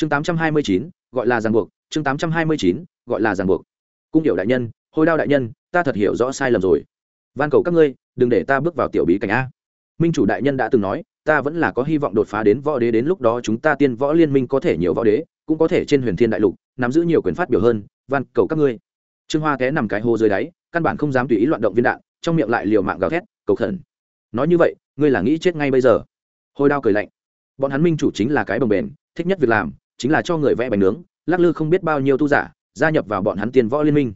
chương tám trăm hai mươi chín, gọi là ràng buộc, chương tám trăm hai mươi chín, gọi là ràng buộc. Cung hiểu đại nhân hôi đao đại nhân, ta thật hiểu rõ sai lầm rồi. Van cầu các ngươi, đừng để ta bước vào tiểu bí cảnh a. Minh chủ đại nhân đã từng nói, ta vẫn là có hy vọng đột phá đến võ đế đến lúc đó chúng ta tiên võ liên minh có thể nhiều võ đế, cũng có thể trên huyền thiên đại lục, nắm giữ nhiều quyền phát biểu hơn. Van cầu các ngươi. Trương hoa té nằm cái hồ dưới đáy, căn bản không dám tùy ý loạn động viên đạn, trong miệng lại liều mạng gào thét, cầu khẩn. Nói như vậy, ngươi là nghĩ chết ngay bây giờ. Hồi đao cười lạnh. Bọn hắn minh chủ chính là cái bồng bền thích nhất việc làm chính là cho người vẽ bánh nướng, lắc lư không biết bao nhiêu tu giả, gia nhập vào bọn hắn tiền võ liên minh.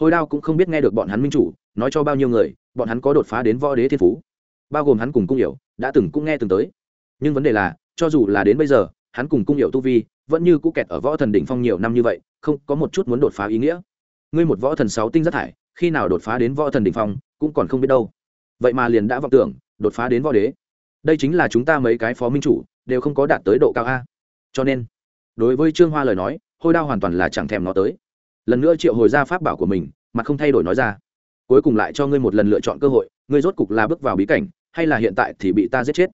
Hồi đao cũng không biết nghe được bọn hắn minh chủ, nói cho bao nhiêu người, bọn hắn có đột phá đến võ đế thiên phú. Bao gồm hắn cùng cung hiểu đã từng cũng nghe từng tới. Nhưng vấn đề là, cho dù là đến bây giờ, hắn cùng cung hiểu tu vi, vẫn như cũ kẹt ở võ thần đỉnh phong nhiều năm như vậy, không có một chút muốn đột phá ý nghĩa. Ngươi một võ thần sáu tinh rất thải, khi nào đột phá đến võ thần đỉnh phong, cũng còn không biết đâu. Vậy mà liền đã vọng tưởng, đột phá đến võ đế. Đây chính là chúng ta mấy cái phó minh chủ, đều không có đạt tới độ cao a. Cho nên đối với trương hoa lời nói, hôi đao hoàn toàn là chẳng thèm nó tới. Lần nữa triệu hồi ra pháp bảo của mình, mà không thay đổi nói ra. Cuối cùng lại cho ngươi một lần lựa chọn cơ hội, ngươi rốt cục là bước vào bí cảnh, hay là hiện tại thì bị ta giết chết?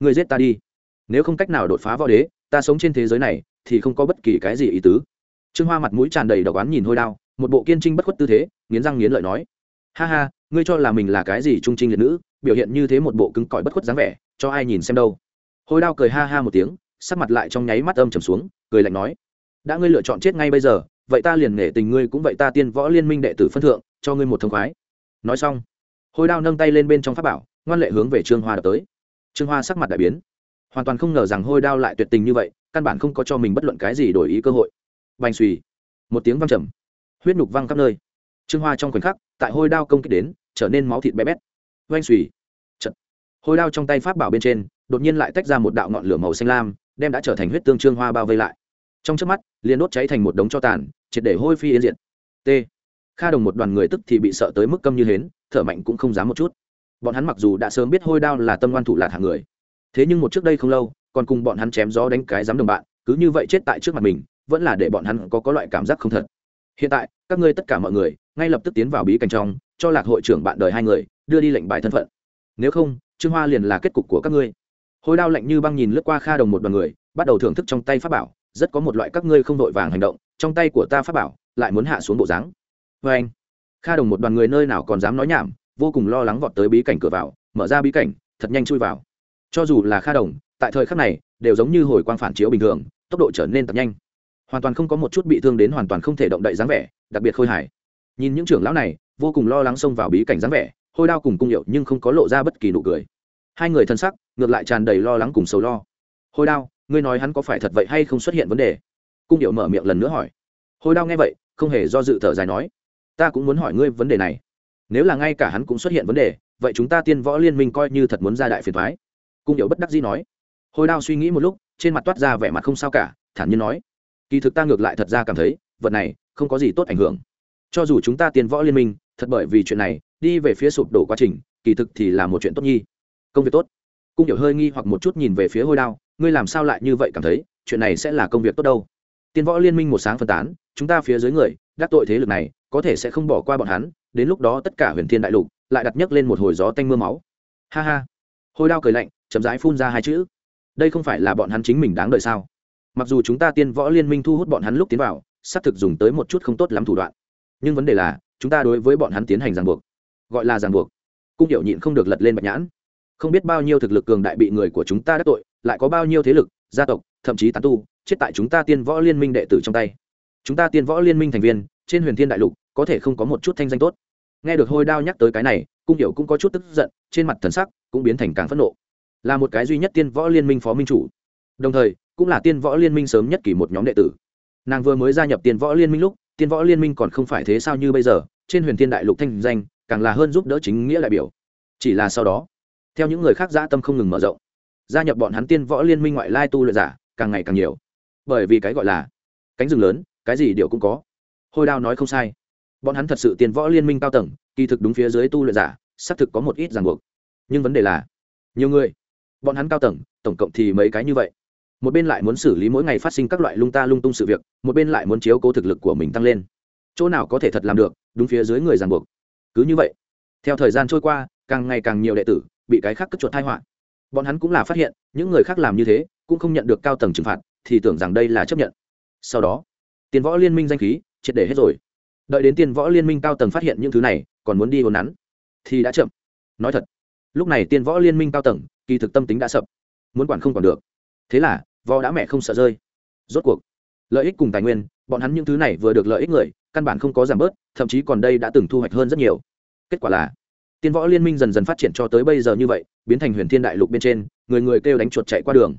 Ngươi giết ta đi. Nếu không cách nào đột phá võ đế, ta sống trên thế giới này, thì không có bất kỳ cái gì ý tứ. Trương hoa mặt mũi tràn đầy độc oán nhìn hôi đao, một bộ kiên trinh bất khuất tư thế, nghiến răng nghiến lợi nói. Ha ha, ngươi cho là mình là cái gì trung trinh liệt nữ, biểu hiện như thế một bộ cứng cỏi bất khuất dáng vẻ, cho ai nhìn xem đâu. Hôi đao cười ha ha một tiếng sắc mặt lại trong nháy mắt âm trầm xuống, cười lạnh nói, đã ngươi lựa chọn chết ngay bây giờ, vậy ta liền nể tình ngươi cũng vậy ta tiên võ liên minh đệ tử phân thượng, cho ngươi một thông khoái. Nói xong hôi đao nâng tay lên bên trong pháp bảo, ngoan lệ hướng về trương hoa đập tới. Trương hoa sắc mặt đại biến. Hoàn toàn không ngờ rằng hôi đao lại tuyệt tình như vậy, căn bản không có cho mình bất luận cái gì đổi ý cơ hội. Bành xùy, một tiếng văng trầm. Huyết nhục văng khắp nơi. Trương hoa trong khoảnh khắc, tại hôi đao công kích đến, trở nên máu thịt bé bét. Oanh xùy Chật. hôi đao trong tay pháp bảo bên trên, đột nhiên lại tách ra một đạo ngọn lửa màu xanh lam đem đã trở thành huyết tương trương hoa bao vây lại. Trong trước mắt, liền đốt cháy thành một đống cho tàn, triệt để hôi phi yên diện t. Kha đồng một đoàn người tức thì bị sợ tới mức câm như hến, thở mạnh cũng không dám một chút. Bọn hắn mặc dù đã sớm biết hôi đao là tâm ngoan thủ lạc hạng người, thế nhưng một trước đây không lâu, còn cùng bọn hắn chém gió đánh cái dám đồng bạn, cứ như vậy chết tại trước mặt mình, vẫn là để bọn hắn có có loại cảm giác không thật. Hiện tại, các ngươi tất cả mọi người, ngay lập tức tiến vào bí cảnh trong, cho lạc hội trưởng bạn đời hai người, đưa đi lệnh bài thân phận. Nếu không, trương hoa liền là kết cục của các ngươi hôi đao lạnh như băng nhìn lướt qua kha đồng một đoàn người, bắt đầu thưởng thức trong tay pháp bảo, rất có một loại các ngươi không đội vàng hành động, trong tay của ta pháp bảo, lại muốn hạ xuống bộ dáng. Vê anh, kha đồng một đoàn người nơi nào còn dám nói nhảm, vô cùng lo lắng vọt tới bí cảnh cửa vào, mở ra bí cảnh, thật nhanh chui vào. Cho dù là kha đồng, tại thời khắc này, đều giống như hồi quang phản chiếu bình thường, tốc độ trở nên tập nhanh. Hoàn toàn không có một chút bị thương đến hoàn toàn không thể động đậy dáng vẻ, đặc biệt khôi hài. Nhìn những trưởng lão này, vô cùng lo lắng xông vào bí cảnh dáng vẻ hôi đao cùng cung hiệu nhưng không có lộ ra bất kỳ nụ cười hai người thân sắc, ngược lại tràn đầy lo lắng cùng sầu lo. Hôi đao, ngươi nói hắn có phải thật vậy hay không xuất hiện vấn đề? Cung điệu mở miệng lần nữa hỏi. Hôi đao nghe vậy, không hề do dự thở dài nói, ta cũng muốn hỏi ngươi vấn đề này. Nếu là ngay cả hắn cũng xuất hiện vấn đề, vậy chúng ta tiên võ liên minh coi như thật muốn ra đại phiền thoái cung điệu bất đắc dĩ nói. Hôi đao suy nghĩ một lúc, trên mặt toát ra vẻ mặt không sao cả, thản nhiên nói, kỳ thực ta ngược lại thật ra cảm thấy, vật này không có gì tốt ảnh hưởng. Cho dù chúng ta tiên võ liên minh, thật bởi vì chuyện này, đi về phía sụp đổ quá trình, kỳ thực thì là một chuyện tốt nhi công việc tốt. Cung điệu hơi nghi hoặc một chút nhìn về phía hôi đao, ngươi làm sao lại như vậy cảm thấy, chuyện này sẽ là công việc tốt đâu? Tiên võ liên minh một sáng phân tán, chúng ta phía dưới người, đắc tội thế lực này, có thể sẽ không bỏ qua bọn hắn, đến lúc đó tất cả huyền thiên đại lục lại đặt nhấc lên một hồi gió tanh mưa máu. Ha ha. Hôi đao cười lạnh, chậm rãi phun ra hai chữ. Đây không phải là bọn hắn chính mình đáng đợi sao? Mặc dù chúng ta tiên võ liên minh thu hút bọn hắn lúc tiến vào, xác thực dùng tới một chút không tốt lắm thủ đoạn. Nhưng vấn đề là, chúng ta đối với bọn hắn tiến hành ràng buộc. Gọi là ràng buộc. Cung hiệu nhịn không được lật lên bạch nhãn không biết bao nhiêu thực lực cường đại bị người của chúng ta đắc tội, lại có bao nhiêu thế lực, gia tộc, thậm chí tán tu, chết tại chúng ta tiên võ liên minh đệ tử trong tay. Chúng ta tiên võ liên minh thành viên, trên huyền thiên đại lục, có thể không có một chút thanh danh tốt. Nghe được hôi đao nhắc tới cái này, cung hiệu cũng có chút tức giận, trên mặt thần sắc cũng biến thành càng phẫn nộ. Là một cái duy nhất tiên võ liên minh phó minh chủ. Đồng thời, cũng là tiên võ liên minh sớm nhất kỷ một nhóm đệ tử. Nàng vừa mới gia nhập tiên võ liên minh lúc, tiên võ liên minh còn không phải thế sao như bây giờ, trên huyền thiên đại lục thanh danh, càng là hơn giúp đỡ chính nghĩa đại biểu. Chỉ là sau đó theo những người khác dã tâm không ngừng mở rộng, gia nhập bọn hắn tiên võ liên minh ngoại lai tu luyện giả càng ngày càng nhiều. Bởi vì cái gọi là cánh rừng lớn, cái gì đều cũng có. Hôi đao nói không sai. Bọn hắn thật sự tiên võ liên minh cao tầng, kỳ thực đúng phía dưới tu luyện giả, xác thực có một ít ràng buộc. Nhưng vấn đề là, nhiều người, bọn hắn cao tầng, tổng cộng thì mấy cái như vậy? Một bên lại muốn xử lý mỗi ngày phát sinh các loại lung ta lung tung sự việc, một bên lại muốn chiếu cố thực lực của mình tăng lên. Chỗ nào có thể thật làm được, đúng phía dưới người ràng buộc. Cứ như vậy, theo thời gian trôi qua, càng ngày càng nhiều đệ tử bị cái khác cất chuột thai họa. Bọn hắn cũng là phát hiện, những người khác làm như thế, cũng không nhận được cao tầng trừng phạt, thì tưởng rằng đây là chấp nhận. Sau đó, tiền võ liên minh danh khí, triệt để hết rồi. Đợi đến tiền võ liên minh cao tầng phát hiện những thứ này, còn muốn đi hồn nắn thì đã chậm. Nói thật, lúc này tiên võ liên minh cao tầng, kỳ thực tâm tính đã sập. Muốn quản không còn được. Thế là võ đã mẹ không sợ rơi. Rốt cuộc, lợi ích cùng tài nguyên, bọn hắn những thứ này vừa được lợi ích người, căn bản không có giảm bớt, thậm chí còn đây đã từng thu hoạch hơn rất nhiều. Kết quả là tiên võ liên minh dần dần phát triển cho tới bây giờ như vậy, biến thành huyền thiên đại lục bên trên, người người kêu đánh chuột chạy qua đường.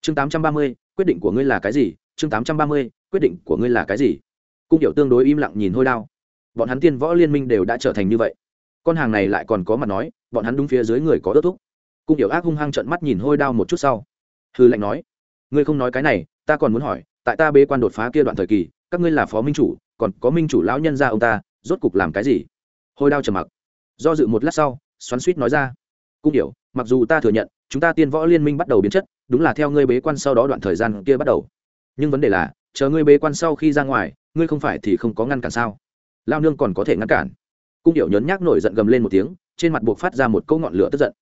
Chương tám trăm ba mươi, quyết định của ngươi là cái gì? Chương tám trăm ba mươi, quyết định của ngươi là cái gì? Cung điệu tương đối im lặng nhìn hôi đao. Bọn hắn tiên võ liên minh đều đã trở thành như vậy. Con hàng này lại còn có mặt nói, bọn hắn đúng phía dưới người có ớt thúc. Cung điệu ác hung hăng trận mắt nhìn hôi đao một chút sau. Hư lệnh nói, ngươi không nói cái này, ta còn muốn hỏi, tại ta bế quan đột phá kia đoạn thời kỳ, các ngươi là phó minh chủ, còn có minh chủ lão nhân gia ông ta, rốt cục làm cái gì? Hôi đao trầm mặc do dự một lát sau, xoắn suýt nói ra, cung điểu, mặc dù ta thừa nhận, chúng ta tiên võ liên minh bắt đầu biến chất, đúng là theo ngươi bế quan sau đó đoạn thời gian kia bắt đầu. Nhưng vấn đề là, chờ ngươi bế quan sau khi ra ngoài, ngươi không phải thì không có ngăn cản sao? Lao nương còn có thể ngăn cản. Cung điệu nhấn nhác nổi giận gầm lên một tiếng, trên mặt buộc phát ra một câu ngọn lửa tức giận.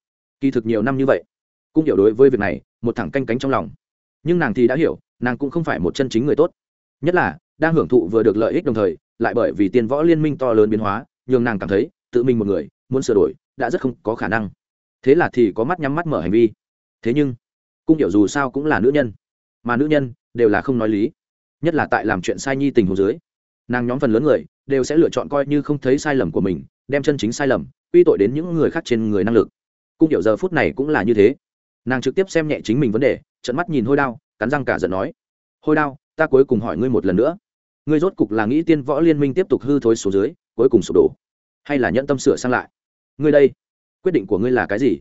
Kỳ thực nhiều năm như vậy, cung điệu đối với việc này, một thẳng canh cánh trong lòng. Nhưng nàng thì đã hiểu, nàng cũng không phải một chân chính người tốt. Nhất là, đang hưởng thụ vừa được lợi ích đồng thời, lại bởi vì tiền võ liên minh to lớn biến hóa, nhường nàng cảm thấy tự mình một người, muốn sửa đổi, đã rất không có khả năng. Thế là thì có mắt nhắm mắt mở hành vi. Thế nhưng cung điệu dù sao cũng là nữ nhân. Mà nữ nhân đều là không nói lý. Nhất là tại làm chuyện sai nhi tình hồ dưới. Nàng nhóm phần lớn người đều sẽ lựa chọn coi như không thấy sai lầm của mình, đem chân chính sai lầm quy tội đến những người khác trên người năng lực. Cung điệu giờ phút này cũng là như thế. Nàng trực tiếp xem nhẹ chính mình vấn đề trận mắt nhìn hôi đao, cắn răng cả giận nói, hôi đao, ta cuối cùng hỏi ngươi một lần nữa. Ngươi rốt cục là nghĩ tiên võ liên minh tiếp tục hư thối số dưới, cuối cùng sụp đổ hay là nhẫn tâm sửa sang lại? Ngươi đây, quyết định của ngươi là cái gì?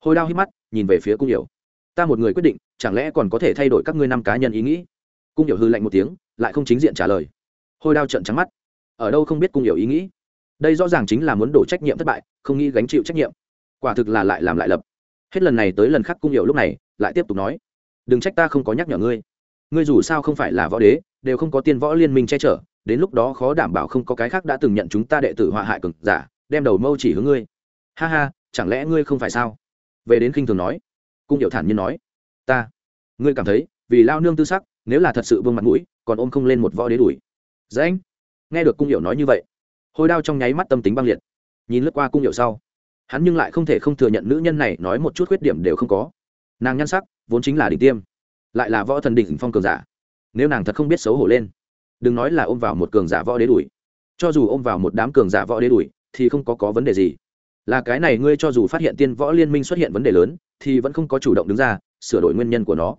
Hôi đao hít mắt, nhìn về phía cung Hiểu. ta một người quyết định, chẳng lẽ còn có thể thay đổi các ngươi năm cá nhân ý nghĩ? Cung Hiểu hư lạnh một tiếng, lại không chính diện trả lời. Hôi đao trận trắng mắt. Ở đâu không biết cung Hiểu ý nghĩ? Đây rõ ràng chính là muốn đổ trách nhiệm thất bại, không nghĩ gánh chịu trách nhiệm. Quả thực là lại làm lại lập. Hết lần này tới lần khác cung Hiểu lúc này, lại tiếp tục nói. Đừng trách ta không có nhắc nhở ngươi. Ngươi dù sao không phải là võ đế, đều không có tiên võ liên minh che chở đến lúc đó khó đảm bảo không có cái khác đã từng nhận chúng ta đệ tử họa hại cực giả, đem đầu mâu chỉ hướng ngươi. Ha ha, chẳng lẽ ngươi không phải sao? Về đến khinh thường nói. Cung điệu thản nhiên nói. Ta. Ngươi cảm thấy, vì lao nương tư sắc, nếu là thật sự vương mặt mũi, còn ôm không lên một võ đế đuổi. Dễ anh. Nghe được cung điệu nói như vậy hôi đao trong nháy mắt tâm tính băng liệt. Nhìn lướt qua cung điệu sau, hắn nhưng lại không thể không thừa nhận nữ nhân này nói một chút khuyết điểm đều không có. Nàng nhan sắc, vốn chính là đỉnh tiêm, lại là võ thần đỉnh phong cường giả. Nếu nàng thật không biết xấu hổ lên đừng nói là ôm vào một cường giả võ đế đuổi. Cho dù ôm vào một đám cường giả võ đế đuổi, thì không có có vấn đề gì. Là cái này ngươi cho dù phát hiện tiên võ liên minh xuất hiện vấn đề lớn, thì vẫn không có chủ động đứng ra, sửa đổi nguyên nhân của nó.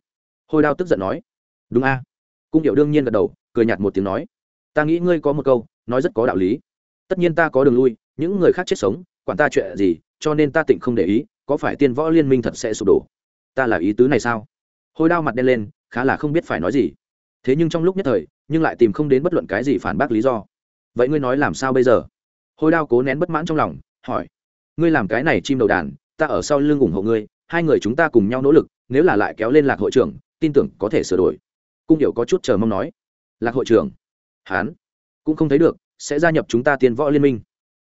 Hôi đao tức giận nói. Đúng a. Cung điệu đương nhiên gật đầu, cười nhạt một tiếng nói. Ta nghĩ ngươi có một câu, nói rất có đạo lý. Tất nhiên ta có đường lui, những người khác chết sống, quản ta chuyện gì, cho nên ta tịnh không để ý, có phải tiên võ liên minh thật sẽ sụp đổ? Ta là ý tứ này sao? Hôi đao mặt đen lên, khá là không biết phải nói gì. Thế nhưng trong lúc nhất thời nhưng lại tìm không đến bất luận cái gì phản bác lý do. Vậy ngươi nói làm sao bây giờ? Hôi đao cố nén bất mãn trong lòng, hỏi. Ngươi làm cái này chim đầu đàn, ta ở sau lưng ủng hộ ngươi, hai người chúng ta cùng nhau nỗ lực, nếu là lại kéo lên lạc hội trưởng, tin tưởng có thể sửa đổi. Cung điệu có chút chờ mong nói. Lạc hội trưởng? Hán? Cũng không thấy được, sẽ gia nhập chúng ta tiên võ liên minh.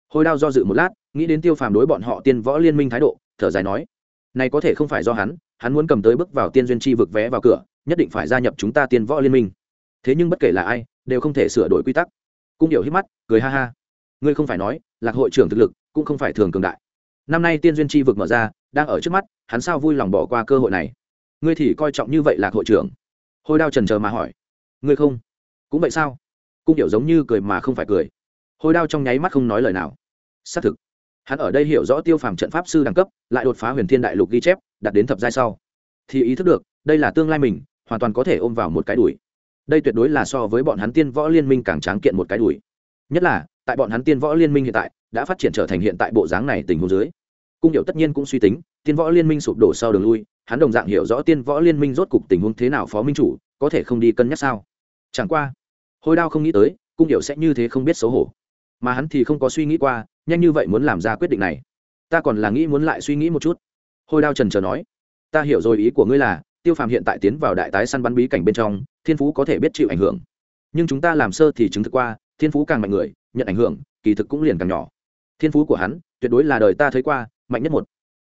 Hôi đao do dự một lát, nghĩ đến tiêu phàm đối bọn họ tiên võ liên minh thái độ, thở dài nói. Này có thể không phải do hắn hắn muốn cầm tới bước vào tiên duyên chi vực vé vào cửa, nhất định phải gia nhập chúng ta tiên võ liên minh thế nhưng bất kể là ai, đều không thể sửa đổi quy tắc. Cung điệu hít mắt, cười ha ha. Ngươi không phải nói, lạc hội trưởng thực lực cũng không phải thường cường đại. Năm nay tiên duyên chi vực mở ra, đang ở trước mắt, hắn sao vui lòng bỏ qua cơ hội này? Ngươi thì coi trọng như vậy lạc hội trưởng? Hôi đao trần chờ mà hỏi. Ngươi không? Cũng vậy sao? Cung điệu giống như cười mà không phải cười. Hôi đao trong nháy mắt không nói lời nào. Xác thực, hắn ở đây hiểu rõ tiêu phàm trận pháp sư đẳng cấp, lại đột phá huyền thiên đại lục ghi chép đạt đến thập giai sau. Thì ý thức được, đây là tương lai mình, hoàn toàn có thể ôm vào một cái đùi đây tuyệt đối là so với bọn hắn tiên võ liên minh càng tráng kiện một cái đùi. Nhất là, tại bọn hắn tiên võ liên minh hiện tại, đã phát triển trở thành hiện tại bộ dáng này tình huống dưới. Cung điệu tất nhiên cũng suy tính, tiên võ liên minh sụp đổ sau đường lui, hắn đồng dạng hiểu rõ tiên võ liên minh rốt cục tình huống thế nào phó minh chủ, có thể không đi cân nhắc sao? Chẳng qua hôi đao không nghĩ tới, cung điệu sẽ như thế không biết xấu hổ. Mà hắn thì không có suy nghĩ qua, nhanh như vậy muốn làm ra quyết định này. Ta còn là nghĩ muốn lại suy nghĩ một chút. Hôi đao trần trờ nói, ta hiểu rồi ý của ngươi là tiêu phàm hiện tại tiến vào đại tái săn bắn bí cảnh bên trong, thiên phú có thể biết chịu ảnh hưởng. Nhưng chúng ta làm sơ thì chứng thực qua, thiên phú càng mạnh người, nhận ảnh hưởng, kỳ thực cũng liền càng nhỏ. Thiên phú của hắn, tuyệt đối là đời ta thấy qua, mạnh nhất một.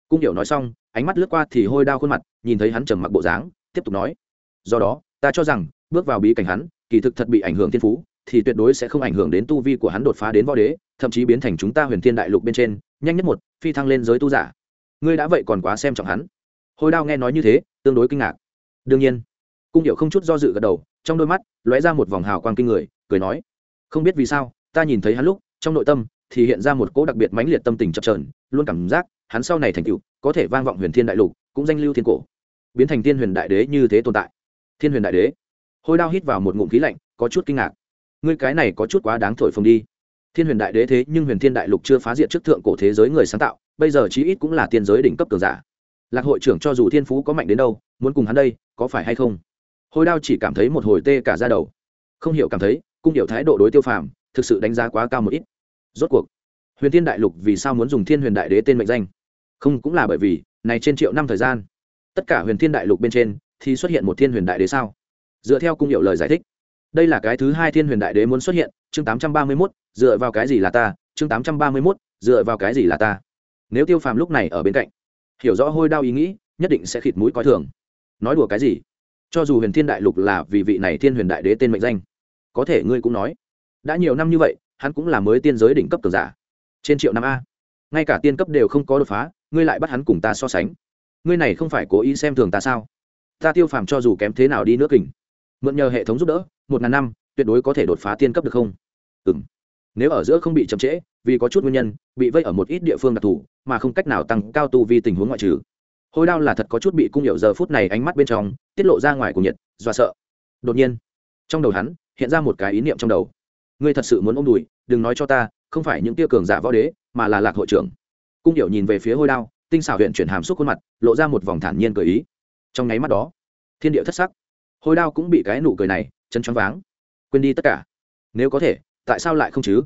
Cung điệu nói xong, ánh mắt lướt qua thì hôi đao khuôn mặt, nhìn thấy hắn trầm mặc bộ dáng, tiếp tục nói. Do đó, ta cho rằng, bước vào bí cảnh hắn, kỳ thực thật bị ảnh hưởng thiên phú, thì tuyệt đối sẽ không ảnh hưởng đến tu vi của hắn đột phá đến võ đế, thậm chí biến thành chúng ta huyền thiên đại lục bên trên, nhanh nhất một, phi thăng lên giới tu giả. Ngươi đã vậy còn quá xem trọng hắn hồi đao nghe nói như thế, tương đối kinh ngạc. Đương nhiên, cung điệu không chút do dự gật đầu, trong đôi mắt lóe ra một vòng hào quang kinh người, cười nói, không biết vì sao, ta nhìn thấy hắn lúc, trong nội tâm thì hiện ra một cỗ đặc biệt mãnh liệt tâm tình chập trờn luôn cảm giác hắn sau này thành tựu, có thể vang vọng huyền thiên đại lục, cũng danh lưu thiên cổ, biến thành thiên huyền đại đế như thế tồn tại. Thiên huyền đại đế. Hôi đao hít vào một ngụm khí lạnh, có chút kinh ngạc. Ngươi cái này có chút quá đáng thổi phồng đi. Thiên huyền đại đế thế nhưng huyền thiên đại lục chưa phá diệt trước thượng cổ thế giới người sáng tạo, bây giờ chí ít cũng là tiên giới đỉnh cấp cường giả lạc hội trưởng cho dù thiên phú có mạnh đến đâu, muốn cùng hắn đây, có phải hay không? Hồi đao chỉ cảm thấy một hồi tê cả ra đầu. Không hiểu cảm thấy, cung hiểu thái độ đối tiêu phàm, thực sự đánh giá quá cao một ít. Rốt cuộc, huyền thiên đại lục vì sao muốn dùng thiên huyền đại đế tên mệnh danh? Không, cũng là bởi vì, này trên triệu năm thời gian, tất cả huyền thiên đại lục bên trên, thì xuất hiện một thiên huyền đại đế sao? Dựa theo cung hiệu lời giải thích, đây là cái thứ hai thiên huyền đại đế muốn xuất hiện, chương tám trăm ba mươi mốt, dựa vào cái gì là ta? Chương tám trăm ba mươi mốt, dựa vào cái gì là ta? Nếu tiêu phàm lúc này ở bên cạnh hiểu rõ hôi đao ý nghĩ, nhất định sẽ khịt mũi coi thường. Nói đùa cái gì? Cho dù huyền thiên đại lục là vì vị này thiên huyền đại đế tên mệnh danh, có thể ngươi cũng nói, đã nhiều năm như vậy, hắn cũng là mới tiên giới đỉnh cấp cường giả. Trên triệu năm a, ngay cả tiên cấp đều không có đột phá, ngươi lại bắt hắn cùng ta so sánh. Ngươi này không phải cố ý xem thường ta sao? Ta tiêu phàm cho dù kém thế nào đi nữa kình, mượn nhờ hệ thống giúp đỡ, một ngàn năm, tuyệt đối có thể đột phá tiên cấp được không? Ừ m nếu ở giữa không bị chậm trễ, vì có chút nguyên nhân, bị vây ở một ít địa phương đặc thù mà không cách nào tăng cao tu vi tình huống ngoại trừ. Hôi đao là thật có chút bị cung hiệu giờ phút này ánh mắt bên trong, tiết lộ ra ngoài của nhiệt, dọa sợ. Đột nhiên, trong đầu hắn, hiện ra một cái ý niệm trong đầu. Ngươi thật sự muốn ôm đùi, đừng nói cho ta, không phải những tia cường giả võ đế, mà là lạc hội trưởng. Cung hiệu nhìn về phía hôi đao, tinh xảo huyện chuyển hàm xúc khuôn mặt, lộ ra một vòng thản nhiên cười ý. Trong nháy mắt đó, thiên địa thất sắc. Hôi đao cũng bị cái nụ cười này chân choáng váng. Quên đi tất cả. Nếu có thể, tại sao lại không chứ?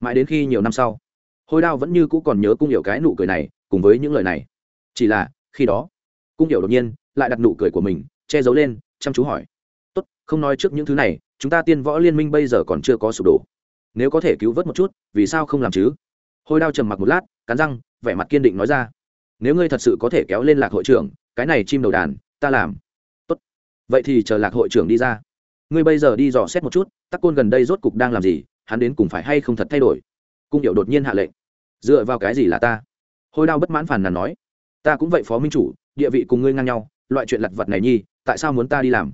Mãi đến khi nhiều năm sau hôi đao vẫn như cũ còn nhớ cung hiệu cái nụ cười này, cùng với những lời này. Chỉ là, khi đó, cung hiệu đột nhiên lại đặt nụ cười của mình, che giấu lên, chăm chú hỏi. Tốt, không nói trước những thứ này, chúng ta tiên võ liên minh bây giờ còn chưa có sụp đổ. Nếu có thể cứu vớt một chút, vì sao không làm chứ? Hôi đao trầm mặc một lát, cắn răng, vẻ mặt kiên định nói ra. Nếu ngươi thật sự có thể kéo lên lạc hội trưởng, cái này chim đầu đàn, ta làm. Tốt. Vậy thì chờ lạc hội trưởng đi ra. Ngươi bây giờ đi dò xét một chút tắc côn gần đây rốt cục đang làm gì, hắn đến cùng phải hay không thật thay đổi? Cung điệu đột nhiên hạ lệnh. Dựa vào cái gì là ta? Hôi đao bất mãn phản nàn nói. Ta cũng vậy phó minh chủ, địa vị cùng ngươi ngang nhau, loại chuyện lặt vặt này nhi, tại sao muốn ta đi làm?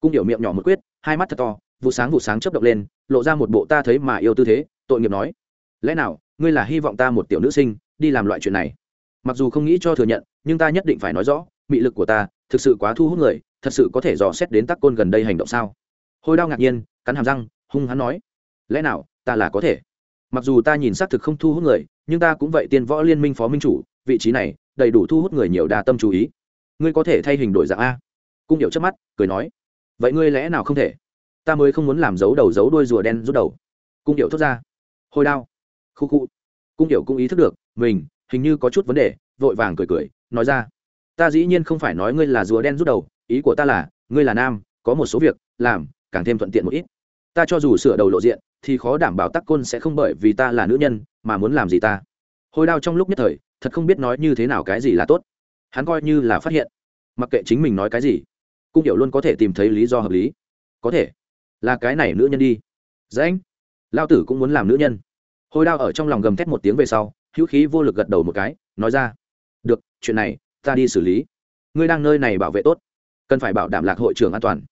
Cung điệu miệng nhỏ một quyết, hai mắt thật to, vụ sáng vụ sáng chớp động lên, lộ ra một bộ ta thấy mà yêu tư thế, tội nghiệp nói. Lẽ nào, ngươi là hy vọng ta một tiểu nữ sinh, đi làm loại chuyện này? Mặc dù không nghĩ cho thừa nhận, nhưng ta nhất định phải nói rõ, mị lực của ta, thực sự quá thu hút người, thật sự có thể dò xét đến tắc côn gần đây hành động sao? Hôi đau ngạc nhiên, cắn hàm răng, hung hắn nói. Lẽ nào, ta là có thể? Mặc dù ta nhìn xác thực không thu hút người, nhưng ta cũng vậy tiên võ liên minh phó minh chủ, vị trí này đầy đủ thu hút người nhiều đa tâm chú ý. Ngươi có thể thay hình đổi dạng a. Cung điệu trước mắt, cười nói, vậy ngươi lẽ nào không thể? Ta mới không muốn làm dấu đầu dấu đuôi rùa đen rút đầu. Cung điệu thốt ra hôi đao. Khu khu. Cung điệu cũng ý thức được, mình hình như có chút vấn đề, vội vàng cười cười, nói ra, ta dĩ nhiên không phải nói ngươi là rùa đen rút đầu, ý của ta là, ngươi là nam, có một số việc, làm, càng thêm thuận tiện một ít. Ta cho dù sửa đầu lộ diện thì khó đảm bảo tắc côn sẽ không bởi vì ta là nữ nhân mà muốn làm gì ta. Hồi đao trong lúc nhất thời, thật không biết nói như thế nào cái gì là tốt. Hắn coi như là phát hiện, mặc kệ chính mình nói cái gì cung hiểu luôn có thể tìm thấy lý do hợp lý. Có thể là cái này nữ nhân đi. Dễ anh, lao tử cũng muốn làm nữ nhân. Hồi đao ở trong lòng gầm thét một tiếng về sau, hữu khí vô lực gật đầu một cái, nói ra, được, chuyện này ta đi xử lý. Ngươi đang nơi này bảo vệ tốt, cần phải bảo đảm lạc hội trưởng an toàn.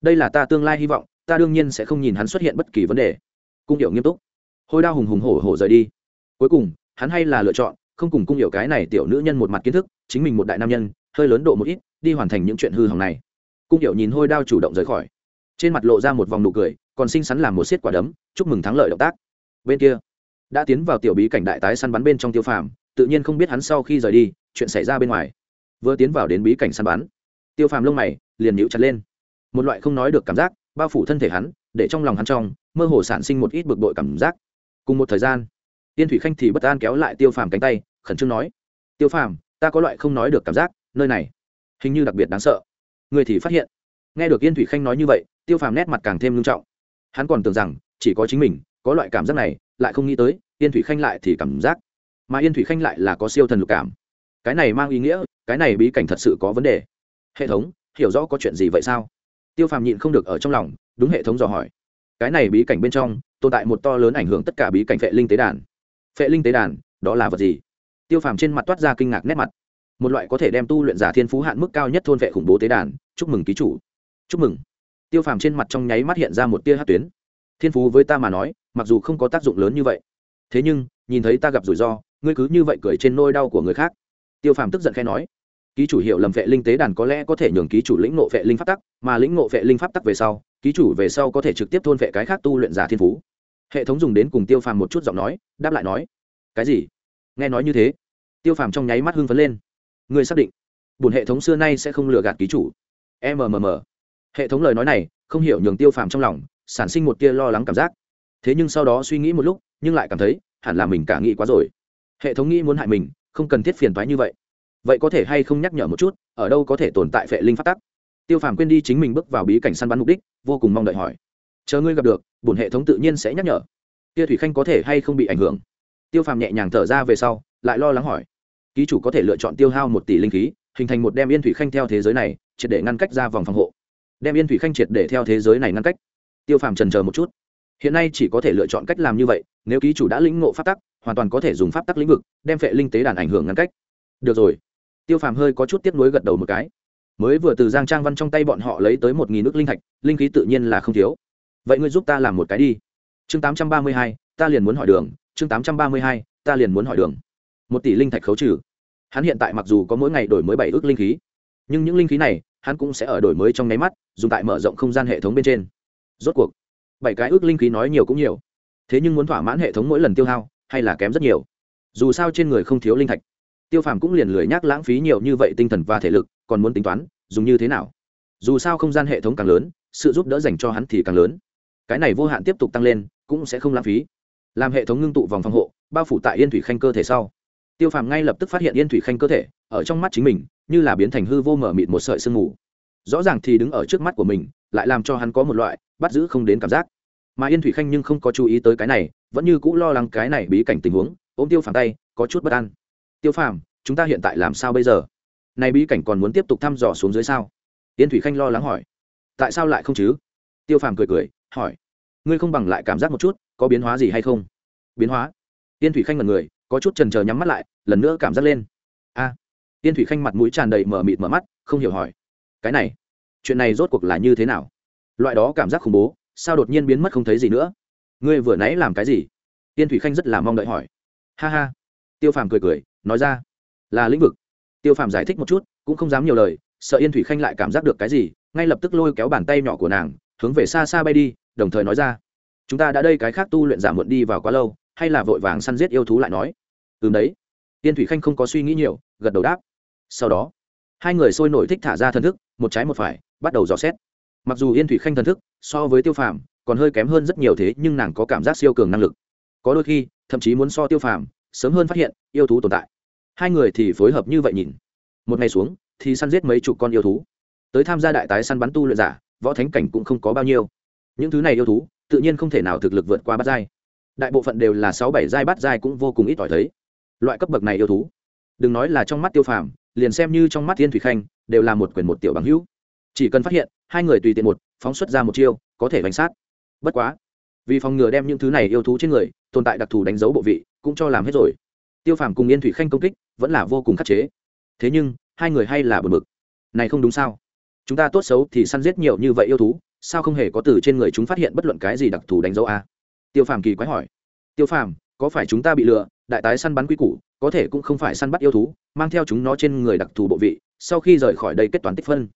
Đây là ta tương lai hy vọng, ta đương nhiên sẽ không nhìn hắn xuất hiện bất kỳ vấn đề cung điệu nghiêm túc. Hôi đao hùng hùng hổ hổ rời đi. Cuối cùng, hắn hay là lựa chọn, không cùng cung điệu cái này tiểu nữ nhân một mặt kiến thức, chính mình một đại nam nhân, hơi lớn độ một ít, đi hoàn thành những chuyện hư hỏng này. Cung điệu nhìn hôi đao chủ động rời khỏi. Trên mặt lộ ra một vòng nụ cười, còn xinh xắn làm một xiết quả đấm, chúc mừng thắng lợi động tác. Bên kia, đã tiến vào tiểu bí cảnh đại tái săn bắn bên trong tiêu phàm, tự nhiên không biết hắn sau khi rời đi, chuyện xảy ra bên ngoài. Vừa tiến vào đến bí cảnh săn bắn, tiêu phàm lông mày liền nhíu chặt lên. Một loại không nói được cảm giác, bao phủ thân thể hắn để trong lòng hắn trong, mơ hồ sản sinh một ít bực bội cảm giác. Cùng một thời gian, tiên thủy khanh thì bất an kéo lại tiêu phàm cánh tay, khẩn trương nói, tiêu phàm, ta có loại không nói được cảm giác, nơi này hình như đặc biệt đáng sợ. Người thì phát hiện, nghe được yên thủy khanh nói như vậy, tiêu phàm nét mặt càng thêm nghiêm trọng. Hắn còn tưởng rằng, chỉ có chính mình, có loại cảm giác này, lại không nghĩ tới yên thủy khanh lại thì cảm giác, mà yên thủy khanh lại là có siêu thần lục cảm. Cái này mang ý nghĩa, cái này bí cảnh thật sự có vấn đề. Hệ thống, hiểu rõ có chuyện gì vậy sao? Tiêu phàm nhịn không được ở trong lòng, đúng hệ thống dò hỏi. Cái này bí cảnh bên trong, tồn tại một to lớn ảnh hưởng tất cả bí cảnh phệ linh tế đàn. Phệ linh tế đàn, đó là vật gì? Tiêu phàm trên mặt toát ra kinh ngạc nét mặt. Một loại có thể đem tu luyện giả thiên phú hạn mức cao nhất thôn vệ khủng bố tế đàn, chúc mừng ký chủ. Chúc mừng. Tiêu phàm trên mặt trong nháy mắt hiện ra một tia hát tuyến. Thiên phú với ta mà nói, mặc dù không có tác dụng lớn như vậy. Thế nhưng, nhìn thấy ta gặp rủi ro, ngươi cứ như vậy cười trên nôi đau của người khác. Tiêu phàm tức giận khai nói ký chủ hiệu lầm vệ linh tế đàn có lẽ có thể nhường ký chủ lĩnh ngộ vệ linh pháp tắc, mà lĩnh ngộ vệ linh pháp tắc về sau, ký chủ về sau có thể trực tiếp thôn vệ cái khác tu luyện giả thiên phú. Hệ thống dùng đến cùng tiêu phàm một chút giọng nói, đáp lại nói, cái gì? Nghe nói như thế? Tiêu phàm trong nháy mắt hưng phấn lên. Người xác định bùn hệ thống xưa nay sẽ không lừa gạt ký chủ? Mmm hệ thống lời nói này, không hiểu nhường tiêu phàm trong lòng, sản sinh một tia lo lắng cảm giác. Thế nhưng sau đó suy nghĩ một lúc, nhưng lại cảm thấy, hẳn là mình cả nghĩ quá rồi. Hệ thống nghĩ muốn hại mình, không cần thiết phiền thoái như vậy vậy có thể hay không nhắc nhở một chút, ở đâu có thể tồn tại phệ linh phát tắc? Tiêu phàm quên đi chính mình bước vào bí cảnh săn bắn mục đích, vô cùng mong đợi hỏi. Chờ ngươi gặp được, bổn hệ thống tự nhiên sẽ nhắc nhở. Tia thủy khanh có thể hay không bị ảnh hưởng? Tiêu phàm nhẹ nhàng thở ra về sau, lại lo lắng hỏi. Ký chủ có thể lựa chọn tiêu hao một tỷ linh khí, hình thành một đem yên thủy khanh theo thế giới này, triệt để ngăn cách ra vòng phòng hộ. Đem yên thủy khanh triệt để theo thế giới này ngăn cách. Tiêu phàm trần chờ một chút. Hiện nay chỉ có thể lựa chọn cách làm như vậy, nếu ký chủ đã lĩnh ngộ pháp tắc, hoàn toàn có thể dùng pháp tắc lĩnh vực, đem phệ linh tế đàn ảnh hưởng ngăn cách. Được rồi tiêu phàm hơi có chút tiếc nuối gật đầu một cái. Mới vừa từ giang trang văn trong tay bọn họ lấy tới một nghìn nước linh thạch, linh khí tự nhiên là không thiếu. Vậy ngươi giúp ta làm một cái đi. Chương tám trăm ba mươi hai, ta liền muốn hỏi đường. Chương tám trăm ba mươi hai, ta liền muốn hỏi đường. Một tỷ linh thạch khấu trừ. Hắn hiện tại mặc dù có mỗi ngày đổi mới bảy ước linh khí, nhưng những linh khí này, hắn cũng sẽ ở đổi mới trong nháy mắt, dùng tại mở rộng không gian hệ thống bên trên. Rốt cuộc, bảy cái ước linh khí nói nhiều cũng nhiều. Thế nhưng muốn thỏa mãn hệ thống mỗi lần tiêu hao, hay là kém rất nhiều. Dù sao trên người không thiếu linh thạch tiêu phàm cũng liền lười nhắc lãng phí nhiều như vậy tinh thần và thể lực, còn muốn tính toán, dùng như thế nào? Dù sao không gian hệ thống càng lớn, sự giúp đỡ dành cho hắn thì càng lớn. Cái này vô hạn tiếp tục tăng lên, cũng sẽ không lãng phí. Làm hệ thống ngưng tụ vòng phòng hộ, bao phủ tại yên thủy khanh cơ thể sau. Tiêu phàm ngay lập tức phát hiện yên thủy khanh cơ thể, ở trong mắt chính mình, như là biến thành hư vô mở mịt một sợi sương mù. Rõ ràng thì đứng ở trước mắt của mình, lại làm cho hắn có một loại bắt giữ không đến cảm giác. Mà yên thủy khanh nhưng không có chú ý tới cái này, vẫn như cũ lo lắng cái này bí cảnh tình huống, ôm tiêu phàm tay, có chút bất an tiêu phàm chúng ta hiện tại làm sao bây giờ? Này bí cảnh còn muốn tiếp tục thăm dò xuống dưới sao? Yên thủy khanh lo lắng hỏi. Tại sao lại không chứ? Tiêu phàm cười cười hỏi. Ngươi không bằng lại cảm giác một chút có biến hóa gì hay không? Biến hóa? Yên thủy khanh mật người có chút trần trờ nhắm mắt lại lần nữa cảm giác lên. A. À, yên thủy khanh mặt mũi tràn đầy mở mịt mở mắt không hiểu hỏi. Cái này chuyện này rốt cuộc là như thế nào? Loại đó cảm giác khủng bố sao đột nhiên biến mất không thấy gì nữa? Ngươi vừa nãy làm cái gì? Yên thủy khanh rất là mong đợi hỏi. Ha ha tiêu phàm cười cười, nói ra, là lĩnh vực. Tiêu phàm giải thích một chút, cũng không dám nhiều lời, sợ yên thủy khanh lại cảm giác được cái gì, ngay lập tức lôi kéo bàn tay nhỏ của nàng, hướng về xa xa bay đi, đồng thời nói ra, chúng ta đã đây cái khác tu luyện giảm muộn đi vào quá lâu, hay là vội vàng săn giết yêu thú lại nói. Ừ đấy. Yên thủy khanh không có suy nghĩ nhiều, gật đầu đáp. Sau đó, hai người sôi nổi thích thả ra thần thức, một trái một phải, bắt đầu dò xét. Mặc dù yên thủy khanh thần thức so với tiêu phàm còn hơi kém hơn rất nhiều thế, nhưng nàng có cảm giác siêu cường năng lực. Có đôi khi, thậm chí muốn so tiêu phàm sớm hơn phát hiện yêu thú tồn tại. Hai người thì phối hợp như vậy nhìn. Một ngày xuống, thì săn giết mấy chục con yêu thú. Tới tham gia đại tái săn bắn tu luyện giả, võ thánh cảnh cũng không có bao nhiêu. Những thứ này yêu thú, tự nhiên không thể nào thực lực vượt qua bát giai. Đại bộ phận đều là sáu bảy giai bát giai cũng vô cùng ít ỏi thấy. Loại cấp bậc này yêu thú, đừng nói là trong mắt tiêu phàm, liền xem như trong mắt thiên thủy khanh, đều là một quyền một tiểu bằng hữu. Chỉ cần phát hiện, hai người tùy tiện một, phóng xuất ra một chiêu, có thể bánh sát. Bất quá vì phòng ngừa đem những thứ này yêu thú trên người, tồn tại đặc thù đánh dấu bộ vị, cũng cho làm hết rồi. Tiêu phàm cùng yên thủy khanh công kích, vẫn là vô cùng khắc chế. Thế nhưng, hai người hay là bờ mực này không đúng sao? Chúng ta tốt xấu thì săn giết nhiều như vậy yêu thú, sao không hề có từ trên người chúng phát hiện bất luận cái gì đặc thù đánh dấu a? Tiêu phàm kỳ quái hỏi. Tiêu phàm, có phải chúng ta bị lừa, đại tái săn bắn quy củ, có thể cũng không phải săn bắt yêu thú, mang theo chúng nó trên người đặc thù bộ vị, sau khi rời khỏi đây kết toán tích phân.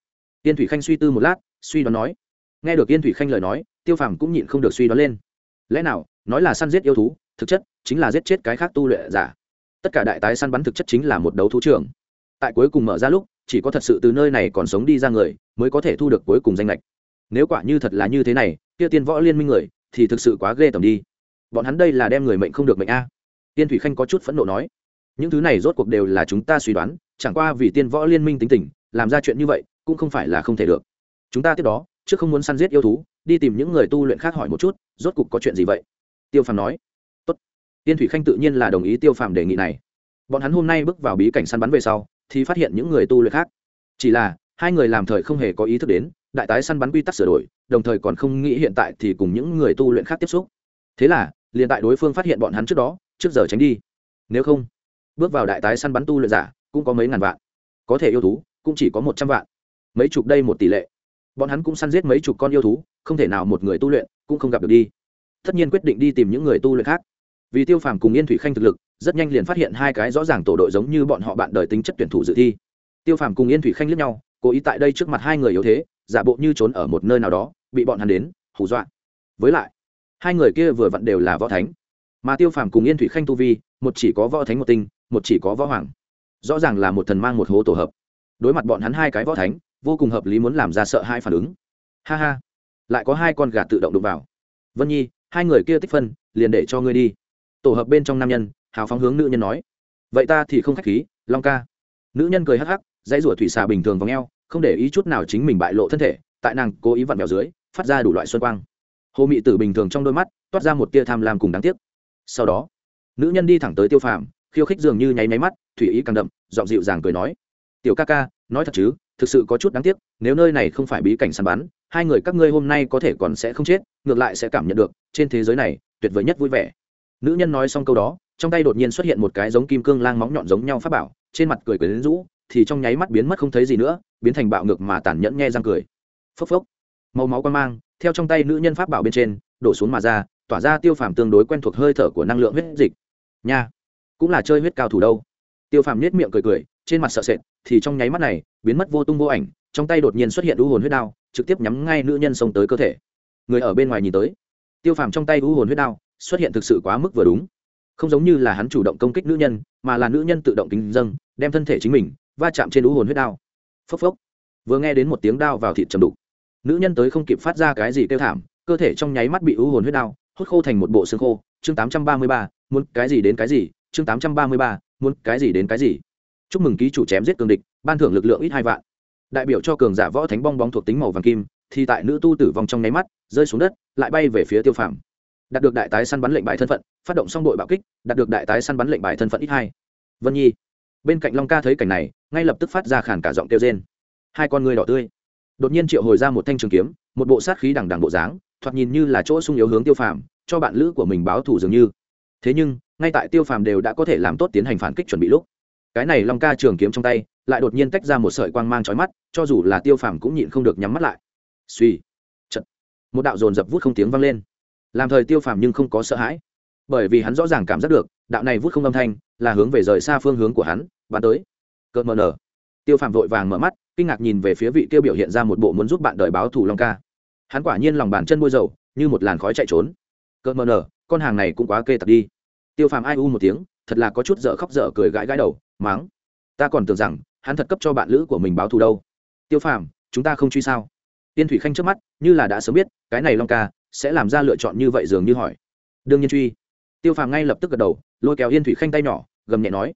Yên thủy khanh suy tư một lát, suy đoán nói. Nghe được yên thủy khanh lời nói tiêu phàm cũng nhịn không được suy đoán lên. Lẽ nào, nói là săn giết yêu thú, thực chất chính là giết chết cái khác tu luyện giả? Tất cả đại tái săn bắn thực chất chính là một đấu thú trưởng. Tại cuối cùng mở ra lúc, chỉ có thật sự từ nơi này còn sống đi ra người mới có thể thu được cuối cùng danh lệch nếu quả như thật là như thế này, kia tiên võ liên minh người thì thực sự quá ghê tầm đi. Bọn hắn đây là đem người mệnh không được mệnh a. Tiên thủy khanh có chút phẫn nộ nói. Những thứ này rốt cuộc đều là chúng ta suy đoán, chẳng qua vì tiên võ liên minh tính tình, làm ra chuyện như vậy cũng không phải là không thể được. Chúng ta tiếp đó chứ không muốn săn giết yêu thú, đi tìm những người tu luyện khác hỏi một chút, rốt cục có chuyện gì vậy? Tiêu phàm nói. Tốt. Tiên thủy khanh tự nhiên là đồng ý tiêu phàm đề nghị này. Bọn hắn hôm nay bước vào bí cảnh săn bắn về sau, thì phát hiện những người tu luyện khác. Chỉ là, hai người làm thời không hề có ý thức đến, đại tái săn bắn quy tắc sửa đổi, đồng thời còn không nghĩ hiện tại thì cùng những người tu luyện khác tiếp xúc. Thế là, liền tại đối phương phát hiện bọn hắn trước đó, trước giờ tránh đi. Nếu không, bước vào đại tái săn bắn tu luyện giả cũng có mấy ngàn vạn. Có thể yêu thú cũng chỉ có một trăm vạn. Mấy chục đây một tỷ lệ bọn hắn cũng săn giết mấy chục con yêu thú, không thể nào một người tu luyện cũng không gặp được đi. Tất nhiên quyết định đi tìm những người tu luyện khác. Vì tiêu phàm cùng yên thủy khanh thực lực, rất nhanh liền phát hiện hai cái rõ ràng tổ đội giống như bọn họ bạn đời tính chất tuyển thủ dự thi. Tiêu phàm cùng yên thủy khanh lướt nhau, cố ý tại đây trước mặt hai người yếu thế, giả bộ như trốn ở một nơi nào đó, bị bọn hắn đến, hù dọa. Với lại, hai người kia vừa vặn đều là võ thánh. Mà tiêu phàm cùng yên thủy khanh tu vi, một chỉ có võ thánh một tinh, một chỉ có võ hoàng. Rõ ràng là một thần mang một hố tổ hợp. Đối mặt bọn hắn hai cái võ thánh vô cùng hợp lý muốn làm ra sợ hai phản ứng. Ha ha, lại có hai con gà tự động đụng vào. Vân nhi, hai người kia tích phân, liền để cho ngươi đi. Tổ hợp bên trong nam nhân, hào phóng hướng nữ nhân nói. Vậy ta thì không k h á c h khí, long ca. Nữ nhân cười hắc hắc, dãy rủa thủy xà bình thường v ò n g e o không để ý chút nào chính mình bại lộ thân thể, tại nàng cố ý vặn vẹo dưới, phát ra đủ loại xuân quang. Hồ mị tử bình thường trong đôi mắt, toát ra một tia tham lam cùng đáng tiếc. Sau đó, nữ nhân đi thẳng tới tiêu phàm, khiêu khích dường như nháy máy mắt, thủy ý càng đậm dọn dịu dàng cười nói. Tiểu ca ca, nói thật chứ thực sự có chút đáng tiếc, nếu nơi này không phải bí cảnh săn bắn, hai người các ngươi hôm nay có thể còn sẽ không chết, ngược lại sẽ cảm nhận được, trên thế giới này, tuyệt vời nhất vui vẻ. Nữ nhân nói xong câu đó, trong tay đột nhiên xuất hiện một cái giống kim cương lang móng nhọn giống nhau pháp bảo, trên mặt cười cười đến rũ, thì trong nháy mắt biến mất không thấy gì nữa, biến thành bạo ngược mà tàn nhẫn nghe răng cười. Phốc phốc. Màu máu quan mang, theo trong tay nữ nhân pháp bảo bên trên, đổ xuống mà ra, tỏa ra tiêu phàm tương đối quen thuộc hơi thở của năng lượng huyết dịch. Nha. Cũng là chơi huyết cao thủ đâu. Tiêu phàm nết miệng cười cười trên mặt sợ sệt, thì trong nháy mắt này, biến mất vô tung vô ảnh, trong tay đột nhiên xuất hiện u hồn huyết đao, trực tiếp nhắm ngay nữ nhân xông tới cơ thể. Người ở bên ngoài nhìn tới. Tiêu phàm trong tay u hồn huyết đao xuất hiện thực sự quá mức vừa đúng. Không giống như là hắn chủ động công kích nữ nhân, mà là nữ nhân tự động kính dâng, đem thân thể chính mình va chạm trên u hồn huyết đao. Phốc phốc. Vừa nghe đến một tiếng đao vào thịt chầm đục, nữ nhân tới không kịp phát ra cái gì kêu thảm, cơ thể trong nháy mắt bị u hồn huyết đao hút khô thành một bộ xương khô. Chương tám trăm ba mươi ba, muốn cái gì đến cái gì? Chương tám trăm ba mươi ba, muốn cái gì đến cái gì? Chúc mừng ký chủ chém giết cường địch, ban thưởng lực lượng ít hai vạn. Đại biểu cho cường giả võ thánh bong bóng thuộc tính màu vàng kim, thì tại nữ tu tử vong trong nháy mắt, rơi xuống đất, lại bay về phía tiêu phàm. Đạt được đại tái săn bắn lệnh bài thân phận, phát động xong đội bạo kích, đạt được đại tái săn bắn lệnh bài thân phận ít hai. Vân nhi. Bên cạnh long ca thấy cảnh này, ngay lập tức phát ra khản cả giọng kêu trên hai con người đỏ tươi. Đột nhiên triệu hồi ra một thanh trường kiếm, một bộ sát khí đằng đằng bộ dáng, thoạt nhìn như là chỗ sung yếu hướng tiêu phàm, cho bạn lữ của mình báo thủ dường như. Thế nhưng, ngay tại tiêu phàm đều đã có thể làm tốt tiến hành phản kích chuẩn bị lúc cái này long ca trường kiếm trong tay lại đột nhiên tách ra một sợi quang mang trói mắt, cho dù là tiêu phàm cũng nhịn không được nhắm mắt lại. Suy, Chật. một đạo dồn dập vút không tiếng vang lên. Làm thời tiêu phàm nhưng không có sợ hãi, bởi vì hắn rõ ràng cảm giác được, đạo này vút không âm thanh là hướng về rời xa phương hướng của hắn, bắn tới. Cợt mờ nở, tiêu phàm vội vàng mở mắt, kinh ngạc nhìn về phía vị tiêu biểu hiện ra một bộ muốn giúp bạn đời báo thủ long ca. Hắn quả nhiên lòng bàn chân bôi dầu, như một làn khói chạy trốn. Cợt mờ nở, con hàng này cũng quá kê tật đi. Tiêu phàm ai u một tiếng, thật là có chút dở khóc dở cười gãi gãi đầu máng. Ta còn tưởng rằng, hắn thật cấp cho bạn lữ của mình báo thù đâu. Tiêu phàm, chúng ta không truy sao? Tiên thủy khanh trước mắt, như là đã sớm biết, cái này long ca, sẽ làm ra lựa chọn như vậy dường như hỏi. Đương nhiên truy. Tiêu phàm ngay lập tức gật đầu, lôi kéo yên thủy khanh tay nhỏ, gầm nhẹ nói.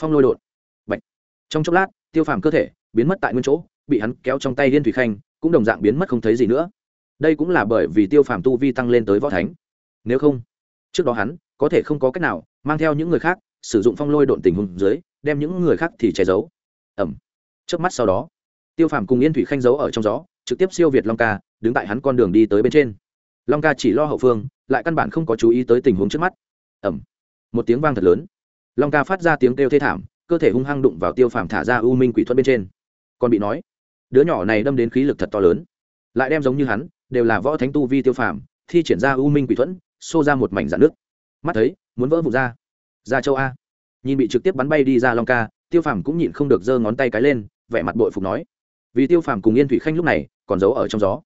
Phong lôi đột. Bạch. trong chốc lát, tiêu phàm cơ thể biến mất tại nguyên chỗ, bị hắn kéo trong tay yên thủy khanh, cũng đồng dạng biến mất không thấy gì nữa. Đây cũng là bởi vì tiêu phàm tu vi tăng lên tới võ thánh. Nếu không, trước đó hắn có thể không có cách nào mang theo những người khác sử dụng phong lôi độn tình huống dưới đem những người khác thì che giấu. Ẩm trước mắt sau đó, tiêu phàm cùng yên thủy khanh giấu ở trong gió, trực tiếp siêu việt long ca, đứng tại hắn con đường đi tới bên trên. Long ca chỉ lo hậu phương, lại căn bản không có chú ý tới tình huống trước mắt. Ẩm một tiếng vang thật lớn. Long ca phát ra tiếng kêu thê thảm, cơ thể hung hăng đụng vào tiêu phàm thả ra u minh quỷ thuật bên trên. Còn bị nói, đứa nhỏ này đâm đến khí lực thật to lớn. Lại đem giống như hắn, đều là võ thánh tu vi tiêu phàm, thi triển ra u minh quỷ thuẫn xô ra một mảnh dạn nước mắt thấy, muốn vỡ vụt ra. Ra châu a nhìn bị trực tiếp bắn bay đi ra long ca, tiêu phàm cũng nhịn không được giơ ngón tay cái lên, vẻ mặt bội phục nói. Vì tiêu phàm cùng yên thủy khanh lúc này còn giấu ở trong gió.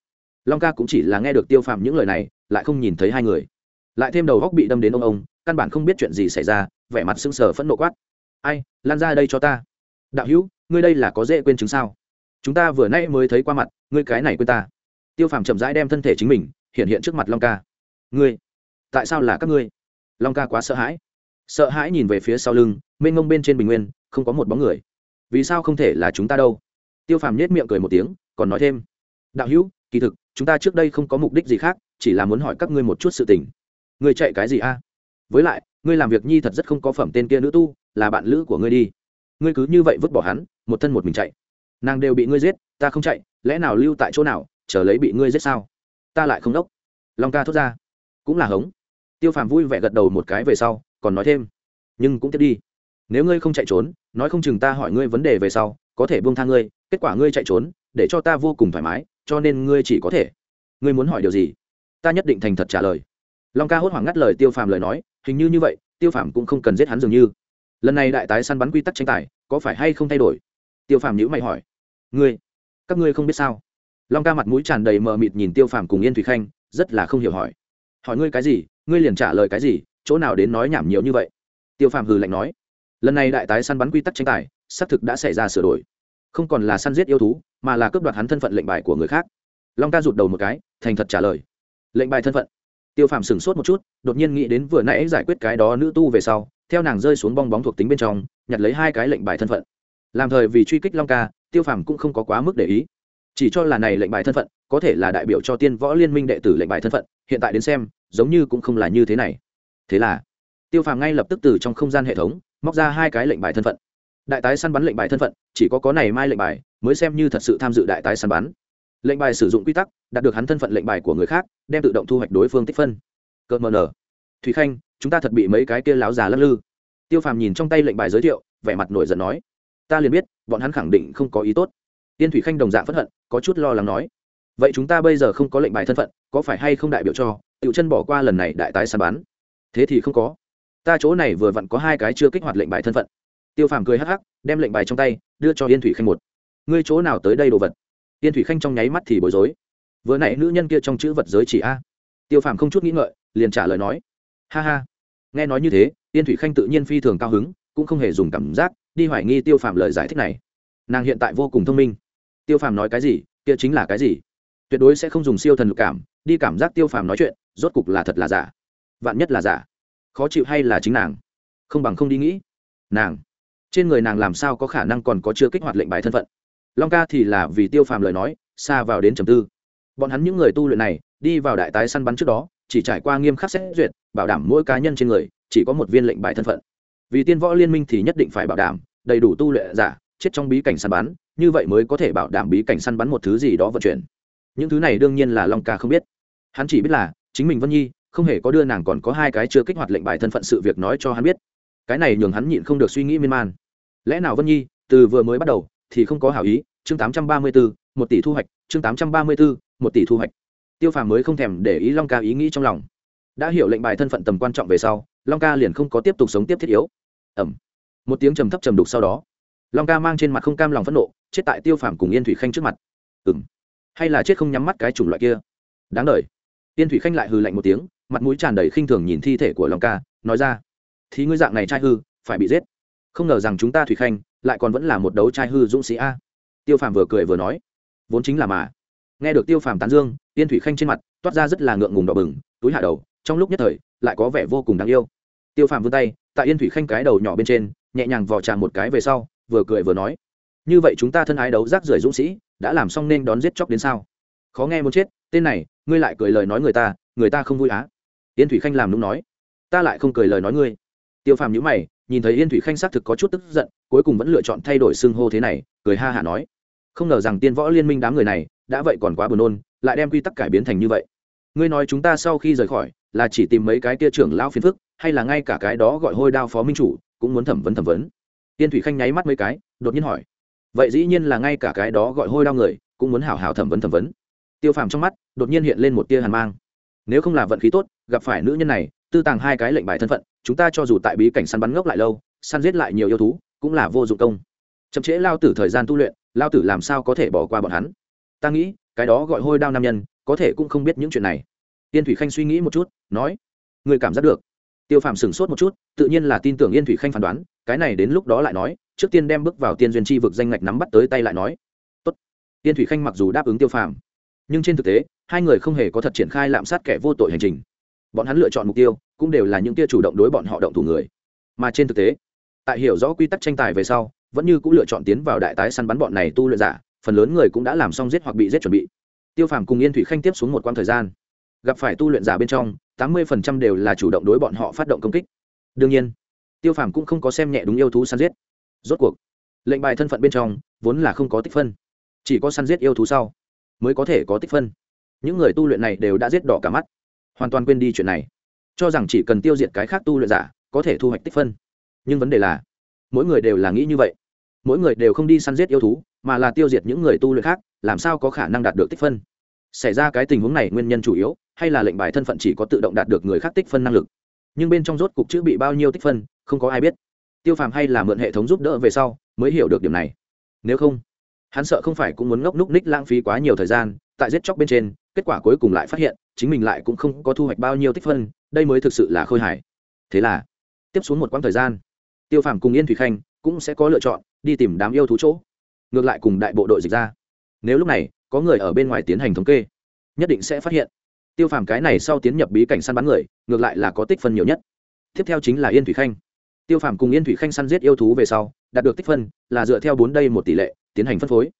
Long ca cũng chỉ là nghe được tiêu phàm những lời này, lại không nhìn thấy hai người. Lại thêm đầu góc bị đâm đến ông ông, căn bản không biết chuyện gì xảy ra, vẻ mặt sưng sờ phẫn nộ quát. Ai, lan ra đây cho ta. Đạo hữu, ngươi đây là có dễ quên chứng sao? Chúng ta vừa nay mới thấy qua mặt, ngươi cái này quên ta. Tiêu phàm chậm rãi đem thân thể chính mình hiện hiện trước mặt long ca. Ngươi, tại sao là các ngươi? Long ca quá sợ hãi sợ hãi nhìn về phía sau lưng, mênh ngông bên trên bình nguyên, không có một bóng người. Vì sao không thể là chúng ta đâu? Tiêu phàm nhét miệng cười một tiếng, còn nói thêm. Đạo hữu, kỳ thực, chúng ta trước đây không có mục đích gì khác, chỉ là muốn hỏi các ngươi một chút sự tình. Ngươi chạy cái gì a? Với lại, ngươi làm việc nhi thật rất không có phẩm tên kia nữ tu, là bạn lữ của ngươi đi. Ngươi cứ như vậy vứt bỏ hắn, một thân một mình chạy. Nàng đều bị ngươi giết, ta không chạy, lẽ nào lưu tại chỗ nào, chờ lấy bị ngươi giết sao? Ta lại không đốc. Long ca thốt ra. Cũng là hống. Tiêu phàm vui vẻ gật đầu một cái về sau còn nói thêm. Nhưng cũng tiếp đi. Nếu ngươi không chạy trốn, nói không chừng ta hỏi ngươi vấn đề về sau, có thể buông tha ngươi, kết quả ngươi chạy trốn, để cho ta vô cùng thoải mái, cho nên ngươi chỉ có thể. Ngươi muốn hỏi điều gì? Ta nhất định thành thật trả lời. Long ca hốt hoảng ngắt lời tiêu phàm lời nói, hình như như vậy, tiêu phàm cũng không cần giết hắn dường như. Lần này đại tái săn bắn quy tắc tranh tài, có phải hay không thay đổi? Tiêu phàm nhữ mày hỏi. Ngươi, các ngươi không biết sao? Long ca mặt mũi tràn đầy mờ mịt nhìn tiêu phàm cùng yên thủy khanh, rất là không hiểu hỏi. Hỏi ngươi cái gì, ngươi liền trả lời cái gì chỗ nào đến nói nhảm nhiều như vậy? Tiêu phàm hừ lạnh nói. Lần này đại tái săn bắn quy tắc tranh tài, xác thực đã xảy ra sửa đổi. Không còn là săn giết yêu thú, mà là cướp đoạt hắn thân phận lệnh bài của người khác. Long ca rụt đầu một cái, thành thật trả lời. Lệnh bài thân phận. Tiêu phàm sửng sốt một chút, đột nhiên nghĩ đến vừa nãy giải quyết cái đó nữ tu về sau, theo nàng rơi xuống bong bóng thuộc tính bên trong, nhặt lấy hai cái lệnh bài thân phận. Làm thời vì truy kích long ca, tiêu phàm cũng không có quá mức để ý. Chỉ cho là này lệnh bài thân phận, có thể là đại biểu cho tiên võ liên minh đệ tử lệnh bài thân phận, hiện tại đến xem, giống như cũng không là như thế này thế là, tiêu phàm ngay lập tức từ trong không gian hệ thống, móc ra hai cái lệnh bài thân phận. Đại tái săn bắn lệnh bài thân phận, chỉ có có này mai lệnh bài, mới xem như thật sự tham dự đại tái săn bắn. Lệnh bài sử dụng quy tắc, đạt được hắn thân phận lệnh bài của người khác, đem tự động thu hoạch đối phương tích phân. Cợt mờ nở. Thúy khanh, chúng ta thật bị mấy cái kia láo già lắc lư. Tiêu phàm nhìn trong tay lệnh bài giới thiệu, vẻ mặt nổi giận nói, ta liền biết, bọn hắn khẳng định không có ý tốt. Tiên thủy khanh đồng dạng p hận, có chút lo lắng nói, vậy chúng ta bây giờ không có lệnh bài thân phận, có phải hay không đại biểu cho, tiểu chân bỏ qua lần này đại tái săn bắn? Thế thì không có. Ta chỗ này vừa vặn có hai cái chưa kích hoạt lệnh bài thân phận. Tiêu phàm cười hắc hắc, đem lệnh bài trong tay, đưa cho yên thủy khanh một. Ngươi chỗ nào tới đây đồ vật? Yên thủy khanh trong nháy mắt thì bối rối. Vừa nãy nữ nhân kia trong chữ vật giới chỉ a. Tiêu phàm không chút nghĩ ngợi, liền trả lời nói. Ha ha. Nghe nói như thế, yên thủy khanh tự nhiên phi thường cao hứng, cũng không hề dùng cảm giác, đi hoài nghi tiêu phàm lời giải thích này. Nàng hiện tại vô cùng thông minh. Tiêu phàm nói cái gì, kia chính là cái gì? Tuyệt đối sẽ không dùng siêu thần lực cảm, đi cảm giác tiêu phàm nói chuyện, rốt cục là thật là giả vạn nhất là giả, khó chịu hay là chính nàng? Không bằng không đi nghĩ. Nàng, trên người nàng làm sao có khả năng còn có chưa kích hoạt lệnh bài thân phận? Long ca thì là vì tiêu phàm lời nói, xa vào đến trầm tư. Bọn hắn những người tu luyện này, đi vào đại tái săn bắn trước đó, chỉ trải qua nghiêm khắc xét duyệt, bảo đảm mỗi cá nhân trên người chỉ có một viên lệnh bài thân phận. Vì tiên võ liên minh thì nhất định phải bảo đảm, đầy đủ tu luyện giả, chết trong bí cảnh săn bắn, như vậy mới có thể bảo đảm bí cảnh săn bắn một thứ gì đó vận chuyển. Những thứ này đương nhiên là long ca không biết. Hắn chỉ biết là, chính mình vân nhi không hề có đưa nàng còn có hai cái chưa kích hoạt lệnh bài thân phận sự việc nói cho hắn biết. Cái này nhường hắn nhịn không được suy nghĩ miên man. Lẽ nào vân nhi, từ vừa mới bắt đầu, thì không có hảo ý? Chương tám trăm ba mươi bốn một tỷ thu hoạch. Chương tám trăm ba mươi bốn một tỷ thu hoạch. Tiêu phàm mới không thèm để ý long ca ý nghĩ trong lòng. Đã hiểu lệnh bài thân phận tầm quan trọng về sau, long ca liền không có tiếp tục sống tiếp thiết yếu. Ẩm. Một tiếng trầm thấp trầm đục sau đó, long ca mang trên mặt không cam lòng phẫn nộ, chết tại tiêu phàm cùng yên thủy khanh trước mặt. Ừ m hay là chết không nhắm mắt cái chủng loại kia? Đáng đ yên thủy khanh lại hừ lạnh một tiếng mặt mũi tràn đầy khinh thường nhìn thi thể của long ca, nói ra thì ngươi dạng này trai hư, phải bị giết. Không ngờ rằng chúng ta thủy khanh lại còn vẫn là một đấu trai hư dũng sĩ a. Tiêu phàm vừa cười vừa nói, vốn chính là mà. Nghe được tiêu phàm tán dương, yên thủy khanh trên mặt toát ra rất là ngượng ngùng đỏ bừng, túi hạ đầu, trong lúc nhất thời lại có vẻ vô cùng đáng yêu. Tiêu phàm vươn tay, tại yên thủy khanh cái đầu nhỏ bên trên, nhẹ nhàng vò trà một cái về sau, vừa cười vừa nói, như vậy chúng ta thân ái đấu rác rưởi dũng sĩ, đã làm xong nên đón giết chóc đến sao? Khó nghe muốn chết, tên này, ngươi lại cười lời nói người ta người ta không vui á yên thủy khanh làm đúng nói, ta lại không cười lời nói ngươi. Tiêu phàm nhữ mày, nhìn thấy yên thủy khanh xác thực có chút tức giận, cuối cùng vẫn lựa chọn thay đổi xưng hô thế này, cười ha hả nói, không ngờ rằng tiên võ liên minh đám người này, đã vậy còn quá buồn nôn, lại đem quy tắc cải biến thành như vậy. Ngươi nói chúng ta sau khi rời khỏi, là chỉ tìm mấy cái kia trưởng lao phiền phức, hay là ngay cả cái đó gọi hôi đao phó minh chủ, cũng muốn thẩm vấn thẩm vấn? Tiên thủy khanh nháy mắt mấy cái, đột nhiên hỏi, vậy dĩ nhiên là ngay cả cái đó gọi hôi đao người, cũng muốn hảo hảo thẩm vấn thẩm vấn. Tiêu phàm trong mắt đột nhiên hiện lên một tia hàn mang nếu không là vận khí tốt, gặp phải nữ nhân này, tư tàng hai cái lệnh bài thân phận, chúng ta cho dù tại bí cảnh săn bắn ngốc lại lâu, săn giết lại nhiều yêu thú, cũng là vô dụng công. Chậm trễ lao tử thời gian tu luyện, lao tử làm sao có thể bỏ qua bọn hắn? Ta nghĩ, cái đó gọi hôi đao nam nhân, có thể cũng không biết những chuyện này. Yên thủy khanh suy nghĩ một chút, nói người cảm giác được. Tiêu phàm sửng sốt một chút, tự nhiên là tin tưởng yên thủy khanh phán đoán, cái này đến lúc đó lại nói, trước tiên đem bước vào tiên duyên chi vực danh ngạch nắm bắt tới tay lại nói. Tốt. Yên thủy khanh mặc dù đáp ứng tiêu phàm nhưng trên thực tế, hai người không hề có thật triển khai lạm sát kẻ vô tội hành trình. Bọn hắn lựa chọn mục tiêu, cũng đều là những tia chủ động đối bọn họ động thủ người. Mà trên thực tế, tại hiểu rõ quy tắc tranh tài về sau, vẫn như cũng lựa chọn tiến vào đại tái săn bắn bọn này tu luyện giả, phần lớn người cũng đã làm xong giết hoặc bị giết chuẩn bị. Tiêu phàm cùng yên thủy khanh tiếp xuống một quãng thời gian. Gặp phải tu luyện giả bên trong, tám mươi phần trăm đều là chủ động đối bọn họ phát động công kích. Đương nhiên, tiêu phàm cũng không có xem nhẹ đúng yêu thú săn giết. Rốt cuộc, lệnh bài thân phận bên trong, vốn là không có tích phân. Chỉ có săn giết yêu thú sau mới có thể có tích phân. Những người tu luyện này đều đã giết đỏ cả mắt. Hoàn toàn quên đi chuyện này. Cho rằng chỉ cần tiêu diệt cái khác tu luyện giả, có thể thu hoạch tích phân. Nhưng vấn đề là, mỗi người đều là nghĩ như vậy. Mỗi người đều không đi săn giết yêu thú, mà là tiêu diệt những người tu luyện khác, làm sao có khả năng đạt được tích phân? Xảy ra cái tình huống này nguyên nhân chủ yếu, hay là lệnh bài thân phận chỉ có tự động đạt được người khác tích phân năng lực? Nhưng bên trong rốt cục chữ bị bao nhiêu tích phân, không có ai biết. Tiêu phàm hay là mượn hệ thống giúp đỡ về sau, mới hiểu được điểm này. Nếu không hắn sợ không phải cũng muốn ngốc núc ních lãng phí quá nhiều thời gian, tại giết chóc bên trên, kết quả cuối cùng lại phát hiện, chính mình lại cũng không có thu hoạch bao nhiêu tích phân, đây mới thực sự là khôi hài. Thế là, tiếp xuống một quãng thời gian, tiêu phàm cùng yên thủy khanh cũng sẽ có lựa chọn, đi tìm đám yêu thú chỗ. Ngược lại cùng đại bộ đội dịch ra. Nếu lúc này, có người ở bên ngoài tiến hành thống kê, nhất định sẽ phát hiện. Tiêu phàm cái này sau tiến nhập bí cảnh săn bắn người, ngược lại là có tích phân nhiều nhất. Tiếp theo chính là yên thủy khanh. Tiêu phàm cùng yên thủy khanh săn giết yêu thú về sau, đạt được tích phân là dựa theo bốn đây một tỷ lệ tiến hành phân phối.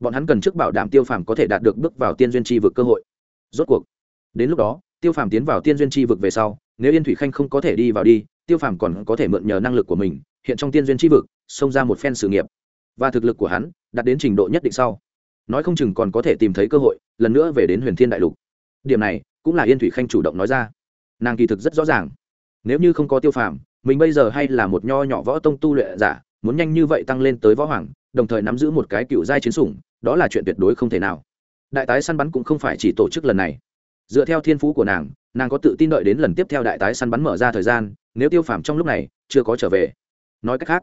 Bọn hắn cần trước bảo đảm tiêu phàm có thể đạt được bước vào tiên duyên tri vực cơ hội. Rốt cuộc, đến lúc đó, tiêu phàm tiến vào tiên duyên tri vực về sau, nếu yên thủy khanh không có thể đi vào đi, tiêu phàm còn có thể mượn nhờ năng lực của mình, hiện trong tiên duyên tri vực, xông ra một phen sự nghiệp. Và thực lực của hắn đạt đến trình độ nhất định sau. Nói không chừng còn có thể tìm thấy cơ hội, lần nữa về đến huyền thiên đại lục. Điểm này cũng là yên thủy khanh chủ động nói ra. Nàng kỳ thực rất rõ ràng. Nếu như không có tiêu phàm, mình bây giờ hay là một nho nhỏ võ tông tu luyện giả, muốn nhanh như vậy tăng lên tới võ hoàng đồng thời nắm giữ một cái cựu giai chiến sủng, đó là chuyện tuyệt đối không thể nào. Đại tái săn bắn cũng không phải chỉ tổ chức lần này. Dựa theo thiên phú của nàng nàng có tự tin đợi đến lần tiếp theo đại tái săn bắn mở ra thời gian, nếu tiêu phàm trong lúc này chưa có trở về. Nói cách khác,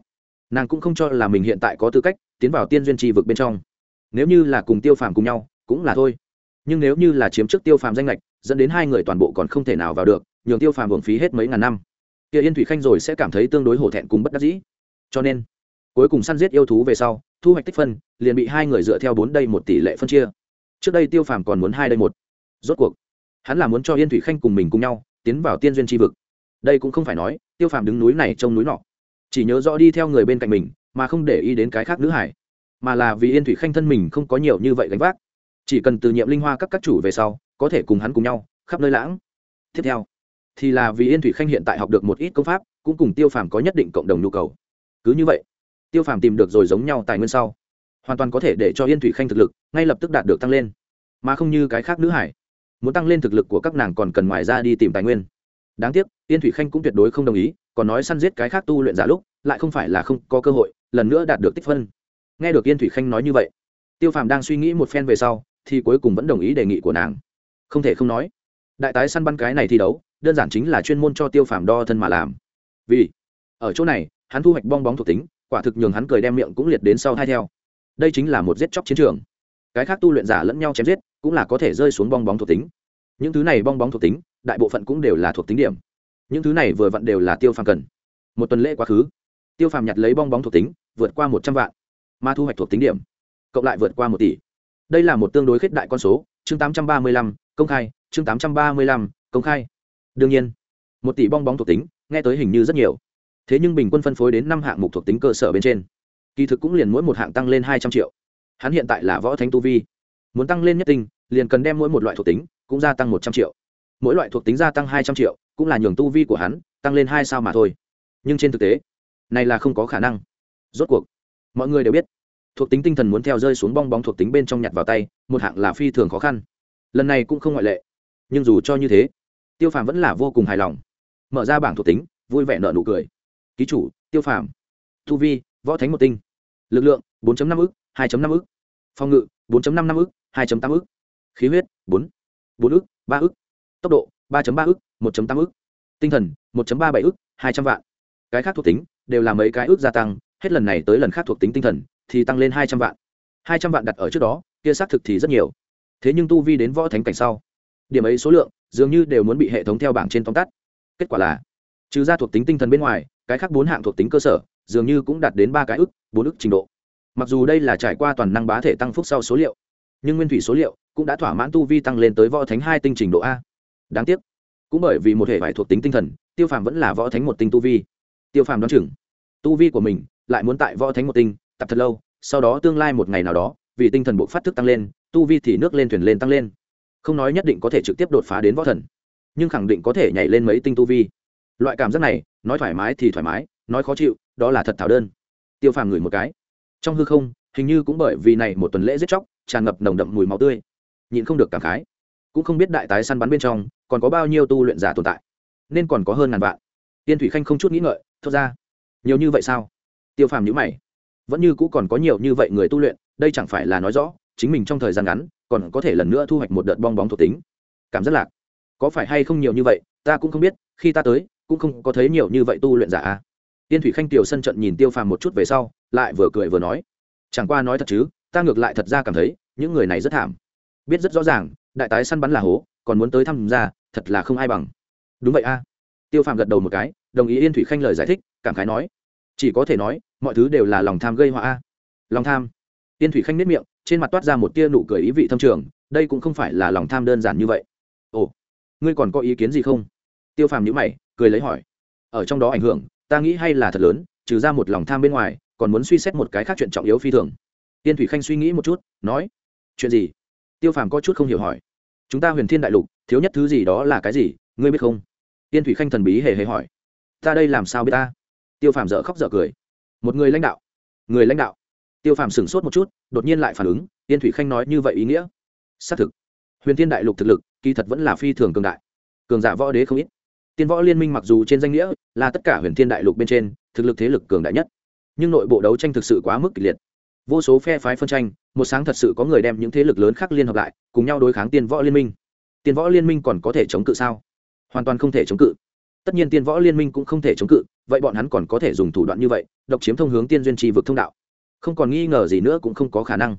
nàng cũng không cho là mình hiện tại có tư cách tiến vào tiên duyên chi vực bên trong. Nếu như là cùng tiêu phàm cùng nhau, cũng là thôi. Nhưng nếu như là chiếm trước tiêu phàm danh lệch, dẫn đến hai người toàn bộ còn không thể nào vào được, nhường tiêu phàm hưởng phí hết mấy ngàn năm. Kia yên thủy khanh rồi sẽ cảm thấy tương đối hổ thẹn cùng bất đắc dĩ. Cho nên cuối cùng săn giết yêu thú về sau, thu hoạch tích phân, liền bị hai người dựa theo bốn đây một tỷ lệ phân chia. Trước đây tiêu phàm còn muốn hai đây một. Rốt cuộc, hắn là muốn cho yên thủy khanh cùng mình cùng nhau tiến vào tiên duyên tri vực. Đây cũng không phải nói, tiêu phàm đứng núi này trông núi nọ. Chỉ nhớ rõ đi theo người bên cạnh mình, mà không để ý đến cái khác nữ hải. Mà là vì yên thủy khanh thân mình không có nhiều như vậy gánh vác. Chỉ cần từ nhiệm linh hoa các các chủ về sau, có thể cùng hắn cùng nhau, khắp nơi lãng. Tiếp theo, thì là vì yên thủy khanh hiện tại học được một ít công pháp, cũng cùng tiêu phàm có nhất định cộng đồng nhu cầu. Cứ như vậy tiêu phàm tìm được rồi giống nhau tài nguyên sau, hoàn toàn có thể để cho yên thủy khanh thực lực ngay lập tức đạt được tăng lên, mà không như cái khác nữ hải. Muốn tăng lên thực lực của các nàng còn cần ngoài ra đi tìm tài nguyên. Đáng tiếc, yên thủy khanh cũng tuyệt đối không đồng ý, còn nói săn giết cái khác tu luyện giả lúc, lại không phải là không có cơ hội, lần nữa đạt được tích phân. Nghe được yên thủy khanh nói như vậy, tiêu phàm đang suy nghĩ một phen về sau, thì cuối cùng vẫn đồng ý đề nghị của nàng. Không thể không nói, đại tái săn bắn cái này thi đấu, đơn giản chính là chuyên môn cho tiêu phàm đo thân mà làm. Vì, ở chỗ này, hắn thu hoạch bong bóng thuộc tính quả thực nhường hắn cười đem miệng cũng liệt đến sau hai theo. Đây chính là một giết chóc chiến trường. Cái khác tu luyện giả lẫn nhau chém giết, cũng là có thể rơi xuống bong bóng thuộc tính. Những thứ này bong bóng thuộc tính, đại bộ phận cũng đều là thuộc tính điểm. Những thứ này vừa vặn đều là tiêu phàm cần. Một tuần lễ quá khứ, tiêu phàm nhặt lấy bong bóng thuộc tính, vượt qua một trăm vạn, mà thu hoạch thuộc tính điểm, cộng lại vượt qua một tỷ. Đây là một tương đối khích đại con số, chương tám trăm ba mươi lăm, công khai, chương tám trăm ba mươi lăm, công khai. Đương nhiên, một tỷ bong bóng thuộc tính, nghe tới hình như rất nhiều thế nhưng bình quân phân phối đến năm hạng mục thuộc tính cơ sở bên trên, kỳ thực cũng liền mỗi một hạng tăng lên hai trăm triệu. Hắn hiện tại là võ thánh tu vi. Muốn tăng lên nhất tinh, liền cần đem mỗi một loại thuộc tính cũng gia tăng một trăm triệu. Mỗi loại thuộc tính gia tăng hai trăm triệu, cũng là nhường tu vi của hắn tăng lên hai sao mà thôi. Nhưng trên thực tế, này là không có khả năng. Rốt cuộc, mọi người đều biết, thuộc tính tinh thần muốn theo rơi xuống bong bóng thuộc tính bên trong nhặt vào tay, một hạng là phi thường khó khăn. Lần này cũng không ngoại lệ. Nhưng dù cho như thế, tiêu phàm vẫn là vô cùng hài lòng. Mở ra bảng thuộc tính, vui vẻ nợ nụ cười ký chủ, tiêu phàm. Thu vi, võ thánh một tinh. Lực lượng 4 năm ức 2 năm ức. Phòng ngự 4 năm năm ức 2 tám ức. Khí huyết 4 4 ức 3 ức. Tốc độ 3 ba ức 1 tám ức. Tinh thần 1 ba bảy ức 200 vạn. Cái khác thuộc tính, đều là mấy cái ước gia tăng, hết lần này tới lần khác thuộc tính tinh thần, thì tăng lên hai trăm vạn. hai trăm vạn đặt ở trước đó, kia xác thực thì rất nhiều. Thế nhưng tu vi đến võ thánh cảnh sau, điểm ấy số lượng, dường như đều muốn bị hệ thống theo bảng trên tóm tắt. Kết quả là, trừ ra thuộc tính tinh thần bên ngoài cái khác bốn hạng thuộc tính cơ sở, dường như cũng đạt đến ba cái ức, bốn ức trình độ. Mặc dù đây là trải qua toàn năng bá thể tăng phúc sau số liệu, nhưng nguyên thủy số liệu cũng đã thỏa mãn tu vi tăng lên tới võ thánh hai tinh trình độ a. Đáng tiếc, cũng bởi vì một hệ vải thuộc tính tinh thần, tiêu phàm vẫn là võ thánh một tinh tu vi. Tiêu phàm đoán chừng, tu vi của mình lại muốn tại võ thánh một tinh, tập thật lâu, sau đó tương lai một ngày nào đó, vì tinh thần bộ phát thức tăng lên, tu vi thì nước lên thuyền lên tăng lên. Không nói nhất định có thể trực tiếp đột phá đến võ thần, nhưng khẳng định có thể nhảy lên mấy tinh tu vi. Loại cảm giác này nói thoải mái thì thoải mái, nói khó chịu, đó là thật thảo đơn. Tiêu phàm ngửi một cái. Trong hư không, hình như cũng bởi vì này một tuần lễ giết chóc, tràn ngập nồng đậm mùi máu tươi. Nhịn không được cảm khái. Cũng không biết đại tái săn bắn bên trong, còn có bao nhiêu tu luyện giả tồn tại. Nên còn có hơn ngàn vạn. Tiên thủy khanh không chút nghĩ ngợi, thốt ra. Nhiều như vậy sao? Tiêu phàm nhữ mày. Vẫn như cũ còn có nhiều như vậy người tu luyện, đây chẳng phải là nói rõ, chính mình trong thời gian ngắn, còn có thể lần nữa thu hoạch một đợt bong bóng thuộc tính. Cảm rất lạc. Có phải hay không nhiều như vậy, ta cũng không biết, khi ta tới cũng không có thấy nhiều như vậy tu luyện giả a tiên thủy khanh tiểu sân trận nhìn tiêu phàm một chút về sau, lại vừa cười vừa nói, chẳng qua nói thật chứ, ta ngược lại thật ra cảm thấy, những người này rất thảm. Biết rất rõ ràng, đại tái săn bắn là hố, còn muốn tới tham gia thật là không ai bằng. Đúng vậy a. Tiêu phàm gật đầu một cái, đồng ý yên thủy khanh lời giải thích, cảm khái nói, chỉ có thể nói, mọi thứ đều là lòng tham gây họa a. Lòng tham? Yên thủy khanh nếp miệng, trên mặt toát ra một tia nụ cười ý vị thâm trường, đây cũng không phải là lòng tham đơn giản như vậy. Ồ, ngươi còn có ý kiến gì không? Tiêu phàm nhữ mày cười lấy hỏi, ở trong đó ảnh hưởng, ta nghĩ hay là thật lớn, trừ ra một lòng tham bên ngoài, còn muốn suy xét một cái khác chuyện trọng yếu phi thường. Tiên thủy khanh suy nghĩ một chút, nói, chuyện gì? Tiêu phàm có chút không hiểu hỏi, chúng ta huyền thiên đại lục, thiếu nhất thứ gì đó là cái gì, ngươi biết không? Tiên thủy khanh thần bí hề hề hỏi, ta đây làm sao biết ta? Tiêu phàm dở khóc dở cười, một người lãnh đạo, người lãnh đạo. Tiêu phàm sửng sốt một chút, đột nhiên lại phản ứng, tiên thủy khanh nói như vậy ý nghĩa. Xác thực, huyền thiên đại lục thực lực, kỳ thật vẫn là phi thường cường đại. Cường giả võ đế không ít tiên võ liên minh mặc dù trên danh nghĩa là tất cả huyền thiên đại lục bên trên thực lực thế lực cường đại nhất, nhưng nội bộ đấu tranh thực sự quá mức kịch liệt. Vô số phe phái phân tranh, một sáng thật sự có người đem những thế lực lớn khác liên hợp lại, cùng nhau đối kháng tiên võ liên minh. Tiên võ liên minh còn có thể chống cự sao? Hoàn toàn không thể chống cự. Tất nhiên tiên võ liên minh cũng không thể chống cự, vậy bọn hắn còn có thể dùng thủ đoạn như vậy, độc chiếm thông hướng tiên duyên trì vực thông đạo. Không còn nghi ngờ gì nữa cũng không có khả năng.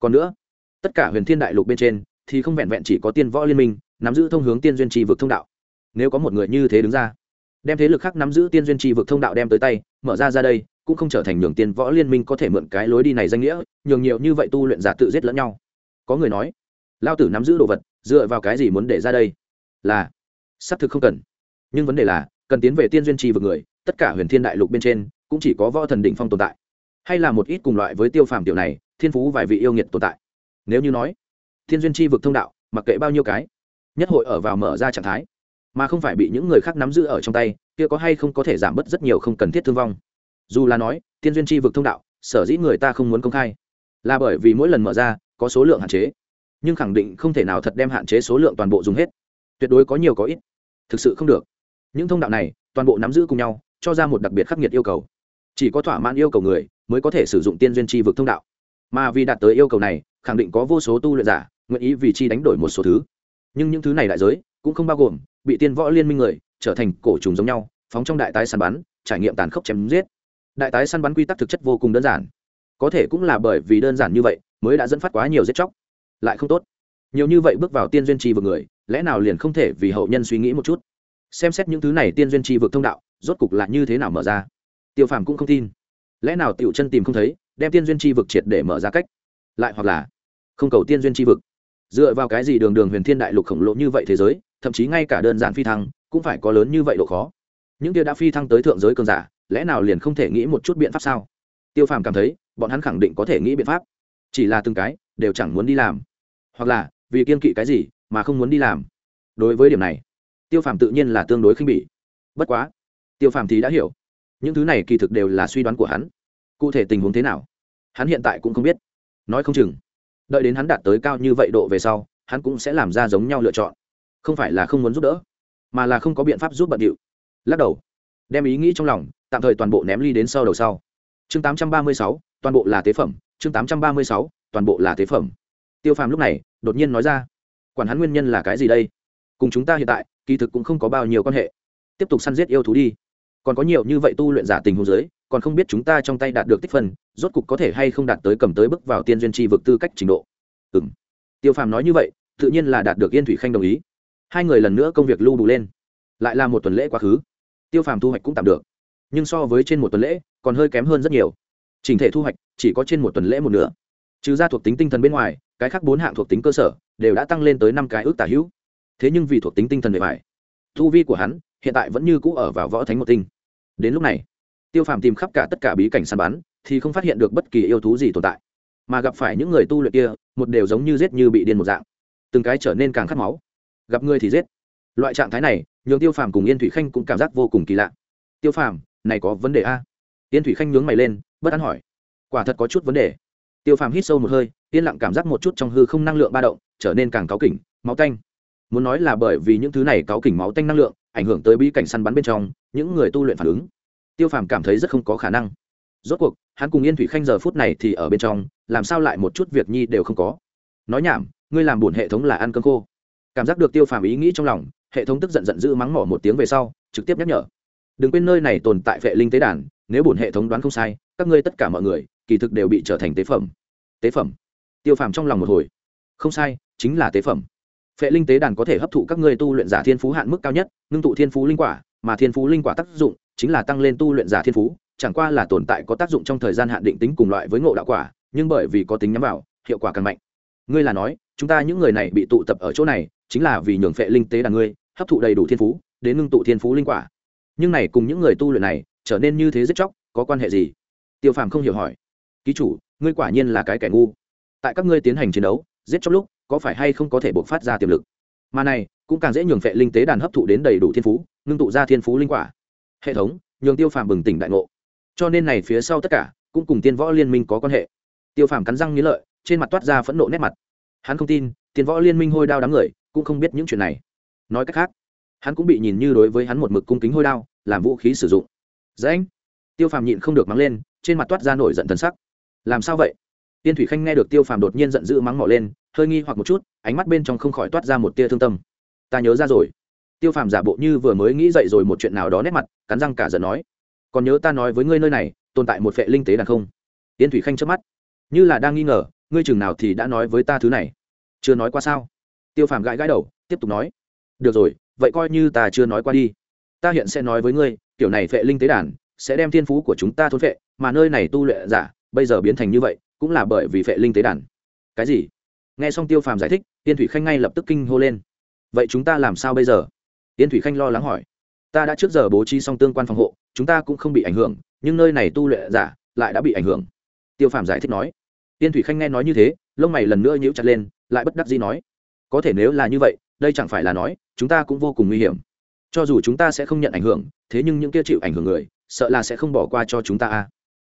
Còn nữa, tất cả huyền thiên đại lục bên trên thì không vẹn vẹn chỉ có tiên võ liên minh nắm giữ thông hướng tiên duyên trì vực thông đạo nếu có một người như thế đứng ra, đem thế lực khác nắm giữ tiên duyên tri vực thông đạo đem tới tay, mở ra ra đây, cũng không trở thành nhường tiên võ liên minh có thể mượn cái lối đi này danh nghĩa, nhường nhiều như vậy tu luyện giả tự giết lẫn nhau. Có người nói, lao tử nắm giữ đồ vật, dựa vào cái gì muốn để ra đây? Là, xác thực không cần. Nhưng vấn đề là, cần tiến về tiên duyên trì vực người, tất cả huyền thiên đại lục bên trên, cũng chỉ có võ thần đỉnh phong tồn tại. Hay là một ít cùng loại với tiêu phàm tiểu này, thiên phú vài vị yêu nghiệt tồn tại. Nếu như nói thiên duyên tri vực thông đạo, mặc kệ bao nhiêu cái, nhất hội ở vào mở ra trạng thái mà không phải bị những người khác nắm giữ ở trong tay, kia có hay không có thể giảm bớt rất nhiều không cần thiết thương vong. Dù là nói thiên duyên tri vực thông đạo, sở dĩ người ta không muốn công khai, là bởi vì mỗi lần mở ra, có số lượng hạn chế. Nhưng khẳng định không thể nào thật đem hạn chế số lượng toàn bộ dùng hết. Tuyệt đối có nhiều có ít. Thực sự không được. Những thông đạo này, toàn bộ nắm giữ cùng nhau, cho ra một đặc biệt khắc nghiệt yêu cầu. Chỉ có thỏa mãn yêu cầu người, mới có thể sử dụng tiên duyên tri vực thông đạo. Mà vì đạt tới yêu cầu này, khẳng định có vô số tu luyện giả, nguyện ý vì chi đánh đổi một số thứ. Nhưng những thứ này đại giới, cũng không bao gồm bị tiên võ liên minh người, trở thành cổ trùng giống nhau, phóng trong đại tái săn bắn, trải nghiệm tàn khốc chém giết. Đại tái săn bắn quy tắc thực chất vô cùng đơn giản. Có thể cũng là bởi vì đơn giản như vậy, mới đã dẫn phát quá nhiều giết chóc. Lại không tốt. Nhiều như vậy bước vào tiên duyên trì vực người, lẽ nào liền không thể vì hậu nhân suy nghĩ một chút? Xem xét những thứ này tiên duyên trì vực thông đạo, rốt cục là như thế nào mở ra? Tiêu phàm cũng không tin. Lẽ nào tiểu chân tìm không thấy, đem tiên duyên tri vực triệt để mở ra cách? Lại hoặc là không cầu tiên duyên tri vực. Dựa vào cái gì đường đường huyền thiên đại lục khổng lồ như vậy thế giới thậm chí ngay cả đơn giản phi thăng cũng phải có lớn như vậy độ khó. Những kia đã phi thăng tới thượng giới cường giả, lẽ nào liền không thể nghĩ một chút biện pháp sao? Tiêu phàm cảm thấy, bọn hắn khẳng định có thể nghĩ biện pháp. Chỉ là từng cái, đều chẳng muốn đi làm. Hoặc là, vì kiên kỵ cái gì, mà không muốn đi làm. Đối với điểm này, tiêu phàm tự nhiên là tương đối khinh bỉ. Bất quá, tiêu phàm thì đã hiểu. Những thứ này kỳ thực đều là suy đoán của hắn. Cụ thể tình huống thế nào, hắn hiện tại cũng không biết. Nói không chừng, đợi đến hắn đạt tới cao như vậy độ về sau, hắn cũng sẽ làm ra giống nhau lựa chọn không phải là không muốn giúp đỡ mà là không có biện pháp giúp bận điệu. Lắc đầu đem ý nghĩ trong lòng tạm thời toàn bộ ném ly đến sau đầu sau. Chương 836, toàn bộ là tế phẩm. Chương 836, toàn bộ là tế phẩm. Tiêu phàm lúc này đột nhiên nói ra quản hắn nguyên nhân là cái gì đây? Cùng chúng ta hiện tại kỳ thực cũng không có bao nhiêu quan hệ. Tiếp tục săn giết yêu thú đi. Còn có nhiều như vậy tu luyện giả tình hồ giới còn không biết chúng ta trong tay đạt được tích phân rốt cục có thể hay không đạt tới cầm tới bước vào tiên duyên tri vực tư cách trình độ. Ừ m tiêu phàm nói như vậy tự nhiên là đạt được yên thủy khanh đồng ý hai người lần nữa công việc lưu bù lên. Lại là một tuần lễ quá khứ. Tiêu phàm thu hoạch cũng tạm được, nhưng so với trên một tuần lễ, còn hơi kém hơn rất nhiều. Trình thể thu hoạch chỉ có trên một tuần lễ một nửa. Trừ ra thuộc tính tinh thần bên ngoài, cái khác bốn hạng thuộc tính cơ sở đều đã tăng lên tới năm cái ước tả hữu. Thế nhưng vì thuộc tính tinh thần bề ngoài thu vi của hắn hiện tại vẫn như cũ ở vào võ thánh một tinh. Đến lúc này, tiêu phàm tìm khắp cả tất cả bí cảnh săn bắn thì không phát hiện được bất kỳ yêu thú gì tồn tại. Mà gặp phải những người tu luyện kia, một đều giống như giết như bị điên một dạng. Từng cái trở nên càng khát máu gặp người thì giết. Loại trạng thái này, nhường tiêu phàm cùng yên thủy khanh cũng cảm giác vô cùng kỳ lạ. Tiêu phàm, này có vấn đề a? Yên thủy khanh nhướng mày lên, bất an hỏi. Quả thật có chút vấn đề. Tiêu phàm hít sâu một hơi, yên lặng cảm giác một chút trong hư không năng lượng ba động, trở nên càng cáu kỉnh, máu tanh. Muốn nói là bởi vì những thứ này cáu kỉnh máu tanh năng lượng, ảnh hưởng tới bi cảnh săn bắn bên trong, những người tu luyện phản ứng. Tiêu phàm cảm thấy rất không có khả năng. Rốt cuộc, hắn cùng yên thủy khanh giờ phút này thì ở bên trong, làm sao lại một chút việc nhi đều không có? Nói nhảm, ngươi làm buồn hệ thống là ăn cơm khô cảm giác được tiêu phàm ý nghĩ trong lòng, hệ thống tức giận giận dữ mắng mỏ một tiếng về sau, trực tiếp nhắc nhở. Đừng quên nơi này tồn tại vệ linh tế đàn, nếu bổn hệ thống đoán không sai, các ngươi tất cả mọi người, kỳ thực đều bị trở thành tế phẩm. Tế phẩm? Tiêu phàm trong lòng một hồi. Không sai, chính là tế phẩm. Phệ linh tế đàn có thể hấp thụ các ngươi tu luyện giả thiên phú hạn mức cao nhất, ngưng tụ thiên phú linh quả, mà thiên phú linh quả tác dụng chính là tăng lên tu luyện giả thiên phú, chẳng qua là tồn tại có tác dụng trong thời gian hạn định tính cùng loại với ngộ đạo quả, nhưng bởi vì có tính nhắm vào, hiệu quả càng mạnh. Ngươi là nói, chúng ta những người này bị tụ tập ở chỗ này chính là vì nhường phệ linh tế đàn ngươi, hấp thụ đầy đủ thiên phú, đến ngưng tụ thiên phú linh quả. Nhưng này cùng những người tu luyện này, trở nên như thế giết chóc, có quan hệ gì? Tiêu phàm không hiểu hỏi. Ký chủ, ngươi quả nhiên là cái kẻ ngu. Tại các ngươi tiến hành chiến đấu, giết chóc lúc, có phải hay không có thể buộc phát ra tiềm lực? Mà này, cũng càng dễ nhường phệ linh tế đàn hấp thụ đến đầy đủ thiên phú, ngưng tụ ra thiên phú linh quả. Hệ thống, nhường tiêu phàm bừng tỉnh đại ngộ. Cho nên này phía sau tất cả, cũng cùng tiên võ liên minh có quan hệ. Tiêu phàm cắn răng nghĩ lợi, trên mặt toát ra phẫn nộ nét mặt. Hắn không tin, tiên võ liên minh hôi đao đám người cũng không biết những chuyện này. Nói cách khác, hắn cũng bị nhìn như đối với hắn một mực cung kính hôi đao, làm vũ khí sử dụng. Dễ anh. Tiêu phàm nhịn không được mắng lên, trên mặt toát ra nổi giận thần sắc. Làm sao vậy? Tiên thủy khanh nghe được tiêu phàm đột nhiên giận dữ mắng mỏ lên, hơi nghi hoặc một chút, ánh mắt bên trong không khỏi toát ra một tia thương tâm. Ta nhớ ra rồi. Tiêu phàm giả bộ như vừa mới nghĩ dậy rồi một chuyện nào đó nét mặt, cắn răng cả giận nói. Còn nhớ ta nói với ngươi nơi này, tồn tại một phệ linh tế đàn không? Tiên thủy khanh trước mắt. Như là đang nghi ngờ, ngươi chừng nào thì đã nói với ta thứ này? Chưa nói qua sao? Tiêu phàm gãi gãi đầu, tiếp tục nói, được rồi, vậy coi như ta chưa nói qua đi. Ta hiện sẽ nói với ngươi, kiểu này phệ linh tế đàn sẽ đem thiên phú của chúng ta thôn phệ, mà nơi này tu luyện giả bây giờ biến thành như vậy, cũng là bởi vì phệ linh tế đàn. Cái gì? Nghe xong tiêu phàm giải thích tiên thủy khanh ngay lập tức kinh hô lên. Vậy chúng ta làm sao bây giờ? Tiên thủy khanh lo lắng hỏi. Ta đã trước giờ bố trí xong tương quan phòng hộ, chúng ta cũng không bị ảnh hưởng, nhưng nơi này tu luyện giả lại đã bị ảnh hưởng. Tiêu phàm giải thích nói. Tiên thủy khanh nghe nói như thế, lông mày lần nữa nhíu chặt lên, lại bất đắc dĩ nói có thể nếu là như vậy, đây chẳng phải là nói, chúng ta cũng vô cùng nguy hiểm. Cho dù chúng ta sẽ không nhận ảnh hưởng, thế nhưng những kia chịu ảnh hưởng người, sợ là sẽ không bỏ qua cho chúng ta a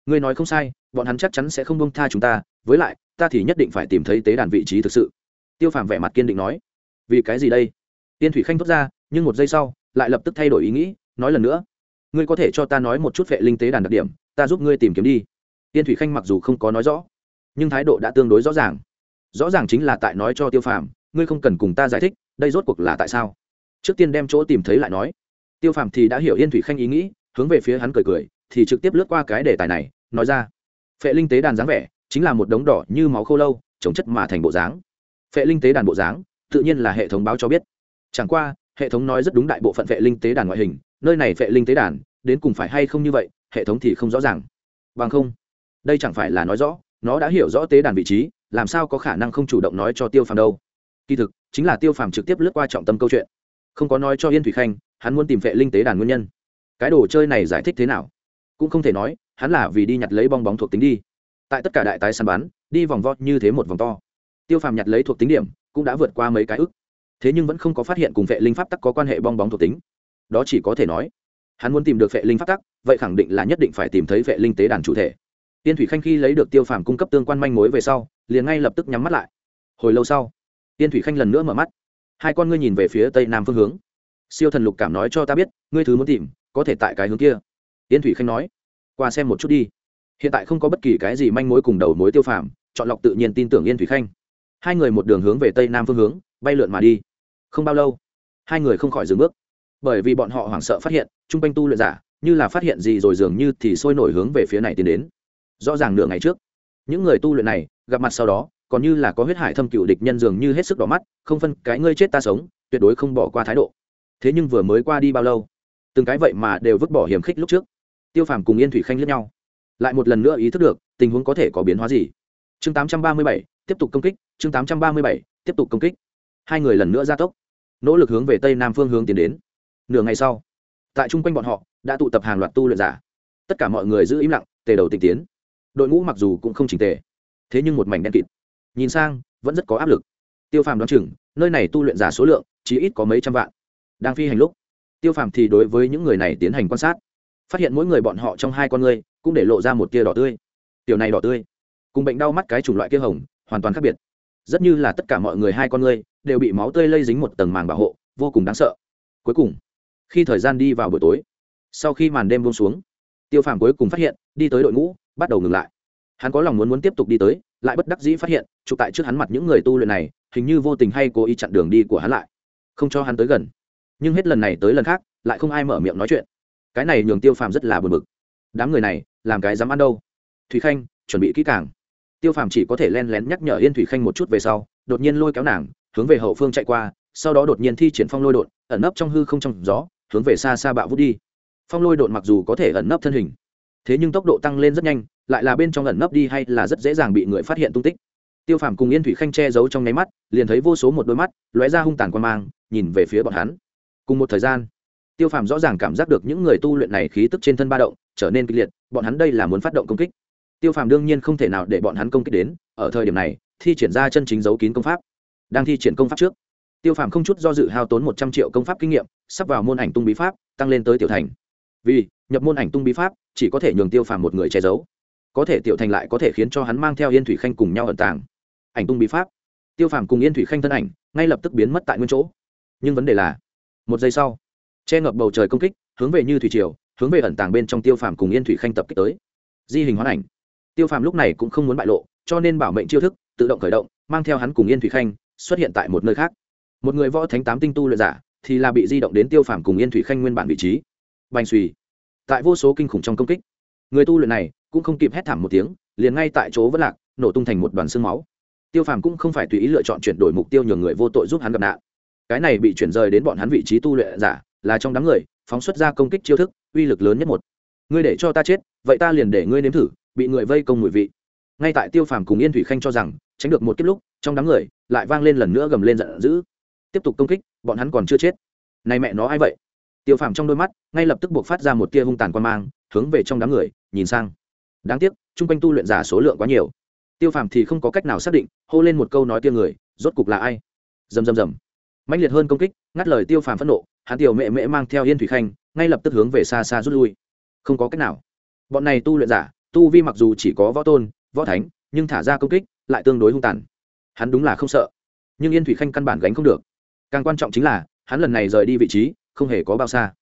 ngươi nói không sai, bọn hắn chắc chắn sẽ không bông tha chúng ta, với lại, ta thì nhất định phải tìm thấy tế đàn vị trí thực sự. Tiêu phàm vẻ mặt kiên định nói. Vì cái gì đây? Tiên thủy khanh thốt ra, nhưng một giây sau, lại lập tức thay đổi ý nghĩ, nói lần nữa. Ngươi có thể cho ta nói một chút vệ linh tế đàn đặc điểm, ta giúp ngươi tìm kiếm đi. Tiên thủy khanh mặc dù không có nói rõ, nhưng thái độ đã tương đối rõ ràng. Rõ ràng chính là tại nói cho tiêu phàm ngươi không cần cùng ta giải thích, đây rốt cuộc là tại sao? Trước tiên đem chỗ tìm thấy lại nói. Tiêu phàm thì đã hiểu yên thủy khanh ý nghĩ, hướng về phía hắn cười cười, thì trực tiếp lướt qua cái đề tài này, nói ra. Phệ linh tế đàn dáng vẻ, chính là một đống đỏ như máu khô lâu chống chất mà thành bộ dáng. Phệ linh tế đàn bộ dáng, tự nhiên là hệ thống báo cho biết. Chẳng qua, hệ thống nói rất đúng đại bộ phận phệ linh tế đàn ngoại hình, nơi này phệ linh tế đàn, đến cùng phải hay không như vậy, hệ thống thì không rõ ràng. Bằng không, đây chẳng phải là nói rõ, nó đã hiểu rõ tế đàn vị trí, làm sao có khả năng không chủ động nói cho tiêu phàm đâu kỳ thực chính là tiêu phàm trực tiếp lướt qua trọng tâm câu chuyện. Không có nói cho yên thủy khanh hắn muốn tìm vệ linh tế đàn nguyên nhân. Cái đồ chơi này giải thích thế nào? Cũng không thể nói hắn là vì đi nhặt lấy bong bóng thuộc tính đi. Tại tất cả đại tái săn bán, đi vòng vo như thế một vòng to. Tiêu phàm nhặt lấy thuộc tính điểm cũng đã vượt qua mấy cái ức. Thế nhưng vẫn không có phát hiện cùng vệ linh pháp tắc có quan hệ bong bóng thuộc tính. Đó chỉ có thể nói hắn muốn tìm được vệ linh pháp tắc vậy khẳng định là nhất định phải tìm thấy vệ linh tế đàn chủ thể. Tiên thủy khanh khi lấy được tiêu phàm cung cấp tương quan manh mối về sau liền ngay lập tức nhắm mắt lại. Hồi lâu sau tiên thủy khanh lần nữa mở mắt. Hai con ngươi nhìn về phía tây nam phương hướng. Siêu thần lục cảm nói cho ta biết, ngươi thứ muốn tìm, có thể tại cái hướng kia. Tiên thủy khanh nói, qua xem một chút đi. Hiện tại không có bất kỳ cái gì manh mối cùng đầu mối tiêu phàm, chọn lọc tự nhiên tin tưởng yên thủy khanh. Hai người một đường hướng về tây nam phương hướng, bay lượn mà đi. Không bao lâu, hai người không khỏi dừng bước. Bởi vì bọn họ hoảng sợ phát hiện, chung quanh tu luyện giả, như là phát hiện gì rồi dường như thì sôi nổi hướng về phía này tiến đến. Rõ ràng nửa ngày trước, những người tu luyện này gặp mặt sau đó còn như là có huyết hải thâm cựu địch nhân dường như hết sức đỏ mắt không phân cái ngươi chết ta sống tuyệt đối không bỏ qua thái độ. Thế nhưng vừa mới qua đi bao lâu? Từng cái vậy mà đều vứt bỏ hiểm khích lúc trước. Tiêu phàm cùng yên thủy khanh lướt nhau. Lại một lần nữa ý thức được tình huống có thể có biến hóa gì. Chương 837, tiếp tục công kích chương 837, tiếp tục công kích. Hai người lần nữa ra tốc. Nỗ lực hướng về tây nam phương hướng tiến đến. Nửa ngày sau tại chung quanh bọn họ đã tụ tập hàng loạt tu luyện giả. Tất cả mọi người giữ im lặng tề đầu tịch tiến. Đội ngũ mặc dù cũng không trình tề thế nhưng một mảnh đen kịt nhìn sang, vẫn rất có áp lực. Tiêu phàm đoán chừng, nơi này tu luyện giả số lượng, chỉ ít có mấy trăm vạn. Đang phi hành lúc, tiêu phàm thì đối với những người này tiến hành quan sát. Phát hiện mỗi người bọn họ trong hai con ngươi, cũng để lộ ra một tia đỏ tươi. Tiểu này đỏ tươi. Cùng bệnh đau mắt cái chủng loại kia hồng, hoàn toàn khác biệt. Rất như là tất cả mọi người hai con ngươi, đều bị máu tươi lây dính một tầng màng bảo hộ, vô cùng đáng sợ. Cuối cùng, khi thời gian đi vào buổi tối, sau khi màn đêm buông xuống, tiêu phàm cuối cùng phát hiện, đi tới đội ngũ, bắt đầu ngừng lại hắn có lòng muốn muốn tiếp tục đi tới, lại bất đắc dĩ phát hiện, chụp tại trước hắn mặt những người tu luyện này, hình như vô tình hay cố ý chặn đường đi của hắn lại. Không cho hắn tới gần. Nhưng hết lần này tới lần khác, lại không ai mở miệng nói chuyện. Cái này nhường tiêu phàm rất là buồn bực. Đám người này, làm cái dám ăn đâu? Thùy khanh, chuẩn bị kỹ càng. Tiêu phàm chỉ có thể len lén nhắc nhở yên thủy khanh một chút về sau, đột nhiên lôi kéo nàng, hướng về hậu phương chạy qua, sau đó đột nhiên thi triển phong lôi đột, ẩn nấp trong hư không trong gió, hướng về xa xa bạo vút đi. Phong lôi đột mặc dù có thể ẩn nấp thân hình, thế nhưng tốc độ tăng lên rất nhanh lại là bên trong ẩn nấp đi hay là rất dễ dàng bị người phát hiện tung tích. Tiêu phàm cùng yên thủy khanh che giấu trong nháy mắt, liền thấy vô số một đôi mắt lóe ra hung tàn quan mang, nhìn về phía bọn hắn. Cùng một thời gian, tiêu phàm rõ ràng cảm giác được những người tu luyện này khí tức trên thân ba động, trở nên kịch liệt, bọn hắn đây là muốn phát động công kích. Tiêu phàm đương nhiên không thể nào để bọn hắn công kích đến, ở thời điểm này, thi triển ra chân chính giấu kín công pháp. Đang thi triển công pháp trước, tiêu phàm không chút do dự hao tốn một trăm triệu công pháp kinh nghiệm, sắp vào môn ảnh tung bí pháp, tăng lên tới tiểu thành. Vì, nhập môn ảnh tung bí pháp, chỉ có thể nhường tiêu phàm một người che giấu có thể tiểu thành lại có thể khiến cho hắn mang theo yên thủy khanh cùng nhau ẩn tàng. Ảnh tung bí pháp. Tiêu phàm cùng yên thủy khanh thân ảnh ngay lập tức biến mất tại nguyên chỗ. Nhưng vấn đề là, một giây sau, che ngập bầu trời công kích, hướng về như thủy triều, hướng về ẩn tàng bên trong tiêu phàm cùng yên thủy khanh tập kích tới. Di hình hoán ảnh. Tiêu phàm lúc này cũng không muốn bại lộ, cho nên bảo mệnh chiêu thức, tự động khởi động, mang theo hắn cùng yên thủy khanh xuất hiện tại một nơi khác. Một người võ thánh tám tinh tu luyện giả thì là bị di động đến tiêu phàm cùng yên thủy khanh nguyên bản vị trí. Bành suy tại vô số kinh khủng trong công kích, người tu luyện này cũng không kịp hét thảm một tiếng, liền ngay tại chỗ vẫn lạc, nổ tung thành một đoàn xương máu. Tiêu phàm cũng không phải tùy ý lựa chọn chuyển đổi mục tiêu nhường người vô tội giúp hắn gặp nạn. Cái này bị chuyển rời đến bọn hắn vị trí tu luyện giả, là trong đám người, phóng xuất ra công kích chiêu thức, uy lực lớn nhất một. Ngươi để cho ta chết, vậy ta liền để ngươi nếm thử, bị người vây công mùi vị. Ngay tại tiêu phàm cùng yên thủy khanh cho rằng, tránh được một kiếp lúc, trong đám người, lại vang lên lần nữa gầm lên giận dữ. Tiếp tục công kích, bọn hắn còn chưa chết. Này mẹ nó ai vậy? Tiêu phàm trong đôi mắt, ngay lập tức buộc phát ra một tia hung tàn quan mang, hướng về trong đám người, nhìn sang đáng tiếc, chung quanh tu luyện giả số lượng quá nhiều. Tiêu phàm thì không có cách nào xác định, hô lên một câu nói tia người, rốt cục là ai? Dầm dầm dầm mạnh liệt hơn công kích, ngắt lời tiêu phàm phẫn nộ, hắn tiểu mẹ mẹ mang theo yên thủy khanh, ngay lập tức hướng về xa xa rút lui. Không có cách nào. Bọn này tu luyện giả, tu vi mặc dù chỉ có võ tôn, võ thánh, nhưng thả ra công kích lại tương đối hung tàn. Hắn đúng là không sợ. Nhưng yên thủy khanh căn bản gánh không được. Càng quan trọng chính là, hắn lần này rời đi vị trí, không hề có bao xa.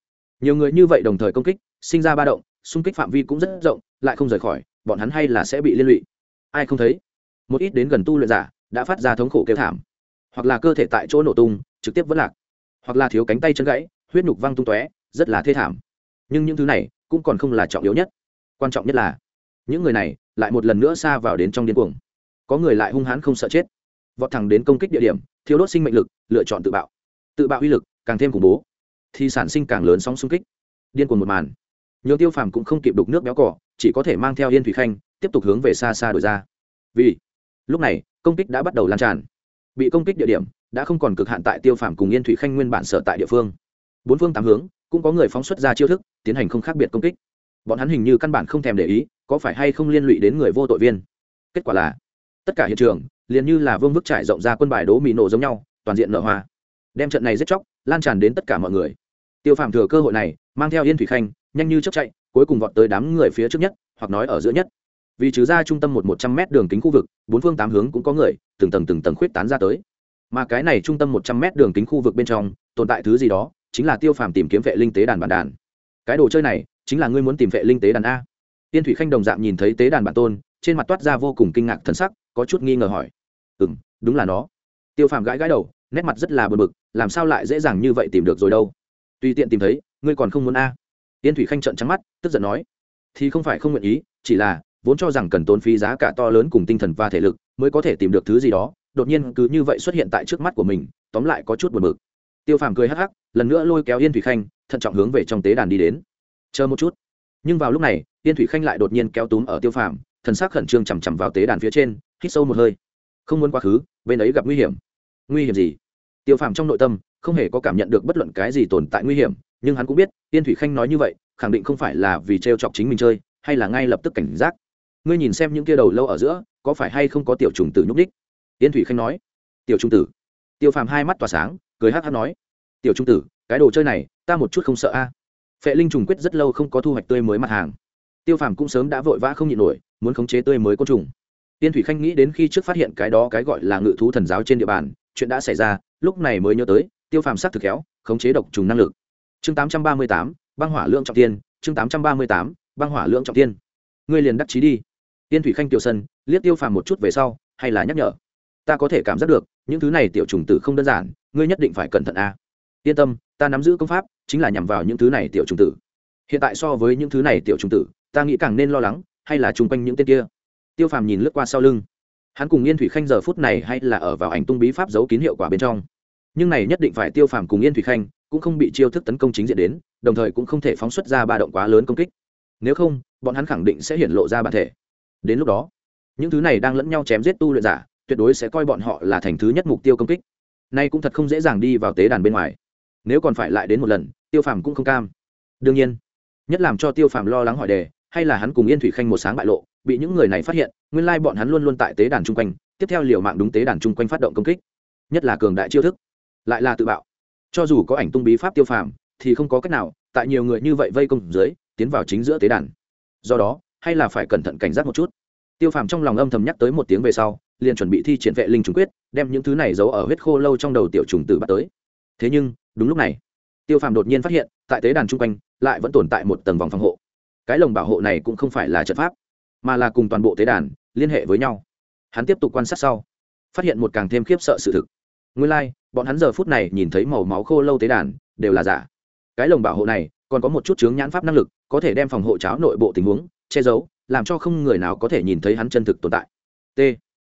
Nhiều người như vậy đồng thời công kích, sinh ra ba động xung kích phạm vi cũng rất rộng, lại không rời khỏi, bọn hắn hay là sẽ bị liên lụy. Ai không thấy? Một ít đến gần tu luyện giả đã phát ra thống khổ kêu thảm. Hoặc là cơ thể tại chỗ nổ tung, trực tiếp vỡ lạc. Hoặc là thiếu cánh tay chân gãy, huyết nhục văng tung tóe, rất là thê thảm. Nhưng những thứ này cũng còn không là trọng yếu nhất. Quan trọng nhất là, những người này lại một lần nữa xa vào đến trong điên cuồng. Có người lại hung hãn không sợ chết. Vọt thẳng đến công kích địa điểm thiếu đốt sinh mệnh lực, lựa chọn tự bạo. Tự bạo uy lực càng thêm khủng bố, thì sản sinh càng lớn sóng xung kích. Điên cuồng một màn nhiều tiêu phàm cũng không kịp đục nước béo cỏ, chỉ có thể mang theo yên thủy khanh, tiếp tục hướng về xa xa đổi ra. Vì lúc này, công kích đã bắt đầu lan tràn. Bị công kích địa điểm đã không còn cực hạn tại tiêu phàm cùng yên thủy khanh nguyên bản sở tại địa phương. Bốn phương tám hướng cũng có người phóng xuất ra chiêu thức, tiến hành không khác biệt công kích. Bọn hắn hình như căn bản không thèm để ý, có phải hay không liên lụy đến người vô tội viên. Kết quả là, tất cả hiện trường liền như là vương vức trải rộng ra quân bài đố mì nổ giống nhau, toàn diện nở hoa. Đem trận này giết chóc, lan tràn đến tất cả mọi người. Tiêu phạm thừa cơ hội này, mang theo yên thủy khanh nhanh như chấp chạy, cuối cùng vọt tới đám người phía trước nhất, hoặc nói ở giữa nhất. Vì trừ ra trung tâm một một trăm m đường kính khu vực, bốn phương tám hướng cũng có người, từng tầng từng tầng khuyết tán ra tới. Mà cái này trung tâm một trăm m đường kính khu vực bên trong, tồn tại thứ gì đó, chính là tiêu phàm tìm kiếm vệ linh tế đàn bản đàn. Cái đồ chơi này, chính là ngươi muốn tìm vệ linh tế đàn a. Tiên thủy khanh đồng dạng nhìn thấy tế đàn bản tôn, trên mặt toát ra vô cùng kinh ngạc thân sắc, có chút nghi ngờ hỏi. Ừ m đúng là nó. Tiêu phàm gãi gãi đầu, nét mặt rất là bờ bực, làm sao lại dễ dàng như vậy tìm được rồi đâu? Tùy tiện tìm thấy, ngươi còn không muốn a. Yên thủy khanh trợn trắng mắt, tức giận nói, thì không phải không nguyện ý, chỉ là vốn cho rằng cần tốn phí giá cả to lớn cùng tinh thần và thể lực mới có thể tìm được thứ gì đó, đột nhiên cứ như vậy xuất hiện tại trước mắt của mình, tóm lại có chút buồn bực. Tiêu phàm cười hắc hắc, lần nữa lôi kéo yên thủy khanh, thận trọng hướng về trong tế đàn đi đến. Chờ một chút. Nhưng vào lúc này, yên thủy khanh lại đột nhiên kéo túm ở tiêu phàm, thần sắc khẩn trương chằm chằm vào tế đàn phía trên, hít sâu một hơi. Không muốn quá khứ, bên ấy gặp nguy hiểm. Nguy hiểm gì? Tiêu phàm trong nội tâm không hề có cảm nhận được bất luận cái gì tồn tại nguy hiểm nhưng hắn cũng biết, tiên thủy khanh nói như vậy, khẳng định không phải là vì t chọc chính mình chơi, hay là ngay lập tức cảnh giác. Ngươi nhìn xem những kia đầu lâu ở giữa, có phải hay không có tiểu trùng tử nhúc đích tiên thủy khanh nói. Tiểu trung tử. Tiêu phàm hai mắt tỏa sáng, cười hát hát nói. Tiểu trung tử, cái đồ chơi này, ta một chút không sợ a. Phệ linh trùng quyết rất lâu không có thu hoạch tươi mới mặt hàng. Tiêu phàm cũng sớm đã vội vã không nhịn nổi, muốn khống chế tươi mới côn trùng. Tiên thủy khanh nghĩ đến khi trước phát hiện cái đó cái gọi là ngự thú thần giáo trên địa bàn, chuyện đã xảy ra, lúc này mới nhớ tới, tiêu phàm sắc thực khéo, khống chế độc trùng năng lực chương tám trăm ba mươi tám, băng hỏa lượng trọng tiên chương tám trăm ba mươi tám, băng hỏa lượng trọng tiên ngươi liền đắc chí đi. Tiên thủy khanh tiểu sân, liếc tiêu phàm một chút về sau, hay là nhắc nhở. Ta có thể cảm giác được, những thứ này tiểu trùng tử không đơn giản, ngươi nhất định phải cẩn thận a. Yên tâm, ta nắm giữ công pháp, chính là nhằm vào những thứ này tiểu trùng tử. Hiện tại so với những thứ này tiểu trùng tử, ta nghĩ càng nên lo lắng, hay là chung quanh những tên kia. Tiêu phàm nhìn lướt qua sau lưng. Hắn cùng yên thủy khanh giờ phút này hay là ở vào ảnh tung bí pháp giấu kín hiệu quả bên trong. Nhưng này nhất định phải tiêu phàm cùng yên thủy khanh cũng không bị chiêu thức tấn công chính diện đến, đồng thời cũng không thể phóng xuất ra ba động quá lớn công kích. Nếu không, bọn hắn khẳng định sẽ hiện lộ ra bản thể. Đến lúc đó, những thứ này đang lẫn nhau chém giết tu luyện giả, tuyệt đối sẽ coi bọn họ là thành thứ nhất mục tiêu công kích. Nay cũng thật không dễ dàng đi vào tế đàn bên ngoài. Nếu còn phải lại đến một lần, tiêu phàm cũng không cam. Đương nhiên, nhất làm cho tiêu phàm lo lắng hỏi đề, hay là hắn cùng yên thủy khanh một sáng bại lộ, bị những người này phát hiện, nguyên lai bọn hắn luôn luôn tại tế đàn chung quanh, tiếp theo liều mạng đúng tế đàn chung quanh phát động công kích. Nhất là cường đại chiêu thức, lại là tự bạo cho dù có ảnh tung bí pháp tiêu phàm, thì không có cách nào, tại nhiều người như vậy vây công dưới, tiến vào chính giữa tế đàn. Do đó, hay là phải cẩn thận cảnh giác một chút. Tiêu phàm trong lòng âm thầm nhắc tới một tiếng về sau, liền chuẩn bị thi triển vệ linh trùng quyết, đem những thứ này giấu ở huyết khô lâu trong đầu tiểu trùng tử bắt tới. Thế nhưng, đúng lúc này, tiêu phàm đột nhiên phát hiện, tại tế đàn chung quanh, lại vẫn tồn tại một tầng vòng phòng hộ. Cái lồng bảo hộ này cũng không phải là trận pháp, mà là cùng toàn bộ tế đàn liên hệ với nhau. Hắn tiếp tục quan sát sau, phát hiện một càng thêm khiếp sợ sự thực nguyên lai、like, bọn hắn giờ phút này nhìn thấy màu máu khô lâu tế đàn đều là giả. Cái lồng bảo hộ này còn có một chút chướng nhãn pháp năng lực có thể đem phòng hộ cháo nội bộ tình huống che giấu làm cho không người nào có thể nhìn thấy hắn chân thực tồn tại. T.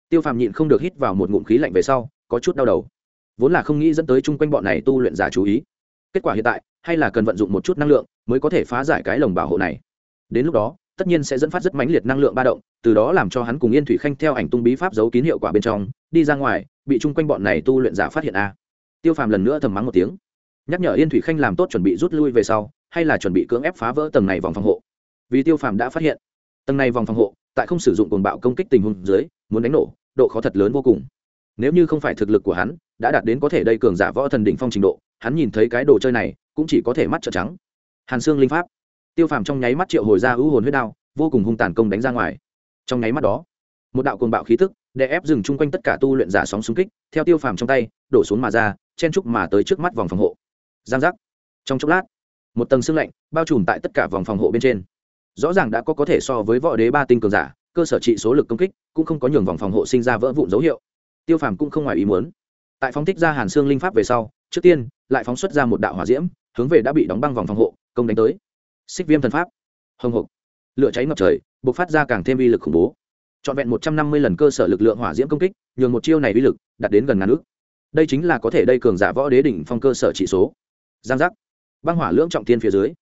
Tiêu phàm nhịn không được hít vào một ngụm khí lạnh về sau có chút đau đầu. Vốn là không nghĩ dẫn tới chung quanh bọn này tu luyện giả chú ý. Kết quả hiện tại hay là cần vận dụng một chút năng lượng mới có thể phá giải cái lồng bảo hộ này. Đến lúc đó tất nhiên sẽ dẫn phát rất mãnh liệt năng lượng ba động từ đó làm cho hắn cùng yên thủy khanh theo ảnh tung bí pháp giấu kín hiệu quả bên trong đi ra ngoài bị chung quanh bọn này tu luyện giả phát hiện a. Tiêu phàm lần nữa thầm mắng một tiếng. Nhắc nhở yên thủy khanh làm tốt chuẩn bị rút lui về sau, hay là chuẩn bị cưỡng ép phá vỡ tầng này vòng phòng hộ? Vì tiêu phàm đã phát hiện, tầng này vòng phòng hộ, tại không sử dụng cồn bạo công kích tình huống dưới, muốn đánh nổ, độ khó thật lớn vô cùng. Nếu như không phải thực lực của hắn, đã đạt đến có thể đây cường giả võ thần đỉnh phong trình độ, hắn nhìn thấy cái đồ chơi này, cũng chỉ có thể mắt trợn trắng. Hàn xương linh pháp. Tiêu phàm trong nháy mắt triệu hồi ra ưu hồn huyết đao, vô cùng hung tàn công đánh ra ngoài. Trong nháy mắt đó, một đạo cồn bạo khí tức để ép dừng chung quanh tất cả tu luyện giả sóng xung kích, theo tiêu phàm trong tay, đổ xuống mà ra, chen trúc mà tới trước mắt vòng phòng hộ. Giang giác. Trong chốc lát, một tầng xương lạnh bao trùm tại tất cả vòng phòng hộ bên trên. Rõ ràng đã có có thể so với võ đế ba tinh cường giả, cơ sở trị số lực công kích cũng không có nhường vòng phòng hộ sinh ra vỡ vụn dấu hiệu. Tiêu phàm cũng không ngoài ý muốn. Tại phóng thích ra hàn xương linh pháp về sau, trước tiên, lại phóng xuất ra một đạo hỏa diễm, hướng về đã bị đóng băng vòng phòng hộ, công đánh tới. Xích viêm thần pháp. Hồng hộc. Lửa cháy ngập trời b ộ c phát ra càng thêm uy lực khủng bố trọn vẹn một trăm năm mươi lần cơ sở lực lượng hỏa diễm công kích, nhường một chiêu này uy lực đạt đến gần ngàn ước. Đây chính là có thể đây cường giả võ đế đỉnh phong cơ sở chỉ số. Giang giác. Băng hỏa lưỡng trọng thiên phía dưới.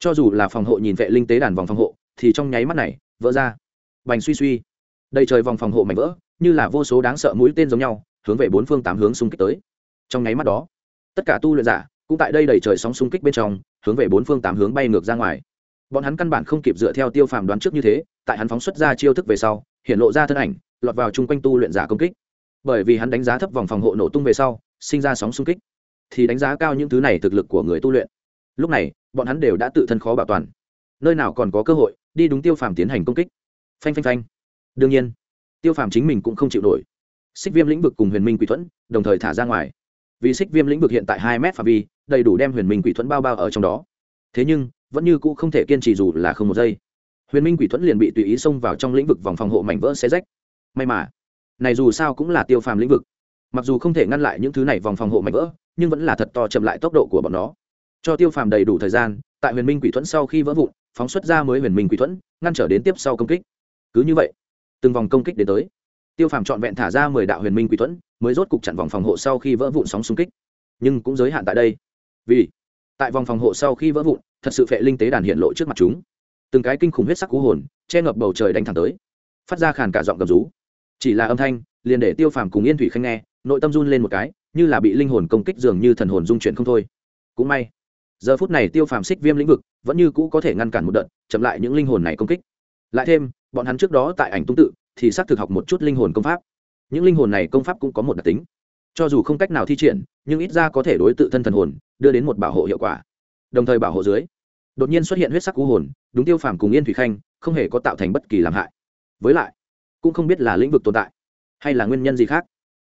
Cho dù là phòng hộ nhìn vệ linh tế đàn vòng phòng hộ, thì trong nháy mắt này, vỡ ra. Bành suy suy. Đầy trời vòng phòng hộ mảnh vỡ, như là vô số đáng sợ mũi tên giống nhau, hướng về bốn phương tám hướng xung kích tới. Trong nháy mắt đó, tất cả tu luyện giả cũng tại đây đầy trời sóng xung kích bên trong, hướng về bốn phương tám hướng bay ngược ra ngoài. Bọn hắn căn bản không kịp dựa theo tiêu phàm đoán trước như thế, tại hắn phóng xuất ra chiêu thức về sau hiện lộ ra thân ảnh, lọt vào chung quanh tu luyện giả công kích. Bởi vì hắn đánh giá thấp vòng phòng hộ nổ tung về sau, sinh ra sóng xung kích, thì đánh giá cao những thứ này thực lực của người tu luyện. Lúc này, bọn hắn đều đã tự thân khó bảo toàn. Nơi nào còn có cơ hội đi đúng tiêu phàm tiến hành công kích? Phanh phanh phanh. Đương nhiên, tiêu phàm chính mình cũng không chịu nổi. Xích viêm lĩnh vực cùng huyền minh quỷ thuẫn đồng thời thả ra ngoài. Vì xích viêm lĩnh vực hiện tại hai mét phạm vi, đầy đủ đem huyền minh quỷ thuẫn bao bao ở trong đó. Thế nhưng, vẫn như cũ không thể kiên trì dù là không một giây huyền minh quỷ thuẫn liền bị tùy ý xông vào trong lĩnh vực vòng phòng hộ mảnh vỡ xe rách. May mà, này dù sao cũng là tiêu phàm lĩnh vực. Mặc dù không thể ngăn lại những thứ này vòng phòng hộ mảnh vỡ, nhưng vẫn là thật to chậm lại tốc độ của bọn nó. Cho tiêu phàm đầy đủ thời gian, tại huyền minh quỷ thuẫn sau khi vỡ vụn, phóng xuất ra mới huyền minh quỷ thuẫn, ngăn trở đến tiếp sau công kích. Cứ như vậy, từng vòng công kích đến tới. Tiêu phàm trọn vẹn thả ra mười đạo huyền minh quỷ thuẫn, mới rốt cục chặn vòng phòng hộ sau khi vỡ vụn sóng xung kích. Nhưng cũng giới hạn tại đây. Vì, tại vòng phòng hộ sau khi vỡ vụn, thật sự phệ linh tế đàn hiện lộ trước mặt chúng từng cái kinh khủng huyết sắc cú hồn, che ngập bầu trời đánh thẳng tới. Phát ra khàn cả giọng gầm rú. Chỉ là âm thanh, liền để tiêu phàm cùng yên thủy khanh nghe, nội tâm run lên một cái, như là bị linh hồn công kích dường như thần hồn dung chuyển không thôi. Cũng may, giờ phút này tiêu phàm xích viêm lĩnh vực vẫn như cũ có thể ngăn cản một đợt, chậm lại những linh hồn này công kích. Lại thêm, bọn hắn trước đó tại ảnh tung tự, thì xác thực học một chút linh hồn công pháp. Những linh hồn này công pháp cũng có một đặc tính. Cho dù không cách nào thi triển, nhưng ít ra có thể đối tự thân thần hồn, đưa đến một bảo hộ hiệu quả. Đồng thời bảo hộ dưới đột nhiên xuất hiện huyết sắc cú hồn, đúng tiêu phàm cùng yên thủy khanh, không hề có tạo thành bất kỳ làm hại. Với lại, cũng không biết là lĩnh vực tồn tại, hay là nguyên nhân gì khác.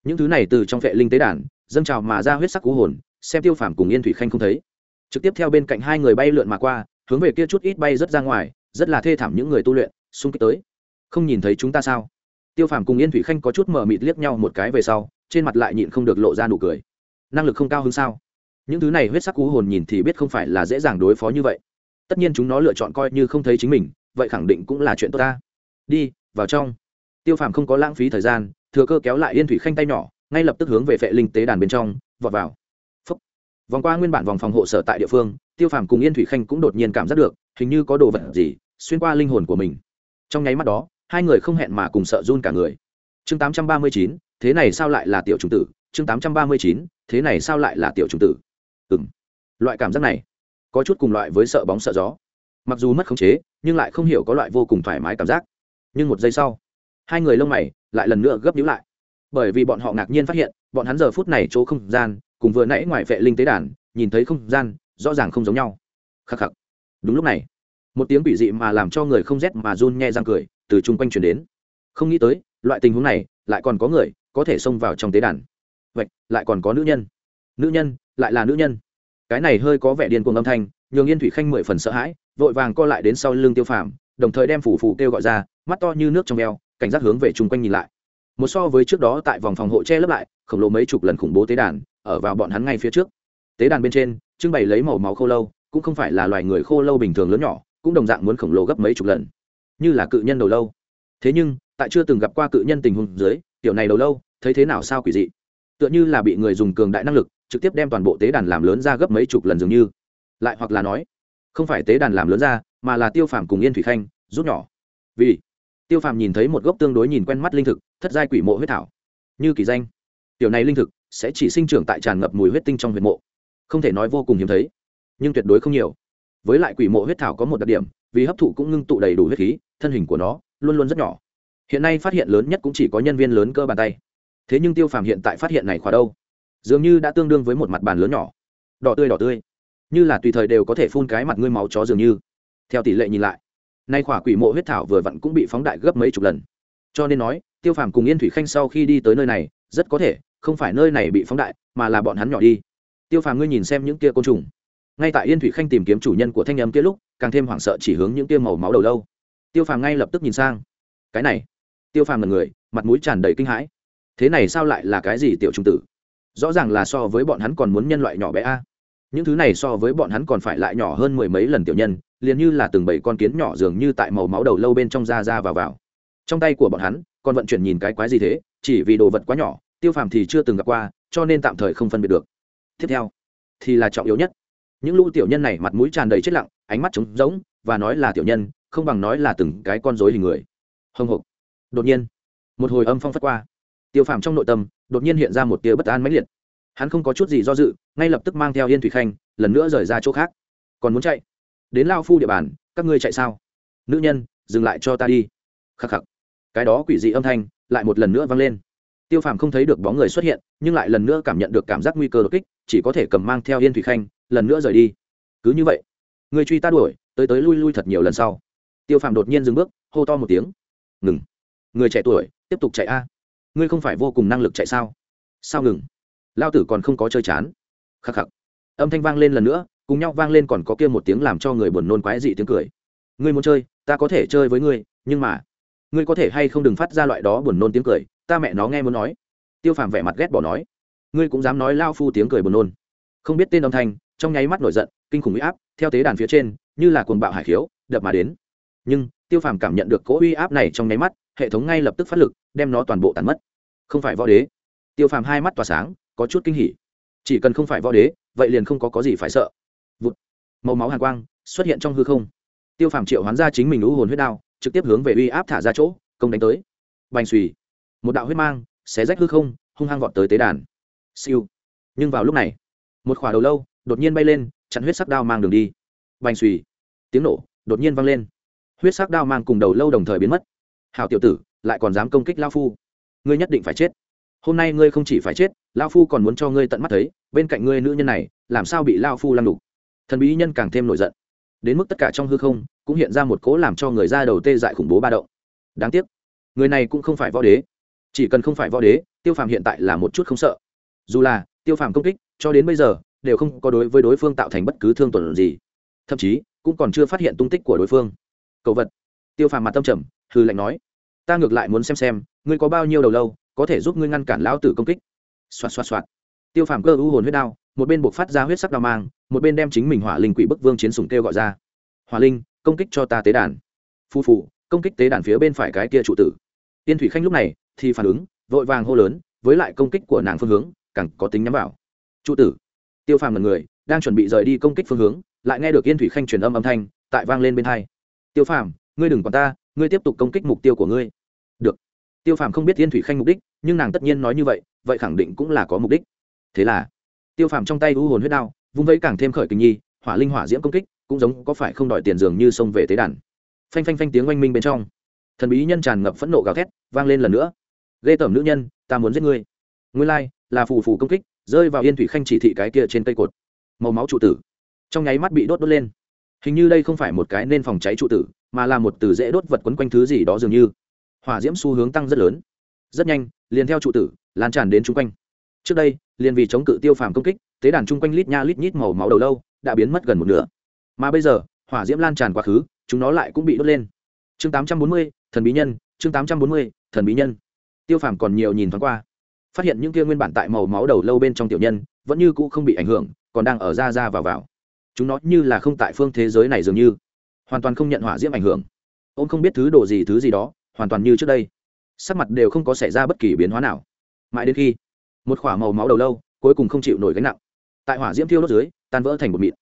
Những thứ này từ trong vệ linh tế đàn, dâng trào mà ra huyết sắc cú hồn, xem tiêu phàm cùng yên thủy khanh không thấy. Trực tiếp theo bên cạnh hai người bay lượn mà qua, hướng về kia chút ít bay rất ra ngoài, rất là thê thảm những người tu luyện, xung kích tới. Không nhìn thấy chúng ta sao? Tiêu phàm cùng yên thủy khanh có chút mở mịt liếc nhau một cái về sau, trên mặt lại nhịn không được lộ ra nụ cười. Năng lực không cao hơn sao? Những thứ này huyết sắc cú hồn nhìn thì biết không phải là dễ dàng đối phó như vậy tất nhiên chúng nó lựa chọn coi như không thấy chính mình, vậy khẳng định cũng là chuyện tốt ta. Đi, vào trong. Tiêu phàm không có lãng phí thời gian, thừa cơ kéo lại yên thủy khanh tay nhỏ, ngay lập tức hướng về vệ linh tế đàn bên trong, vọt vào. Phúc. vòng qua nguyên bản vòng phòng hộ sở tại địa phương, tiêu phàm cùng yên thủy khanh cũng đột nhiên cảm giác được, hình như có đồ vật gì xuyên qua linh hồn của mình. Trong nháy mắt đó, hai người không hẹn mà cùng sợ run cả người. Chương tám trăm ba mươi chín, thế này sao lại là tiểu trùng tử? Chương tám trăm ba mươi chín, thế này sao lại là tiểu trùng tử? Ừ m loại cảm giác này có chút cùng loại với sợ bóng sợ gió. Mặc dù mất khống chế, nhưng lại không hiểu có loại vô cùng thoải mái cảm giác. Nhưng một giây sau, hai người lông mày lại lần nữa gấp nhíu lại. Bởi vì bọn họ ngạc nhiên phát hiện, bọn hắn giờ phút này chỗ không gian, cùng vừa nãy ngoài vệ linh tế đàn, nhìn thấy không gian, rõ ràng không giống nhau. Khắc khắc. Đúng lúc này, một tiếng quỷ dị mà làm cho người không rét mà run nghe răng cười từ chung quanh truyền đến. Không nghĩ tới, loại tình huống này lại còn có người có thể xông vào trong tế đàn. Vậy, lại còn có nữ nhân. Nữ nhân, lại là nữ nhân cái này hơi có vẻ điên cuồng âm thanh, nhường yên thủy khanh mười phần sợ hãi, vội vàng co lại đến sau lưng tiêu phàm, đồng thời đem phủ phủ kêu gọi ra, mắt to như nước trong veo, cảnh giác hướng về chung quanh nhìn lại. Một so với trước đó tại vòng phòng hộ che lấp lại, khổng lồ mấy chục lần khủng bố tế đàn, ở vào bọn hắn ngay phía trước. Tế đàn bên trên, trưng bày lấy màu máu khô lâu, cũng không phải là loài người khô lâu bình thường lớn nhỏ, cũng đồng dạng muốn khổng lồ gấp mấy chục lần. Như là cự nhân đầu lâu. Thế nhưng, tại chưa từng gặp qua cự nhân tình huống dưới, tiểu này đầu lâu, thấy thế nào sao quỷ dị? Tựa như là bị người dùng cường đại năng lực trực tiếp đem toàn bộ tế đàn làm lớn ra gấp mấy chục lần dường như. Lại hoặc là nói, không phải tế đàn làm lớn ra, mà là tiêu phàm cùng yên thủy khanh, rút nhỏ. Vì, tiêu phàm nhìn thấy một gốc tương đối nhìn quen mắt linh thực, thất giai quỷ mộ huyết thảo. Như kỳ danh. Tiểu này linh thực sẽ chỉ sinh trưởng tại tràn ngập mùi huyết tinh trong huyệt mộ. Không thể nói vô cùng hiếm thấy, nhưng tuyệt đối không nhiều. Với lại quỷ mộ huyết thảo có một đặc điểm, vì hấp thụ cũng ngưng tụ đầy đủ huyết khí, thân hình của nó luôn luôn rất nhỏ. Hiện nay phát hiện lớn nhất cũng chỉ có nhân viên lớn cơ bàn tay. Thế nhưng tiêu phàm hiện tại phát hiện này khóa đâu? Dường như đã tương đương với một mặt bàn lớn nhỏ. Đỏ tươi đỏ tươi. Như là tùy thời đều có thể phun cái mặt ngươi máu chó dường như. Theo tỷ lệ nhìn lại, nay khỏa quỷ mộ huyết thảo vừa vặn cũng bị phóng đại gấp mấy chục lần. Cho nên nói, tiêu phàm cùng yên thủy khanh sau khi đi tới nơi này, rất có thể không phải nơi này bị phóng đại, mà là bọn hắn nhỏ đi. Tiêu phàm ngươi nhìn xem những kia côn trùng. Ngay tại yên thủy khanh tìm kiếm chủ nhân của thanh âm kia lúc, càng thêm hoảng sợ chỉ hướng những kia màu máu đầu lâu. Tiêu phàm ngay lập tức nhìn sang. Cái này. Tiêu phàm là người, mặt mũi tràn đầy kinh hãi. Thế này sao lại là cái gì tiểu trung tử? Rõ ràng là so với bọn hắn còn muốn nhân loại nhỏ bé a. Những thứ này so với bọn hắn còn phải lại nhỏ hơn mười mấy lần tiểu nhân, liền như là từng bảy con kiến nhỏ dường như tại màu máu đầu lâu bên trong da ra vào vào. Trong tay của bọn hắn, còn vận chuyển nhìn cái quái gì thế, chỉ vì đồ vật quá nhỏ, tiêu phàm thì chưa từng gặp qua, cho nên tạm thời không phân biệt được. Tiếp theo, thì là trọng yếu nhất. Những lũ tiểu nhân này mặt mũi tràn đầy chết lặng, ánh mắt trống rỗng, và nói là tiểu nhân, không bằng nói là từng cái con rối hình người. Hồng hộc đột nhiên, một hồi âm phong phất qua tiêu phàm trong nội tâm, đột nhiên hiện ra một tia bất an mãnh liệt. Hắn không có chút gì do dự, ngay lập tức mang theo yên thủy khanh, lần nữa rời ra chỗ khác. Còn muốn chạy? Đến lao phu địa bàn, các ngươi chạy sao? Nữ nhân, dừng lại cho ta đi. Khắc khắc. Cái đó quỷ dị âm thanh lại một lần nữa vang lên. Tiêu phàm không thấy được bóng người xuất hiện, nhưng lại lần nữa cảm nhận được cảm giác nguy cơ đột kích, chỉ có thể cầm mang theo yên thủy khanh, lần nữa rời đi. Cứ như vậy người truy ta đuổi, tới tới lui lui thật nhiều lần sau. Tiêu phàm đột nhiên dừng bước, hô to một tiếng. Ngừng. Người trẻ tuổi, tiếp tục chạy a ngươi không phải vô cùng năng lực chạy sao? Sao ngừng? Lao tử còn không có chơi chán. Khắc khắc. Âm thanh vang lên lần nữa, cùng nhau vang lên còn có kia một tiếng làm cho người buồn nôn quái dị tiếng cười. Ngươi muốn chơi, ta có thể chơi với ngươi, nhưng mà, ngươi có thể hay không đừng phát ra loại đó buồn nôn tiếng cười, ta mẹ nó nghe muốn nói. Tiêu phàm vẻ mặt ghét bỏ nói. Ngươi cũng dám nói lao phu tiếng cười buồn nôn. Không biết tên âm thanh, trong nháy mắt nổi giận, kinh khủng uy áp, theo tế đàn phía trên, như là cuồng bạo hải khiếu, đập mà đến. Nhưng, tiêu phàm cảm nhận được cỗ uy áp này trong nháy mắt hệ thống ngay lập tức phát lực, đem nó toàn bộ tàn mất. Không phải võ đế. Tiêu phàm hai mắt tỏa sáng, có chút kinh hỉ. Chỉ cần không phải võ đế, vậy liền không có có gì phải sợ. Vụt. màu máu hàn quang xuất hiện trong hư không. Tiêu phàm triệu hoán ra chính mình lũ hồn huyết đao, trực tiếp hướng về uy áp thả ra chỗ, công đánh tới. Bành xùy. Một đạo huyết mang xé rách hư không, hung hăng vọt tới tế đàn. Siêu. Nhưng vào lúc này, một khỏa đầu lâu đột nhiên bay lên, chặn huyết sắc đao mang đường đi. Bành xùy. Tiếng nổ đột nhiên vang lên. Huyết sắc đao mang cùng đầu lâu đồng thời biến mất hào tiểu tử, lại còn dám công kích lao phu. Ngươi nhất định phải chết. Hôm nay ngươi không chỉ phải chết lao phu còn muốn cho ngươi tận mắt thấy, bên cạnh ngươi nữ nhân này, làm sao bị lao phu lăng đục thần bí nhân càng thêm nổi giận. Đến mức tất cả trong hư không, cũng hiện ra một cố làm cho người ra đầu tê dại khủng bố ba động. Đáng tiếc, người này cũng không phải võ đế. Chỉ cần không phải võ đế, tiêu phàm hiện tại là một chút không sợ. Dù là, tiêu phàm công kích, cho đến bây giờ, đều không có đối với đối phương tạo thành bất cứ thương tổn gì. Thậm chí, cũng còn chưa phát hiện tung tích của đối phương. Cầu vật. Tiêu phàm mặt tâm trầm hư lệnh nói. Ta ngược lại muốn xem xem, ngươi có bao nhiêu đầu lâu, có thể giúp ngươi ngăn cản lão tử công kích. Xoạt xoạt xoạt. Tiêu phàm cơ u hồn huyết đao, một bên buộc phát ra huyết sắc đao mang, một bên đem chính mình hỏa linh quỷ bức vương chiến sùng kêu gọi ra. Hỏa linh, công kích cho ta tế đàn. Phu phụ công kích tế đàn phía bên phải cái kia trụ tử. Tiên thủy khanh lúc này thì phản ứng, vội vàng hô lớn, với lại công kích của nàng phương hướng, càng có tính nhắm vào. Trụ tử. Tiêu phàm là người, đang chuẩn bị rời đi công kích phương hướng, lại nghe được yên thủy khanh truyền âm âm thanh, tại vang lên bên hai. Tiêu phàm, ngươi đừng còn ta ngươi tiếp tục công kích mục tiêu của ngươi. Được. Tiêu phàm không biết yên thủy khanh mục đích, nhưng nàng tất nhiên nói như vậy vậy khẳng định cũng là có mục đích. Thế là, tiêu phàm trong tay u hồn huyết đao, vung vẫy càng thêm khởi kinh nhi, hỏa linh hỏa diễm công kích, cũng giống có phải không đòi tiền dường như xông về tế đàn. Phanh phanh phanh tiếng oanh minh bên trong. Thần bí nhân tràn ngập phẫn nộ gào thét, vang lên lần nữa. Ghê tởm nữ nhân, ta muốn giết ngươi. Ngươi lai, là phù phù công kích, rơi vào yên thủy khanh chỉ thị cái kia trên cây cột. Màu máu trụ tử. Trong nháy mắt bị đốt đốt lên hình như đây không phải một cái nên phòng cháy trụ tử, mà là một từ dễ đốt vật quấn quanh thứ gì đó dường như. Hỏa diễm xu hướng tăng rất lớn. Rất nhanh, liền theo trụ tử, lan tràn đến chung quanh. Trước đây, liền vì chống cự tiêu phàm công kích, tế đàn chung quanh lít nha lít nhít màu máu đầu lâu đã biến mất gần một nửa. Mà bây giờ, hỏa diễm lan tràn quá khứ, chúng nó lại cũng bị đốt lên. Chương tám trăm bốn mươi, thần bí nhân, chương tám trăm bốn mươi, thần bí nhân. Tiêu phàm còn nhiều nhìn thoáng qua. Phát hiện những kia nguyên bản tại màu máu đầu lâu bên trong tiểu nhân, vẫn như cũ không bị ảnh hưởng, còn đang ở ra ra vào vào chúng nó như là không tại phương thế giới này dường như, hoàn toàn không nhận hỏa diễm ảnh hưởng. Ông không biết thứ đồ gì, thứ gì đó, hoàn toàn như trước đây. Sắc mặt đều không có xảy ra bất kỳ biến hóa nào. Mãi đến khi, một k h ỏ a màu máu đầu lâu, cuối cùng không chịu nổi gánh nặng. Tại hỏa diễm thiêu đốt dưới, tan vỡ thành một mịn.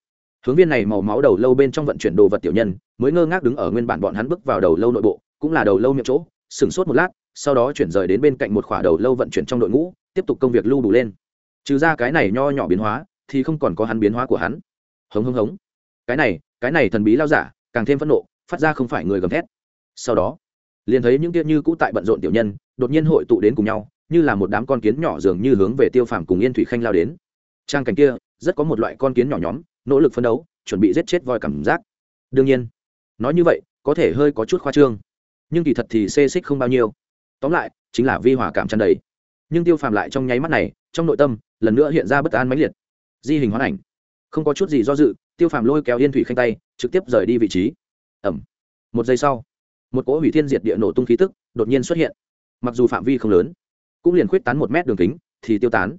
Hướng viên này màu máu đầu lâu bên trong vận chuyển đồ vật tiểu nhân, mới ngơ ngác đứng ở nguyên bản bọn hắn bước vào đầu lâu nội bộ, cũng là đầu lâu miệng chỗ sửng sốt một lát, sau đó chuyển rời đến bên cạnh một khỏa đầu lâu vận chuyển trong đội ngũ, tiếp tục công việc lưu đủ lên. Trừ ra cái này nho nhỏ biến hóa, thì không còn có hắn biến hóa của hắn hống hống hống. Cái này cái này thần bí lao giả, càng thêm phẫn nộ, phát ra không phải người gầm thét. Sau đó, liền thấy những kia như cũ tại bận rộn tiểu nhân, đột nhiên hội tụ đến cùng nhau, như là một đám con kiến nhỏ dường như hướng về tiêu phàm cùng yên thủy khanh lao đến. Trang cảnh kia, rất có một loại con kiến nhỏ nhóm, nỗ lực phấn đấu, chuẩn bị giết chết voi cảm giác. Đương nhiên, nói như vậy, có thể hơi có chút khoa trương, nhưng kỳ thật thì xê xích không bao nhiêu. Tóm lại, chính là vi hòa cảm tràn đầy. Nhưng tiêu phàm lại trong nháy mắt này, trong nội tâm, lần nữa hiện ra bất an mãnh liệt. Di hình hoán ảnh không có chút gì do dự, tiêu phàm lôi kéo yên thủy khanh tay, trực tiếp rời đi vị trí. Ẩm. Một giây sau, một cỗ hủy thiên diệt địa nổ tung khí tức đột nhiên xuất hiện. Mặc dù phạm vi không lớn, cũng liền khuyết tán một mét đường kính, thì tiêu tán.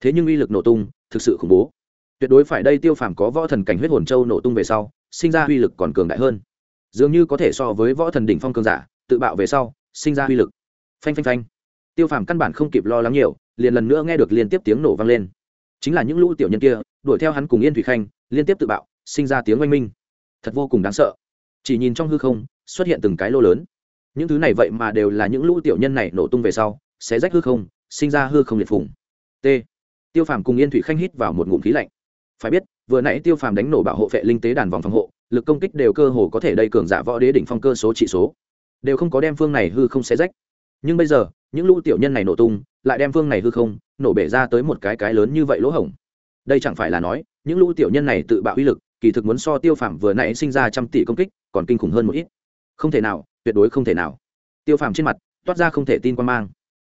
Thế nhưng uy lực nổ tung thực sự khủng bố. Tuyệt đối phải đây tiêu phàm có võ thần cảnh huyết hồn châu nổ tung về sau, sinh ra uy lực còn cường đại hơn. Dường như có thể so với võ thần đỉnh phong cường giả, tự bạo về sau, sinh ra uy lực. Phanh phanh phanh. Tiêu phàm căn bản không kịp lo lắng nhiều, liền lần nữa nghe được liên tiếp tiếng nổ vang lên. Chính là những lũ tiểu nhân kia đuổi theo hắn cùng yên thủy khanh, liên tiếp tự bạo, sinh ra tiếng oanh minh. Thật vô cùng đáng sợ. Chỉ nhìn trong hư không, xuất hiện từng cái lô lớn. Những thứ này vậy mà đều là những lũ tiểu nhân này nổ tung về sau sẽ rách hư không, sinh ra hư không liệt phùng. T. Tiêu phàm cùng yên thủy khanh hít vào một ngụm khí lạnh. Phải biết, vừa nãy tiêu phàm đánh nổ bảo hộ vệ linh tế đàn vòng phòng hộ, lực công kích đều cơ hồ có thể đầy cường giả võ đế đỉnh phong cơ số trị số. Đều không có đem phương này hư không xé rách. Nhưng bây giờ, những lũ tiểu nhân này nổ tung, lại đem phương này hư không nổ bể ra tới một cái cái lớn như vậy lỗ hổng đây chẳng phải là nói, những lũ tiểu nhân này tự bạo uy lực, kỳ thực muốn so tiêu phàm vừa nãy sinh ra trăm tỷ công kích, còn kinh khủng hơn một ít. Không thể nào, tuyệt đối không thể nào. Tiêu phàm trên mặt, toát ra không thể tin quan mang.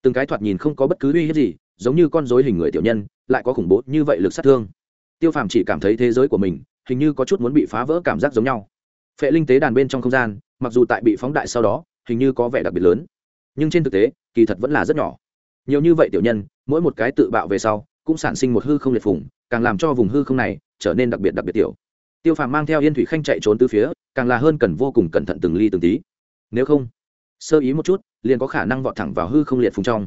Từng cái thoạt nhìn không có bất cứ uy hiếp gì, giống như con dối hình người tiểu nhân, lại có khủng bố như vậy lực sát thương. Tiêu phàm chỉ cảm thấy thế giới của mình, hình như có chút muốn bị phá vỡ cảm giác giống nhau. Phệ linh tế đàn bên trong không gian, mặc dù tại bị phóng đại sau đó, hình như có vẻ đặc biệt lớn. Nhưng trên thực tế, kỳ thật vẫn là rất nhỏ. Nhiều như vậy tiểu nhân, mỗi một cái tự bạo về sau cũng sản sinh một hư không liệt phủng càng làm cho vùng hư không này trở nên đặc biệt đặc biệt tiểu. Tiêu phàm mang theo yên thủy khanh chạy trốn từ phía, càng là hơn cần vô cùng cẩn thận từng ly từng tí. Nếu không, sơ ý một chút, liền có khả năng vọt thẳng vào hư không liệt phùng trong.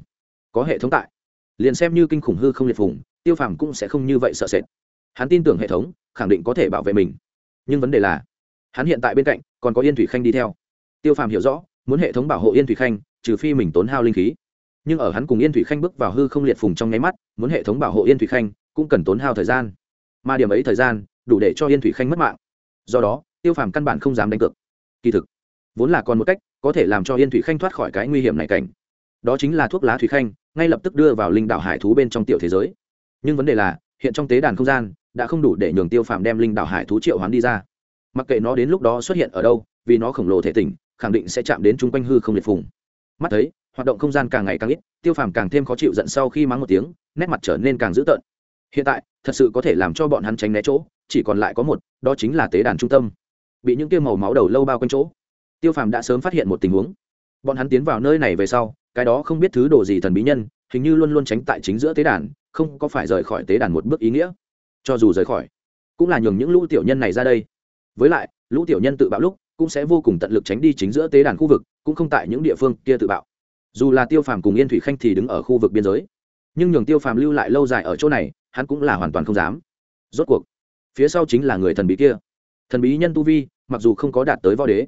Có hệ thống tại. Liền xem như kinh khủng hư không liệt phùng, tiêu phàm cũng sẽ không như vậy sợ sệt. Hắn tin tưởng hệ thống, khẳng định có thể bảo vệ mình. Nhưng vấn đề là, hắn hiện tại bên cạnh còn có yên thủy khanh đi theo. Tiêu phàm hiểu rõ, muốn hệ thống bảo hộ yên thủy khanh, trừ phi mình tốn hao linh khí nhưng ở hắn cùng yên thủy khanh bước vào hư không liệt phùng trong nháy mắt, muốn hệ thống bảo hộ yên thủy khanh, cũng cần tốn hao thời gian. Mà điểm ấy thời gian, đủ để cho yên thủy khanh mất mạng. Do đó, tiêu phàm căn bản không dám đánh cược. Kỳ thực, vốn là còn một cách, có thể làm cho yên thủy khanh thoát khỏi cái nguy hiểm này cảnh. Đó chính là thuốc lá thủy khanh, ngay lập tức đưa vào linh đảo hải thú bên trong tiểu thế giới. Nhưng vấn đề là, hiện trong tế đàn không gian, đã không đủ để nhường tiêu phàm đem linh đảo hải thú triệu hoán đi ra. Mặc kệ nó đến lúc đó xuất hiện ở đâu, vì nó khổng lồ thể tỉnh, khẳng định sẽ chạm đến chung quanh hư không liệt phùng. Mắt thấy hoạt động không gian càng ngày càng ít, tiêu phàm càng thêm khó chịu giận sau khi mắng một tiếng, nét mặt trở nên càng dữ tợn. Hiện tại, thật sự có thể làm cho bọn hắn tránh né chỗ, chỉ còn lại có một, đó chính là tế đàn trung tâm. Bị những tiêu màu máu đầu lâu bao quanh chỗ, tiêu phàm đã sớm phát hiện một tình huống. Bọn hắn tiến vào nơi này về sau, cái đó không biết thứ đồ gì thần bí nhân, hình như luôn luôn tránh tại chính giữa tế đàn, không có phải rời khỏi tế đàn một bước ý nghĩa. Cho dù rời khỏi, cũng là nhường những lũ tiểu nhân này ra đây. Với lại, lũ tiểu nhân tự bạo lúc, cũng sẽ vô cùng tận lực tránh đi chính giữa tế đàn khu vực, cũng không tại những địa phương kia tự bạo dù là tiêu phàm cùng yên thủy khanh thì đứng ở khu vực biên giới. Nhưng nhường tiêu phàm lưu lại lâu dài ở chỗ này, hắn cũng là hoàn toàn không dám. Rốt cuộc, phía sau chính là người thần bí kia. Thần bí nhân tu vi, mặc dù không có đạt tới võ đế,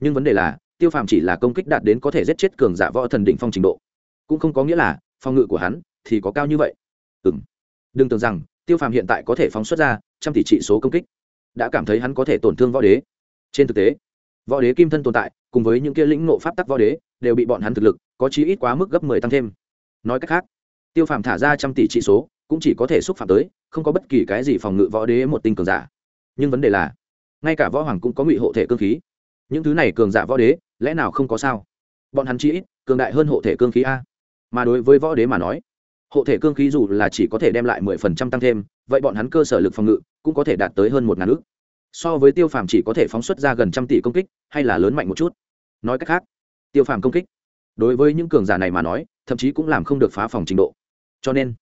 nhưng vấn đề là, tiêu phàm chỉ là công kích đạt đến có thể giết chết cường giả võ thần định phong trình độ. Cũng không có nghĩa là, phòng ngự của hắn thì có cao như vậy. Ừ m đừng tưởng rằng, tiêu phàm hiện tại có thể phóng xuất ra trăm tỷ trị số công kích, đã cảm thấy hắn có thể tổn thương võ đế. Trên thực tế võ đế kim thân tồn tại, cùng với những kia lĩnh nộ pháp tắc võ đế, đều bị bọn hắn thực lực có chí ít quá mức gấp mười tăng thêm. Nói cách khác, tiêu phàm thả ra trăm tỷ trị số, cũng chỉ có thể xúc phạm tới, không có bất kỳ cái gì phòng ngự võ đế một tinh cường giả. Nhưng vấn đề là, ngay cả võ hoàng cũng có ngụy hộ thể cương khí. Những thứ này cường giả võ đế, lẽ nào không có sao? Bọn hắn chỉ ít, cường đại hơn hộ thể cương khí a. Mà đối với võ đế mà nói, hộ thể cương khí dù là chỉ có thể đem lại mười phần trăm tăng thêm, vậy bọn hắn cơ sở lực phòng ngự cũng có thể đạt tới hơn một ngàn ước so với tiêu phàm chỉ có thể phóng xuất ra gần trăm tỷ công kích, hay là lớn mạnh một chút? Nói cách khác, tiêu phàm công kích, đối với những cường giả này mà nói, thậm chí cũng làm không được phá phòng trình độ. Cho nên,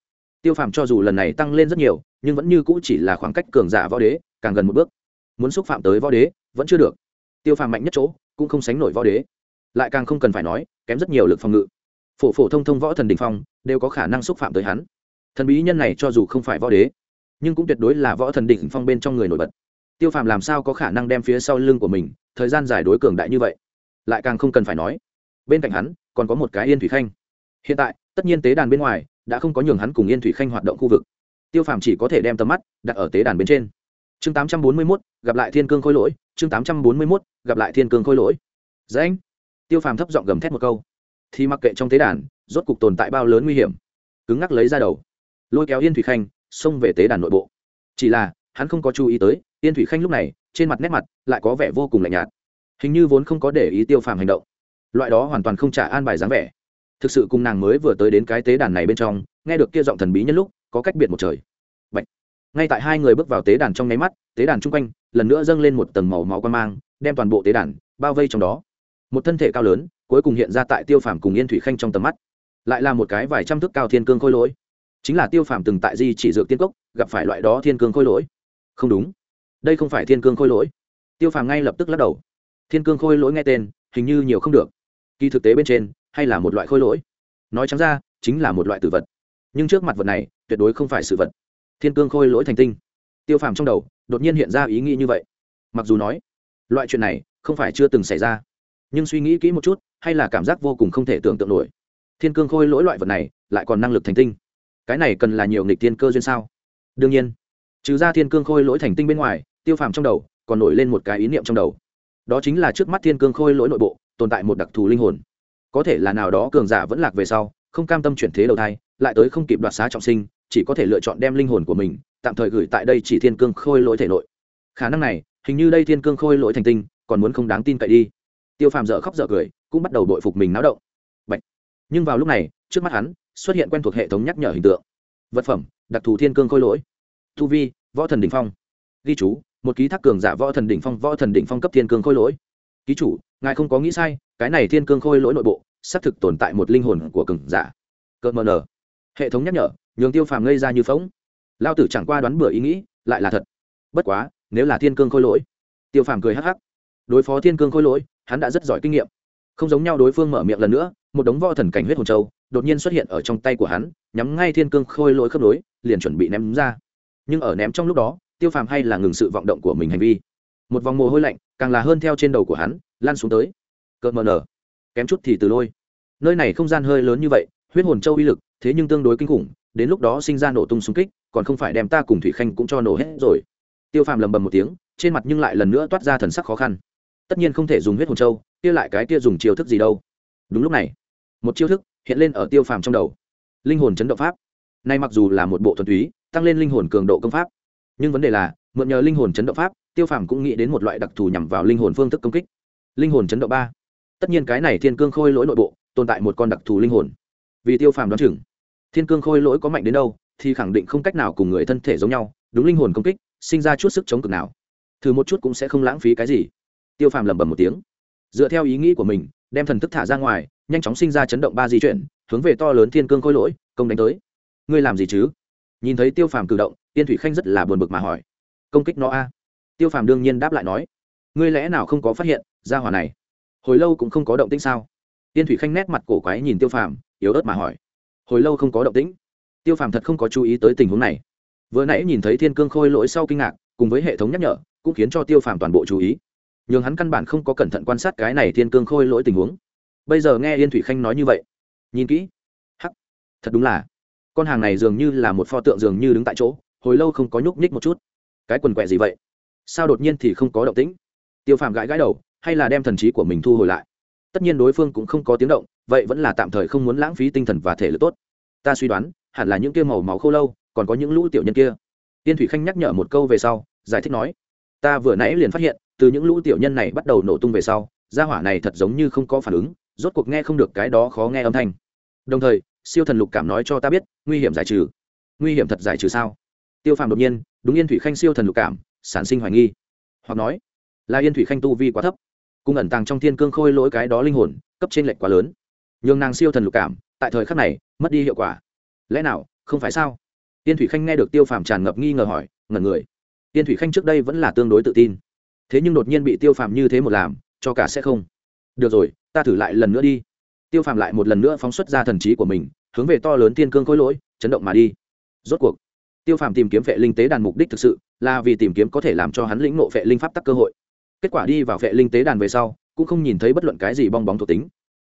tiêu phàm cho dù lần này tăng lên rất nhiều, nhưng vẫn như cũ chỉ là khoảng cách cường giả võ đế, càng gần một bước. Muốn xúc phạm tới võ đế, vẫn chưa được. Tiêu phàm mạnh nhất chỗ, cũng không sánh nổi võ đế. Lại càng không cần phải nói, kém rất nhiều lực phòng ngự. Phổ phổ thông thông võ thần đình phong, đều có khả năng xúc phạm tới hắn. Thần bí nhân này cho dù không phải võ đế, nhưng cũng tuyệt đối là võ thần đỉnh phong bên trong người nổi bật tiêu phàm làm sao có khả năng đem phía sau lưng của mình, thời gian dài đối cường đại như vậy? Lại càng không cần phải nói. Bên cạnh hắn, còn có một cái yên thủy khanh. Hiện tại, tất nhiên tế đàn bên ngoài đã không có nhường hắn cùng yên thủy khanh hoạt động khu vực. Tiêu phàm chỉ có thể đem tầm mắt đặt ở tế đàn bên trên. Chương tám trăm bốn mươi mốt, gặp lại thiên cương khôi lỗi, chương tám trăm bốn mươi mốt, gặp lại thiên cương khôi lỗi. Dễ anh. Tiêu phàm thấp giọng gầm thét một câu. Thì mặc kệ trong tế đàn, rốt cục tồn tại bao lớn nguy hiểm, cứng ngắc lấy ra đầu, lôi kéo yên thủy khanh, xông về tế đàn nội bộ. Chỉ là, hắn không có chú ý tới yên thủy khanh lúc này, trên mặt nét mặt lại có vẻ vô cùng lạnh nhạt. Hình như vốn không có để ý tiêu phàm hành động. Loại đó hoàn toàn không trả an bài dáng vẻ. Thực sự cùng nàng mới vừa tới đến cái tế đàn này bên trong, nghe được kia giọng thần bí nhân lúc, có cách biệt một trời. Bạch. ngay tại hai người bước vào tế đàn trong nháy mắt, tế đàn chung quanh lần nữa dâng lên một tầng màu máu quan mang, đem toàn bộ tế đàn bao vây trong đó. Một thân thể cao lớn, cuối cùng hiện ra tại tiêu phàm cùng yên thủy khanh trong tầm mắt. Lại là một cái vài trăm thước cao thiên cương khôi lỗi. Chính là tiêu phàm từng tại di chỉ dược tiên cốc gặp phải loại đó thiên cương khôi lỗi. Không đúng đây không phải thiên cương khôi lỗi. Tiêu phàm ngay lập tức lắc đầu. Thiên cương khôi lỗi nghe tên, hình như nhiều không được. Kỳ thực tế bên trên, hay là một loại khôi lỗi. Nói chẳng ra, chính là một loại tử vật. Nhưng trước mặt vật này, tuyệt đối không phải sự vật. Thiên cương khôi lỗi thành tinh. Tiêu phàm trong đầu, đột nhiên hiện ra ý nghĩ như vậy. Mặc dù nói, loại chuyện này không phải chưa từng xảy ra, nhưng suy nghĩ kỹ một chút, hay là cảm giác vô cùng không thể tưởng tượng nổi. Thiên cương khôi lỗi loại vật này, lại còn năng lực thành tinh. Cái này cần là nhiều nghịch thiên cơ duyên sao? Đương nhiên, trừ ra thiên cương khôi lỗi thành tinh bên ngoài tiêu phàm trong đầu, còn nổi lên một cái ý niệm trong đầu. Đó chính là trước mắt thiên cương khôi lỗi nội bộ, tồn tại một đặc thù linh hồn. Có thể là nào đó cường giả vẫn lạc về sau, không cam tâm chuyển thế đầu thai, lại tới không kịp đoạt xá trọng sinh, chỉ có thể lựa chọn đem linh hồn của mình, tạm thời gửi tại đây chỉ thiên cương khôi lỗi thể nội. Khả năng này, hình như đây thiên cương khôi lỗi thành tinh, còn muốn không đáng tin cậy đi. Tiêu phàm dở khóc dở cười, cũng bắt đầu đội phục mình náo động. Bạch. nhưng vào lúc này, trước mắt hắn, xuất hiện quen thuộc hệ thống nhắc nhở hình tượng. Vật phẩm, đặc thù thiên cương khôi lỗi. Tu vi, võ thần đỉnh phong. Ghi chú một ký thác cường giả võ thần đỉnh phong, võ thần đỉnh phong cấp thiên cương khôi lỗi. Ký chủ, ngài không có nghĩ sai, cái này thiên cương khôi lỗi nội bộ, xác thực tồn tại một linh hồn của cường giả. Cợt mờ nở hệ thống nhắc nhở, nhường tiêu phàm ngây ra như phóng lao tử chẳng qua đoán bừa ý nghĩ, lại là thật. Bất quá, nếu là thiên cương khôi lỗi, tiêu phàm cười hắc hắc. Đối phó thiên cương khôi lỗi, hắn đã rất giỏi kinh nghiệm. Không giống nhau đối phương mở miệng lần nữa, một đống võ thần cảnh huyết hồn châu đột nhiên xuất hiện ở trong tay của hắn, nhắm ngay thiên cương khôi lỗi khớp nối, liền chuẩn bị ném ra. Nhưng ở ném trong lúc đó tiêu phàm hay là ngừng sự vọng động của mình hành vi. Một vòng mồ hôi lạnh, càng là hơn theo trên đầu của hắn, lan xuống tới. Cợt mờ nở. Kém chút thì từ lôi. Nơi này không gian hơi lớn như vậy, huyết hồn châu uy lực, thế nhưng tương đối kinh khủng, đến lúc đó sinh ra nổ tung xung kích, còn không phải đem ta cùng thủy khanh cũng cho nổ hết rồi. Tiêu phàm lầm bầm một tiếng, trên mặt nhưng lại lần nữa toát ra thần sắc khó khăn. Tất nhiên không thể dùng huyết hồn châu, kia lại cái kia dùng chiêu thức gì đâu. Đúng lúc này, một chiêu thức hiện lên ở tiêu phàm trong đầu. Linh hồn chấn động pháp. Nay mặc dù là một bộ thuần túy, tăng lên linh hồn cường độ công pháp nhưng vấn đề là, mượn nhờ linh hồn chấn động pháp, tiêu phàm cũng nghĩ đến một loại đặc thù nhằm vào linh hồn phương thức công kích. Linh hồn chấn động ba. Tất nhiên cái này thiên cương khôi lỗi nội bộ, tồn tại một con đặc thù linh hồn. Vì tiêu phàm đoán chừng, thiên cương khôi lỗi có mạnh đến đâu, thì khẳng định không cách nào cùng người thân thể giống nhau, đúng linh hồn công kích, sinh ra chút sức chống cực nào. Thử một chút cũng sẽ không lãng phí cái gì. Tiêu phàm lẩm bẩm một tiếng. Dựa theo ý nghĩ của mình, đem thần thức thả ra ngoài, nhanh chóng sinh ra chấn động ba di chuyển, hướng về to lớn thiên cương khôi lỗi, công đánh tới. Ngươi làm gì chứ? Nhìn thấy tiêu phàm cử động tiên thủy khanh rất là buồn bực mà hỏi. Công kích nó a? Tiêu phàm đương nhiên đáp lại nói. Ngươi lẽ nào không có phát hiện, ra hỏa này? Hồi lâu cũng không có động tĩnh sao? Tiên thủy khanh nét mặt cổ quái nhìn tiêu phàm, yếu ớt mà hỏi. Hồi lâu không có động tĩnh? Tiêu phàm thật không có chú ý tới tình huống này. Vừa nãy nhìn thấy thiên cương khôi lỗi sau kinh ngạc, cùng với hệ thống nhắc nhở, cũng khiến cho tiêu phàm toàn bộ chú ý. N h ư n g hắn căn bản không có cẩn thận quan sát cái này thiên cương khôi lỗi tình huống. Bây giờ nghe yên thủy khanh nói như vậy, nhìn kỹ. Hắc, thật đúng là. Con hàng này dường như là một pho tượng dường như đứng tại chỗ hồi lâu không có nhúc nhích một chút. Cái quần quẹ gì vậy? Sao đột nhiên thì không có động tĩnh? Tiêu phàm gãi gãi đầu, hay là đem thần trí của mình thu hồi lại? Tất nhiên đối phương cũng không có tiếng động, vậy vẫn là tạm thời không muốn lãng phí tinh thần và thể lực tốt. Ta suy đoán, hẳn là những kia màu máu khô lâu, còn có những lũ tiểu nhân kia. Tiên thủy khanh nhắc nhở một câu về sau, giải thích nói, ta vừa nãy liền phát hiện, từ những lũ tiểu nhân này bắt đầu nổ tung về sau, gia hỏa này thật giống như không có phản ứng, rốt cuộc nghe không được cái đó khó nghe âm thanh. Đồng thời, siêu thần lục cảm nói cho ta biết, nguy hiểm giải trừ. Nguy hiểm thật giải trừ sao? Tiêu phàm đột nhiên, đúng yên thủy khanh siêu thần lục cảm, sản sinh hoài nghi. Hoặc nói, là yên thủy khanh tu vi quá thấp, cùng ẩn tàng trong thiên cương khôi lỗi cái đó linh hồn, cấp trên lệnh quá lớn. Nhường nàng siêu thần lục cảm, tại thời khắc này, mất đi hiệu quả. Lẽ nào, không phải sao? Yên thủy khanh nghe được tiêu phàm tràn ngập nghi ngờ hỏi, ngẩn người. Yên thủy khanh trước đây vẫn là tương đối tự tin. Thế nhưng đột nhiên bị tiêu phàm như thế một làm, cho cả sẽ không. Được rồi, ta thử lại lần nữa đi. Tiêu phàm lại một lần nữa phóng xuất ra thần trí của mình, hướng về to lớn thiên cương khôi lỗi, chấn động mà đi. Rốt cuộc tiêu phàm tìm kiếm vệ linh tế đàn mục đích thực sự là vì tìm kiếm có thể làm cho hắn lĩnh nộ vệ linh pháp tắc cơ hội. Kết quả đi vào vệ linh tế đàn về sau, cũng không nhìn thấy bất luận cái gì bong bóng thuộc tính.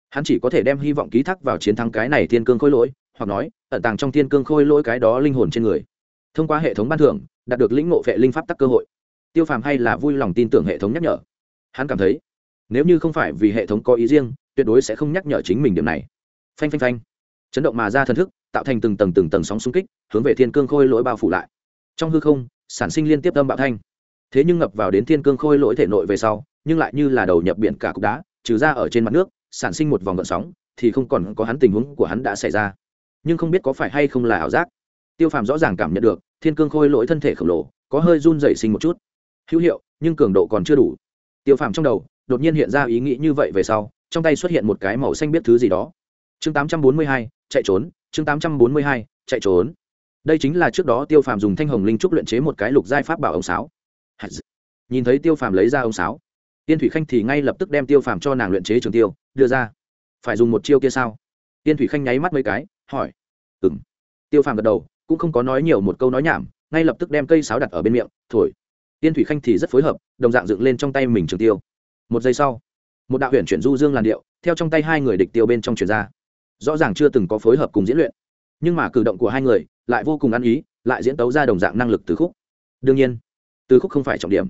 Hắn chỉ có thể đem hy vọng ký thác vào chiến thắng cái này thiên cương khôi lỗi, hoặc nói, ẩn tàng trong thiên cương khôi lỗi cái đó linh hồn trên người. Thông qua hệ thống ban thưởng, đạt được lĩnh ngộ vệ linh pháp tắc cơ hội. Tiêu phàm hay là vui lòng tin tưởng hệ thống nhắc nhở. Hắn cảm thấy, nếu như không phải vì hệ thống có ý riêng, tuyệt đối sẽ không nhắc nhở chính mình điểm này. Phanh phanh phanh. Chấn động mà ra thần thức tạo thành từng tầng từng tầng sóng xung kích, hướng về thiên cương khôi lỗi bao phủ lại. Trong hư không, sản sinh liên tiếp âm bạo thanh. Thế nhưng ngập vào đến thiên cương khôi lỗi thể nội về sau, nhưng lại như là đầu nhập biển cả cục đá, trừ ra ở trên mặt nước, sản sinh một vòng gợn sóng, thì không còn có hắn tình huống của hắn đã xảy ra. Nhưng không biết có phải hay không là ảo giác. Tiêu phàm rõ ràng cảm nhận được, thiên cương khôi lỗi thân thể khổng lồ, có hơi run dày sinh một chút. Hữu hiệu, nhưng cường độ còn chưa đủ. Tiêu phàm trong đầu, đột nhiên hiện ra ý nghĩ như vậy về sau, trong tay xuất hiện một cái màu xanh biết thứ gì đó. Chương tám trăm bốn mươi hai, chạy trốn chương tám trăm bốn mươi hai, chạy trốn. Đây chính là trước đó tiêu phàm dùng thanh hồng linh trúc luyện chế một cái lục giai pháp bảo ông sáo. Nhìn thấy tiêu phàm lấy ra ông sáo tiên thủy khanh thì ngay lập tức đem tiêu phàm cho nàng luyện chế trường tiêu, đưa ra. Phải dùng một chiêu kia sao? Tiên thủy khanh nháy mắt mấy cái, hỏi. Ừng tiêu phàm gật đầu, cũng không có nói nhiều một câu nói nhảm, ngay lập tức đem cây sáo đặt ở bên miệng, thổi. Tiên thủy khanh thì rất phối hợp, đồng dạng dựng lên trong tay mình trường tiêu. Một giây sau, một đạo huyền chuyển du dương làn điệu, theo trong tay hai người địch tiêu bên trong truyền ra rõ ràng chưa từng có phối hợp cùng diễn luyện. Nhưng mà cử động của hai người lại vô cùng ăn ý, lại diễn tấu ra đồng dạng năng lực từ khúc. Đương nhiên, từ khúc không phải trọng điểm.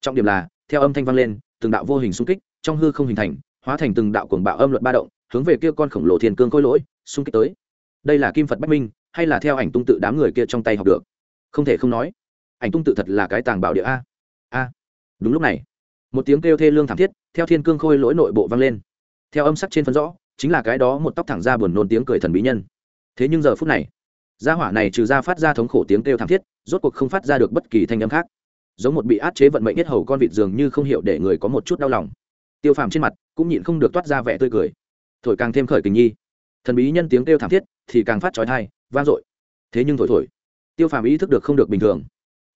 Trọng điểm là, theo âm thanh vang lên, từng đạo vô hình xung kích trong hư không hình thành, hóa thành từng đạo cuồng bạo âm luật ba động, hướng về kia con khổng lồ thiên cương khôi lỗi, xung kích tới. Đây là kim phật bách minh, hay là theo ảnh tung tự đám người kia trong tay học được? Không thể không nói, ảnh tung tự thật là cái tàng bảo địa a. A. Đúng lúc này, một tiếng kêu thê lương thảm thiết, theo thiên cương khôi lỗi nội bộ vang lên. Theo âm sắc trên phân rõ chính là cái đó một tóc thẳng ra buồn nôn tiếng cười thần bí nhân. Thế nhưng giờ phút này, gia hỏa này trừ ra phát ra thống khổ tiếng kêu thảm thiết, rốt cuộc không phát ra được bất kỳ thanh âm khác. Giống một bị át chế vận mệnh nhất hầu con vịt dường như không hiểu để người có một chút đau lòng. Tiêu phàm trên mặt cũng nhịn không được toát ra vẻ tươi cười. Thổi càng thêm khởi tình nhi. Thần bí nhân tiếng kêu thảm thiết thì càng phát trói thai vang dội. Thế nhưng thổi thổi, tiêu phàm ý thức được không được bình thường.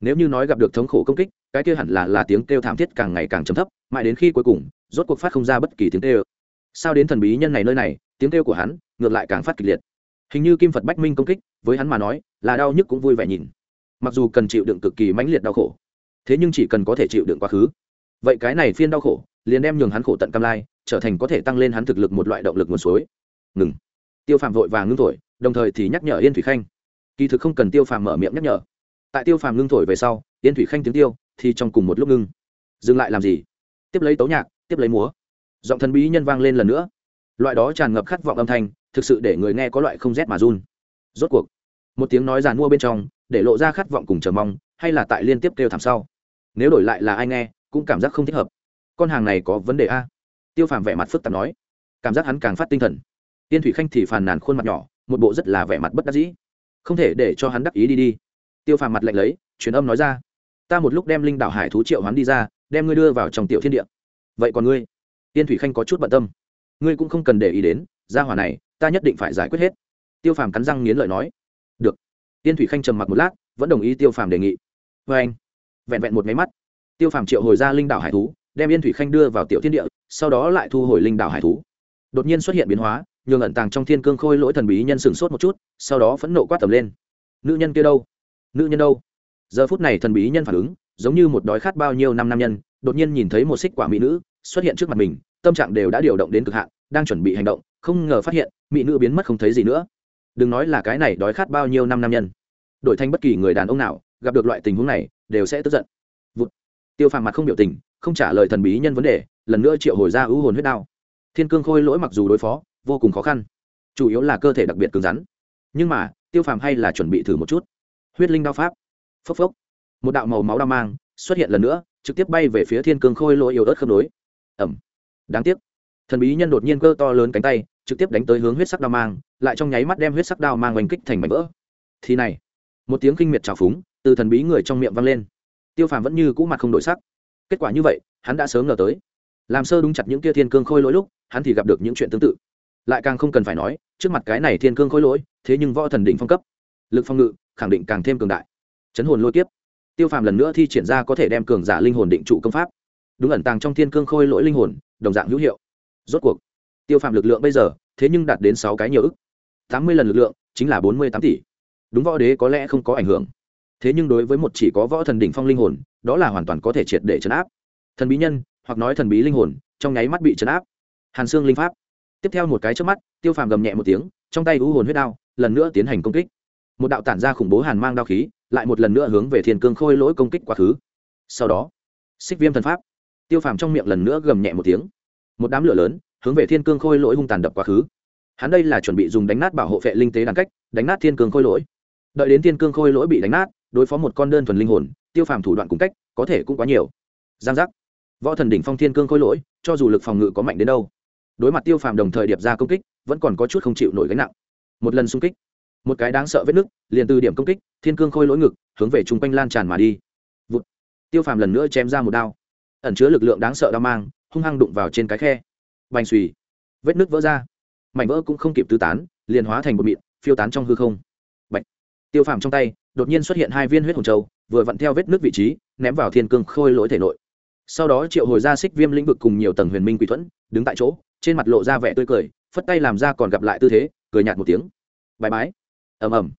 Nếu như nói gặp được thống khổ công kích, cái kia hẳn là là tiếng kêu thảm thiết càng ngày càng chấm thấp, mãi đến khi cuối cùng, rốt cuộc phát không ra bất kỳ tiếng kêu sao đến thần bí nhân này nơi này, tiếng kêu của hắn ngược lại càng phát kịch liệt. Hình như kim phật bách minh công kích, với hắn mà nói, là đau nhức cũng vui vẻ nhìn. Mặc dù cần chịu đựng cực kỳ mãnh liệt đau khổ, thế nhưng chỉ cần có thể chịu đựng quá khứ. Vậy cái này phiên đau khổ, liền đem nhường hắn khổ tận cam lai, trở thành có thể tăng lên hắn thực lực một loại động lực nguồn suối. Ngừng. Tiêu phàm vội vàng ngưng thổi, đồng thời thì nhắc nhở yên thủy khanh. Kỳ thực không cần tiêu phàm mở miệng nhắc nhở. Tại tiêu phàm ngưng thổi về sau, yên thủy khanh tiếng tiêu thì trong cùng một lúc ngưng. Dừng lại làm gì? Tiếp lấy tấu nhạc, tiếp lấy múa giọng thần bí nhân vang lên lần nữa. Loại đó tràn ngập khát vọng âm thanh, thực sự để người nghe có loại không rét mà run. Rốt cuộc, một tiếng nói giàn mua bên trong, để lộ ra khát vọng cùng chờ mong, hay là tại liên tiếp kêu thảm sau. Nếu đổi lại là ai nghe, cũng cảm giác không thích hợp. Con hàng này có vấn đề a? Tiêu phàm vẻ mặt phức tạp nói. Cảm giác hắn càng phát tinh thần. Tiên thủy khanh thì phàn nàn khuôn mặt nhỏ, một bộ rất là vẻ mặt bất đắc dĩ. Không thể để cho hắn đắc ý đi đi. Tiêu phàm mặt lạnh lấy, truyền âm nói ra. Ta một lúc đem linh đảo hải thú triệu hắn đi ra, đem ngươi đưa vào trong tiểu thiên địa. Vậy còn ngươi? Tiên thủy khanh có chút bận tâm. Ngươi cũng không cần để ý đến, gia hỏa này, ta nhất định phải giải quyết hết. Tiêu phàm cắn răng nghiến lợi nói. Được. Tiên thủy khanh trầm mặc một lát, vẫn đồng ý tiêu phàm đề nghị. Vê anh. Vẹn vẹn một máy mắt. Tiêu phàm triệu hồi ra linh đảo hải thú, đem yên thủy khanh đưa vào tiểu thiên địa, sau đó lại thu hồi linh đảo hải thú. Đột nhiên xuất hiện biến hóa, nhường ẩn tàng trong thiên cương khôi lỗi thần bí nhân sửng sốt một chút, sau đó phẫn nộ quát tầm lên. Nữ nhân kia đâu? Nữ nhân đâu? Giờ phút này thần bí nhân phản ứng, giống như một đói khát bao nhiêu năm nam nhân, đột nhiên nhìn thấy một xích quả mỹ nữ xuất hiện trước mặt mình, tâm trạng đều đã điều động đến cực hạn, đang chuẩn bị hành động, không ngờ phát hiện, mỹ nữ biến mất không thấy gì nữa. Đừng nói là cái này đói khát bao nhiêu năm nam nhân. Đổi thành bất kỳ người đàn ông nào, gặp được loại tình huống này, đều sẽ tức giận. Vụt. tiêu phàm mặt không biểu tình, không trả lời thần bí nhân vấn đề, lần nữa triệu hồi ra ưu hồn huyết đao. Thiên cương khôi lỗi mặc dù đối phó, vô cùng khó khăn, chủ yếu là cơ thể đặc biệt cứng rắn. Nhưng mà, tiêu phàm hay là chuẩn bị thử một chút. Huyết linh đao pháp. Phốc phốc. Một đạo màu máu đao mang xuất hiện lần nữa, trực tiếp bay về phía thiên cương khôi lỗi yếu ớt khớp nối ẩm. Đáng tiếc. Thần bí nhân đột nhiên cơ to lớn cánh tay, trực tiếp đánh tới hướng huyết sắc đao mang, lại trong nháy mắt đem huyết sắc đao mang oanh kích thành mảnh vỡ. Thì này, một tiếng kinh miệt trào phúng từ thần bí người trong miệng vang lên. Tiêu phàm vẫn như cũ mặt không đổi sắc. Kết quả như vậy, hắn đã sớm ngờ tới. Làm sơ đúng chặt những kia thiên cương khôi lỗi lúc, hắn thì gặp được những chuyện tương tự. Lại càng không cần phải nói, trước mặt cái này thiên cương khôi lỗi, thế nhưng võ thần định phong cấp. Lực phong ngự, khẳng định càng thêm cường đại. Chấn hồn lôi kiếp. Tiêu phàm lần nữa thi triển ra có thể đem cường giả linh hồn định trụ công pháp đúng ẩn tàng trong thiên cương khôi lỗi linh hồn, đồng dạng hữu hiệu. Rốt cuộc, tiêu phàm lực lượng bây giờ, thế nhưng đạt đến sáu cái nhiều ức. Tám mươi lần lực lượng, chính là bốn mươi tám tỷ. Đúng võ đế có lẽ không có ảnh hưởng. Thế nhưng đối với một chỉ có võ thần đỉnh phong linh hồn, đó là hoàn toàn có thể triệt để chấn áp. Thần bí nhân, hoặc nói thần bí linh hồn, trong nháy mắt bị chấn áp. Hàn xương linh pháp. Tiếp theo một cái trước mắt, tiêu phàm gầm nhẹ một tiếng, trong tay u hồn huyết đao, lần nữa tiến hành công kích. Một đạo tản ra khủng bố hàn mang đao khí, lại một lần nữa hướng về thiên cương khôi lỗi công kích quá khứ. Sau đó, xích viêm thần pháp tiêu phàm trong miệng lần nữa gầm nhẹ một tiếng. Một đám lửa lớn, hướng về thiên cương khôi lỗi hung tàn đập quá khứ. Hắn đây là chuẩn bị dùng đánh nát bảo hộ vệ linh tế đàn cách, đánh nát thiên cương khôi lỗi. Đợi đến thiên cương khôi lỗi bị đánh nát, đối phó một con đơn thuần linh hồn, tiêu phàm thủ đoạn cùng cách, có thể cũng quá nhiều. Giang giác. Võ thần đỉnh phong thiên cương khôi lỗi, cho dù lực phòng ngự có mạnh đến đâu, đối mặt tiêu phàm đồng thời điệp ra công kích, vẫn còn có chút không chịu nổi gánh nặng. Một lần xung kích, một cái đáng sợ vết nứt, liền từ điểm công kích, thiên cương khôi lỗi ngực, hướng về chung quanh lan tràn mà đi. Vụt. tiêu phàm lần nữa chém ra một đao ẩn chứa lực lượng đáng sợ đao mang, hung hăng đụng vào trên cái khe. Bành xùy. Vết nứt vỡ ra. Mảnh vỡ cũng không kịp tứ tán, liền hóa thành một mịn, phiêu tán trong hư không. Bạch. tiêu phàm trong tay, đột nhiên xuất hiện hai viên huyết hồn châu, vừa vặn theo vết nước vị trí, ném vào thiên cương khôi lỗi thể nội. Sau đó triệu hồi ra xích viêm lĩnh vực cùng nhiều tầng huyền minh quỷ thuẫn, đứng tại chỗ, trên mặt lộ ra vẻ tươi cười, phất tay làm ra còn gặp lại tư thế, cười nhạt một tiếng. Bài bái. Ầm ầm.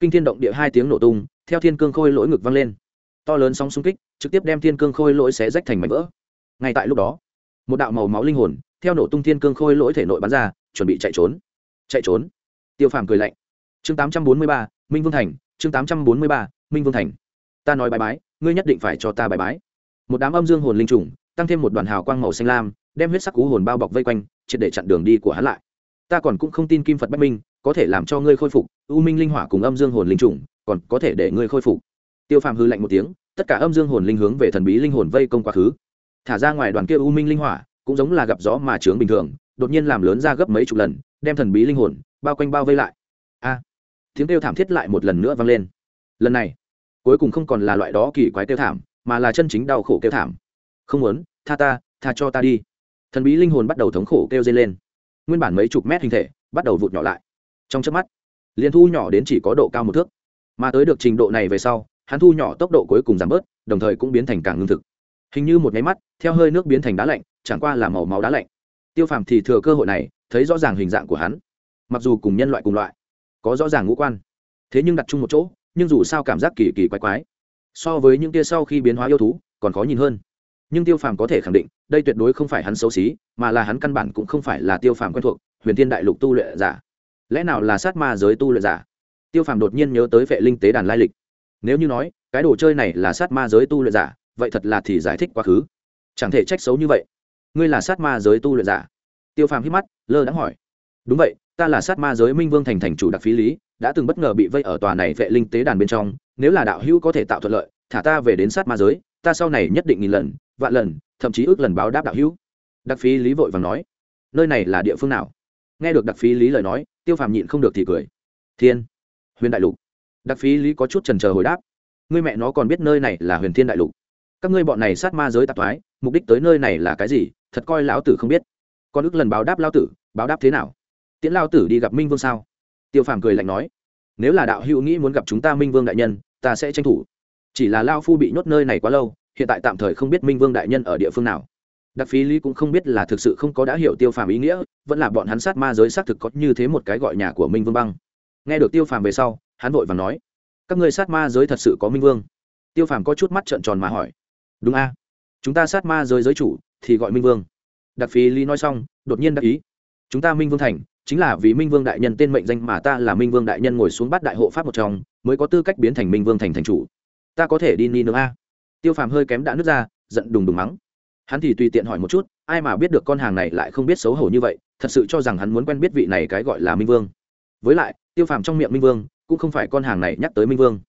Kinh thiên động địa hai tiếng nổ tung, theo thiên cương khôi lỗi ngực vang lên to lớn sóng xung kích, trực tiếp đem thiên cương khôi lỗi xé rách thành mảnh vỡ. Ngay tại lúc đó, một đạo màu máu linh hồn theo nổ tung thiên cương khôi lỗi thể nội bắn ra, chuẩn bị chạy trốn. Chạy trốn. Tiêu phàm cười lạnh. Chương tám trăm bốn mươi ba, minh vương thành, chương tám trăm bốn mươi ba, minh vương thành. Ta nói bài bái, ngươi nhất định phải cho ta bài bái. Một đám âm dương hồn linh trùng, tăng thêm một đoàn hào quang màu xanh lam, đem huyết sắc cú hồn bao bọc vây quanh, triệt để chặn đường đi của hắn lại. Ta còn cũng không tin kim phật bách minh có thể làm cho ngươi khôi phục, u minh linh hỏa cùng âm dương hồn linh trùng còn có thể để ngươi khôi phục tiêu phàm hư lạnh một tiếng, tất cả âm dương hồn linh hướng về thần bí linh hồn vây công quá khứ. Thả ra ngoài đoàn kia u minh linh hỏa, cũng giống là gặp gió mà trướng bình thường, đột nhiên làm lớn ra gấp mấy chục lần, đem thần bí linh hồn bao quanh bao vây lại. A! Tiếng kêu thảm thiết lại một lần nữa vang lên. Lần này, cuối cùng không còn là loại đó kỳ quái kêu thảm, mà là chân chính đau khổ kêu thảm. Không muốn, tha ta, tha cho ta đi. Thần bí linh hồn bắt đầu thống khổ kêu dây lên. Nguyên bản mấy chục mét hình thể, bắt đầu vụt nhỏ lại. Trong chớp mắt liền thu nhỏ đến chỉ có độ cao một thước. Mà tới được trình độ này về sau hắn thu nhỏ tốc độ cuối cùng giảm bớt, đồng thời cũng biến thành càng ngưng thực. Hình như một nháy mắt, theo hơi nước biến thành đá lạnh, chẳng qua là màu máu đá lạnh. Tiêu phàm thì thừa cơ hội này, thấy rõ ràng hình dạng của hắn. Mặc dù cùng nhân loại cùng loại, có rõ ràng ngũ quan, thế nhưng đặt chung một chỗ, nhưng dù sao cảm giác kỳ kỳ quái quái. So với những kia sau khi biến hóa yêu thú, còn khó nhìn hơn. Nhưng tiêu phàm có thể khẳng định, đây tuyệt đối không phải hắn xấu xí, mà là hắn căn bản cũng không phải là tiêu phàm quen thuộc, huyền thiên đại lục tu luyện giả. Lẽ nào là sát ma giới tu luyện giả? Tiêu phàm đột nhiên nhớ tới vệ linh tế đàn lai lịch nếu như nói, cái đồ chơi này là sát ma giới tu luyện giả, vậy thật là thì giải thích quá khứ. Chẳng thể trách xấu như vậy. Ngươi là sát ma giới tu luyện giả? Tiêu phàm hít mắt, lơ đãng hỏi. Đúng vậy, ta là sát ma giới minh vương thành thành chủ đặc phí lý, đã từng bất ngờ bị vây ở tòa này vệ linh tế đàn bên trong, nếu là đạo hữu có thể tạo thuận lợi, thả ta về đến sát ma giới, ta sau này nhất định nghìn lần, vạn lần, thậm chí ước lần báo đáp đạo hữu. Đặc phí lý vội vàng nói. Nơi này là địa phương nào? Nghe được đặc phí lý lời nói, tiêu phàm nhịn không được thì cười. Thiên. Huyền đại lục đặc phí lý có chút trần trờ hồi đáp. Ngươi mẹ nó còn biết nơi này là huyền thiên đại lục. Các ngươi bọn này sát ma giới tạp thoái, mục đích tới nơi này là cái gì, thật coi lão tử không biết. Con ức lần báo đáp lao tử, báo đáp thế nào? Tiễn lao tử đi gặp minh vương sao? Tiêu phàm cười lạnh nói, nếu là đạo hữu nghĩ muốn gặp chúng ta minh vương đại nhân, ta sẽ tranh thủ. Chỉ là lao phu bị nhốt nơi này quá lâu, hiện tại tạm thời không biết minh vương đại nhân ở địa phương nào. Đặc phí lý cũng không biết là thực sự không có đã hiểu tiêu phàm ý nghĩa, vẫn là bọn hắn sát ma giới xác thực có như thế một cái gọi nhà của minh vương băng. Nghe được tiêu phàm về sau hắn vội và nói, các người sát ma giới thật sự có minh vương? Tiêu phàm có chút mắt trợn tròn mà hỏi, đúng a, chúng ta sát ma giới giới chủ thì gọi minh vương. Đặc phí lý nói xong, đột nhiên đắc ý, chúng ta minh vương thành, chính là vì minh vương đại nhân tên mệnh danh mà ta là minh vương đại nhân ngồi xuống bắt đại hộ pháp một trong, mới có tư cách biến thành minh vương thành thành chủ. Ta có thể đi ni nữa a. Tiêu phàm hơi kém đã nứt ra, giận đùng đùng mắng. Hắn thì tùy tiện hỏi một chút, ai mà biết được con hàng này lại không biết xấu hổ như vậy, thật sự cho rằng hắn muốn quen biết vị này cái gọi là minh vương? Với lại, tiêu phàm trong miệng minh vương cũng không phải con hàng này nhắc tới minh vương.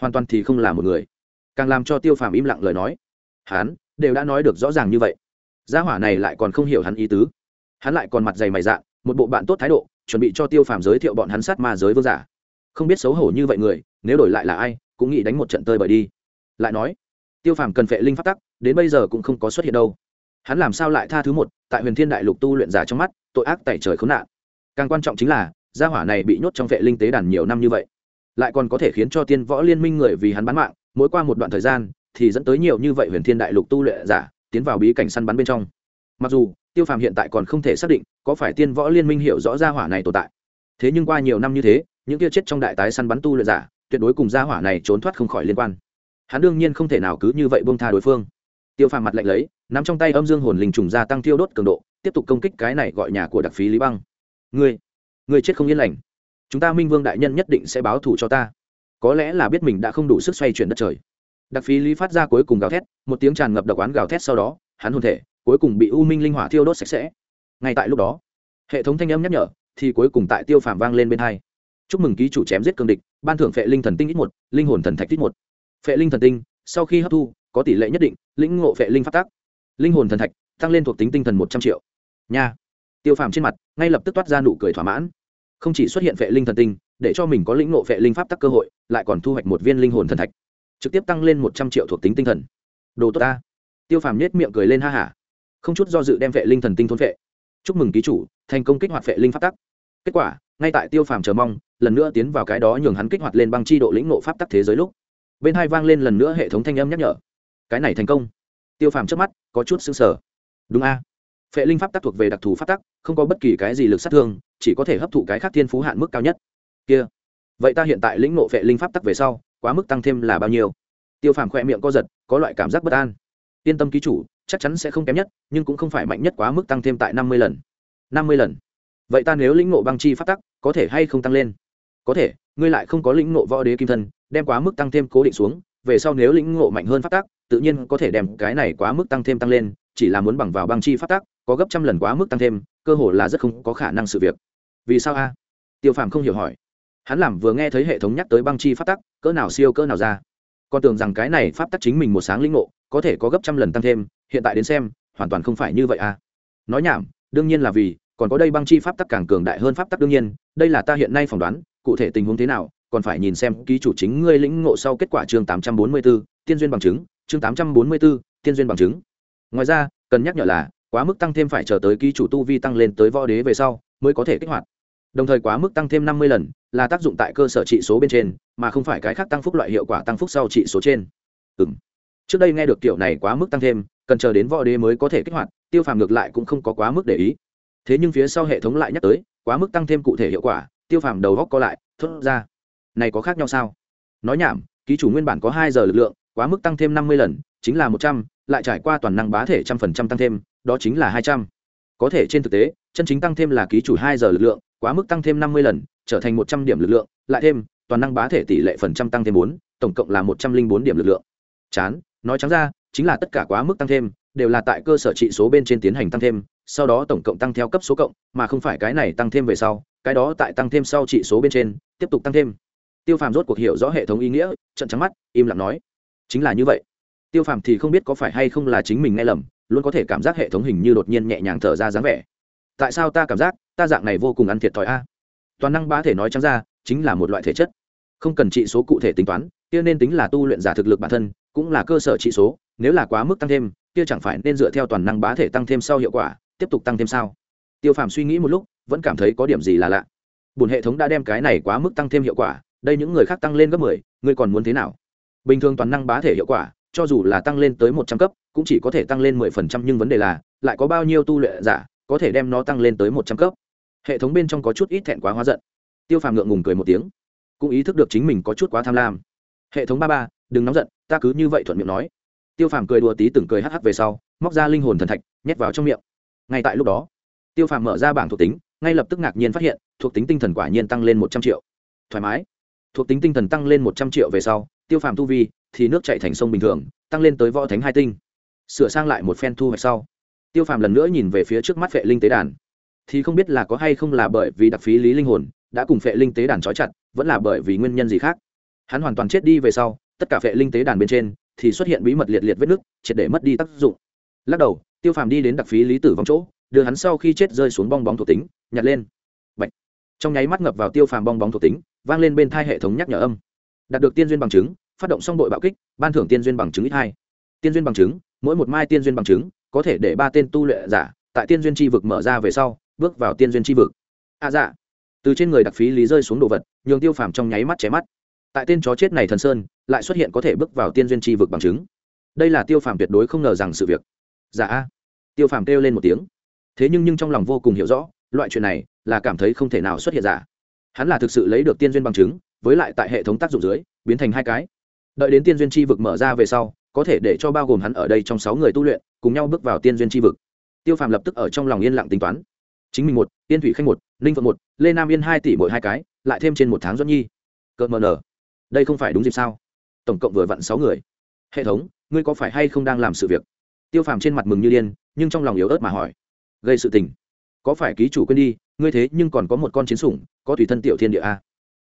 Hoàn toàn thì không là một người. Càng làm cho tiêu phàm im lặng lời nói. Hắn đều đã nói được rõ ràng như vậy. Gia hỏa này lại còn không hiểu hắn ý tứ. Hắn lại còn mặt dày mày dạng một bộ bạn tốt thái độ, chuẩn bị cho tiêu phàm giới thiệu bọn hắn sát ma giới vương giả. Không biết xấu hổ như vậy người, nếu đổi lại là ai, cũng nghĩ đánh một trận tơi bời đi. Lại nói, tiêu phàm cần phệ linh phát tắc, đến bây giờ cũng không có xuất hiện đâu. Hắn làm sao lại tha thứ một, tại huyền thiên đại lục tu luyện giả trong mắt, tội ác tại trời khốn nạn. Càng quan trọng chính là gia hỏa này bị nhốt trong vệ linh tế đàn nhiều năm như vậy, lại còn có thể khiến cho tiên võ liên minh người vì hắn bán mạng, mỗi qua một đoạn thời gian, thì dẫn tới nhiều như vậy huyền thiên đại lục tu luyện giả tiến vào bí cảnh săn bắn bên trong. Mặc dù, tiêu phàm hiện tại còn không thể xác định có phải tiên võ liên minh hiểu rõ gia hỏa này tồn tại. Thế nhưng qua nhiều năm như thế, những kia chết trong đại tái săn bắn tu luyện giả, tuyệt đối cùng gia hỏa này trốn thoát không khỏi liên quan. Hắn đương nhiên không thể nào cứ như vậy bông tha đối phương. Tiêu phàm mặt lạnh lấy, nắm trong tay âm dương hồn linh trùng gia tăng tiêu đốt cường độ, tiếp tục công kích cái này gọi nhà của đặc phí lý băng. Ngươi Người chết không yên lành. Chúng ta minh vương đại nhân nhất định sẽ báo thù cho ta. Có lẽ là biết mình đã không đủ sức xoay chuyển đất trời. Đặc phí lý phát ra cuối cùng gào thét, một tiếng tràn ngập độc oán gào thét sau đó, hắn hôn thể, cuối cùng bị u minh linh hỏa thiêu đốt sạch sẽ. Ngay tại lúc đó, hệ thống thanh âm nhắc nhở, thì cuối cùng tại tiêu phàm vang lên bên hai. Chúc mừng ký chủ chém giết cương địch, ban thưởng phệ linh thần tinh ít một, linh hồn thần thạch ít một. Phệ linh thần tinh, sau khi hấp thu, có tỷ lệ nhất định, lĩnh ngộ phệ linh phát tác linh hồn thần thạch, tăng lên thuộc tính tinh thần một trăm triệu. Nha tiêu phàm trên mặt ngay lập tức toát ra nụ cười thỏa mãn. Không chỉ xuất hiện vệ linh thần tinh, để cho mình có lĩnh ngộ vệ linh pháp tắc cơ hội, lại còn thu hoạch một viên linh hồn thần thạch. Trực tiếp tăng lên một trăm triệu thuộc tính tinh thần. Đồ tốt ta. Tiêu phàm nhét miệng cười lên ha hả không chút do dự đem vệ linh thần tinh thôn vệ chúc mừng ký chủ, thành công kích hoạt vệ linh pháp tắc. Kết quả, ngay tại tiêu phàm chờ mong, lần nữa tiến vào cái đó nhường hắn kích hoạt lên băng chi độ lĩnh ngộ pháp tắc thế giới lúc. Bên hai vang lên lần nữa hệ thống thanh âm nhắc nhở. Cái này thành công. Tiêu phàm trước mắt, có chút xứng sở đúng a phệ linh pháp tắc thuộc về đặc thù pháp tắc, không có bất kỳ cái gì lực sát thương, chỉ có thể hấp thụ cái khác thiên phú hạn mức cao nhất. Kia, vậy ta hiện tại lĩnh nộ phệ linh pháp tắc về sau, quá mức tăng thêm là bao nhiêu? Tiêu phàm khỏe miệng co giật, có loại cảm giác bất an. Yên tâm ký chủ, chắc chắn sẽ không kém nhất, nhưng cũng không phải mạnh nhất quá mức tăng thêm tại năm mươi lần. năm mươi lần. Vậy ta nếu lĩnh nộ băng chi pháp tắc, có thể hay không tăng lên? Có thể, ngươi lại không có lĩnh nộ võ đế kim thân, đem quá mức tăng thêm cố định xuống, về sau nếu lĩnh ngộ mạnh hơn phát tác tự nhiên có thể đem cái này quá mức tăng thêm tăng lên, chỉ là muốn bằng vào băng chi phát tác có gấp trăm lần quá mức tăng thêm cơ hồ là rất không có khả năng sự việc. Vì sao a? Tiêu phàm không hiểu hỏi. Hắn làm vừa nghe thấy hệ thống nhắc tới băng chi phát tắc cỡ nào siêu cỡ nào ra. Con tưởng rằng cái này pháp tắc chính mình một sáng lĩnh ngộ có thể có gấp trăm lần tăng thêm hiện tại đến xem hoàn toàn không phải như vậy a. Nói nhảm đương nhiên là vì còn có đây băng chi pháp tắc càng cường đại hơn pháp tắc đương nhiên đây là ta hiện nay phỏng đoán cụ thể tình huống thế nào còn phải nhìn xem ký chủ chính ngươi lĩnh ngộ sau kết quả chương 844, tiên duyên bằng chứng, chương 844, tiên duyên bằng chứng. Ngoài ra, cần nhắc nhở là, quá mức tăng thêm phải chờ tới ký chủ tu vi tăng lên tới võ đế về sau, mới có thể kích hoạt. Đồng thời quá mức tăng thêm 50 lần, là tác dụng tại cơ sở trị số bên trên, mà không phải cái khác tăng phúc loại hiệu quả tăng phúc sau trị số trên. Ừm. Trước đây nghe được kiểu này quá mức tăng thêm, cần chờ đến võ đế mới có thể kích hoạt, Tiêu Phàm ngược lại cũng không có quá mức để ý. Thế nhưng phía sau hệ thống lại nhắc tới, quá mức tăng thêm cụ thể hiệu quả, Tiêu Phàm đầu góc co lại, thốt ra này có khác nhau sao nói nhảm ký chủ nguyên bản có hai giờ lực lượng quá mức tăng thêm năm mươi lần chính là một trăm lại trải qua toàn năng bá thể trăm phần trăm tăng thêm đó chính là hai trăm. Có thể trên thực tế, chân chính tăng thêm là ký chủ hai giờ lực lượng, quá mức tăng thêm năm mươi lần, trở thành một trăm điểm lực lượng, lại thêm, toàn năng bá thể tỷ lệ phần trăm tăng thêm bốn, tổng cộng là một trăm linh bốn điểm lực lượng. Chán, nói trắng ra, chính là tất cả quá mức tăng thêm, đều là tại cơ sở trị số bên trên tiến hành tăng thêm, sau đó tổng cộng tăng theo cấp số cộng, mà không phải cái này tăng thêm về sau, cái đó tại tăng thêm sau trị số bên trên, tiếp tục tăng thêm. Tiêu phàm rốt cuộc hiểu rõ hệ thống ý nghĩa trận trắng mắt, im lặng nói, chính là như vậy. Tiêu phàm thì không biết có phải hay không là chính mình nghe lầm luôn có thể cảm giác hệ thống hình như đột nhiên nhẹ nhàng thở ra dáng vẻ. Tại sao ta cảm giác, ta dạng này vô cùng ăn thiệt thòi a? Toàn năng bá thể nói trắng ra, chính là một loại thể chất. Không cần trị số cụ thể tính toán, kia nên tính là tu luyện giả thực lực bản thân, cũng là cơ sở trị số, nếu là quá mức tăng thêm, kia chẳng phải nên dựa theo toàn năng bá thể tăng thêm sau hiệu quả, tiếp tục tăng thêm sao? Tiêu phàm suy nghĩ một lúc, vẫn cảm thấy có điểm gì là lạ. Bùn hệ thống đã đem cái này quá mức tăng thêm hiệu quả, đây những người khác tăng lên gấp mười, ngươi còn muốn thế nào? Bình thường toàn năng bá thể hiệu quả cho dù là tăng lên tới một trăm cấp, cũng chỉ có thể tăng lên mười phần trăm, nhưng vấn đề là, lại có bao nhiêu tu luyện giả có thể đem nó tăng lên tới một trăm cấp? Hệ thống bên trong có chút ít thẹn quá hóa giận. Tiêu phàm ngượng ngùng cười một tiếng, cũng ý thức được chính mình có chút quá tham lam. Hệ thống ba ba, đừng nóng giận, ta cứ như vậy thuận miệng nói. Tiêu phàm cười đùa tí từng cười hắc hắc về sau, móc ra linh hồn thần thạch, nhét vào trong miệng. Ngay tại lúc đó, tiêu phàm mở ra bảng thuộc tính, ngay lập tức ngạc nhiên phát hiện, thuộc tính tinh thần quả nhiên tăng lên một trăm triệu. Thoải mái. Thuộc tính tinh thần tăng lên một trăm triệu về sau, tiêu phàm tu vi thì nước chạy thành sông bình thường, tăng lên tới võ thánh hai tinh. Sửa sang lại một phen thu hoạch sau, tiêu phàm lần nữa nhìn về phía trước mắt vệ linh tế đàn. Thì không biết là có hay không là bởi vì đặc phí lý linh hồn đã cùng vệ linh tế đàn trói chặt, vẫn là bởi vì nguyên nhân gì khác. Hắn hoàn toàn chết đi về sau, tất cả vệ linh tế đàn bên trên thì xuất hiện bí mật liệt liệt vết nứt, triệt để mất đi tác dụng. Lắc đầu, tiêu phàm đi đến đặc phí lý tử vong chỗ, đưa hắn sau khi chết rơi xuống bong bóng thuộc tính, nhặt lên. Bạch. trong nháy mắt ngập vào tiêu phàm bong bóng thuộc tính, vang lên bên thai hệ thống nhắc nhở âm. Đạt được tiên duyên bằng chứng phát động xong đội bạo kích ban thưởng tiên duyên bằng chứng ít hai. Tiên duyên bằng chứng mỗi một mai tiên duyên bằng chứng có thể để ba tên tu luyện giả tại tiên duyên tri vực mở ra về sau bước vào tiên duyên tri vực. A à, dạ. Từ trên người đặc phí lý rơi xuống đồ vật nhường tiêu phàm trong nháy mắt cháy mắt. Tại tên chó chết này thần sơn lại xuất hiện có thể bước vào tiên duyên tri vực bằng chứng. Đây là tiêu phàm tuyệt đối không ngờ rằng sự việc. Giả dạ a. Tiêu phàm kêu lên một tiếng. Thế nhưng nhưng trong lòng vô cùng hiểu rõ loại chuyện này là cảm thấy không thể nào xuất hiện giả hắn là thực sự lấy được tiên duyên bằng chứng với lại tại hệ thống tác dụng dưới biến thành hai cái đợi đến tiên duyên Chi vực mở ra về sau, có thể để cho bao gồm hắn ở đây trong sáu người tu luyện, cùng nhau bước vào tiên duyên Chi vực. Tiêu phàm lập tức ở trong lòng yên lặng tính toán. Chính mình một tiên thủy khanh một, ninh phượng một, lê nam yên hai tỷ mỗi hai cái, lại thêm trên một tháng doanh nhi. Cợt mờ nở. Đây không phải đúng dịp sao? Tổng cộng vừa vặn sáu người. Hệ thống, ngươi có phải hay không đang làm sự việc? Tiêu phàm trên mặt mừng như điên, nhưng trong lòng yếu ớt mà hỏi. Gây sự tình. Có phải ký chủ quên đi, ngươi thế nhưng còn có một con chiến sủng, có tùy thân tiểu thiên địa a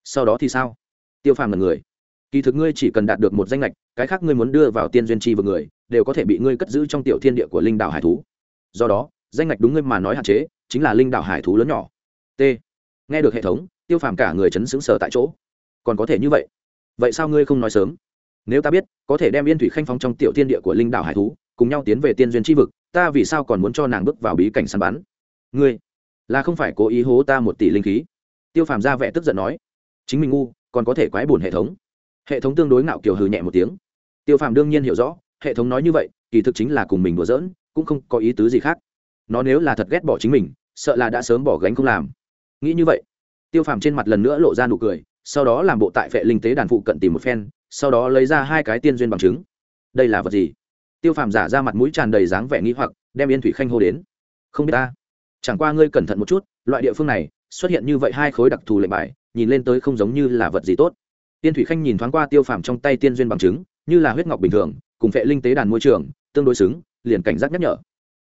sau đó thì sao? Tiêu phàm là người kỳ thực ngươi chỉ cần đạt được một danh lệch cái khác ngươi muốn đưa vào tiên duyên chi vực người, đều có thể bị ngươi cất giữ trong tiểu thiên địa của linh đạo hải thú. Do đó, danh lệch đúng ngươi mà nói hạn chế, chính là linh đạo hải thú lớn nhỏ. T. Nghe được hệ thống, tiêu phàm cả người chấn xứng sở tại chỗ. Còn có thể như vậy? Vậy sao ngươi không nói sớm? Nếu ta biết, có thể đem yên thủy khanh phong trong tiểu thiên địa của linh đạo hải thú, cùng nhau tiến về tiên duyên Chi vực, ta vì sao còn muốn cho nàng bước vào bí cảnh săn bắn? Ngươi, là không phải cố ý hố ta một tỷ linh khí? Tiêu phàm ra vẻ tức giận nói. Chính mình ngu, còn có thể quái bùn hệ thống hệ thống tương đối ngạo kiều hừ nhẹ một tiếng. Tiêu phàm đương nhiên hiểu rõ, hệ thống nói như vậy, kỳ thực chính là cùng mình đùa giỡn, cũng không có ý tứ gì khác. Nó nếu là thật ghét bỏ chính mình, sợ là đã sớm bỏ gánh không làm. Nghĩ như vậy, tiêu phàm trên mặt lần nữa lộ ra nụ cười, sau đó làm bộ tại vệ linh tế đàn phụ cận tìm một phen, sau đó lấy ra hai cái tiên duyên bằng chứng. Đây là vật gì? Tiêu phàm giả ra mặt mũi tràn đầy dáng vẻ nghĩ hoặc, đem yên thủy khanh hô đến. Không biết ta. Chẳng qua ngươi cẩn thận một chút, loại địa phương này, xuất hiện như vậy hai khối đặc thù lệnh bài, nhìn lên tới không giống như là vật gì tốt tiên thủy khanh nhìn thoáng qua tiêu phàm trong tay tiên duyên bằng chứng, như là huyết ngọc bình thường, cùng vệ linh tế đàn môi trường, tương đối xứng, liền cảnh giác nhắc nhở.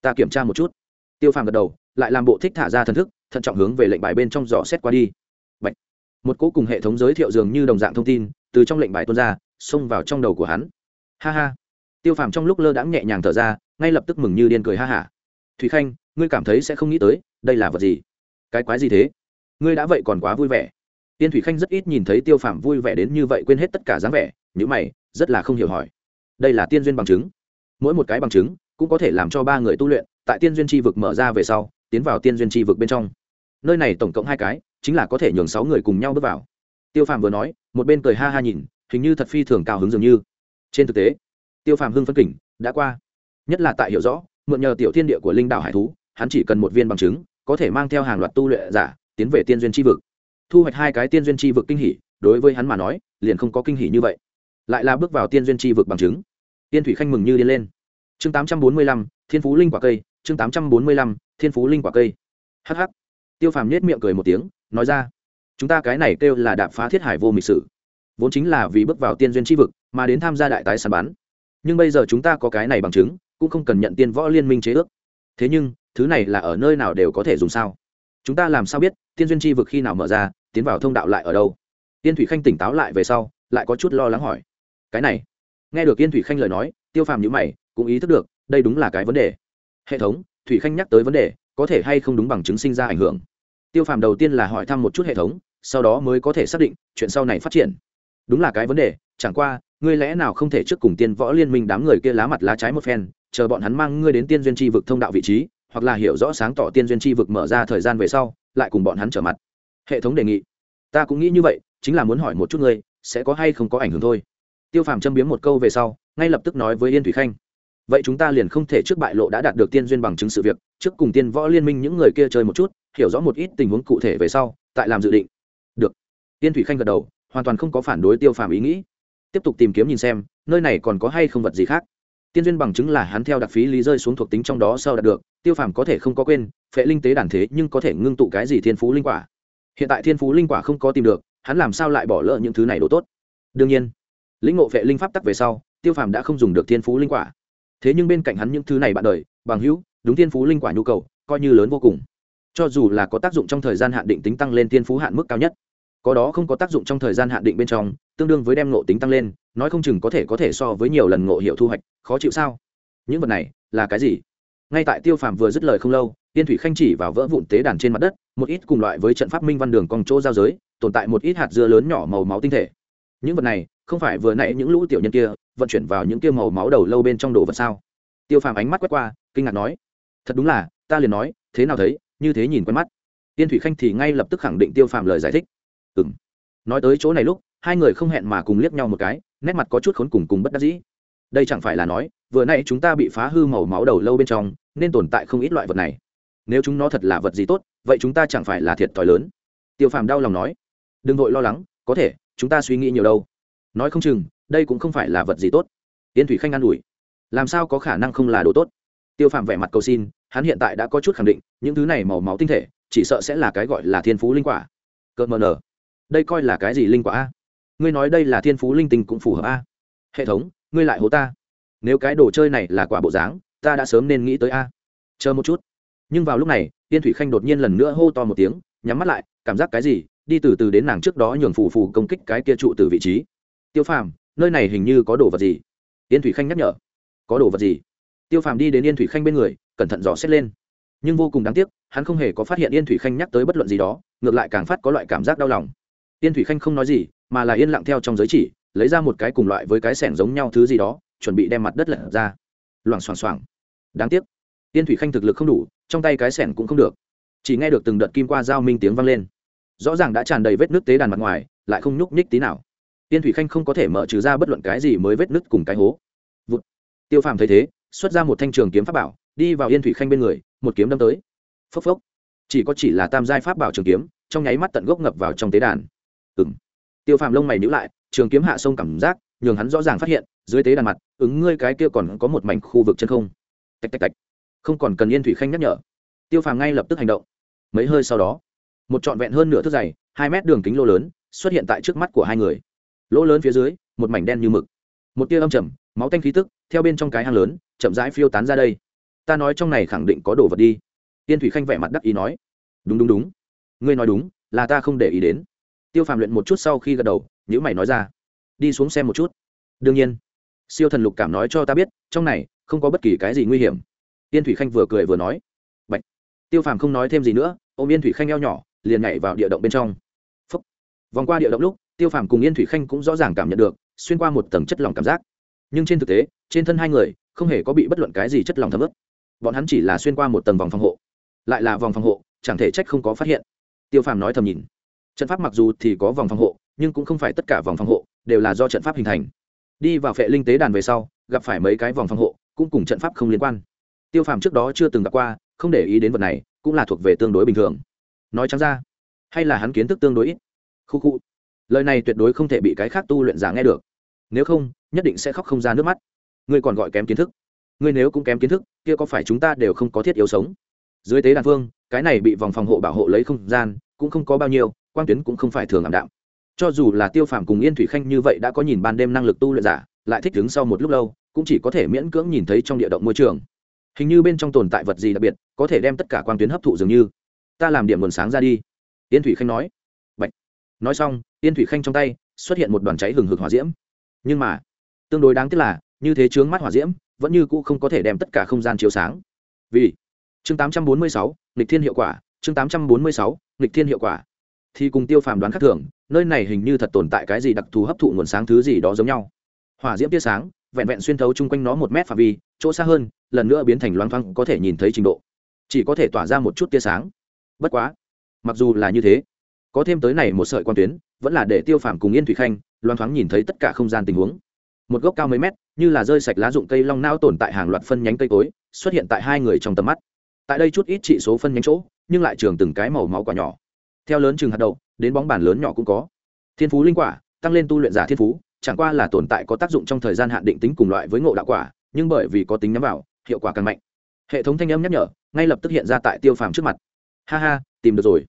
Ta kiểm tra một chút. Tiêu phàm gật đầu, lại làm bộ thích thả ra thần thức, thận trọng hướng về lệnh bài bên trong giỏ xét qua đi. Bạch. một cỗ cùng hệ thống giới thiệu dường như đồng dạng thông tin, từ trong lệnh bài tuôn ra, xông vào trong đầu của hắn. Ha ha. Tiêu phàm trong lúc lơ đãng nhẹ nhàng thở ra, ngay lập tức mừng như điên cười ha hả. Thúy khanh, ngươi cảm thấy sẽ không nghĩ tới, đây là vật gì? Cái quái gì thế? Ngươi đã vậy còn quá vui vẻ tiên thủy khanh rất ít nhìn thấy tiêu phàm vui vẻ đến như vậy quên hết tất cả dáng vẻ n mày, rất là không hiểu hỏi. Đây là tiên duyên bằng chứng. Mỗi một cái bằng chứng cũng có thể làm cho ba người tu luyện, tại tiên duyên tri vực mở ra về sau, tiến vào tiên duyên tri vực bên trong. Nơi này tổng cộng hai cái, chính là có thể nhường sáu người cùng nhau bước vào. Tiêu phàm vừa nói, một bên cười ha ha nhìn, hình như thật phi thường cao hứng dường như. Trên thực tế, tiêu phàm hưng phân kỉnh, đã qua. Nhất là tại hiểu rõ, mượn nhờ tiểu thiên địa của linh đạo hải thú, hắn chỉ cần một viên bằng chứng, có thể mang theo hàng loạt tu luyện giả, tiến về tiên duyên tri vực thu hoạch hai cái tiên duyên Chi vực kinh hỉ, đối với hắn mà nói, liền không có kinh hỉ như vậy. Lại là bước vào tiên duyên Chi vực bằng chứng. Tiên thủy khanh mừng như điên lên. Chương tám trăm bốn mươi lăm, thiên phú linh quả cây, chương tám trăm bốn mươi lăm, thiên phú linh quả cây. Hh tiêu phàm nhét miệng cười một tiếng, nói ra, chúng ta cái này kêu là đạp phá thiết hải vô mịch sử. Vốn chính là vì bước vào tiên duyên tri vực, mà đến tham gia đại tái săn bán nhưng bây giờ chúng ta có cái này bằng chứng, cũng không cần nhận tiên võ liên minh chế ước. Thế nhưng, thứ này là ở nơi nào đều có thể dùng sao? Chúng ta làm sao biết tiên duyên tri vực khi nào mở ra tiến vào thông đạo lại ở đâu? Tiên thủy khanh tỉnh táo lại về sau, lại có chút lo lắng hỏi. Cái này, nghe được tiên thủy khanh lời nói, tiêu phàm nhữ mày, cũng ý thức được, đây đúng là cái vấn đề. Hệ thống, thủy khanh nhắc tới vấn đề, có thể hay không đúng bằng chứng sinh ra ảnh hưởng? Tiêu phàm đầu tiên là hỏi thăm một chút hệ thống, sau đó mới có thể xác định chuyện sau này phát triển. Đúng là cái vấn đề, chẳng qua, ngươi lẽ nào không thể trước cùng tiên võ liên minh đám người kia lá mặt lá trái một phen, chờ bọn hắn mang ngươi đến tiên duyên tri vực thông đạo vị trí, hoặc là hiểu rõ sáng tỏ tiên duyên tri vực mở ra thời gian về sau, lại cùng bọn hắn trở mặt hệ thống đề nghị. Ta cũng nghĩ như vậy, chính là muốn hỏi một chút ngươi, sẽ có hay không có ảnh hưởng thôi. Tiêu phàm châm biếm một câu về sau, ngay lập tức nói với yên thủy khanh. Vậy chúng ta liền không thể trước bại lộ đã đạt được tiên duyên bằng chứng sự việc, trước cùng tiên võ liên minh những người kia chơi một chút, hiểu rõ một ít tình huống cụ thể về sau, tại làm dự định. Được. Tiên thủy khanh gật đầu, hoàn toàn không có phản đối tiêu phàm ý nghĩ. Tiếp tục tìm kiếm nhìn xem, nơi này còn có hay không vật gì khác. Tiên duyên bằng chứng là hắn theo đặc phí lý rơi xuống thuộc tính trong đó sau đạt được, tiêu phàm có thể không có quên, phệ linh tế đàn thế nhưng có thể ngưng tụ cái gì thiên phú linh quả hiện tại thiên phú linh quả không có tìm được, hắn làm sao lại bỏ lỡ những thứ này đồ tốt? Đương nhiên lĩnh ngộ vệ linh pháp tắc về sau, tiêu phàm đã không dùng được thiên phú linh quả. Thế nhưng bên cạnh hắn những thứ này bạn đời, bằng hữu, đúng thiên phú linh quả nhu cầu, coi như lớn vô cùng. Cho dù là có tác dụng trong thời gian hạn định tính tăng lên thiên phú hạn mức cao nhất, có đó không có tác dụng trong thời gian hạn định bên trong, tương đương với đem ngộ tính tăng lên, nói không chừng có thể có thể so với nhiều lần ngộ hiệu thu hoạch, khó chịu sao? Những vật này là cái gì? Ngay tại tiêu phàm vừa dứt lời không lâu tiên thủy khanh chỉ vào vỡ vụn tế đàn trên mặt đất, một ít cùng loại với trận pháp minh văn đường cong chỗ giao giới, tồn tại một ít hạt dưa lớn nhỏ màu máu tinh thể. Những vật này, không phải vừa nãy những lũ tiểu nhân kia vận chuyển vào những kia màu máu đầu lâu bên trong đồ vật sao? Tiêu phàm ánh mắt quét qua, kinh ngạc nói, thật đúng là, ta liền nói, thế nào thấy, như thế nhìn quen mắt. Tiên thủy khanh thì ngay lập tức khẳng định tiêu phàm lời giải thích. Ừ m nói tới chỗ này lúc, hai người không hẹn mà cùng liếc nhau một cái, nét mặt có chút khốn cùng cùng bất đắc dĩ. Đây chẳng phải là nói vừa nãy chúng ta bị phá hư màu máu đầu lâu bên trong, nên tồn tại không ít loại vật này. Nếu chúng nó thật là vật gì tốt, vậy chúng ta chẳng phải là thiệt thòi lớn. Tiêu phàm đau lòng nói. Đừng vội lo lắng, có thể, chúng ta suy nghĩ nhiều đâu. Nói không chừng, đây cũng không phải là vật gì tốt. Yên thủy khanh an ủi. Làm sao có khả năng không là đồ tốt? Tiêu phàm vẻ mặt cầu xin, hắn hiện tại đã có chút khẳng định, những thứ này màu máu tinh thể, chỉ sợ sẽ là cái gọi là thiên phú linh quả. Cợt mờ nở. Đây coi là cái gì linh quả a? Ngươi nói đây là thiên phú linh tinh cũng phù hợp a? Hệ thống, ngươi lại hố ta nếu cái đồ chơi này là quả bộ dáng, ta đã sớm nên nghĩ tới a. Chờ một chút. Nhưng vào lúc này tiên thủy khanh đột nhiên lần nữa hô to một tiếng, nhắm mắt lại, cảm giác cái gì, đi từ từ đến nàng trước đó nhường phù phù công kích cái kia trụ từ vị trí. Tiêu phàm, nơi này hình như có đồ vật gì? Yên thủy khanh nhắc nhở. Có đồ vật gì? Tiêu phàm đi đến yên thủy khanh bên người, cẩn thận dò xét lên. Nhưng vô cùng đáng tiếc, hắn không hề có phát hiện yên thủy khanh nhắc tới bất luận gì đó, ngược lại càng phát có loại cảm giác đau lòng. Yên thủy khanh không nói gì, mà là yên lặng theo trong giới chỉ, lấy ra một cái cùng loại với cái sẻng giống nhau thứ gì đó chuẩn bị đem mặt đất lật ra. Loảng xoảng xoảng. Đáng tiếc tiên thủy khanh thực lực không đủ, trong tay cái sẻng cũng không được. Chỉ nghe được từng đợt kim qua dao minh tiếng vang lên. Rõ ràng đã tràn đầy vết nước tế đàn mặt ngoài, lại không nhúc nhích tí nào. Tiên thủy khanh không có thể mở trừ ra bất luận cái gì mới vết nứt cùng cái hố. Vụt. tiêu phàm thấy thế, xuất ra một thanh trường kiếm pháp bảo, đi vào yên thủy khanh bên người, một kiếm đâm tới. Phốc phốc. Chỉ có chỉ là tam giai pháp bảo trường kiếm, trong nháy mắt tận gốc ngập vào trong tế đàn. Ừng tiêu phàm lông mày nhữ lại, trường kiếm hạ sông cảm giác nhường hắn rõ ràng phát hiện, dưới tế đàn mặt, ứng ngươi cái kia còn có một mảnh khu vực chân không. Tạch tạch tạch. Không còn cần yên thủy khanh nhắc nhở. Tiêu phàm ngay lập tức hành động. Mấy hơi sau đó, một trọn vẹn hơn nửa thước dày, hai mét đường kính lô lớn, xuất hiện tại trước mắt của hai người. Lỗ lớn phía dưới, một mảnh đen như mực. Một tia âm trầm, máu tanh khí tức, theo bên trong cái hang lớn, chậm rãi phiêu tán ra đây. Ta nói trong này khẳng định có đồ vật đi. Tiên thủy khanh vẻ mặt đắc ý nói. Đúng đúng đúng. Ngươi nói đúng, là ta không để ý đến. Tiêu phàm luyện một chút sau khi gật đầu nhữ mày nói ra đi xuống xem một chút. Đương nhiên, siêu thần lục cảm nói cho ta biết, trong này không có bất kỳ cái gì nguy hiểm. Yên thủy khanh vừa cười vừa nói. Bạch. tiêu phàm không nói thêm gì nữa, ôm yên thủy khanh eo nhỏ, liền nhảy vào địa động bên trong. Phúc. vòng qua địa động lúc, tiêu phàm cùng yên thủy khanh cũng rõ ràng cảm nhận được, xuyên qua một tầng chất lỏng cảm giác. Nhưng trên thực tế, trên thân hai người không hề có bị bất luận cái gì chất lỏng thấm ướt. Bọn hắn chỉ là xuyên qua một tầng vòng phòng hộ. Lại là vòng phòng hộ, chẳng thể trách không có phát hiện. Tiêu phàm nói thầm nhìn. Trận pháp mặc dù thì có vòng phòng hộ, nhưng cũng không phải tất cả vòng phòng hộ đều là do trận pháp hình thành. Đi vào phệ linh tế đàn về sau, gặp phải mấy cái vòng phòng hộ, cũng cùng trận pháp không liên quan. Tiêu phàm trước đó chưa từng gặp qua, không để ý đến vật này, cũng là thuộc về tương đối bình thường. Nói trắng ra, hay là hắn kiến thức tương đối ít? Khu khu. Lời này tuyệt đối không thể bị cái khác tu luyện giả nghe được. Nếu không, nhất định sẽ khóc không ra nước mắt. Ngươi còn gọi kém kiến thức. Ngươi nếu cũng kém kiến thức, kia có phải chúng ta đều không có thiết yếu sống? Dưới tế đàn phương cái này bị vòng phòng hộ bảo hộ lấy không gian, cũng không có bao nhiêu quan tuyến cũng không phải thường ảm đạm cho dù là tiêu phàm cùng yên thủy khanh như vậy đã có nhìn ban đêm năng lực tu luyện giả, lại thích đứng sau một lúc lâu, cũng chỉ có thể miễn cưỡng nhìn thấy trong địa động môi trường. Hình như bên trong tồn tại vật gì đặc biệt, có thể đem tất cả quan tuyến hấp thụ dường như. Ta làm điểm nguồn sáng ra đi. Yên thủy khanh nói. Bạch. nói xong, yên thủy khanh trong tay xuất hiện một đoàn cháy hừng hực hỏa diễm. Nhưng mà, tương đối đáng tiếc là, như thế chướng mắt hỏa diễm, vẫn như cũ không có thể đem tất cả không gian chiếu sáng. Vì chương tám trăm bốn mươi sáu, nghịch thiên hiệu quả, chương tám trăm bốn mươi sáu, nghịch thiên hiệu quả thì cùng tiêu phàm đoán khác thường, nơi này hình như thật tồn tại cái gì đặc thù hấp thụ nguồn sáng thứ gì đó giống nhau. Hỏa diễm tia sáng, vẹn vẹn xuyên thấu chung quanh nó một mét phạm vi, chỗ xa hơn, lần nữa biến thành loang thoang có thể nhìn thấy trình độ. Chỉ có thể tỏa ra một chút tia sáng. Bất quá, mặc dù là như thế, có thêm tới này một sợi quan tuyến, vẫn là để tiêu phàm cùng yên thủy khanh loang thoáng nhìn thấy tất cả không gian tình huống. Một gốc cao mấy mét, như là rơi sạch lá dụng cây long nao tồn tại hàng loạt phân nhánh cây cối, xuất hiện tại hai người trong tầm mắt. Tại đây chút ít trị số phân nhánh chỗ, nhưng lại trường từng cái màu máu quả nhỏ theo lớn chừng hạt đậu, đến bóng bàn lớn nhỏ cũng có. Thiên phú linh quả, tăng lên tu luyện giả thiên phú, chẳng qua là tồn tại có tác dụng trong thời gian hạn định tính cùng loại với ngộ đạo quả, nhưng bởi vì có tính nhắm vào, hiệu quả càng mạnh. Hệ thống thanh âm nhắc nhở, ngay lập tức hiện ra tại tiêu phàm trước mặt. Ha ha, tìm được rồi.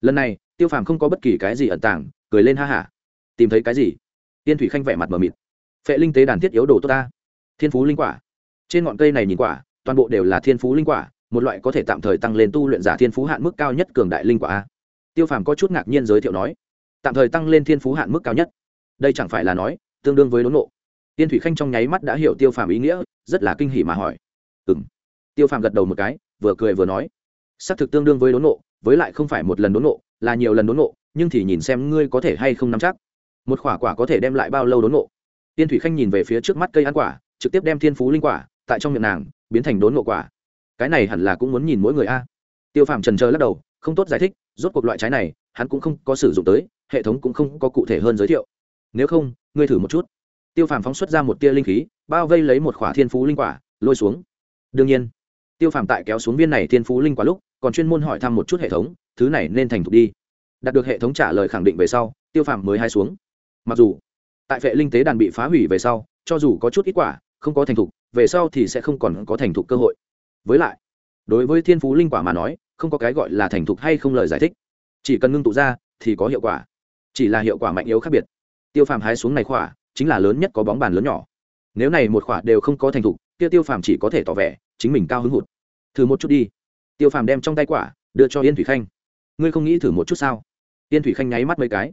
Lần này, tiêu phàm không có bất kỳ cái gì ẩn tàng, cười lên ha hả tìm thấy cái gì? Tiên thủy khanh vẻ mặt mờ mịt. Phệ linh tế đàn thiết yếu đồ tốt ta. Thiên phú linh quả. Trên ngọn cây này nhìn quả, toàn bộ đều là thiên phú linh quả, một loại có thể tạm thời tăng lên tu luyện giả thiên phú hạn mức cao nhất cường đại linh quả a tiêu phàm có chút ngạc nhiên giới thiệu nói, tạm thời tăng lên thiên phú hạn mức cao nhất. Đây chẳng phải là nói, tương đương với đốn nộ tiên thủy khanh trong nháy mắt đã hiểu tiêu phàm ý nghĩa, rất là kinh hỉ mà hỏi. Ừ m tiêu phàm gật đầu một cái, vừa cười vừa nói, xác thực tương đương với đốn nộ với lại không phải một lần đốn nộ là nhiều lần đốn nộ nhưng thì nhìn xem ngươi có thể hay không nắm chắc. Một quả quả có thể đem lại bao lâu đốn nộ tiên thủy khanh nhìn về phía trước mắt cây ăn quả, trực tiếp đem thiên phú linh quả, tại trong miệng nàng, biến thành đốn nộ quả. Cái này hẳn là cũng muốn nhìn mỗi người a. Tiêu phàm trần trờ lắc đầu không tốt giải thích, rốt cuộc loại trái này, hắn cũng không có sử dụng tới, hệ thống cũng không có cụ thể hơn giới thiệu. Nếu không, ngươi thử một chút. Tiêu phàm phóng xuất ra một tia linh khí, bao vây lấy một khỏa thiên phú linh quả, lôi xuống. Đương nhiên, tiêu phàm tại kéo xuống viên này thiên phú linh quả lúc, còn chuyên môn hỏi thăm một chút hệ thống, thứ này nên thành thục đi. Đạt được hệ thống trả lời khẳng định về sau, tiêu phàm mới hai xuống. Mặc dù, tại vệ linh tế đàn bị phá hủy về sau, cho dù có chút ít quả, không có thành thục, về sau thì sẽ không còn có thành thục cơ hội. Với lại, đối với thiên phú linh quả mà nói không có cái gọi là thành thục hay không lời giải thích. Chỉ cần ngưng tụ ra, thì có hiệu quả. Chỉ là hiệu quả mạnh yếu khác biệt. Tiêu phàm hái xuống này khỏa, chính là lớn nhất có bóng bàn lớn nhỏ. Nếu này một khỏa đều không có thành thục tiêu tiêu phàm chỉ có thể tỏ vẻ, chính mình cao hứng hụt. Thử một chút đi. Tiêu phàm đem trong tay quả, đưa cho yên thủy khanh. Ngươi không nghĩ thử một chút sao? Yên thủy khanh nháy mắt mấy cái.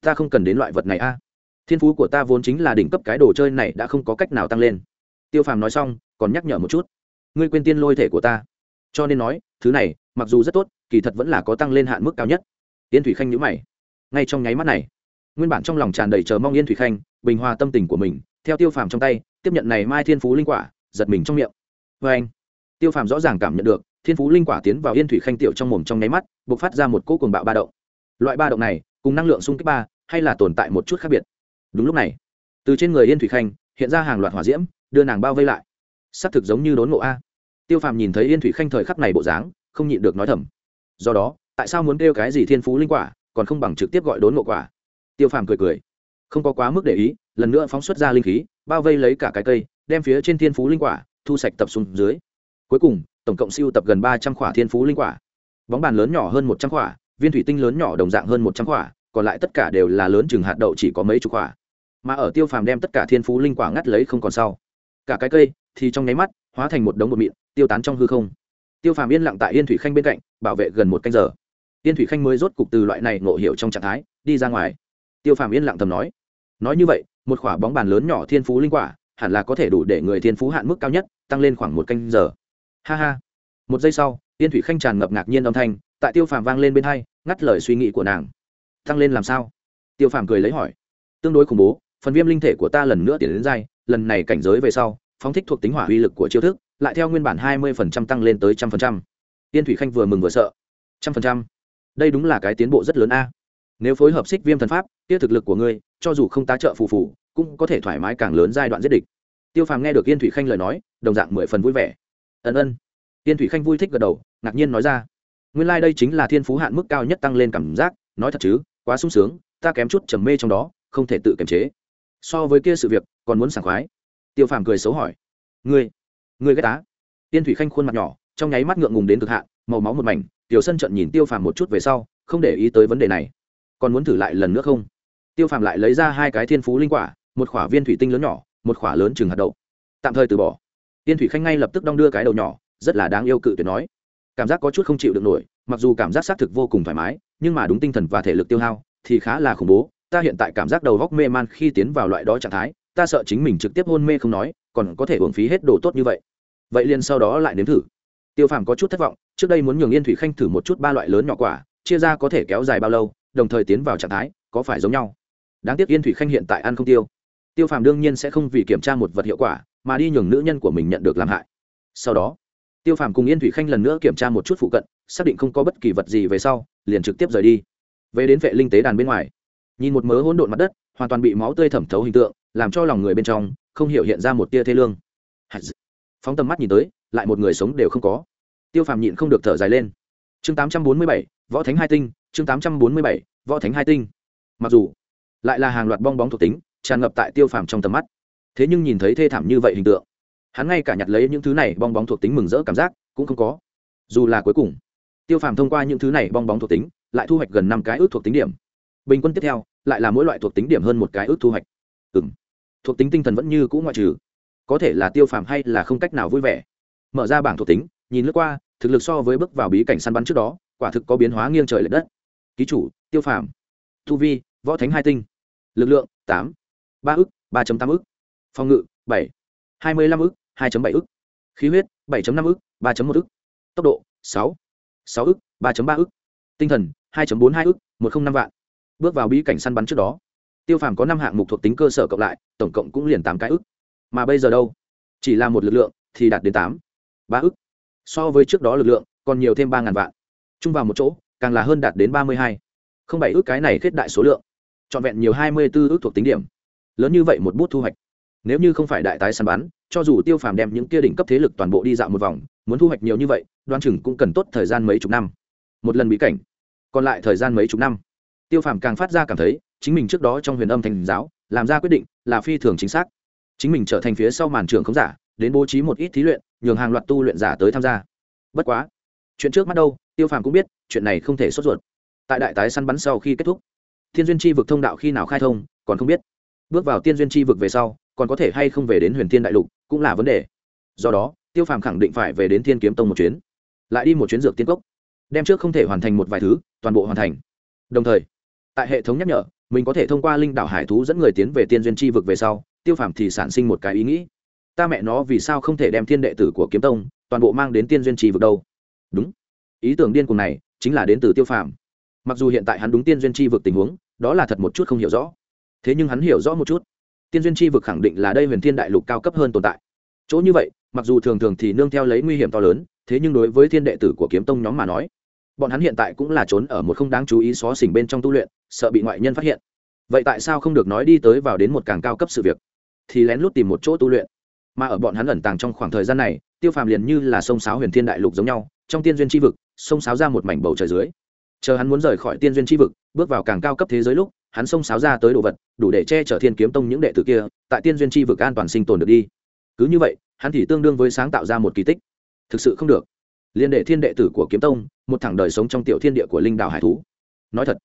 Ta không cần đến loại vật này a. Thiên phú của ta vốn chính là đỉnh cấp cái đồ chơi này đã không có cách nào tăng lên. Tiêu phàm nói xong, còn nhắc nhở một chút. Ngươi quên tiên lôi thể của ta. Cho nên nói thứ này, mặc dù rất tốt, kỳ thật vẫn là có tăng lên hạn mức cao nhất. Yên thủy khanh nhữ mày. Ngay trong nháy mắt này, nguyên bản trong lòng tràn đầy chờ mong yên thủy khanh, bình hòa tâm tình của mình, theo tiêu phàm trong tay, tiếp nhận này mai thiên phú linh quả, giật mình trong miệng. Vê anh, tiêu phàm rõ ràng cảm nhận được, thiên phú linh quả tiến vào yên thủy khanh tiểu trong mồm trong nháy mắt b ộ c phát ra một cỗ cuồng bạo ba động. Loại ba động này, cùng năng lượng xung kích ba, hay là tồn tại một chút khác biệt? Đúng lúc này, từ trên người yên thủy khanh, hiện ra hàng loạt hỏa diễm, đưa nàng bao vây lại. S ắ c thực giống như đốn ngộ a tiêu phàm nhìn thấy yên thủy khanh thời khắc này bộ dáng, không nhịn được nói thầm. Do đó, tại sao muốn kêu cái gì thiên phú linh quả, còn không bằng trực tiếp gọi đốn ngộ quả? Tiêu phàm cười cười. Không có quá mức để ý, lần nữa phóng xuất ra linh khí, bao vây lấy cả cái cây, đem phía trên thiên phú linh quả thu sạch tập xuống dưới. Cuối cùng, tổng cộng siêu tập gần ba trăm khỏa thiên phú linh quả. Bóng bàn lớn nhỏ hơn một trăm khỏa, viên thủy tinh lớn nhỏ đồng dạng hơn một trăm khỏa, còn lại tất cả đều là lớn chừng hạt đậu chỉ có mấy chục khỏa. Mà ở tiêu phàm đem tất cả thiên phú linh quả ngắt lấy không còn sau. Cả cái cây thì trong nháy mắt hóa thành một đống bột mịn tiêu tán trong hư không. Tiêu phàm yên lặng tại yên thủy khanh bên cạnh, bảo vệ gần một canh giờ. Yên thủy khanh mới rốt cục từ loại này ngộ hiểu trong trạng thái, đi ra ngoài. Tiêu phàm yên lặng thầm nói. Nói như vậy, một quả bóng bàn lớn nhỏ thiên phú linh quả, hẳn là có thể đủ để người thiên phú hạn mức cao nhất, tăng lên khoảng một canh giờ. Ha ha. Một giây sau, yên thủy khanh tràn ngập ngạc nhiên âm thanh, tại tiêu phàm vang lên bên hai, ngắt lời suy nghĩ của nàng. Tăng lên làm sao? Tiêu phàm cười lấy hỏi. Tương đối khủng bố, phần viêm linh thể của ta lần nữa tiến đến dai, lần này cảnh giới về sau, phóng thích thuộc tính hỏa uy lực của chiêu thức lại theo nguyên bản hai mươi tăng lên tới trăm phần trăm. Yên thủy khanh vừa mừng vừa sợ. Trăm phần trăm. Đây đúng là cái tiến bộ rất lớn a. Nếu phối hợp xích viêm thần pháp kia thực lực của ngươi, cho dù không tá trợ phù phù, cũng có thể thoải mái càng lớn giai đoạn giết địch. Tiêu phàm nghe được yên thủy khanh lời nói, đồng dạng mười phần vui vẻ. Ân ân. Yên thủy khanh vui thích gật đầu, ngạc nhiên nói ra. Nguyên lai、like、đây chính là thiên phú hạn mức cao nhất tăng lên cảm giác, nói thật chứ, quá sung sướng, ta kém chút trầm mê trong đó, không thể tự kiềm chế. So với kia sự việc, còn muốn sảng khoái. Tiêu phàm cười xấu hỏi. Ngươi ngươi ghét tá tiên thủy khanh khuôn mặt nhỏ, trong nháy mắt ngượng ngùng đến cực hạn, màu máu một mảnh, tiểu sân trận nhìn tiêu phàm một chút về sau, không để ý tới vấn đề này. Còn muốn thử lại lần nữa không? Tiêu phàm lại lấy ra hai cái thiên phú linh quả, một khỏa viên thủy tinh lớn nhỏ, một khỏa lớn chừng hạt đậu. Tạm thời từ bỏ. Tiên thủy khanh ngay lập tức đong đưa cái đầu nhỏ, rất là đáng yêu cự tuyệt nói. Cảm giác có chút không chịu được nổi, mặc dù cảm giác xác thực vô cùng thoải mái, nhưng mà đúng tinh thần và thể lực tiêu hao thì khá là khủng bố. Ta hiện tại cảm giác đầu góc mê man khi tiến vào loại đó trạng thái, ta sợ chính mình trực tiếp hôn mê không nói, còn có thể hưởng phí hết đồ tốt như vậy vậy liền sau đó lại nếm thử. Tiêu phàm có chút thất vọng, trước đây muốn nhường yên thủy khanh thử một chút ba loại lớn nhỏ quả, chia ra có thể kéo dài bao lâu, đồng thời tiến vào trạng thái, có phải giống nhau? Đáng tiếc yên thủy khanh hiện tại ăn không tiêu. Tiêu phàm đương nhiên sẽ không vì kiểm tra một vật hiệu quả, mà đi nhường nữ nhân của mình nhận được làm hại. Sau đó, tiêu phàm cùng yên thủy khanh lần nữa kiểm tra một chút phụ cận, xác định không có bất kỳ vật gì về sau, liền trực tiếp rời đi. Về đến vệ linh tế đàn bên ngoài, nhìn một mớ hỗn độn mặt đất, hoàn toàn bị máu tươi thẩm thấu hình tượng, làm cho lòng người bên trong không hiểu hiện ra một tia thê lương phóng tầm mắt nhìn tới, lại một người sống đều không có. Tiêu phàm nhịn không được thở dài lên. Chương tám trăm bốn mươi bảy, võ thánh hai tinh, chương tám trăm bốn mươi bảy, võ thánh hai tinh. Mặc dù lại là hàng loạt bong bóng thuộc tính, tràn ngập tại tiêu phàm trong tầm mắt, thế nhưng nhìn thấy thê thảm như vậy hình tượng, hắn ngay cả nhặt lấy những thứ này bong bóng thuộc tính mừng rỡ cảm giác cũng không có. Dù là cuối cùng, tiêu phàm thông qua những thứ này bong bóng thuộc tính, lại thu hoạch gần năm cái ước thuộc tính điểm. Bình quân tiếp theo, lại là mỗi loại thuộc tính điểm hơn một cái ước thu hoạch. Ừ m thuộc tính tinh thần vẫn như cũ ngoại trừ có thể là tiêu phàm hay là không cách nào vui vẻ. Mở ra bảng thuộc tính, nhìn lướt qua, thực lực so với bước vào bí cảnh săn bắn trước đó, quả thực có biến hóa nghiêng trời l ệ đất. Ký chủ, tiêu phàm. Thu vi, võ thánh hai tinh. Lực lượng, tám. Ba ức, ba tám ức. Phòng ngự, bảy. Hai mươi năm ức, hai bảy ức. Khí huyết, bảy năm ức, ba một ức. Tốc độ, sáu. Sáu ức, ba ba ức. Tinh thần, hai bốn hai ức, một không năm vạn. Bước vào bí cảnh săn bắn trước đó. Tiêu phàm có năm hạng mục thuộc tính cơ sở cộng lại, tổng cộng cũng liền tám cái ức mà bây giờ đâu? Chỉ là một lực lượng thì đạt đến tám, ba ức. So với trước đó lực lượng còn nhiều thêm ba ngàn vạn. Chung vào một chỗ, càng là hơn đạt đến ba mươi hai. Không bảy ước cái này kết đại số lượng. Trọn vẹn nhiều hai mươi b ố ước thuộc tính điểm. Lớn như vậy một bút thu hoạch. Nếu như không phải đại tái săn bắn, cho dù tiêu phàm đem những kia đỉnh cấp thế lực toàn bộ đi dạo một vòng, muốn thu hoạch nhiều như vậy, đoan chừng cũng cần tốt thời gian mấy chục năm. Một lần bí cảnh, còn lại thời gian mấy chục năm. Tiêu phàm càng phát ra cảm thấy, chính mình trước đó trong huyền âm thành giáo, làm ra quyết định là phi thường chính xác chính mình trở thành phía sau màn trường không giả, đến bố trí một ít thí luyện, nhường hàng loạt tu luyện giả tới tham gia. Bất quá, chuyện trước mắt đâu, tiêu phàm cũng biết, chuyện này không thể sốt ruột. Tại đại tái săn bắn sau khi kết thúc, thiên duyên tri vực thông đạo khi nào khai thông, còn không biết. Bước vào tiên duyên tri vực về sau, còn có thể hay không về đến huyền thiên đại lục cũng là vấn đề. Do đó, tiêu phàm khẳng định phải về đến thiên kiếm tông một chuyến. Lại đi một chuyến dược tiên cốc, đem trước không thể hoàn thành một vài thứ, toàn bộ hoàn thành. Đồng thời, tại hệ thống nhắc nhở, mình có thể thông qua linh đảo hải thú dẫn người tiến về tiên duyên tri vực về sau tiêu phàm thì sản sinh một cái ý nghĩ. Ta mẹ nó vì sao không thể đem thiên đệ tử của kiếm tông toàn bộ mang đến tiên duyên trì vực đâu? Đúng. Ý tưởng điên cùng này chính là đến từ tiêu phàm. Mặc dù hiện tại hắn đúng tiên duyên trì vực tình huống, đó là thật một chút không hiểu rõ. Thế nhưng hắn hiểu rõ một chút. Tiên duyên trì vực khẳng định là đây huyền thiên đại lục cao cấp hơn tồn tại. Chỗ như vậy, mặc dù thường thường thì nương theo lấy nguy hiểm to lớn, thế nhưng đối với thiên đệ tử của kiếm tông nhóm mà nói, bọn hắn hiện tại cũng là trốn ở một không đáng chú ý xó xỉnh bên trong tu luyện, sợ bị ngoại nhân phát hiện. Vậy tại sao không được nói đi tới vào đến một càng cao cấp sự việc? Thì lén lút tìm một chỗ tu luyện. Mà ở bọn hắn ẩn tàng trong khoảng thời gian này, tiêu phàm liền như là sông sáo huyền thiên đại lục giống nhau, trong tiên duyên tri vực, sông sáo ra một mảnh bầu trời dưới. Chờ hắn muốn rời khỏi tiên duyên tri vực, bước vào càng cao cấp thế giới lúc, hắn sông sáo ra tới đồ vật, đủ để che chở thiên kiếm tông những đệ tử kia, tại tiên duyên tri vực an toàn sinh tồn được đi. Cứ như vậy, hắn thì tương đương với sáng tạo ra một kỳ tích. Thực sự không được. Liên đệ thiên đệ tử của kiếm tông, một thẳng đời sống trong tiểu thiên địa của linh đảo hải thú. Nói thật,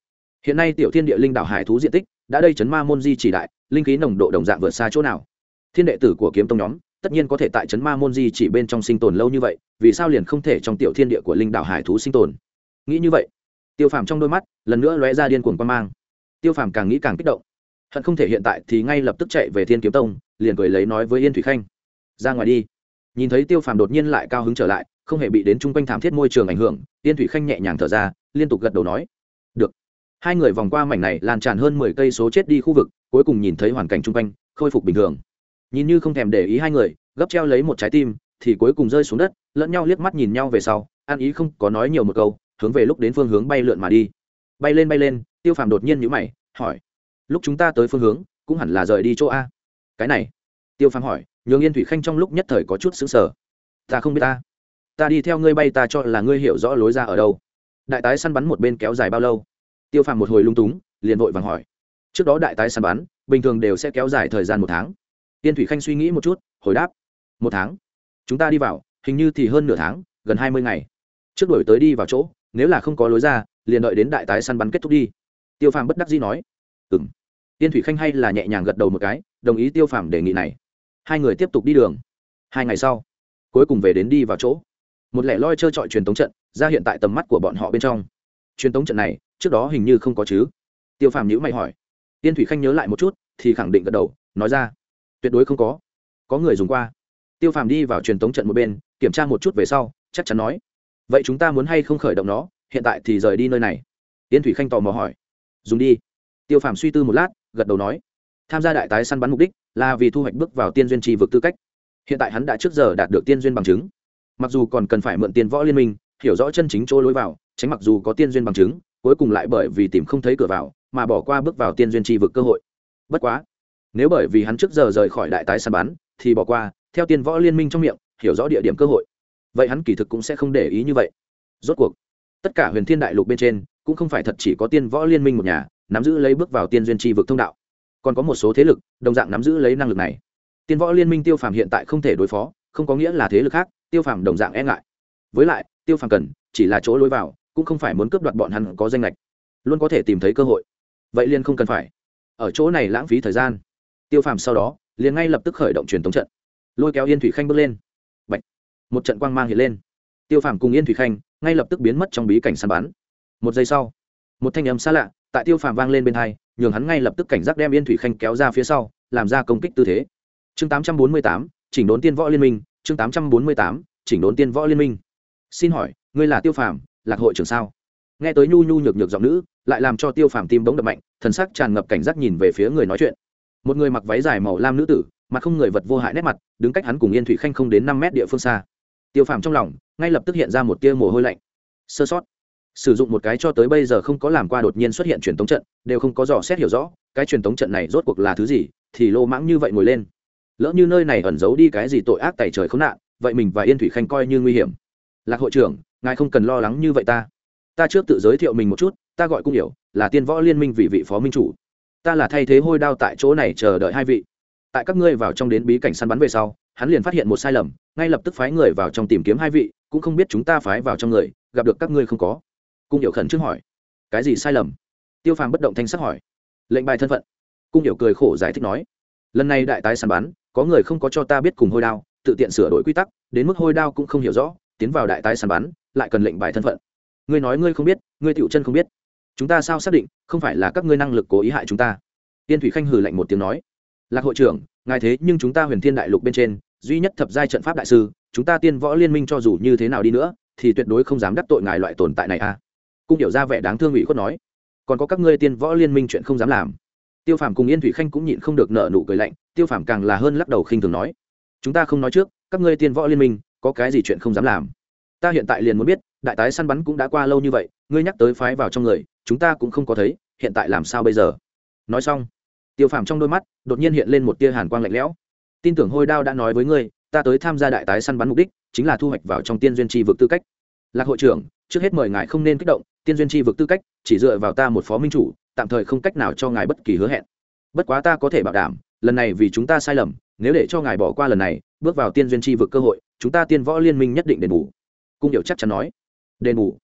hiện nay tiểu thiên địa linh đảo hải thú diện tích đã đây chấn ma môn di chỉ đại, linh khí nồng độ đồng dạng vượt xa chỗ nào? Thiên đệ tử của kiếm tông nhóm, tất nhiên có thể tại chấn ma môn di chỉ bên trong sinh tồn lâu như vậy, vì sao liền không thể trong tiểu thiên địa của linh đảo hải thú sinh tồn? Nghĩ như vậy, tiêu phàm trong đôi mắt, lần nữa lóe ra điên cuồng quan mang. Tiêu phàm càng nghĩ càng kích động. Hận không thể hiện tại thì ngay lập tức chạy về thiên kiếm tông, liền cười lấy nói với yên thủy khanh. Ra ngoài đi. Nhìn thấy tiêu phàm đột nhiên lại cao hứng trở lại, không hề bị đến chung quanh thảm thiết môi trường ảnh hưởng, yên thủy khanh nhẹ nhàng thở ra, liên tục gật đầu nói. Được hai người vòng qua mảnh này lan tràn hơn mười cây số chết đi khu vực, cuối cùng nhìn thấy hoàn cảnh chung quanh, khôi phục bình thường. Nhìn như không thèm để ý hai người, gấp treo lấy một trái tim, thì cuối cùng rơi xuống đất, lẫn nhau liếc mắt nhìn nhau về sau an ý không có nói nhiều một câu, hướng về lúc đến phương hướng bay lượn mà đi. Bay lên bay lên, tiêu phàm đột nhiên nhữ mày, hỏi, lúc chúng ta tới phương hướng, cũng hẳn là rời đi chỗ a? Cái này? Tiêu phàm hỏi, nhường yên thủy khanh trong lúc nhất thời có chút xứng sở ta không biết ta. Ta đi theo ngươi bay, ta cho là ngươi hiểu rõ lối ra ở đâu. Đại tái săn bắn một bên kéo dài bao lâu? Tiêu phàm một hồi lung túng, liền vội vàng hỏi. Trước đó đại tái săn bắn, bình thường đều sẽ kéo dài thời gian một tháng. Tiên thủy khanh suy nghĩ một chút, hồi đáp. Một tháng? Chúng ta đi vào, hình như thì hơn nửa tháng, gần hai mươi ngày. Trước đổi tới đi vào chỗ, nếu là không có lối ra, liền đợi đến đại tái săn bắn kết thúc đi. Tiêu phàm bất đắc dĩ nói. Ừ m tiên thủy khanh hay là nhẹ nhàng gật đầu một cái, đồng ý tiêu phàm đề nghị này. Hai người tiếp tục đi đường. Hai ngày sau, cuối cùng về đến đi vào chỗ. Một lẻ loi trơ trọi truyền tống trận, ra hiện tại tầm mắt của bọn họ bên trong. Truyền tống trận này trước đó hình như không có chứ? Tiêu phàm nhữ mày hỏi. Tiên thủy khanh nhớ lại một chút, thì khẳng định gật đầu, nói ra. Tuyệt đối không có. Có người dùng qua. Tiêu phàm đi vào truyền tống trận một bên, kiểm tra một chút về sau, chắc chắn nói. Vậy chúng ta muốn hay không khởi động nó? Hiện tại thì rời đi nơi này. Tiên thủy khanh tò mò hỏi. Dùng đi. Tiêu phàm suy tư một lát, gật đầu nói. Tham gia đại tái săn bắn mục đích là vì thu hoạch bước vào tiên duyên tri vực tư cách. Hiện tại hắn đã trước giờ đạt được tiên duyên bằng chứng. Mặc dù còn cần phải mượn tiền võ liên minh, hiểu rõ chân chính chỗ lối vào, tránh mặc dù có tiên duyên bằng chứng cuối cùng lại bởi vì tìm không thấy cửa vào, mà bỏ qua bước vào tiên duyên tri vực cơ hội. Bất quá, nếu bởi vì hắn trước giờ rời khỏi đại tái săn bắn, thì bỏ qua, theo Tiên võ liên minh trong miệng, hiểu rõ địa điểm cơ hội. Vậy hắn kỳ thực cũng sẽ không để ý như vậy. Rốt cuộc, tất cả huyền thiên đại lục bên trên, cũng không phải thật chỉ có tiên võ liên minh một nhà, nắm giữ lấy bước vào tiên duyên tri vực thông đạo. Còn có một số thế lực, đồng dạng nắm giữ lấy năng lực này. Tiên võ liên minh tiêu phàm hiện tại không thể đối phó, không có nghĩa là thế lực khác, tiêu phàm đồng dạng e ngại. Với lại, tiêu phàm cần, chỉ là chỗ lối vào cũng không phải muốn cướp đoạt bọn hắn có danh lệch luôn có thể tìm thấy cơ hội. Vậy liên không cần phải. Ở chỗ này lãng phí thời gian. Tiêu phàm sau đó, liền ngay lập tức khởi động truyền thống trận. Lôi kéo yên thủy khanh bước lên. Bạch. một trận quang mang hiện lên. Tiêu phàm cùng yên thủy khanh ngay lập tức biến mất trong bí cảnh săn bắn. Một giây sau, một thanh âm xa lạ tại tiêu phàm vang lên bên hai, nhường hắn ngay lập tức cảnh giác đem yên thủy khanh kéo ra phía sau, làm ra công kích tư thế. Chương tám trăm bốn mươi tám, chỉnh đốn tiên võ liên minh. Chương tám trăm bốn mươi tám, chỉnh đốn tiên võ liên minh. Xin hỏi, ngươi là tiêu phàm lạc hội trưởng sao? Nghe tới nhu nhu nhược nhược giọng nữ, lại làm cho tiêu phàm tim bỗng đập mạnh, thần sắc tràn ngập cảnh giác nhìn về phía người nói chuyện. Một người mặc váy dài màu lam nữ tử, mặt không người vật vô hại nét mặt, đứng cách hắn cùng yên thủy khanh không đến năm mét địa phương xa. Tiêu phàm trong lòng, ngay lập tức hiện ra một tia mồ hôi lạnh. Sơ sót. Sử dụng một cái cho tới bây giờ không có làm qua đột nhiên xuất hiện truyền tống trận, đều không có dò xét hiểu rõ, cái truyền tống trận này rốt cuộc là thứ gì, thì lô mãng như vậy ngồi lên. Lỡ như nơi này ẩn giấu đi cái gì tội ác tại trời khốn nạn, vậy mình và yên thủy khanh coi như nguy hiểm. Lạc hội trưởng ngài không cần lo lắng như vậy ta. Ta trước tự giới thiệu mình một chút, ta gọi cung hiểu, là tiên võ liên minh vị vị phó minh chủ. Ta là thay thế hôi đao tại chỗ này chờ đợi hai vị. Tại các ngươi vào trong đến bí cảnh săn bắn về sau, hắn liền phát hiện một sai lầm, ngay lập tức phái người vào trong tìm kiếm hai vị, cũng không biết chúng ta phái vào trong người, gặp được các ngươi không có. Cung hiểu khẩn trước hỏi. Cái gì sai lầm? Tiêu phàm bất động thanh sắc hỏi. Lệnh bài thân phận. Cung hiểu cười khổ giải thích nói. Lần này đại tái săn bắn, có người không có cho ta biết cùng hôi đao, tự tiện sửa đổi quy tắc, đến mức hôi đao cũng không hiểu rõ, tiến vào đại tái săn bắn lại cần lệnh bài thân phận. Ngươi nói ngươi không biết, ngươi tựu chân không biết. Chúng ta sao xác định, không phải là các ngươi năng lực cố ý hại chúng ta? Tiên thủy khanh hừ lạnh một tiếng nói. Lạc hội trưởng, ngài thế nhưng chúng ta huyền thiên đại lục bên trên, duy nhất thập giai trận pháp đại sư, chúng ta tiên võ liên minh cho dù như thế nào đi nữa, thì tuyệt đối không dám đắc tội ngài loại tồn tại này à. cung hiểu ra vẻ đáng thương ủy khuất nói. Còn có các ngươi tiên võ liên minh chuyện không dám làm. Tiêu phàm cùng yên thủy khanh cũng nhịn không được nợ nụ cười lạnh, tiêu phàm càng là hơn lắc đầu khinh thường nói. Chúng ta không nói trước, các ngươi tiên võ liên minh, có cái gì chuyện không dám làm? Ta hiện tại liền muốn biết, đại tái săn bắn cũng đã qua lâu như vậy, ngươi nhắc tới phái vào trong người, chúng ta cũng không có thấy, hiện tại làm sao bây giờ? Nói xong, tiêu phàm trong đôi mắt đột nhiên hiện lên một tia hàn quang lạnh lẽo. Tin tưởng hôi đao đã nói với ngươi, ta tới tham gia đại tái săn bắn mục đích chính là thu hoạch vào trong tiên duyên tri vực tư cách. Lạc hội trưởng, trước hết mời ngài không nên kích động, tiên duyên tri vực tư cách chỉ dựa vào ta một phó minh chủ, tạm thời không cách nào cho ngài bất kỳ hứa hẹn. Bất quá ta có thể bảo đảm, lần này vì chúng ta sai lầm, nếu để cho ngài bỏ qua lần này, bước vào tiên duyên tri vực cơ hội, chúng ta tiên võ liên minh nhất định đền bù cung điệu chắc chắn nói, đền bù.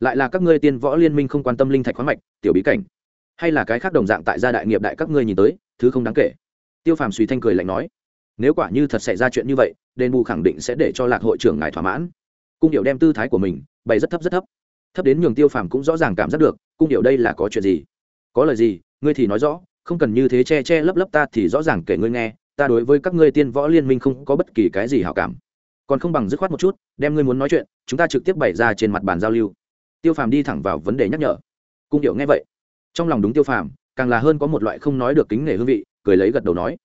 Lại là các ngươi tiên võ liên minh không quan tâm linh thạch khoáng mạch, tiểu bí cảnh. Hay là cái khác đồng dạng tại gia đại nghiệp đại các ngươi nhìn tới, thứ không đáng kể. Tiêu phàm suy thanh cười lạnh nói, nếu quả như thật xảy ra chuyện như vậy, đền bù khẳng định sẽ để cho lạc hội trưởng ngài thỏa mãn. Cung điệu đem tư thái của mình, bày rất thấp rất thấp. Thấp đến nhường tiêu phàm cũng rõ ràng cảm giác được, cung điệu đây là có chuyện gì? Có lời gì? Ngươi thì nói rõ, không cần như thế che che lấp lấp ta thì rõ ràng kể ngươi nghe, ta đối với các ngươi tiên võ liên minh không có bất kỳ cái gì hảo cảm còn không bằng dứt khoát một chút, đem ngươi muốn nói chuyện, chúng ta trực tiếp bày ra trên mặt bàn giao lưu. Tiêu phàm đi thẳng vào vấn đề nhắc nhở. Cung điệu nghe vậy, trong lòng đúng tiêu phàm, càng là hơn có một loại không nói được kính nể hương vị, cười lấy gật đầu nói,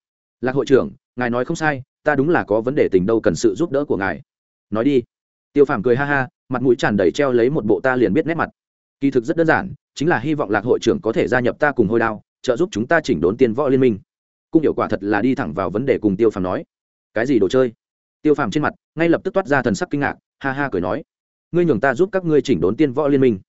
lạc hội trưởng, ngài nói không sai, ta đúng là có vấn đề tình đâu cần sự giúp đỡ của ngài. Nói đi. Tiêu phàm cười ha ha, mặt mũi tràn đầy treo lấy một bộ ta liền biết nét mặt. Kỳ thực rất đơn giản, chính là hy vọng lạc hội trưởng có thể gia nhập ta cùng hôi đao, trợ giúp chúng ta chỉnh đốn tiên võ liên minh. Cung hiệu quả thật là đi thẳng vào vấn đề cùng tiêu phàm nói. Cái gì đồ chơi? Tiêu phàm trên mặt ngay lập tức toát ra thần sắc kinh ngạc, ha ha cười nói, ngươi nhường ta giúp các ngươi chỉnh đốn tiên võ liên minh.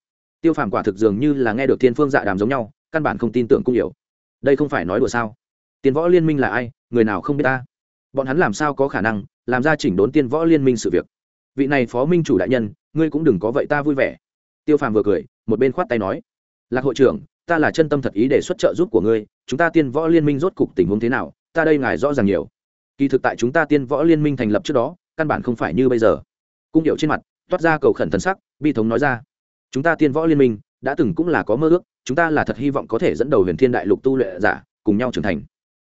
Tiêu phàm quả thực dường như là nghe được thiên phương dạ đàm giống nhau, căn bản không tin tưởng cung hiểu. Đây không phải nói đùa sao? Tiên võ liên minh là ai? Người nào không biết ta? Bọn hắn làm sao có khả năng làm ra chỉnh đốn tiên võ liên minh sự việc? Vị này phó minh chủ đại nhân, ngươi cũng đừng có vậy ta vui vẻ. Tiêu phàm vừa cười, một bên khoát tay nói, lạc hội trưởng, ta là chân tâm thật ý để xuất trợ giúp của ngươi, chúng ta tiên võ liên minh rốt cục tình huống thế nào? Ta đây ngài rõ ràng nhiều kỳ thực tại chúng ta tiên võ liên minh thành lập trước đó, căn bản không phải như bây giờ. Cung điệu trên mặt, toát ra cầu khẩn thần sắc, bi thống nói ra. Chúng ta tiên võ liên minh, đã từng cũng là có mơ ước, chúng ta là thật hy vọng có thể dẫn đầu huyền thiên đại lục tu luyện giả, cùng nhau trưởng thành.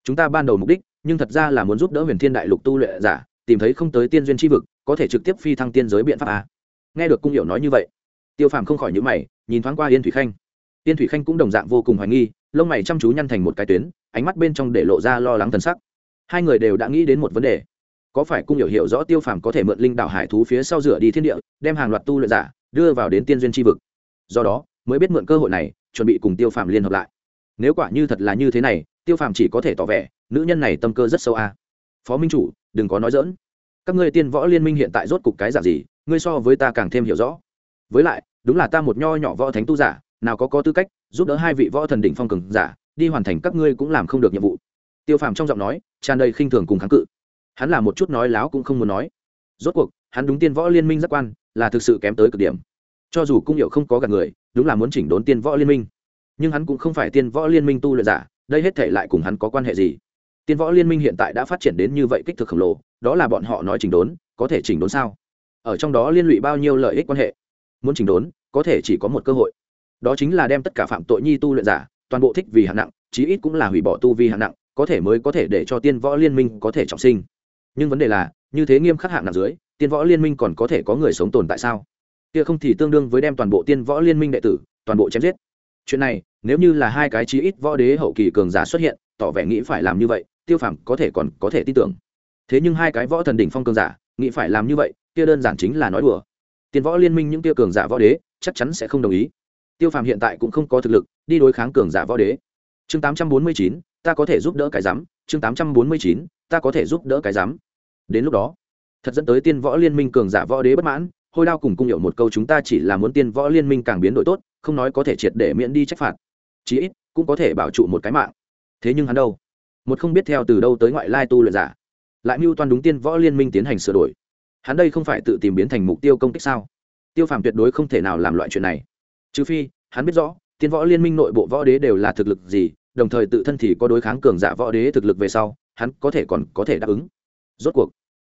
Chúng ta ban đầu mục đích, nhưng thật ra là muốn giúp đỡ huyền thiên đại lục tu luyện giả, tìm thấy không tới tiên duyên tri vực, có thể trực tiếp phi thăng tiên giới biện pháp a. Nghe được cung hiểu nói như vậy, tiêu phàm không khỏi nhữ mày, nhìn thoáng qua yên thủy khanh. Yên thủy khanh cũng đồng dạng vô cùng hoài nghi, lông mày chăm chú nhăn thành một cái tuyến, ánh mắt bên trong để lộ ra lo lắng thần sắc hai người đều đã nghĩ đến một vấn đề. Có phải cung hiểu hiểu rõ tiêu phàm có thể mượn linh đảo hải thú phía sau rửa đi thiên địa, đem hàng loạt tu luyện giả đưa vào đến tiên duyên tri vực? Do đó, mới biết mượn cơ hội này, chuẩn bị cùng tiêu phàm liên hợp lại. Nếu quả như thật là như thế này, tiêu phàm chỉ có thể tỏ vẻ, nữ nhân này tâm cơ rất sâu a. Phó minh chủ, đừng có nói dỡn các ngươi tiên võ liên minh hiện tại rốt cục cái dạng gì, ngươi so với ta càng thêm hiểu rõ. Với lại, đúng là ta một nho nhỏ võ thánh tu giả, nào có có tư cách giúp đỡ hai vị võ thần đỉnh phong cường giả, đi hoàn thành các ngươi cũng làm không được nhiệm vụ tiêu phàm trong giọng nói tràn đầy khinh thường cùng kháng cự. Hắn là một chút nói láo cũng không muốn nói. Rốt cuộc, hắn đúng tiên võ liên minh giác quan, là thực sự kém tới cực điểm. Cho dù cung hiệu không có gạt người, đúng là muốn chỉnh đốn tiên võ liên minh. Nhưng hắn cũng không phải tiên võ liên minh tu luyện giả, đây hết thể lại cùng hắn có quan hệ gì? Tiên võ liên minh hiện tại đã phát triển đến như vậy kích thước khổng lồ, đó là bọn họ nói chỉnh đốn, có thể chỉnh đốn sao? Ở trong đó liên lụy bao nhiêu lợi ích quan hệ? Muốn chỉnh đốn, có thể chỉ có một cơ hội. Đó chính là đem tất cả phạm tội nhi tu luyện giả, toàn bộ thích vì hạng nặng, chí ít cũng là hủy bỏ tu vi hạng nặng có thể mới có thể để cho tiên võ liên minh có thể trọng sinh. Nhưng vấn đề là, như thế nghiêm khắc hạng nặng dưới, tiên võ liên minh còn có thể có người sống tồn tại sao? Kia không thì tương đương với đem toàn bộ tiên võ liên minh đệ tử, toàn bộ chém giết. Chuyện này, nếu như là hai cái chí ít võ đế hậu kỳ cường giả xuất hiện, tỏ vẻ nghĩ phải làm như vậy, tiêu phàm có thể còn có thể tin tưởng. Thế nhưng hai cái võ thần đỉnh phong cường giả, nghĩ phải làm như vậy, kia đơn giản chính là nói đùa. Tiền võ liên minh những kia cường giả võ đế, chắc chắn sẽ không đồng ý. Tiêu phàm hiện tại cũng không có thực lực, đi đối kháng cường giả võ đế. Chương tám trăm bốn mươi chín ta có thể giúp đỡ cái rắm chương tám trăm bốn mươi chín, ta có thể giúp đỡ cái rắm đến lúc đó, thật dẫn tới tiên võ liên minh cường giả võ đế bất mãn, hôi đao cùng cung hiệu một câu chúng ta chỉ là muốn tiên võ liên minh càng biến đổi tốt, không nói có thể triệt để miễn đi trách phạt. Chí ít, cũng có thể bảo trụ một cái mạng. Thế nhưng hắn đâu? Một không biết theo từ đâu tới ngoại lai tu luyện giả. Lại mưu toàn đúng tiên võ liên minh tiến hành sửa đổi. Hắn đây không phải tự tìm biến thành mục tiêu công kích sao? Tiêu phàm tuyệt đối không thể nào làm loại chuyện này. Trừ phi, hắn biết rõ, tiên võ liên minh nội bộ võ đế đều là thực lực gì đồng thời tự thân thì có đối kháng cường giả võ đế thực lực về sau, hắn có thể còn có thể đáp ứng. Rốt cuộc,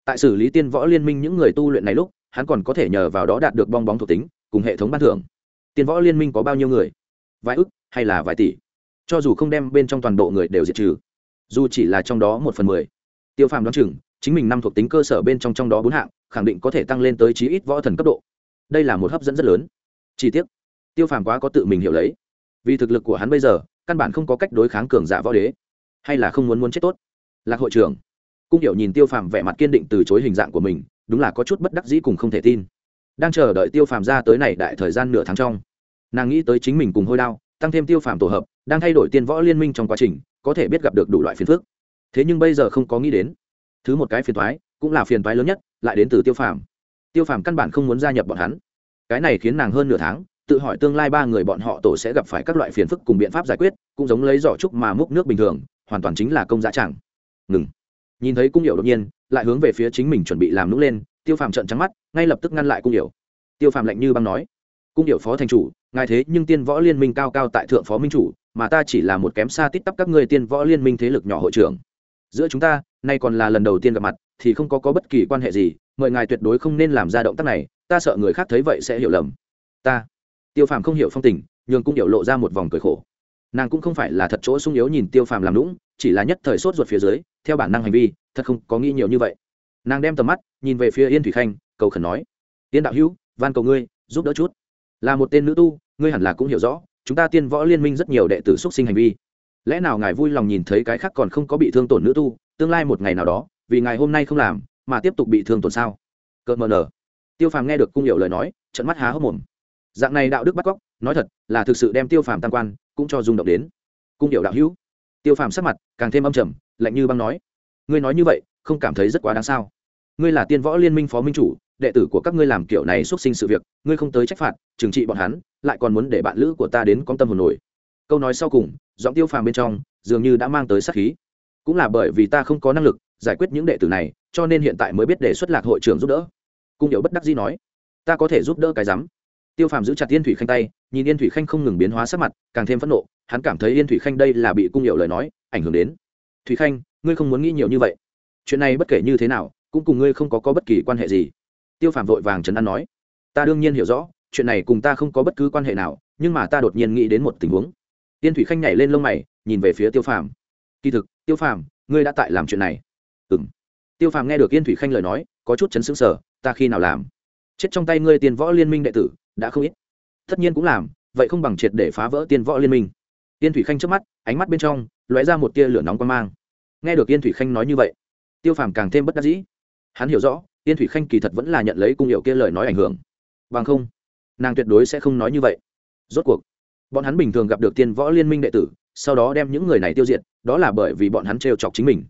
tại xử lý tiên võ liên minh những người tu luyện này lúc, hắn còn có thể nhờ vào đó đạt được bong bóng thuộc tính, cùng hệ thống ban thưởng. Tiên võ liên minh có bao nhiêu người? Vài ức hay là vài tỷ? Cho dù không đem bên trong toàn bộ người đều diệt trừ, dù chỉ là trong đó một phần mười. Tiêu phàm đoán chừng, chính mình năm thuộc tính cơ sở bên trong trong đó bốn hạng, khẳng định có thể tăng lên tới chí ít võ thần cấp độ. Đây là một hấp dẫn rất lớn. Chi tiết tiêu phàm quá có tự mình hiểu lấy. Vì thực lực của hắn bây giờ căn bản không có cách đối kháng cường giả võ đế, hay là không muốn muốn chết tốt. Lạc hội trưởng, cung hiểu nhìn tiêu phàm vẻ mặt kiên định từ chối hình dạng của mình, đúng là có chút bất đắc dĩ cùng không thể tin. Đang chờ đợi tiêu phàm ra tới này đại thời gian nửa tháng trong, nàng nghĩ tới chính mình cùng hôi đao, tăng thêm tiêu phàm tổ hợp, đang thay đổi tiên võ liên minh trong quá trình, có thể biết gặp được đủ loại phiền phức. Thế nhưng bây giờ không có nghĩ đến, thứ một cái phiền thoái cũng là phiền thoái lớn nhất, lại đến từ tiêu phàm. Tiêu phàm căn bản không muốn gia nhập bọn hắn. Cái này khiến nàng hơn nửa tháng, tự hỏi tương lai ba người bọn họ tổ sẽ gặp phải các loại phiền phức cùng biện pháp giải quyết cũng giống lấy giỏ trúc mà múc nước bình thường, hoàn toàn chính là công dã chẳng. Ngừng. Nhìn thấy cung hiệu đột nhiên, lại hướng về phía chính mình chuẩn bị làm nũng lên, tiêu phàm trận trắng mắt, ngay lập tức ngăn lại cung hiệu tiêu phàm lạnh như băng nói, cung hiệu phó thành chủ, ngài thế nhưng tiên võ liên minh cao cao tại thượng phó minh chủ, mà ta chỉ là một kém xa tít tắp các ngươi tiên võ liên minh thế lực nhỏ hội trưởng. Giữa chúng ta, nay còn là lần đầu tiên gặp mặt, thì không có có bất kỳ quan hệ gì, mời ngài tuyệt đối không nên làm ra động tác này, ta sợ người khác thấy vậy sẽ hiểu lầm. Ta. Tiêu phàm không hiểu phong tình, nhường cung hiệu lộ ra một vòng cười khổ nàng cũng không phải là thật chỗ sung yếu nhìn tiêu phàm làm lũng, chỉ là nhất thời sốt ruột phía dưới, theo bản năng hành vi, thật không có nghĩ nhiều như vậy. Nàng đem tầm mắt nhìn về phía yên thủy khanh, cầu khẩn nói, yên đạo hữu, van cầu ngươi, giúp đỡ chút. Là một tên nữ tu, ngươi hẳn là cũng hiểu rõ, chúng ta tiên võ liên minh rất nhiều đệ tử xúc sinh hành vi. Lẽ nào ngài vui lòng nhìn thấy cái khác còn không có bị thương tổn nữ tu, tương lai một ngày nào đó, vì ngài hôm nay không làm, mà tiếp tục bị thương tổn sao? Cợt mờ nở. Tiêu phàm nghe được cung hiệu lời nói trận mắt há hốc mồm dạng này đạo đức bắt cóc, nói thật, là thực sự đem tiêu phàm tam quan cũng cho rung động đến. Cung hiệu đạo hữu. Tiêu phàm sắc mặt càng thêm âm trầm, lạnh như băng nói. Ngươi nói như vậy, không cảm thấy rất quá đáng sao? Ngươi là tiên võ liên minh phó minh chủ, đệ tử của các ngươi làm kiểu này xuất sinh sự việc, ngươi không tới trách phạt, trừng trị bọn hắn, lại còn muốn để bạn lữ của ta đến con tâm hồn nổi. Câu nói sau cùng, giọng tiêu phàm bên trong dường như đã mang tới sát khí. Cũng là bởi vì ta không có năng lực giải quyết những đệ tử này, cho nên hiện tại mới biết đề xuất lạc hội trưởng giúp đỡ. Cung điệu bất đắc dĩ nói. Ta có thể giúp đỡ cái rắm tiêu phàm giữ chặt yên thủy khanh tay nhìn yên thủy khanh không ngừng biến hóa sắc mặt càng thêm phẫn nộ hắn cảm thấy yên thủy khanh đây là bị cung hiệu lời nói ảnh hưởng đến. Thủy khanh ngươi không muốn nghĩ nhiều như vậy. Chuyện này bất kể như thế nào cũng cùng ngươi không có, có bất kỳ quan hệ gì. Tiêu phàm vội vàng trấn an nói. Ta đương nhiên hiểu rõ chuyện này cùng ta không có bất cứ quan hệ nào nhưng mà ta đột nhiên nghĩ đến một tình huống. Tiên thủy khanh nhảy lên lông mày nhìn về phía tiêu phàm. Kỳ thực tiêu phàm ngươi đã tại làm chuyện này. Ừ m tiêu phàm nghe được yên thủy khanh lời nói có chút chấn xứng sở ta khi nào làm? Chết trong tay ngươi tiền võ liên minh đệ tử đã không ít. Tất nhiên cũng làm, vậy không bằng triệt để phá vỡ tiên võ liên minh. Tiên thủy khanh trước mắt, ánh mắt bên trong lóe ra một tia lửa nóng quan mang. Nghe được tiên thủy khanh nói như vậy, tiêu phàm càng thêm bất đắc dĩ. Hắn hiểu rõ, tiên thủy khanh kỳ thật vẫn là nhận lấy cung hiệu kia lời nói ảnh hưởng. Bằng không, nàng tuyệt đối sẽ không nói như vậy. Rốt cuộc, bọn hắn bình thường gặp được tiên võ liên minh đệ tử, sau đó đem những người này tiêu diệt, đó là bởi vì bọn hắn t chọc chính mình.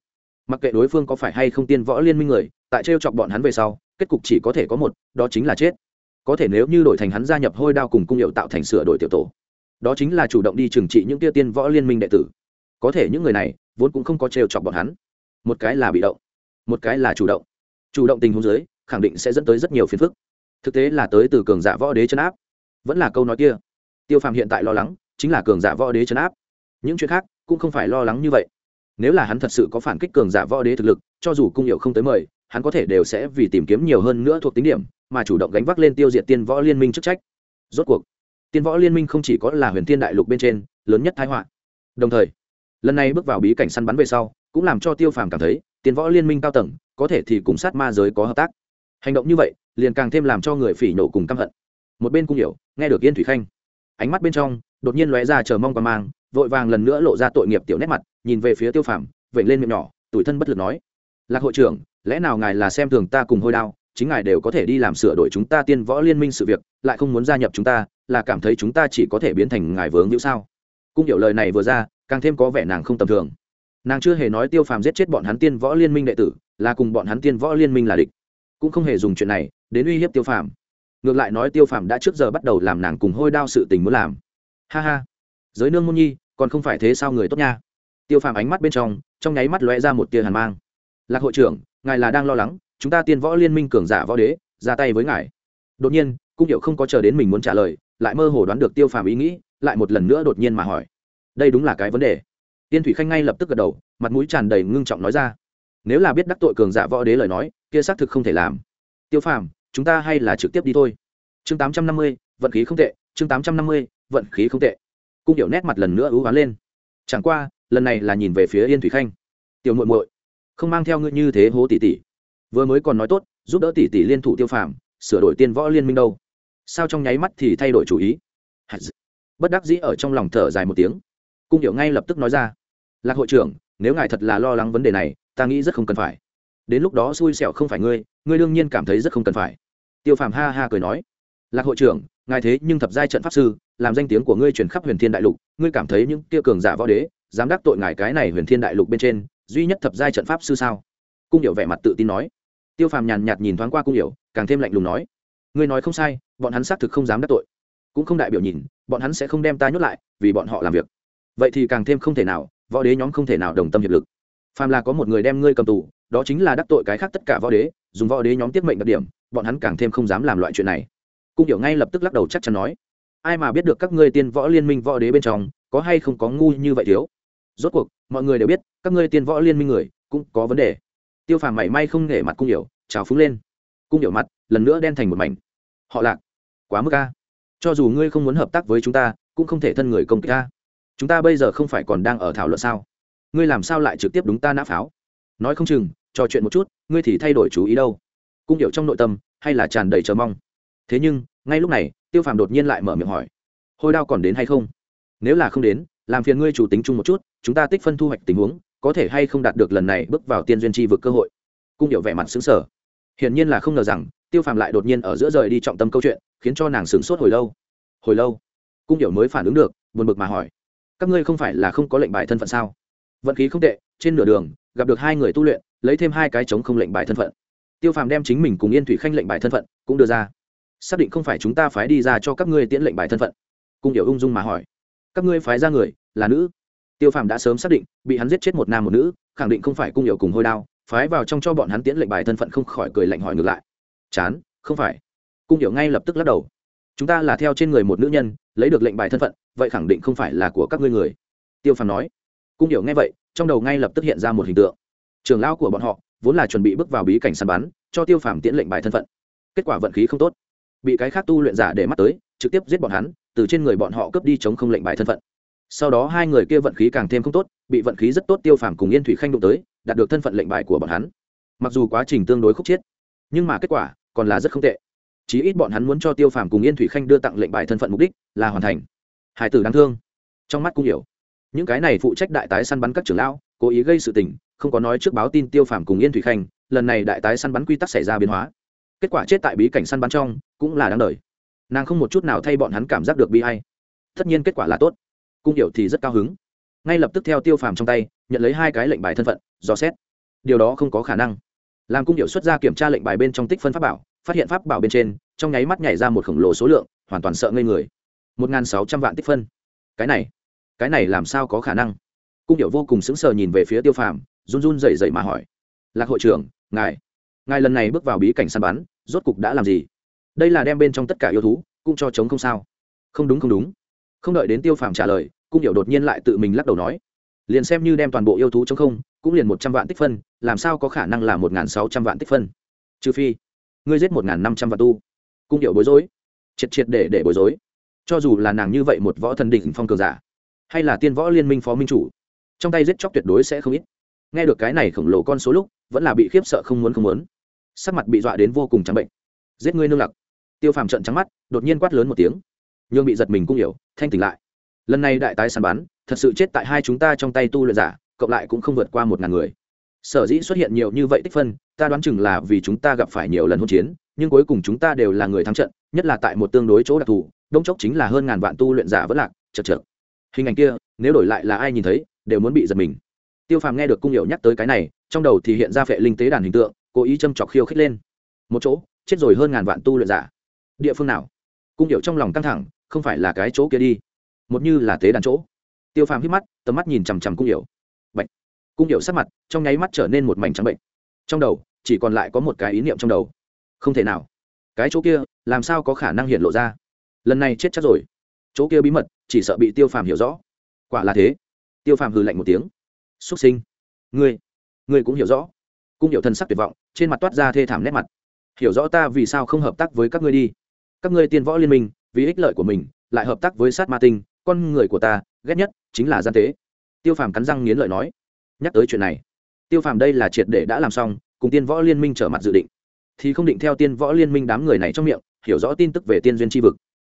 Mặc kệ đối phương có phải hay không tiên võ liên minh người, tại t chọc bọn hắn về sau, kết cục chỉ có thể có một, đó chính là chết có thể nếu như đổi thành hắn gia nhập hôi đao cùng cung hiệu tạo thành sửa đổi tiểu tổ. Đó chính là chủ động đi trừng trị những tia tiên võ liên minh đệ tử. Có thể những người này, vốn cũng không có trêu chọc bọn hắn. Một cái là bị động, một cái là chủ động. Chủ động tình huống giới khẳng định sẽ dẫn tới rất nhiều phiền phức. Thực tế là tới từ cường giả võ đế chấn áp. Vẫn là câu nói kia. Tiêu phàm hiện tại lo lắng, chính là cường giả võ đế chấn áp. Những chuyện khác, cũng không phải lo lắng như vậy. Nếu là hắn thật sự có phản kích cường giả võ đế thực lực, cho dù cung hiệu không tới mời, hắn có thể đều sẽ vì tìm kiếm nhiều hơn nữa thuộc tính điểm mà chủ động gánh vác lên tiêu diệt tiên võ liên minh chức trách. Rốt cuộc, tiên võ liên minh không chỉ có là huyền tiên đại lục bên trên, lớn nhất thái họa. Đồng thời, lần này bước vào bí cảnh săn bắn về sau, cũng làm cho tiêu phàm cảm thấy, tiên võ liên minh cao tầng, có thể thì cùng sát ma giới có hợp tác. Hành động như vậy, liền càng thêm làm cho người phỉ nổ cùng căm hận. Một bên cung hiểu nghe được yên thủy khanh, ánh mắt bên trong, đột nhiên lóe ra chờ mong và mang, vội vàng lần nữa lộ ra tội nghiệp tiểu nét mặt, nhìn về phía tiêu phàm vẩy lên miệng nhỏ, tủi thân bất lực nói, lạc hội trưởng, lẽ nào ngài là xem thường ta cùng hôi đao chính ngài đều có thể đi làm sửa đổi chúng ta tiên võ liên minh sự việc, lại không muốn gia nhập chúng ta, là cảm thấy chúng ta chỉ có thể biến thành ngài vướng hữu sao? Cung hiểu lời này vừa ra, càng thêm có vẻ nàng không tầm thường. Nàng chưa hề nói tiêu phàm giết chết bọn hắn tiên võ liên minh đệ tử, là cùng bọn hắn tiên võ liên minh là địch. Cũng không hề dùng chuyện này đến uy hiếp tiêu phàm. Ngược lại nói tiêu phàm đã trước giờ bắt đầu làm nàng cùng hôi đao sự tình muốn làm. Ha ha, giới nương môn nhi, còn không phải thế sao người tốt nha? Tiêu phàm ánh mắt bên trong trong nháy mắt lóe ra một tia hàn mang. Lạc hội trưởng, ngài là đang lo lắng chúng ta tiên võ liên minh cường giả võ đế, ra tay với ngài. Đột nhiên, cung điệu không có chờ đến mình muốn trả lời, lại mơ hồ đoán được tiêu phàm ý nghĩ, lại một lần nữa đột nhiên mà hỏi. Đây đúng là cái vấn đề. Tiên thủy khanh ngay lập tức gật đầu, mặt mũi tràn đầy ngưng trọng nói ra. Nếu là biết đắc tội cường giả võ đế lời nói, kia xác thực không thể làm. Tiêu phàm, chúng ta hay là trực tiếp đi thôi. Chương tám trăm năm mươi, vận khí không tệ. Chương tám trăm năm mươi, vận khí không tệ. Cung điệu nét mặt lần nữa ưu hoán lên. Chẳng qua, lần này là nhìn về phía yên thủy khanh. Tiểu muội muội, không mang theo ngươi như thế hố tỷ tỷ vừa mới còn nói tốt, giúp đỡ tỷ tỷ liên thủ tiêu phàm, sửa đổi tiên võ liên minh đâu. Sao trong nháy mắt thì thay đổi chủ ý? Bất đắc dĩ ở trong lòng thở dài một tiếng. Cung điệu ngay lập tức nói ra. Lạc hội trưởng, nếu ngài thật là lo lắng vấn đề này, ta nghĩ rất không cần phải. Đến lúc đó xui xẻo không phải ngươi ngươi đương nhiên cảm thấy rất không cần phải. Tiêu phàm ha ha cười nói. Lạc hội trưởng, ngài thế nhưng thập giai trận pháp sư, làm danh tiếng của ngươi truyền khắp huyền thiên đại lục, ngươi cảm thấy những tiêu cường giả võ đế, dám đắc tội ngài cái này huyền thiên đại lục bên trên, duy nhất thập giai trận pháp sư sao? Cung điệu vẻ mặt tự tin nói tiêu phàm nhàn nhạt nhìn thoáng qua cung hiểu, càng thêm lạnh lùng nói, ngươi nói không sai, bọn hắn xác thực không dám đắc tội. Cũng không đại biểu nhìn, bọn hắn sẽ không đem ta nhốt lại, vì bọn họ làm việc. Vậy thì càng thêm không thể nào, võ đế nhóm không thể nào đồng tâm hiệp lực. Phàm là có một người đem ngươi cầm tù, đó chính là đắc tội cái khác tất cả võ đế, dùng võ đế nhóm tiết mệnh đặc điểm, bọn hắn càng thêm không dám làm loại chuyện này. Cung hiểu ngay lập tức lắc đầu chắc chắn nói, ai mà biết được các ngươi tiên võ liên minh võ đế bên trong, có hay không có ngu như vậy thiếu? Rốt cuộc, mọi người đều biết, các ngươi tiên võ liên minh người, cũng có vấn đề tiêu phàm mảy may không nể mặt cung hiểu trào phúng lên. Cung hiểu mặt, lần nữa đen thành một mảnh. Họ lạc, quá mức ca cho dù ngươi không muốn hợp tác với chúng ta, cũng không thể thân người công kích ta chúng ta bây giờ không phải còn đang ở thảo luận sao? Ngươi làm sao lại trực tiếp đúng ta nã pháo? Nói không chừng, trò chuyện một chút, ngươi thì thay đổi chú ý đâu. Cung điệu trong nội tâm, hay là tràn đầy chờ mong. Thế nhưng, ngay lúc này, tiêu phàm đột nhiên lại mở miệng hỏi. Hôi đao còn đến hay không? Nếu là không đến, làm phiền ngươi chủ tính chung một chút, chúng ta tích phân thu hoạch tình huống có thể hay không đạt được lần này bước vào tiên duyên chi vực cơ hội. Cung điệu vẻ mặt xứng sở hiển nhiên là không ngờ rằng, tiêu phàm lại đột nhiên ở giữa rời đi trọng tâm câu chuyện, khiến cho nàng sửng sốt hồi lâu. Hồi lâu? Cung điệu mới phản ứng được, buồn bực mà hỏi. Các ngươi không phải là không có lệnh bài thân phận sao? Vận khí không tệ, trên nửa đường, gặp được hai người tu luyện, lấy thêm hai cái chống không lệnh bài thân phận. Tiêu phàm đem chính mình cùng yên thủy khanh lệnh bài thân phận cũng đưa ra. Xác định không phải chúng ta phái đi ra cho các ngươi tiễn lệnh bài thân phận. Cung điệu ung dung mà hỏi. Các ngươi phái ra người, là nữ? Tiêu phàm đã sớm xác định, bị hắn giết chết một nam một nữ, khẳng định không phải cung hiệu cùng hôi đao, phái vào trong cho bọn hắn tiễn lệnh bài thân phận không khỏi cười lạnh hỏi ngược lại. Chán, không phải. Cung hiệu ngay lập tức lắc đầu. Chúng ta là theo trên người một nữ nhân, lấy được lệnh bài thân phận, vậy khẳng định không phải là của các ngươi người. Tiêu phàm nói. Cung hiệu nghe vậy, trong đầu ngay lập tức hiện ra một hình tượng. Trường lão của bọn họ vốn là chuẩn bị bước vào bí cảnh săn bắn, cho tiêu phàm tiễn lệnh bài thân phận. Kết quả vận khí không tốt. Bị cái khác tu luyện giả để mắt tới, trực tiếp giết bọn hắn, từ trên người bọn họ cướp đi chống không lệnh bài thân phận sau đó hai người kia vận khí càng thêm không tốt, bị vận khí rất tốt tiêu phàm cùng yên thủy khanh đụng tới, đạt được thân phận lệnh bài của bọn hắn. Mặc dù quá trình tương đối khúc chiết, nhưng mà kết quả còn là rất không tệ. Chí ít bọn hắn muốn cho tiêu phàm cùng yên thủy khanh đưa tặng lệnh bài thân phận mục đích là hoàn thành. Hải tử đáng thương. Trong mắt cũng hiểu. Những cái này phụ trách đại tái săn bắn các trưởng lão, cố ý gây sự tình, không có nói trước báo tin tiêu phàm cùng yên thủy khanh, lần này đại tái săn bắn quy tắc xảy ra biến hóa. Kết quả chết tại bí cảnh săn bắn trong, cũng là đáng đời. Nàng không một chút nào thay bọn hắn cảm giác được bi hay tất nhiên kết quả là tốt cung điệu thì rất cao hứng. Ngay lập tức theo tiêu phàm trong tay, nhận lấy hai cái lệnh bài thân phận, dò xét. Điều đó không có khả năng. Làm cung điệu xuất ra kiểm tra lệnh bài bên trong tích phân pháp bảo, phát hiện pháp bảo bên trên, trong nháy mắt nhảy ra một khổng lồ số lượng, hoàn toàn sợ ngây người. Một sáu trăm vạn tích phân. Cái này cái này làm sao có khả năng? Cung điệu vô cùng sững sờ nhìn về phía tiêu phàm, run run rẩy rẩy mà hỏi. Lạc hội trưởng, ngài ngài lần này bước vào bí cảnh săn bắn, rốt cục đã làm gì? Đây là đem bên trong tất cả yêu thú, cũng cho chống không sao. Không đúng không đúng không đợi đến tiêu phàm trả lời, cung hiểu đột nhiên lại tự mình lắc đầu nói, liền xem như đem toàn bộ yêu thú chống không, cũng liền một trăm vạn tích phân, làm sao có khả năng là một n g h n sáu trăm vạn tích phân? Trừ phi, ngươi giết một n g h n năm trăm vạn tu. Cung điệu bối rối, triệt triệt để để bối rối. Cho dù là nàng như vậy một võ thần đỉnh phong cường giả, hay là tiên võ liên minh phó minh chủ, trong tay giết chóc tuyệt đối sẽ không ít. Nghe được cái này khổng lồ con số lúc, vẫn là bị khiếp sợ không muốn không muốn. Sắc mặt bị dọa đến vô cùng trắng bệnh. Giết ngươi nương lặc. Tiêu phàm trận trắng mắt, đột nhiên quát lớn một tiếng nhưng bị giật mình cũng hiểu, thanh tỉnh lại. Lần này đại tái săn bắn, thật sự chết tại hai chúng ta trong tay tu luyện giả, cộng lại cũng không vượt qua một ngàn người. Sở dĩ xuất hiện nhiều như vậy tích phân, ta đoán chừng là vì chúng ta gặp phải nhiều lần hỗn chiến, nhưng cuối cùng chúng ta đều là người thắng trận, nhất là tại một tương đối chỗ đặc thù, đông chốc chính là hơn ngàn vạn tu luyện giả vẫn lạc, chật chật hình ảnh kia, nếu đổi lại là ai nhìn thấy, đều muốn bị giật mình. Tiêu phàm nghe được cung hiệu nhắc tới cái này, trong đầu thì hiện ra phệ linh tế đàn hình tượng, cố ý châm chọc khiêu khích lên. Một chỗ, chết rồi hơn ngàn vạn tu luyện giả. Địa phương nào? Cung hiệu trong lòng căng thẳng không phải là cái chỗ kia đi. Một như là tế đàn chỗ. Tiêu phàm hít mắt, tầm mắt nhìn chằm chằm cung hiệu bệnh cung hiệu sắc mặt trong nháy mắt trở nên một mảnh trắng bệnh. Trong đầu, chỉ còn lại có một cái ý niệm trong đầu. Không thể nào. Cái chỗ kia, làm sao có khả năng hiện lộ ra? Lần này chết chắc rồi. Chỗ kia bí mật, chỉ sợ bị tiêu phàm hiểu rõ. Quả là thế. Tiêu phàm hừ lạnh một tiếng. Xuất sinh. Ngươi. Ngươi cũng hiểu rõ. Cung hiểu thân sắc tuyệt vọng, trên mặt toát ra thê thảm nét mặt. Hiểu rõ ta vì sao không hợp tác với các ngươi đi. Các ngươi tiên võ liên minh vì ích lợi của mình, lại hợp tác với sát ma tinh, con người của ta, ghét nhất chính là gian tế. Tiêu phàm cắn răng nghiến lợi nói. Nhắc tới chuyện này, tiêu phàm đây là triệt để đã làm xong, cùng tiên võ liên minh trở mặt dự định. Thì không định theo tiên võ liên minh đám người này trong miệng, hiểu rõ tin tức về tiên duyên tri vực.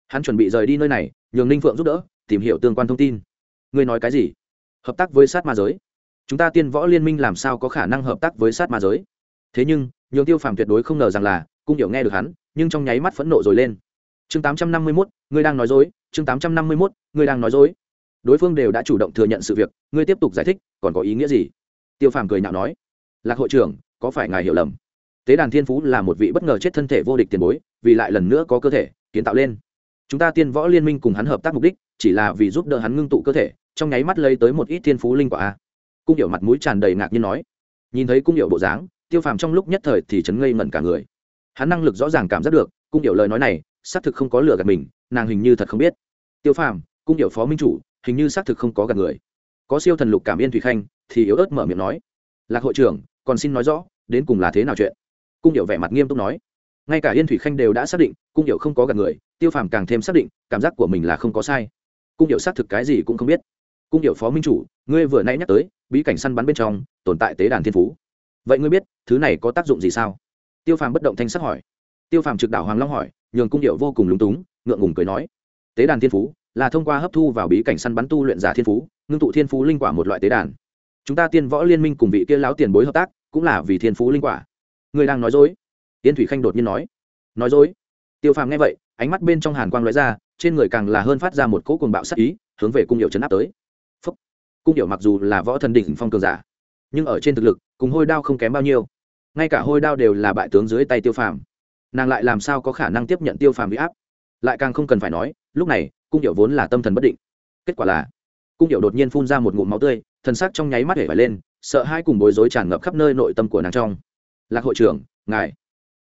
Hắn chuẩn bị rời đi nơi này, nhường ninh phượng giúp đỡ, tìm hiểu tương quan thông tin. Ngươi nói cái gì? Hợp tác với sát ma giới. Chúng ta tiên võ liên minh làm sao có khả năng hợp tác với sát ma giới? Thế nhưng, nhường tiêu phàm tuyệt đối không ngờ rằng là cung hiểu nghe được hắn, nhưng trong nháy mắt phẫn nộ rồi lên chương tám trăm năm mươi mốt, ngươi đang nói dối, chương tám trăm năm mươi mốt, ngươi đang nói dối. Đối phương đều đã chủ động thừa nhận sự việc, ngươi tiếp tục giải thích, còn có ý nghĩa gì? Tiêu phàm cười nhạo nói. Lạc hội trưởng, có phải ngài hiểu lầm? Tế đàn thiên phú là một vị bất ngờ chết thân thể vô địch tiền bối, vì lại lần nữa có cơ thể, kiến tạo lên. Chúng ta tiên võ liên minh cùng hắn hợp tác mục đích, chỉ là vì giúp đỡ hắn ngưng tụ cơ thể, trong nháy mắt lấy tới một ít thiên phú linh quả. A cung diệu mặt mũi tràn đầy ngạc nhiên nói. Nhìn thấy cung diệu bộ dáng, tiêu phàm trong lúc nhất thời thì chấn ngây ngẩn cả người. Hắn năng lực rõ ràng cảm giác được, cung diệu lời nói này xác thực không có lừa gạt mình, nàng hình như thật không biết. Tiêu phàm, cung điệu phó minh chủ, hình như xác thực không có gạt người. Có siêu thần lục cảm yên thủy khanh, thì yếu ớt mở miệng nói. Lạc hội trưởng, còn xin nói rõ, đến cùng là thế nào chuyện? Cung điệu vẻ mặt nghiêm túc nói. Ngay cả yên thủy khanh đều đã xác định, cung điệu không có gạt người, tiêu phàm càng thêm xác định, cảm giác của mình là không có sai. Cung điệu xác thực cái gì cũng không biết. Cung điệu phó minh chủ, ngươi vừa nãy nhắc tới, bí cảnh săn bắn bên trong, tồn tại tế đàn thiên phú. Vậy ngươi biết, thứ này có tác dụng gì sao? Tiêu phàm bất động thanh sắc hỏi. Tiêu phàm trực đảo hoàng long hỏi nhường cung điệu vô cùng lúng túng, ngượng ngùng cười nói, tế đàn thiên phú, là thông qua hấp thu vào bí cảnh săn bắn tu luyện giả thiên phú, ngưng tụ thiên phú linh quả một loại tế đàn. Chúng ta tiên võ liên minh cùng vị kia láo tiền bối hợp tác, cũng là vì thiên phú linh quả. Người đang nói dối. Tiên thủy khanh đột nhiên nói nói dối? Tiêu phàm nghe vậy, ánh mắt bên trong hàn quang lóe ra, trên người càng là hơn phát ra một cỗ cuồng bạo sắc ý, hướng về cung điệu chấn áp tới. Phúc. cung điệu mặc dù là võ thần đỉnh phong cường giả, nhưng ở trên thực lực, cùng hôi đao không kém bao nhiêu. Ngay cả hôi đao đều là bại tướng dưới tay tiêu phàm nàng lại làm sao có khả năng tiếp nhận tiêu phàm bị áp? Lại càng không cần phải nói, lúc này, cung điệu vốn là tâm thần bất định. Kết quả là, cung điệu đột nhiên phun ra một ngụm máu tươi, thần sắc trong nháy mắt hể vải lên, sợ hai cùng bối rối tràn ngập khắp nơi nội tâm của nàng trong. Lạc hội trưởng, ngài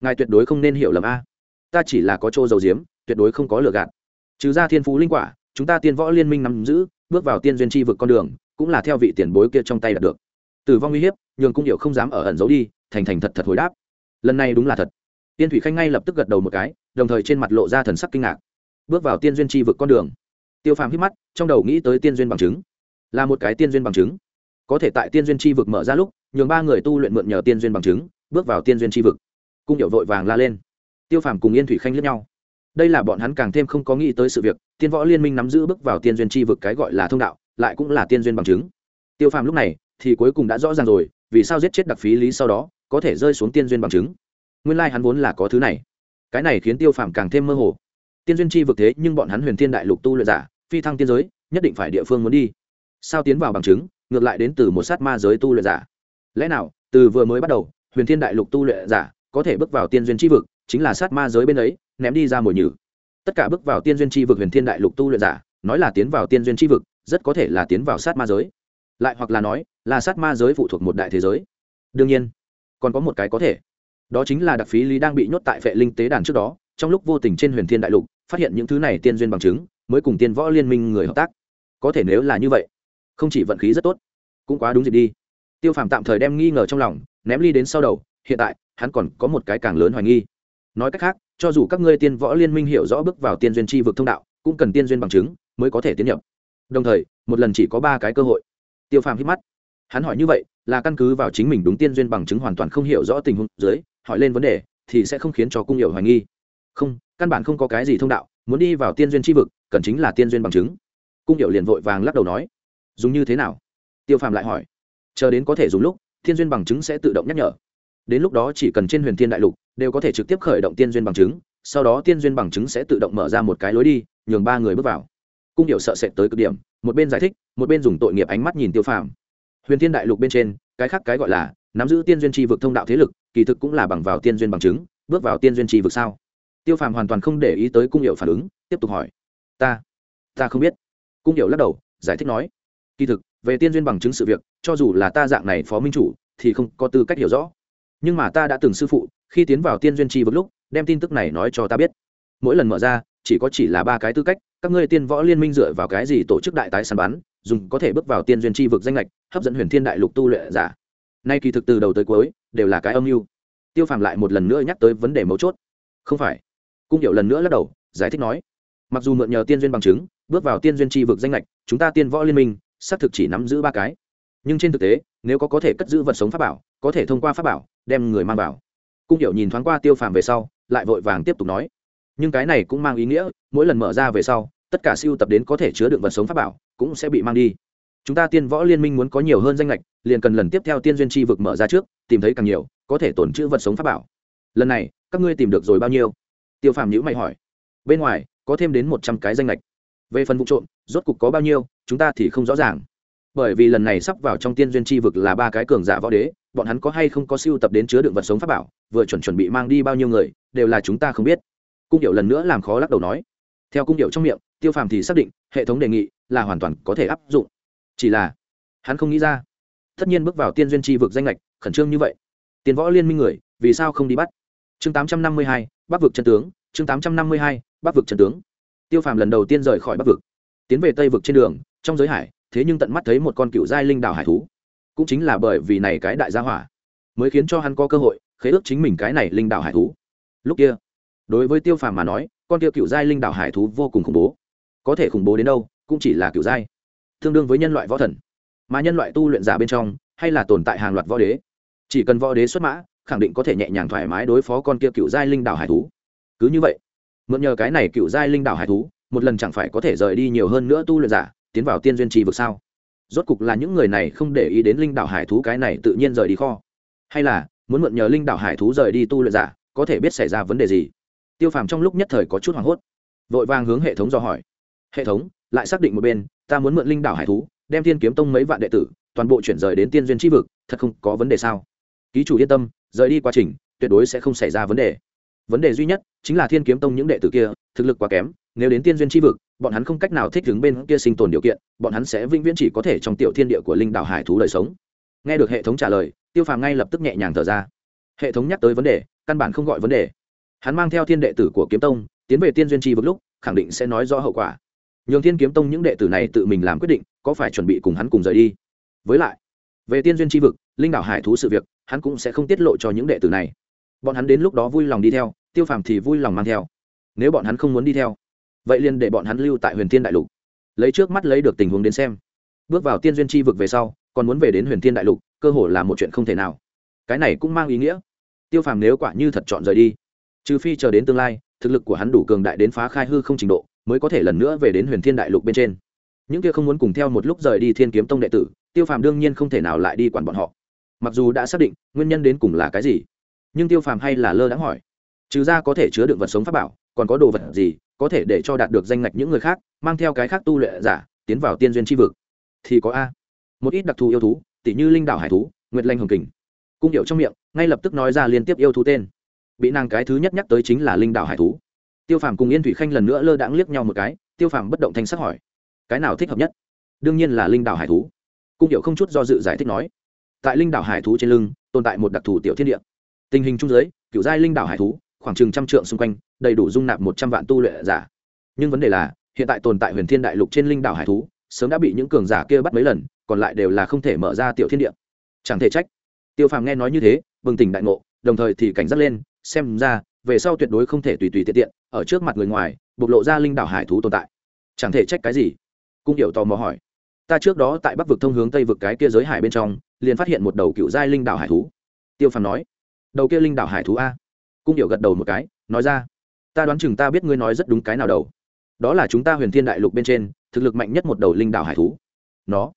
ngài tuyệt đối không nên hiểu lầm a. Ta chỉ là có chỗ dầu diếm tuyệt đối không có lừa gạt. Trừ ra thiên phú linh quả, chúng ta tiên võ liên minh nắm giữ, bước vào tiên duyên tri vực con đường, cũng là theo vị tiền bối kia trong tay đạt được. Tử vong uy hiếp, nhường cung điệu không dám ở ẩn giấu đi, thành thành thật thật hồi đáp. Lần này đúng là thật tiên thủy khanh ngay lập tức gật đầu một cái, đồng thời trên mặt lộ ra thần sắc kinh ngạc. Bước vào tiên duyên tri vực con đường. Tiêu phàm hít mắt, trong đầu nghĩ tới tiên duyên bằng chứng. Là một cái tiên duyên bằng chứng. Có thể tại tiên duyên tri vực mở ra lúc, nhường ba người tu luyện mượn nhờ tiên duyên bằng chứng, bước vào tiên duyên tri vực. Cung điệu vội vàng la lên. Tiêu phàm cùng yên thủy khanh lướt nhau. Đây là bọn hắn càng thêm không có nghĩ tới sự việc, tiên võ liên minh nắm giữ bước vào tiên duyên tri vực cái gọi là thông đạo, lại cũng là tiên duyên bằng chứng. Tiêu phàm lúc này thì cuối cùng đã rõ ràng rồi, vì sao giết chết đặc phí lý sau đó có thể rơi xuống tiên duyên bằng chứng? Nguyên lai、like、hắn vốn là có thứ này. Cái này khiến tiêu phàm càng thêm mơ hồ. Tiên duyên Chi vực thế, nhưng bọn hắn huyền thiên đại lục tu luyện giả, phi thăng tiên giới, nhất định phải địa phương muốn đi. Sao tiến vào bằng chứng, ngược lại đến từ một sát ma giới tu luyện giả. Lẽ nào, từ vừa mới bắt đầu, huyền thiên đại lục tu luyện giả có thể bước vào tiên duyên Chi vực, chính là sát ma giới bên ấy, ném đi ra mồi nhử. Tất cả bước vào tiên duyên Chi vực huyền thiên đại lục tu luyện giả, nói là tiến vào tiên duyên Chi vực, rất có thể là tiến vào sát ma giới. Lại hoặc là nói, là sát ma giới phụ thuộc một đại thế giới. Đương nhiên, còn có một cái có thể đó chính là đặc phí lý đang bị nhốt tại vệ linh tế đàn trước đó, trong lúc vô tình trên huyền thiên đại lục, phát hiện những thứ này tiên duyên bằng chứng, mới cùng tiên võ liên minh người hợp tác. Có thể nếu là như vậy, không chỉ vận khí rất tốt, cũng quá đúng dịp đi. Tiêu phàm tạm thời đem nghi ngờ trong lòng, ném ly đến sau đầu, hiện tại, hắn còn có một cái càng lớn hoài nghi. Nói cách khác, cho dù các ngươi tiên võ liên minh hiểu rõ bước vào tiên duyên tri vực thông đạo, cũng cần tiên duyên bằng chứng mới có thể tiến nhập. Đồng thời, một lần chỉ có ba cái cơ hội. Tiêu phàm hít mắt. Hắn hỏi như vậy, là căn cứ vào chính mình đúng tiên duyên bằng chứng hoàn toàn không hiểu rõ tình huống dưới hỏi lên vấn đề thì sẽ không khiến cho cung hiểu hoài nghi. Không, căn bản không có cái gì thông đạo, muốn đi vào tiên duyên tri vực, cần chính là tiên duyên bằng chứng. Cung hiểu liền vội vàng lắc đầu nói, dùng như thế nào? Tiêu phàm lại hỏi, chờ đến có thể dùng lúc, tiên duyên bằng chứng sẽ tự động nhắc nhở. Đến lúc đó chỉ cần trên huyền thiên đại lục đều có thể trực tiếp khởi động tiên duyên bằng chứng, sau đó tiên duyên bằng chứng sẽ tự động mở ra một cái lối đi, nhường ba người bước vào. Cung điệu sợ sệt tới cực điểm, một bên giải thích, một bên dùng tội nghiệp ánh mắt nhìn tiêu phàm. Huyền thiên đại lục bên trên cái khác cái gọi là nắm giữ tiên duyên tri vực thông đạo thế lực, kỳ thực cũng là bằng vào tiên duyên bằng chứng, bước vào tiên duyên tri vực sao? Tiêu phàm hoàn toàn không để ý tới cung hiệu phản ứng, tiếp tục hỏi. Ta ta không biết. Cung hiệu lắc đầu, giải thích nói. Kỳ thực, về tiên duyên bằng chứng sự việc, cho dù là ta dạng này phó minh chủ, thì không có tư cách hiểu rõ. Nhưng mà ta đã từng sư phụ, khi tiến vào tiên duyên tri vực lúc, đem tin tức này nói cho ta biết. Mỗi lần mở ra, chỉ có chỉ là ba cái tư cách, các ngươi tiên võ liên minh dựa vào cái gì tổ chức đại tái săn bắn dùng có thể bước vào tiên duyên Chi vực danh lệch, hấp dẫn huyền thiên đại lục tu luyện giả. Nay kỳ thực từ đầu tới cuối, đều là cái âm mưu. Tiêu phàm lại một lần nữa nhắc tới vấn đề mấu chốt. Không phải. Cung hiệu lần nữa lắc đầu, giải thích nói, mặc dù mượn nhờ tiên duyên bằng chứng, bước vào tiên duyên tri vực danh lệch, chúng ta tiên võ liên minh, xác thực chỉ nắm giữ ba cái. Nhưng trên thực tế, nếu có có thể cất giữ vật sống pháp bảo, có thể thông qua pháp bảo, đem người mang vào. Cung hiệu nhìn thoáng qua tiêu phàm về sau, lại vội vàng tiếp tục nói, nhưng cái này cũng mang ý nghĩa, mỗi lần mở ra về sau, tất cả siêu tập đến có thể chứa đựng vật sống pháp bảo cũng sẽ bị mang đi. Chúng ta tiên võ liên minh muốn có nhiều hơn danh lệch liền cần lần tiếp theo tiên duyên tri vực mở ra trước, tìm thấy càng nhiều, có thể tổn chữ vật sống pháp bảo. Lần này, các ngươi tìm được rồi bao nhiêu? Tiêu phàm nhữ mày hỏi. Bên ngoài, có thêm đến một trăm cái danh lệch về phần vụ trộm, rốt cục có bao nhiêu, chúng ta thì không rõ ràng. Bởi vì lần này sắp vào trong tiên duyên tri vực là ba cái cường giả võ đế, bọn hắn có hay không có siêu tập đến chứa đựng vật sống pháp bảo, vừa chuẩn chuẩn bị mang đi bao nhiêu người, đều là chúng ta không biết. Cung điệu lần nữa làm khó lắc đầu nói. Theo cung điệu trong miệng, tiêu phàm thì xác định, hệ thống đề nghị là hoàn toàn có thể áp dụng. Chỉ là, hắn không nghĩ ra. Tất nhiên bước vào tiên duyên tri vực danh lệch khẩn trương như vậy. Tiền võ liên minh người, vì sao không đi bắt? Chương tám trăm năm mươi hai, bắc vực chân tướng. Chương tám trăm năm mươi hai, bắc vực chân tướng. Tiêu phàm lần đầu tiên rời khỏi bắc vực. Tiến về tây vực trên đường, trong giới hải, thế nhưng tận mắt thấy một con cựu giai linh đảo hải thú. Cũng chính là bởi vì này cái đại gia hỏa, mới khiến cho hắn có cơ hội khế ước chính mình cái này linh đảo hải thú. Lúc kia, đối với tiêu phàm mà nói, con tiêu cựu giai linh đảo hải thú vô cùng khủng bố. Có thể khủng bố đến đâu? Cũng chỉ là cựu giai tương đương với nhân loại võ thần. Mà nhân loại tu luyện giả bên trong, hay là tồn tại hàng loạt võ đế. Chỉ cần võ đế xuất mã, khẳng định có thể nhẹ nhàng thoải mái đối phó con kia cựu giai linh đảo hải thú. Cứ như vậy, mượn nhờ cái này cựu giai linh đảo hải thú, một lần chẳng phải có thể rời đi nhiều hơn nữa tu luyện giả, tiến vào tiên duyên trì vực sao? Rốt cục là những người này không để ý đến linh đảo hải thú cái này tự nhiên rời đi kho. Hay là, muốn mượn nhờ linh đảo hải thú rời đi tu luyện giả, có thể biết xảy ra vấn đề gì? Tiêu phàm trong lúc nhất thời có chút hoảng hốt, vội vàng hướng hệ thống do hỏi. Hệ thống lại xác định một bên, ta muốn mượn linh đảo hải thú, đem thiên kiếm tông mấy vạn đệ tử, toàn bộ chuyển rời đến tiên duyên tri vực, thật không có vấn đề sao? Ký chủ yên tâm, rời đi quá trình, tuyệt đối sẽ không xảy ra vấn đề. Vấn đề duy nhất chính là thiên kiếm tông những đệ tử kia, thực lực quá kém, nếu đến tiên duyên tri vực, bọn hắn không cách nào thích ứng bên kia sinh tồn điều kiện, bọn hắn sẽ vĩnh viễn chỉ có thể trong tiểu thiên địa của linh đảo hải thú đời sống. Nghe được hệ thống trả lời, tiêu phàm ngay lập tức nhẹ nhàng thở ra. Hệ thống nhắc tới vấn đề, căn bản không gọi vấn đề. Hắn mang theo thiên đệ tử của kiếm tông, tiến về tiên duyên tri vực lúc, khẳng định sẽ nói rõ hậu quả nhường thiên kiếm tông những đệ tử này tự mình làm quyết định, có phải chuẩn bị cùng hắn cùng rời đi? Với lại, về tiên duyên tri vực, linh đảo hải thú sự việc, hắn cũng sẽ không tiết lộ cho những đệ tử này. Bọn hắn đến lúc đó vui lòng đi theo, tiêu phàm thì vui lòng mang theo. Nếu bọn hắn không muốn đi theo, vậy liền để bọn hắn lưu tại huyền thiên đại lục. Lấy trước mắt lấy được tình huống đến xem. Bước vào tiên duyên tri vực về sau, còn muốn về đến huyền thiên đại lục, cơ hồ là một chuyện không thể nào. Cái này cũng mang ý nghĩa. Tiêu phàm nếu quả như thật chọn rời đi, trừ phi chờ đến tương lai, thực lực của hắn đủ cường đại đến phá khai hư không trình độ mới có thể lần nữa về đến huyền thiên đại lục bên trên. Những kia không muốn cùng theo một lúc rời đi thiên kiếm tông đệ tử, tiêu phàm đương nhiên không thể nào lại đi quản bọn họ. Mặc dù đã xác định, nguyên nhân đến cùng là cái gì, nhưng tiêu phàm hay là lơ đãng hỏi. Trừ ra có thể chứa đựng vật sống pháp bảo, còn có đồ vật gì có thể để cho đạt được danh ngạch những người khác, mang theo cái khác tu luyện giả, tiến vào tiên duyên tri vực? Thì có a. Một ít đặc thù yêu thú tỷ như linh đảo hải thú, nguyệt lanh hồng kình. Cung điệu trong miệng, ngay lập tức nói ra liên tiếp yêu thú tên. Bị nàng cái thứ nhất nhắc tới chính là linh đảo hải thú tiêu phàm cùng yên thủy khanh lần nữa lơ đãng liếc nhau một cái, tiêu phàm bất động thanh sắc hỏi, cái nào thích hợp nhất? Đương nhiên là linh đảo hải thú. Cung điệu không chút do dự giải thích nói, tại linh đảo hải thú trên lưng, tồn tại một đặc thù tiểu thiên địa. Tình hình trung giới cựu giai linh đảo hải thú, khoảng chừng trăm trượng xung quanh, đầy đủ dung nạp một trăm vạn tu luyện giả. Nhưng vấn đề là, hiện tại tồn tại huyền thiên đại lục trên linh đảo hải thú, sớm đã bị những cường giả kia bắt mấy lần, còn lại đều là không thể mở ra tiểu thiên địa. Chẳng thể trách. Tiêu phàm nghe nói như thế, bừng tỉnh đại ngộ, đồng thời thì cảnh giác lên, xem ra, về sau tuyệt đối không thể tùy tùy tiện tiện ở trước mặt người ngoài, bộc lộ ra linh đảo hải thú tồn tại. Chẳng thể trách cái gì. Cung điệu tò mò hỏi. Ta trước đó tại bắc vực thông hướng tây vực cái kia giới hải bên trong, liền phát hiện một đầu cựu giai linh đảo hải thú. Tiêu phàm nói. Đầu kia linh đảo hải thú a. Cung điệu gật đầu một cái, nói ra. Ta đoán chừng ta biết ngươi nói rất đúng cái nào đầu. Đó là chúng ta huyền thiên đại lục bên trên, thực lực mạnh nhất một đầu linh đảo hải thú. Nó.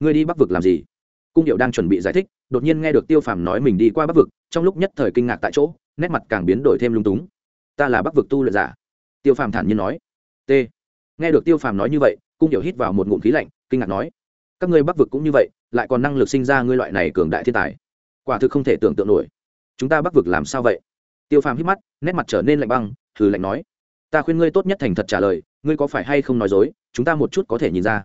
Ngươi đi bắc vực làm gì? Cung điệu đang chuẩn bị giải thích, đột nhiên nghe được tiêu phàm nói mình đi qua bắc vực, trong lúc nhất thời kinh ngạc tại chỗ, nét mặt càng biến đổi thêm lung túng ta là bắc vực tu luyện giả. Tiêu phàm thản nhiên nói. T. Nghe được tiêu phàm nói như vậy, cung điệu hít vào một ngụm khí lạnh, kinh ngạc nói. Các ngươi bắc vực cũng như vậy, lại còn năng lực sinh ra ngươi loại này cường đại thiên tài. Quả thực không thể tưởng tượng nổi. Chúng ta bắc vực làm sao vậy? Tiêu phàm hít mắt, nét mặt trở nên lạnh băng thử lạnh nói. Ta khuyên ngươi tốt nhất thành thật trả lời, ngươi có phải hay không nói dối, chúng ta một chút có thể nhìn ra.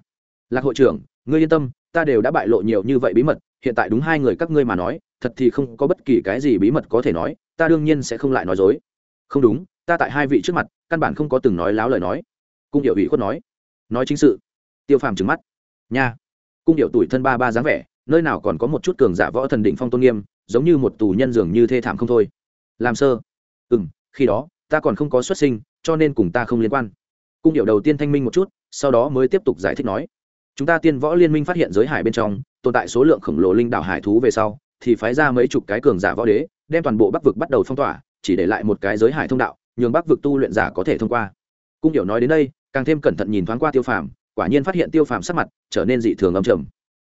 Lạc hội trưởng, ngươi yên tâm, ta đều đã bại lộ nhiều như vậy bí mật, hiện tại đúng hai người các ngươi mà nói, thật thì không có bất kỳ cái gì bí mật có thể nói, ta đương nhiên sẽ không lại nói dối không đúng, ta tại hai vị trước mặt, căn bản không có từng nói láo lời nói. Cung điệu ủy khuất nói. Nói chính sự. Tiêu phàm trừng mắt. Nha. Cung điệu tuổi thân ba ba dáng vẻ, nơi nào còn có một chút cường giả võ thần định phong tôn nghiêm, giống như một tù nhân dường như thê thảm không thôi. Làm sơ. Ừ m khi đó, ta còn không có xuất sinh, cho nên cùng ta không liên quan. Cung điệu đầu tiên thanh minh một chút, sau đó mới tiếp tục giải thích nói. Chúng ta tiên võ liên minh phát hiện giới hải bên trong, tồn tại số lượng khổng lồ linh đảo hải thú về sau, thì phái ra mấy chục cái cường giả võ đế, đem toàn bộ bắc vực bắt đầu phong tỏa chỉ để lại một cái giới hải thông đạo, nhường bắc vực tu luyện giả có thể thông qua. Cung điệu nói đến đây, càng thêm cẩn thận nhìn thoáng qua tiêu phàm, quả nhiên phát hiện tiêu phàm sắc mặt trở nên dị thường âm trầm.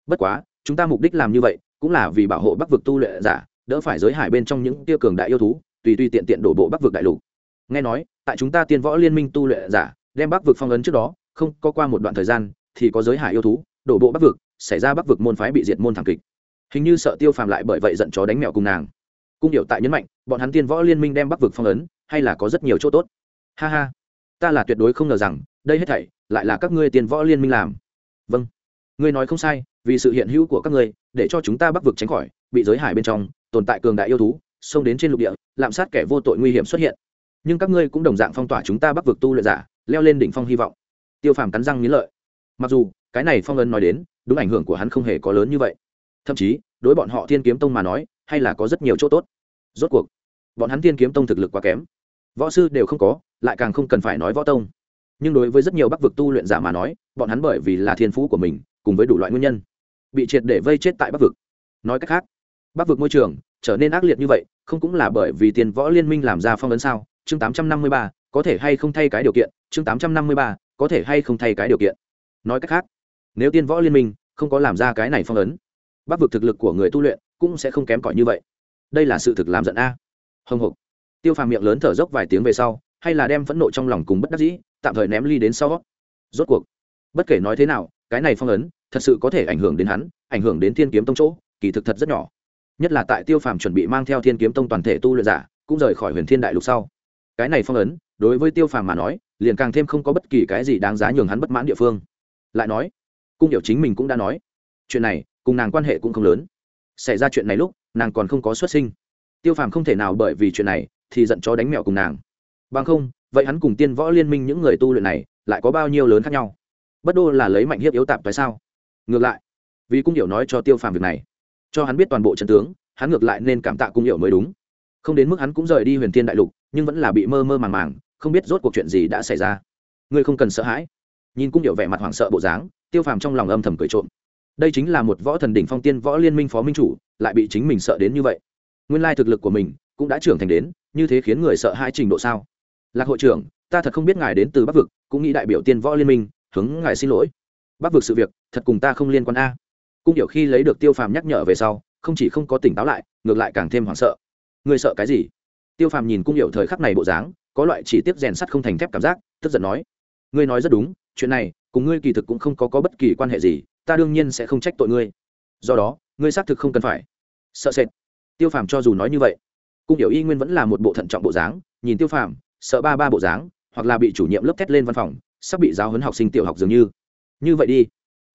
Bất quá, chúng ta mục đích làm như vậy, cũng là vì bảo hộ bắc vực tu luyện giả, đỡ phải giới hải bên trong những tiêu cường đại yêu thú, tùy tùy tiện tiện đổ bộ bắc vực đại lục. Nghe nói, tại chúng ta tiên võ liên minh tu luyện giả, đem bắc vực phong ấn trước đó, không có qua một đoạn thời gian, thì có giới hải yêu thú, đổ bộ bắc vực, xảy ra bắc vực môn phái bị diệt môn thảm kịch. Hình như sợ tiêu phàm lại bởi vậy giận chó đánh mèo cùng nàng cung điệu tại nhấn mạnh, bọn hắn tiên võ liên minh đem bắc vực phong ấn, hay là có rất nhiều chỗ tốt. Ha ha, ta là tuyệt đối không ngờ rằng, đây hết thảy lại là các ngươi tiên võ liên minh làm. Vâng. Ngươi nói không sai, vì sự hiện hữu của các ngươi, để cho chúng ta bắc vực tránh khỏi, bị giới hải bên trong, tồn tại cường đại yêu thú, xông đến trên lục địa, lạm sát kẻ vô tội nguy hiểm xuất hiện. Nhưng các ngươi cũng đồng dạng phong tỏa chúng ta bắc vực tu luyện giả, leo lên đỉnh phong hy vọng. Tiêu phàm cắn răng nghĩ lợi. Mặc dù, cái này phong ấn nói đến, đúng ảnh hưởng của hắn không hề có lớn như vậy. Thậm chí, đối bọn họ thiên kiếm tông mà nói, hay là có rất nhiều chỗ tốt rốt cuộc, bọn hắn thiên kiếm tông thực lực quá kém. Võ sư đều không có, lại càng không cần phải nói võ tông. Nhưng đối với rất nhiều bắc vực tu luyện giả mà nói, bọn hắn bởi vì là thiên phú của mình, cùng với đủ loại nguyên nhân, bị triệt để vây chết tại bắc vực. Nói cách khác, bắc vực môi trường trở nên ác liệt như vậy, không cũng là bởi vì tiền võ liên minh làm ra phong ấn sao? Chương tám trăm năm mươi ba, có thể hay không thay cái điều kiện? Chương tám trăm năm mươi ba, có thể hay không thay cái điều kiện? Nói cách khác, nếu tiên võ liên minh không có làm ra cái này phong ấn, bắc vực thực lực của người tu luyện cũng sẽ không kém cỏi như vậy đây là sự thực làm giận a. Hồng hộc. Tiêu phàm miệng lớn thở dốc vài tiếng về sau, hay là đem phẫn nộ trong lòng cùng bất đắc dĩ, tạm thời ném ly đến sau. Rốt cuộc, bất kể nói thế nào, cái này phong ấn, thật sự có thể ảnh hưởng đến hắn, ảnh hưởng đến thiên kiếm tông chỗ, kỳ thực thật rất nhỏ. Nhất là tại tiêu phàm chuẩn bị mang theo thiên kiếm tông toàn thể tu luyện giả, cũng rời khỏi huyền thiên đại lục sau. Cái này phong ấn, đối với tiêu phàm mà nói, liền càng thêm không có bất kỳ cái gì đáng giá nhường hắn bất mãn địa phương. Lại nói, cung điệu chính mình cũng đã nói, chuyện này, cùng nàng quan hệ cũng không lớn. Xảy ra chuyện này lúc nàng còn không có xuất sinh. Tiêu phàm không thể nào bởi vì chuyện này thì giận chó đánh mẹo cùng nàng. Bằng không, vậy hắn cùng tiên võ liên minh những người tu luyện này lại có bao nhiêu lớn khác nhau? Bất đô là lấy mạnh hiếp yếu tạp tại sao? Ngược lại, vì cung hiểu nói cho tiêu phàm việc này, cho hắn biết toàn bộ trận tướng, hắn ngược lại nên cảm tạ cung hiểu mới đúng. Không đến mức hắn cũng rời đi huyền thiên đại lục, nhưng vẫn là bị mơ mơ màng màng, không biết rốt cuộc chuyện gì đã xảy ra. Ngươi không cần sợ hãi. Nhìn cung hiểu vẻ mặt hoảng sợ bộ dáng, tiêu phàm trong lòng âm thầm cười trộm. Đây chính là một võ thần đỉnh phong tiên võ liên minh phó minh chủ lại bị chính mình sợ đến như vậy. Nguyên lai thực lực của mình cũng đã trưởng thành đến như thế khiến người sợ hai trình độ sao? Lạc hội trưởng ta thật không biết ngài đến từ bắc vực cũng nghĩ đại biểu tiên võ liên minh hướng ngài xin lỗi. Bắc vực sự việc thật cùng ta không liên quan a. Cung điệu khi lấy được tiêu phàm nhắc nhở về sau không chỉ không có tỉnh táo lại ngược lại càng thêm hoảng sợ. Người sợ cái gì? Tiêu phàm nhìn cung điệu thời khắc này bộ dáng có loại chỉ tiếp rèn sắt không thành thép cảm giác tức giận nói. Ngươi nói rất đúng chuyện này cùng ngươi kỳ thực cũng không có, có bất kỳ quan hệ gì ta đương nhiên sẽ không trách tội ngươi. Do đó ngươi xác thực không cần phải sợ sệt. Tiêu phàm cho dù nói như vậy, cung hiểu y nguyên vẫn là một bộ thận trọng bộ dáng, nhìn tiêu phàm, sợ ba ba bộ dáng, hoặc là bị chủ nhiệm lớp thét lên văn phòng, sắp bị giáo huấn học sinh tiểu học dường như. Như vậy đi,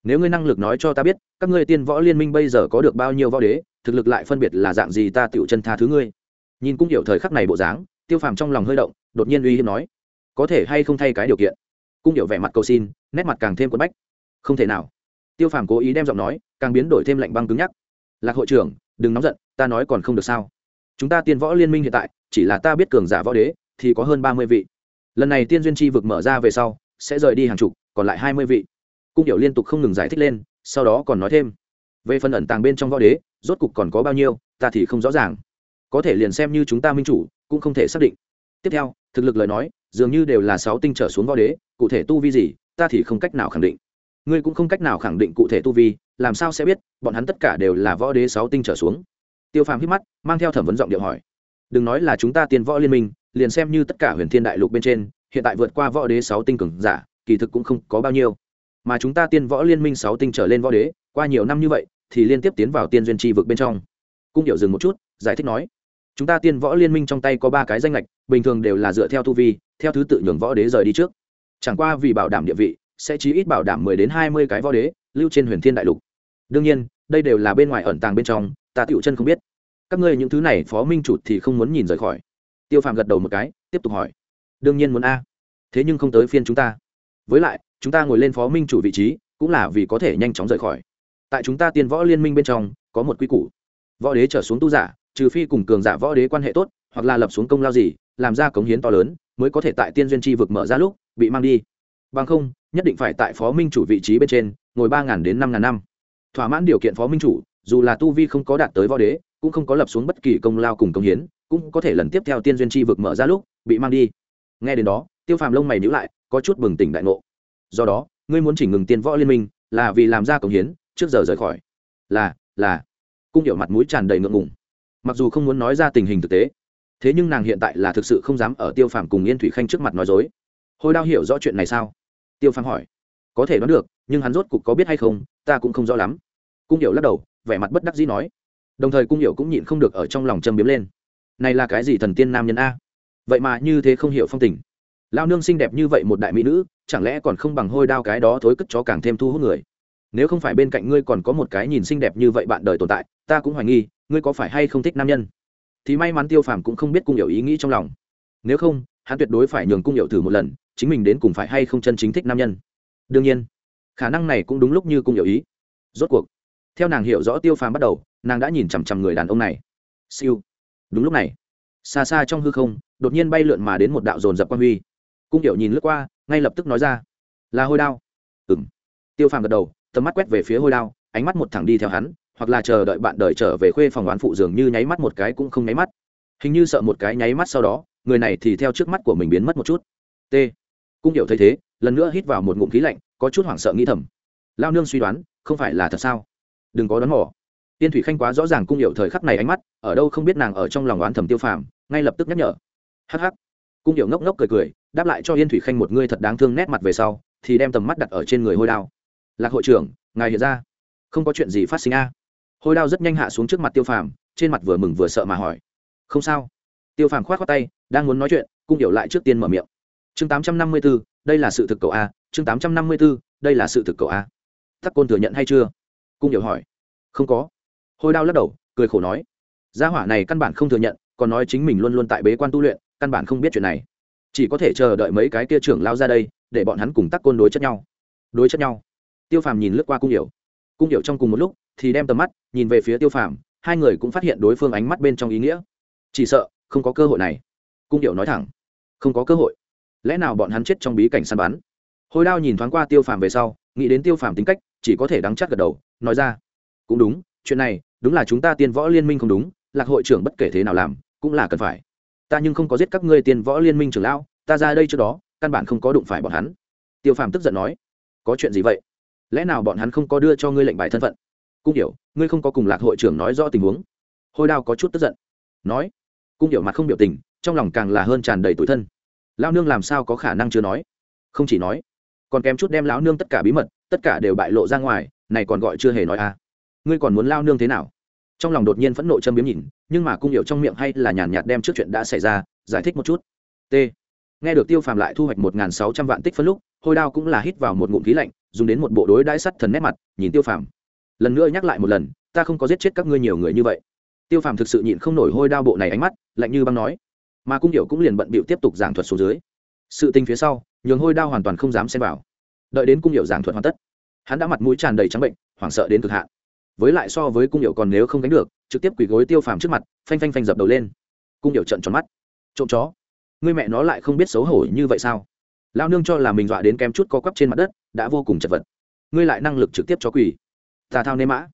nếu ngươi năng lực nói cho ta biết, các ngươi tiên võ liên minh bây giờ có được bao nhiêu võ đế, thực lực lại phân biệt là dạng gì ta tựu chân tha thứ ngươi. Nhìn cung hiểu thời khắc này bộ dáng, tiêu phàm trong lòng hơi động, đột nhiên uy hiếp nói, có thể hay không thay cái điều kiện? Cung hiểu vẻ mặt cầu xin, nét mặt càng thêm quất bách. Không thể nào. Tiêu phàm cố ý đem giọng nói, càng biến đổi thêm lạnh băng cứng nhắc. Lạc hội trưởng đừng nóng giận, ta nói còn không được sao. Chúng ta tiên võ liên minh hiện tại, chỉ là ta biết cường giả võ đế, thì có hơn ba mươi vị. Lần này tiên duyên chi vực mở ra về sau, sẽ rời đi hàng chục, còn lại hai mươi vị. Cung điệu liên tục không ngừng giải thích lên, sau đó còn nói thêm. Về phần ẩn tàng bên trong võ đế, rốt cục còn có bao nhiêu, ta thì không rõ ràng. Có thể liền xem như chúng ta minh chủ, cũng không thể xác định. Tiếp theo, thực lực lời nói, dường như đều là sáu tinh trở xuống võ đế, cụ thể tu vi gì, ta thì không cách nào khẳng định. Ngươi cũng không cách nào khẳng định cụ thể tu vi làm sao sẽ biết, bọn hắn tất cả đều là võ đế sáu tinh trở xuống. Tiêu phàm hít mắt, mang theo thẩm vấn giọng điệu hỏi. Đừng nói là chúng ta tiền võ liên minh, liền xem như tất cả huyền thiên đại lục bên trên, hiện tại vượt qua võ đế sáu tinh cường giả, kỳ thực cũng không có bao nhiêu. Mà chúng ta tiên võ liên minh sáu tinh trở lên võ đế, qua nhiều năm như vậy, thì liên tiếp tiến vào tiên duyên tri vực bên trong. Cung điệu dừng một chút, giải thích nói, chúng ta tiên võ liên minh trong tay có ba cái danh lệch bình thường đều là dựa theo tu vi, theo thứ tự nhường võ đế rời đi trước. Chẳng qua vì bảo đảm địa vị, sẽ chí ít bảo đảm mười đến hai mươi cái võ đế lưu trên huyền thiên đại lục đương nhiên, đây đều là bên ngoài ẩn tàng bên trong, ta tựu chân không biết. Các ngươi những thứ này phó minh chủ thì không muốn nhìn rời khỏi. Tiêu phàm gật đầu một cái, tiếp tục hỏi. Đương nhiên muốn a. Thế nhưng không tới phiên chúng ta. Với lại, chúng ta ngồi lên phó minh chủ vị trí, cũng là vì có thể nhanh chóng rời khỏi. Tại chúng ta tiên võ liên minh bên trong, có một quy củ. Võ đế trở xuống tu giả, trừ phi cùng cường giả võ đế quan hệ tốt, hoặc là lập xuống công lao gì, làm ra cống hiến to lớn, mới có thể tại tiên duyên tri vực mở ra lúc, bị mang đi. Bằng không, nhất định phải tại phó minh chủ vị trí bên trên, ngồi ba đến năm năm thỏa mãn điều kiện phó minh chủ, dù là tu vi không có đạt tới võ đế, cũng không có lập xuống bất kỳ công lao cùng công hiến, cũng có thể lần tiếp theo tiên duyên tri vực mở ra lúc, bị mang đi. Nghe đến đó, tiêu phàm lông mày nhữ lại, có chút bừng tỉnh đại ngộ. Do đó, ngươi muốn chỉnh ngừng tiên võ liên minh, là vì làm ra công hiến, trước giờ rời khỏi. Là là. Cung điệu mặt mũi tràn đầy ngượng ngùng. Mặc dù không muốn nói ra tình hình thực tế, thế nhưng nàng hiện tại là thực sự không dám ở tiêu phàm cùng yên thủy khanh trước mặt nói dối. Hồi đao hiểu rõ chuyện này sao? Tiêu phàm hỏi. Có thể đoán được, nhưng hắn rốt cục có biết hay không ta cũng không rõ lắm. Cung điệu lắc đầu, vẻ mặt bất đắc dĩ nói. Đồng thời cung điệu cũng nhịn không được ở trong lòng châm biếm lên. Này là cái gì thần tiên nam nhân a? Vậy mà như thế không hiểu phong tình. Lao nương xinh đẹp như vậy một đại mỹ nữ, chẳng lẽ còn không bằng hôi đao cái đó thối cất chó càng thêm thu hút người? Nếu không phải bên cạnh ngươi còn có một cái nhìn xinh đẹp như vậy bạn đời tồn tại, ta cũng hoài nghi, ngươi có phải hay không thích nam nhân? Thì may mắn tiêu phàm cũng không biết cung hiểu ý nghĩ trong lòng. Nếu không, hắn tuyệt đối phải nhường cung hiểu thử một lần, chính mình đến cùng phải hay không chân chính thích nam nhân? Đương nhiên khả năng này cũng đúng lúc như cung hiểu ý. Rốt cuộc, theo nàng hiểu rõ tiêu phàm bắt đầu, nàng đã nhìn chằm chằm người đàn ông này. Siêu. Đúng lúc này, xa xa trong hư không, đột nhiên bay lượn mà đến một đạo dồn dập quan huy. Cung hiểu nhìn lướt qua, ngay lập tức nói ra, là hôi đao. Ừng tiêu phàm gật đầu, tầm mắt quét về phía hôi đao, ánh mắt một thẳng đi theo hắn, hoặc là chờ đợi bạn đời trở về khuê phòng đoán phụ dường như nháy mắt một cái cũng không nháy mắt. Hình như sợ một cái nháy mắt sau đó, người này thì theo trước mắt của mình biến mất một chút. T. Cung điệu thấy thế lần nữa hít vào một ngụm khí lạnh, có chút hoảng sợ nghĩ thầm. Lao nương suy đoán, không phải là thật sao? Đừng có đoán mỏ tiên thủy khanh quá rõ ràng cung hiệu thời khắc này ánh mắt, ở đâu không biết nàng ở trong lòng oán thầm tiêu phàm, ngay lập tức nhắc nhở. Hh cung hiệu ngốc ngốc cười cười, đáp lại cho yên thủy khanh một ngươi thật đáng thương nét mặt về sau, thì đem tầm mắt đặt ở trên người hôi đao. Lạc hội trưởng, ngài hiện ra. Không có chuyện gì phát sinh a. À. hôi đao rất nhanh hạ xuống trước mặt tiêu phàm, trên mặt vừa mừng vừa sợ mà hỏi. Không sao. Tiêu phàm k h o á t khoác tay, đang muốn nói chuyện, cung hiệu lại trước tiên mở miệng. Chương tám trăm năm mươi b ố đây là sự thực cậu a, chương tám trăm năm mươi b ố đây là sự thực cậu a. Tắc côn thừa nhận hay chưa? Cung hiểu hỏi. Không có. Hôi đao lắc đầu, cười khổ nói. Gia hỏa này căn bản không thừa nhận, còn nói chính mình luôn luôn tại bế quan tu luyện, căn bản không biết chuyện này. Chỉ có thể chờ đợi mấy cái kia trưởng lao ra đây, để bọn hắn cùng tắc côn đối chất nhau. Đối chất nhau. Tiêu phàm nhìn lướt qua cung hiểu. Cung hiểu trong cùng một lúc, thì đem tầm mắt nhìn về phía tiêu phàm, hai người cũng phát hiện đối phương ánh mắt bên trong ý nghĩa. Chỉ sợ, không có cơ hội này. Cung điệu nói thẳng. Không có cơ hội lẽ nào bọn hắn chết trong bí cảnh săn bắn? Hồi đao nhìn thoáng qua tiêu phàm về sau, nghĩ đến tiêu phàm tính cách, chỉ có thể đắng chắc gật đầu, nói ra, cũng đúng, chuyện này, đúng là chúng ta tiên võ liên minh không đúng, lạc hội trưởng bất kể thế nào làm, cũng là cần phải. Ta nhưng không có giết các ngươi tiền võ liên minh trưởng lão, ta ra đây trước đó, căn bản không có đụng phải bọn hắn. Tiêu phàm tức giận nói, có chuyện gì vậy? Lẽ nào bọn hắn không có đưa cho ngươi lệnh bài thân phận? Cung hiểu ngươi không có cùng lạc hội trưởng nói rõ tình huống. Hồi đao có chút tức giận, nói, cung hiểu mặt không biểu tình, trong lòng càng là hơn tràn đầy tủi thân lao nương làm sao có khả năng chưa nói? Không chỉ nói, còn kém chút đem lão nương tất cả bí mật, tất cả đều bại lộ ra ngoài, này còn gọi chưa hề nói à. Ngươi còn muốn lao nương thế nào? Trong lòng đột nhiên phẫn nộ châm biếm nhìn, nhưng mà cung hiệu trong miệng hay là nhàn nhạt đem trước chuyện đã xảy ra, giải thích một chút. T. Nghe được tiêu phàm lại thu hoạch một n g h n sáu trăm vạn tích phân lúc, hôi đao cũng là hít vào một ngụm khí lạnh, dùng đến một bộ đối đãi sắt thần nét mặt, nhìn tiêu phàm. Lần nữa nhắc lại một lần, ta không có giết chết các ngươi nhiều người như vậy. Tiêu phàm thực sự nhịn không nổi hôi đao bộ này ánh mắt, lạnh như băng nói mà cung điệu cũng liền bận bịu tiếp tục giảng thuật xuống dưới. Sự tình phía sau, nhường hôi đao hoàn toàn không dám xem vào. Đợi đến cung điệu giảng thuật hoàn tất, hắn đã mặt mũi tràn đầy trắng bệnh, hoảng sợ đến cực hạn. Với lại so với cung điệu còn nếu không đánh được, trực tiếp quỳ gối tiêu phàm trước mặt, phanh phanh phanh dập đầu lên. Cung điệu trận tròn mắt. Trộm chó người mẹ nó lại không biết xấu hổ như vậy sao? Lao nương cho là mình dọa đến kém chút co quắp trên mặt đất, đã vô cùng chật vật. Ngươi lại năng lực trực tiếp cho quỳ. Tà thao nê mã.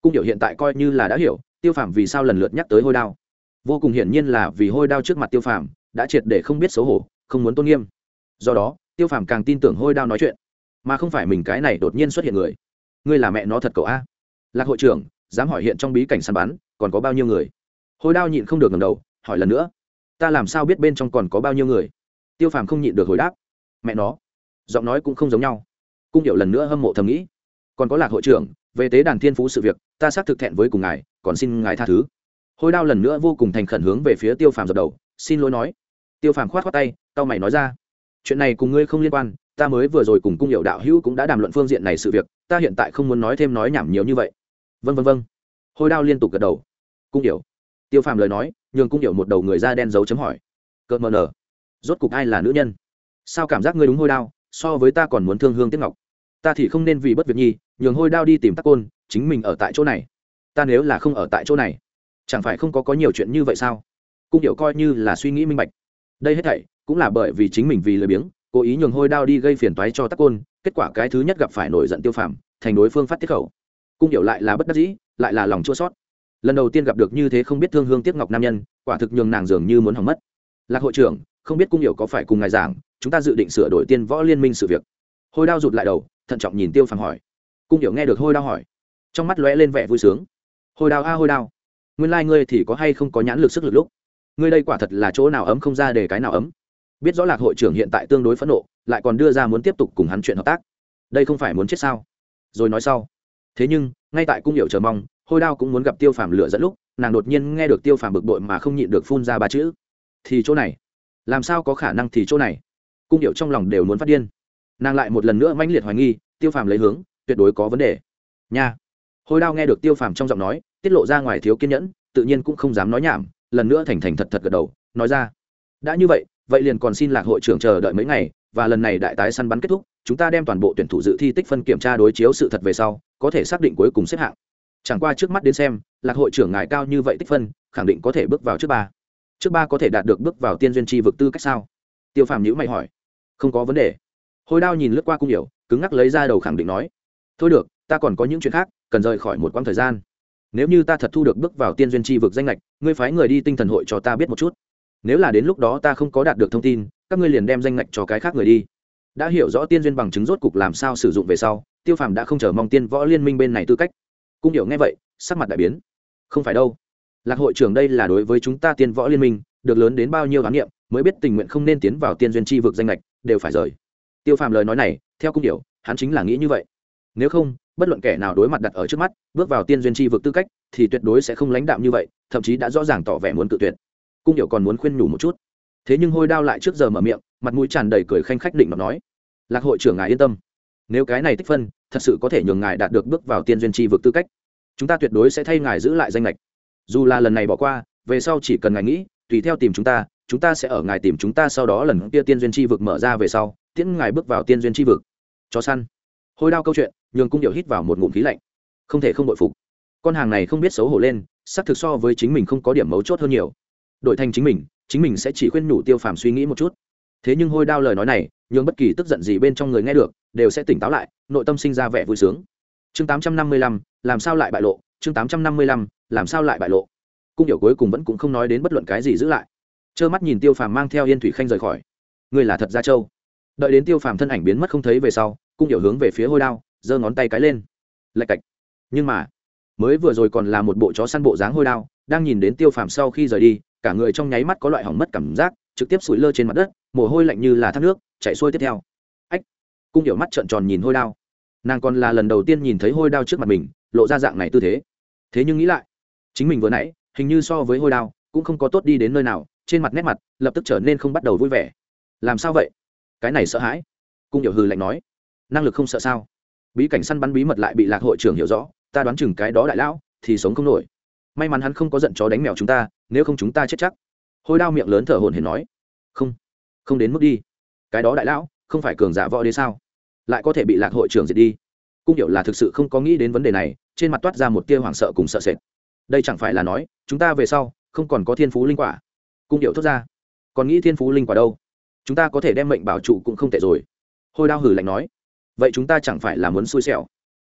Cung điệu hiện tại coi như là đã hiểu, tiêu phàm vì sao lần lượt nhắc tới hôi đao vô cùng hiển nhiên là vì hôi đao trước mặt tiêu phàm, đã triệt để không biết xấu hổ, không muốn tôn nghiêm. Do đó, tiêu phàm càng tin tưởng hôi đao nói chuyện. Mà không phải mình cái này đột nhiên xuất hiện người. Ngươi là mẹ nó thật cậu a. Lạc hội trưởng, dám hỏi hiện trong bí cảnh săn bắn, còn có bao nhiêu người? Hôi đao nhịn không được ngầm đầu, hỏi lần nữa. Ta làm sao biết bên trong còn có bao nhiêu người? Tiêu phàm không nhịn được hồi đáp. Mẹ nó. Giọng nói cũng không giống nhau. Cung điệu lần nữa hâm mộ thầm nghĩ. Còn có lạc hội trưởng, về tế đàn thiên phú sự việc, ta xác thực thẹn với cùng ngài, còn xin ngài tha thứ hôi đao lần nữa vô cùng thành khẩn hướng về phía tiêu phàm dập đầu, xin lỗi nói. Tiêu phàm khoát khoát tay tao mày nói ra. Chuyện này cùng ngươi không liên quan, ta mới vừa rồi cùng cung hiệu đạo hữu cũng đã đàm luận phương diện này sự việc, ta hiện tại không muốn nói thêm nói nhảm nhiều như vậy. Vân vân vân hôi đao liên tục gật đầu. Cung hiệu. Tiêu phàm lời nói, nhường cung hiệu một đầu người da đen dấu chấm hỏi. Cợt mờ nở. Rốt cục ai là nữ nhân? Sao cảm giác ngươi đúng hôi đao, so với ta còn muốn thương hương tiếc ngọc? Ta thì không nên vì bất việc nhi, nhường hôi đao đi tìm tắc côn, chính mình ở tại chỗ này. Ta nếu là không ở tại chỗ này chẳng phải không có có nhiều chuyện như vậy sao? Cung điệu coi như là suy nghĩ minh bạch. Đây hết thảy cũng là bởi vì chính mình vì lười biếng, cố ý nhường hôi đao đi gây phiền toái cho tắc côn, kết quả cái thứ nhất gặp phải nổi giận tiêu phàm, thành đối phương phát tiết khẩu. Cung điệu lại là bất đắc dĩ, lại là lòng chua sót lần đầu tiên gặp được như thế không biết thương hương tiếc ngọc nam nhân, quả thực nhường nàng dường như muốn hỏng mất. Lạc hội trưởng, không biết cung điệu có phải cùng ngài giảng, chúng ta dự định sửa đổi tiên võ liên minh sự việc. Hôi đao rụt lại đầu, thận trọng nhìn tiêu phàm hỏi. Cung điệu nghe được hôi đao hỏi, trong mắt lóe lên vẻ vui sướng. Hôi đao a, hôi đao nguyên lai、like、ngươi thì có hay không có nhãn lực sức lực lúc? Ngươi đây quả thật là chỗ nào ấm không ra để cái nào ấm. Biết rõ lạc hội trưởng hiện tại tương đối phẫn nộ, lại còn đưa ra muốn tiếp tục cùng hắn chuyện hợp tác. Đây không phải muốn chết sao? Rồi nói sau. Thế nhưng, ngay tại cung hiệu chờ mong, hôi đao cũng muốn gặp tiêu phàm lửa dẫn lúc, nàng đột nhiên nghe được tiêu phàm bực bội mà không nhịn được phun ra ba chữ. Thì chỗ này. Làm sao có khả năng thì chỗ này? Cung hiệu trong lòng đều muốn phát điên. Nàng lại một lần nữa mãnh liệt hoài nghi, tiêu phàm lấy hướng, tuyệt đối có vấn đề. Nha. Hôi đao nghe được tiêu phàm trong giọng nói tiết lộ ra ngoài thiếu kiên nhẫn, tự nhiên cũng không dám nói nhảm, lần nữa thành thành thật thật gật đầu, nói ra. Đã như vậy vậy liền còn xin lạc hội trưởng chờ đợi mấy ngày, và lần này đại tái săn bắn kết thúc, chúng ta đem toàn bộ tuyển thủ dự thi tích phân kiểm tra đối chiếu sự thật về sau, có thể xác định cuối cùng xếp hạng. Chẳng qua trước mắt đến xem, lạc hội trưởng ngài cao như vậy tích phân, khẳng định có thể bước vào trước ba. Trước ba có thể đạt được bước vào tiên duyên tri vực tư cách sao? Tiêu phàm nhữ mày hỏi. Không có vấn đề. Hồi đao nhìn lướt qua cung hiểu cứng ngắc lấy ra đầu khẳng định nói. Thôi được, ta còn có những chuyện khác, cần rời khỏi một quãng thời gian nếu như ta thật thu được bước vào tiên duyên tri vực danh lệch ngươi phái người đi tinh thần hội cho ta biết một chút. Nếu là đến lúc đó ta không có đạt được thông tin, các ngươi liền đem danh lệch cho cái khác người đi. Đã hiểu rõ tiên duyên bằng chứng rốt cục làm sao sử dụng về sau, tiêu phàm đã không chờ mong tiên võ liên minh bên này tư cách. Cung hiểu nghe vậy, sắc mặt đại biến. Không phải đâu. Lạc hội trưởng đây là đối với chúng ta tiên võ liên minh, được lớn đến bao nhiêu khám nghiệm, mới biết tình nguyện không nên tiến vào tiên duyên tri vực danh lệch đều phải rời. Tiêu phàm lời nói này, theo cung điệu hắn chính là nghĩ như vậy. Nếu không bất luận kẻ nào đối mặt đặt ở trước mắt, bước vào tiên duyên tri vực tư cách, thì tuyệt đối sẽ không lãnh đạm như vậy, thậm chí đã rõ ràng tỏ vẻ muốn tự tuyệt. Cung điệu còn muốn khuyên nhủ một chút. Thế nhưng hôi đao lại trước giờ mở miệng, mặt mũi tràn đầy cười khanh khách định mà nói, lạc hội trưởng ngài yên tâm. Nếu cái này tích phân, thật sự có thể nhường ngài đạt được bước vào tiên duyên tri vực tư cách, chúng ta tuyệt đối sẽ thay ngài giữ lại danh lệch dù là lần này bỏ qua, về sau chỉ cần ngài nghĩ, tùy theo tìm chúng ta chúng ta sẽ ở ngài tìm chúng ta sau đó lần kia tiên duyên tri vực mở ra về sau, tiễn ngài bước vào tiên duyên tri vực. Chó săn hôi đao câu chuyện, nhường cung điệu hít vào một ngụm khí lạnh. Không thể không bội phục. Con hàng này không biết xấu hổ lên, xác thực so với chính mình không có điểm mấu chốt hơn nhiều. Đổi thành chính mình chính mình sẽ chỉ khuyên nhủ tiêu phàm suy nghĩ một chút. Thế nhưng hôi đao lời nói này, nhường bất kỳ tức giận gì bên trong người nghe được, đều sẽ tỉnh táo lại, nội tâm sinh ra vẻ vui sướng. Chương tám trăm năm mươi lăm, làm sao lại bại lộ? Chương tám trăm năm mươi lăm, làm sao lại bại lộ? Cung điệu cuối cùng vẫn cũng không nói đến bất luận cái gì giữ lại. Trơ mắt nhìn tiêu phàm mang theo yên thủy khanh rời khỏi. Người là thật gia châu. Đợi đến tiêu phàm thân ảnh biến mất không thấy về sau cung hiểu hướng về phía hôi đao, giơ ngón tay cái lên. Lạch cạch. Nhưng mà, mới vừa rồi còn là một bộ chó săn bộ dáng hôi đao, đang nhìn đến tiêu phàm sau khi rời đi, cả người trong nháy mắt có loại hỏng mất cảm giác, trực tiếp sủi lơ trên mặt đất, mồ hôi lạnh như là thác nước, chạy xuôi tiếp theo. Ách, cung hiểu mắt trợn tròn nhìn hôi đao. Nàng còn là lần đầu tiên nhìn thấy hôi đao trước mặt mình, lộ ra dạng này tư thế. Thế nhưng nghĩ lại, chính mình vừa nãy, hình như so với hôi đao, cũng không có tốt đi đến nơi nào, trên mặt nét mặt, lập tức trở nên không bắt đầu vui vẻ. Làm sao vậy? Cái này sợ hãi. Cung hiểu hư lạnh nói năng lực không sợ sao? Bí cảnh săn bắn bí mật lại bị lạc hội trưởng hiểu rõ, ta đoán chừng cái đó đại lão thì sống không nổi. May mắn hắn không có giận chó đánh mèo chúng ta, nếu không chúng ta chết chắc. Hôi đao miệng lớn thở hồn hển nói. Không không đến mức đi. Cái đó đại lão không phải cường giả võ đế sao? Lại có thể bị lạc hội trưởng diệt đi. Cung điệu là thực sự không có nghĩ đến vấn đề này, trên mặt toát ra một tia hoảng sợ cùng sợ sệt. Đây chẳng phải là nói, chúng ta về sau không còn có thiên phú linh quả. Cung điệu thốt ra. Còn nghĩ thiên phú linh quả đâu? Chúng ta có thể đem mệnh bảo trụ cũng không tệ rồi. Hôi đao hử lạnh nói vậy chúng ta chẳng phải là muốn xui xẻo.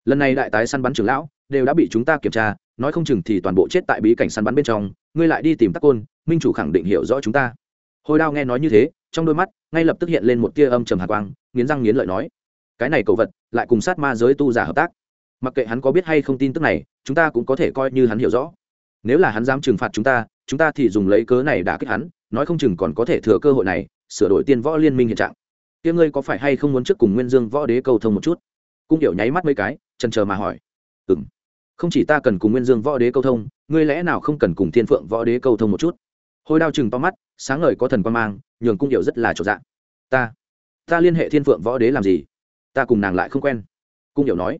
Lần này đại tái săn bắn trưởng lão đều đã bị chúng ta kiểm tra, nói không chừng thì toàn bộ chết tại bí cảnh săn bắn bên trong, ngươi lại đi tìm tắc côn, minh chủ khẳng định hiểu rõ chúng ta. Hồi đao nghe nói như thế, trong đôi mắt, ngay lập tức hiện lên một tia âm trầm hạ quang, nghiến răng nghiến lợi nói, cái này cầu vật, lại cùng sát ma giới tu giả hợp tác. Mặc kệ hắn có biết hay không tin tức này, chúng ta cũng có thể coi như hắn hiểu rõ. Nếu là hắn dám trừng phạt chúng ta chúng ta thì dùng lấy cớ này đã kích hắn, nói không chừng còn có thể thừa cơ hội này, sửa đổi tiên võ liên minh hiện trạng kia ngươi có phải hay không muốn trước cùng nguyên dương võ đế cầu thông một chút? Cung điệu nháy mắt mấy cái trần chờ mà hỏi. Ừ m không chỉ ta cần cùng nguyên dương võ đế cầu thông, ngươi lẽ nào không cần cùng thiên phượng võ đế cầu thông một chút? Hôi đao chừng to mắt, sáng ngời có thần quan mang, nhường cung điệu rất là trọn dạng ta ta liên hệ thiên phượng võ đế làm gì? Ta cùng nàng lại không quen. Cung điệu nói.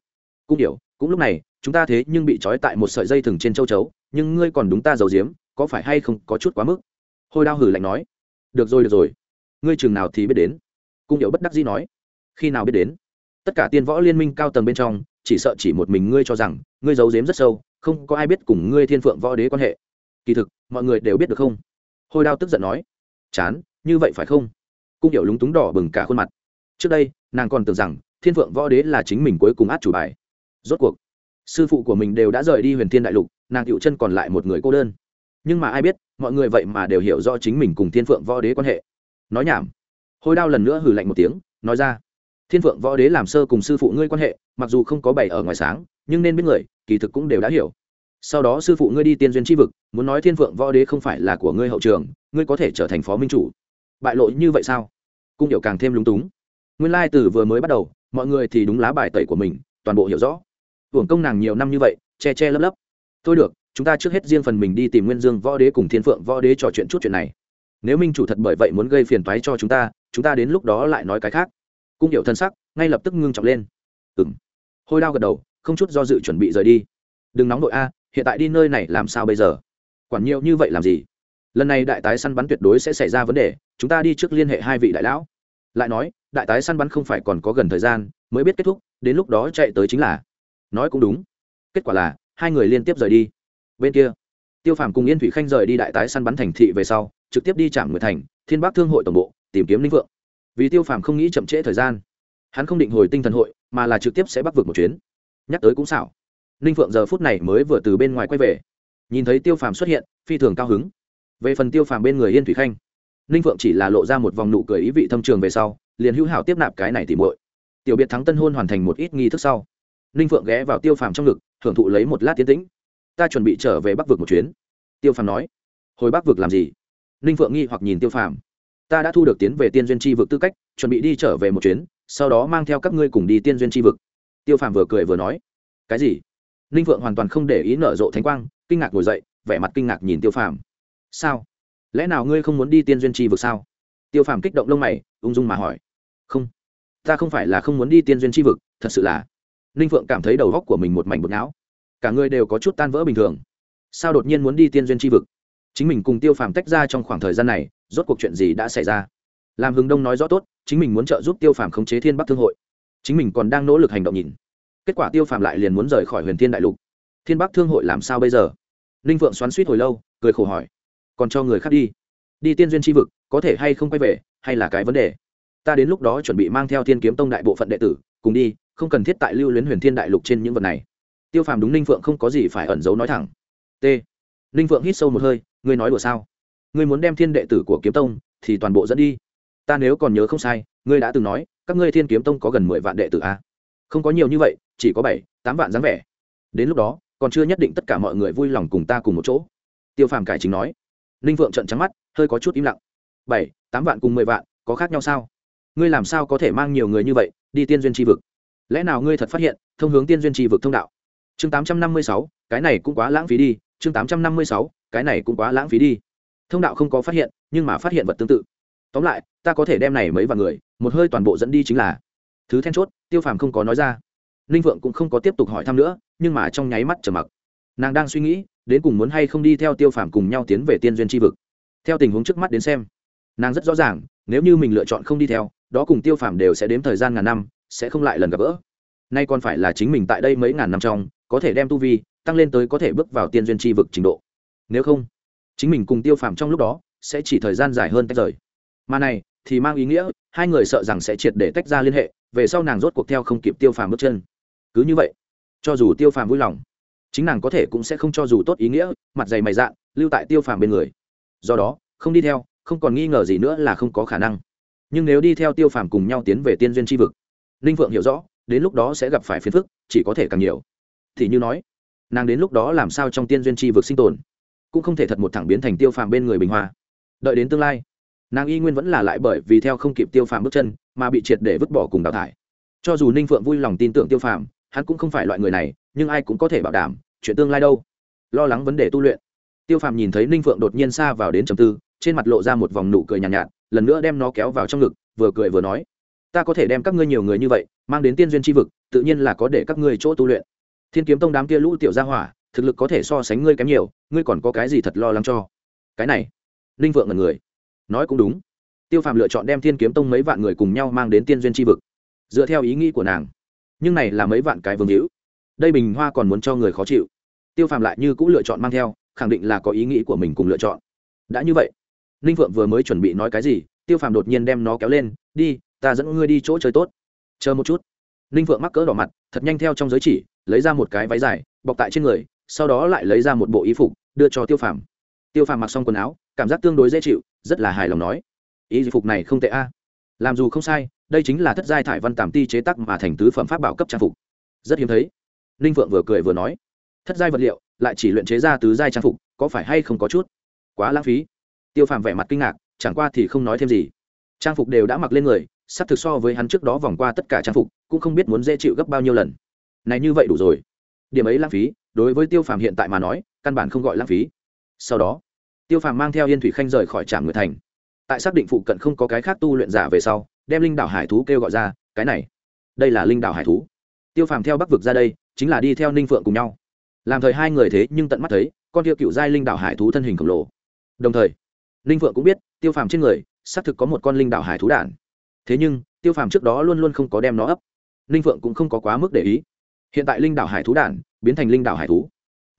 Cung điệu cũng lúc này, chúng ta thế nhưng bị trói tại một sợi dây thừng trên châu chấu, nhưng ngươi còn đúng ta giấu giếm, có phải hay không có chút quá mức? Hôi đao hử lạnh nói. Được rồi được rồi. Ngươi chừng nào thì biết đến cung điệu bất đắc dĩ nói, khi nào biết đến? Tất cả tiên võ liên minh cao tầng bên trong, chỉ sợ chỉ một mình ngươi cho rằng, ngươi giấu giếm rất sâu, không có ai biết cùng ngươi thiên phượng võ đế quan hệ. Kỳ thực, mọi người đều biết được không? Hôi đao tức giận nói, chán, như vậy phải không? Cung điệu lúng túng đỏ bừng cả khuôn mặt. Trước đây, nàng còn tưởng rằng thiên phượng võ đế là chính mình cuối cùng át chủ bài. Rốt cuộc, sư phụ của mình đều đã rời đi huyền thiên đại lục, nàng cựu chân còn lại một người cô đơn. Nhưng mà ai biết, mọi người vậy mà đều hiểu rõ chính mình cùng thiên phượng võ đế quan hệ. Nói nhảm hôi đao lần nữa hử lạnh một tiếng, nói ra, thiên phượng võ đế làm sơ cùng sư phụ ngươi quan hệ, mặc dù không có bày ở ngoài sáng, nhưng nên biết người, kỳ thực cũng đều đã hiểu. Sau đó sư phụ ngươi đi tiên duyên tri vực, muốn nói thiên phượng võ đế không phải là của ngươi hậu trường, ngươi có thể trở thành phó minh chủ. Bại lộ như vậy sao? Cung điệu càng thêm lúng túng. Nguyên lai từ vừa mới bắt đầu, mọi người thì đúng lá bài tẩy của mình, toàn bộ hiểu rõ. Hưởng công nàng nhiều năm như vậy, che che lấp lấp. Thôi được, chúng ta trước hết riêng phần mình đi tìm nguyên dương võ đế cùng thiên phượng võ đế trò chuyện chút chuyện này. Nếu minh chủ thật bởi vậy muốn gây phiền toái cho chúng ta chúng ta đến lúc đó lại nói cái khác. Cung điệu thân sắc, ngay lập tức ngưng trọng lên. Ừ m hôi đao gật đầu, không chút do dự chuẩn bị rời đi. Đừng nóng đội a, hiện tại đi nơi này làm sao bây giờ? Quản nhiều như vậy làm gì? Lần này đại tái săn bắn tuyệt đối sẽ xảy ra vấn đề, chúng ta đi trước liên hệ hai vị đại lão. Lại nói, đại tái săn bắn không phải còn có gần thời gian, mới biết kết thúc, đến lúc đó chạy tới chính là. Nói cũng đúng. Kết quả là, hai người liên tiếp rời đi. Bên kia, tiêu phàm cùng yên thủy khanh rời đi đại tái săn bắn thành thị về sau, trực tiếp đi trạm người thành, thiên bắc thương hội tổng bộ tìm kiếm linh vượng. Vì tiêu phàm không nghĩ chậm trễ thời gian, hắn không định hồi tinh thần hội, mà là trực tiếp sẽ bắt vượt một chuyến. Nhắc tới cũng xảo. Ninh phượng giờ phút này mới vừa từ bên ngoài quay về. Nhìn thấy tiêu phàm xuất hiện, phi thường cao hứng. Về phần tiêu phàm bên người yên thủy khanh ninh phượng chỉ là lộ ra một vòng nụ cười ý vị thâm trường về sau, liền hữu hảo tiếp nạp cái này tìm muội. Tiểu biệt thắng tân hôn hoàn thành một ít nghi thức sau ninh phượng ghé vào tiêu phàm trong ngực hưởng thụ lấy một lát tiến tĩnh. Ta chuẩn bị trở về bắc vực một chuyến. Tiêu phàm nói. Hồi bắc vực làm gì? Ninh phượng nghi hoặc nhìn tiêu phàm ta đã thu được tiến về tiên duyên tri vực tư cách, chuẩn bị đi trở về một chuyến, sau đó mang theo các ngươi cùng đi tiên duyên tri vực. Tiêu phàm vừa cười vừa nói. Cái gì? Ninh phượng hoàn toàn không để ý nở rộ thánh quang, kinh ngạc ngồi dậy, vẻ mặt kinh ngạc nhìn tiêu phàm. Sao? Lẽ nào ngươi không muốn đi tiên duyên tri vực sao? Tiêu phàm kích động lông mày, ung dung mà hỏi. Không, ta không phải là không muốn đi tiên duyên tri vực, thật sự là. Ninh phượng cảm thấy đầu góc của mình một mảnh bột não cả người đều có chút tan vỡ bình thường. Sao đột nhiên muốn đi tiên duyên tri vực? Chính mình cùng tiêu phàm tách ra trong khoảng thời gian này rốt cuộc chuyện gì đã xảy ra? Làm hưng đông nói rõ tốt, chính mình muốn trợ giúp tiêu phàm khống chế thiên bắc thương hội. Chính mình còn đang nỗ lực hành động nhìn. Kết quả tiêu phàm lại liền muốn rời khỏi huyền thiên đại lục. Thiên bắc thương hội làm sao bây giờ? Ninh phượng xoắn suýt hồi lâu, cười khổ hỏi. Còn cho người khác đi. Đi tiên duyên tri vực, có thể hay không quay về, hay là cái vấn đề? Ta đến lúc đó chuẩn bị mang theo thiên kiếm tông đại bộ phận đệ tử, cùng đi, không cần thiết tại lưu luyến huyền thiên đại lục trên những vật này. Tiêu phàm đúng ninh phượng không có gì phải ẩn giấu nói thẳng. T. Ninh phượng hít sâu một hơi, ngươi nói đùa sao? Ngươi muốn đem thiên đệ tử của kiếm tông thì toàn bộ dẫn đi. Ta nếu còn nhớ không sai, ngươi đã từng nói, các ngươi thiên kiếm tông có gần mười vạn đệ tử a không có nhiều như vậy, chỉ có bảy, tám vạn dáng vẻ. Đến lúc đó, còn chưa nhất định tất cả mọi người vui lòng cùng ta cùng một chỗ. Tiêu phàm cải chính nói. Ninh Vượng trận trắng mắt, hơi có chút im lặng. Bảy, tám vạn cùng mười vạn, có khác nhau sao? Ngươi làm sao có thể mang nhiều người như vậy, đi tiên duyên tri vực? Lẽ nào ngươi thật phát hiện, thông hướng tiên duyên tri vực thông đạo? Chương tám trăm năm mươi sáu, cái này cũng quá lãng phí đi, chương tám trăm năm mươi sáu, cái này cũng quá lãng phí đi thông đạo không có phát hiện, nhưng mà phát hiện vật tương tự. Tóm lại, ta có thể đem này mấy vài người, một hơi toàn bộ dẫn đi chính là. Thứ then chốt, tiêu phàm không có nói ra. Ninh vượng cũng không có tiếp tục hỏi thăm nữa, nhưng mà trong nháy mắt trở mặc. Nàng đang suy nghĩ, đến cùng muốn hay không đi theo tiêu phàm cùng nhau tiến về tiên duyên tri vực. Theo tình huống trước mắt đến xem, nàng rất rõ ràng, nếu như mình lựa chọn không đi theo, đó cùng tiêu phàm đều sẽ đếm thời gian ngàn năm, sẽ không lại lần gặp gỡ. Nay còn phải là chính mình tại đây mấy ngàn năm trong, có thể đem tu vi tăng lên tới có thể bước vào tiên duyên tri vực trình độ. Nếu không chính mình cùng tiêu phàm trong lúc đó sẽ chỉ thời gian dài hơn tách rời. Mà này, thì mang ý nghĩa, hai người sợ rằng sẽ triệt để tách ra liên hệ, về sau nàng rốt cuộc theo không kịp tiêu phàm bước chân. Cứ như vậy, cho dù tiêu phàm vui lòng, chính nàng có thể cũng sẽ không cho dù tốt ý nghĩa, mặt dày mày dạn, lưu tại tiêu phàm bên người. Do đó, không đi theo, không còn nghi ngờ gì nữa là không có khả năng. Nhưng nếu đi theo tiêu phàm cùng nhau tiến về tiên duyên tri vực, ninh phượng hiểu rõ, đến lúc đó sẽ gặp phải phiền phức, chỉ có thể càng nhiều. Thì như nói, nàng đến lúc đó làm sao trong tiên duyên tri vực sinh tồn? Cũng không thể thật một thẳng biến thành tiêu phàm bên người bình hoa. Đợi đến tương lai nàng y nguyên vẫn là lại bởi vì theo không kịp tiêu phàm bước chân mà bị triệt để vứt bỏ cùng đào thải. Cho dù ninh phượng vui lòng tin tưởng tiêu phàm hắn cũng không phải loại người này nhưng ai cũng có thể bảo đảm chuyện tương lai đâu. Lo lắng vấn đề tu luyện. Tiêu phàm nhìn thấy ninh phượng đột nhiên xa vào đến trầm tư trên mặt lộ ra một vòng nụ cười nhàn nhạt, nhạt lần nữa đem nó kéo vào trong ngực vừa cười vừa nói ta có thể đem các ngươi nhiều người như vậy mang đến tiên duyên tri vực tự nhiên là có để các ngươi chỗ tu luyện. Thiên kiếm tông đám kia lũ tiểu gia hỏa thực lực có thể so sánh ngươi kém nhiều, ngươi còn có cái gì thật lo lắng cho? Cái này, ninh vượng là người. Nói cũng đúng. Tiêu phàm lựa chọn đem thiên kiếm tông mấy vạn người cùng nhau mang đến tiên duyên tri vực, dựa theo ý nghĩ của nàng. Nhưng này là mấy vạn cái vương hữu. Đây bình hoa còn muốn cho người khó chịu. Tiêu phàm lại như cũng lựa chọn mang theo, khẳng định là có ý nghĩ của mình cùng lựa chọn. Đã như vậy, ninh phượng vừa mới chuẩn bị nói cái gì, tiêu phàm đột nhiên đem nó kéo lên, đi, ta dẫn ngươi đi chỗ chơi tốt. Chờ một chút. Ninh phượng mắc cỡ đỏ mặt, thật nhanh theo trong giới chỉ, lấy ra một cái váy dài, bọc tại trên người sau đó lại lấy ra một bộ y phục, đưa cho tiêu phàm. Tiêu phàm mặc xong quần áo, cảm giác tương đối dễ chịu, rất là hài lòng nói y phục này không tệ a. Làm dù không sai, đây chính là thất giai thải văn tàm ti chế tắc mà thành tứ phẩm pháp bảo cấp trang phục. Rất hiếm thấy. Ninh phượng vừa cười vừa nói, thất giai vật liệu, lại chỉ luyện chế ra tứ giai trang phục, có phải hay không có chút? Quá lãng phí. Tiêu phàm vẻ mặt kinh ngạc, chẳng qua thì không nói thêm gì. Trang phục đều đã mặc lên người, sắp thực so với hắn trước đó vòng qua tất cả trang phục, cũng không biết muốn dễ chịu gấp bao nhiêu lần. Này như vậy đủ rồi. Điểm ấy lãng phí đối với tiêu phàm hiện tại mà nói, căn bản không gọi lãng phí. Sau đó, tiêu phàm mang theo yên thủy khanh rời khỏi trạm người thành. Tại xác định phụ cận không có cái khác tu luyện giả về sau, đem linh đảo hải thú kêu gọi ra, cái này, đây là linh đảo hải thú. Tiêu phàm theo bắc vực ra đây, chính là đi theo ninh phượng cùng nhau. Làm thời hai người thế nhưng tận mắt thấy, con tiêu cựu giai linh đảo hải thú thân hình khổng lồ. Đồng thời, ninh phượng cũng biết, tiêu phàm trên người, xác thực có một con linh đảo hải thú đản thế nhưng, tiêu phàm trước đó luôn luôn không có đem nó ấp. Ninh phượng cũng không có quá mức để ý hiện tại linh đảo hải thú đản biến thành linh đảo hải thú.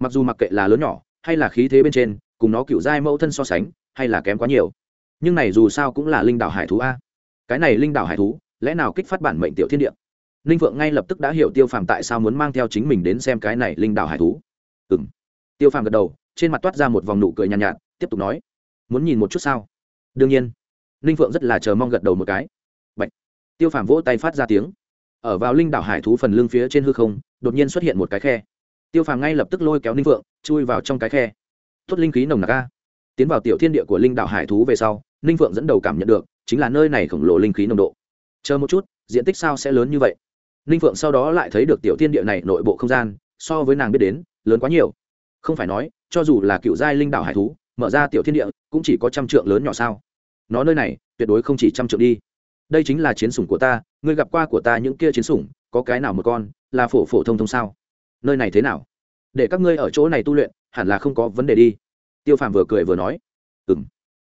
Mặc dù mặc kệ là lớn nhỏ hay là khí thế bên trên cùng nó kiểu giai mẫu thân so sánh hay là kém quá nhiều. Nhưng này dù sao cũng là linh đảo hải thú a. Cái này linh đảo hải thú lẽ nào kích phát bản mệnh tiểu thiên địa? Ninh phượng ngay lập tức đã hiểu tiêu phàm tại sao muốn mang theo chính mình đến xem cái này linh đảo hải thú. Ừ m tiêu phàm gật đầu trên mặt toát ra một vòng nụ cười nhàn nhạt, nhạt tiếp tục nói muốn nhìn một chút sao? Đương nhiên. Ninh phượng rất là chờ mong gật đầu một cái. Bạch. tiêu phàm vỗ tay phát ra tiếng ở vào linh đảo hải thú phần lưng phía trên hư không, đột nhiên xuất hiện một cái khe. Tiêu phàm ngay lập tức lôi kéo ninh vượng, chui vào trong cái khe. Tốt linh khí nồng nặc a. Tiến vào tiểu thiên địa của linh đảo hải thú về sau, ninh vượng dẫn đầu cảm nhận được, chính là nơi này khổng lồ linh khí nồng độ. Chờ một chút, diện tích sao sẽ lớn như vậy? Ninh vượng sau đó lại thấy được tiểu thiên địa này nội bộ không gian, so với nàng biết đến, lớn quá nhiều. Không phải nói, cho dù là cựu giai linh đảo hải thú, mở ra tiểu thiên địa, cũng chỉ có trăm trượng lớn nhỏ sao. Nó nơi này, tuyệt đối không chỉ trăm trượng đi đây chính là chiến sủng của ta, ngươi gặp qua của ta những kia chiến sủng, có cái nào một con là phổ phổ thông thông sao? Nơi này thế nào? Để các ngươi ở chỗ này tu luyện, hẳn là không có vấn đề đi. Tiêu phàm vừa cười vừa nói. Ừ m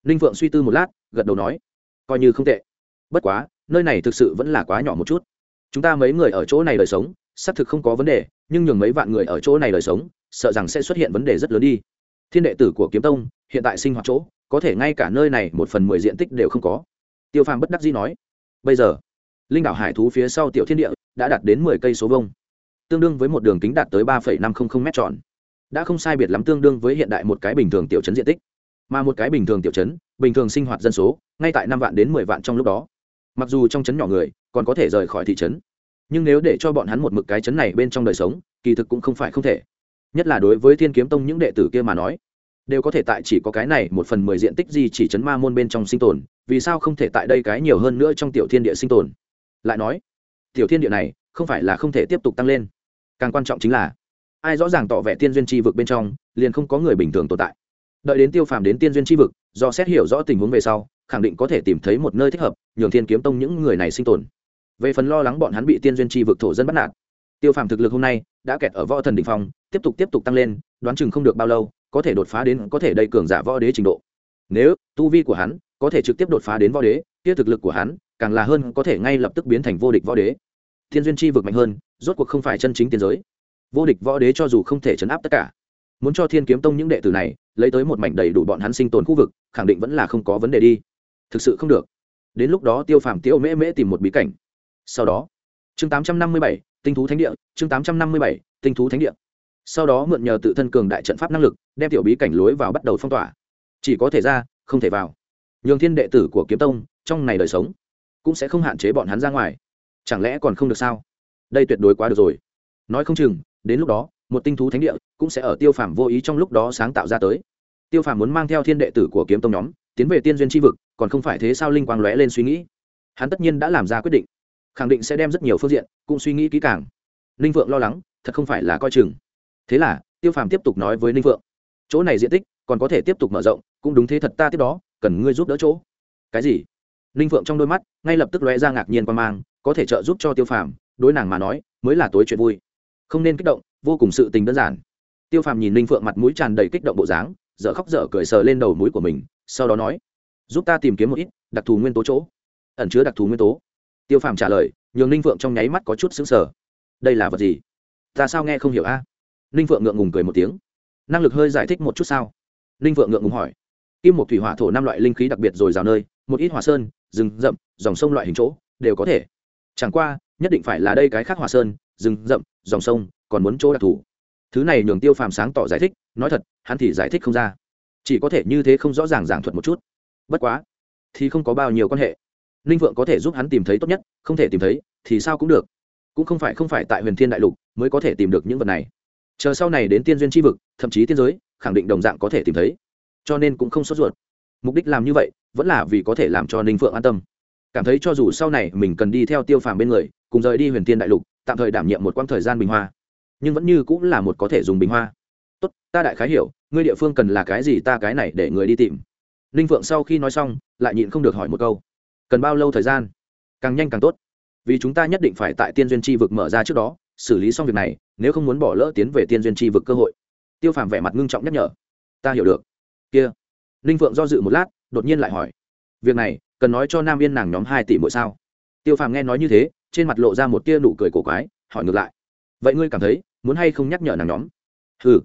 ninh phượng suy tư một lát, gật đầu nói. Coi như không tệ. Bất quá, nơi này thực sự vẫn là quá nhỏ một chút. Chúng ta mấy người ở chỗ này đời sống, xác thực không có vấn đề, nhưng nhường mấy vạn người ở chỗ này đời sống, sợ rằng sẽ xuất hiện vấn đề rất lớn đi. Thiên đệ tử của kiếm tông, hiện tại sinh hoạt chỗ, có thể ngay cả nơi này một phần mười diện tích đều không có. Tiêu phàm bất đắc dĩ nói bây giờ, linh đảo hải thú phía sau tiểu thiên địa đã đạt đến mười cây số vông tương đương với một đường kính đạt tới ba phẩy năm trăm linh m tròn. Đã không sai biệt lắm tương đương với hiện đại một cái bình thường tiểu chấn diện tích. Mà một cái bình thường tiểu chấn bình thường sinh hoạt dân số, ngay tại năm vạn đến mười vạn trong lúc đó. Mặc dù trong chấn nhỏ người, còn có thể rời khỏi thị trấn. Nhưng nếu để cho bọn hắn một mực cái chấn này bên trong đời sống, kỳ thực cũng không phải không thể. Nhất là đối với thiên kiếm tông những đệ tử kia mà nói đều có thể tại chỉ có cái này một phần mười diện tích gì chỉ chấn ma môn bên trong sinh tồn, vì sao không thể tại đây cái nhiều hơn nữa trong tiểu thiên địa sinh tồn? Lại nói, tiểu thiên địa này không phải là không thể tiếp tục tăng lên. Càng quan trọng chính là, ai rõ ràng tỏ vẻ tiên duyên tri vực bên trong, liền không có người bình thường tồn tại. Đợi đến tiêu phàm đến tiên duyên tri vực, do xét hiểu rõ tình huống về sau, khẳng định có thể tìm thấy một nơi thích hợp, nhường thiên kiếm tông những người này sinh tồn. Về phần lo lắng bọn hắn bị tiên duyên tri vực thổ dân bắt nạt, tiêu phàm thực lực hôm nay đã kẹt ở võ thần đ ỉ n h phong, tiếp tục tiếp tục tăng lên, đoán chừng không được bao lâu có thể đột phá đến, có thể đầy cường giả võ đế trình độ. Nếu tu vi của hắn có thể trực tiếp đột phá đến võ đế, kia thực lực của hắn càng là hơn có thể ngay lập tức biến thành vô địch võ đế. Thiên duyên chi vực mạnh hơn, rốt cuộc không phải chân chính tiến giới. Vô địch võ đế cho dù không thể chấn áp tất cả, muốn cho thiên kiếm tông những đệ tử này lấy tới một mảnh đầy đủ bọn hắn sinh tồn khu vực, khẳng định vẫn là không có vấn đề đi. Thực sự không được. Đến lúc đó tiêu phàm tiêu mễ mễ tìm một bí cảnh. Sau đó, chương tám trăm năm mươi bảy, tinh thú thánh địa, chương tám trăm năm mươi bảy, tinh thú thánh địa sau đó mượn nhờ tự thân cường đại trận pháp năng lực, đem tiểu bí cảnh lối vào bắt đầu phong tỏa. Chỉ có thể ra, không thể vào. Nhường thiên đệ tử của kiếm tông, trong này đời sống, cũng sẽ không hạn chế bọn hắn ra ngoài. Chẳng lẽ còn không được sao? Đây tuyệt đối quá được rồi. Nói không chừng, đến lúc đó, một tinh thú thánh địa cũng sẽ ở tiêu phàm vô ý trong lúc đó sáng tạo ra tới. Tiêu phàm muốn mang theo thiên đệ tử của kiếm tông nhóm, tiến về tiên duyên tri vực, còn không phải thế sao linh quang lóe lên suy nghĩ. Hắn tất nhiên đã làm ra quyết định, khẳng định sẽ đem rất nhiều phương diện cũng suy nghĩ kỹ càng. Linh vượng lo lắng, thật không phải là coi chừng thế là, tiêu phàm tiếp tục nói với ninh vượng chỗ này diện tích còn có thể tiếp tục mở rộng, cũng đúng thế thật ta tiếp đó, cần ngươi giúp đỡ chỗ. Cái gì? Ninh vượng trong đôi mắt ngay lập tức lóe ra ngạc nhiên qua mang, có thể trợ giúp cho tiêu phàm, đối nàng mà nói, mới là tối chuyện vui. Không nên kích động, vô cùng sự tình đơn giản. Tiêu phàm nhìn ninh phượng mặt mũi tràn đầy kích động bộ dáng, dở khóc dở cười sờ lên đầu mũi của mình, sau đó nói, giúp ta tìm kiếm một ít đặc thù nguyên tố chỗ. Ẩn chứa đặc thù nguyên tố. Tiêu phàm trả lời, nhường ninh phượng trong nháy mắt có chút xứng sở đây là vật gì? Ta sao nghe không hiểu a? Ninh phượng ngượng ngùng cười một tiếng. Năng lực hơi giải thích một chút sao? Ninh phượng ngượng ngùng hỏi. Kim một thủy hỏa thổ năm loại linh khí đặc biệt rồi rào nơi, một ít hỏa sơn, rừng rậm, dòng sông loại hình chỗ, đều có thể. Chẳng qua, nhất định phải là đây cái khác hỏa sơn, rừng rậm, dòng sông, còn muốn chỗ đặc thù. Thứ này nhường tiêu phàm sáng tỏ giải thích, nói thật, hắn thì giải thích không ra. Chỉ có thể như thế không rõ ràng giảng thuật một chút. Bất quá, thì không có bao nhiêu quan hệ. Ninh vượng có thể giúp hắn tìm thấy tốt nhất, không thể tìm thấy, thì sao cũng được. Cũng không phải không phải tại huyền thiên đại lục mới có thể tìm được những vật này chờ sau này đến tiên duyên tri vực, thậm chí tiên giới, khẳng định đồng dạng có thể tìm thấy. Cho nên cũng không sốt ruột. Mục đích làm như vậy, vẫn là vì có thể làm cho ninh phượng an tâm. Cảm thấy cho dù sau này mình cần đi theo tiêu phàm bên người, cùng rời đi huyền thiên đại lục, tạm thời đảm nhiệm một quãng thời gian bình hoa. Nhưng vẫn như cũng là một có thể dùng bình hoa. Tốt, ta đại khái hiểu, ngươi địa phương cần là cái gì ta cái này để người đi tìm. Ninh phượng sau khi nói xong, lại nhịn không được hỏi một câu. Cần bao lâu thời gian? Càng nhanh càng tốt. Vì chúng ta nhất định phải tại tiên duyên tri vực mở ra trước đó xử lý xong việc này, nếu không muốn bỏ lỡ tiến về tiên duyên tri vực cơ hội. Tiêu phàm vẻ mặt ngưng trọng nhắc nhở. Ta hiểu được. Kia. Ninh phượng do dự một lát, đột nhiên lại hỏi. Việc này, cần nói cho nam yên nàng nhóm hai tỷ mỗi sao? Tiêu phàm nghe nói như thế, trên mặt lộ ra một tia nụ cười cổ quái, hỏi ngược lại. Vậy ngươi cảm thấy, muốn hay không nhắc nhở nàng nhóm? Hừ.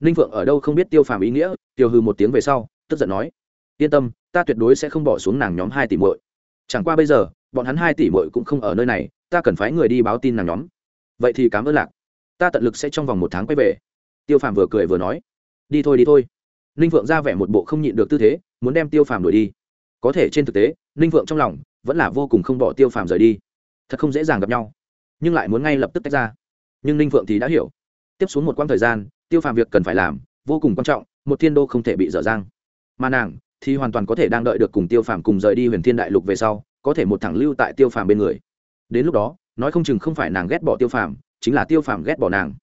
Ninh phượng ở đâu không biết tiêu phàm ý nghĩa, tiêu Hư một tiếng về sau, tức giận nói. Yên tâm, ta tuyệt đối sẽ không bỏ xuống nàng nhóm hai tỷ muội. Chẳng qua bây giờ, bọn hắn hai tỷ muội cũng không ở nơi này, ta cần phái người đi báo tin nàng nhóm vậy thì cảm ơn lạc. Ta tận lực sẽ trong vòng một tháng quay về. Tiêu phàm vừa cười vừa nói. Đi thôi đi thôi. Ninh phượng ra vẻ một bộ không nhịn được tư thế, muốn đem tiêu phàm đuổi đi. Có thể trên thực tế, ninh phượng trong lòng vẫn là vô cùng không bỏ tiêu phàm rời đi. Thật không dễ dàng gặp nhau. Nhưng lại muốn ngay lập tức tách ra. Nhưng ninh phượng thì đã hiểu. Tiếp xuống một quãng thời gian, tiêu phàm việc cần phải làm, vô cùng quan trọng, một thiên đô không thể bị dở dang. Mà nàng thì hoàn toàn có thể đang đợi được cùng tiêu phàm cùng rời đi huyền thiên đại lục về sau, có thể một thẳng lưu tại tiêu phàm bên người. Đến lúc đó nói không chừng không phải nàng ghét bỏ tiêu phàm, chính là tiêu phàm ghét bỏ nàng.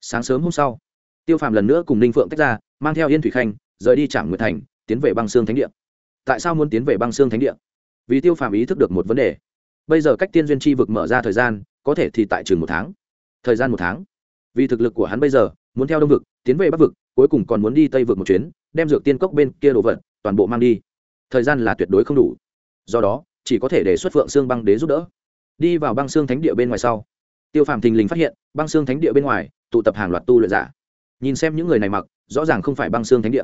Sáng sớm hôm sau, tiêu phàm lần nữa cùng ninh phượng tách ra, mang theo yên thủy khanh, rời đi trạm nguyệt thành, tiến về băng sương thánh địa. Tại sao muốn tiến về băng sương thánh địa? Vì tiêu phàm ý thức được một vấn đề. Bây giờ cách tiên duyên tri vực mở ra thời gian, có thể thì tại trường một tháng. Thời gian một tháng. Vì thực lực của hắn bây giờ, muốn theo đông vực, tiến về bắc vực, cuối cùng còn muốn đi tây vực một chuyến, đem dược tiên cốc bên kia đồ vật, toàn bộ mang đi. Thời gian là tuyệt đối không đủ. Do đó, chỉ có thể để xuất phượng xương băng đế giúp đỡ đi vào băng xương thánh địa bên ngoài sau. Tiêu phàm thình lình phát hiện băng xương thánh địa bên ngoài tụ tập hàng loạt tu luyện giả. Nhìn xem những người này mặc rõ ràng không phải băng xương thánh địa.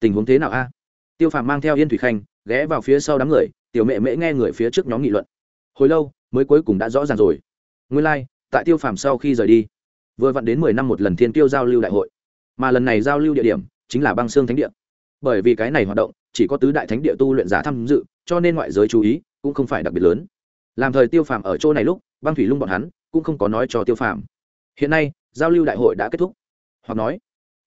Tình huống thế nào a? Tiêu phàm mang theo yên thủy khanh ghé vào phía sau đám người tiểu mẹ mễ nghe người phía trước nhóm nghị luận. Hồi lâu mới cuối cùng đã rõ ràng rồi. Nguyên lai、like, tại tiêu phàm sau khi rời đi vừa vặn đến mười năm một lần thiên tiêu giao lưu đại hội. Mà lần này giao lưu địa điểm chính là băng xương thánh địa. Bởi vì cái này hoạt động chỉ có tứ đại thánh địa tu luyện giả tham dự cho nên ngoại giới chú ý cũng không phải đặc biệt lớn làm thời tiêu phàm ở chỗ này lúc, băng thủy lung bọn hắn cũng không có nói cho tiêu phàm. Hiện nay, giao lưu đại hội đã kết thúc. Hoặc nói,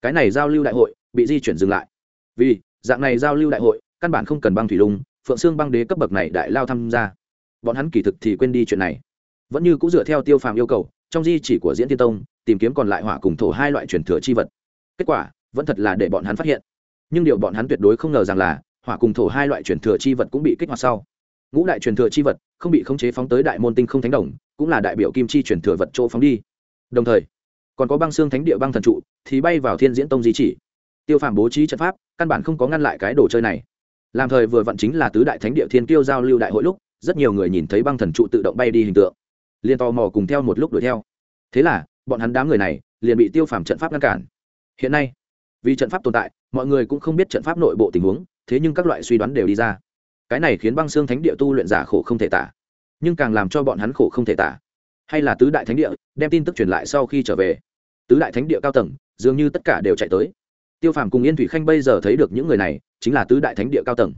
cái này giao lưu đại hội bị di chuyển dừng lại. Vì, dạng này giao lưu đại hội, căn bản không cần băng thủy lung, phượng xương băng đế cấp bậc này đại lao tham gia. Bọn hắn kỳ thực thì quên đi chuyện này. Vẫn như cũng dựa theo tiêu phàm yêu cầu, trong di chỉ của diễn tiên tông, tìm kiếm còn lại hỏa cùng thổ hai loại truyền thừa chi vật. Kết quả, vẫn thật là để bọn hắn phát hiện. Nhưng điều bọn hắn tuyệt đối không ngờ rằng là, hỏa cùng thổ hai loại truyền thừa chi vật cũng bị kích hoạt sau ngũ đại truyền thừa chi vật, không bị khống chế phóng tới đại môn tinh không thánh đồng, cũng là đại biểu kim chi truyền thừa vật chỗ phóng đi. Đồng thời, còn có băng xương thánh địa băng thần trụ, thì bay vào thiên diễn tông di chỉ. Tiêu phàm bố trí trận pháp, căn bản không có ngăn lại cái đồ chơi này. Làm thời vừa vặn chính là tứ đại thánh địa thiên tiêu giao lưu đại hội lúc, rất nhiều người nhìn thấy băng thần trụ tự động bay đi hình tượng. Liền tò mò cùng theo một lúc đuổi theo. Thế là, bọn hắn đám người này, liền bị tiêu phàm trận pháp ngăn cản. Hiện nay, vì trận pháp tồn tại, mọi người cũng không biết trận pháp nội bộ tình huống, thế nhưng các loại suy đoán đều đi ra cái này khiến băng xương thánh địa tu luyện giả khổ không thể tả, nhưng càng làm cho bọn hắn khổ không thể tả. Hay là tứ đại thánh địa, đem tin tức truyền lại sau khi trở về. Tứ đại thánh địa cao tầng, dường như tất cả đều chạy tới. Tiêu phàm cùng yên thủy khanh bây giờ thấy được những người này, chính là tứ đại thánh địa cao tầng.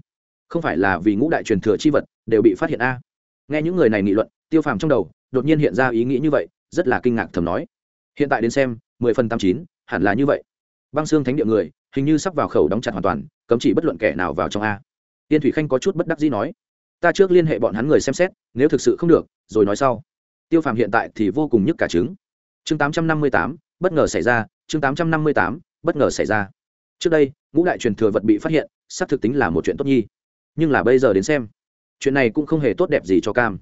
Không phải là vì ngũ đại truyền thừa chi vật đều bị phát hiện a? Nghe những người này nghị luận, tiêu phàm trong đầu đột nhiên hiện ra ý nghĩ như vậy, rất là kinh ngạc thầm nói. Hiện tại đến xem, mười phần tám chín, hẳn là như vậy. Băng xương thánh địa người, hình như sắp vào khẩu đóng chặt hoàn toàn, cấm chỉ bất luận kẻ nào vào trong a yên thủy khanh có chút bất đắc dĩ nói, ta trước liên hệ bọn hắn người xem xét, nếu thực sự không được, rồi nói sau. Tiêu phàm hiện tại thì vô cùng nhức cả trứng. Chương tám trăm năm mươi tám, bất ngờ xảy ra, chương tám trăm năm mươi tám, bất ngờ xảy ra. Trước đây, ngũ đại truyền thừa vật bị phát hiện, xác thực tính là một chuyện tốt nhi. Nhưng là bây giờ đến xem, chuyện này cũng không hề tốt đẹp gì cho cam.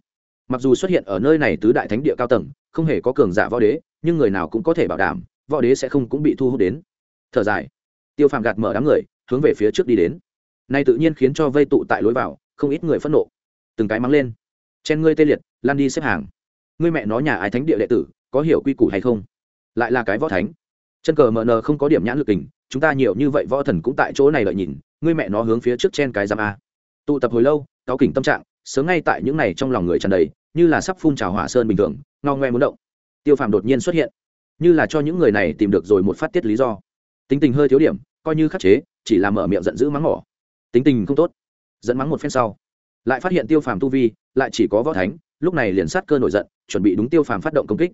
Mặc dù xuất hiện ở nơi này tứ đại thánh địa cao tầng, không hề có cường giả võ đế, nhưng người nào cũng có thể bảo đảm, võ đế sẽ không cũng bị thu hút đến. Thở dài, tiêu phàm gạt mở đám người, hướng về phía trước đi đến nay tự nhiên khiến cho vây tụ tại lối vào, không ít người phẫn nộ. Từng cái mắng lên. Chen ngươi tê liệt, lan đi xếp hàng. Ngươi mẹ nó nhà ai thánh địa đệ tử, có hiểu quy củ hay không? Lại là cái võ thánh. Chân cờ mờ nờ không có điểm nhãn lực tình chúng ta nhiều như vậy võ thần cũng tại chỗ này lợi nhìn, ngươi mẹ nó hướng phía trước chen cái giam a. Tụ tập hồi lâu, cáo kỉnh tâm trạng, sớm ngay tại những này trong lòng người tràn đầy, như là sắp phun trào hỏa sơn bình thường, ngao ngoe muốn động. Tiêu phàm đột nhiên xuất hiện. Như là cho những người này tìm được rồi một phát tiết lý do. Tính tình hơi thiếu điểm, coi như khắc chế, chỉ là mở miệng giận dữ mắng mỏ tính tình không tốt dẫn mắng một phen sau, lại phát hiện tiêu phàm tu vi lại chỉ có võ thánh, lúc này liền sát cơ nổi giận, chuẩn bị đúng tiêu phàm phát động công kích.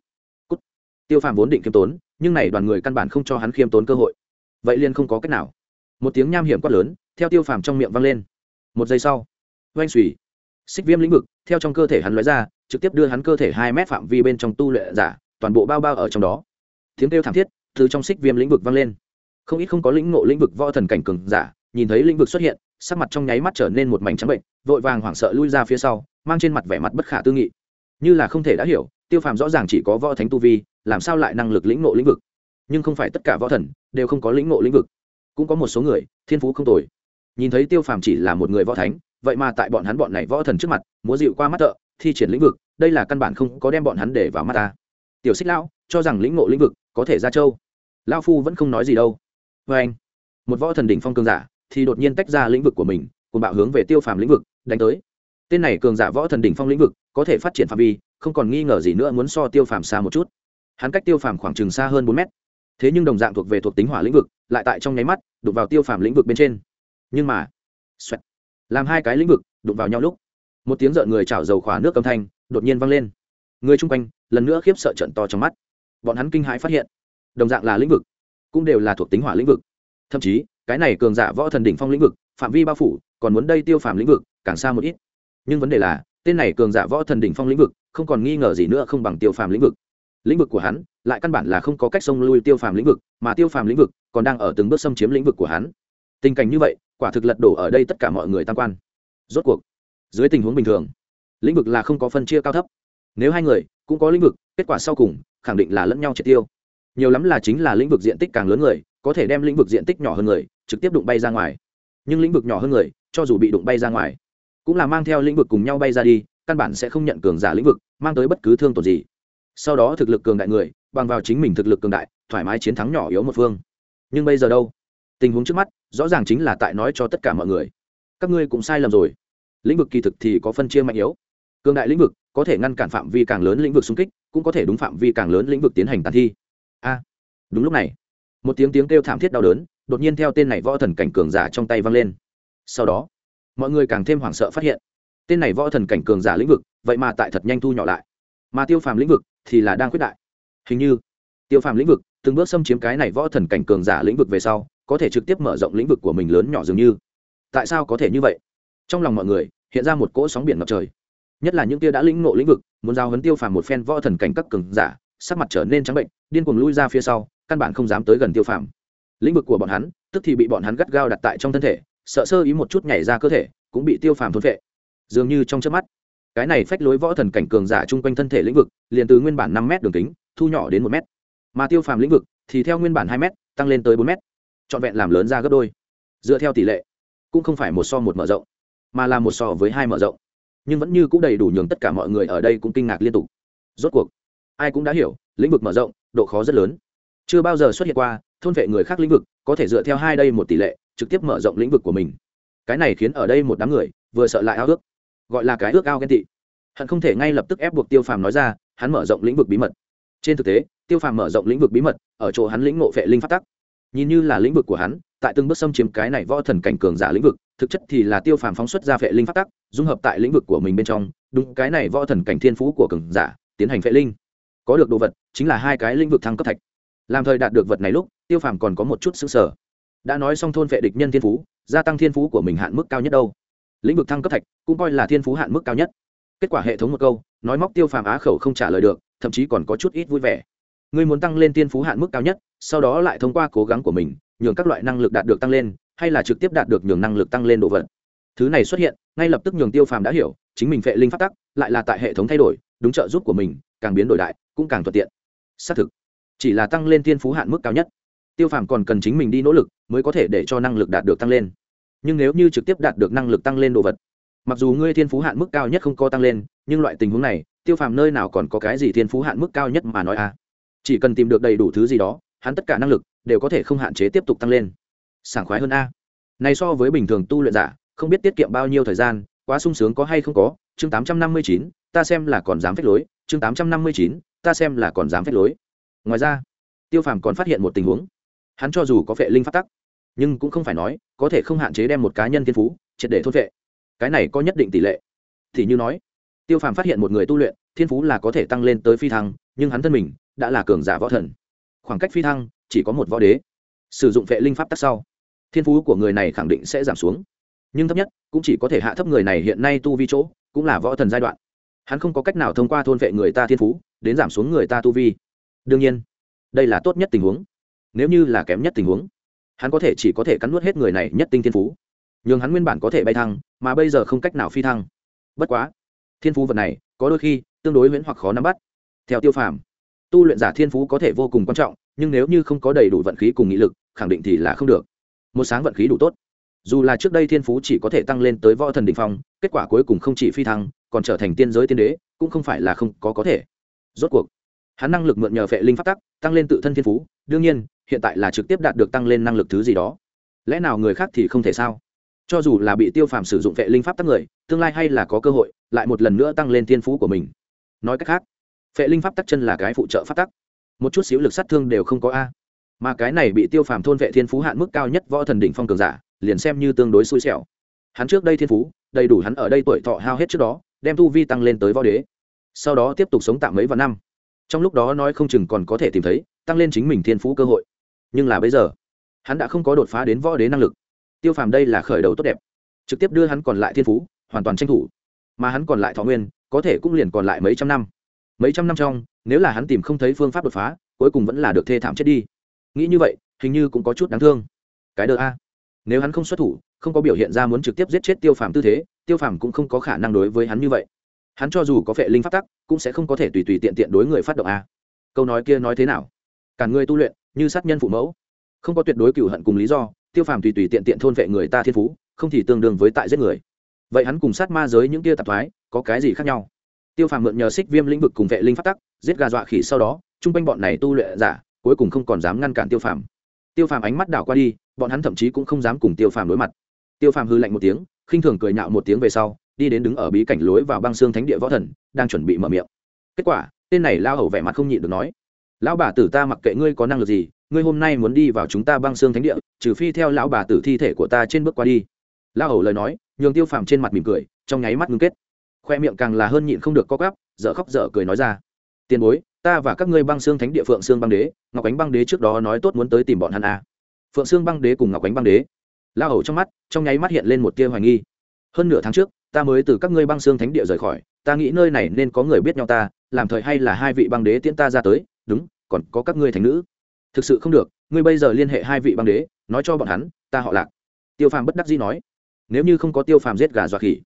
Cút. tiêu phàm vốn định khiêm tốn, nhưng này đoàn người căn bản không cho hắn khiêm tốn cơ hội. Vậy liền không có cách nào. Một tiếng nham hiểm quát lớn, theo tiêu phàm trong miệng vang lên. Một giây sau, oanh xùy xích viêm lĩnh vực, theo trong cơ thể hắn lóe ra, trực tiếp đưa hắn cơ thể hai mét phạm vi bên trong tu luyện giả, toàn bộ bao bao ở trong đó. Tiếng kêu thảm thiết từ trong xích viêm lĩnh vực vang lên. Không ít không có lĩnh ngộ lĩnh vực võ thần cảnh cường giả, nhìn thấy lĩnh vực xuất hiện sắc mặt trong nháy mắt trở nên một mảnh trắng bệnh, vội vàng hoảng sợ lui ra phía sau, mang trên mặt vẻ mặt bất khả tư nghị. Như là không thể đã hiểu, tiêu phàm rõ ràng chỉ có võ thánh tu vi, làm sao lại năng lực lĩnh ngộ lĩnh vực? Nhưng không phải tất cả võ thần đều không có lĩnh ngộ lĩnh vực. Cũng có một số người, thiên phú không tồi. Nhìn thấy tiêu phàm chỉ là một người võ thánh, vậy mà tại bọn hắn bọn này võ thần trước mặt, múa dịu qua mắt thợ, thi triển lĩnh vực, đây là căn bản không có đem bọn hắn để vào mắt ta. Tiểu xích lão, cho rằng lĩnh ngộ lĩnh vực có thể ra châu. Lao phu vẫn không nói gì đâu. Vê anh một võ thần đỉnh phong cường giả thì đột nhiên tách ra lĩnh vực của mình cùng bạo hướng về tiêu phàm lĩnh vực đánh tới. Tên này cường giả võ thần đỉnh phong lĩnh vực có thể phát triển phạm vi không còn nghi ngờ gì nữa muốn so tiêu phàm xa một chút. Hắn cách tiêu phàm khoảng chừng xa hơn bốn mét. Thế nhưng đồng dạng thuộc về thuộc tính hỏa lĩnh vực lại tại trong nháy mắt đụng vào tiêu phàm lĩnh vực bên trên. Nhưng mà xoẹt, làm hai cái lĩnh vực đụng vào nhau lúc một tiếng rợn người chảo dầu khỏa nước âm thanh đột nhiên vang lên. Người chung quanh lần nữa khiếp sợ trận to trong mắt. Bọn hắn kinh hãi phát hiện đồng dạng là lĩnh vực cũng đều là thuộc tính hỏa lĩnh vực. Thậm chí cái này cường giả võ thần đỉnh phong lĩnh vực, phạm vi bao phủ, còn muốn đây tiêu phàm lĩnh vực, càng xa một ít. Nhưng vấn đề là, tên này cường giả võ thần đỉnh phong lĩnh vực, không còn nghi ngờ gì nữa không bằng tiêu phàm lĩnh vực. Lĩnh vực của hắn, lại căn bản là không có cách xông lui tiêu phàm lĩnh vực, mà tiêu phàm lĩnh vực còn đang ở từng bước xâm chiếm lĩnh vực của hắn. Tình cảnh như vậy, quả thực lật đổ ở đây tất cả mọi người tam quan. Rốt cuộc, dưới tình huống bình thường, lĩnh vực là không có phân chia cao thấp. Nếu hai người cũng có lĩnh vực, kết quả sau cùng khẳng định là lẫn nhau triệt tiêu. Nhiều lắm là chính là lĩnh vực diện tích càng lớn người có thể đem lĩnh vực diện tích nhỏ hơn người, trực tiếp đụng bay ra ngoài. Nhưng lĩnh vực nhỏ hơn người, cho dù bị đụng bay ra ngoài, cũng là mang theo lĩnh vực cùng nhau bay ra đi, căn bản sẽ không nhận cường giả lĩnh vực, mang tới bất cứ thương tổn gì. Sau đó thực lực cường đại người, bằng vào chính mình thực lực cường đại, thoải mái chiến thắng nhỏ yếu một phương. Nhưng bây giờ đâu? Tình huống trước mắt, rõ ràng chính là tại nói cho tất cả mọi người. Các ngươi cũng sai lầm rồi. Lĩnh vực kỳ thực thì có phân chia mạnh yếu. Cường đại lĩnh vực, có thể ngăn cản phạm vi càng lớn lĩnh vực xung kích, cũng có thể đúng phạm vi càng lớn lĩnh vực tiến hành tàn thi. A, đúng lúc này một tiếng tiếng kêu thảm thiết đau đớn, đột nhiên theo tên này võ thần cảnh cường giả trong tay văng lên. Sau đó, mọi người càng thêm hoảng sợ phát hiện, tên này võ thần cảnh cường giả lĩnh vực, vậy mà tại thật nhanh thu nhỏ lại. Mà tiêu phàm lĩnh vực thì là đang quyết đại. Hình như, tiêu phàm lĩnh vực từng bước xâm chiếm cái này võ thần cảnh cường giả lĩnh vực về sau, có thể trực tiếp mở rộng lĩnh vực của mình lớn nhỏ dường như. Tại sao có thể như vậy? Trong lòng mọi người, hiện ra một cỗ sóng biển ngập trời. Nhất là những tia đã lĩnh ngộ lĩnh vực, muốn giao hấn tiêu phàm một phen võ thần cảnh các cường giả, sắc mặt trở nên trắng bệnh, điên cuồng lui ra phía sau căn bản không dám tới gần tiêu phàm. Lĩnh vực của bọn hắn, tức thì bị bọn hắn gắt gao đặt tại trong thân thể, sợ sơ ý một chút nhảy ra cơ thể, cũng bị tiêu phàm thôn vệ dường như trong trước mắt, cái này phách lối võ thần cảnh cường giả chung quanh thân thể lĩnh vực, liền từ nguyên bản năm m đường kính, thu nhỏ đến một m mà tiêu phàm lĩnh vực thì theo nguyên bản hai m tăng lên tới bốn m trọn vẹn làm lớn ra gấp đôi. Dựa theo tỷ lệ, cũng không phải một so một mở rộng, mà là một so với hai mở rộng. Nhưng vẫn như cũng đầy đủ nhường tất cả mọi người ở đây cũng kinh ngạc liên tục. Rốt cuộc, ai cũng đã hiểu, lĩnh vực mở rộng, độ khó rất lớn chưa bao giờ xuất hiện qua, thôn vệ người khác lĩnh vực có thể dựa theo hai đây một tỷ lệ, trực tiếp mở rộng lĩnh vực của mình. Cái này khiến ở đây một đám người vừa sợ lại ao ước, gọi là cái ước ao ghen tị. Hận không thể ngay lập tức ép buộc tiêu phàm nói ra, hắn mở rộng lĩnh vực bí mật. Trên thực tế, tiêu phàm mở rộng lĩnh vực bí mật, ở chỗ hắn lĩnh ngộ vệ linh phát tắc. Nhìn như là lĩnh vực của hắn, tại từng bước xâm chiếm cái này võ thần cảnh cường giả lĩnh vực, thực chất thì là tiêu phàm phóng xuất ra vệ linh phát tắc, dung hợp tại lĩnh vực của mình bên trong, đúng cái này võ thần cảnh thiên phú của cường giả, tiến hành vệ linh. Có được đồ vật, chính là hai cái lĩnh vực thăng cấp thạch làm thời đạt được vật này lúc, tiêu phàm còn có một chút xứng sở đã nói xong thôn vệ địch nhân thiên phú, gia tăng thiên phú của mình hạn mức cao nhất đâu. Lĩnh vực thăng cấp thạch, cũng coi là thiên phú hạn mức cao nhất. Kết quả hệ thống một câu, nói móc tiêu phàm á khẩu không trả lời được, thậm chí còn có chút ít vui vẻ. Ngươi muốn tăng lên thiên phú hạn mức cao nhất, sau đó lại thông qua cố gắng của mình, nhường các loại năng lực đạt được tăng lên, hay là trực tiếp đạt được nhường năng lực tăng lên độ vật. Thứ này xuất hiện, ngay lập tức nhường tiêu phàm đã hiểu, chính mình phệ linh phát tắc, lại là tại hệ thống thay đổi, đúng trợ giúp của mình, càng biến đổi đại, cũng càng thuận tiện. Xác thực chỉ là tăng lên thiên phú hạn mức cao nhất. Tiêu phàm còn cần chính mình đi nỗ lực mới có thể để cho năng lực đạt được tăng lên. Nhưng nếu như trực tiếp đạt được năng lực tăng lên đồ vật, mặc dù ngươi thiên phú hạn mức cao nhất không có tăng lên, nhưng loại tình huống này, tiêu phàm nơi nào còn có cái gì thiên phú hạn mức cao nhất mà nói à? Chỉ cần tìm được đầy đủ thứ gì đó, hắn tất cả năng lực đều có thể không hạn chế tiếp tục tăng lên. Sảng khoái hơn a. Này so với bình thường tu luyện giả, không biết tiết kiệm bao nhiêu thời gian, quá sung sướng có hay không có, chương tám trăm năm mươi chín, ta xem là còn dám phép lối, chương tám trăm năm mươi chín, ta xem là còn dám phép lối ngoài ra, tiêu phàm còn phát hiện một tình huống. Hắn cho dù có phệ linh phát tắc, nhưng cũng không phải nói có thể không hạn chế đem một cá nhân thiên phú triệt để thôn vệ cái này có nhất định tỷ lệ. Thì như nói, tiêu phàm phát hiện một người tu luyện, thiên phú là có thể tăng lên tới phi thăng, nhưng hắn thân mình đã là cường giả võ thần. Khoảng cách phi thăng chỉ có một võ đế. Sử dụng vệ linh pháp tắc sau, thiên phú của người này khẳng định sẽ giảm xuống. Nhưng thấp nhất cũng chỉ có thể hạ thấp người này hiện nay tu vi chỗ, cũng là võ thần giai đoạn. Hắn không có cách nào thông qua thôn vệ người ta thiên phú, đến giảm xuống người ta tu vi đương nhiên, đây là tốt nhất tình huống. Nếu như là kém nhất tình huống, hắn có thể chỉ có thể cắn nuốt hết người này nhất tinh thiên phú. Nhưng hắn nguyên bản có thể bay thăng, mà bây giờ không cách nào phi thăng. Bất quá, thiên phú vật này, có đôi khi tương đối huyễn hoặc khó nắm bắt. Theo tiêu phàm, tu luyện giả thiên phú có thể vô cùng quan trọng, nhưng nếu như không có đầy đủ vận khí cùng nghị lực, khẳng định thì là không được. Một sáng vận khí đủ tốt. Dù là trước đây thiên phú chỉ có thể tăng lên tới võ thần đ ỉ n h phong, kết quả cuối cùng không chỉ phi thăng, còn trở thành tiên giới tiên đế, cũng không phải là không có có thể. Rốt cuộc hắn năng lực mượn nhờ phệ linh phát tắc, tăng lên tự thân thiên phú, đương nhiên, hiện tại là trực tiếp đạt được tăng lên năng lực thứ gì đó. Lẽ nào người khác thì không thể sao? Cho dù là bị tiêu phàm sử dụng phệ linh pháp tắc người, tương lai hay là có cơ hội, lại một lần nữa tăng lên thiên phú của mình. Nói cách khác, phệ linh pháp tắc chân là cái phụ trợ pháp tắc. Một chút xíu lực sát thương đều không có a. Mà cái này bị tiêu phàm thôn vệ thiên phú hạn mức cao nhất võ thần đỉnh phong cường giả, liền xem như tương đối xui xẻo. Hắn trước đây thiên phú, đầy đủ hắn ở đây tuổi thọ hao hết trước đó, đem tu vi tăng lên tới võ đế. Sau đó tiếp tục sống tạm mấy vạn năm trong lúc đó nói không chừng còn có thể tìm thấy, tăng lên chính mình thiên phú cơ hội. Nhưng là bây giờ, hắn đã không có đột phá đến võ đế năng lực. Tiêu phàm đây là khởi đầu tốt đẹp. Trực tiếp đưa hắn còn lại thiên phú, hoàn toàn tranh thủ. Mà hắn còn lại thọ nguyên, có thể cũng liền còn lại mấy trăm năm. Mấy trăm năm trong, nếu là hắn tìm không thấy phương pháp đột phá, cuối cùng vẫn là được thê thảm chết đi. Nghĩ như vậy, hình như cũng có chút đáng thương. Cái đờ a. Nếu hắn không xuất thủ, không có biểu hiện ra muốn trực tiếp giết chết tiêu phàm tư thế, tiêu phàm cũng không có khả năng đối với hắn như vậy hắn cho dù có phệ linh phát tắc, cũng sẽ không có thể tùy tùy tiện tiện đối người phát động a. Câu nói kia nói thế nào? Cả người tu luyện, như sát nhân phụ mẫu. Không có tuyệt đối cựu hận cùng lý do, tiêu phàm tùy tùy tiện tiện thôn vệ người ta thiên phú, không thì tương đương với tại giết người. Vậy hắn cùng sát ma giới những kia tạp thoái, có cái gì khác nhau? Tiêu phàm mượn nhờ xích viêm lĩnh vực cùng vệ linh phát tắc, giết gà dọa khỉ sau đó chung quanh bọn này tu luyện giả, cuối cùng không còn dám ngăn cản tiêu phàm. Tiêu phàm ánh mắt đảo qua đi, bọn hắn thậm chí cũng không dám cùng tiêu phàm đối mặt. Tiêu phàm hư lạnh một tiếng, khinh thường cười nhạo một tiếng về sau đi đến đứng ở bí cảnh lối vào băng xương thánh địa võ thần, đang chuẩn bị mở miệng. Kết quả, tên này lao hầu vẻ mặt không nhịn được nói, lão bà tử ta mặc kệ ngươi có năng lực gì, ngươi hôm nay muốn đi vào chúng ta băng xương thánh địa, trừ phi theo lão bà tử thi thể của ta trên bước qua đi. Lao hầu lời nói, nhường tiêu phàm trên mặt mỉm cười, trong nháy mắt ngưng kết. Khoe miệng càng là hơn nhịn không được co gắp dở khóc dở cười nói ra, tiền bối, ta và các ngươi băng xương thánh địa phượng xương băng đế, ngọc ánh băng đế trước đó nói tốt muốn tới tìm bọn hắn à. phượng xương băng đế cùng ngọc ánh băng đế. Lao hầu trong mắt, trong nháy mắt hiện lên một tia hoài nghi. Hơn nửa tháng trước ta mới từ các ngươi băng xương thánh địa rời khỏi, ta nghĩ nơi này nên có người biết nhau ta, làm thời hay là hai vị băng đế tiễn ta ra tới, đúng, còn có các ngươi thành nữ. Thực sự không được, ngươi bây giờ liên hệ hai vị băng đế, nói cho bọn hắn, ta họ lạc. Tiêu phàm bất đắc dĩ nói. Nếu như không có tiêu phàm giết gà dọa khỉ,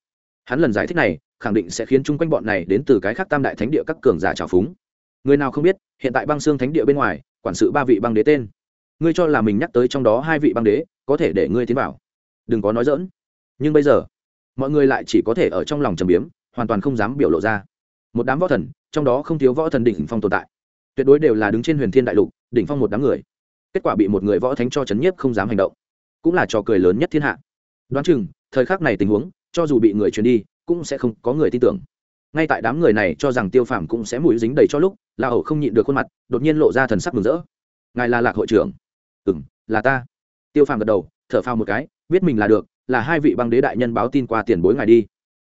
hắn lần giải thích này, khẳng định sẽ khiến chung quanh bọn này đến từ cái khác tam đại thánh địa các cường giả trào phúng. Người nào không biết, hiện tại băng xương thánh địa bên ngoài, quản sự ba vị băng đế tên. Ngươi cho là mình nhắc tới trong đó hai vị băng đế, có thể để ngươi tiến vào. Đừng có nói dỡn nhưng bây giờ mọi người lại chỉ có thể ở trong lòng trầm biếm, hoàn toàn không dám biểu lộ ra. Một đám võ thần, trong đó không thiếu võ thần đỉnh phong tồn tại. Tuyệt đối đều là đứng trên huyền thiên đại lục, đỉnh phong một đám người. Kết quả bị một người võ thánh cho chấn nhiếp không dám hành động. Cũng là trò cười lớn nhất thiên hạ. Đoán chừng, thời khắc này tình huống, cho dù bị người truyền đi, cũng sẽ không có người tin tưởng. Ngay tại đám người này cho rằng tiêu phàm cũng sẽ mũi dính đầy cho lúc, la hầu không nhịn được khuôn mặt, đột nhiên lộ ra thần sắc mừng rỡ. Ngài là lạc hội trưởng? Ừ m là ta. Tiêu phàm gật đầu, thở phao một cái, biết mình là được là hai vị băng đế đại nhân báo tin qua tiền bối ngài đi.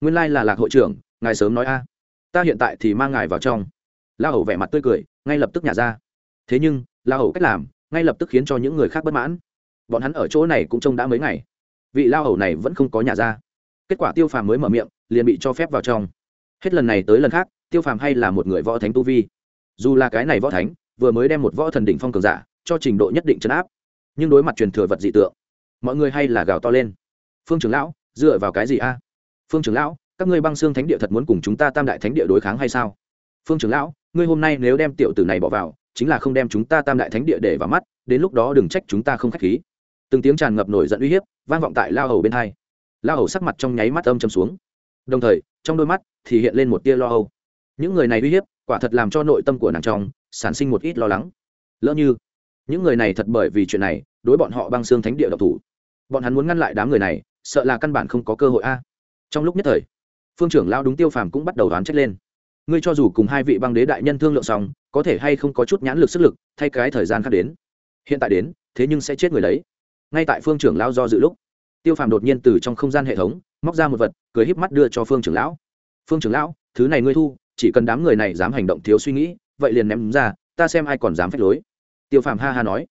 Nguyên lai là lạc hội trưởng, ngài sớm nói a. Ta hiện tại thì mang ngài vào trong. La hầu vẻ mặt tươi cười, ngay lập tức nhả ra. Thế nhưng, la hầu cách làm, ngay lập tức khiến cho những người khác bất mãn. Bọn hắn ở chỗ này cũng trông đã mấy ngày. Vị la hầu này vẫn không có nhà ra. Kết quả tiêu phàm mới mở miệng, liền bị cho phép vào trong. Hết lần này tới lần khác, tiêu phàm hay là một người võ thánh tu vi. Dù là cái này võ thánh, vừa mới đem một võ thần đỉnh phong cường giả, cho trình độ nhất định chấn áp. Nhưng đối mặt truyền thừa vật dị tượng, mọi người hay là gào to lên phương trưởng lão, dựa vào cái gì a? Phương trưởng lão, các ngươi băng xương thánh địa thật muốn cùng chúng ta tam đại thánh địa đối kháng hay sao? Phương trưởng lão, ngươi hôm nay nếu đem tiểu tử này bỏ vào, chính là không đem chúng ta tam đại thánh địa để vào mắt, đến lúc đó đừng trách chúng ta không k h á c h khí. Từng tiếng tràn ngập nổi giận uy hiếp, vang vọng tại lao hầu bên hai. Lao hầu sắc mặt trong nháy mắt âm chầm xuống. Đồng thời, trong đôi mắt thì hiện lên một tia lo âu. Những người này uy hiếp, quả thật làm cho nội tâm của nàng trong sản sinh một ít lo lắng. Lỡ như, những người này thật bởi vì chuyện này, đối bọn họ băng xương thánh địa độc thủ. Bọn hắn muốn ngăn lại đám người này sợ là căn bản không có cơ hội a. Trong lúc nhất thời, phương trưởng lao đúng tiêu phàm cũng bắt đầu đoán trách lên. Ngươi cho dù cùng hai vị băng đế đại nhân thương lượng xong, có thể hay không có chút nhãn lực sức lực, thay cái thời gian khác đến. Hiện tại đến, thế nhưng sẽ chết người đấy. Ngay tại phương trưởng lao do dự lúc, tiêu phàm đột nhiên từ trong không gian hệ thống, móc ra một vật, cười híp mắt đưa cho phương trưởng lão. Phương trưởng lão, thứ này ngươi thu, chỉ cần đám người này dám hành động thiếu suy nghĩ, vậy liền ném ra, ta xem ai còn dám phép lối. Tiêu phàm ha ha nói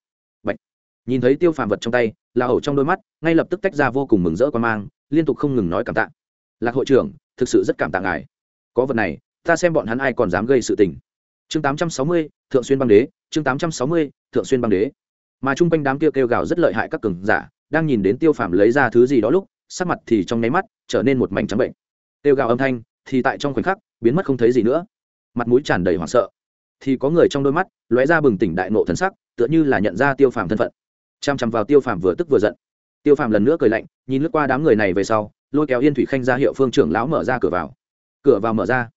nhìn thấy tiêu phàm vật trong tay là hầu trong đôi mắt ngay lập tức tách ra vô cùng mừng rỡ quan mang liên tục không ngừng nói cảm tạ. Lạc hội trưởng thực sự rất cảm tạ ngài. Có vật này ta xem bọn hắn ai còn dám gây sự tình. Chương 860, thượng xuyên băng đế chương 860, thượng xuyên băng đế. Mà chung quanh đám kia kêu gào rất lợi hại các cường giả đang nhìn đến tiêu phàm lấy ra thứ gì đó lúc sắc mặt thì trong nháy mắt trở nên một mảnh trắng bệnh. Kêu gào âm thanh thì tại trong khoảnh khắc biến mất không thấy gì nữa. Mặt mũi tràn đầy hoảng sợ. Thì có người trong đôi mắt lóe ra bừng tỉnh đại nộ thần sắc tựa như là nhận ra tiêu phàm thân phận chăm chăm vào tiêu phàm vừa tức vừa giận. Tiêu phàm lần nữa cười lạnh, nhìn lướt qua đám người này về sau, lôi kéo yên thủy khanh ra hiệu phương trưởng lão mở ra cửa vào. Cửa vào mở ra.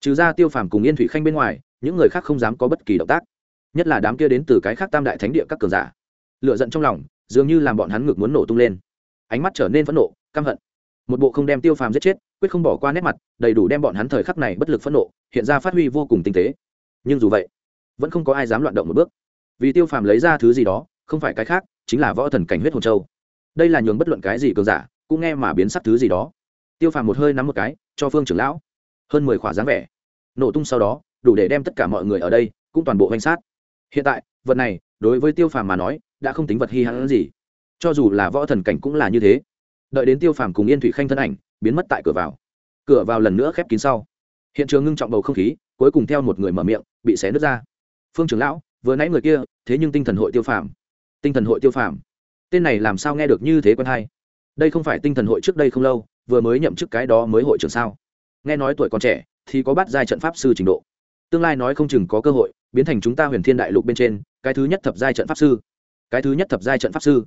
Trừ ra tiêu phàm cùng yên thủy khanh bên ngoài, những người khác không dám có bất kỳ động tác. Nhất là đám kia đến từ cái khác tam đại thánh địa các cường giả. Lựa giận trong lòng, dường như làm bọn hắn ngực muốn nổ tung lên. Ánh mắt trở nên phẫn nộ, căm hận. Một bộ không đem tiêu phàm giết chết, quyết không bỏ qua nét mặt, đầy đủ đem bọn hắn thời khắc này bất lực phẫn nộ, hiện ra phát huy vô cùng tinh tế. Nhưng dù vậy, vẫn không có ai dám loạn động một bước. Vì tiêu phàm lấy ra thứ gì đó, không phải cái khác chính là võ thần cảnh huyết hồn châu. Đây là nhường bất luận cái gì cường giả cũng nghe mà biến sắc thứ gì đó. Tiêu phàm một hơi nắm một cái, cho phương trưởng lão hơn mười khỏa dáng vẻ. Nổ tung sau đó, đủ để đem tất cả mọi người ở đây cũng toàn bộ danh sát. Hiện tại, vật này, đối với tiêu phàm mà nói, đã không tính vật hy hãn gì. Cho dù là võ thần cảnh cũng là như thế. Đợi đến tiêu phàm cùng yên thủy khanh thân ảnh biến mất tại cửa vào. Cửa vào lần nữa khép kín sau. Hiện trường ngưng trọng bầu không khí, cuối cùng theo một người mở miệng, bị xé nứt ra. Phương trưởng lão, vừa nãy người kia, thế nhưng tinh thần hội tiêu phàm tinh thần hội tiêu phàm. Tên này làm sao nghe được như thế quen hay? Đây không phải tinh thần hội trước đây không lâu, vừa mới nhậm chức cái đó mới hội trưởng sao? Nghe nói tuổi còn trẻ, thì có bắt giai trận pháp sư trình độ. Tương lai nói không chừng có cơ hội, biến thành chúng ta huyền thiên đại lục bên trên, cái thứ nhất thập giai trận pháp sư. Cái thứ nhất thập giai trận pháp sư.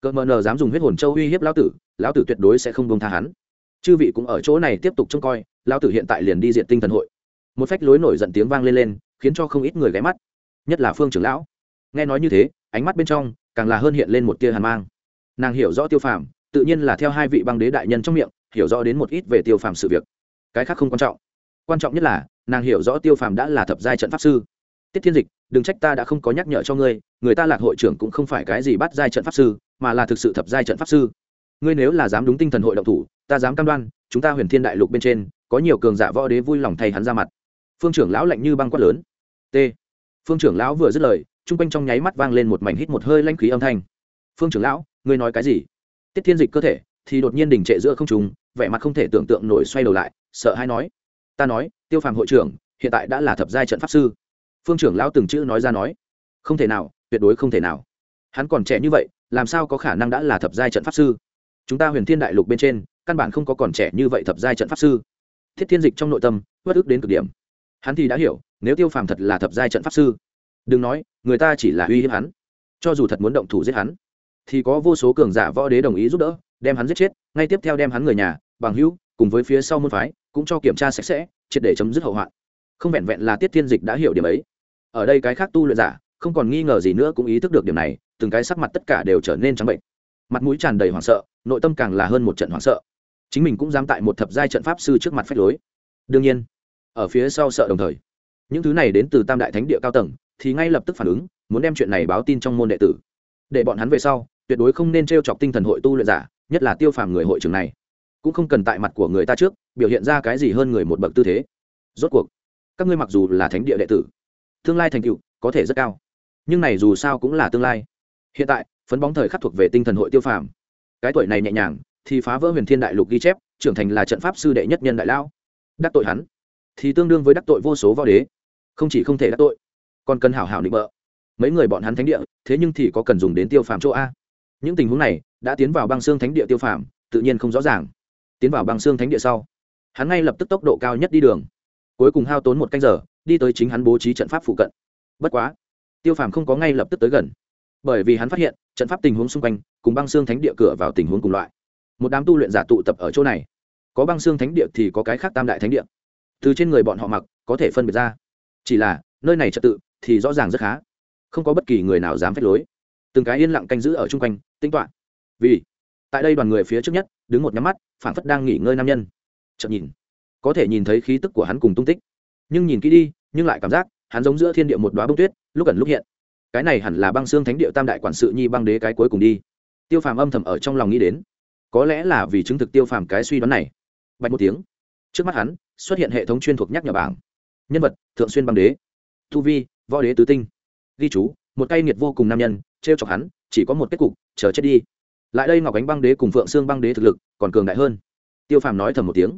Cỡ mờ nờ dám dùng huyết hồn châu uy hiếp lão tử lão tử tuyệt đối sẽ không bông tha hắn. Chư vị cũng ở chỗ này tiếp tục trông coi, lão tử hiện tại liền đi diện tinh thần hội. Một phách lối nổi giận tiếng vang lên lên, khiến cho không ít người ghé mắt. Nhất là phương trưởng lão nghe nói như thế, ánh mắt bên trong càng là hơn hiện lên một tia hàn mang. Nàng hiểu rõ tiêu phàm, tự nhiên là theo hai vị băng đế đại nhân trong miệng, hiểu rõ đến một ít về tiêu phàm sự việc. Cái khác không quan trọng. Quan trọng nhất là, nàng hiểu rõ tiêu phàm đã là thập giai trận pháp sư. Tiết thiên dịch, đừng trách ta đã không có nhắc nhở cho ngươi, người ta lạc hội trưởng cũng không phải cái gì bắt giai trận pháp sư, mà là thực sự thập giai trận pháp sư. Ngươi nếu là dám đúng tinh thần hội động thủ, ta dám cam đoan, chúng ta huyền thiên đại lục bên trên, có nhiều cường giả võ đế vui lòng thay hắn ra mặt. Phương trưởng lão lạnh như băng quát lớn. T. Phương trưởng lão vừa dứt lời chung quanh trong nháy mắt vang lên một mảnh hít một hơi lanh khí âm thanh. Phương trưởng lão, ngươi nói cái gì? Tiết thiên dịch cơ thể thì đột nhiên đình trệ giữa không trùng vẻ mặt không thể tưởng tượng nổi xoay đầu lại, sợ hay nói, ta nói, tiêu phàm hội trưởng, hiện tại đã là thập giai trận pháp sư. Phương trưởng lão từng chữ nói ra nói, không thể nào, tuyệt đối không thể nào. Hắn còn trẻ như vậy, làm sao có khả năng đã là thập giai trận pháp sư? Chúng ta huyền thiên đại lục bên trên, căn bản không có còn trẻ như vậy thập giai trận pháp sư. Thiết thiên dịch trong nội tâm bất ức đến cực điểm. Hắn thì đã hiểu, nếu tiêu phàm thật là thập giai trận pháp sư đừng nói, người ta chỉ là uy hiếp hắn. Cho dù thật muốn động thủ giết hắn, thì có vô số cường giả võ đế đồng ý giúp đỡ, đem hắn giết chết, ngay tiếp theo đem hắn người nhà, bằng hữu, cùng với phía sau môn phái, cũng cho kiểm tra sạch sẽ, triệt để chấm dứt hậu hoạn. Không vẹn vẹn là tiết thiên dịch đã hiểu điểm ấy. Ở đây cái khác tu luyện giả, không còn nghi ngờ gì nữa cũng ý thức được điểm này, từng cái sắc mặt tất cả đều trở nên trắng bệnh. Mặt mũi tràn đầy hoảng sợ, nội tâm càng là hơn một trận hoảng sợ. Chính mình cũng dám tại một thập giai trận pháp sư trước mặt phách lối. Đương nhiên, ở phía sau sợ đồng thời, những thứ này đến từ tam đại thánh địa cao tầng thì ngay lập tức phản ứng, muốn đem chuyện này báo tin trong môn đệ tử. Để bọn hắn về sau, tuyệt đối không nên t r e o chọc tinh thần hội tu luyện giả, nhất là tiêu phàm người hội trường này. Cũng không cần tại mặt của người ta trước, biểu hiện ra cái gì hơn người một bậc tư thế. Rốt cuộc, các ngươi mặc dù là thánh địa đệ tử, tương lai thành tựu có thể rất cao. Nhưng này dù sao cũng là tương lai. Hiện tại, phấn bóng thời khắc thuộc về tinh thần hội tiêu phàm. Cái tuổi này nhẹ nhàng, thì phá vỡ huyền thiên đại lục ghi chép, trưởng thành là trận pháp sư đệ nhất nhân đại lao. Đắc tội hắn, thì tương đương với đắc tội vô số võ đế. Không chỉ không thể đắc tội còn cần hảo hảo định bợ. Mấy người bọn hắn thánh địa, thế nhưng thì có cần dùng đến tiêu phàm chỗ a. Những tình huống này, đã tiến vào băng xương thánh địa tiêu phàm, tự nhiên không rõ ràng. Tiến vào băng xương thánh địa sau, hắn ngay lập tức tốc độ cao nhất đi đường. Cuối cùng hao tốn một canh giờ, đi tới chính hắn bố trí trận pháp phụ cận. Bất quá, tiêu phàm không có ngay lập tức tới gần. Bởi vì hắn phát hiện, trận pháp tình huống xung quanh, cùng băng xương thánh địa cửa vào tình huống cùng loại. Một đám tu luyện giả tụ tập ở chỗ này. Có băng xương thánh địa thì có cái khác tam đại thánh địa. Từ trên người bọn họ mặc, có thể phân biệt ra. Chỉ là, nơi này trật tự thì rõ ràng rất khá. Không có bất kỳ người nào dám phép lối. Từng cái yên lặng canh giữ ở chung quanh tinh toạn vì, tại đây đoàn người phía trước nhất, đứng một nhắm mắt phản phất đang nghỉ ngơi nam nhân. Chợt nhìn, có thể nhìn thấy khí tức của hắn cùng tung tích. Nhưng nhìn kỹ đi, nhưng lại cảm giác, hắn giống giữa thiên địa một đoá bông tuyết, lúc ẩn lúc hiện. Cái này hẳn là băng xương thánh địa tam đại quản sự nhi băng đế cái cuối cùng đi. Tiêu phàm âm thầm ở trong lòng nghĩ đến. Có lẽ là vì chứng thực tiêu phàm cái suy đoán này. Bạch một tiếng, trước mắt hắn xuất hiện hệ thống chuyên thuộc nhắc nhở bảng. Nhân vật, thượng xuyên băng đế. Thu vi võ đế tứ tinh. Ghi chú, một cây nghiệt vô cùng nam nhân t r e o chọc hắn, chỉ có một kết cục, chờ chết đi. Lại đây ngọc ánh băng đế cùng phượng xương băng đế thực lực còn cường đại hơn. Tiêu phàm nói thầm một tiếng.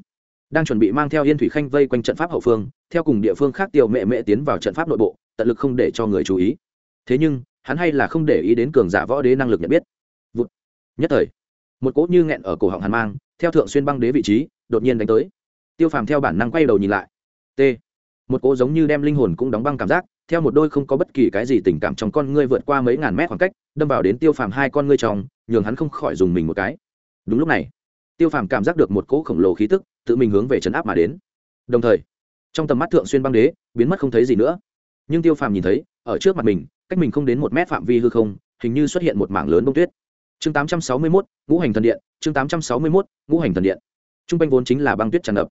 Đang chuẩn bị mang theo yên thủy khanh vây quanh trận pháp hậu phương, theo cùng địa phương khác tiêu mẹ mẹ tiến vào trận pháp nội bộ, tận lực không để cho người chú ý. Thế nhưng, hắn hay là không để ý đến cường giả võ đế năng lực nhận biết. Vụt. nhất thời, một cỗ như nghẹn ở cổ họng hàn mang, theo thượng xuyên băng đế vị trí, đột nhiên đánh tới. Tiêu phàm theo bản năng quay đầu nhìn lại. T. Một cỗ giống như đem linh hồn cũng đóng băng cảm giác theo một đôi không có bất kỳ cái gì tình cảm trong con ngươi vượt qua mấy ngàn mét khoảng cách, đâm vào đến tiêu phàm hai con ngươi trong, nhường hắn không khỏi dùng mình một cái. Đúng lúc này, tiêu phàm cảm giác được một cỗ khổng lồ khí tức, tự mình hướng về trấn áp mà đến. Đồng thời, trong tầm mắt thượng xuyên băng đế, biến mất không thấy gì nữa. Nhưng tiêu phàm nhìn thấy, ở trước mặt mình, cách mình không đến một mét phạm vi hư không, hình như xuất hiện một mảng lớn bông tuyết. Chương tám trăm sáu mươi mốt, ngũ hành thần điện, chương tám trăm sáu mươi mốt, ngũ hành thần điện. T r u n g quanh vốn chính là băng tuyết tràn ngập.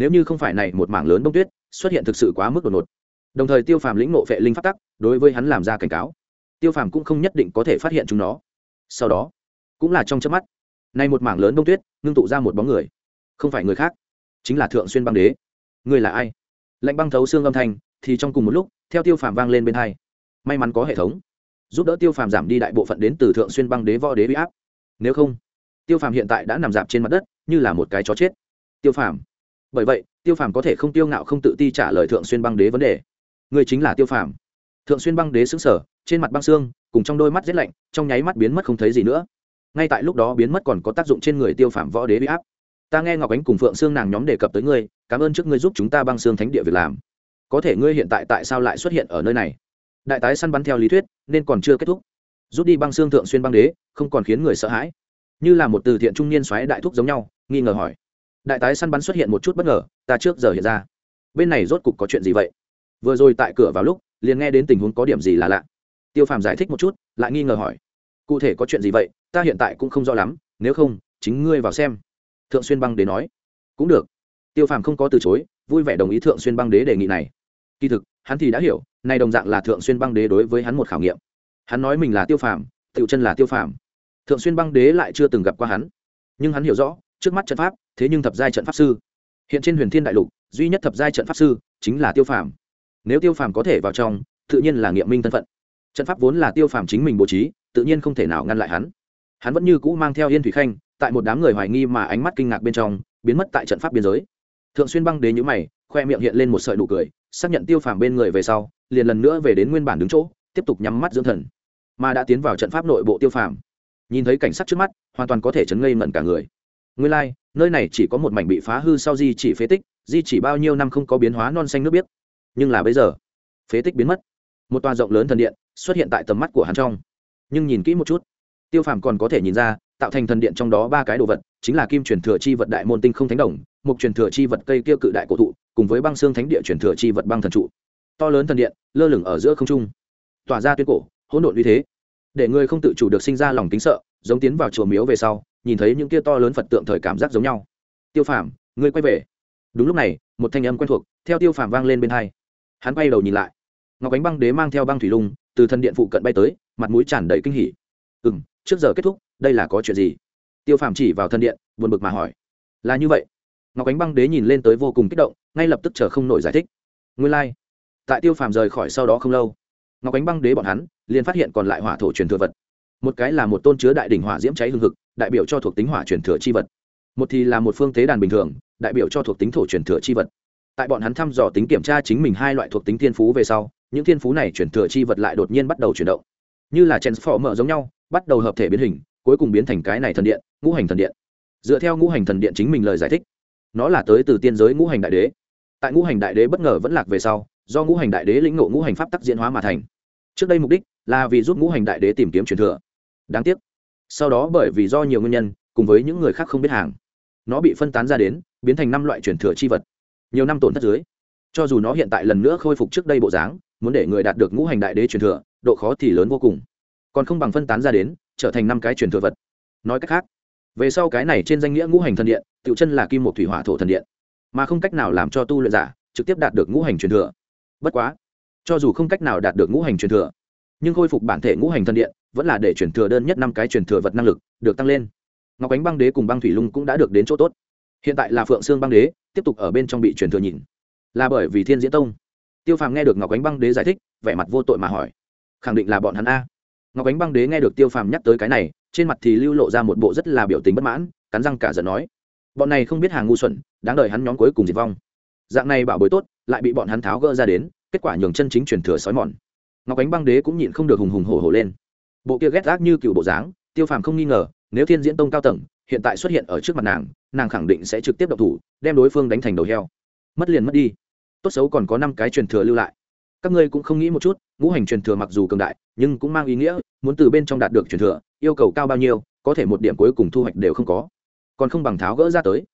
Nếu như không phải này một mảng lớn bông tuyết, xuất hiện thực sự quá mức đột ngột đồng thời tiêu phàm lĩnh nộ vệ linh phát tắc, đối với hắn làm ra cảnh cáo. Tiêu phàm cũng không nhất định có thể phát hiện chúng nó. Sau đó, cũng là trong chớp mắt, nay một mảng lớn đông tuyết ngưng tụ ra một bóng người. Không phải người khác, chính là thượng xuyên băng đế. Người là ai? Lạnh băng thấu xương âm thanh, thì trong cùng một lúc, theo tiêu phàm vang lên bên hai. May mắn có hệ thống, giúp đỡ tiêu phàm giảm đi đại bộ phận đến từ thượng xuyên băng đế võ đế bị áp. Nếu không, tiêu phàm hiện tại đã nằm dạp trên mặt đất, như là một cái chó chết. Tiêu phàm. Bởi vậy, tiêu phàm có thể không tiêu ngạo không tự ti trả lời thượng xuyên băng đế vấn đề người chính là tiêu phàm. Thượng xuyên băng đế xứng sở trên mặt băng xương, cùng trong đôi mắt rét lạnh, trong nháy mắt biến mất không thấy gì nữa. Ngay tại lúc đó biến mất còn có tác dụng trên người tiêu phàm võ đế bị áp. Ta nghe ngọc ánh cùng phượng xương nàng nhóm đề cập tới ngươi, cảm ơn trước ngươi giúp chúng ta băng xương thánh địa việc làm. Có thể ngươi hiện tại tại sao lại xuất hiện ở nơi này? Đại tái săn bắn theo lý thuyết, nên còn chưa kết thúc. Rút đi băng xương thượng xuyên băng đế, không còn khiến người sợ hãi. Như là một từ thiện trung niên xoáy đại thúc giống nhau, nghi ngờ hỏi. Đại tái săn bắn xuất hiện một chút bất ngờ, ta trước giờ hiện ra. Bên này rốt cục có chuyện gì vậy? Vừa rồi tại cửa vào lúc, liền nghe đến tình huống có điểm gì là lạ. Tiêu phàm giải thích một chút, lại nghi ngờ hỏi. Cụ thể có chuyện gì vậy? Ta hiện tại cũng không rõ lắm, nếu không, chính ngươi vào xem. Thượng xuyên băng đế nói. Cũng được. Tiêu phàm không có từ chối, vui vẻ đồng ý thượng xuyên băng đế đề nghị này. Kỳ thực, hắn thì đã hiểu nay đồng dạng là thượng xuyên băng đế đối với hắn một khảo nghiệm. Hắn nói mình là tiêu phàm tự chân là tiêu phàm. Thượng xuyên băng đế lại chưa từng gặp qua hắn. Nhưng hắn hiểu rõ, trước mắt trận pháp, thế nhưng thập giai trận pháp sư. Hiện trên huyền thiên đại lục, duy nhất thập giai trận pháp sư chính là tiêu phàm nếu tiêu phàm có thể vào trong tự nhiên là nghiệm minh thân phận. Trận pháp vốn là tiêu phàm chính mình bố trí tự nhiên không thể nào ngăn lại hắn. Hắn vẫn như cũ mang theo yên thủy khanh tại một đám người hoài nghi mà ánh mắt kinh ngạc bên trong biến mất tại trận pháp biên giới. Thượng xuyên băng đến nhữ mày khoe miệng hiện lên một sợi nụ cười xác nhận tiêu phàm bên người về sau liền lần nữa về đến nguyên bản đứng chỗ tiếp tục nhắm mắt dưỡng thần. Mà đã tiến vào trận pháp nội bộ tiêu phàm. Nhìn thấy cảnh sắc trước mắt hoàn toàn có thể chấn ngây ngẩn cả người. Nguyên lai、like, nơi này chỉ có một mảnh bị phá hư sau di chỉ phế tích di chỉ bao nhiêu năm không có biến hóa non xanh nước biếc nhưng là bây giờ, phế tích biến mất. Một tòa rộng lớn thần điện xuất hiện tại tầm mắt của hắn trong. Nhưng nhìn kỹ một chút, tiêu phàm còn có thể nhìn ra, tạo thành thần điện trong đó ba cái đồ vật, chính là kim truyền thừa chi vật đại môn tinh không thánh đồng, mục truyền thừa chi vật cây kia cự đại cổ thụ, cùng với băng xương thánh địa truyền thừa chi vật băng thần trụ. To lớn thần điện, lơ lửng ở giữa không trung. Tỏa ra tuyến cổ, hỗn độn uy thế. Để người không tự chủ được sinh ra lòng kính sợ, giống tiến vào chùa miếu về sau, nhìn thấy những kia to lớn phật tượng thời cảm giác giống nhau. Tiêu phàm, ngươi quay về. Đúng lúc này, một thanh âm quen thuộc, theo tiêu phàm vang lên bên hai hắn quay đầu nhìn lại. Ngọc ánh băng đế mang theo băng thủy lung, từ thân điện phụ cận bay tới, mặt mũi tràn đầy kinh hỉ. Ừ m trước giờ kết thúc, đây là có chuyện gì? Tiêu phàm chỉ vào thân điện, buồn bực mà hỏi. Là như vậy. Ngọc ánh băng đế nhìn lên tới vô cùng kích động, ngay lập tức chờ không nổi giải thích. Nguyên lai、like. tại tiêu phàm rời khỏi sau đó không lâu, ngọc ánh băng đế bọn hắn liền phát hiện còn lại hỏa thổ truyền thừa vật. Một cái là một tôn chứa đại đỉnh hỏa diễm cháy hương thực đại biểu cho thuộc tính hỏa truyền thừa chi vật. Một thì là một phương tế đàn bình thường, đại biểu cho thuộc tính thổ truyền thừa chi vật tại bọn hắn thăm dò tính kiểm tra chính mình hai loại thuộc tính thiên phú về sau, những thiên phú này chuyển thừa chi vật lại đột nhiên bắt đầu chuyển động. Như là chèn phò mở giống nhau, bắt đầu hợp thể biến hình, cuối cùng biến thành cái này thần điện, ngũ hành thần điện. Dựa theo ngũ hành thần điện chính mình lời giải thích, nó là tới từ tiên giới ngũ hành đại đế. Tại ngũ hành đại đế bất ngờ vẫn lạc về sau, do ngũ hành đại đế lĩnh ngộ ngũ hành pháp tắc diễn hóa mà thành. Trước đây mục đích là vì giúp ngũ hành đại đế tìm kiếm truyền thừa. Đáng tiếc, sau đó bởi vì do nhiều nguyên nhân, cùng với những người khác không biết hàng, nó bị phân tán ra đến, biến thành năm loại truyền thừa chi vật nhiều năm tổn thất dưới. Cho dù nó hiện tại lần nữa khôi phục trước đây bộ dáng, muốn để người đạt được ngũ hành đại đế truyền thừa, độ khó thì lớn vô cùng. Còn không bằng phân tán ra đến, trở thành năm cái truyền thừa vật. Nói cách khác, về sau cái này trên danh nghĩa ngũ hành thần điện, tự chân là kim một thủy hỏa thổ thần điện. Mà không cách nào làm cho tu luyện giả trực tiếp đạt được ngũ hành truyền thừa. Bất quá, cho dù không cách nào đạt được ngũ hành truyền thừa, nhưng khôi phục bản thể ngũ hành thần điện vẫn là để truyền thừa đơn nhất năm cái truyền thừa vật năng lực được tăng lên. Ngọc ánh băng đế cùng băng thủy lung cũng đã được đến chỗ tốt. Hiện tại là phượng sương băng đế tiếp tục ở bên trong bị truyền thừa nhìn. Là bởi vì thiên diễn tông. Tiêu phàm nghe được ngọc ánh băng đế giải thích, vẻ mặt vô tội mà hỏi. Khẳng định là bọn hắn a. Ngọc ánh băng đế nghe được tiêu phàm nhắc tới cái này, trên mặt thì lưu lộ ra một bộ rất là biểu tình bất mãn, cắn răng cả giận nói. Bọn này không biết hàng ngu xuẩn, đáng đợi hắn nhóm cuối cùng diệt vong. Dạng này bảo bối tốt, lại bị bọn hắn tháo gỡ ra đến, kết quả nhường chân chính truyền thừa sói mòn. Ngọc ánh băng đế cũng nhịn không được hùng hùng hổ hổ lên. Bộ kia ghét gác như cựu bộ dáng, tiêu phàm không nghi ngờ nếu thiên diễn tông cao tầng, hiện tại xuất hiện ở trước mặt nàng nàng khẳng định sẽ trực tiếp độc thủ, đem đối phương đánh thành đầu heo. Mất liền mất đi. Tốt xấu còn có năm cái truyền thừa lưu lại. Các ngươi cũng không nghĩ một chút, ngũ hành truyền thừa mặc dù cường đại, nhưng cũng mang ý nghĩa, muốn từ bên trong đạt được truyền thừa, yêu cầu cao bao nhiêu, có thể một điểm cuối cùng thu hoạch đều không có. Còn không bằng tháo gỡ ra tới.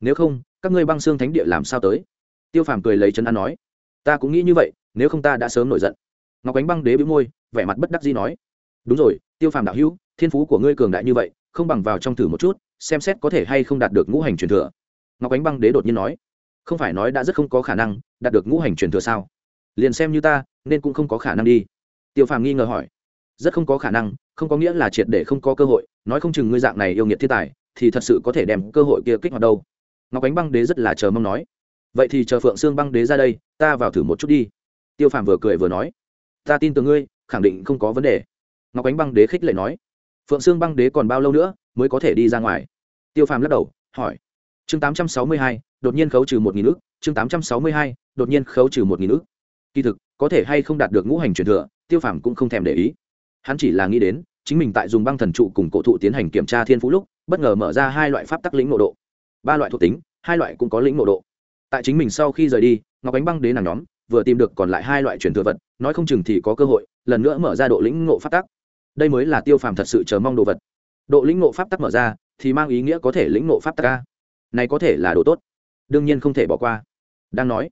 Nếu không, các ngươi băng xương thánh địa làm sao tới? Tiêu phàm cười lấy chân ăn nói. Ta cũng nghĩ như vậy, nếu không ta đã sớm nổi giận. Ngọc ánh băng đế bĩu môi, vẻ mặt bất đắc dĩ nói. Đúng rồi, tiêu phàm đạo hữu, thiên phú của ngươi cường đại như vậy không bằng vào trong thử một chút, xem xét có thể hay không đạt được ngũ hành truyền thừa. Ngọc ánh băng đế đột nhiên nói. Không phải nói đã rất không có khả năng đạt được ngũ hành truyền thừa sao? Liền xem như ta, nên cũng không có khả năng đi. Tiêu phàm nghi ngờ hỏi. Rất không có khả năng, không có nghĩa là triệt để không có cơ hội, nói không chừng ngươi dạng này yêu nghiệt thiên tài, thì thật sự có thể đem cơ hội kia kích hoạt đâu. Ngọc ánh băng đế rất là chờ mong nói. Vậy thì chờ phượng sương băng đế ra đây, ta vào thử một chút đi. Tiêu phàm vừa cười vừa nói. Ta tin tưởng ngươi, khẳng định không có vấn đề. Ngọc ánh băng đế khích lệ nói phượng sương băng đế còn bao lâu nữa mới có thể đi ra ngoài? Tiêu phàm lắc đầu, hỏi. Chương tám trăm sáu mươi hai, đột nhiên khấu trừ một nghìn ước chương tám trăm sáu mươi hai, đột nhiên khấu trừ một nghìn ước kỳ thực, có thể hay không đạt được ngũ hành truyền thừa, tiêu phàm cũng không thèm để ý. Hắn chỉ là nghĩ đến, chính mình tại dùng băng thần trụ cùng cổ thụ tiến hành kiểm tra thiên phú lúc, bất ngờ mở ra hai loại pháp tắc lĩnh nội độ. Ba loại thuộc tính, hai loại cũng có lĩnh nội độ. Tại chính mình sau khi rời đi, ngọc ánh băng đế nàng nhóm, vừa tìm được còn lại hai loại truyền thừa vật, nói không chừng thì có cơ hội, lần nữa mở ra độ lĩnh ngộ pháp tắc đây mới là tiêu phàm thật sự chờ mong đồ vật. Độ lĩnh ngộ pháp tắc mở ra, thì mang ý nghĩa có thể lĩnh ngộ pháp tắc ca này có thể là đồ tốt. Đương nhiên không thể bỏ qua. Đang nói,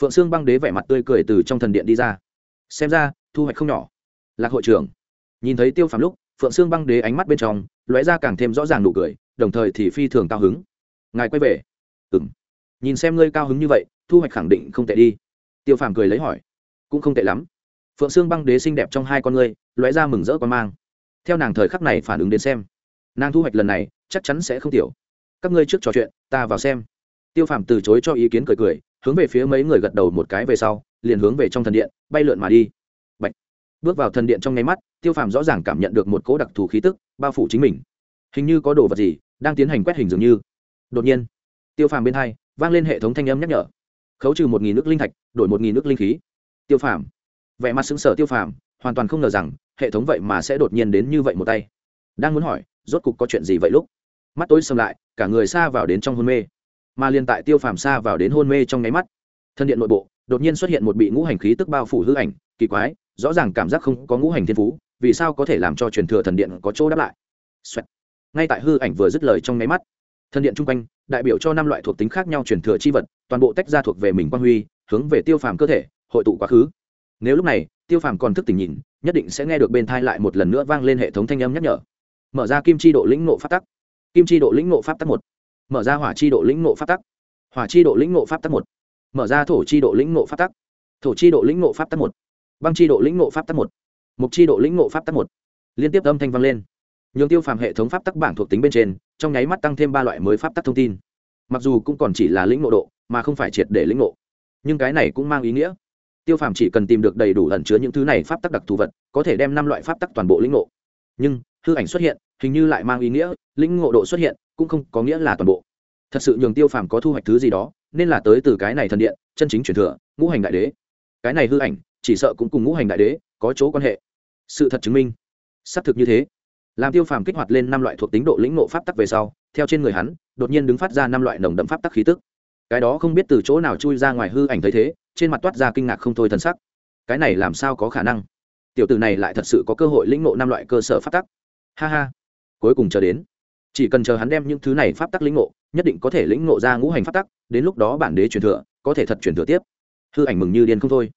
phượng sương băng đế vẻ mặt tươi cười từ trong thần điện đi ra. Xem ra, thu hoạch không nhỏ. Lạc hội trưởng, nhìn thấy tiêu phàm lúc, phượng sương băng đế ánh mắt bên trong, lóe ra càng thêm rõ ràng nụ cười, đồng thời thì phi thường cao hứng. Ngài quay về. Ừng nhìn xem ngươi cao hứng như vậy, thu hoạch khẳng định không tệ đi. Tiêu phàm cười lấy hỏi. Cũng không tệ lắm phượng sương băng đế xinh đẹp trong hai con ngươi, lóe ra mừng rỡ con mang. Theo nàng thời khắc này phản ứng đến xem, nàng thu hoạch lần này, chắc chắn sẽ không tiểu. Các ngươi trước trò chuyện, ta vào xem. Tiêu phàm từ chối cho ý kiến cười cười, hướng về phía mấy người gật đầu một cái về sau, liền hướng về trong thần điện, bay lượn mà đi. Bạch. bước vào thần điện trong nháy mắt, tiêu phàm rõ ràng cảm nhận được một cỗ đặc thù khí tức, bao phủ chính mình. Hình như có đồ vật gì, đang tiến hành quét hình dường như. Đột nhiên, tiêu phàm bên hai, vang lên hệ thống thanh âm nhắc nhở. Khấu trừ một nghìn nước linh thạch, đổi một nghìn nước linh khí. Tiêu phàm vẻ mặt xứng sở tiêu phàm, hoàn toàn không ngờ rằng hệ thống vậy mà sẽ đột nhiên đến như vậy một tay. Đang muốn hỏi, rốt cục có chuyện gì vậy lúc? Mắt tối sầm lại, cả người xa vào đến trong hôn mê. Mà liền tại tiêu phàm xa vào đến hôn mê trong nháy mắt, thân điện nội bộ, đột nhiên xuất hiện một bị ngũ hành khí tức bao phủ hư ảnh, kỳ quái, rõ ràng cảm giác không có ngũ hành thiên phú, vì sao có thể làm cho truyền thừa thần điện có chỗ đáp lại、Xoẹt. ngay tại hư ảnh vừa dứt lời trong nháy mắt, thần điện chung quanh, đại biểu cho năm loại thuộc tính khác nhau truyền thừa chi vật, toàn bộ tách ra thuộc về mình quang huy, hướng về tiêu phàm cơ thể, hội tụ quá khứ nếu lúc này, tiêu phàm còn thức tỉnh nhìn, nhất định sẽ nghe được bên thai lại một lần nữa vang lên hệ thống thanh âm nhắc nhở. Mở ra kim chi độ lĩnh nộ pháp tắc. Kim chi độ lĩnh nộ pháp tắc một. Mở ra hỏa chi độ lĩnh nộ pháp tắc. Hỏa chi độ lĩnh nộ pháp tắc một. Mở ra thổ chi độ lĩnh nộ pháp tắc. Thổ chi độ lĩnh nộ pháp tắc một. Băng chi độ lĩnh nộ pháp tắc một. Mục chi độ lĩnh nộ pháp tắc một. Liên tiếp âm thanh vang lên. Nhường tiêu phàm hệ thống pháp tắc bảng thuộc tính bên trên, trong nháy mắt tăng thêm ba loại mới pháp tắc thông tin. Mặc dù cũng còn chỉ là lĩnh nộ độ, mà không phải triệt để lĩnh nộ nhưng cái này cũng mang ý nghĩa tiêu phàm chỉ cần tìm được đầy đủ ẩn chứa những thứ này pháp tắc đặc thù vật, có thể đem năm loại pháp tắc toàn bộ lĩnh ngộ. Nhưng, hư ảnh xuất hiện, hình như lại mang ý nghĩa, lĩnh ngộ độ xuất hiện cũng không có nghĩa là toàn bộ. Thật sự nhường tiêu phàm có thu hoạch thứ gì đó, nên là tới từ cái này thần điện, chân chính truyền thừa, ngũ hành đại đế. Cái này hư ảnh, chỉ sợ cũng cùng ngũ hành đại đế có chỗ quan hệ. Sự thật chứng minh, xác thực như thế. Làm tiêu phàm kích hoạt lên năm loại thuộc tính độ lĩnh ngộ pháp tắc về sau, theo trên người hắn, đột nhiên đứng phát ra năm loại nồng đậm pháp tắc khí tức. Cái đó không biết từ chỗ nào chui ra ngoài hư ảnh thấy thế trên mặt toát ra kinh ngạc không thôi thân sắc. Cái này làm sao có khả năng? Tiểu tử này lại thật sự có cơ hội lĩnh ngộ năm loại cơ sở pháp tắc. Ha ha. Cuối cùng chờ đến. Chỉ cần chờ hắn đem những thứ này pháp tắc lĩnh ngộ, nhất định có thể lĩnh ngộ ra ngũ hành pháp tắc, đến lúc đó bản đế truyền thừa, có thể thật truyền thừa tiếp. Hư ảnh mừng như điên không thôi.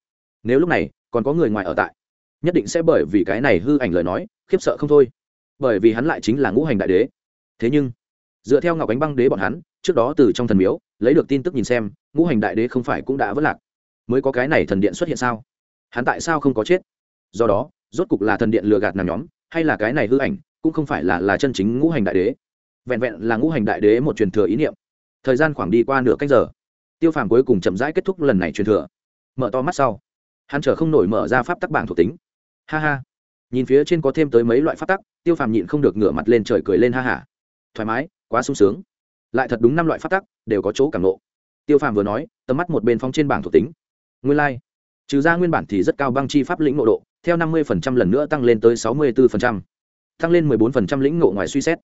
Nếu lúc này, còn có người ngoài ở tại, nhất định sẽ bởi vì cái này hư ảnh lời nói, khiếp sợ không thôi. Bởi vì hắn lại chính là ngũ hành đại đế. Thế nhưng, dựa theo ngọc ánh băng đế bọn hắn, trước đó từ trong thần miếu, lấy được tin tức nhìn xem, ngũ hành đại đế không phải cũng đã vỡ lạc mới có cái này thần điện xuất hiện sao? Hắn tại sao không có chết? Do đó rốt cục là thần điện lừa gạt nàng nhóm hay là cái này hư ảnh cũng không phải là là chân chính ngũ hành đại đế. Vẹn vẹn là ngũ hành đại đế một truyền thừa ý niệm. Thời gian khoảng đi qua nửa cách giờ tiêu phàm cuối cùng chậm rãi kết thúc lần này truyền thừa. Mở to mắt sau hắn chờ không nổi mở ra pháp tắc bảng thuộc tính. Ha ha. Nhìn phía trên có thêm tới mấy loại pháp tắc tiêu phàm nhịn không được ngửa mặt lên trời cười lên ha hả thoải mái quá sung sướng. Lại thật đúng năm loại pháp tắc đều có chỗ cảm lộ, tiêu phàm vừa nói tầm mắt một bên phong trên bảng thuộc tính nguyên lai、like. trừ ra nguyên bản thì rất cao băng chi pháp lĩnh ngộ độ, theo năm mươi lần nữa tăng lên tới sáu mươi bốn tăng lên mười bốn lĩnh ngộ ngoài suy xét.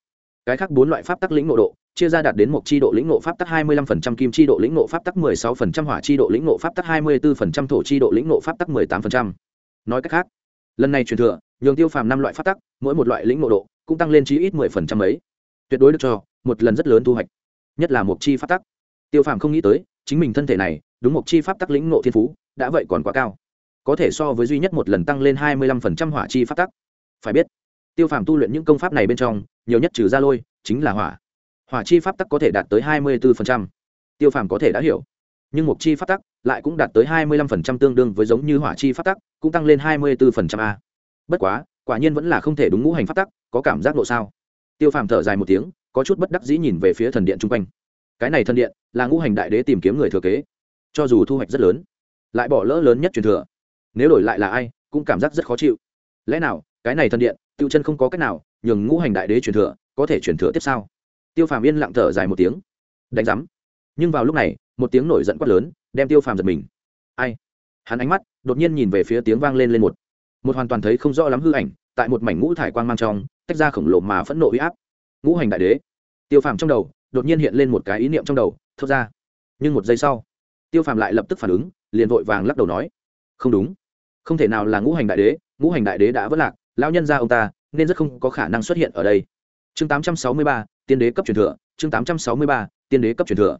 Cái khác bốn loại pháp tắc lĩnh ngộ độ, chia ra đạt đến một chi độ lĩnh ngộ pháp tắc hai mươi 25% kim chi độ lĩnh ngộ pháp tắc mười sáu phần trăm hỏa chi độ lĩnh ngộ pháp tắc hai mươi 24% thổ chi độ lĩnh ngộ pháp tắc mười tám phần trăm. Nói cách khác, lần này truyền thừa, nhường tiêu phàm năm loại pháp tắc, mỗi một loại lĩnh ngộ độ cũng tăng lên chí ít mười phần trăm ấy tuyệt đối được cho, một lần rất lớn thu hoạch, nhất là một chi pháp tắc. Tiêu phàm không nghĩ tới, chính mình thân thể này đúng một chi pháp tắc lĩnh ngộ thiên phú, đã vậy còn quá cao. Có thể so với duy nhất một lần tăng lên hai mươi lăm phần trăm hỏa chi pháp tắc. Phải biết, tiêu phàm tu luyện những công pháp này bên trong, nhiều nhất trừ ra lôi, chính là hỏa. Hỏa chi pháp tắc có thể đạt tới hai mươi bốn phần trăm. Tiêu phàm có thể đã hiểu. Nhưng mục chi pháp tắc lại cũng đạt tới hai mươi lăm phần trăm tương đương với giống như hỏa chi pháp tắc, cũng tăng lên hai mươi bốn phần trăm a. Bất quá, quả nhiên vẫn là không thể đúng ngũ hành pháp tắc, có cảm giác độ sao? Tiêu phàm thở dài một tiếng, có chút bất đắc dĩ nhìn về phía thần điện chung quanh. Cái này thần điện là ngũ hành đại đế tìm kiếm người thừa kế cho dù thu hoạch rất lớn, lại bỏ lỡ lớn nhất truyền thừa. Nếu đổi lại là ai, cũng cảm giác rất khó chịu. Lẽ nào, cái này thần điện, tiêu chân không có cách nào nhường ngũ hành đại đế truyền thừa có thể truyền thừa tiếp sau? Tiêu phàm yên lặng thở dài một tiếng. Đánh giám. Nhưng vào lúc này, một tiếng nổi giận quát lớn, đem tiêu phàm giật mình. Ai? Hắn ánh mắt đột nhiên nhìn về phía tiếng vang lên lên một. Một hoàn toàn thấy không rõ lắm hư ảnh, tại một mảnh ngũ thải quang mang trong, tách ra khổng lồ mà phẫn nộ huy áp. Ngũ hành đại đế. Tiêu phàm trong đầu đột nhiên hiện lên một cái ý niệm trong đầu, thốt ra. Nhưng một giây sau tiêu phàm lại lập tức phản ứng liền vội vàng lắc đầu nói không đúng. Không thể nào là ngũ hành đại đế ngũ hành đại đế đã vất lạc lão nhân ra ông ta nên rất không có khả năng xuất hiện ở đây. Chương 863, tiên đế cấp truyền thừa chương 863, tiên đế cấp truyền thừa.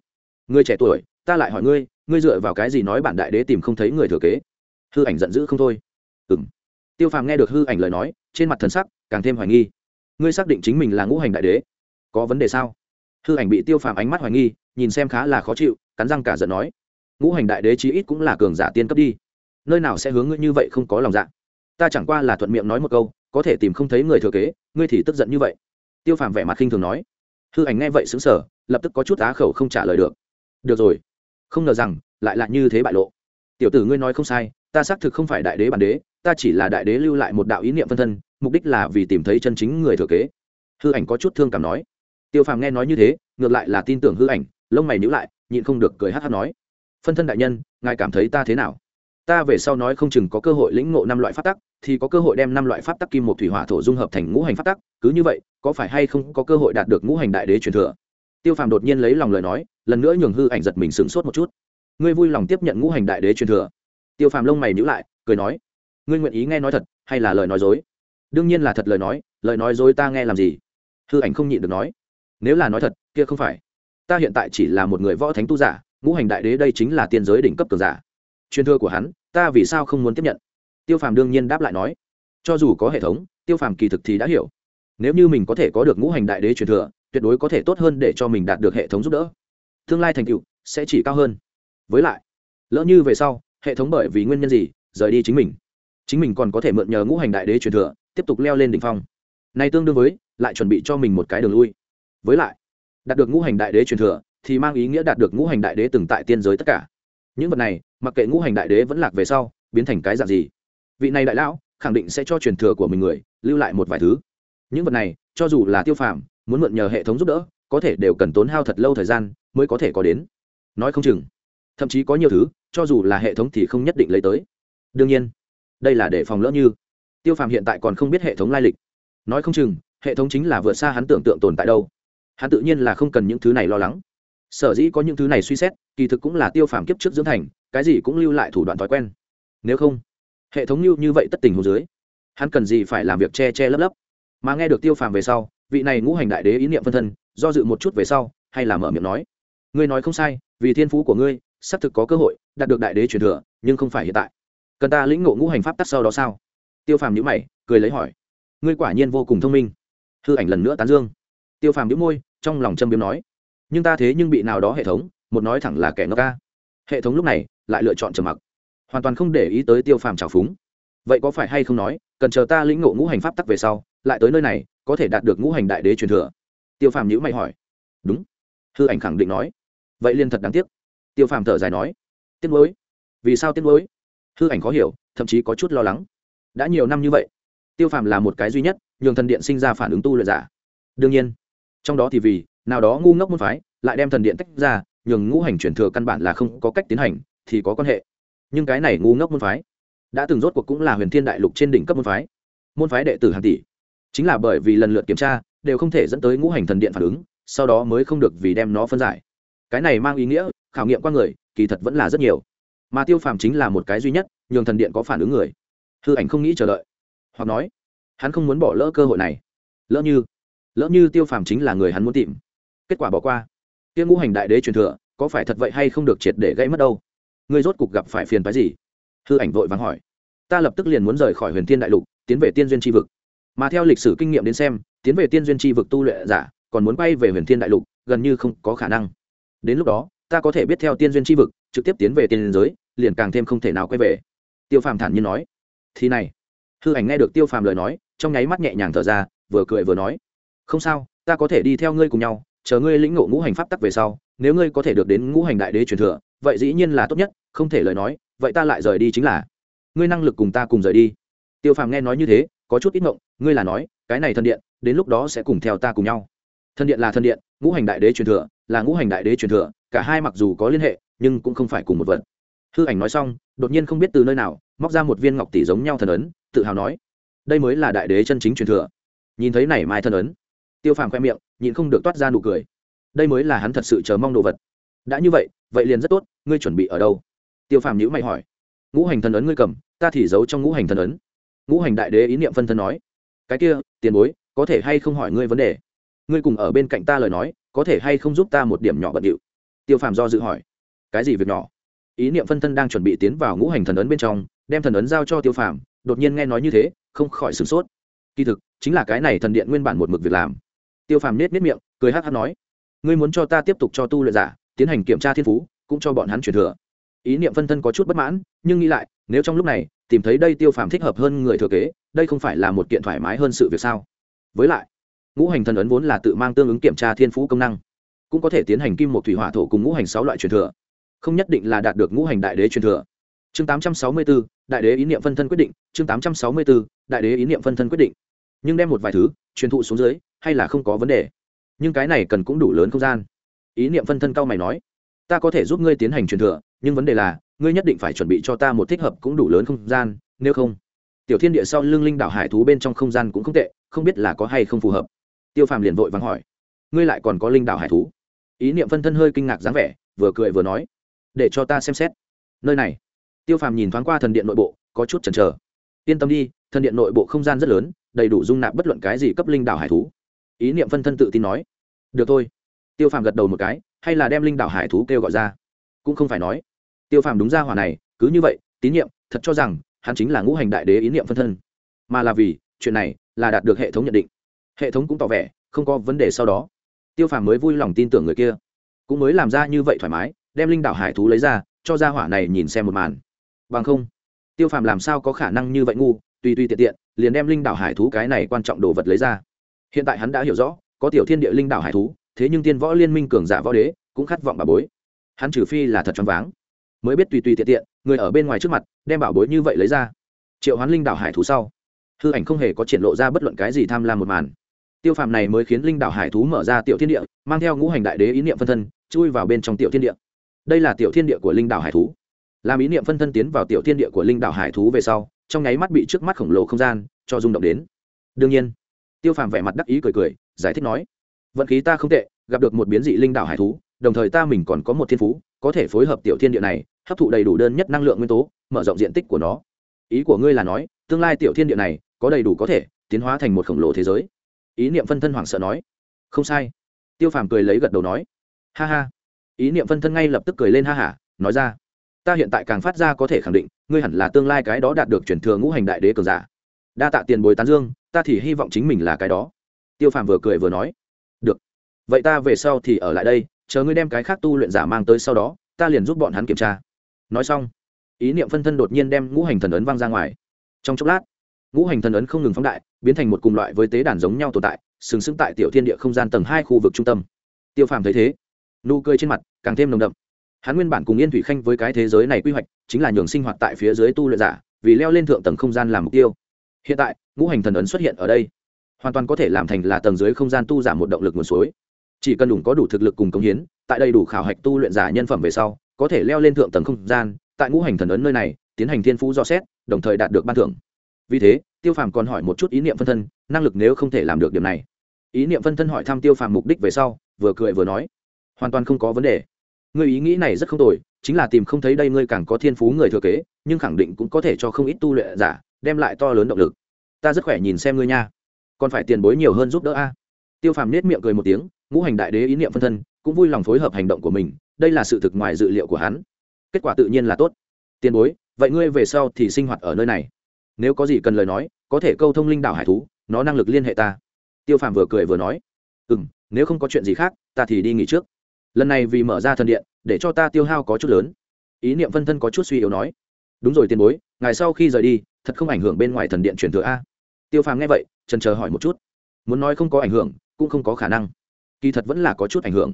Người trẻ tuổi ta lại hỏi ngươi ngươi dựa vào cái gì nói bản đại đế tìm không thấy người thừa kế? Hư ảnh giận dữ không thôi. Ừ m tiêu phàm nghe được hư ảnh lời nói trên mặt thần sắc càng thêm hoài nghi. Ngươi xác định chính mình là ngũ hành đại đế? Có vấn đề sao? Hư ảnh bị tiêu phàm ánh mắt hoài nghi nhìn xem khá là khó chịu cắn răng cả giận nói ngũ hành đại đế chí ít cũng là cường giả tiên cấp đi. Nơi nào sẽ hướng ngươi như vậy không có lòng dạ? Ta chẳng qua là thuận miệng nói một câu, có thể tìm không thấy người thừa kế, ngươi thì tức giận như vậy. Tiêu phàm vẻ mặt khinh thường nói. Hư ảnh nghe vậy xứng sở lập tức có chút á khẩu không trả lời được. Được rồi. Không ngờ rằng, lại là như thế bại lộ. Tiểu tử ngươi nói không sai, ta xác thực không phải đại đế bản đế, ta chỉ là đại đế lưu lại một đạo ý niệm phân thân, mục đích là vì tìm thấy chân chính người thừa kế. Hư ảnh có chút thương cảm nói. Tiêu phàm nghe nói như thế, ngược lại là tin tưởng hư ảnh, lông mày nhữ lại, nhịn không được cười hát hát nói phân thân đại nhân, ngài cảm thấy ta thế nào? Ta về sau nói không chừng có cơ hội lĩnh ngộ năm loại pháp tắc, thì có cơ hội đem năm loại pháp tắc kim một thủy hỏa thổ dung hợp thành ngũ hành pháp tắc, cứ như vậy, có phải hay không có cơ hội đạt được ngũ hành đại đế truyền thừa? Tiêu phàm đột nhiên lấy lòng lời nói, lần nữa nhường hư ảnh giật mình sửng sốt một chút. Ngươi vui lòng tiếp nhận ngũ hành đại đế truyền thừa. Tiêu phàm lông mày nhữ lại, cười nói, ngươi nguyện ý nghe nói thật hay là lời nói dối? Đương nhiên là thật lời nói lời nói dối ta nghe làm gì? Hư ảnh không nhịn được nói, nếu là nói thật, kia không phải. Ta hiện tại chỉ là một người võ thánh tu giả ngũ hành đại đế đây chính là tiên giới đỉnh cấp cường giả. Truyền thừa của hắn, ta vì sao không muốn tiếp nhận? Tiêu phàm đương nhiên đáp lại nói, cho dù có hệ thống, tiêu phàm kỳ thực thì đã hiểu. Nếu như mình có thể có được ngũ hành đại đế truyền thừa, tuyệt đối có thể tốt hơn để cho mình đạt được hệ thống giúp đỡ. Tương lai thành tựu sẽ chỉ cao hơn. Với lại, lỡ như về sau, hệ thống bởi vì nguyên nhân gì, rời đi chính mình? Chính mình còn có thể mượn nhờ ngũ hành đại đế truyền thừa, tiếp tục leo lên đ ỉ n h phong. Này tương đương với, lại chuẩn bị cho mình một cái đường lui. Với lại, đạt được ngũ hành đại đế truyền thừa thì mang ý nghĩa đạt được ngũ hành đại đế từng tại tiên giới tất cả. Những vật này, mặc kệ ngũ hành đại đế vẫn lạc về sau, biến thành cái dạng gì, vị này đại lão khẳng định sẽ cho truyền thừa của mình người lưu lại một vài thứ. Những vật này, cho dù là tiêu phàm, muốn mượn nhờ hệ thống giúp đỡ, có thể đều cần tốn hao thật lâu thời gian mới có thể có đến. Nói không chừng, thậm chí có nhiều thứ, cho dù là hệ thống thì không nhất định lấy tới. Đương nhiên, đây là để phòng lỡ như. Tiêu phàm hiện tại còn không biết hệ thống lai lịch. Nói không chừng, hệ thống chính là vượt xa hắn tưởng tượng tồn tại đâu. Hắn tự nhiên là không cần những thứ này lo lắng sở dĩ có những thứ này suy xét, kỳ thực cũng là tiêu phàm kiếp trước dưỡng thành, cái gì cũng lưu lại thủ đoạn thói quen. Nếu không, hệ thống lưu như vậy tất tình hồ dưới, hắn cần gì phải làm việc che che lấp lấp? Mà nghe được tiêu phàm về sau, vị này ngũ hành đại đế ý niệm phân thân, do dự một chút về sau, hay là mở miệng nói, ngươi nói không sai, vì thiên phú của ngươi, xác thực có cơ hội đạt được đại đế truyền thừa, nhưng không phải hiện tại. Cần ta lĩnh ngộ ngũ hành pháp tắc sau đó sao? Tiêu phàm nhữ mày, cười lấy hỏi, ngươi quả nhiên vô cùng thông minh. Hư ảnh lần nữa tán dương. Tiêu phàm nhữ môi, trong lòng châm biếm nói nhưng ta thế nhưng bị nào đó hệ thống, một nói thẳng là kẻ ngốc ca. Hệ thống lúc này lại lựa chọn trầm mặc, hoàn toàn không để ý tới tiêu phàm trào phúng. Vậy có phải hay không nói, cần chờ ta lĩnh ngộ ngũ hành pháp tắc về sau, lại tới nơi này, có thể đạt được ngũ hành đại đế truyền thừa? Tiêu phàm nhữ mày hỏi. Đúng. Hư ảnh khẳng định nói. Vậy liên thật đáng tiếc. Tiêu phàm thở dài nói. Tiếc nuối. Vì sao tiếc nuối? Hư ảnh khó hiểu, thậm chí có chút lo lắng. Đã nhiều năm như vậy, tiêu phàm là một cái duy nhất, nhường thần điện sinh ra phản ứng tu luyện giả. Đương nhiên, trong đó thì vì nào đó ngu ngốc môn phái, lại đem thần điện tách ra, nhường ngũ hành chuyển thừa căn bản là không có cách tiến hành, thì có quan hệ. Nhưng cái này ngu ngốc môn phái, đã từng rốt cuộc cũng là huyền thiên đại lục trên đỉnh cấp môn phái. Môn phái đệ tử hàng tỷ, chính là bởi vì lần lượt kiểm tra, đều không thể dẫn tới ngũ hành thần điện phản ứng, sau đó mới không được vì đem nó phân giải. Cái này mang ý nghĩa, khảo nghiệm qua người, kỳ thật vẫn là rất nhiều. Mà tiêu phàm chính là một cái duy nhất, nhường thần điện có phản ứng người. Hư ảnh không nghĩ chờ đợi. Hoặc nói, hắn không muốn bỏ lỡ cơ hội này. Lỡ như lỡ như tiêu phàm chính là người hắn muốn tìm kết quả bỏ qua. Tiêu ngũ hành đại đế truyền thừa, có phải thật vậy hay không được triệt để gây mất đâu? Ngươi rốt cục gặp phải phiền phái gì? Hư ảnh vội vàng hỏi. Ta lập tức liền muốn rời khỏi huyền thiên đại lục, tiến về tiên duyên tri vực. Mà theo lịch sử kinh nghiệm đến xem, tiến về tiên duyên tri vực tu luyện giả, còn muốn quay về huyền thiên đại lục, gần như không có khả năng. Đến lúc đó, ta có thể biết theo tiên duyên tri vực, trực tiếp tiến về tiên giới, liền càng thêm không thể nào quay về. Tiêu phàm thản nhiên nói. Thì này. Hư ảnh nghe được tiêu phàm lời nói, trong nháy mắt nhẹ nhàng thở ra, vừa cười vừa nói. Không sao, ta có thể đi theo ngươi cùng nhau chờ ngươi lĩnh ngộ ngũ hành pháp tắc về sau, nếu ngươi có thể được đến ngũ hành đại đế truyền thừa, vậy dĩ nhiên là tốt nhất, không thể lời nói, vậy ta lại rời đi chính là, ngươi năng lực cùng ta cùng rời đi. Tiêu phàm nghe nói như thế, có chút ít ngộng, ngươi là nói, cái này thân điện, đến lúc đó sẽ cùng theo ta cùng nhau. Thân điện là thân điện, ngũ hành đại đế truyền thừa, là ngũ hành đại đế truyền thừa, cả hai mặc dù có liên hệ, nhưng cũng không phải cùng một vật. Hư ảnh nói xong, đột nhiên không biết từ nơi nào, móc ra một viên ngọc tỷ giống nhau thần ấn, tự hào nói, đây mới là đại đế chân chính truyền thừa. Nhìn thấy này mai thần ấn, tiêu phàm khoe miệng nhịn không được toát ra nụ cười. Đây mới là hắn thật sự chờ mong đồ vật. Đã như vậy vậy liền rất tốt, ngươi chuẩn bị ở đâu? Tiêu phàm nhữ mày hỏi. Ngũ hành thần ấn ngươi cầm, ta thì giấu trong ngũ hành thần ấn. Ngũ hành đại đế ý niệm phân thân nói. Cái kia, tiền bối, có thể hay không hỏi ngươi vấn đề? Ngươi cùng ở bên cạnh ta lời nói, có thể hay không giúp ta một điểm nhỏ bận điệu? Tiêu phàm do dự hỏi. Cái gì việc nhỏ? Ý niệm phân thân đang chuẩn bị tiến vào ngũ hành thần ấn bên trong, đem thần ấn giao cho tiêu phàm, đột nhiên nghe nói như thế, không khỏi sửng sốt. Kỳ thực, chính là cái này thần điện nguyên bản một mực việc làm tiêu phàm nết nết miệng cười hát hát nói ngươi muốn cho ta tiếp tục cho tu luyện giả tiến hành kiểm tra thiên phú cũng cho bọn hắn truyền thừa. Ý niệm phân thân có chút bất mãn nhưng nghĩ lại nếu trong lúc này tìm thấy đây tiêu phàm thích hợp hơn người thừa kế đây không phải là một kiện thoải mái hơn sự việc sao? Với lại ngũ hành thần ấn vốn là tự mang tương ứng kiểm tra thiên phú công năng cũng có thể tiến hành kim một thủy hỏa thổ cùng ngũ hành sáu loại truyền thừa không nhất định là đạt được ngũ hành đại đế truyền thừa. Chương tám trăm sáu mươi 864, đại đế ý niệm phân thân quyết định chương tám trăm sáu mươi 864, đại đế ý niệm phân thân quyết định. Nhưng đem một vài thứ truyền thụ xuống dưới, hay là không có vấn đề. Nhưng cái này cần cũng đủ lớn không gian. Ý niệm phân thân cao mày nói, ta có thể giúp ngươi tiến hành truyền thừa, nhưng vấn đề là, ngươi nhất định phải chuẩn bị cho ta một thích hợp cũng đủ lớn không gian, nếu không, tiểu thiên địa sau lưng linh đảo hải thú bên trong không gian cũng không tệ, không biết là có hay không phù hợp. Tiêu phàm liền vội vắng hỏi, ngươi lại còn có linh đảo hải thú? Ý niệm phân thân hơi kinh ngạc dáng vẻ, vừa cười vừa nói, để cho ta xem xét. Nơi này, tiêu phàm nhìn thoáng qua thần điện nội bộ, có chút chần chờ. Yên tâm đi thần điện nội bộ không gian rất lớn, đầy đủ dung nạp bất luận cái gì cấp linh đảo hải thú. Ý niệm phân thân tự tin nói, được thôi. Tiêu phàm gật đầu một cái, hay là đem linh đảo hải thú kêu gọi ra. Cũng không phải nói. Tiêu phàm đúng ra hỏa này, cứ như vậy, tín nhiệm, thật cho rằng, hắn chính là ngũ hành đại đế ý niệm phân thân. Mà là vì, chuyện này, là đạt được hệ thống nhận định. Hệ thống cũng tỏ vẻ, không có vấn đề sau đó. Tiêu phàm mới vui lòng tin tưởng người kia. Cũng mới làm ra như vậy thoải mái, đem linh đảo hải thú lấy ra, cho ra hỏa này nhìn xem một màn. Bằng không, tiêu phàm làm sao có khả năng như vậy ngu tùy tùy tiện tiện, liền đem linh đảo hải thú cái này quan trọng đồ vật lấy ra. Hiện tại hắn đã hiểu rõ, có tiểu thiên địa linh đảo hải thú, thế nhưng tiên võ liên minh cường giả võ đế cũng khát vọng bà bối. Hắn trừ phi là thật choáng váng. Mới biết tùy tùy tiện tiện, người ở bên ngoài trước mặt, đem bảo bối như vậy lấy ra. Triệu hoán linh đảo hải thú sau, hư ảnh không hề có triển lộ ra bất luận cái gì tham lam một màn. Tiêu phàm này mới khiến linh đảo hải thú mở ra tiểu thiên địa, mang theo ngũ hành đại đế ý niệm phân thân, chui vào bên trong tiểu thiên địa. Đây là tiểu thiên địa của linh đảo hải thú. Làm ý niệm phân thân tiến vào tiểu thiên địa của linh đảo hải thú về sau trong nháy mắt bị trước mắt khổng lồ không gian cho rung động đến. Đương nhiên, tiêu phàm vẻ mặt đắc ý cười cười, giải thích nói, vận khí ta không tệ, gặp được một biến dị linh đảo hải thú, đồng thời ta mình còn có một thiên phú, có thể phối hợp tiểu thiên địa này, hấp thụ đầy đủ đơn nhất năng lượng nguyên tố, mở rộng diện tích của nó. Ý của ngươi là nói, tương lai tiểu thiên địa này có đầy đủ có thể tiến hóa thành một khổng lồ thế giới. Ý niệm phân thân hoảng sợ nói, không sai. Tiêu phàm cười lấy gật đầu nói, ha ha. Ý niệm phân thân ngay lập tức cười lên ha hả, nói ra ta hiện tại càng phát ra có thể khẳng định, ngươi hẳn là tương lai cái đó đạt được chuyển thừa ngũ hành đại đế cường giả. Đa tạ tiền bồi tán dương, ta thì hy vọng chính mình là cái đó. Tiêu phàm vừa cười vừa nói, được, vậy ta về sau thì ở lại đây, chờ ngươi đem cái khác tu luyện giả mang tới sau đó, ta liền giúp bọn hắn kiểm tra. Nói xong, ý niệm phân thân đột nhiên đem ngũ hành thần ấn văng ra ngoài. Trong chốc lát, ngũ hành thần ấn không ngừng phóng đại, biến thành một cùng loại với tế đàn giống nhau tồn tại, sừng sững tại tiểu thiên địa không gian tầng hai khu vực trung tâm. Tiêu phàm thấy thế, nụ cười trên mặt càng thêm nồng đậm hắn nguyên bản cùng yên thủy khanh với cái thế giới này quy hoạch, chính là nhường sinh hoạt tại phía dưới tu luyện giả, vì leo lên thượng tầng không gian làm mục tiêu. Hiện tại, ngũ hành thần ấn xuất hiện ở đây, hoàn toàn có thể làm thành là tầng dưới không gian tu giảm một động lực nguồn suối. Chỉ cần đủ có đủ thực lực cùng công hiến, tại đây đủ khảo hạch tu luyện giả nhân phẩm về sau, có thể leo lên thượng tầng không gian, tại ngũ hành thần ấn nơi này, tiến hành thiên phú do xét, đồng thời đạt được ban thưởng. Vì thế, tiêu phàm còn hỏi một chút ý niệm phân thân, năng lực nếu không thể làm được điểm này. Ý niệm phân thân hỏi thăm tiêu phàm mục đích về sau, vừa cười vừa nói, hoàn toàn không có vấn đề người ý nghĩ này rất không tồi, chính là tìm không thấy đây ngươi càng có thiên phú người thừa kế, nhưng khẳng định cũng có thể cho không ít tu luyện giả đem lại to lớn động lực. Ta rất khỏe nhìn xem ngươi nha. Còn phải tiền bối nhiều hơn giúp đỡ a. Tiêu phàm nết miệng cười một tiếng, ngũ hành đại đế ý niệm phân thân, cũng vui lòng phối hợp hành động của mình, đây là sự thực ngoài dự liệu của hắn. Kết quả tự nhiên là tốt. Tiền bối, vậy ngươi về sau thì sinh hoạt ở nơi này. Nếu có gì cần lời nói, có thể câu thông linh đảo hải thú, nó năng lực liên hệ ta. Tiêu phàm vừa cười vừa nói ừ m nếu không có chuyện gì khác, ta thì đi nghỉ trước lần này vì mở ra thần điện để cho ta tiêu hao có chút lớn. Ý niệm phân thân có chút suy yếu nói. Đúng rồi tiền bối ngày sau khi rời đi thật không ảnh hưởng bên ngoài thần điện truyền thừa a. Tiêu phàm nghe vậy trần chờ hỏi một chút. Muốn nói không có ảnh hưởng cũng không có khả năng. Kỳ thật vẫn là có chút ảnh hưởng.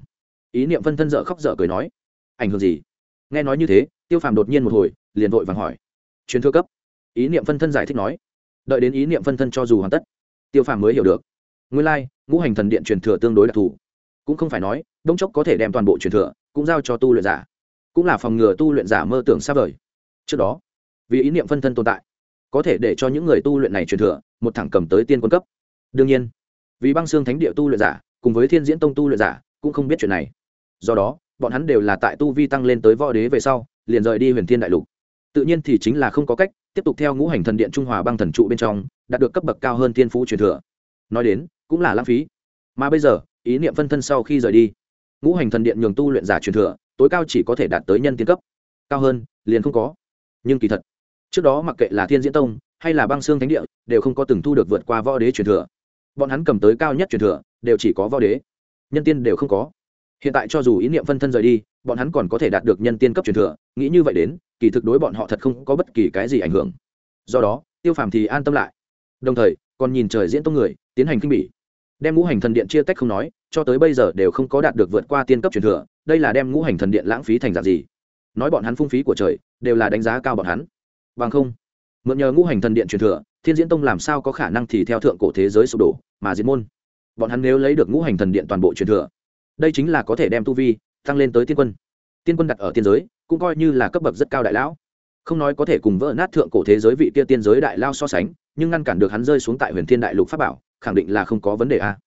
Ý niệm phân thân dợ khóc dở cười nói. Ảnh hưởng gì? Nghe nói như thế tiêu phàm đột nhiên một hồi liền vội vàng hỏi. Truyền thừa cấp. Ý niệm phân thân giải thích nói. Đợi đến ý niệm phân thân cho dù hoàn tất tiêu phàm mới hiểu được. Nguyên lai、like, ngũ hành thần điện truyền thừa tương đối đặc thù. Cũng không phải nói đông chốc có thể đem toàn bộ truyền thừa cũng giao cho tu luyện giả, cũng là phòng ngừa tu luyện giả mơ tưởng xa vời. Trước đó, vì ý niệm phân thân tồn tại, có thể để cho những người tu luyện này truyền thừa một thẳng cầm tới tiên quân cấp. Đương nhiên, vì băng xương thánh địa tu luyện giả cùng với thiên diễn tông tu luyện giả cũng không biết chuyện này. Do đó, bọn hắn đều là tại tu vi tăng lên tới võ đế về sau, liền rời đi huyền thiên đại lục. Tự nhiên thì chính là không có cách tiếp tục theo ngũ hành thần điện trung hòa băng thần trụ bên trong, đạt được cấp bậc cao hơn thiên phú truyền thừa. Nói đến, cũng là lãng phí. Mà bây giờ, ý niệm phân thân sau khi rời đi ngũ hành thần điện nhường tu luyện giả truyền thừa, tối cao chỉ có thể đạt tới nhân tiên cấp. Cao hơn, liền không có. Nhưng kỳ thật, trước đó mặc kệ là thiên diễn tông hay là băng xương thánh địa, đều không có từng thu được vượt qua võ đế truyền thừa. Bọn hắn cầm tới cao nhất truyền thừa, đều chỉ có võ đế. Nhân tiên đều không có. Hiện tại cho dù ý niệm phân thân rời đi, bọn hắn còn có thể đạt được nhân tiên cấp truyền thừa. Nghĩ như vậy đến, kỳ thực đối bọn họ thật không có bất kỳ cái gì ảnh hưởng. Do đó, tiêu phàm thì an tâm lại. Đồng thời, còn nhìn trời diễn tông người, tiến hành kinh bỉ. Đem ngũ hành thần điện chia tách không nói cho tới bây giờ đều không có đạt được vượt qua tiên cấp truyền thừa, đây là đem ngũ hành thần điện lãng phí thành dạng gì? Nói bọn hắn phung phí của trời, đều là đánh giá cao bọn hắn. Bằng không, mượn nhờ ngũ hành thần điện truyền thừa, thiên diễn tông làm sao có khả năng thì theo thượng cổ thế giới sụp đổ mà diễn môn? Bọn hắn nếu lấy được ngũ hành thần điện toàn bộ truyền thừa, đây chính là có thể đem tu vi tăng lên tới tiên quân. Tiên quân đặt ở tiên giới, cũng coi như là cấp bậc rất cao đại lão. Không nói có thể cùng vỡ nát thượng cổ thế giới vị kia tiên giới đại lao so sánh, nhưng ngăn cản được hắn rơi xuống tại huyền thiên đại lục pháp bảo, khẳng định là không có vấn đề a.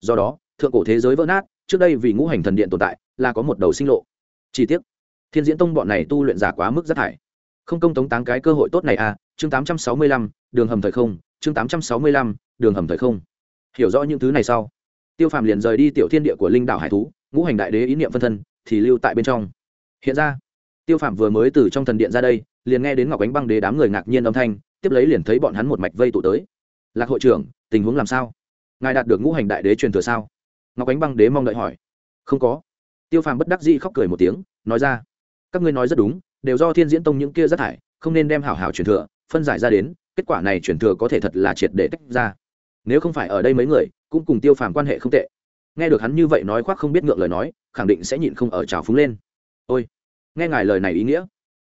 Do đó thượng cổ thế giới vỡ nát, trước đây vì ngũ hành thần điện tồn tại, là có một đầu sinh lộ. Chi tiết thiên diễn tông bọn này tu luyện giả quá mức rất thải. Không công tống táng cái cơ hội tốt này à chương tám trăm sáu mươi lăm, đường hầm thời không, chương tám trăm sáu mươi lăm, đường hầm thời không. Hiểu rõ những thứ này sau, tiêu phàm liền rời đi tiểu thiên địa của linh đảo hải thú, ngũ hành đại đế ý niệm phân thân thì lưu tại bên trong. Hiện ra, tiêu phàm vừa mới từ trong thần điện ra đây, liền nghe đến ngọc ánh băng đế đám người ngạc nhiên âm thanh, tiếp lấy liền thấy bọn hắn một mạch vây tụ tới. Lạc hội trưởng, tình huống làm sao? Ngài đạt được ngũ hành đại đế truyền thừa sao? Ngọc ánh băng đế mong đợi hỏi. Không có. Tiêu phàm bất đắc dĩ khóc cười một tiếng, nói ra. Các ngươi nói rất đúng, đều do thiên diễn tông những kia rất thải, không nên đem hảo hảo truyền thừa, phân giải ra đến, kết quả này truyền thừa có thể thật là triệt để tách ra. Nếu không phải ở đây mấy người, cũng cùng tiêu phàm quan hệ không tệ. Nghe được hắn như vậy nói khoác không biết ngượng lời nói, khẳng định sẽ nhịn không ở trào phúng lên. Ôi, nghe ngài lời này ý nghĩa.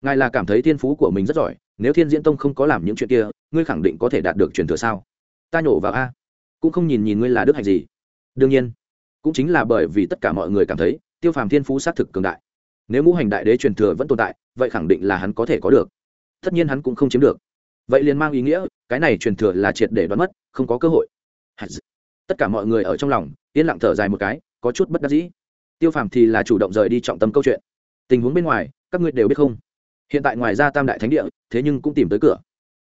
Ngài là cảm thấy thiên phú của mình rất giỏi, nếu thiên diễn tông không có làm những chuyện kia, ngươi khẳng định có thể đạt được truyền thừa sao? Ta nhổ vào a. Cũng không nhìn nhìn ngươi là đức hạnh gì. Đương nhiên cũng chính là bởi vì tất cả mọi người cảm thấy, tiêu phàm thiên phú xác thực cường đại. Nếu ngũ hành đại đế truyền thừa vẫn tồn tại, vậy khẳng định là hắn có thể có được. Tất nhiên hắn cũng không chiếm được. Vậy liền mang ý nghĩa, cái này truyền thừa là triệt để đoán mất, không có cơ hội. Tất cả mọi người ở trong lòng, yên lặng thở dài một cái, có chút bất đắc dĩ. Tiêu phàm thì là chủ động rời đi trọng tâm câu chuyện. Tình huống bên ngoài, các ngươi đều biết không? Hiện tại ngoài ra tam đại thánh địa, thế nhưng cũng tìm tới cửa.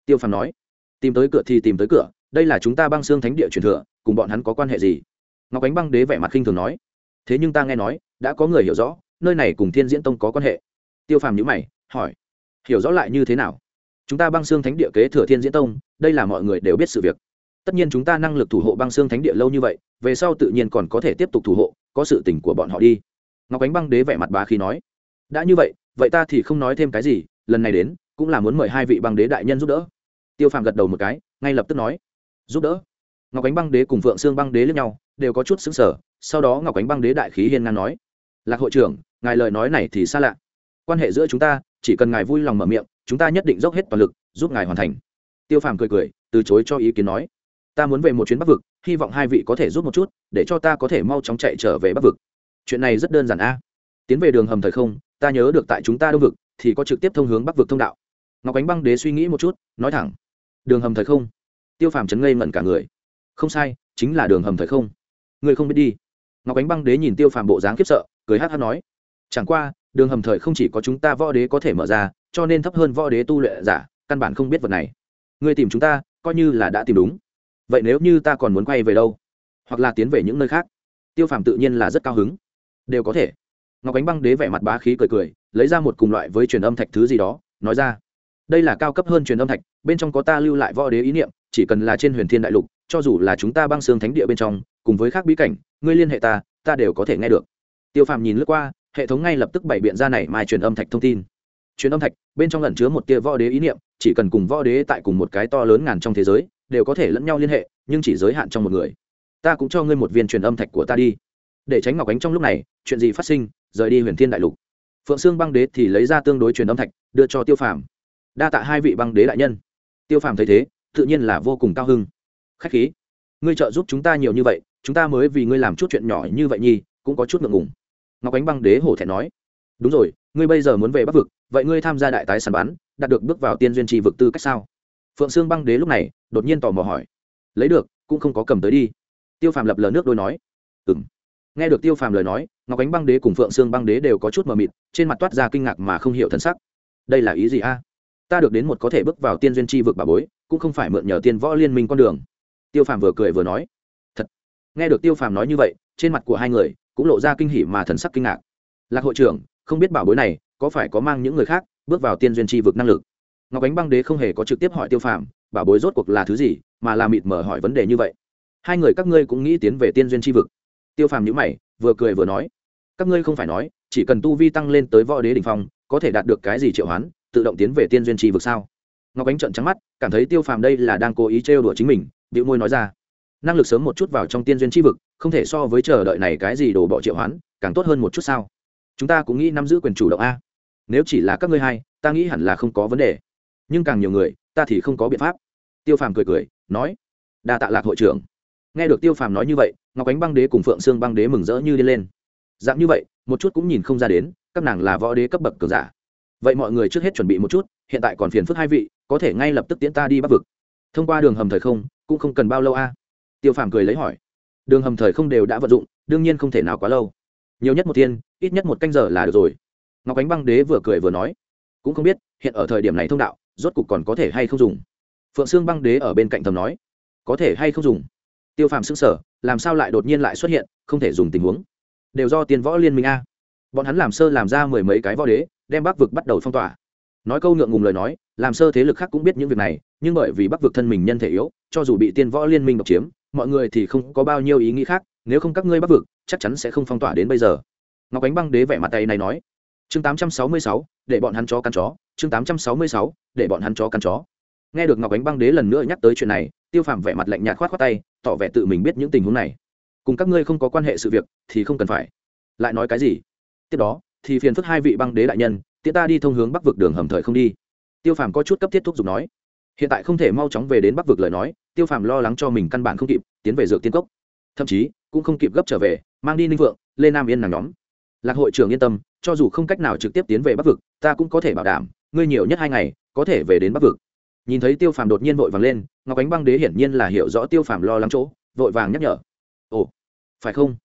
Tiêu phàm nói. Tìm tới cửa thì tìm tới cửa, đây là chúng ta băng xương thánh địa truyền thừa, cùng bọn hắn có quan hệ gì? Ngọc ánh băng đế vẻ mặt khinh thường nói, thế nhưng ta nghe nói, đã có người hiểu rõ, nơi này cùng thiên diễn tông có quan hệ. Tiêu phàm nhữ mày, hỏi, hiểu rõ lại như thế nào? Chúng ta băng xương thánh địa kế thừa thiên diễn tông, đây là mọi người đều biết sự việc. Tất nhiên chúng ta năng lực thủ hộ băng xương thánh địa lâu như vậy, về sau tự nhiên còn có thể tiếp tục thủ hộ, có sự tình của bọn họ đi. Ngọc ánh băng đế vẻ mặt bá khí nói, đã như vậy vậy ta thì không nói thêm cái gì, lần này đến, cũng là muốn mời hai vị băng đế đại nhân giúp đỡ. Tiêu phàm gật đầu một cái, ngay lập tức nói, giúp đỡ? Ngọc ánh băng đế cùng phượng sương băng đế lẫn nhau, đều có chút xứng sở sau đó ngọc ánh băng đế đại khí hiên ngang nói, lạc hội trưởng, ngài lời nói này thì xa lạ. Quan hệ giữa chúng ta, chỉ cần ngài vui lòng mở miệng, chúng ta nhất định dốc hết toàn lực, giúp ngài hoàn thành. Tiêu phàm cười cười, từ chối cho ý kiến nói, ta muốn về một chuyến bắc vực, hy vọng hai vị có thể giúp một chút, để cho ta có thể mau chóng chạy trở về bắc vực. Chuyện này rất đơn giản a. Tiến về đường hầm thời không, ta nhớ được tại chúng ta đông vực, thì có trực tiếp thông hướng bắc vực thông đạo. Ngọc ánh băng đế suy nghĩ một chút, nói thẳng, đường hầm thời không? Tiêu phàm chấn ngây ngẩn cả người không sai, chính là đường hầm thời không. Người không biết đi. Ngọc ánh băng đế nhìn tiêu phàm bộ dáng khiếp sợ, cười hát hát nói, chẳng qua, đường hầm thời không chỉ có chúng ta võ đế có thể mở ra, cho nên thấp hơn võ đế tu luyện giả, căn bản không biết vật này. Người tìm chúng ta, coi như là đã tìm đúng. Vậy nếu như ta còn muốn quay về đâu? Hoặc là tiến về những nơi khác? Tiêu phàm tự nhiên là rất cao hứng. Đều có thể. Ngọc ánh băng đế vẻ mặt bá khí cười cười, lấy ra một cùng loại với truyền âm thạch thứ gì đó, nói ra, đây là cao cấp hơn truyền âm thạch, bên trong có ta lưu lại võ đế ý niệm, chỉ cần là trên huyền thiên đại lục cho dù là chúng ta băng xương thánh địa bên trong, cùng với khác bí cảnh, ngươi liên hệ ta ta đều có thể nghe được. Tiêu phàm nhìn lướt qua, hệ thống ngay lập tức bày biện ra này mai truyền âm thạch thông tin. Truyền âm thạch, bên trong lẩn chứa một tia võ đế ý niệm, chỉ cần cùng võ đế tại cùng một cái to lớn ngàn trong thế giới, đều có thể lẫn nhau liên hệ, nhưng chỉ giới hạn trong một người. Ta cũng cho ngươi một viên truyền âm thạch của ta đi. Để tránh ngọc ánh trong lúc này, chuyện gì phát sinh, rời đi huyền thiên đại lục. Phượng sương băng đế thì lấy ra tương đối truyền âm thạch, đưa cho tiêu phàm. Đa tạ hai vị băng đế đại nhân. Tiêu phàm thấy thế, tự nhiên là vô cùng cao hưng khách khí. Ngươi trợ giúp chúng ta nhiều như vậy, chúng ta mới vì ngươi làm chút chuyện nhỏ như vậy nhi cũng có chút ngượng ngùng. Ngọc ánh băng đế hổ thẹn nói. Đúng rồi, ngươi bây giờ muốn về bắc vực, vậy ngươi tham gia đại tái sàn bán đạt được bước vào tiên duyên trì vực tư cách sao? Phượng sương băng đế lúc này, đột nhiên tò mò hỏi. Lấy được, cũng không có cầm tới đi. Tiêu phàm lập lờ nước đôi nói. Ừ m nghe được tiêu phàm lời nói, ngọc ánh băng đế cùng phượng sương băng đế đều có chút mờ mịt, trên mặt toát ra kinh ngạc mà không hiểu thân sắc. Đây là ý gì a? Ta được đến một có thể bước vào tiên duyên tri vực bà bối, cũng không phải mượn nhờ tiên võ liên minh con đường tiêu phàm vừa cười vừa nói, thật. Nghe được tiêu phàm nói như vậy, trên mặt của hai người cũng lộ ra kinh hỉ mà thần sắc kinh ngạc. Lạc hội trưởng, không biết bảo bối này có phải có mang những người khác bước vào tiên duyên tri vực năng lực? Ngọc ánh băng đế không hề có trực tiếp hỏi tiêu phàm, bảo bối rốt cuộc là thứ gì mà là mịt mở hỏi vấn đề như vậy? Hai người các ngươi cũng nghĩ tiến về tiên duyên tri vực. Tiêu phàm nhữ mày, vừa cười vừa nói, các ngươi không phải nói, chỉ cần tu vi tăng lên tới võ đế đ ỉ n h phong, có thể đạt được cái gì triệu hoán, tự động tiến về tiên duyên tri vực sao? Ngọc ánh trợn trắng mắt, cảm thấy tiêu phàm đây là đang cố ý trêu đùa chính mình điệu môi nói ra, năng lực sớm một chút vào trong tiên duyên tri vực, không thể so với chờ đợi này cái gì đổ bỏ triệu hoán, càng tốt hơn một chút sao? Chúng ta cũng nghĩ nắm giữ quyền chủ động a. Nếu chỉ là các ngươi hai, ta nghĩ hẳn là không có vấn đề. Nhưng càng nhiều người, ta thì không có biện pháp. Tiêu phàm cười cười, nói, đa tạ lạc hội trưởng. Nghe được tiêu phàm nói như vậy, ngọc ánh băng đế cùng phượng sương băng đế mừng rỡ như điên lên. Dạng như vậy, một chút cũng nhìn không ra đến, các nàng là võ đế cấp bậc cường giả. Vậy mọi người trước hết chuẩn bị một chút, hiện tại còn phiền phức hai vị, có thể ngay lập tức tiễn ta đi bắc vực. Thông qua đường hầm thời không cũng không cần bao lâu a. À? Tiêu phàm cười lấy hỏi. Đường hầm thời không đều đã vận dụng, đương nhiên không thể nào quá lâu. Nhiều nhất một thiên, ít nhất một canh giờ là được rồi. Ngọc ánh băng đế vừa cười vừa nói. Cũng không biết, hiện ở thời điểm này thông đạo, rốt cục còn có thể hay không dùng. Phượng sương băng đế ở bên cạnh thầm nói. Có thể hay không dùng? Tiêu phàm xưng sở làm sao lại đột nhiên lại xuất hiện, không thể dùng tình huống. Đều do tiền võ liên minh a. Bọn hắn làm sơ làm ra mười mấy cái võ đế, đem bắc vực bắt đầu phong tỏa nói câu ngượng ngùng lời nói, làm sơ thế lực khác cũng biết những việc này, nhưng bởi vì bắc vực thân mình nhân thể yếu, cho dù bị tiên võ liên minh độc chiếm, mọi người thì không có bao nhiêu ý nghĩ khác, nếu không các ngươi bắc vực, chắc chắn sẽ không phong tỏa đến bây giờ. Ngọc ánh băng đế vẻ mặt tay này nói, chương tám trăm sáu mươi sáu, để bọn hắn chó căn chó, chương tám trăm sáu mươi sáu, để bọn hắn chó căn chó. Nghe được ngọc ánh băng đế lần nữa nhắc tới chuyện này, tiêu phàm vẻ mặt lạnh nhạt khoát khoát tay, tỏ vẻ tự mình biết những tình huống này. Cùng các ngươi không có quan hệ sự việc, thì không cần phải. Lại nói cái gì? Tiếp đó, thì phiền phức hai vị băng đế đại nhân tiễn ta đi thông hướng bắc vực đường hầm thời không đi. Tiêu phàm có chút cấp thiết thúc giục nói. Hiện tại không thể mau chóng về đến bắc vực lời nói, tiêu phàm lo lắng cho mình căn bản không kịp, tiến về dược tiên cốc. Thậm chí, cũng không kịp gấp trở về, mang đi ninh vượng lê nam yên nàng nhóm. Lạc hội trưởng yên tâm, cho dù không cách nào trực tiếp tiến về bắc vực, ta cũng có thể bảo đảm, ngươi nhiều nhất hai ngày, có thể về đến bắc vực. Nhìn thấy tiêu phàm đột nhiên vội vàng lên, ngọc ánh băng đế hiển nhiên là hiểu rõ tiêu phàm lo lắng chỗ, vội vàng nhắc nhở. Ồ, phải không?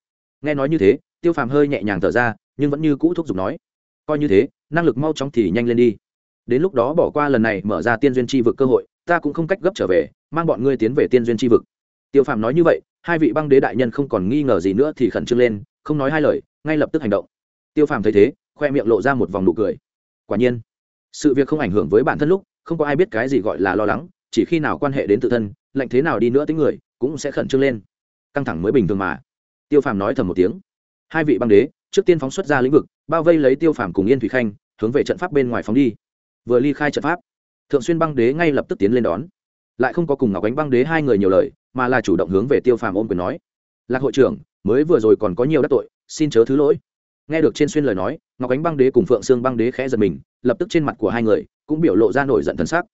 Nghe nói như thế, tiêu phàm hơi nhẹ nhàng thở ra, nhưng vẫn như cũ thúc giục nói coi như thế, năng lực mau chóng thì nhanh lên đi. Đến lúc đó bỏ qua lần này mở ra tiên duyên tri vực cơ hội, ta cũng không cách gấp trở về, mang bọn ngươi tiến về tiên duyên tri vực. Tiêu phàm nói như vậy, hai vị băng đế đại nhân không còn nghi ngờ gì nữa thì khẩn trương lên, không nói hai lời, ngay lập tức hành động. Tiêu phàm thấy thế, khoe miệng lộ ra một vòng nụ cười. Quả nhiên, sự việc không ảnh hưởng với bản thân lúc, không có ai biết cái gì gọi là lo lắng, chỉ khi nào quan hệ đến tự thân, lạnh thế nào đi nữa tính người, cũng sẽ khẩn trương lên. Căng thẳng mới bình thường mà. Tiêu phàm nói thầm một tiếng. Hai vị băng đế trước tiên phóng xuất ra lĩnh vực, bao vây lấy tiêu phàm cùng yên thủy khanh, hướng về trận pháp bên ngoài phóng đi. Vừa ly khai trận pháp, thượng xuyên băng đế ngay lập tức tiến lên đón. Lại không có cùng ngọc ánh băng đế hai người nhiều lời, mà là chủ động hướng về tiêu phàm ôm quyền nói. Lạc hội trưởng, mới vừa rồi còn có nhiều đắc tội, xin chớ thứ lỗi. Nghe được trên xuyên lời nói, ngọc ánh băng đế cùng phượng sương băng đế khẽ giật mình, lập tức trên mặt của hai người cũng biểu lộ ra nổi giận thân sắc.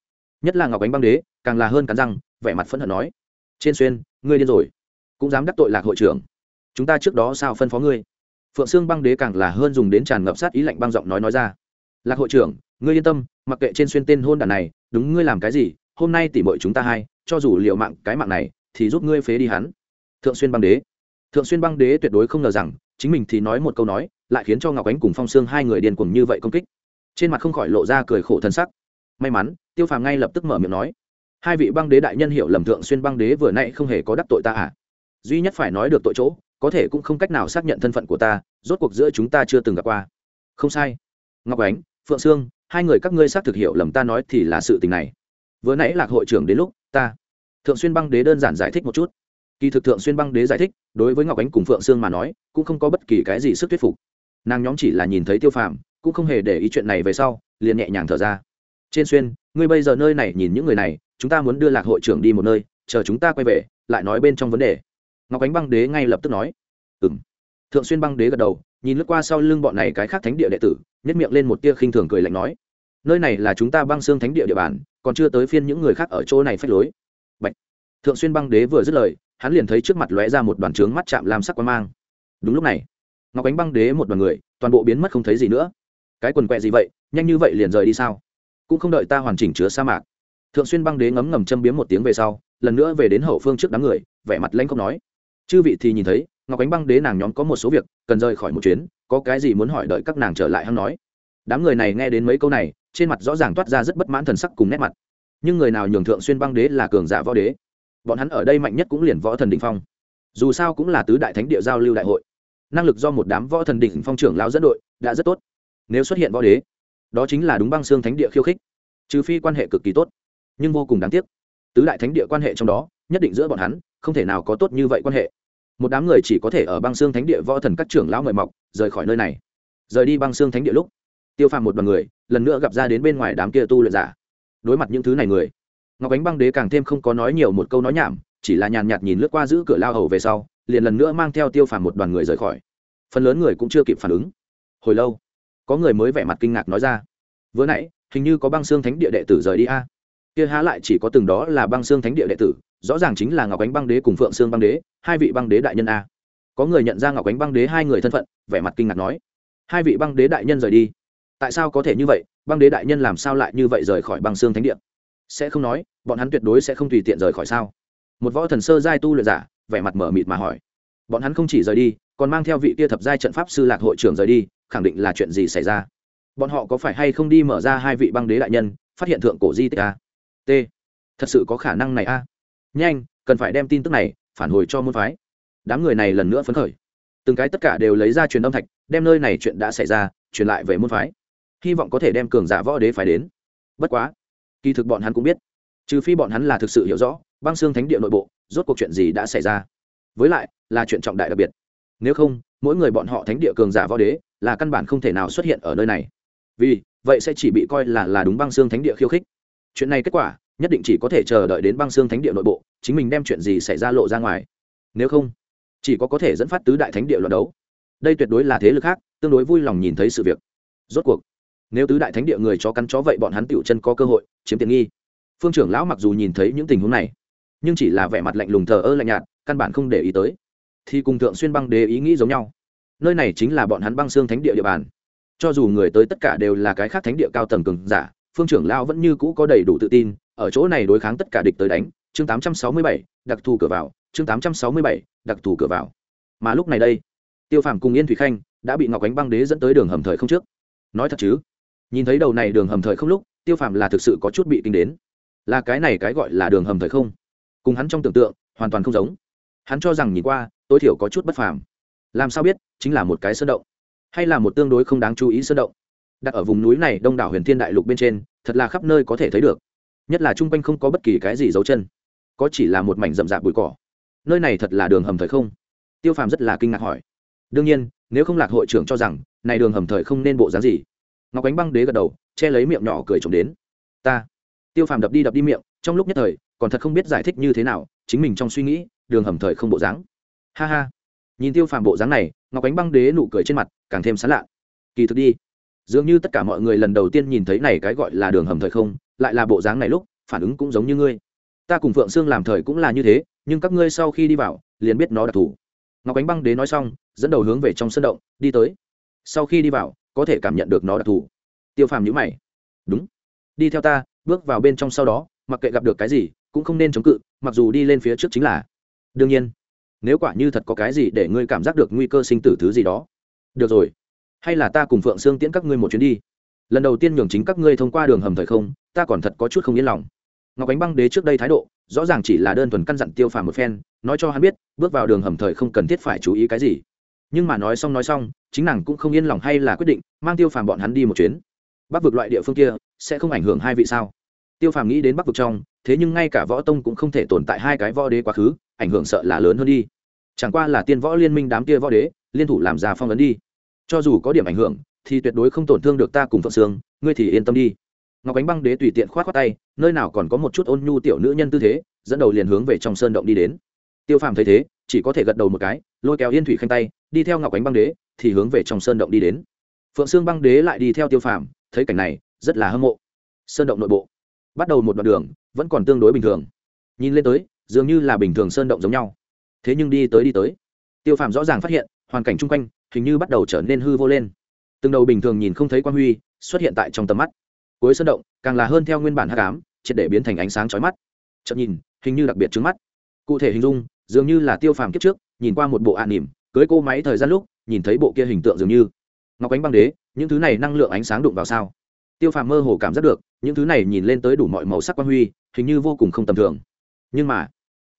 Nhất là ngọc ánh băng đế, càng là hơn cắn răng, vẻ mặt phẫn hận nói. Trên xuyên, ngươi điên rồi, cũng dám đắc tội lạc hội trưởng. Chúng ta trước đó sao phân phó ngươi? Phượng sương băng đế càng là hơn dùng đến tràn ngập sát ý lạnh băng giọng nói nói ra. Lạc hội trưởng, ngươi yên tâm, mặc kệ trên xuyên tên hôn đàn này, đúng ngươi làm cái gì, hôm nay tỉ mọi chúng ta hai, cho dù liệu mạng cái mạng này, thì giúp ngươi phế đi hắn. Thượng xuyên băng đế. Thượng xuyên băng đế tuyệt đối không ngờ rằng, chính mình thì nói một câu nói, lại khiến cho ngọc ánh cùng phong sương hai người điên cuồng như vậy công kích. Trên mặt không khỏi lộ ra cười khổ thân sắc. May mắn, tiêu phàm ngay lập tức mở miệng nói, hai vị băng đế đại nhân hiểu lầm thượng xuyên băng đế vừa nãy không hề có đắc tội ta à? Duy nhất phải nói được tội chỗ có thể cũng không cách nào xác nhận thân phận của ta, rốt cuộc giữa chúng ta chưa từng gặp qua. Không sai. Ngọc ánh, phượng sương, hai người các ngươi xác thực hiểu lầm ta nói thì là sự tình này. Vừa nãy lạc hội trưởng đến lúc, ta, thượng xuyên băng đế đơn giản giải thích một chút. Kỳ thực thượng xuyên băng đế giải thích, đối với ngọc ánh cùng phượng sương mà nói, cũng không có bất kỳ cái gì sức thuyết phục. Nàng nhóm chỉ là nhìn thấy tiêu phàm, cũng không hề để ý chuyện này về sau, liền nhẹ nhàng thở ra. Trên xuyên, ngươi bây giờ nơi này nhìn những người này, chúng ta muốn đưa lạc hội trưởng đi một nơi, chờ chúng ta quay về, lại nói bên trong vấn đề ngọc ánh băng đế ngay lập tức nói ừ m thượng xuyên băng đế gật đầu, nhìn lướt qua sau lưng bọn này cái khác thánh địa đệ tử nhét miệng lên một tia khinh thường cười lạnh nói, nơi này là chúng ta băng xương thánh địa địa bàn, còn chưa tới phiên những người khác ở chỗ này phách lối. Bạch. thượng xuyên băng đế vừa dứt lời, hắn liền thấy trước mặt lóe ra một đoàn trướng mắt chạm làm sắc quan mang. Đúng lúc này, ngọc ánh băng đế một đoàn người, toàn bộ biến mất không thấy gì nữa. Cái quần quẹ gì vậy? Nhanh như vậy liền rời đi sao? Cũng không đợi ta hoàn chỉnh chứa sa mạc. Thượng xuyên băng đế ngấm ngầm châm biếm một tiếng về sau, lần nữa về đến hậu phương trước đám người, vẻ mặt lanh không nói chư vị thì nhìn thấy, ngọc ánh băng đế nàng nhóm có một số việc, cần rời khỏi một chuyến, có cái gì muốn hỏi đợi các nàng trở lại hăng nói. Đám người này nghe đến mấy câu này, trên mặt rõ ràng toát ra rất bất mãn thần sắc cùng nét mặt. Nhưng người nào nhường thượng xuyên băng đế là cường giả võ đế? Bọn hắn ở đây mạnh nhất cũng liền võ thần đình phong. Dù sao cũng là tứ đại thánh địa giao lưu đại hội. Năng lực do một đám võ thần đỉnh phong trưởng lao dẫn đội, đã rất tốt. Nếu xuất hiện võ đế, đó chính là đúng băng xương thánh địa khiêu khích. Trừ phi quan hệ cực kỳ tốt. Nhưng vô cùng đáng tiếc, tứ đại thánh địa quan hệ trong đó, nhất định giữa bọn hắn không thể nào có tốt như vậy quan hệ. Một đám người chỉ có thể ở băng xương thánh địa võ thần các trưởng lão mời mọc, rời khỏi nơi này. Rời đi băng xương thánh địa lúc, tiêu phàm một đoàn người, lần nữa gặp ra đến bên ngoài đám kia tu luyện giả. Đối mặt những thứ này người, ngọc ánh băng đế càng thêm không có nói nhiều một câu nói nhảm, chỉ là nhàn nhạt nhìn lướt qua giữ cửa lao hầu về sau, liền lần nữa mang theo tiêu phàm một đoàn người rời khỏi. Phần lớn người cũng chưa kịp phản ứng. Hồi lâu, có người mới vẻ mặt kinh ngạc nói ra, vừa nãy, hình như có băng xương thánh địa đệ tử rời đi a. Kia há lại chỉ có từng đó là băng xương thánh địa đệ tử rõ ràng chính là ngọc ánh băng đế cùng phượng xương băng đế, hai vị băng đế đại nhân a. Có người nhận ra ngọc ánh băng đế hai người thân phận, vẻ mặt kinh ngạc nói, hai vị băng đế đại nhân rời đi. Tại sao có thể như vậy? Băng đế đại nhân làm sao lại như vậy rời khỏi băng xương thánh địa? Sẽ không nói, bọn hắn tuyệt đối sẽ không tùy tiện rời khỏi sao? Một võ thần sơ giai tu luyện giả, vẻ mặt mở mịt mà hỏi, bọn hắn không chỉ rời đi, còn mang theo vị kia thập giai trận pháp sư lạc hội trưởng rời đi, khẳng định là chuyện gì xảy ra? Bọn họ có phải hay không đi mở ra hai vị băng đế đại nhân, phát hiện thượng cổ di tích a? T. Thật sự có khả năng này a nhanh, cần phải đem tin tức này phản hồi cho môn phái. Đám người này lần nữa phấn khởi. Từng cái tất cả đều lấy ra truyền âm thạch, đem nơi này chuyện đã xảy ra truyền lại về môn phái. Hy vọng có thể đem cường giả võ đế phải đến. Bất quá, kỳ thực bọn hắn cũng biết. Trừ phi bọn hắn là thực sự hiểu rõ, băng xương thánh địa nội bộ, rốt cuộc chuyện gì đã xảy ra. Với lại, là chuyện trọng đại đặc biệt. Nếu không, mỗi người bọn họ thánh địa cường giả võ đế là căn bản không thể nào xuất hiện ở nơi này. Vì vậy sẽ chỉ bị coi là là đúng băng xương thánh địa khiêu khích. Chuyện này kết quả nhất định chỉ có thể chờ đợi đến băng xương thánh địa nội bộ, chính mình đem chuyện gì xảy ra lộ ra ngoài. Nếu không, chỉ có có thể dẫn phát tứ đại thánh địa loạt đấu. Đây tuyệt đối là thế lực khác, tương đối vui lòng nhìn thấy sự việc. Rốt cuộc, nếu tứ đại thánh địa người chó cắn chó vậy bọn hắn tựu chân có cơ hội, chiếm tiện nghi. Phương trưởng lão mặc dù nhìn thấy những tình huống này, nhưng chỉ là vẻ mặt lạnh lùng thờ ơ lạnh nhạt, căn bản không để ý tới. Thì cùng thượng xuyên băng đế ý nghĩ giống nhau. Nơi này chính là bọn hắn băng xương thánh địa địa bàn. Cho dù người tới tất cả đều là cái khác thánh địa cao tầng cường giả, phương trưởng lão vẫn như cũ có đầy đủ tự tin ở chỗ này đối kháng tất cả địch tới đánh chương 867, đặc thù cửa vào chương 867, đặc thù cửa vào. Mà lúc này đây tiêu phàm cùng yên thủy khanh đã bị ngọc ánh băng đế dẫn tới đường hầm thời không trước. Nói thật chứ nhìn thấy đầu này đường hầm thời không lúc tiêu phàm là thực sự có chút bị kinh đến. Là cái này cái gọi là đường hầm thời không cùng hắn trong tưởng tượng hoàn toàn không giống. Hắn cho rằng nhìn qua tối thiểu có chút bất phàm. Làm sao biết chính là một cái sơn động hay là một tương đối không đáng chú ý sơn động. Đặt ở vùng núi này đông đảo huyền thiên đại lục bên trên thật là khắp nơi có thể thấy được nhất là chung quanh không có bất kỳ cái gì dấu chân, có chỉ là một mảnh rậm rạp bụi cỏ. Nơi này thật là đường hầm thời không? Tiêu phàm rất là kinh ngạc hỏi. Đương nhiên, nếu không lạc hội trưởng cho rằng, này đường hầm thời không nên bộ dáng gì? Ngọc ánh băng đế gật đầu, che lấy miệng nhỏ cười trộm đến. Ta. Tiêu phàm đập đi đập đi miệng, trong lúc nhất thời, còn thật không biết giải thích như thế nào, chính mình trong suy nghĩ, đường hầm thời không bộ dáng. Ha ha. Nhìn tiêu phàm bộ dáng này, ngọc ánh băng đế nụ cười trên mặt càng thêm sán lạ. Kỳ thực đi. Dường như tất cả mọi người lần đầu tiên nhìn thấy này cái gọi là đường hầm thời không lại là bộ dáng này lúc, phản ứng cũng giống như ngươi. Ta cùng phượng sương làm thời cũng là như thế, nhưng các ngươi sau khi đi vào, liền biết nó đặc thù. Ngọc ánh băng đế nói xong, dẫn đầu hướng về trong sân động, đi tới. Sau khi đi vào, có thể cảm nhận được nó đặc thù. Tiêu phàm nhữ mày. Đúng. Đi theo ta, bước vào bên trong sau đó, mặc kệ gặp được cái gì, cũng không nên chống cự, mặc dù đi lên phía trước chính là. Đương nhiên. Nếu quả như thật có cái gì để ngươi cảm giác được nguy cơ sinh tử thứ gì đó. Được rồi. Hay là ta cùng phượng sương tiễn các ngươi một chuyến đi lần đầu tiên nhường chính các ngươi thông qua đường hầm thời không, ta còn thật có chút không yên lòng. Ngọc ánh băng đế trước đây thái độ, rõ ràng chỉ là đơn thuần căn dặn tiêu phàm một phen, nói cho hắn biết, bước vào đường hầm thời không cần thiết phải chú ý cái gì. Nhưng mà nói xong nói xong, chính nàng cũng không yên lòng hay là quyết định, mang tiêu phàm bọn hắn đi một chuyến. Bắc vực loại địa phương kia, sẽ không ảnh hưởng hai vị sao? Tiêu phàm nghĩ đến bắc vực trong, thế nhưng ngay cả võ tông cũng không thể tồn tại hai cái võ đế quá khứ, ảnh hưởng sợ là lớn hơn đi. Chẳng qua là tiên võ liên minh đám kia võ đế, liên thủ làm ra phong ấn đi. Cho dù có điểm ảnh hưởng thì tuyệt đối không tổn thương được ta cùng phượng sương, ngươi thì yên tâm đi. Ngọc ánh băng đế tùy tiện k h o á t khoác tay, nơi nào còn có một chút ôn nhu tiểu nữ nhân tư thế, dẫn đầu liền hướng về trong sơn động đi đến. Tiêu phàm thấy thế, chỉ có thể gật đầu một cái, lôi kéo yên thủy khanh tay, đi theo ngọc ánh băng đế, thì hướng về trong sơn động đi đến. Phượng sương băng đế lại đi theo tiêu phàm, thấy cảnh này, rất là hâm mộ. Sơn động nội bộ, bắt đầu một đoạn đường, vẫn còn tương đối bình thường. Nhìn lên tới, dường như là bình thường sơn động giống nhau. Thế nhưng đi tới đi tới. Tiêu phàm rõ ràng phát hiện, hoàn cảnh chung quanh hình như bắt đầu trở nên hư vô lên từng đầu bình thường nhìn không thấy quan huy xuất hiện tại trong tầm mắt. Cuối sân động, càng là hơn theo nguyên bản hát cám triệt để biến thành ánh sáng chói mắt. Chậm nhìn, hình như đặc biệt trứng mắt. Cụ thể hình dung, dường như là tiêu phàm kiếp trước, nhìn qua một bộ an nỉm cưới cô máy thời gian lúc, nhìn thấy bộ kia hình tượng dường như. Ngọc ánh băng đế, những thứ này năng lượng ánh sáng đụng vào sao? Tiêu phàm mơ hồ cảm giác được, những thứ này nhìn lên tới đủ mọi màu sắc quan huy, hình như vô cùng không tầm thường. Nhưng mà,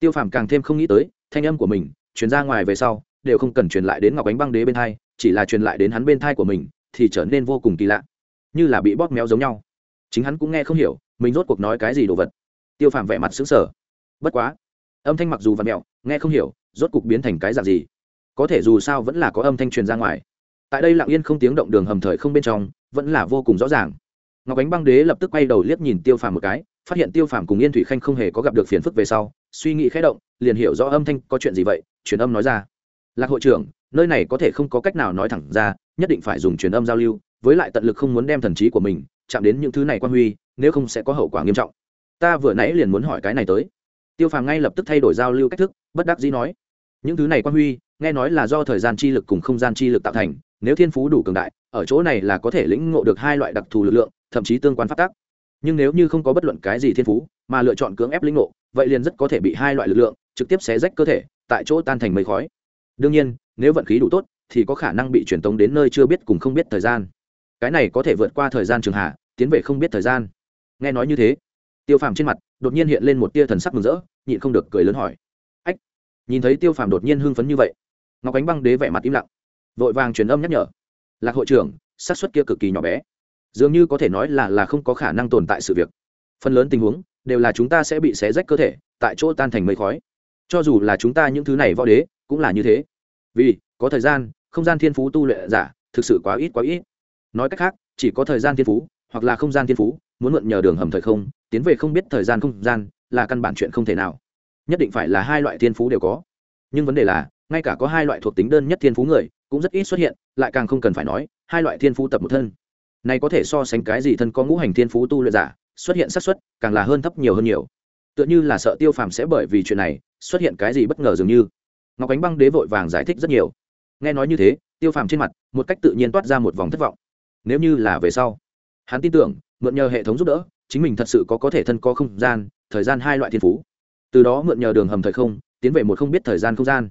tiêu phàm càng thêm không nghĩ tới, thanh âm của mình, truyền ra ngoài về sau, đều không cần truyền lại đến ngọc ánh băng đế bên thai chỉ là truyền lại đến hắn bên thai của mình thì trở nên vô cùng kỳ lạ, như là bị bóp méo giống nhau. Chính hắn cũng nghe không hiểu, mình rốt cuộc nói cái gì đồ vật. Tiêu phàm vẻ mặt xứng sở bất quá, âm thanh mặc dù và mẹo, nghe không hiểu, rốt cuộc biến thành cái dạng gì. Có thể dù sao vẫn là có âm thanh truyền ra ngoài. Tại đây lặng yên không tiếng động đường hầm thời không bên trong, vẫn là vô cùng rõ ràng. Ngọc ánh băng đế lập tức quay đầu liếc nhìn tiêu phàm một cái, phát hiện tiêu phàm cùng yên thủy khanh không hề có gặp được phiền phức về sau, suy nghĩ khẽ động, liền hiểu rõ âm thanh có chuyện gì vậy, truyền âm nói ra. Lạc hội trưởng, nơi này có thể không có cách nào nói thẳng ra nhất định phải dùng truyền âm giao lưu, với lại tận lực không muốn đem thần trí của mình chạm đến những thứ này quan huy, nếu không sẽ có hậu quả nghiêm trọng. Ta vừa nãy liền muốn hỏi cái này tới. Tiêu phàm ngay lập tức thay đổi giao lưu cách thức, bất đắc dĩ nói, những thứ này quan huy, nghe nói là do thời gian chi lực cùng không gian chi lực tạo thành, nếu thiên phú đủ cường đại, ở chỗ này là có thể lĩnh ngộ được hai loại đặc thù lực lượng, thậm chí tương quan phát tác nhưng nếu như không có bất luận cái gì thiên phú, mà lựa chọn cưỡng ép lĩnh ngộ, vậy liền rất có thể bị hai loại lực lượng trực tiếp xé rách cơ thể, tại chỗ tan thành mây khói. Đương nhiên, nếu vận khí đủ tốt thì có khả năng bị truyền tống đến nơi chưa biết cùng không biết thời gian. Cái này có thể vượt qua thời gian trường hạ, tiến về không biết thời gian. Nghe nói như thế, tiêu phàm trên mặt đột nhiên hiện lên một tia thần sắc mừng rỡ, nhịn không được cười lớn hỏi. Ách, nhìn thấy tiêu phàm đột nhiên hưng phấn như vậy? Ngọc ánh băng đế vẻ mặt im lặng, vội vàng truyền âm nhắc nhở. Lạc hội trưởng, xác suất kia cực kỳ nhỏ bé. Dường như có thể nói là là không có khả năng tồn tại sự việc. Phần lớn tình huống đều là chúng ta sẽ bị xé rách cơ thể, tại chỗ tan thành mây khói. Cho dù là chúng ta những thứ này võ đế, cũng là như thế. Vì có thời gian, không gian thiên phú tu luyện giả thực sự quá ít quá ít. Nói cách khác, chỉ có thời gian thiên phú, hoặc là không gian thiên phú, muốn mượn nhờ đường hầm thời không, tiến về không biết thời gian không gian là căn bản chuyện không thể nào. Nhất định phải là hai loại thiên phú đều có. Nhưng vấn đề là, ngay cả có hai loại thuộc tính đơn nhất thiên phú người, cũng rất ít xuất hiện, lại càng không cần phải nói, hai loại thiên phú tập một thân. Này có thể so sánh cái gì thân có ngũ hành thiên phú tu luyện giả, xuất hiện xác suất càng là hơn thấp nhiều hơn nhiều. Tựa như là sợ tiêu phàm sẽ bởi vì chuyện này, xuất hiện cái gì bất ngờ dường như. Ngọc ánh băng đế vội vàng giải thích rất nhiều nghe nói như thế, tiêu phàm trên mặt, một cách tự nhiên toát ra một vòng thất vọng. Nếu như là về sau, hắn tin tưởng, mượn nhờ hệ thống giúp đỡ, chính mình thật sự có có thể thân có không gian, thời gian hai loại thiên phú. Từ đó mượn nhờ đường hầm thời không, tiến về một không biết thời gian không gian.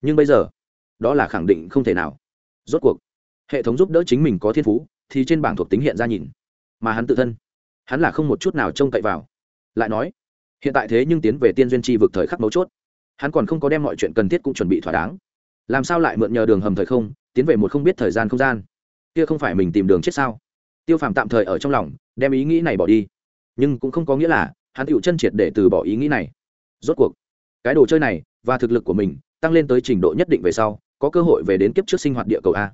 Nhưng bây giờ, đó là khẳng định không thể nào. Rốt cuộc, hệ thống giúp đỡ chính mình có thiên phú, thì trên bảng thuộc tính hiện ra nhìn. Mà hắn tự thân, hắn là không một chút nào trông cậy vào. Lại nói, hiện tại thế nhưng tiến về tiên duyên tri vực thời khắc mấu chốt. Hắn còn không có đem mọi chuyện cần thiết cũng chuẩn bị thỏa đáng làm sao lại mượn nhờ đường hầm thời không tiến về một không biết thời gian không gian? Kia không phải mình tìm đường chết sao? Tiêu phàm tạm thời ở trong lòng đem ý nghĩ này bỏ đi. Nhưng cũng không có nghĩa là hắn tựu chân triệt để từ bỏ ý nghĩ này. Rốt cuộc cái đồ chơi này và thực lực của mình tăng lên tới trình độ nhất định về sau có cơ hội về đến kiếp trước sinh hoạt địa cầu a.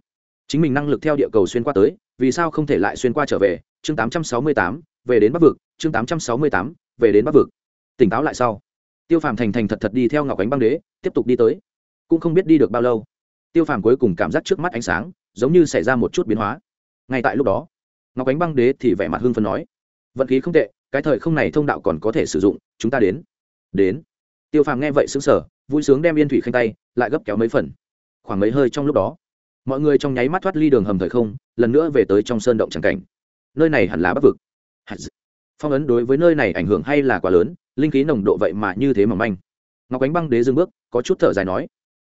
Chính mình năng lực theo địa cầu xuyên qua tới vì sao không thể lại xuyên qua trở về? Chương 868, về đến bắc vực. Chương 868, về đến bắc vực. Tỉnh táo lại sau. Tiêu phàm thành thành thật thật đi theo ngọc ánh băng đế tiếp tục đi tới cũng không biết đi được bao lâu. Tiêu phàm cuối cùng cảm giác trước mắt ánh sáng, giống như xảy ra một chút biến hóa. Ngay tại lúc đó, ngọc ánh băng đế thì vẻ mặt hưng phấn nói, vận khí không tệ, cái thời không này thông đạo còn có thể sử dụng, chúng ta đến. Đến? Tiêu phàm nghe vậy xứng sở vui sướng đem yên thủy khanh tay lại gấp kéo mấy phần. Khoảng mấy hơi trong lúc đó, mọi người trong nháy mắt thoát ly đường hầm thời không, lần nữa về tới trong sơn động tràng cảnh. Nơi này hẳn là bắc vực. Phong ấn đối với nơi này ảnh hưởng hay là quá lớn, linh khí nồng độ vậy mà như thế mà manh. Ngọc ánh băng đế dừng bước, có chút thở dài nói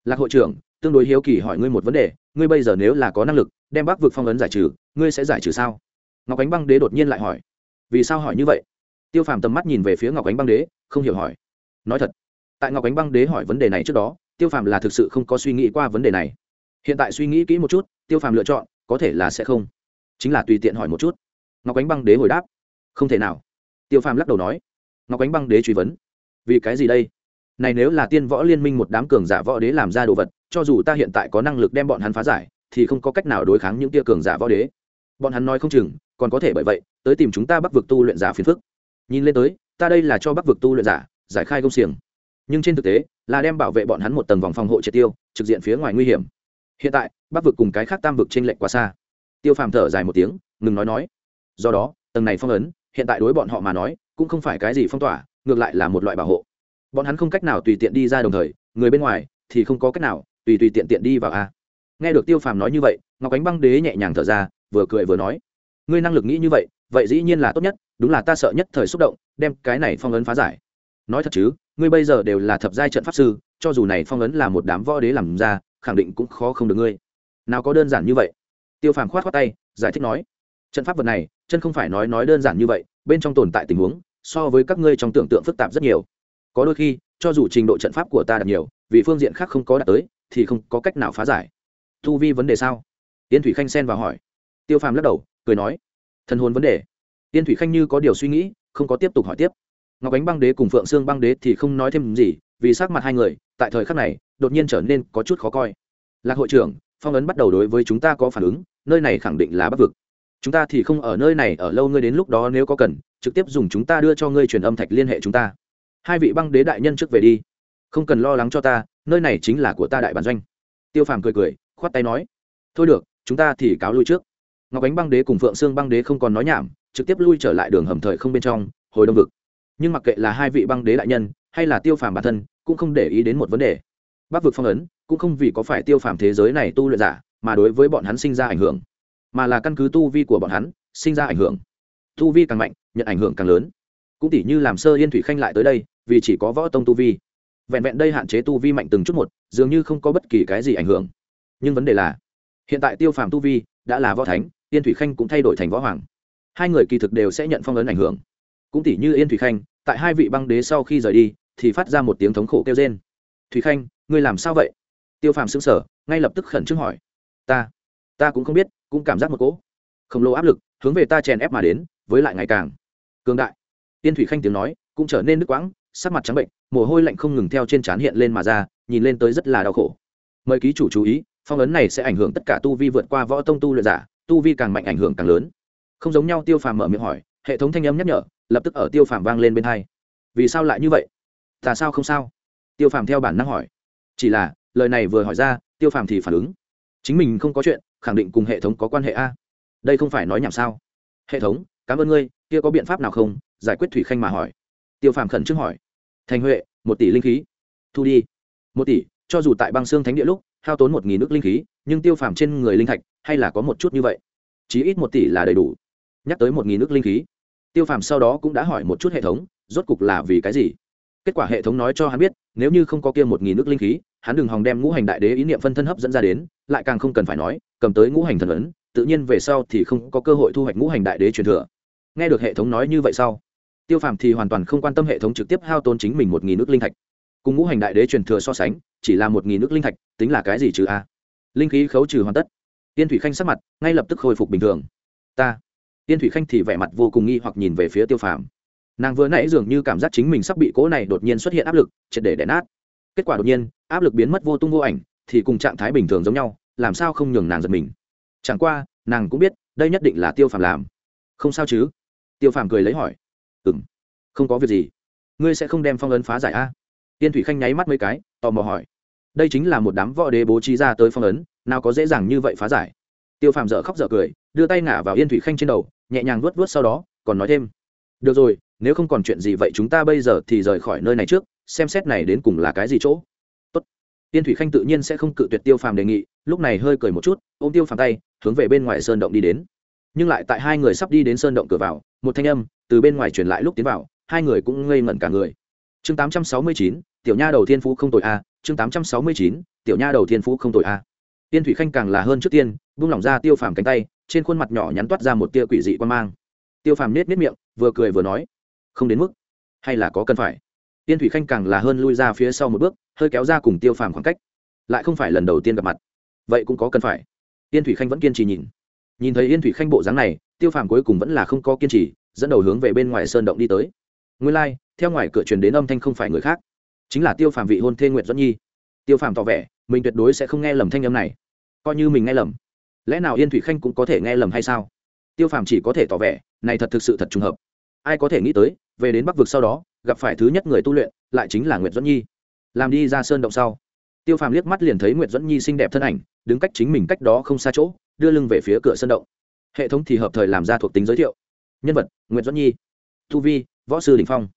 lạc hội trưởng, tương đối hiếu kỳ hỏi ngươi một vấn đề, ngươi bây giờ nếu là có năng lực, đem bắc vực phong ấn giải trừ, ngươi sẽ giải trừ sao? Ngọc ánh băng đế đột nhiên lại hỏi. Vì sao hỏi như vậy? Tiêu phàm tầm mắt nhìn về phía ngọc ánh băng đế, không hiểu hỏi. Nói thật, tại ngọc ánh băng đế hỏi vấn đề này trước đó, tiêu phàm là thực sự không có suy nghĩ qua vấn đề này. Hiện tại suy nghĩ kỹ một chút, tiêu phàm lựa chọn, có thể là sẽ không. Chính là tùy tiện hỏi một chút. Ngọc ánh băng đế hồi đáp. Không thể nào. Tiêu phàm lắc đầu nói. Ngọc ánh băng đế truy vấn. Vì cái gì đây? Này nếu là tiên võ liên minh một đám cường giả võ đế làm ra đồ vật, cho dù ta hiện tại có năng lực đem bọn hắn phá giải, thì không có cách nào đối kháng những tia cường giả võ đế. Bọn hắn nói không chừng, còn có thể bởi vậy, tới tìm chúng ta bắc vực tu luyện giả phiền phức. Nhìn lên tới, ta đây là cho bắc vực tu luyện giả, giải khai công xiềng. Nhưng trên thực tế, là đem bảo vệ bọn hắn một tầng vòng phòng hộ triệt tiêu, trực diện phía ngoài nguy hiểm. Hiện tại, bắc vực cùng cái khác tam vực t r ê n lệch quá xa. Tiêu phàm thở dài một tiếng, ngừng nói nói. Do đó, tầng này phong ấn, hiện tại đối bọn họ mà nói, cũng không phải cái gì phong tỏa, ngược lại là một loại bảo hộ bọn hắn không cách nào tùy tiện đi ra đồng thời, người bên ngoài thì không có cách nào tùy tùy tiện tiện đi vào a. Nghe được tiêu phàm nói như vậy, ngọc ánh băng đế nhẹ nhàng thở ra, vừa cười vừa nói, ngươi năng lực nghĩ như vậy vậy dĩ nhiên là tốt nhất, đúng là ta sợ nhất thời xúc động, đem cái này phong ấn phá giải. Nói thật chứ, ngươi bây giờ đều là thập giai trận pháp sư, cho dù này phong ấn là một đám võ đế làm ra, khẳng định cũng khó không được ngươi. Nào có đơn giản như vậy? Tiêu phàm khoát khoát tay, giải thích nói, trận pháp vật này, chân không phải nói nói đơn giản như vậy, bên trong tồn tại tình huống, so với các ngươi trong tưởng tượng phức tạp rất nhiều có đôi khi, cho dù trình độ trận pháp của ta đạt nhiều, vì phương diện khác không có đạt tới, thì không có cách nào phá giải. Thu vi vấn đề sao? Tiên thủy khanh xen vào hỏi. Tiêu phàm lắc đầu, cười nói. Thân hồn vấn đề. Tiên thủy khanh như có điều suy nghĩ, không có tiếp tục hỏi tiếp. Ngọc ánh băng đế cùng phượng sương băng đế thì không nói thêm gì, vì sắc mặt hai người, tại thời khắc này, đột nhiên trở nên có chút khó coi. Lạc hội trưởng, phong ấn bắt đầu đối với chúng ta có phản ứng, nơi này khẳng định là bắc vực. Chúng ta thì không ở nơi này, ở lâu ngươi đến lúc đó nếu có cần, trực tiếp dùng chúng ta đưa cho ngươi truyền âm thạch liên hệ chúng ta hai vị băng đế đại nhân trước về đi. Không cần lo lắng cho ta, nơi này chính là của ta đại bản doanh. Tiêu phàm cười cười, khoát tay nói. Thôi được, chúng ta thì cáo lui trước. Ngọc ánh băng đế cùng phượng sương băng đế không còn nói nhảm, trực tiếp lui trở lại đường hầm thời không bên trong, hồi đông vực. Nhưng mặc kệ là hai vị băng đế đại nhân, hay là tiêu phàm bản thân, cũng không để ý đến một vấn đề. Bắc vực phong ấn, cũng không vì có phải tiêu phàm thế giới này tu luyện giả, mà đối với bọn hắn sinh ra ảnh hưởng. Mà là căn cứ tu vi của bọn hắn, sinh ra ảnh hưởng. Tu vi càng mạnh, nhận ảnh hưởng càng lớn cũng tỉ như làm sơ yên thủy khanh lại tới đây, vì chỉ có võ tông tu vi. Vẹn vẹn đây hạn chế tu vi mạnh từng chút một, dường như không có bất kỳ cái gì ảnh hưởng. Nhưng vấn đề là, hiện tại tiêu phàm tu vi đã là võ thánh, yên thủy khanh cũng thay đổi thành võ hoàng. Hai người kỳ thực đều sẽ nhận phong ấn ảnh hưởng. Cũng tỉ như yên thủy khanh, tại hai vị băng đế sau khi rời đi, thì phát ra một tiếng thống khổ kêu trên thủy khanh, ngươi làm sao vậy? Tiêu phàm xứng sở ngay lập tức khẩn trương hỏi. Ta ta cũng không biết, cũng cảm giác một cỗ khổng lồ áp lực hướng về ta chèn ép mà đến, với lại ngày càng cường đại tiên thủy khanh tiếng nói cũng trở nên nước quãng, sắc mặt trắng bệnh, mồ hôi lạnh không ngừng theo trên trán hiện lên mà ra, nhìn lên tới rất là đau khổ. Mời ký chủ chú ý, phong ấn này sẽ ảnh hưởng tất cả tu vi vượt qua võ tông tu luyện giả, tu vi càng mạnh ảnh hưởng càng lớn. Không giống nhau tiêu phàm mở miệng hỏi, hệ thống thanh âm nhắc nhở, lập tức ở tiêu phàm vang lên bên hai. Vì sao lại như vậy? Tại sao không sao? Tiêu phàm theo bản năng hỏi. Chỉ là, lời này vừa hỏi ra, tiêu phàm thì phản ứng. Chính mình không có chuyện, khẳng định cùng hệ thống có quan hệ a. Đây không phải nói nhảm sao? Hệ thống, cảm ơn ngươi, kia có biện pháp nào không? Giải quyết thủy khanh mà hỏi. Tiêu phàm khẩn trước hỏi. Thành huệ, một tỷ linh khí. Thu đi. Một tỷ, cho dù tại băng xương thánh địa lúc, hao tốn một nghìn nước linh khí, nhưng tiêu phàm trên người linh thạch, hay là có một chút như vậy? Chí ít một tỷ là đầy đủ. Nhắc tới một nghìn nước linh khí. Tiêu phàm sau đó cũng đã hỏi một chút hệ thống, rốt cục là vì cái gì? Kết quả hệ thống nói cho hắn biết, nếu như không có kia một nghìn nước linh khí, hắn đừng hòng đem ngũ hành đại đế ý niệm phân thân hấp dẫn ra đến, lại càng không cần phải nói, cầm tới ngũ hành thần ấn, tự nhiên về sau thì không có cơ hội thu hoạch ngũ hành đại đế truyền thừa. Nghe được hệ thống nói như vậy sau tiêu phàm thì hoàn toàn không quan tâm hệ thống trực tiếp hao tốn chính mình một nghìn nước linh thạch. Cùng ngũ hành đại đế truyền thừa so sánh, chỉ là một nghìn nước linh thạch, tính là cái gì chứ a? Linh khí khấu trừ hoàn tất. Tiên thủy khanh sắc mặt ngay lập tức khôi phục bình thường. Ta. Tiên thủy khanh thì vẻ mặt vô cùng nghi hoặc nhìn về phía tiêu phàm. Nàng vừa nãy dường như cảm giác chính mình sắp bị cỗ này đột nhiên xuất hiện áp lực, triệt để đẻ nát. Kết quả đột nhiên, áp lực biến mất vô tung vô ảnh, thì cùng trạng thái bình thường giống nhau, làm sao không nhường nàng giật mình? Chẳng qua, nàng cũng biết, đây nhất định là tiêu phàm làm. Không sao chứ? Tiêu phàm cười lấy hỏi ừ m không có việc gì. Ngươi sẽ không đem phong ấn phá giải a? Tiên thủy khanh nháy mắt mấy cái, tò mò hỏi. Đây chính là một đám võ đế bố trí ra tới phong ấn, nào có dễ dàng như vậy phá giải. Tiêu phàm dở khóc dở cười, đưa tay ngả vào yên thủy khanh trên đầu, nhẹ nhàng vuốt vuốt sau đó, còn nói thêm. Được rồi, nếu không còn chuyện gì vậy chúng ta bây giờ thì rời khỏi nơi này trước, xem xét này đến cùng là cái gì chỗ. Tốt. Tiên thủy khanh tự nhiên sẽ không cự tuyệt tiêu phàm đề nghị, lúc này hơi cười một chút, ôm tiêu phàm tay, hướng về bên ngoài sơn động đi đến. Nhưng lại tại hai người sắp đi đến sơn động cửa vào, một thanh âm từ bên ngoài truyền lại lúc tiến vào, hai người cũng ngây ngẩn cả người. Chương tám trăm sáu mươi chín, tiểu nha đầu thiên phú không tội a, chương tám trăm sáu mươi chín, tiểu nha đầu thiên phú không tội a. Tiên thủy khanh càng là hơn trước tiên, buông lỏng ra tiêu phàm cánh tay, trên khuôn mặt nhỏ nhắn toát ra một tia quỷ dị quan mang. Tiêu phàm nết nết miệng, vừa cười vừa nói, không đến mức, hay là có cần phải? Tiên thủy khanh càng là hơn lui ra phía sau một bước, hơi kéo ra cùng tiêu phàm khoảng cách. Lại không phải lần đầu tiên gặp mặt. Vậy cũng có cần phải. Tiên thủy khanh vẫn kiên trì nhìn. Nhìn thấy yên thủy khanh bộ dáng này, tiêu phàm cuối cùng vẫn là không có kiên trì dẫn đầu hướng về bên ngoài sơn động đi tới. Nguyên lai、like, theo ngoài cửa truyền đến âm thanh không phải người khác chính là tiêu phàm vị hôn thê nguyệt dẫn nhi. Tiêu phàm tỏ vẻ mình tuyệt đối sẽ không nghe lầm thanh âm này. Coi như mình nghe lầm lẽ nào yên thủy khanh cũng có thể nghe lầm hay sao? Tiêu phàm chỉ có thể tỏ vẻ này thật thực sự thật trùng hợp. Ai có thể nghĩ tới về đến bắc vực sau đó gặp phải thứ nhất người tu luyện lại chính là nguyệt dẫn nhi. Làm đi ra sơn động sau tiêu phàm liếc mắt liền thấy nguyệt dẫn nhi xinh đẹp thân ảnh đứng cách chính mình cách đó không xa chỗ đưa lưng về phía cửa sơn động. Hệ thống thì hợp thời làm ra thuộc tính giới thiệu nhân vật nguyễn doãn nhi. Tu vi, võ sư đỉnh phong.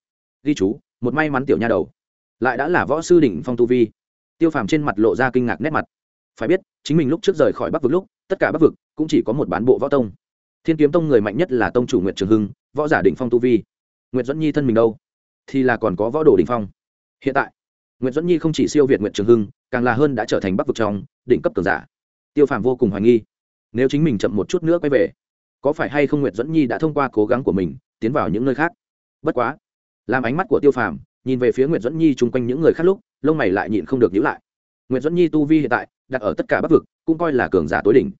Ghi chú, một may mắn tiểu nha đầu. Lại đã là võ sư đỉnh phong tu vi. Tiêu phàm trên mặt lộ ra kinh ngạc nét mặt. Phải biết, chính mình lúc trước rời khỏi bắc vực lúc, tất cả bắc vực cũng chỉ có một bán bộ võ tông. Thiên kiếm tông người mạnh nhất là tông chủ nguyễn trường hưng, võ giả đỉnh phong tu vi. Nguyễn doãn nhi thân mình đâu? Thì là còn có võ đồ đỉnh phong. Hiện tại nguyễn doãn nhi không chỉ siêu việt nguyễn trường hưng, càng là hơn đã trở thành bắc vực trong đỉnh cấp cường giả. Tiêu phàm vô cùng hoài nghi. Nếu chính mình chậm một chút nữa quay về có phải hay không nguyệt dẫn nhi đã thông qua cố gắng của mình tiến vào những nơi khác? Bất quá, làm ánh mắt của tiêu phàm nhìn về phía nguyệt dẫn nhi chung quanh những người khác lúc, lông mày lại nhịn không được nhữ lại. Nguyệt dẫn nhi tu vi hiện tại đặt ở tất cả bắc vực, cũng coi là cường giả tối đỉnh.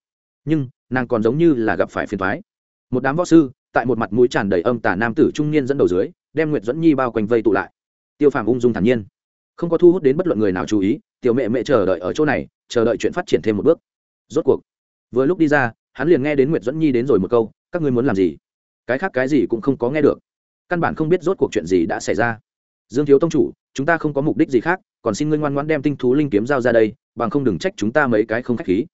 Nhưng, nàng còn giống như là gặp phải phiền thoái một đám võ sư tại một mặt mũi tràn đầy âm tà nam tử trung niên dẫn đầu dưới, đem nguyệt dẫn nhi bao quanh vây tụ lại. Tiêu phàm ung dung thản nhiên. Không có thu hút đến bất luận người nào chú ý, tiểu mẹ mẹ chờ đợi ở chỗ này, chờ đợi chuyện phát triển thêm một bước. Rốt cuộc, vừa lúc đi ra hắn liền nghe đến nguyệt dẫn nhi đến rồi một câu, các ngươi muốn làm gì? Cái khác cái gì cũng không có nghe được. Căn bản không biết rốt cuộc chuyện gì đã xảy ra. Dương thiếu tông chủ, chúng ta không có mục đích gì khác, còn xin ngươi ngoan ngoãn đem tinh thú linh kiếm giao ra đây, bằng không đừng trách chúng ta mấy cái không khách khí.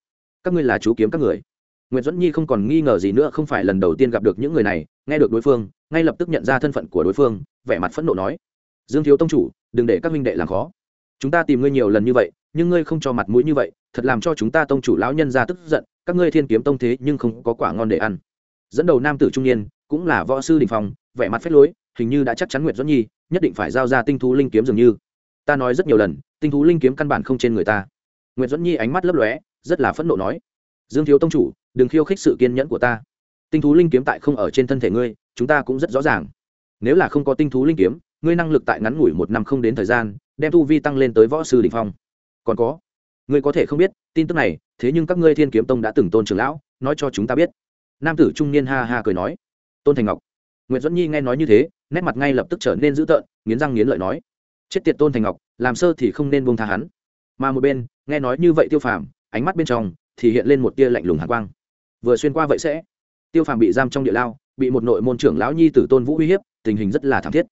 Các ngươi là chú kiếm các người. Nguyễn duẫn nhi không còn nghi ngờ gì nữa, không phải lần đầu tiên gặp được những người này, nghe được đối phương, ngay lập tức nhận ra thân phận của đối phương, vẻ mặt phẫn nộ nói, dương thiếu tông chủ, đừng để các minh đệ làm khó. Chúng ta tìm ngươi nhiều lần như vậy, nhưng ngươi không cho mặt mũi như vậy, thật làm cho chúng ta tông chủ lão nhân ra tức giận các ngươi thiên kiếm tông thế nhưng không có quả ngon để ăn. Dẫn đầu nam tử trung niên, cũng là võ sư đình phong, vẻ mặt phách lối, hình như đã chắc chắn nguyệt dẫn nhi, nhất định phải giao ra tinh thú linh kiếm dường như. Ta nói rất nhiều lần, tinh thú linh kiếm căn bản không trên người ta. Nguyệt dẫn nhi ánh mắt lấp lóe, rất là phẫn nộ nói, dương thiếu tông chủ, đừng khiêu khích sự kiên nhẫn của ta. Tinh thú linh kiếm tại không ở trên thân thể ngươi, chúng ta cũng rất rõ ràng. Nếu là không có tinh thú linh kiếm, ngươi năng lực tại ngắn ngủi một năm không đến thời gian, đem tu vi tăng lên tới võ sư đình phong. Còn có, ngươi có thể không biết, tin tức này thế nhưng các ngươi thiên kiếm tông đã từng tôn trưởng lão, nói cho chúng ta biết. Nam tử trung niên ha ha cười nói. Tôn thành ngọc nguyễn duẫn nhi nghe nói như thế, nét mặt ngay lập tức trở nên dữ tợn, nghiến răng nghiến lợi nói. Chết tiệt tôn thành ngọc, làm sơ thì không nên buông tha hắn. Mà một bên, nghe nói như vậy tiêu phàm, ánh mắt bên trong thì hiện lên một tia lạnh lùng hạ quang. Vừa xuyên qua vậy sẽ, tiêu phàm bị giam trong địa lao, bị một nội môn trưởng lão nhi tử tôn vũ uy hiếp, tình hình rất là thảm thiết.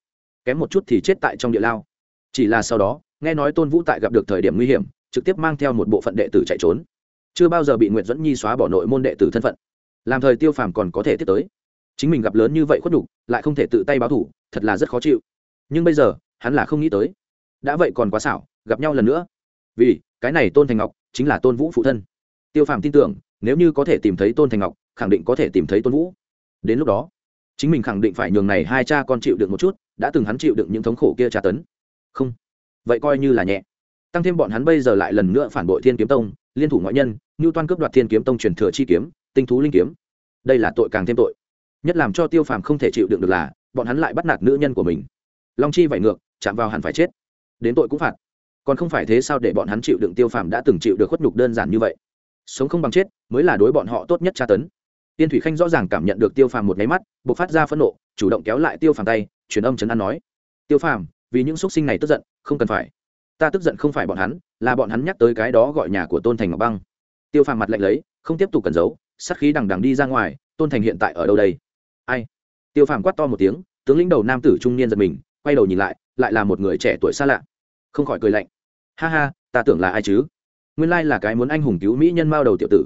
Kém một chút thì chết tại trong địa lao. Chỉ là sau đó, nghe nói tôn vũ tại gặp được thời điểm nguy hiểm, trực tiếp mang theo một bộ phận đệ tử chạy trốn chưa bao giờ bị nguyệt dẫn nhi xóa bỏ nội môn đệ tử thân phận. Làm thời tiêu phàm còn có thể tiếp tới. Chính mình gặp lớn như vậy khuất đục lại không thể tự tay báo thủ, thật là rất khó chịu. Nhưng bây giờ, hắn là không nghĩ tới. Đã vậy còn quá xảo, gặp nhau lần nữa. Vì, cái này tôn thành ngọc chính là tôn vũ phụ thân. Tiêu phàm tin tưởng, nếu như có thể tìm thấy tôn thành ngọc, khẳng định có thể tìm thấy tôn vũ. Đến lúc đó, chính mình khẳng định phải nhường này hai cha con chịu được một chút, đã từng hắn chịu được những thống khổ kia tra tấn. Không. Vậy coi như là nhẹ. Tăng thêm bọn hắn bây giờ lại lần nữa phản bội thiên kiếm tông liên thủ ngoại nhân như toan cướp đoạt thiên kiếm tông truyền thừa chi kiếm, tinh thú linh kiếm. Đây là tội càng thêm tội. Nhất làm cho tiêu phàm không thể chịu đựng được là, bọn hắn lại bắt nạt nữ nhân của mình. Long chi vải ngược, chạm vào hẳn phải chết. Đến tội cũng phạt. Còn không phải thế sao để bọn hắn chịu đựng tiêu phàm đã từng chịu được khuất nhục đơn giản như vậy? Sống không bằng chết, mới là đối bọn họ tốt nhất tra tấn. Tiên thủy khanh rõ ràng cảm nhận được tiêu phàm một nháy mắt b ộ c phát ra phẫn nộ, chủ động kéo lại tiêu phàm tay, truyền âm chấn an nói. Tiêu phàm, vì những x u ấ t sinh này tức giận, không cần phải. Ta tức giận không phải bọn hắn là bọn hắn nhắc tới cái đó gọi nhà của tôn thành ngọc băng. Tiêu phàm mặt lạnh lấy, không tiếp tục cần giấu sắc khí đằng đằng đi ra ngoài, tôn thành hiện tại ở đâu đây? Ai? Tiêu phàm quát to một tiếng, tướng lĩnh đầu nam tử trung niên giật mình, quay đầu nhìn lại lại là một người trẻ tuổi xa lạ. Không khỏi cười lạnh. Ha ha, ta tưởng là ai chứ? Nguyên lai là cái muốn anh hùng cứu mỹ nhân mao đầu tiểu tử.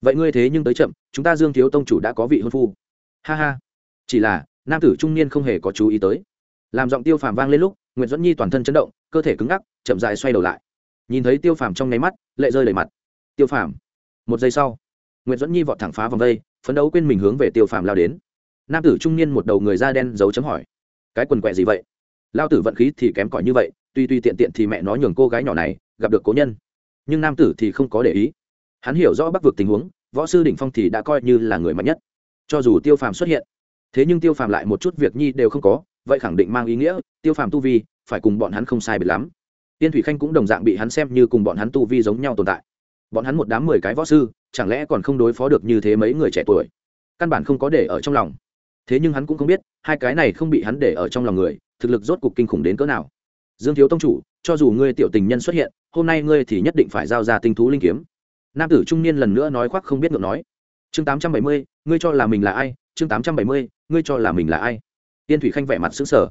Vậy ngươi thế nhưng tới chậm, chúng ta dương thiếu tông chủ đã có vị hôn phu. Ha ha. Chỉ là, nam tử trung niên không hề có chú ý tới. Làm giọng tiêu phàm vang lên lúc nguyễn duẫn nhi toàn thân chấn động, cơ thể cứng ngắc, chậm dài xoay đầu lại nhìn thấy tiêu phàm trong nháy mắt, lệ rơi đầy mặt. Tiêu phàm, một giây sau nguyễn dẫn nhi vọt thẳng phá vòng vây phấn đấu quên mình hướng về tiêu phàm lao đến. Nam tử trung niên một đầu người da đen giấu chấm hỏi, cái quần quẹ gì vậy? Lao tử vận khí thì kém cỏi như vậy, tuy tuy tiện tiện thì mẹ nó nhường cô gái nhỏ này gặp được cố nhân, nhưng nam tử thì không có để ý. Hắn hiểu rõ bắc vực tình huống, võ sư đỉnh phong thì đã coi như là người mạnh nhất. Cho dù tiêu phàm xuất hiện, thế nhưng tiêu phàm lại một chút việc nhi đều không có, vậy khẳng định mang ý nghĩa, tiêu phàm tu vi, phải cùng bọn hắn không sai biệt lắm tiên thủy khanh cũng đồng dạng bị hắn xem như cùng bọn hắn tu vi giống nhau tồn tại. Bọn hắn một đám mười cái võ sư, chẳng lẽ còn không đối phó được như thế mấy người trẻ tuổi? Căn bản không có để ở trong lòng. Thế nhưng hắn cũng không biết, hai cái này không bị hắn để ở trong lòng người, thực lực rốt cục kinh khủng đến cỡ nào. Dương thiếu tông chủ, cho dù ngươi tiểu tình nhân xuất hiện, hôm nay ngươi thì nhất định phải giao ra tinh thú linh kiếm. Nam tử trung niên lần nữa nói khoác không biết ngược nói. Chương tám trăm bảy mươi, ngươi cho là mình là ai? Chương tám trăm bảy mươi, ngươi cho là mình là ai? Tiên thủy khanh vẻ mặt xứng sở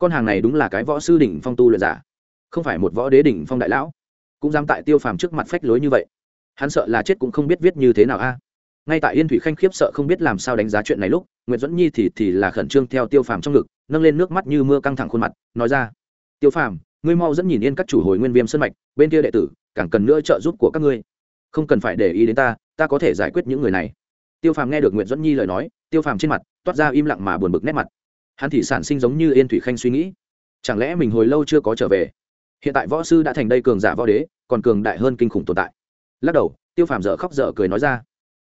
con hàng này đúng là cái võ sư đỉnh phong tu luyện giả không phải một võ đế đỉnh phong đại lão, cũng dám tại tiêu phàm trước mặt phách lối như vậy. Hắn sợ là chết cũng không biết viết như thế nào a. Ngay tại yên thủy khanh khiếp sợ không biết làm sao đánh giá chuyện này lúc nguyễn duẫn nhi thì thì là khẩn trương theo tiêu phàm trong ngực, nâng lên nước mắt như mưa căng thẳng khuôn mặt, nói ra, tiêu phàm, ngươi mau dẫn nhìn yên các chủ hồi nguyên viêm sân mạch, bên kia đệ tử, càng cần nữa trợ giúp của các ngươi. Không cần phải để ý đến ta ta có thể giải quyết những người này. Tiêu phàm nghe được nguyễn duẫn nhi lời nói, tiêu phàm trên mặt toát ra im lặng mà buồn bực nét mặt. Hắn thì sản sinh giống như yên thủy khanh suy nghĩ. Chẳng lẽ mình hồi lâu chưa có trở về? Hiện tại võ sư đã thành đây cường giả võ đế, còn cường đại hơn kinh khủng tồn tại. Lắc đầu, tiêu phàm dở khóc dở cười nói ra.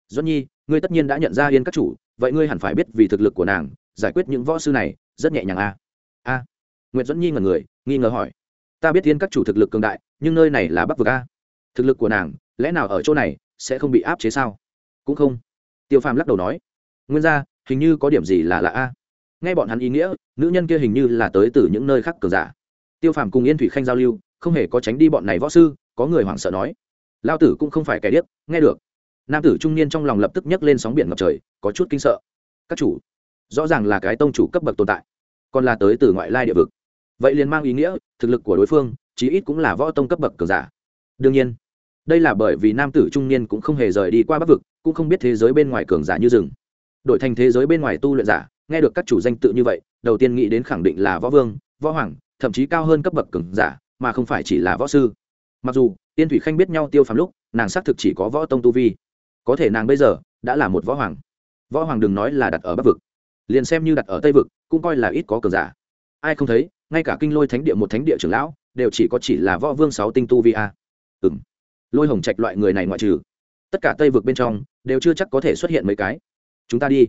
Doãn nhi, ngươi tất nhiên đã nhận ra yên các chủ, vậy ngươi hẳn phải biết vì thực lực của nàng, giải quyết những võ sư này, rất nhẹ nhàng a à? a. À. nguyễn doãn nhi ngần người, nghi ngờ hỏi. Ta biết yên các chủ thực lực cường đại, nhưng nơi này là bắc vực a. Thực lực của nàng, lẽ nào ở chỗ này sẽ không bị áp chế sao? Cũng không. Tiêu phàm lắc đầu nói. Nguyên ra, hình như có điểm gì là lạ a. Nghe bọn hắn ý nghĩa, nữ nhân kia hình như là tới từ những nơi khác cường giả tiêu phàm cùng yên thủy khanh giao lưu, không hề có tránh đi bọn này võ sư, có người hoảng sợ nói lao tử cũng không phải kẻ điếc, nghe được. Nam tử trung niên trong lòng lập tức nhấc lên sóng biển ngập trời, có chút kinh sợ. Các chủ, rõ ràng là cái tông chủ cấp bậc tồn tại, còn là tới từ ngoại lai địa vực. Vậy liền mang ý nghĩa, thực lực của đối phương, chí ít cũng là võ tông cấp bậc cường giả. Đương nhiên, đây là bởi vì nam tử trung niên cũng không hề rời đi qua bắc vực, cũng không biết thế giới bên ngoài cường giả như rừng. Đổi thành thế giới bên ngoài tu luyện giả, nghe được các chủ danh tự như vậy, đầu tiên nghĩ đến khẳng định là võ vương, võ hoàng thậm chí cao hơn cấp bậc cường giả, mà không phải chỉ là võ sư. Mặc dù tiên thủy khanh biết nhau tiêu phàm lúc, nàng xác thực chỉ có võ tông tu vi. Có thể nàng bây giờ đã là một võ hoàng. Võ hoàng đừng nói là đặt ở bắc vực. Liền xem như đặt ở tây vực, cũng coi là ít có cường giả. Ai không thấy, ngay cả kinh lôi thánh địa một thánh địa trưởng lão, đều chỉ có chỉ là võ vương sáu tinh tu vi a. Ừ lôi hồng trạch loại người này ngoại trừ, tất cả tây vực bên trong, đều chưa chắc có thể xuất hiện mấy cái. Chúng ta đi.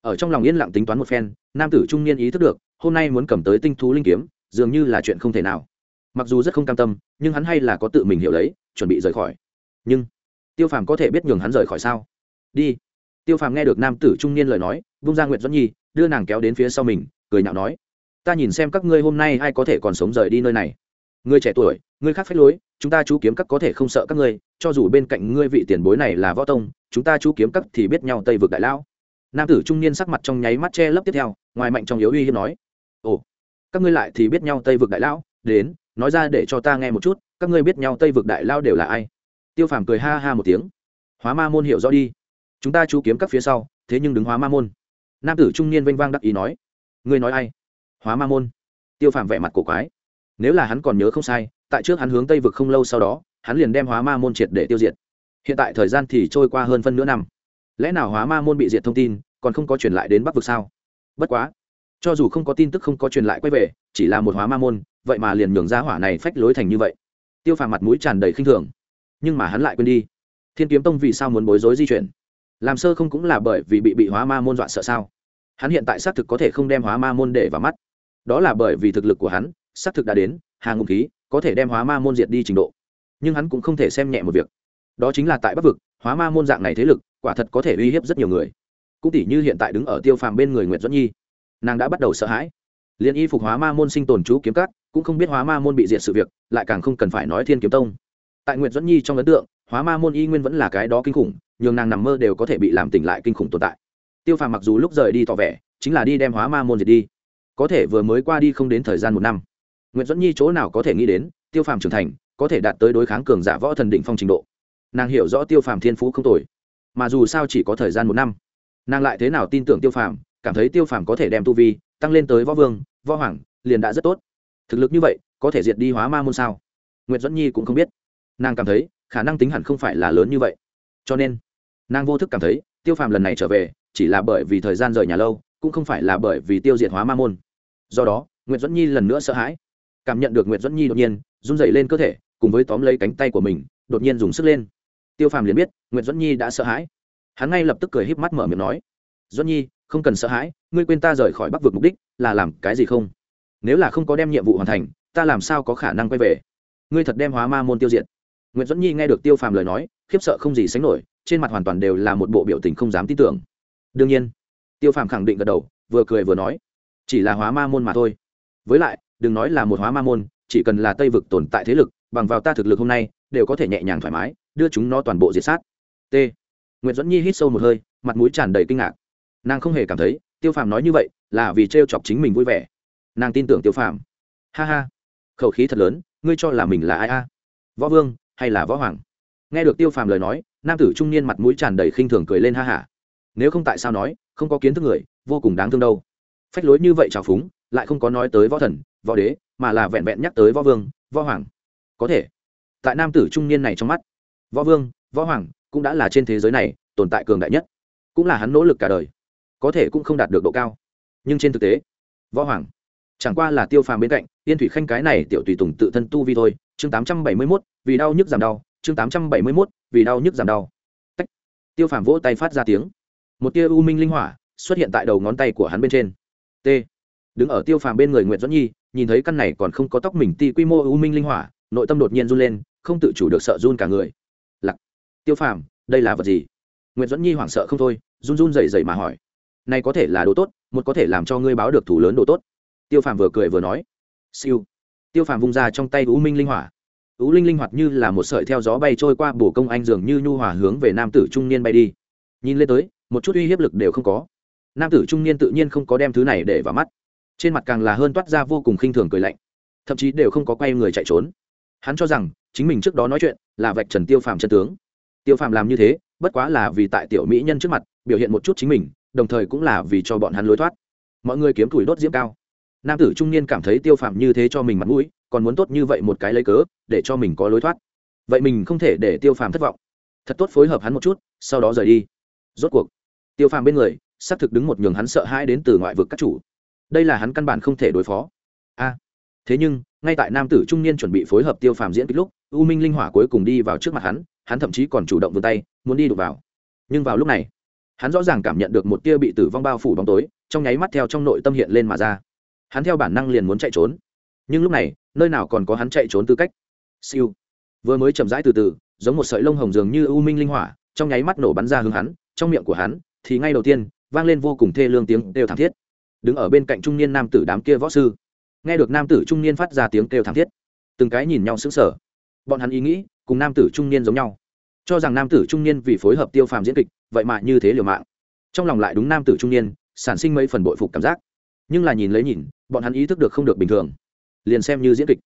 Ở trong lòng yên lặng tính toán một phen, nam tử trung niên ý thức được, hôm nay muốn cầm tới tinh thú linh kiếm dường như là chuyện không thể nào. Mặc dù rất không cam tâm, nhưng hắn hay là có tự mình hiểu lấy, chuẩn bị rời khỏi. Nhưng, tiêu phàm có thể biết nhường hắn rời khỏi sao? Đi. Tiêu phàm nghe được nam tử trung niên lời nói, vung ra nguyện doãn nhi, đưa nàng kéo đến phía sau mình, cười nhạo nói, ta nhìn xem các ngươi hôm nay ai có thể còn sống rời đi nơi này. Ngươi trẻ tuổi, ngươi khác phép lối, chúng ta chú kiếm các có thể không sợ các ngươi, cho dù bên cạnh ngươi vị tiền bối này là võ tông, chúng ta chú kiếm các thì biết nhau tây vực đại lão. Nam tử trung niên sắc mặt trong nháy mắt che lấp tiếp theo, ngoài mạnh trong yếu uy hiếp nói, ồ các ngươi lại thì biết nhau tây vực đại lão, đến, nói ra để cho ta nghe một chút, các ngươi biết nhau tây vực đại lao đều là ai? Tiêu phàm cười ha ha một tiếng. Hóa ma môn hiểu rõ đi. Chúng ta chú kiếm các phía sau, thế nhưng đứng hóa ma môn. Nam tử trung niên vênh vang đắc ý nói. Ngươi nói ai? Hóa ma môn. Tiêu phàm vẻ mặt cổ quái. Nếu là hắn còn nhớ không sai, tại trước hắn hướng tây vực không lâu sau đó, hắn liền đem hóa ma môn triệt để tiêu diệt. Hiện tại thời gian thì trôi qua hơn phân nửa năm. Lẽ nào hóa ma môn bị diệt thông tin, còn không có truyền lại đến bắc vực sao? Bất quá cho dù không có tin tức không có truyền lại quay về, chỉ là một hóa ma môn, vậy mà liền nhường ra hỏa này phách lối thành như vậy. Tiêu phàm mặt mũi tràn đầy khinh thường. Nhưng mà hắn lại quên đi. Thiên kiếm tông vì sao muốn bối rối di chuyển? Làm sơ không cũng là bởi vì bị bị hóa ma môn dọa sợ sao? Hắn hiện tại xác thực có thể không đem hóa ma môn để vào mắt. Đó là bởi vì thực lực của hắn, xác thực đã đến hàng ngục khí, có thể đem hóa ma môn diệt đi trình độ. Nhưng hắn cũng không thể xem nhẹ một việc. Đó chính là tại bắc vực, hóa ma môn dạng này thế lực, quả thật có thể uy hiếp rất nhiều người. Cũng tỷ như hiện tại đứng ở tiêu phàm bên người nguyễn duẫn nhi nàng đã bắt đầu sợ hãi. Liền y phục hóa ma môn sinh tồn chú kiếm cắt cũng không biết hóa ma môn bị diệt sự việc, lại càng không cần phải nói thiên kiếm tông. Tại nguyễn dẫn nhi trong ấn tượng, hóa ma môn y nguyên vẫn là cái đó kinh khủng, nhường nàng nằm mơ đều có thể bị làm tỉnh lại kinh khủng tồn tại. Tiêu phàm mặc dù lúc rời đi tỏ vẻ, chính là đi đem hóa ma môn diệt đi. Có thể vừa mới qua đi không đến thời gian một năm. Nguyễn dẫn nhi chỗ nào có thể nghĩ đến, tiêu phàm trưởng thành, có thể đạt tới đối kháng cường giả võ thần định phong trình độ. Nàng hiểu rõ tiêu phàm thiên phú không tồi. Mà dù sao chỉ có thời gian một năm, nàng lại thế nào tin tưởng tiêu phàm cảm thấy tiêu phàm có thể đem tu vi tăng lên tới võ vương, võ hoàng, liền đã rất tốt. Thực lực như vậy, có thể diệt đi hóa ma môn sao? Nguyễn dẫn nhi cũng không biết. Nàng cảm thấy, khả năng tính hẳn không phải là lớn như vậy. Cho nên, nàng vô thức cảm thấy, tiêu phàm lần này trở về, chỉ là bởi vì thời gian rời nhà lâu, cũng không phải là bởi vì tiêu diệt hóa ma môn. Do đó nguyễn dẫn nhi lần nữa sợ hãi. Cảm nhận được nguyễn dẫn nhi đột nhiên, run dậy lên cơ thể, cùng với tóm lấy cánh tay của mình, đột nhiên dùng sức lên. Tiêu phàm liền biết nguyễn dẫn nhi đã sợ hãi. Hắn ngay lập tức cười híp mắt mở miệng nói dẫn nhi không cần sợ hãi, ngươi quên ta rời khỏi bắc vực mục đích là làm cái gì không? Nếu là không có đem nhiệm vụ hoàn thành, ta làm sao có khả năng quay về? Ngươi thật đem hóa ma môn tiêu diệt. Nguyễn duẫn nhi nghe được tiêu phàm lời nói, khiếp sợ không gì sánh nổi, trên mặt hoàn toàn đều là một bộ biểu tình không dám tin tưởng. Đương nhiên, tiêu phàm khẳng định gật đầu, vừa cười vừa nói, chỉ là hóa ma môn mà thôi. Với lại, đừng nói là một hóa ma môn, chỉ cần là tây vực tồn tại thế lực, bằng vào ta thực lực hôm nay, đều có thể nhẹ nhàng thoải mái, đưa chúng nó toàn bộ diệt sát. T. Nguyễn duẫn nhi hít sâu một hơi, mặt mũi tràn đầy kinh ngạc nàng không hề cảm thấy tiêu phàm nói như vậy là vì t e chọc chính mình vui vẻ. Nàng tin tưởng tiêu phàm. Ha ha. Khẩu khí thật lớn, ngươi cho là mình là ai a? Võ vương hay là võ hoàng? Nghe được tiêu phàm lời nói, nam tử trung niên mặt mũi tràn đầy khinh thường cười lên ha hả nếu không tại sao nói, không có kiến thức người, vô cùng đáng thương đâu. Phách lối như vậy trào phúng, lại không có nói tới võ thần, võ đế, mà là vẹn vẹn nhắc tới võ vương, võ hoàng. Có thể. Tại nam tử trung niên này trong mắt, võ vương, võ hoàng cũng đã là trên thế giới này tồn tại cường đại nhất. Cũng là hắn nỗ lực cả đời có thể cũng không đạt được độ cao. Nhưng trên thực tế, võ hoàng, chẳng qua là tiêu phàm bên cạnh tiên thủy khanh cái này tiểu tùy tùng tự thân tu vi thôi. Chương tám trăm bảy mươi mốt, vì đau nhức giảm đau. Chương tám trăm bảy mươi mốt, vì đau nhức giảm đau. Tách. tiêu phàm vỗ tay phát ra tiếng. Một tia u minh linh hỏa xuất hiện tại đầu ngón tay của hắn bên trên. T. Đứng ở tiêu phàm bên người nguyễn doãn nhi, nhìn thấy căn này còn không có tóc mình ti quy mô u minh linh hỏa, nội tâm đột nhiên run lên, không tự chủ được sợ run cả người. Lặc tiêu phàm, đây là vật gì? Nguyễn doãn nhi hoảng sợ không thôi, run run rẩy rẩy mà hỏi này có thể là đồ tốt, một có thể làm cho ngươi báo được thủ lớn đồ tốt. Tiêu phàm vừa cười vừa nói. Siêu. Tiêu phàm vung ra trong tay u minh linh hỏa. U linh linh hoạt như là một sợi theo gió bay trôi qua bổ công anh dường như nhu hòa hướng về nam tử trung niên bay đi. Nhìn lên tới, một chút uy hiếp lực đều không có. Nam tử trung niên tự nhiên không có đem thứ này để vào mắt. Trên mặt càng là hơn toát ra vô cùng khinh thường cười lạnh. Thậm chí đều không có quay người chạy trốn. Hắn cho rằng, chính mình trước đó nói chuyện là vạch trần tiêu phàm chân tướng. Tiêu phàm làm như thế, bất quá là vì tại tiểu mỹ nhân trước mặt, biểu hiện một chút chính mình đồng thời cũng là vì cho bọn hắn lối thoát. Mọi người kiếm tuổi đốt diễm cao. Nam tử trung niên cảm thấy tiêu phàm như thế cho mình mặt mũi, còn muốn tốt như vậy một cái lấy cớ, để cho mình có lối thoát. Vậy mình không thể để tiêu phàm thất vọng. Thật tốt phối hợp hắn một chút, sau đó rời đi. Rốt cuộc, tiêu phàm bên người, xác thực đứng một nhường hắn sợ hãi đến từ ngoại vực các chủ. Đây là hắn căn bản không thể đối phó. A. Thế nhưng, ngay tại nam tử trung niên chuẩn bị phối hợp tiêu phàm diễn kịch lúc, u minh linh hỏa cuối cùng đi vào trước mặt hắn hắn thậm chí còn chủ động vươn tay, muốn đi đụng vào. Nhưng vào lúc này hắn rõ ràng cảm nhận được một tia bị tử vong bao phủ bóng tối, trong nháy mắt theo trong nội tâm hiện lên mà ra. Hắn theo bản năng liền muốn chạy trốn. Nhưng lúc này, nơi nào còn có hắn chạy trốn tư cách? Siêu. Vừa mới chậm rãi từ từ, giống một sợi lông hồng dường như u minh linh hỏa, trong nháy mắt nổ bắn ra hướng hắn, trong miệng của hắn, thì ngay đầu tiên, vang lên vô cùng thê lương tiếng đều thảm thiết. Đứng ở bên cạnh trung niên nam tử đám kia võ sư, nghe được nam tử trung niên phát ra tiếng kêu thảm thiết, từng cái nhìn nhau sững sờ. Bọn hắn ý nghĩ, cùng nam tử trung niên giống nhau cho rằng nam tử trung niên vì phối hợp tiêu phàm diễn kịch, vậy mà như thế liều mạng. Trong lòng lại đúng nam tử trung niên, sản sinh mấy phần bội phục cảm giác. Nhưng là nhìn lấy nhìn, bọn hắn ý thức được không được bình thường. Liền xem như diễn kịch,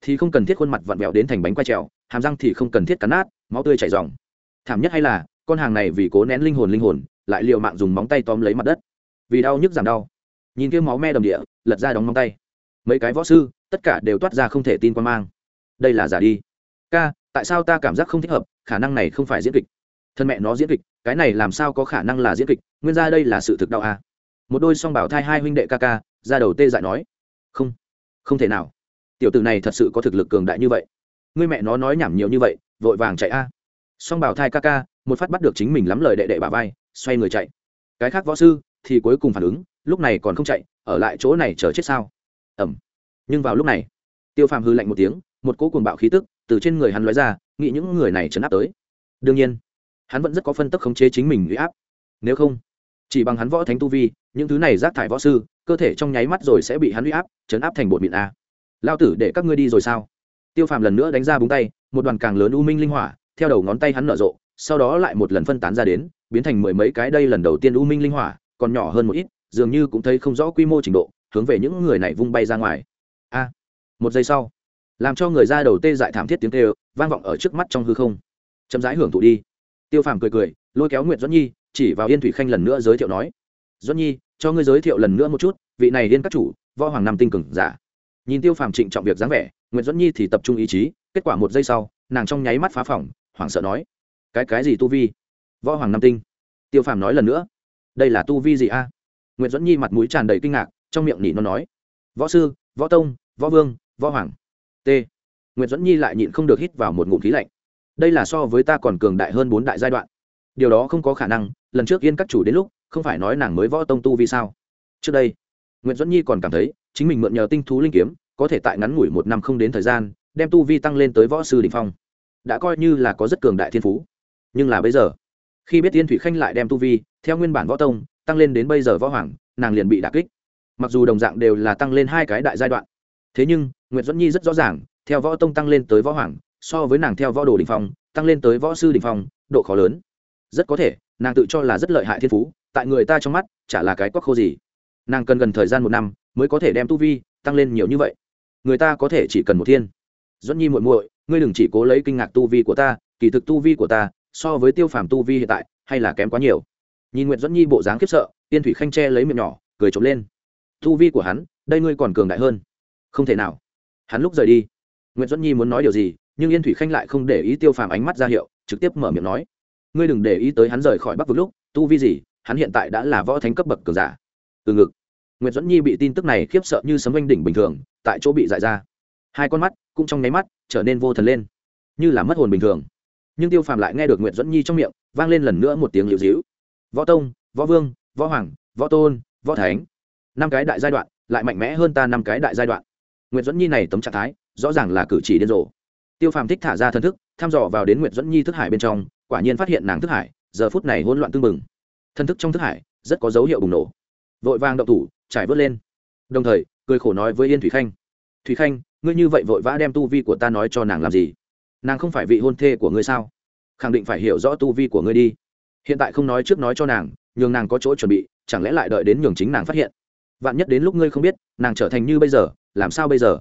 thì không cần thiết khuôn mặt vặn vẹo đến thành bánh quay trèo, hàm răng thì không cần thiết cắn nát, máu tươi chảy dòng thảm nhất hay là, con hàng này vì cố nén linh hồn linh hồn, lại liều mạng dùng móng tay tóm lấy mặt đất. Vì đau nhức giảm đau. Nhìn kia máu me đầm địa, lật ra đóng móng tay. Mấy cái võ sư, tất cả đều toát ra không thể tin quan mang. Đây là giả đi. Ca, tại sao ta cảm giác không thích hợp? Khả năng này không phải diễn kịch. Thân mẹ nó diễn kịch, cái này làm sao có khả năng là diễn kịch, nguyên ra đây là sự thực đau à. một đôi song bảo thai hai huynh đệ ca ca, ra đầu tê dại nói. Không không thể nào. Tiểu tử này thật sự có thực lực cường đại như vậy. Người mẹ nó nói nhảm nhiều như vậy, vội vàng chạy a. Song bảo thai ca ca, một phát bắt được chính mình lắm lời đệ đệ bà vai, xoay người chạy. Cái khác võ sư thì cuối cùng phản ứng, lúc này còn không chạy, ở lại chỗ này chờ chết sao? Ẩm nhưng vào lúc này, tiêu phàm hư lạnh một tiếng, một cỗ cuồng bạo khí tức từ trên người hắn lóe ra, nghĩ những người này chấn áp tới. Đương nhiên, hắn vẫn rất có phân tức khống chế chính mình huy áp. Nếu không, chỉ bằng hắn võ thánh tu vi, những thứ này rác thải võ sư, cơ thể trong nháy mắt rồi sẽ bị hắn huy áp chấn áp thành bột mịn a. Lao tử để các ngươi đi rồi sao? Tiêu phàm lần nữa đánh ra búng tay, một đoàn càng lớn u minh linh hỏa, theo đầu ngón tay hắn nở rộ, sau đó lại một lần phân tán ra đến, biến thành mười mấy cái đây lần đầu tiên u minh linh hỏa, còn nhỏ hơn một ít, dường như cũng thấy không rõ quy mô trình độ, hướng về những người này vung bay ra ngoài. A, một giây sau làm cho người ra đầu tê dại thảm thiết tiếng tê vang vọng ở trước mắt trong hư không. Chậm rãi hưởng thụ đi. Tiêu phàm cười cười, lôi kéo nguyệt doãn nhi, chỉ vào yên thủy khanh lần nữa giới thiệu nói doãn nhi, cho ngươi giới thiệu lần nữa một chút, vị này liên các chủ, võ hoàng nam tinh cường giả. Nhìn tiêu phàm trịnh trọng việc dáng vẻ, nguyệt doãn nhi thì tập trung ý chí, kết quả một giây sau, nàng trong nháy mắt phá phỏng hoảng sợ nói, cái cái gì tu vi? Võ hoàng nam tinh. Tiêu phàm nói lần nữa, đây là tu vi gì a? Nguyệt Doãn nhi mặt mũi tràn đầy kinh ngạc, trong miệng nỉ nó nói, võ sư, võ tông, võ vương, võ hoàng t. Nguyễn dẫn nhi lại nhịn không được hít vào một ngụm khí lạnh. Đây là so với ta còn cường đại hơn bốn đại giai đoạn. Điều đó không có khả năng, lần trước yên các chủ đến lúc, không phải nói nàng mới võ tông tu vì sao? Trước đây nguyễn dẫn nhi còn cảm thấy, chính mình mượn nhờ tinh thú linh kiếm, có thể tại ngắn ngủi một năm không đến thời gian, đem tu vi tăng lên tới võ sư đình phong. Đã coi như là có rất cường đại thiên phú. Nhưng là bây giờ, khi biết tiên thủy khanh lại đem tu vi, theo nguyên bản võ tông, tăng lên đến bây giờ võ hoàng, nàng liền bị đà kích. Mặc dù đồng dạng đều là tăng lên hai cái đại giai đoạn thế nhưng nguyễn duẫn nhi rất rõ ràng, theo võ tông tăng lên tới võ hoàng, so với nàng theo võ đồ đình phong, tăng lên tới võ sư đình phong, độ khó lớn. Rất có thể, nàng tự cho là rất lợi hại thiên phú, tại người ta trong mắt, chả là cái quắc khô gì. Nàng cần gần thời gian một năm mới có thể đem tu vi tăng lên nhiều như vậy. Người ta có thể chỉ cần một thiên. Duẫn nhi muội muội, ngươi đừng chỉ cố lấy kinh ngạc tu vi của ta, kỳ thực tu vi của ta, so với tiêu phàm tu vi hiện tại, hay là kém quá nhiều. Nhìn nguyễn duẫn nhi bộ dáng khiếp sợ tiên thủy khanh che lấy miệng nhỏ, cười trộm lên. Tu vi của hắn, đây ngươi còn cường đại hơn không thể nào. Hắn lúc rời đi, nguyễn duẫn nhi muốn nói điều gì, nhưng yên thủy khanh lại không để ý tiêu phàm ánh mắt ra hiệu, trực tiếp mở miệng nói, ngươi đừng để ý tới hắn rời khỏi bắc vực lúc, tu vi gì, hắn hiện tại đã là võ thánh cấp bậc cường giả. Từ ngực, nguyễn duẫn nhi bị tin tức này khiếp sợ như sấm oanh đỉnh bình thường, tại chỗ bị dại ra. Hai con mắt cũng trong nháy mắt trở nên vô thần lên, như là mất hồn bình thường. Nhưng tiêu phàm lại nghe được nguyễn duẫn nhi trong miệng, vang lên lần nữa một tiếng liễu dĩu võ tông, võ vương, võ hoàng, võ tôn, võ thánh, năm cái đại giai đoạn, lại mạnh mẽ hơn ta năm cái đại giai đoạn. Nguyệt duẫn nhi này tấm trạng thái, rõ ràng là cử chỉ điên rồ. Tiêu phàm thích thả ra thân thức, thăm dò vào đến Nguyệt duẫn nhi thức hải bên trong, quả nhiên phát hiện nàng thức hải, giờ phút này hỗn loạn tưng bừng. Thân thức trong thức hải, rất có dấu hiệu bùng nổ. Vội vàng động thủ, trải vớt lên. Đồng thời, cười khổ nói với yên thủy khanh thủy khanh, ngươi như vậy vội vã đem tu vi của ta nói cho nàng làm gì? Nàng không phải vị hôn thê của ngươi sao? Khẳng định phải hiểu rõ tu vi của ngươi đi. Hiện tại không nói trước nói cho nàng, nhường nàng có chỗ chuẩn bị, chẳng lẽ lại đợi đến nhường chính nàng phát hiện? Vạn nhất đến lúc ngươi không biết, nàng trở thành như bây giờ làm sao bây giờ?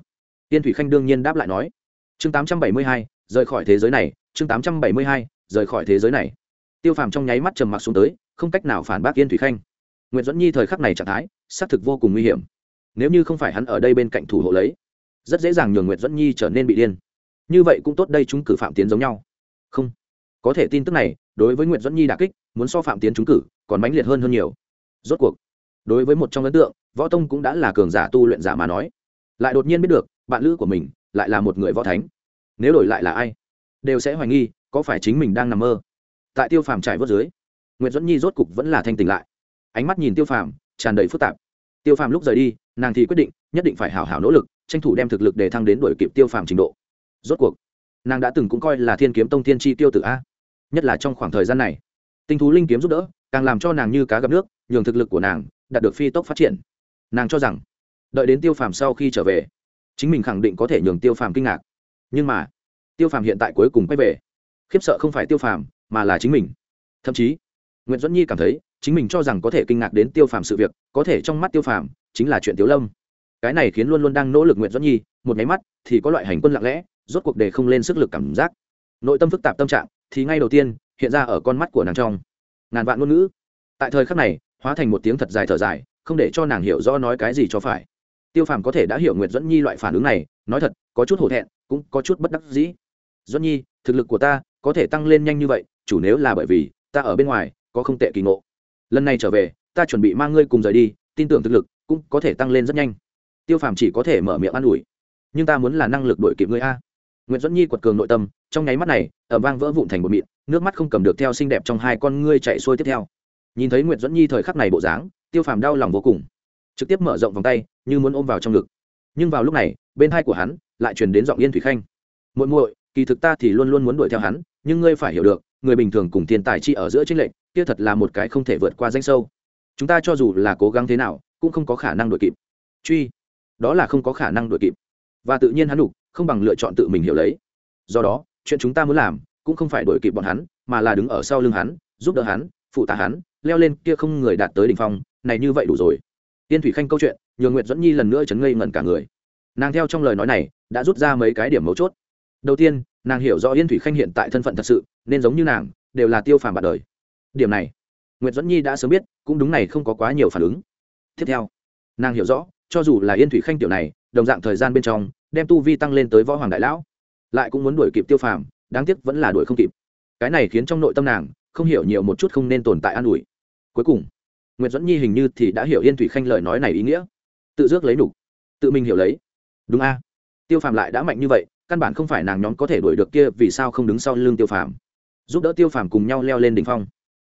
Tiên thủy khanh đương nhiên đáp lại nói. Chương tám trăm bảy mươi hai, rời khỏi thế giới này, chương tám trăm bảy mươi hai, rời khỏi thế giới này. Tiêu phàm trong nháy mắt trầm mặc xuống tới, không cách nào phản bác yên thủy khanh. Nguyễn dẫn nhi thời khắc này trạng thái, xác thực vô cùng nguy hiểm. Nếu như không phải hắn ở đây bên cạnh thủ hộ lấy, rất dễ dàng nhường nguyễn dẫn nhi trở nên bị điên. Như vậy cũng tốt đây chúng cử phạm tiến giống nhau. Không. Có thể tin tức này, đối với nguyễn dẫn nhi đà kích, muốn so phạm tiến chúng cử, còn mãnh liệt hơn hơn nhiều. Rốt cuộc, đối với một trong ấn tượng, võ tông cũng đã là cường giả tu luyện giả mà nói lại đột nhiên biết được, bạn lữ của mình lại là một người võ thánh. Nếu đổi lại là ai, đều sẽ hoài nghi có phải chính mình đang nằm mơ. Tại tiêu phàm trải vớt dưới nguyễn dẫn nhi rốt cục vẫn là thanh tỉnh lại. Ánh mắt nhìn tiêu phàm, tràn đầy phức tạp. Tiêu phàm lúc rời đi, nàng thì quyết định nhất định phải hảo hảo nỗ lực, tranh thủ đem thực lực để thăng đến đổi kịp tiêu phàm trình độ. Rốt cuộc, nàng đã từng cũng coi là thiên kiếm tông thiên tri tiêu tử a. Nhất là trong khoảng thời gian này, tinh thú linh kiếm giúp đỡ, càng làm cho nàng như cá gặp nước, nhường thực lực của nàng đạt được phi tốc phát triển. Nàng cho rằng đợi đến tiêu phàm sau khi trở về, chính mình khẳng định có thể nhường tiêu phàm kinh ngạc. Nhưng mà, tiêu phàm hiện tại cuối cùng quay về. Khiếp sợ không phải tiêu phàm, mà là chính mình. Thậm chí nguyễn duẫn nhi cảm thấy, chính mình cho rằng có thể kinh ngạc đến tiêu phàm sự việc, có thể trong mắt tiêu phàm, chính là chuyện tiếu lâm. Cái này khiến luôn luôn đang nỗ lực nguyễn duẫn nhi, một nháy mắt, thì có loại hành quân lặng lẽ, rốt cuộc để không lên sức lực cảm giác. Nội tâm phức tạp tâm trạng, thì ngay đầu tiên, hiện ra ở con mắt của nàng trong. Ngàn vạn ngôn ngữ. Tại thời khắc này, hóa thành một tiếng thật dài thở dài, không để cho nàng hiểu rõ nói cái gì cho phải tiêu phàm có thể đã hiểu nguyệt dẫn nhi loại phản ứng này, nói thật, có chút hổ thẹn, cũng có chút bất đắc dĩ. Dẫn nhi, thực lực của ta có thể tăng lên nhanh như vậy, chủ nếu là bởi vì ta ở bên ngoài, có không tệ kỳ ngộ. Lần này trở về, ta chuẩn bị mang ngươi cùng rời đi, tin tưởng thực lực cũng có thể tăng lên rất nhanh. Tiêu phàm chỉ có thể mở miệng an ủi. Nhưng ta muốn là năng lực đội kịp ngươi a. Nguyễn dẫn nhi quật cường nội tâm, trong nháy mắt này ở vang vỡ vụn thành một mịn, nước mắt không cầm được theo xinh đẹp trong hai con ngươi chạy xuôi tiếp theo. Nhìn thấy nguyễn dẫn nhi thời khắc này bộ dáng, tiêu phàm đau lòng vô cùng trực tiếp mở rộng vòng tay, như muốn ôm vào trong ngực. Nhưng vào lúc này, bên hai của hắn lại truyền đến giọng yên thủy khanh. Muội muội, kỳ thực ta thì luôn luôn muốn đuổi theo hắn, nhưng ngươi phải hiểu được, người bình thường cùng thiên tài chi ở giữa tranh lệch, kia thật là một cái không thể vượt qua danh sâu. Chúng ta cho dù là cố gắng thế nào, cũng không có khả năng đuổi kịp. Truy, đó là không có khả năng đuổi kịp. Và tự nhiên hắn đủ không bằng lựa chọn tự mình hiểu lấy. Do đó, chuyện chúng ta muốn làm cũng không phải đuổi kịp bọn hắn, mà là đứng ở sau lưng hắn, giúp đỡ hắn, phụ tá hắn, leo lên kia không người đạt tới đỉnh phong, này như vậy đủ rồi tiên thủy khanh câu chuyện, nhường nguyệt dẫn nhi lần nữa chấn ngây ngẩn cả người. Nàng theo trong lời nói này, đã rút ra mấy cái điểm mấu chốt. Đầu tiên, nàng hiểu rõ yên thủy khanh hiện tại thân phận thật sự, nên giống như nàng, đều là tiêu phàm bạn đời. Điểm này, nguyệt dẫn nhi đã sớm biết, cũng đúng này không có quá nhiều phản ứng. Tiếp theo, nàng hiểu rõ, cho dù là yên thủy khanh tiểu này, đồng dạng thời gian bên trong, đem tu vi tăng lên tới võ hoàng đại lão, lại cũng muốn đuổi kịp tiêu phàm, đáng tiếc vẫn là đuổi không kịp. Cái này khiến trong nội tâm nàng, không hiểu nhiều một chút không nên tồn tại an ủi. Cuối cùng nguyễn dẫn nhi hình như thì đã hiểu yên thủy khanh lời nói này ý nghĩa. Tự dước lấy đủ. Tự mình hiểu lấy. Đúng a. Tiêu phàm lại đã mạnh như vậy, căn bản không phải nàng nhóm có thể đuổi được kia, vì sao không đứng sau lưng tiêu phàm? Giúp đỡ tiêu phàm cùng nhau leo lên đỉnh phong.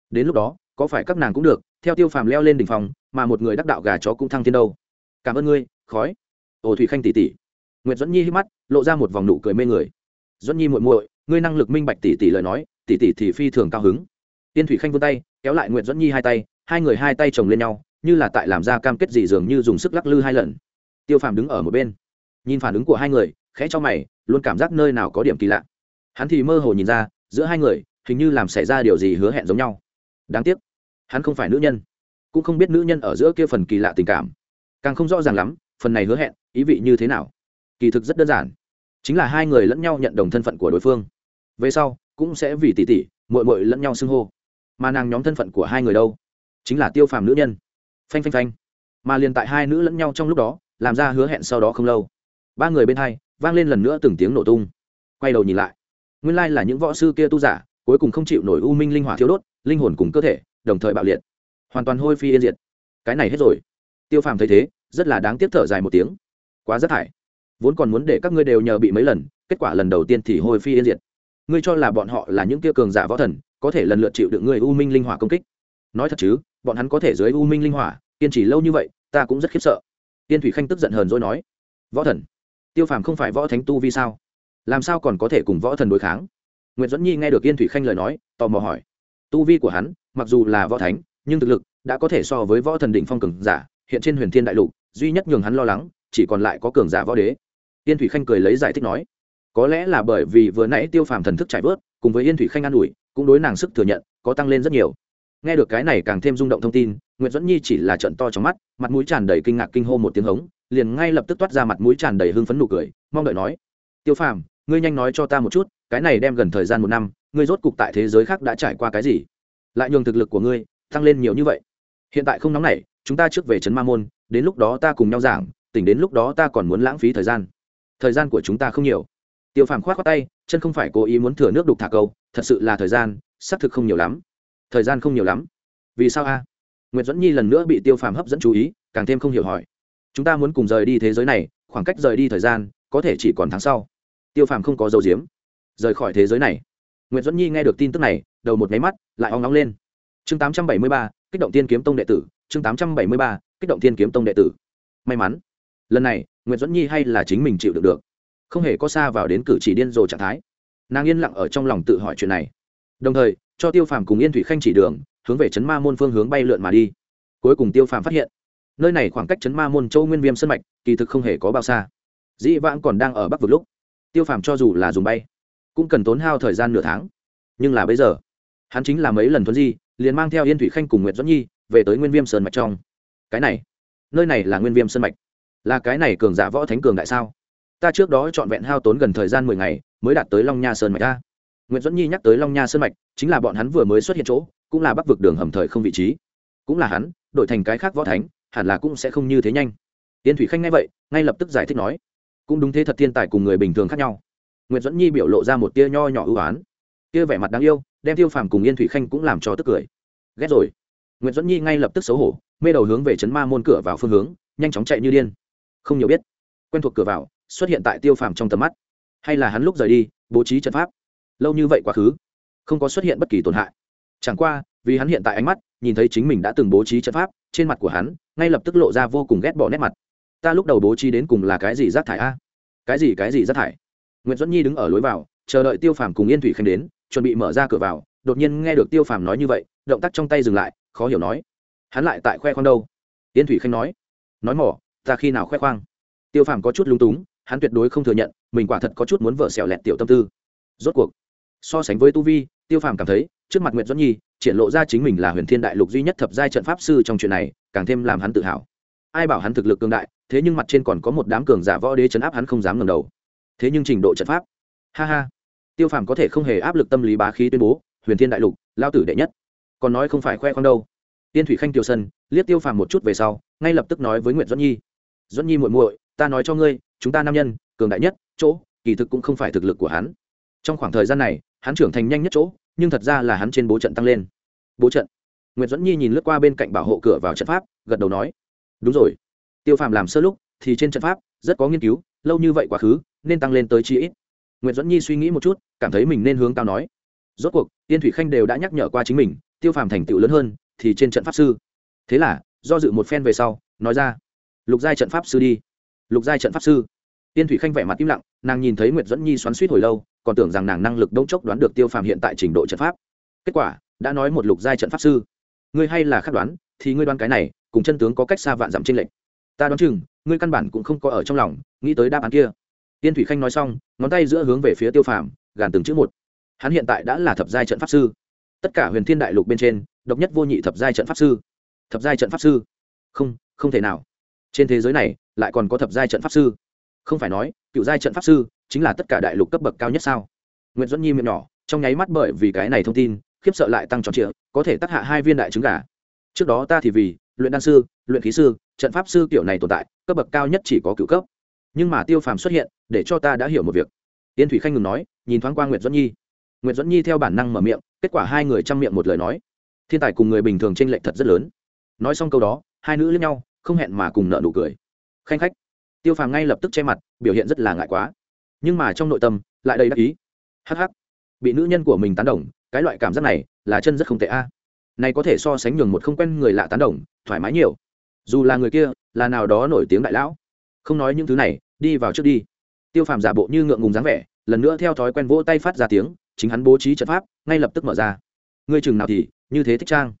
Đến lúc đó, có phải các nàng cũng được, theo tiêu phàm leo lên đỉnh phong, mà một người đắc đạo gà chó cũng thăng thiên đâu. Cảm ơn ngươi, khói. Ồ thủy khanh tỷ tỷ. nguyễn dẫn nhi hít mắt, lộ ra một vòng nụ cười mê người. Dẫn nhi muội muội, ngươi năng lực minh bạch tỷ tỷ lời nói, tỷ tỷ thì phi thường cao hứng. Tiên thủy khanh vươn tay, kéo lại nguyễn dẫn nhi hai tay hai người hai tay chồng lên nhau, như là tại làm ra cam kết gì dường như dùng sức lắc lư hai lần. Tiêu phàm đứng ở một bên, nhìn phản ứng của hai người, khẽ cho mày, luôn cảm giác nơi nào có điểm kỳ lạ. Hắn thì mơ hồ nhìn ra, giữa hai người, hình như làm xảy ra điều gì hứa hẹn giống nhau. Đáng tiếc, hắn không phải nữ nhân, cũng không biết nữ nhân ở giữa kia phần kỳ lạ tình cảm. Càng không rõ ràng lắm, phần này hứa hẹn, ý vị như thế nào. Kỳ thực rất đơn giản, chính là hai người lẫn nhau nhận đồng thân phận của đối phương. Về sau, cũng sẽ vì tỷ tỷ mội mội lẫn nhau xưng hô. Mà nàng nhóm thân phận của hai người đâu? Chính là tiêu phàm nữ nhân. Phanh phanh phanh. Mà liền tại hai nữ lẫn nhau trong lúc đó, làm ra hứa hẹn sau đó không lâu, ba người bên hai vang lên lần nữa từng tiếng nổ tung. Quay đầu nhìn lại, nguyên lai là những võ sư kia tu giả, cuối cùng không chịu nổi u minh linh hỏa thiếu đốt, linh hồn cùng cơ thể, đồng thời bạo liệt. Hoàn toàn hôi phi yên diệt. Cái này hết rồi. Tiêu phàm thấy thế, rất là đáng tiếc thở dài một tiếng. Quá rất thải. Vốn còn muốn để các ngươi đều nhờ bị mấy lần, kết quả lần đầu tiên thì hôi phi yên diệt. Ngươi cho là bọn họ là những kia cường giả võ thần, có thể lần lượt chịu được ngươi u minh linh hỏa công kích nói thật chứ, bọn hắn có thể dưới u minh linh hỏa, kiên trì lâu như vậy, ta cũng rất khiếp sợ. Tiên thủy khanh tức giận hờn rồi nói, võ thần, tiêu phàm không phải võ thánh tu vì sao? Làm sao còn có thể cùng võ thần đối kháng? Nguyễn dẫn nhi nghe được yên thủy khanh lời nói, tò mò hỏi, tu vi của hắn, mặc dù là võ thánh, nhưng thực lực đã có thể so với võ thần đỉnh phong cường giả, hiện trên huyền thiên đại lục, duy nhất nhường hắn lo lắng, chỉ còn lại có cường giả võ đế. Yên thủy khanh cười lấy giải thích nói, có lẽ là bởi vì vừa nãy tiêu phàm thần thức trải vớt, cùng với yên thủy khanh an ủi, cũng đối nàng sức thừa nhận, có tăng lên rất nhiều nghe được cái này càng thêm rung động thông tin nguyễn duẫn nhi chỉ là trận to trong mắt, mặt mũi tràn đầy kinh ngạc kinh hô một tiếng hống, liền ngay lập tức toát ra mặt mũi tràn đầy hưng phấn nụ cười, mong đợi nói, tiêu phàm, ngươi nhanh nói cho ta một chút, cái này đem gần thời gian một năm, ngươi rốt cục tại thế giới khác đã trải qua cái gì? Lại nhường thực lực của ngươi tăng lên nhiều như vậy. Hiện tại không nóng nảy, chúng ta trước về trấn ma môn, đến lúc đó ta cùng nhau giảng, tỉnh đến lúc đó ta còn muốn lãng phí thời gian. Thời gian của chúng ta không nhiều. Tiêu phàm khoát qua tay, chân không phải cố ý muốn thừa nước đục thả câu, thật sự là thời gian, xác thực không nhiều lắm thời gian không nhiều lắm. Vì sao a? À? nguyễn dẫn nhi lần nữa bị tiêu phàm hấp dẫn chú ý, càng thêm không hiểu hỏi. Chúng ta muốn cùng rời đi thế giới này, khoảng cách rời đi thời gian, có thể chỉ còn tháng sau. Tiêu phàm không có dấu diếm. Rời khỏi thế giới này. Nguyễn dẫn nhi nghe được tin tức này, đầu một máy mắt, lại ong nóng lên. Chương tám trăm bảy mươi ba, kích động tiên kiếm tông đệ tử. Chương tám trăm bảy mươi ba, kích động tiên kiếm tông đệ tử. May mắn, lần này nguyễn dẫn nhi hay là chính mình chịu được được. Không hề có xa vào đến cử chỉ điên rồ trạng thái. Nàng yên lặng ở trong lòng tự hỏi chuyện này. Đồng thời cho tiêu phàm cùng yên thủy khanh chỉ đường, hướng về chấn ma môn phương hướng bay lượn mà đi. Cuối cùng tiêu phàm phát hiện, nơi này khoảng cách chấn ma môn châu nguyên viêm sân mạch, kỳ thực không hề có bao xa. Dĩ vãng còn đang ở bắc vực lúc, tiêu phàm cho dù là dùng bay, cũng cần tốn hao thời gian nửa tháng. Nhưng là bây giờ, hắn chính là mấy lần thuấn di, liền mang theo yên thủy khanh cùng nguyệt doãn nhi về tới nguyên viêm sơn mạch trong. Cái này, nơi này là nguyên viêm sơn mạch. Là cái này cường giả võ thánh cường đại sao? Ta trước đó trọn vẹn hao tốn gần thời gian mười ngày, mới đạt tới long nha sơn mạch ta nguyễn duẫn nhi nhắc tới long nha sơn mạch, chính là bọn hắn vừa mới xuất hiện chỗ, cũng là bắc vực đường hầm thời không vị trí. Cũng là hắn, đổi thành cái khác võ thánh, hẳn là cũng sẽ không như thế nhanh. Tiên thủy khanh nghe vậy, ngay lập tức giải thích nói, cũng đúng thế thật thiên tài cùng người bình thường khác nhau. Nguyễn duẫn nhi biểu lộ ra một tia nho nhỏ ưu á n tia vẻ mặt đáng yêu, đem tiêu phàm cùng yên thủy khanh cũng làm cho tức cười. Ghét rồi. Nguyễn duẫn nhi ngay lập tức xấu hổ, mê đầu hướng về Trấn ma môn cửa vào phương hướng, nhanh chóng chạy như điên. Không nhiều biết, quen thuộc cửa vào, xuất hiện tại tiêu phàm trong tầm mắt. Hay là hắn lúc rời đi, bố trí trận pháp lâu như vậy quá khứ, không có xuất hiện bất kỳ tổn hại. Chẳng qua, vì hắn hiện tại ánh mắt, nhìn thấy chính mình đã từng bố trí trận pháp, trên mặt của hắn, ngay lập tức lộ ra vô cùng ghét bỏ nét mặt. Ta lúc đầu bố trí đến cùng là cái gì rác thải a? Cái gì cái gì rác thải? Nguyễn duẫn nhi đứng ở lối vào, chờ đợi tiêu phàm cùng yên thủy khanh đến, chuẩn bị mở ra cửa vào, đột nhiên nghe được tiêu phàm nói như vậy, động tác trong tay dừng lại, khó hiểu nói, hắn lại tại khoe khoang đâu? Yên thủy khanh nói nói mỏ, ta khi nào khoe khoang? Tiêu phàm có chút lúng túng, hắn tuyệt đối không thừa nhận, mình quả thật có chút muốn vợ xẻo lẹt tiểu tâm tư. Rốt cuộc so sánh với tu vi, tiêu phàm cảm thấy, trước mặt nguyễn doãn nhi, triển lộ ra chính mình là huyền thiên đại lục duy nhất thập giai trận pháp sư trong chuyện này, càng thêm làm hắn tự hào. Ai bảo hắn thực lực cương đại, thế nhưng mặt trên còn có một đám cường giả võ đế chấn áp hắn không dám ngẩng đầu. Thế nhưng trình độ trận pháp. Ha ha. Tiêu phàm có thể không hề áp lực tâm lý bá khí tuyên bố, huyền thiên đại lục, lao tử đệ nhất. Còn nói không phải khoe khoang đâu. Tiên thủy khanh tiêu sân liếc tiêu phàm một chút về sau, ngay lập tức nói với nguyễn doãn nhi. Doãn nhi muội muội, ta nói cho ngươi, chúng ta nam nhân, cường đại nhất, chỗ, kỳ thực cũng không phải thực lực của hắn. Trong khoảng thời gian này hắn trưởng thành nhanh nhất chỗ, nhưng thật ra là hắn trên bố trận tăng lên. Bố trận. Nguyễn dẫn nhi nhìn lướt qua bên cạnh bảo hộ cửa vào trận pháp, gật đầu nói, đúng rồi. Tiêu phàm làm sơ lúc thì trên trận pháp rất có nghiên cứu, lâu như vậy quá khứ, nên tăng lên tới chi ít. Nguyễn dẫn nhi suy nghĩ một chút, cảm thấy mình nên hướng cao nói, rốt cuộc tiên thủy khanh đều đã nhắc nhở qua chính mình, tiêu phàm thành tựu lớn hơn thì trên trận pháp sư. Thế là, do dự một phen về sau, nói ra, lục giai trận pháp sư đi. Lục giai trận pháp sư. Tiên thủy khanh vẻ mặt im lặng, nàng nhìn thấy nguyệt dẫn nhi xoắn suýt hồi lâu còn tưởng rằng nàng năng lực đông chốc đoán được tiêu phàm hiện tại trình độ trận pháp. Kết quả, đã nói một lục giai trận pháp sư. Ngươi hay là khắc đoán, thì ngươi đoán cái này, cùng chân tướng có cách xa vạn dặm trên lệnh ta đoán chừng, ngươi căn bản cũng không có ở trong lòng, nghĩ tới đáp án kia. Tiên thủy khanh nói xong, ngón tay giữa hướng về phía tiêu phàm, gàn từng chữ một. Hắn hiện tại đã là thập giai trận pháp sư. Tất cả huyền thiên đại lục bên trên, độc nhất vô nhị thập giai trận pháp sư. Thập giai trận pháp sư? Không không thể nào. Trên thế giới này, lại còn có thập giai trận pháp sư. Không phải nói, cựu giai trận pháp sư chính là tất cả đại lục cấp bậc cao nhất sao? Nguyễn duẫn nhi miệng nhỏ, trong nháy mắt bởi vì cái này thông tin, khiếp sợ lại tăng tròn trịa, có thể tác hạ hai viên đại trứng gà. Trước đó ta thì vì luyện đan sư, luyện khí sư, trận pháp sư kiểu này tồn tại, cấp bậc cao nhất chỉ có cựu cấp. Nhưng mà tiêu phàm xuất hiện, để cho ta đã hiểu một việc. Tiên thủy khanh ngừng nói, nhìn thoáng qua nguyễn duẫn nhi. Nguyễn duẫn nhi theo bản năng mở miệng, kết quả hai người chăm miệng một lời nói. Thiên tài cùng người bình thường t r ê n lệch thật rất lớn. Nói xong câu đó, hai nữ lẫn nhau, không hẹn mà cùng nợ nụ cười. Khanh khách. Tiêu phàm ngay lập tức che mặt, biểu hiện rất là ngại quá nhưng mà trong nội tâm lại đầy đắc ý. Hh bị nữ nhân của mình tán đồng, cái loại cảm giác này là chân rất không tệ a. Này có thể so sánh nhường một không quen người lạ tán đồng, thoải mái nhiều. Dù là người kia, là nào đó nổi tiếng đại lão. Không nói những thứ này, đi vào trước đi. Tiêu phàm giả bộ như ngượng ngùng dáng vẻ, lần nữa theo thói quen vỗ tay phát ra tiếng, chính hắn bố trí trận pháp, ngay lập tức mở ra. Ngươi chừng nào thì, như thế thích trang.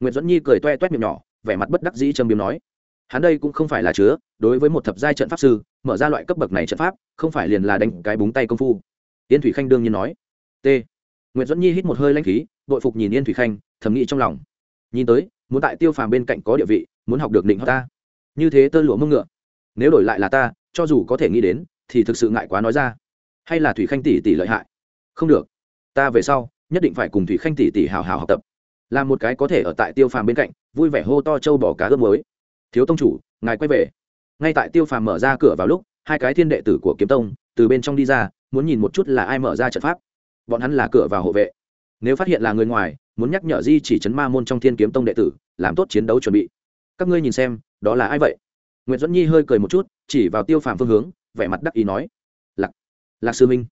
Nguyễn duẫn nhi cười toe toét miệng nhỏ, vẻ mặt bất đắc dĩ trầm biếm nói. Hắn đây cũng không phải là chứa, đối với một thập giai trận pháp sư mở ra loại cấp bậc này trận pháp, không phải liền là đánh cái búng tay công phu. Yên thủy khanh đương nhiên nói. T. Nguyễn duẫn nhi hít một hơi lanh khí, đội phục nhìn yên thủy khanh, thầm nghĩ trong lòng. Nhìn tới, muốn tại tiêu phàm bên cạnh có địa vị, muốn học được định họ ta. Như thế tơ lụa mông ngựa. Nếu đổi lại là ta, cho dù có thể nghĩ đến, thì thực sự ngại quá nói ra. Hay là thủy khanh tỷ tỷ lợi hại? Không được. Ta về sau, nhất định phải cùng thủy khanh tỷ tỷ hào hào học tập. Là một cái có thể ở tại tiêu phàm bên cạnh, vui vẻ hô to châu bỏ cá ướp mới thiếu tông chủ, ngài quay về ngay tại tiêu phàm mở ra cửa vào lúc, hai cái thiên đệ tử của kiếm tông từ bên trong đi ra, muốn nhìn một chút là ai mở ra trận pháp. Bọn hắn là cửa vào hộ vệ. Nếu phát hiện là người ngoài, muốn nhắc nhở di chỉ chấn ma môn trong thiên kiếm tông đệ tử, làm tốt chiến đấu chuẩn bị. Các ngươi nhìn xem, đó là ai vậy? Nguyễn duẫn nhi hơi cười một chút, chỉ vào tiêu phàm phương hướng, vẻ mặt đắc ý nói, lạc lạc sư minh.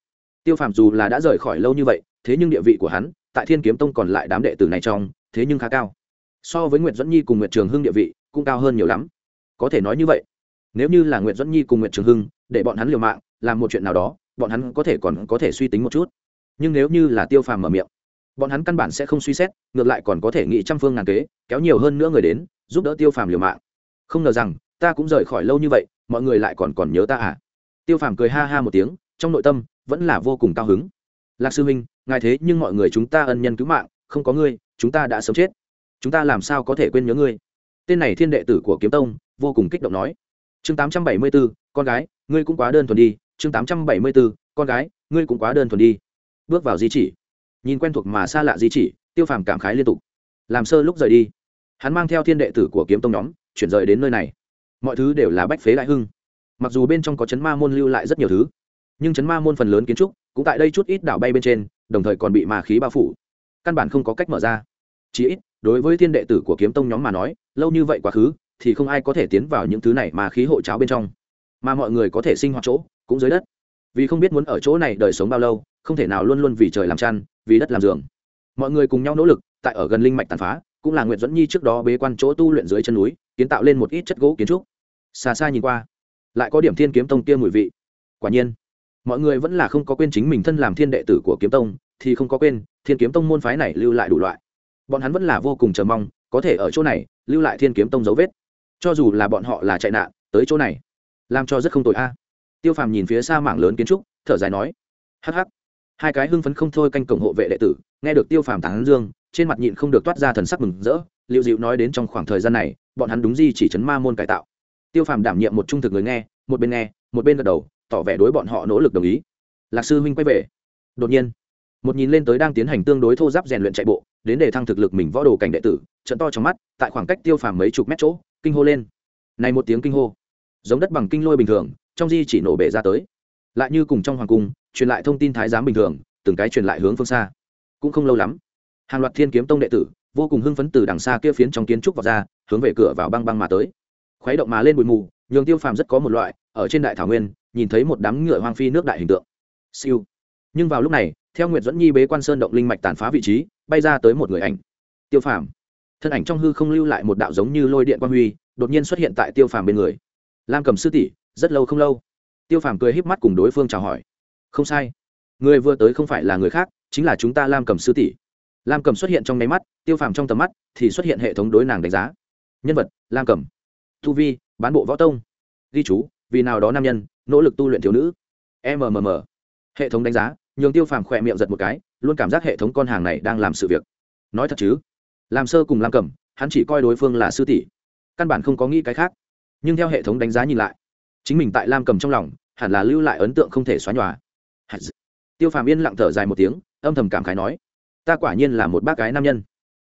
Tiêu phàm dù là đã rời khỏi lâu như vậy, thế nhưng địa vị của hắn, tại thiên kiếm tông còn lại đám đệ tử này trong, thế nhưng khá cao. So với nguyễn duẫn nhi cùng nguyễn trường hưng địa vị, cũng cao hơn nhiều lắm. Có thể nói như vậy nếu như là nguyễn duẫn nhi cùng nguyễn trường hưng, để bọn hắn liều mạng, làm một chuyện nào đó, bọn hắn có thể còn có thể suy tính một chút. Nhưng nếu như là tiêu phàm mở miệng, bọn hắn căn bản sẽ không suy xét, ngược lại còn có thể nghĩ trăm phương ngàn kế, kéo nhiều hơn nữa người đến, giúp đỡ tiêu phàm liều mạng. Không ngờ rằng, ta cũng rời khỏi lâu như vậy, mọi người lại còn còn nhớ ta à? Tiêu phàm cười ha ha một tiếng, trong nội tâm vẫn là vô cùng cao hứng. Lạc sư huynh, ngài thế nhưng mọi người chúng ta ân nhân cứu mạng, không có ngươi, chúng ta đã sống chết. Chúng ta làm sao có thể quên nhớ ngươi? Tên này thiên đệ tử của kiếm tông, vô cùng kích động nói chương tám trăm bảy mươi b ố con gái, ngươi cũng quá đơn thuần đi. Chương tám trăm bảy mươi b ố con gái, ngươi cũng quá đơn thuần đi. Bước vào di chỉ. Nhìn quen thuộc mà xa lạ di chỉ, tiêu phàm cảm khái liên tục. Làm sơ lúc rời đi. Hắn mang theo thiên đệ tử của kiếm tông nhóm, chuyển rời đến nơi này. Mọi thứ đều là bách phế đại hưng. Mặc dù bên trong có chấn ma môn lưu lại rất nhiều thứ, nhưng chấn ma môn phần lớn kiến trúc cũng tại đây chút ít đảo bay bên trên, đồng thời còn bị mà khí bao phủ. Căn bản không có cách mở ra. Chỉ ít, đối với thiên đệ tử của kiếm tông nhóm mà nói, lâu như vậy quá khứ thì không ai có thể tiến vào những thứ này mà khí hộ cháo bên trong. Mà mọi người có thể sinh hoạt chỗ, cũng dưới đất. Vì không biết muốn ở chỗ này đời sống bao lâu, không thể nào luôn luôn vì trời làm chăn, vì đất làm giường. Mọi người cùng nhau nỗ lực, tại ở gần linh mạch tàn phá, cũng là nguyện dẫn nhi trước đó bế quan chỗ tu luyện dưới chân núi, kiến tạo lên một ít chất gỗ kiến trúc. Xa xa nhìn qua, lại có điểm thiên kiếm tông kia mùi vị. Quả nhiên, mọi người vẫn là không có quên chính mình thân làm thiên đệ tử của kiếm tông, thì không có quên, thiên kiếm tông môn phái này lưu lại đủ loại. Bọn hắn vẫn là vô cùng chờ mong, có thể ở chỗ này, lưu lại thiên kiếm tông dấu vết cho dù là bọn họ là chạy nạn, tới chỗ này, làm cho rất không tội a. Tiêu phàm nhìn phía xa mảng lớn kiến trúc, thở dài nói hh hai cái hưng phấn không thôi canh cổng hộ vệ đệ tử, nghe được tiêu phàm tán dương, trên mặt nhịn không được toát ra thần sắc mừng rỡ liệu dịu nói đến trong khoảng thời gian này, bọn hắn đúng gì chỉ chấn ma môn cải tạo. Tiêu phàm đảm nhiệm một trung thực người nghe, một bên nghe, một bên gật đầu, tỏ vẻ đối bọn họ nỗ lực đồng ý. Lạc sư huynh quay về. Đột nhiên, một nhìn lên tới đang tiến hành tương đối thô giáp rèn luyện chạy bộ, đến để thăng thực lực mình võ đồ cảnh đệ tử, trận to trong mắt, tại khoảng cách tiêu phàm mấy chục mét chỗ kinh hô lên. Này một tiếng kinh hô, giống đất bằng kinh lôi bình thường, trong di chỉ nổ bể ra tới. Lại như cùng trong hoàng cung, truyền lại thông tin thái giám bình thường, từng cái truyền lại hướng phương xa. Cũng không lâu lắm, hàng loạt thiên kiếm tông đệ tử, vô cùng hưng phấn từ đằng xa kia phiến trong kiến trúc vào ra, hướng về cửa vào băng băng mà tới. Khuấy động mà lên bụi mù, nhường tiêu phàm rất có một loại, ở trên đại thảo nguyên, nhìn thấy một đám ngựa hoang phi nước đại hình tượng. Siêu. Nhưng vào lúc này, theo nguyệt dẫn nhi bế quan sơn động linh mạch tàn phá vị trí, bay ra tới một người ảnh. Tiêu phàm thân ảnh trong hư không lưu lại một đạo giống như lôi điện quang huy, đột nhiên xuất hiện tại tiêu phàm bên người. Lam cầm sư tỷ, rất lâu không lâu. Tiêu phàm cười híp mắt cùng đối phương chào hỏi. Không sai. Người vừa tới không phải là người khác, chính là chúng ta lam cầm sư tỷ. Lam cầm xuất hiện trong nháy mắt, tiêu phàm trong tầm mắt thì xuất hiện hệ thống đối nàng đánh giá. Nhân vật, lam cầm. Tu vi, bán bộ võ tông. Ghi chú, vì nào đó nam nhân, nỗ lực tu luyện thiếu nữ. Mmm hệ thống đánh giá, nhường tiêu phàm khỏe miệng giật một cái, luôn cảm giác hệ thống con hàng này đang làm sự việc. Nói thật chứ làm sơ cùng lam cẩm hắn chỉ coi đối phương là sư tỷ. Căn bản không có nghĩ cái khác. Nhưng theo hệ thống đánh giá nhìn lại, chính mình tại lam cầm trong lòng, hẳn là lưu lại ấn tượng không thể xóa nhòa. Tiêu phàm yên lặng thở dài một tiếng, âm thầm cảm khái nói, ta quả nhiên là một bác gái nam nhân.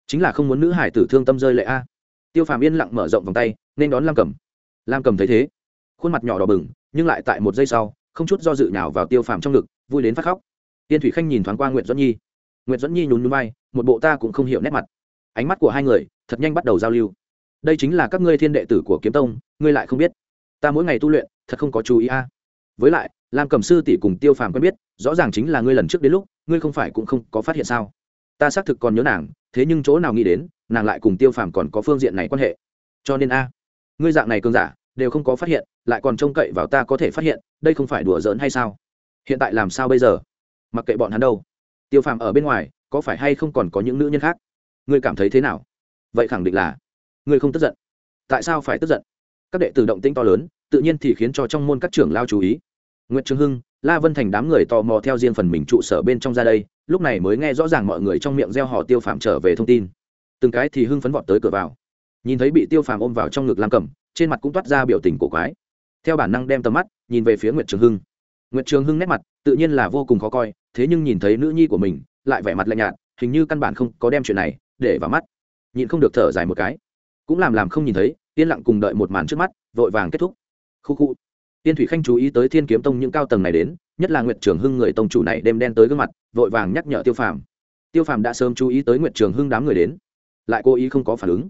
Chính là không muốn nữ hải tử thương tâm rơi lệ a. Tiêu phàm yên lặng mở rộng vòng tay, nên đón lam cầm. Lam cầm thấy thế, khuôn mặt nhỏ đỏ bừng, nhưng lại tại một giây sau, không chút do dự nào vào tiêu phàm trong ngực, vui đến phát khóc. Tiên thủy khanh nhìn thoáng qua nguyễn duẫn nhi. Nguyễn duẫn nhi nhún núi bay một bộ ta cũng không hiểu nét mặt ánh mắt của hai người thật nhanh bắt đầu giao lưu. Đây chính là các ngươi thiên đệ tử của kiếm tông, ngươi lại không biết. Ta mỗi ngày tu luyện, thật không có chú ý a. Với lại, lam cầm sư tỷ cùng tiêu phàm quen biết, rõ ràng chính là ngươi lần trước đến lúc, ngươi không phải cũng không có phát hiện sao? Ta xác thực còn nhớ nàng, thế nhưng chỗ nào nghĩ đến, nàng lại cùng tiêu phàm còn có phương diện này quan hệ. Cho nên a, ngươi dạng này cơn giả, đều không có phát hiện, lại còn trông cậy vào ta có thể phát hiện, đây không phải đùa giỡn hay sao? Hiện tại làm sao bây giờ? Mặc kệ bọn hắn đâu. Tiêu phàm ở bên ngoài, có phải hay không còn có những nữ nhân khác? Ngươi cảm thấy thế nào? Vậy khẳng định là, ngươi không tức giận. Tại sao phải tức giận? Các đệ tử động tinh to lớn, tự nhiên thì khiến cho trong môn các trưởng lao chú ý. Nguyễn trường hưng, la vân thành đám người tò mò theo riêng phần mình trụ sở bên trong ra đây, lúc này mới nghe rõ ràng mọi người trong miệng gieo họ tiêu phạm trở về thông tin. Từng cái thì hưng phấn vọt tới cửa vào. Nhìn thấy bị tiêu phàm ôm vào trong ngực lam cầm trên mặt cũng toát ra biểu tình cổ quái. Theo bản năng đem tầm mắt nhìn về phía nguyệt trường hưng. Nguyệt trường hưng nét mặt tự nhiên là vô cùng khó coi, thế nhưng nhìn thấy nữ nhi của mình, lại vẻ mặt lạnh nhạt, hình như căn bản không có đem chuyện này để vào mắt. Nhịn không được thở dài một cái. Cũng làm làm không nhìn thấy, yên lặng cùng đợi một màn trước mắt, vội vàng kết thúc. Khu khu. Tiên thủy khanh chú ý tới thiên kiếm tông những cao tầng này đến, nhất là nguyệt trường hưng người tông chủ này đêm đen tới gương mặt, vội vàng nhắc nhở tiêu phàm. Tiêu phàm đã sớm chú ý tới nguyệt trường hưng đám người đến, lại cố ý không có phản ứng.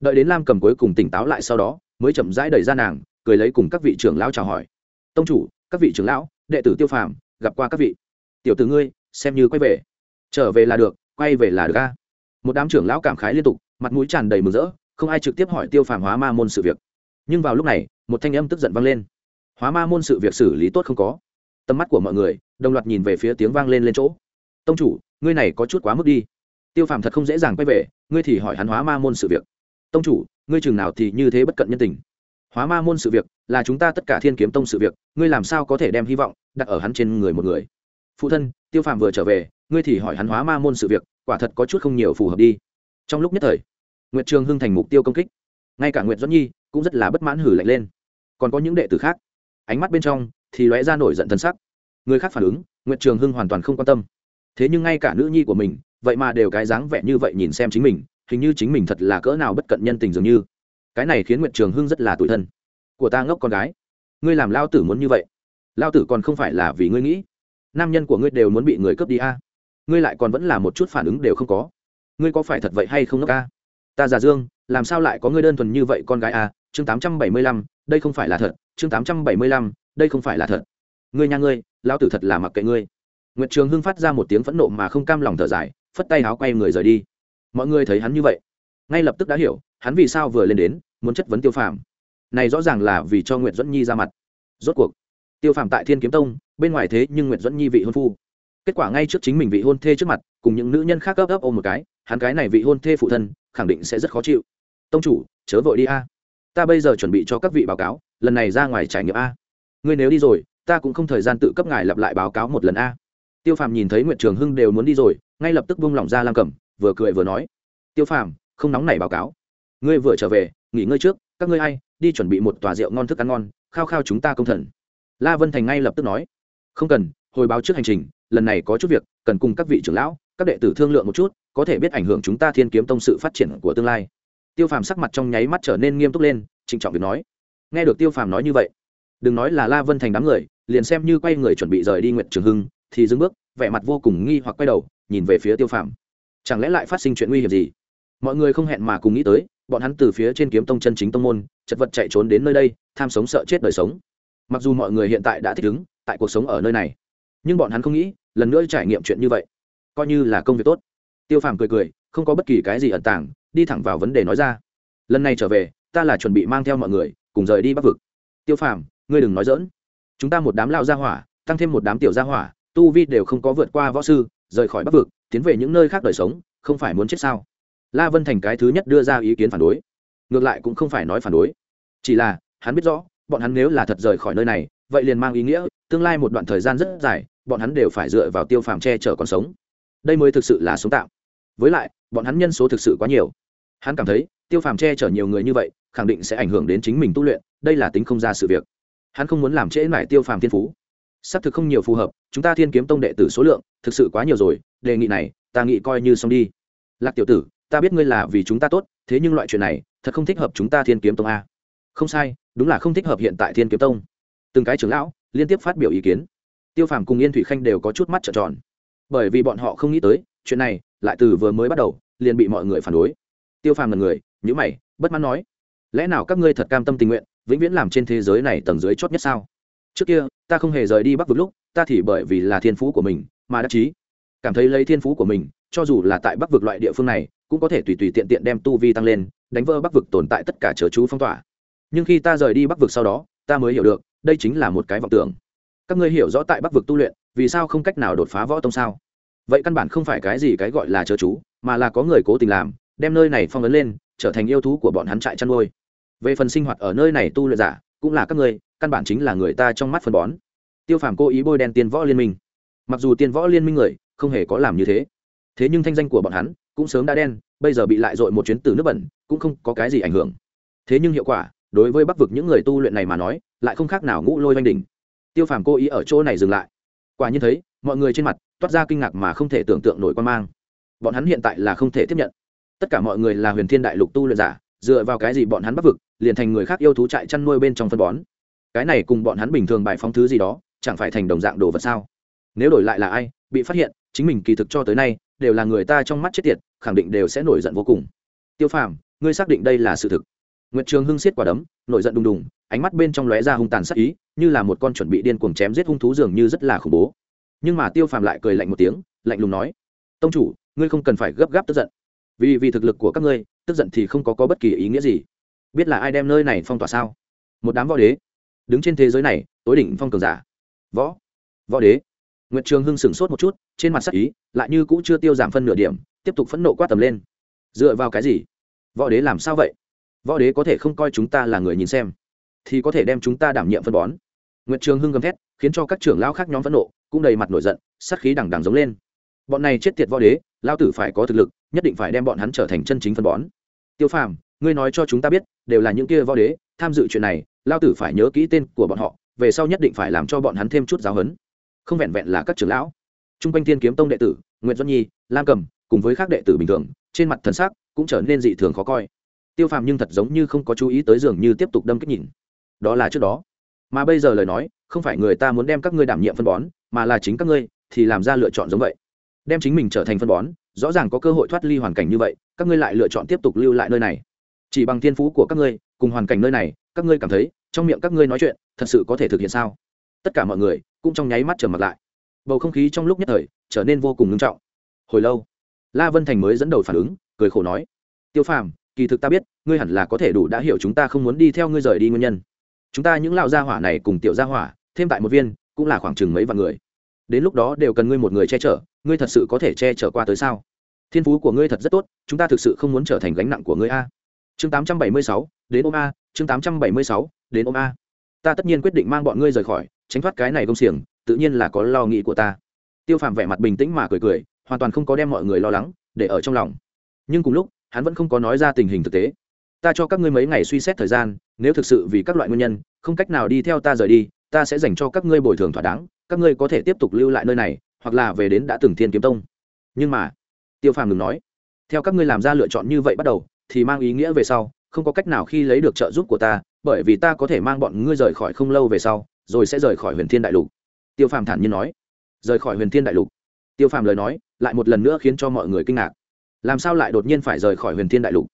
Đợi đến lam cầm cuối cùng tỉnh táo lại sau đó, mới chậm rãi đẩy ra nàng, cười lấy cùng các vị trưởng lão chào hỏi. Tông chủ, các vị trưởng lão, đệ tử tiêu phàm, gặp qua các vị. Tiểu tử ngươi, xem như quay về. Trở về là được, quay về là được a một đám trưởng lão cảm khái liên tục, mặt mũi tràn đầy mừng rỡ, không ai trực tiếp hỏi tiêu phàm hóa ma môn sự việc. Nhưng vào lúc này, một thanh âm tức giận vang lên. Hóa ma môn sự việc xử lý tốt không có. Tầm mắt của mọi người, đồng loạt nhìn về phía tiếng vang lên lên chỗ. Tông chủ, ngươi này có chút quá mức đi. Tiêu phàm thật không dễ dàng quay về, ngươi thì hỏi hắn hóa ma môn sự việc. Tông chủ, ngươi chừng nào thì như thế bất cận nhân tình? Hóa ma môn sự việc là chúng ta tất cả thiên kiếm tông sự việc, ngươi làm sao có thể đem hy vọng đặt ở hắn trên người một người? Phụ thân, tiêu phàm vừa trở về, ngươi thì hỏi hắn hóa ma môn sự việc quả thật có chút không nhiều phù hợp đi. Trong lúc nhất thời, nguyệt trường hưng thành mục tiêu công kích. Ngay cả nguyệt doãn nhi cũng rất là bất mãn hử lạnh lên. Còn có những đệ tử khác, ánh mắt bên trong thì lóe ra nổi giận thân sắc. Người khác phản ứng, nguyệt trường hưng hoàn toàn không quan tâm. Thế nhưng ngay cả nữ nhi của mình, vậy mà đều cái dáng vẻ như vậy nhìn xem chính mình, hình như chính mình thật là cỡ nào bất cận nhân tình dường như. Cái này khiến nguyệt trường hưng rất là tủi thân. Của ta ngốc con gái, ngươi làm lao tử muốn như vậy. Lao tử còn không phải là vì ngươi nghĩ. Nam nhân của ngươi đều muốn bị người cướp đi a ngươi lại còn vẫn là một chút phản ứng đều không có. Ngươi có phải thật vậy hay không nước a ta già dương, làm sao lại có ngươi đơn thuần như vậy, con gái a chương tám trăm bảy mươi lăm, đây không phải là thật. Chương tám trăm bảy mươi lăm, đây không phải là thật. Ngươi nhà ngươi lao tử thật là mặc kệ ngươi. Nguyệt trường hưng phát ra một tiếng phẫn nộ mà không cam lòng thở dài, phất tay áo quay người rời đi. Mọi người thấy hắn như vậy, ngay lập tức đã hiểu, hắn vì sao vừa lên đến, muốn chất vấn tiêu phàm. Này rõ ràng là vì cho nguyệt dẫn nhi ra mặt. Rốt cuộc, tiêu phàm tại thiên kiếm tông, bên ngoài thế nhưng nguyệt dẫn nhi vị hôn phu kết quả ngay trước chính mình vị hôn thê trước mặt, cùng những nữ nhân khác ấp ấp ôm một cái, hắn cái này vị hôn thê phụ thân, khẳng định sẽ rất khó chịu. Tông chủ, chớ vội đi a. Ta bây giờ chuẩn bị cho các vị báo cáo, lần này ra ngoài trải nghiệm a. Ngươi nếu đi rồi, ta cũng không thời gian tự cấp ngài lặp lại báo cáo một lần a. Tiêu phàm nhìn thấy nguyệt trường hưng đều muốn đi rồi, ngay lập tức buông lỏng ra lam cẩm vừa cười vừa nói. Tiêu phàm, không nóng nảy báo cáo. Ngươi vừa trở về, nghỉ ngơi trước, các ngươi hay đi chuẩn bị một tòa rượu ngon thức ăn ngon, khao khao chúng ta công thần. La vân thành ngay lập tức nói. Không cần hồi báo trước hành trình, lần này có chút việc, cần cùng các vị trưởng lão, các đệ tử thương lượng một chút, có thể biết ảnh hưởng chúng ta thiên kiếm tông sự phát triển của tương lai. Tiêu phàm sắc mặt trong nháy mắt trở nên nghiêm túc lên, trịnh trọng việc nói. Nghe được tiêu phàm nói như vậy, đừng nói là la vân thành đám người, liền xem như quay người chuẩn bị rời đi nguyện trường hưng, thì dưng bước, vẻ mặt vô cùng nghi hoặc quay đầu, nhìn về phía tiêu phàm. Chẳng lẽ lại phát sinh chuyện nguy hiểm gì? Mọi người không hẹn mà cùng nghĩ tới, bọn hắn từ phía trên kiếm tông chân chính tông môn, chật vật chạy trốn đến nơi đây, tham sống sợ chết đời sống. Mặc dù mọi người hiện tại đã thích ứng, tại cuộc sống ở nơi này nhưng bọn hắn không nghĩ, lần nữa trải nghiệm chuyện như vậy. Coi như là công việc tốt. Tiêu phàm cười cười, không có bất kỳ cái gì ẩn tàng, đi thẳng vào vấn đề nói ra. Lần này trở về, ta là chuẩn bị mang theo mọi người, cùng rời đi bắc vực. Tiêu phàm, ngươi đừng nói dỡn chúng ta một đám lao gia hỏa, tăng thêm một đám tiểu gia hỏa, tu vi đều không có vượt qua võ sư, rời khỏi bắc vực, tiến về những nơi khác đời sống, không phải muốn chết sao? La vân thành cái thứ nhất đưa ra ý kiến phản đối. Ngược lại cũng không phải nói phản đối. Chỉ là, hắn biết rõ, bọn hắn nếu là thật rời khỏi nơi này, vậy liền mang ý nghĩa, tương lai một đoạn thời gian rất dài bọn hắn đều phải dựa vào tiêu phàm che chở còn sống. Đây mới thực sự là sống tạo. với lại, bọn hắn nhân số thực sự quá nhiều. Hắn cảm thấy, tiêu phàm che chở nhiều người như vậy, khẳng định sẽ ảnh hưởng đến chính mình tu luyện, đây là tính không ra sự việc. Hắn không muốn làm trễ mải tiêu phàm thiên phú. Xác thực không nhiều phù hợp, chúng ta thiên kiếm tông đệ tử số lượng, thực sự quá nhiều rồi, đề nghị này, ta nghĩ coi như xong đi. Lạc tiểu tử, ta biết ngươi là vì chúng ta tốt, thế nhưng loại chuyện này, thật không thích hợp chúng ta thiên kiếm tông a. Không sai, đúng là không thích hợp hiện tại thiên kiếm tông. Từng cái trưởng lão, liên tiếp phát biểu ý kiến tiêu phàm cùng yên thủy khanh đều có chút mắt trợn tròn. Bởi vì bọn họ không nghĩ tới, chuyện này lại từ vừa mới bắt đầu, liền bị mọi người phản đối. Tiêu phàm là người nhữ mày, bất mãn nói, lẽ nào các ngươi thật cam tâm tình nguyện, vĩnh viễn làm trên thế giới này tầng dưới chót nhất sao? Trước kia, ta không hề rời đi bắc vực lúc, ta thì bởi vì là thiên phú của mình mà đắc chí. Cảm thấy lấy thiên phú của mình, cho dù là tại bắc vực loại địa phương này, cũng có thể tùy tùy tiện tiện đem tu vi tăng lên, đánh vỡ bắc vực tồn tại tất cả chớ chú phong tỏa. Nhưng khi ta rời đi bắc vực sau đó, ta mới hiểu được, đây chính là một cái vọng tưởng các ngươi hiểu rõ tại bắc vực tu luyện, vì sao không cách nào đột phá võ tông sao? Vậy căn bản không phải cái gì cái gọi là chớ chú, mà là có người cố tình làm, đem nơi này phong ấn lên, trở thành yêu thú của bọn hắn trại chăn nuôi. Về phần sinh hoạt ở nơi này tu luyện giả, cũng là các ngươi, căn bản chính là người ta trong mắt phân bón. Tiêu phàm cố ý bôi đen tiên võ liên minh. Mặc dù tiên võ liên minh người, không hề có làm như thế. Thế nhưng thanh danh của bọn hắn cũng sớm đã đen, bây giờ bị lại dội một chuyến từ nước bẩn, cũng không có cái gì ảnh hưởng. Thế nhưng hiệu quả, đối với bắc vực những người tu luyện này mà nói, lại không khác nào ngũ lôi oanh đỉnh tiêu phàm cố ý ở chỗ này dừng lại. Quả nhiên thấy, mọi người trên mặt toát ra kinh ngạc mà không thể tưởng tượng nổi quan mang. Bọn hắn hiện tại là không thể tiếp nhận. Tất cả mọi người là huyền thiên đại lục tu luyện giả, dựa vào cái gì bọn hắn bắc vực, liền thành người khác yêu thú trại chăn nuôi bên trong phân bón. Cái này cùng bọn hắn bình thường bài phóng thứ gì đó, chẳng phải thành đồng dạng đồ vật sao? Nếu đổi lại là ai, bị phát hiện, chính mình kỳ thực cho tới nay, đều là người ta trong mắt chết tiệt, khẳng định đều sẽ nổi giận vô cùng. Tiêu phàm, ngươi xác định đây là sự thực nguyệt trường hưng siết quả đấm nội giận đùng đùng ánh mắt bên trong lóe ra hung tàn sát ý như là một con chuẩn bị điên cuồng chém giết hung thú dường như rất là khủng bố. Nhưng mà tiêu phàm lại cười lạnh một tiếng lạnh lùng nói tông chủ ngươi không cần phải gấp gáp tức giận. Vì vì thực lực của các ngươi tức giận thì không có, có bất kỳ ý nghĩa gì. Biết là ai đem nơi này phong tỏa sao? Một đám võ đế đứng trên thế giới này tối đỉnh phong cường giả. Võ võ đế. Nguyệt trường hưng sững sốt một chút trên mặt sắc ý lại như cũ chưa tiêu giảm phân nửa điểm tiếp tục phẫn nộ quát tầm lên. Dựa vào cái gì? Võ đế làm sao vậy? Võ đế có thể không coi chúng ta là người nhìn xem, thì có thể đem chúng ta đảm nhiệm phân bón. Nguyệt trường hưng gầm thét, khiến cho các trưởng lão khác nhóm phẫn nộ, cũng đầy mặt nổi giận, sát khí đằng đằng giống lên. Bọn này chết tiệt võ đế lao tử phải có thực lực, nhất định phải đem bọn hắn trở thành chân chính phân bón. Tiêu phàm, ngươi nói cho chúng ta biết, đều là những kia võ đế, tham dự chuyện này lao tử phải nhớ kỹ tên của bọn họ, về sau nhất định phải làm cho bọn hắn thêm chút giáo huấn. Không vẹn vẹn là các trưởng lão. T r u n g quanh thiên kiếm tông đệ tử nguyễn doãn nhi, lam cầm, cùng với các đệ tử bình thường, trên mặt thần sắc cũng trở nên dị thường khó coi tiêu phàm nhưng thật giống như không có chú ý tới dường như tiếp tục đâm kích nhìn. Đó là trước đó. Mà bây giờ lời nói, không phải người ta muốn đem các ngươi đảm nhiệm phân bón, mà là chính các ngươi, thì làm ra lựa chọn giống vậy. Đem chính mình trở thành phân bón, rõ ràng có cơ hội thoát ly hoàn cảnh như vậy, các ngươi lại lựa chọn tiếp tục lưu lại nơi này. Chỉ bằng thiên phú của các ngươi, cùng hoàn cảnh nơi này, các ngươi cảm thấy, trong miệng các ngươi nói chuyện, thật sự có thể thực hiện sao? Tất cả mọi người cũng trong nháy mắt trở mặt lại. Bầu không khí trong lúc nhất thời trở nên vô cùng ngưng trọng. Hồi lâu, la vân thành mới dẫn đầu phản ứng, cười khổ nói, tiêu phàm kỳ thực ta biết ngươi hẳn là có thể đủ đã hiểu chúng ta không muốn đi theo ngươi rời đi nguyên nhân. Chúng ta những lão gia hỏa này cùng tiểu gia hỏa thêm tại một viên cũng là khoảng chừng mấy vạn người. Đến lúc đó đều cần ngươi một người che chở ngươi thật sự có thể che chở qua tới sao? Thiên phú của ngươi thật rất tốt chúng ta thực sự không muốn trở thành gánh nặng của ngươi a. Chương 876, đến ôm a chương 876, đến ôm a. Ta tất nhiên quyết định mang bọn ngươi rời khỏi tránh thoát cái này công xiềng tự nhiên là có lo nghĩ của ta. Tiêu phàm vẻ mặt bình tĩnh mà cười cười hoàn toàn không có đem mọi người lo lắng để ở trong lòng. Nhưng cùng lúc hắn vẫn không có nói ra tình hình thực tế. Ta cho các ngươi mấy ngày suy xét thời gian, nếu thực sự vì các loại nguyên nhân, không cách nào đi theo ta rời đi, ta sẽ dành cho các ngươi bồi thường thỏa đáng, các ngươi có thể tiếp tục lưu lại nơi này, hoặc là về đến đã từng thiên kiếm tông. Nhưng mà, tiêu phàm đừng nói, theo các ngươi làm ra lựa chọn như vậy bắt đầu, thì mang ý nghĩa về sau, không có cách nào khi lấy được trợ giúp của ta, bởi vì ta có thể mang bọn ngươi rời khỏi không lâu về sau, rồi sẽ rời khỏi huyền thiên đại lục. Tiêu phàm thản nhiên nói. Rời khỏi huyền thiên đại lục. Tiêu phàm lời nói, lại một lần nữa khiến cho mọi người kinh ngạc làm sao lại đột nhiên phải rời khỏi huyền thiên đại lục?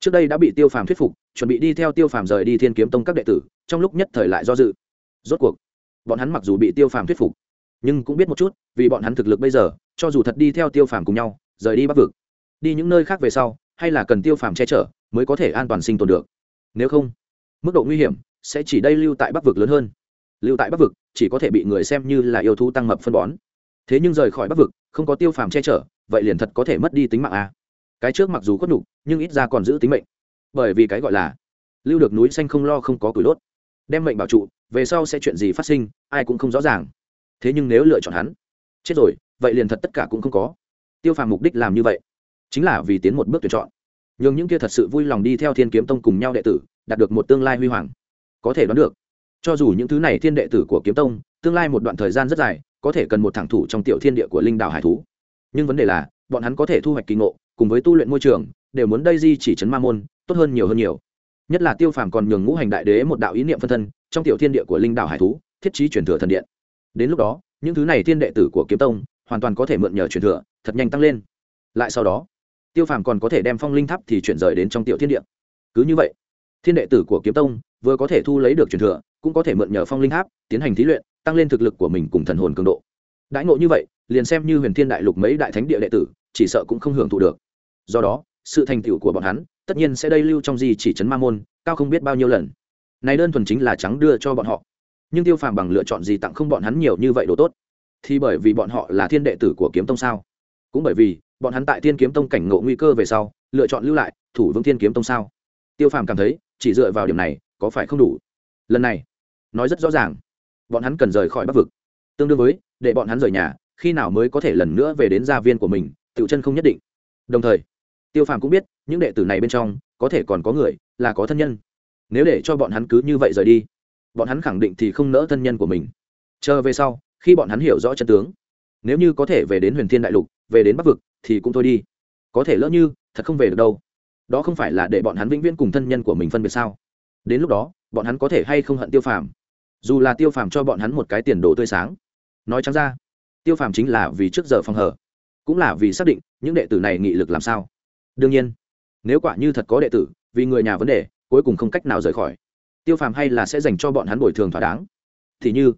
Trước đây đã bị tiêu phàm thuyết phục, chuẩn bị đi theo tiêu phàm rời đi thiên kiếm tông các đệ tử, trong lúc nhất thời lại do dự. Rốt cuộc, bọn hắn mặc dù bị tiêu phàm thuyết phục, nhưng cũng biết một chút, vì bọn hắn thực lực bây giờ, cho dù thật đi theo tiêu phàm cùng nhau, rời đi bắc vực, đi những nơi khác về sau, hay là cần tiêu phàm che chở, mới có thể an toàn sinh tồn được. Nếu không, mức độ nguy hiểm sẽ chỉ đây lưu tại bắc vực lớn hơn. Lưu tại bắc vực, chỉ có thể bị người xem như là yêu thú tăng mập phân bón. Thế nhưng rời khỏi bắc vực, không có tiêu phàm che chở, vậy liền thật có thể mất đi tính mạng à cái trước mặc dù khuất nhục, nhưng ít ra còn giữ tính mệnh. Bởi vì cái gọi là lưu được núi xanh không lo không có củi đốt, đem mệnh bảo trụ, về sau sẽ chuyện gì phát sinh, ai cũng không rõ ràng. Thế nhưng nếu lựa chọn hắn, chết rồi, vậy liền thật tất cả cũng không có. Tiêu phàm mục đích làm như vậy, chính là vì tiến một bước tuyển chọn. Nhường những kia thật sự vui lòng đi theo thiên kiếm tông cùng nhau đệ tử, đạt được một tương lai huy hoàng, có thể đoán được. Cho dù những thứ này thiên đệ tử của kiếm tông, tương lai một đoạn thời gian rất dài, có thể cần một thẳng thủ trong tiểu thiên địa của linh đảo hải thú. Nhưng vấn đề là, bọn hắn có thể thu hoạch kỳ ngộ cùng với tu luyện môi trường, đều muốn đây di chỉ chấn ma môn, tốt hơn nhiều hơn nhiều. Nhất là tiêu phàm còn nhường ngũ hành đại đế một đạo ý niệm phân thân, trong tiểu thiên địa của linh đảo hải thú, thiết trí truyền thừa thần điện. Đến lúc đó, những thứ này thiên đệ tử của kiếm tông hoàn toàn có thể mượn nhờ truyền thừa, thật nhanh tăng lên. Lại sau đó, tiêu phàm còn có thể đem phong linh tháp thì chuyển rời đến trong tiểu thiên địa. Cứ như vậy, thiên đệ tử của kiếm tông vừa có thể thu lấy được truyền thừa, cũng có thể mượn nhờ phong linh tháp tiến hành thí luyện, tăng lên thực lực của mình cùng thần hồn cường độ. Đãi ngộ như vậy, liền xem như huyền thiên đại lục mấy đại thánh địa đệ tử, chỉ sợ cũng không hưởng thụ được do đó, sự thành tựu của bọn hắn tất nhiên sẽ đây lưu trong gì chỉ trấn ma môn, cao không biết bao nhiêu lần. Này đơn thuần chính là trắng đưa cho bọn họ. Nhưng tiêu phàm bằng lựa chọn gì tặng không bọn hắn nhiều như vậy đồ tốt? Thì bởi vì bọn họ là thiên đệ tử của kiếm tông sao? Cũng bởi vì, bọn hắn tại thiên kiếm tông cảnh ngộ nguy cơ về sau, lựa chọn lưu lại thủ vững thiên kiếm tông sao? Tiêu phàm cảm thấy, chỉ dựa vào điểm này, có phải không đủ? Lần này, nói rất rõ ràng, bọn hắn cần rời khỏi bắc vực. Tương đương với, để bọn hắn rời nhà, khi nào mới có thể lần nữa về đến gia viên của mình tự chân không nhất định. Đồng thời tiêu phàm cũng biết, những đệ tử này bên trong, có thể còn có người là có thân nhân. Nếu để cho bọn hắn cứ như vậy rời đi, bọn hắn khẳng định thì không nỡ thân nhân của mình. Chờ về sau, khi bọn hắn hiểu rõ chân tướng, nếu như có thể về đến huyền thiên đại lục, về đến bắc vực, thì cũng thôi đi. Có thể lỡ như, thật không về được đâu. Đó không phải là để bọn hắn vĩnh viễn cùng thân nhân của mình phân biệt sao? Đến lúc đó, bọn hắn có thể hay không hận tiêu phàm? Dù là tiêu phàm cho bọn hắn một cái tiền đồ tươi sáng. Nói chăng ra, tiêu phàm chính là vì trước giờ phòng hở cũng là vì xác định những đệ tử này nghị lực làm sao đương nhiên, nếu quả như thật có đệ tử, vì người nhà vấn đề, cuối cùng không cách nào rời khỏi. Tiêu phàm hay là sẽ dành cho bọn hắn bồi thường thỏa đáng. Thì như,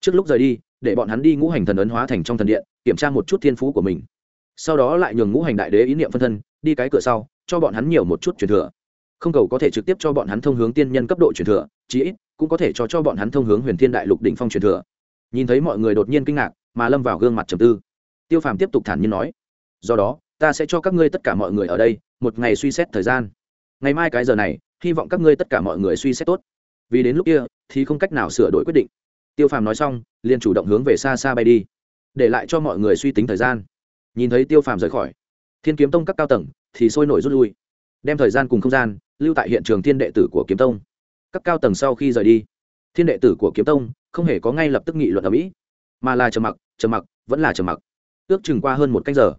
trước lúc rời đi, để bọn hắn đi ngũ hành thần ấn hóa thành trong thần điện, kiểm tra một chút thiên phú của mình. Sau đó lại nhường ngũ hành đại đế ý niệm phân thân, đi cái cửa sau, cho bọn hắn nhiều một chút truyền thừa. Không cầu có thể trực tiếp cho bọn hắn thông hướng tiên nhân cấp độ truyền thừa, chí ít, cũng có thể cho cho bọn hắn thông hướng huyền thiên đại lục đỉnh phong truyền thừa. Nhìn thấy mọi người đột nhiên kinh ngạc, mà lâm vào gương mặt trầm tư. Tiêu phàm tiếp tục thản nhiên nói. Do đó ta sẽ cho các ngươi tất cả mọi người ở đây một ngày suy xét thời gian. Ngày mai cái giờ này, hy vọng các ngươi tất cả mọi người suy xét tốt. Vì đến lúc kia, thì không cách nào sửa đổi quyết định. Tiêu phàm nói xong, liền chủ động hướng về xa xa bay đi, để lại cho mọi người suy tính thời gian. Nhìn thấy tiêu phàm rời khỏi, thiên kiếm tông các cao tầng thì sôi nổi rút lui, đem thời gian cùng không gian lưu tại hiện trường thiên đệ tử của kiếm tông. Các cao tầng sau khi rời đi, thiên đệ tử của kiếm tông không hề có ngay lập tức nghị luận ở mỹ, mà là trầm mặc trầm mặc, vẫn là trầm mặc. Ước chừng qua hơn một canh giờ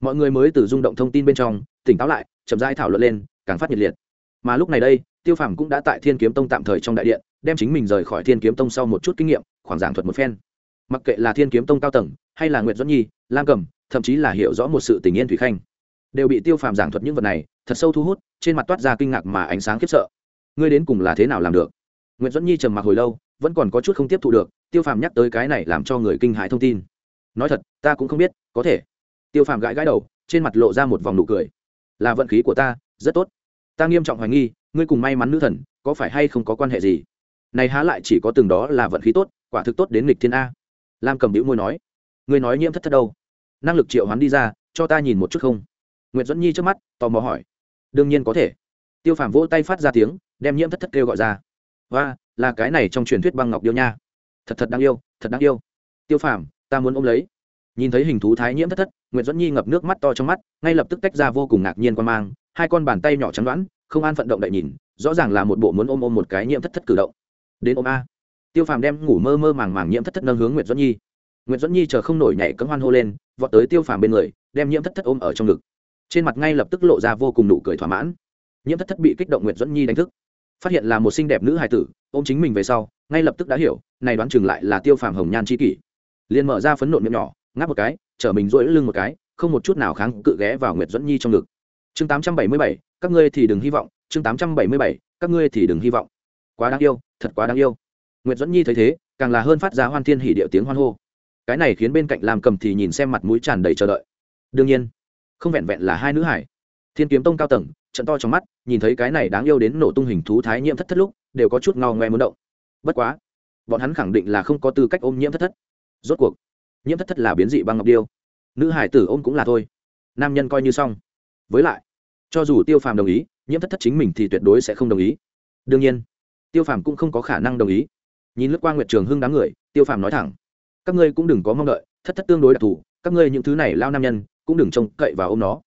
mọi người mới từ rung động thông tin bên trong, tỉnh táo lại, chậm rãi thảo luận lên, càng phát nhiệt liệt. Mà lúc này đây, tiêu phàm cũng đã tại thiên kiếm tông tạm thời trong đại điện, đem chính mình rời khỏi thiên kiếm tông sau một chút kinh nghiệm, khoảng giảng thuật một phen. Mặc kệ là thiên kiếm tông cao tầng, hay là nguyệt doãn nhi, lam cầm, thậm chí là hiểu rõ một sự tình yên thủy khanh, đều bị tiêu phàm giảng thuật những vật này, thật sâu thu hút, trên mặt toát ra kinh ngạc mà ánh sáng khiếp sợ. Ngươi đến cùng là thế nào làm được? Nguyễn doãn nhi trầm mặc hồi lâu, vẫn còn có chút không tiếp thu được, tiêu phàm nhắc tới cái này làm cho người kinh hãi thông tin. Nói thật, ta cũng không biết, có thể tiêu phàm gãi gãi đầu, trên mặt lộ ra một vòng nụ cười. Là vận khí của ta, rất tốt. Ta nghiêm trọng hoài nghi, ngươi cùng may mắn nữ thần, có phải hay không có quan hệ gì? Này há lại chỉ có từng đó là vận khí tốt, quả thực tốt đến nghịch thiên a. Lam cầm đĩu môi nói. Ngươi nói nhiễm thất thất đâu? Năng lực triệu hoán đi ra, cho ta nhìn một chút không? Nguyễn dẫn nhi trước mắt, tò mò hỏi. Đương nhiên có thể. Tiêu phàm vỗ tay phát ra tiếng, đem nhiễm thất thất kêu gọi ra. Và là cái này trong truyền thuyết băng ngọc điêu nha. Thật thật đáng yêu, thật đáng yêu. Tiêu phàm, ta muốn ôm lấy. Nhìn thấy hình thú thái nhiễm thất thất nguyễn Duẫn nhi ngập nước mắt to trong mắt, ngay lập tức tách ra vô cùng ngạc nhiên quan mang, hai con bàn tay nhỏ trắng đoán, không an phận động đậy nhìn, rõ ràng là một bộ muốn ôm ôm một cái nhiễm thất thất cử động. Đến ôm a. Tiêu phàm đem ngủ mơ mơ màng màng nhiễm thất thất nâng hướng nguyễn Duẫn nhi. Nguyễn Duẫn nhi chờ không nổi nhảy cấm hoan hô lên, vọt tới tiêu phàm bên người, đem nhiễm thất thất ôm ở trong ngực. Trên mặt ngay lập tức lộ ra vô cùng nụ cười thỏa mãn. Nhiễm thất thất bị kích động nguyệt Duẫn nhi đánh thức. Phát hiện là một xinh đẹp nữ hài tử ô m chính mình về sau, ngay lập tức đã hiểu, này đoán chừng lại là tiêu phàm hồng nhan c h i kỷ. Liền mở ra phấn nộn miệng nhỏ ngáp một cái, chở mình rỗi lưng một cái, không một chút nào kháng cự ghé vào nguyệt dẫn nhi trong ngực. Chương tám trăm bảy mươi bảy, các ngươi thì đừng hy vọng. Chương tám trăm bảy mươi bảy, các ngươi thì đừng hy vọng. Quá đáng yêu, thật quá đáng yêu. Nguyệt dẫn nhi thấy thế, càng là hơn phát ra hoan thiên hỉ điệu tiếng hoan hô. Cái này khiến bên cạnh làm cầm thì nhìn xem mặt mũi tràn đầy chờ đợi. Đương nhiên, không vẹn vẹn là hai nữ hải. Thiên kiếm tông cao tầng, trận to trong mắt, nhìn thấy cái này đáng yêu đến nổ tung hình thú thái nhiễm thất thất lúc, đều có chút ngao ngoe muốn động. Bất quá, bọn hắn khẳng định là không có tư cách ôm nhiễm thất thất. Rốt cuộc nhiễm thất thất là biến dị băng ngọc điêu. Nữ hải tử ôm cũng là thôi. Nam nhân coi như xong. Với lại, cho dù tiêu phàm đồng ý, nhiễm thất thất chính mình thì tuyệt đối sẽ không đồng ý. Đương nhiên, tiêu phàm cũng không có khả năng đồng ý. Nhìn lướt qua nguyệt trường hưng đám người, tiêu phàm nói thẳng, các ngươi cũng đừng có mong đợi, thất thất tương đối đặc thù, các ngươi những thứ này lao nam nhân, cũng đừng trông cậy vào ô m nó.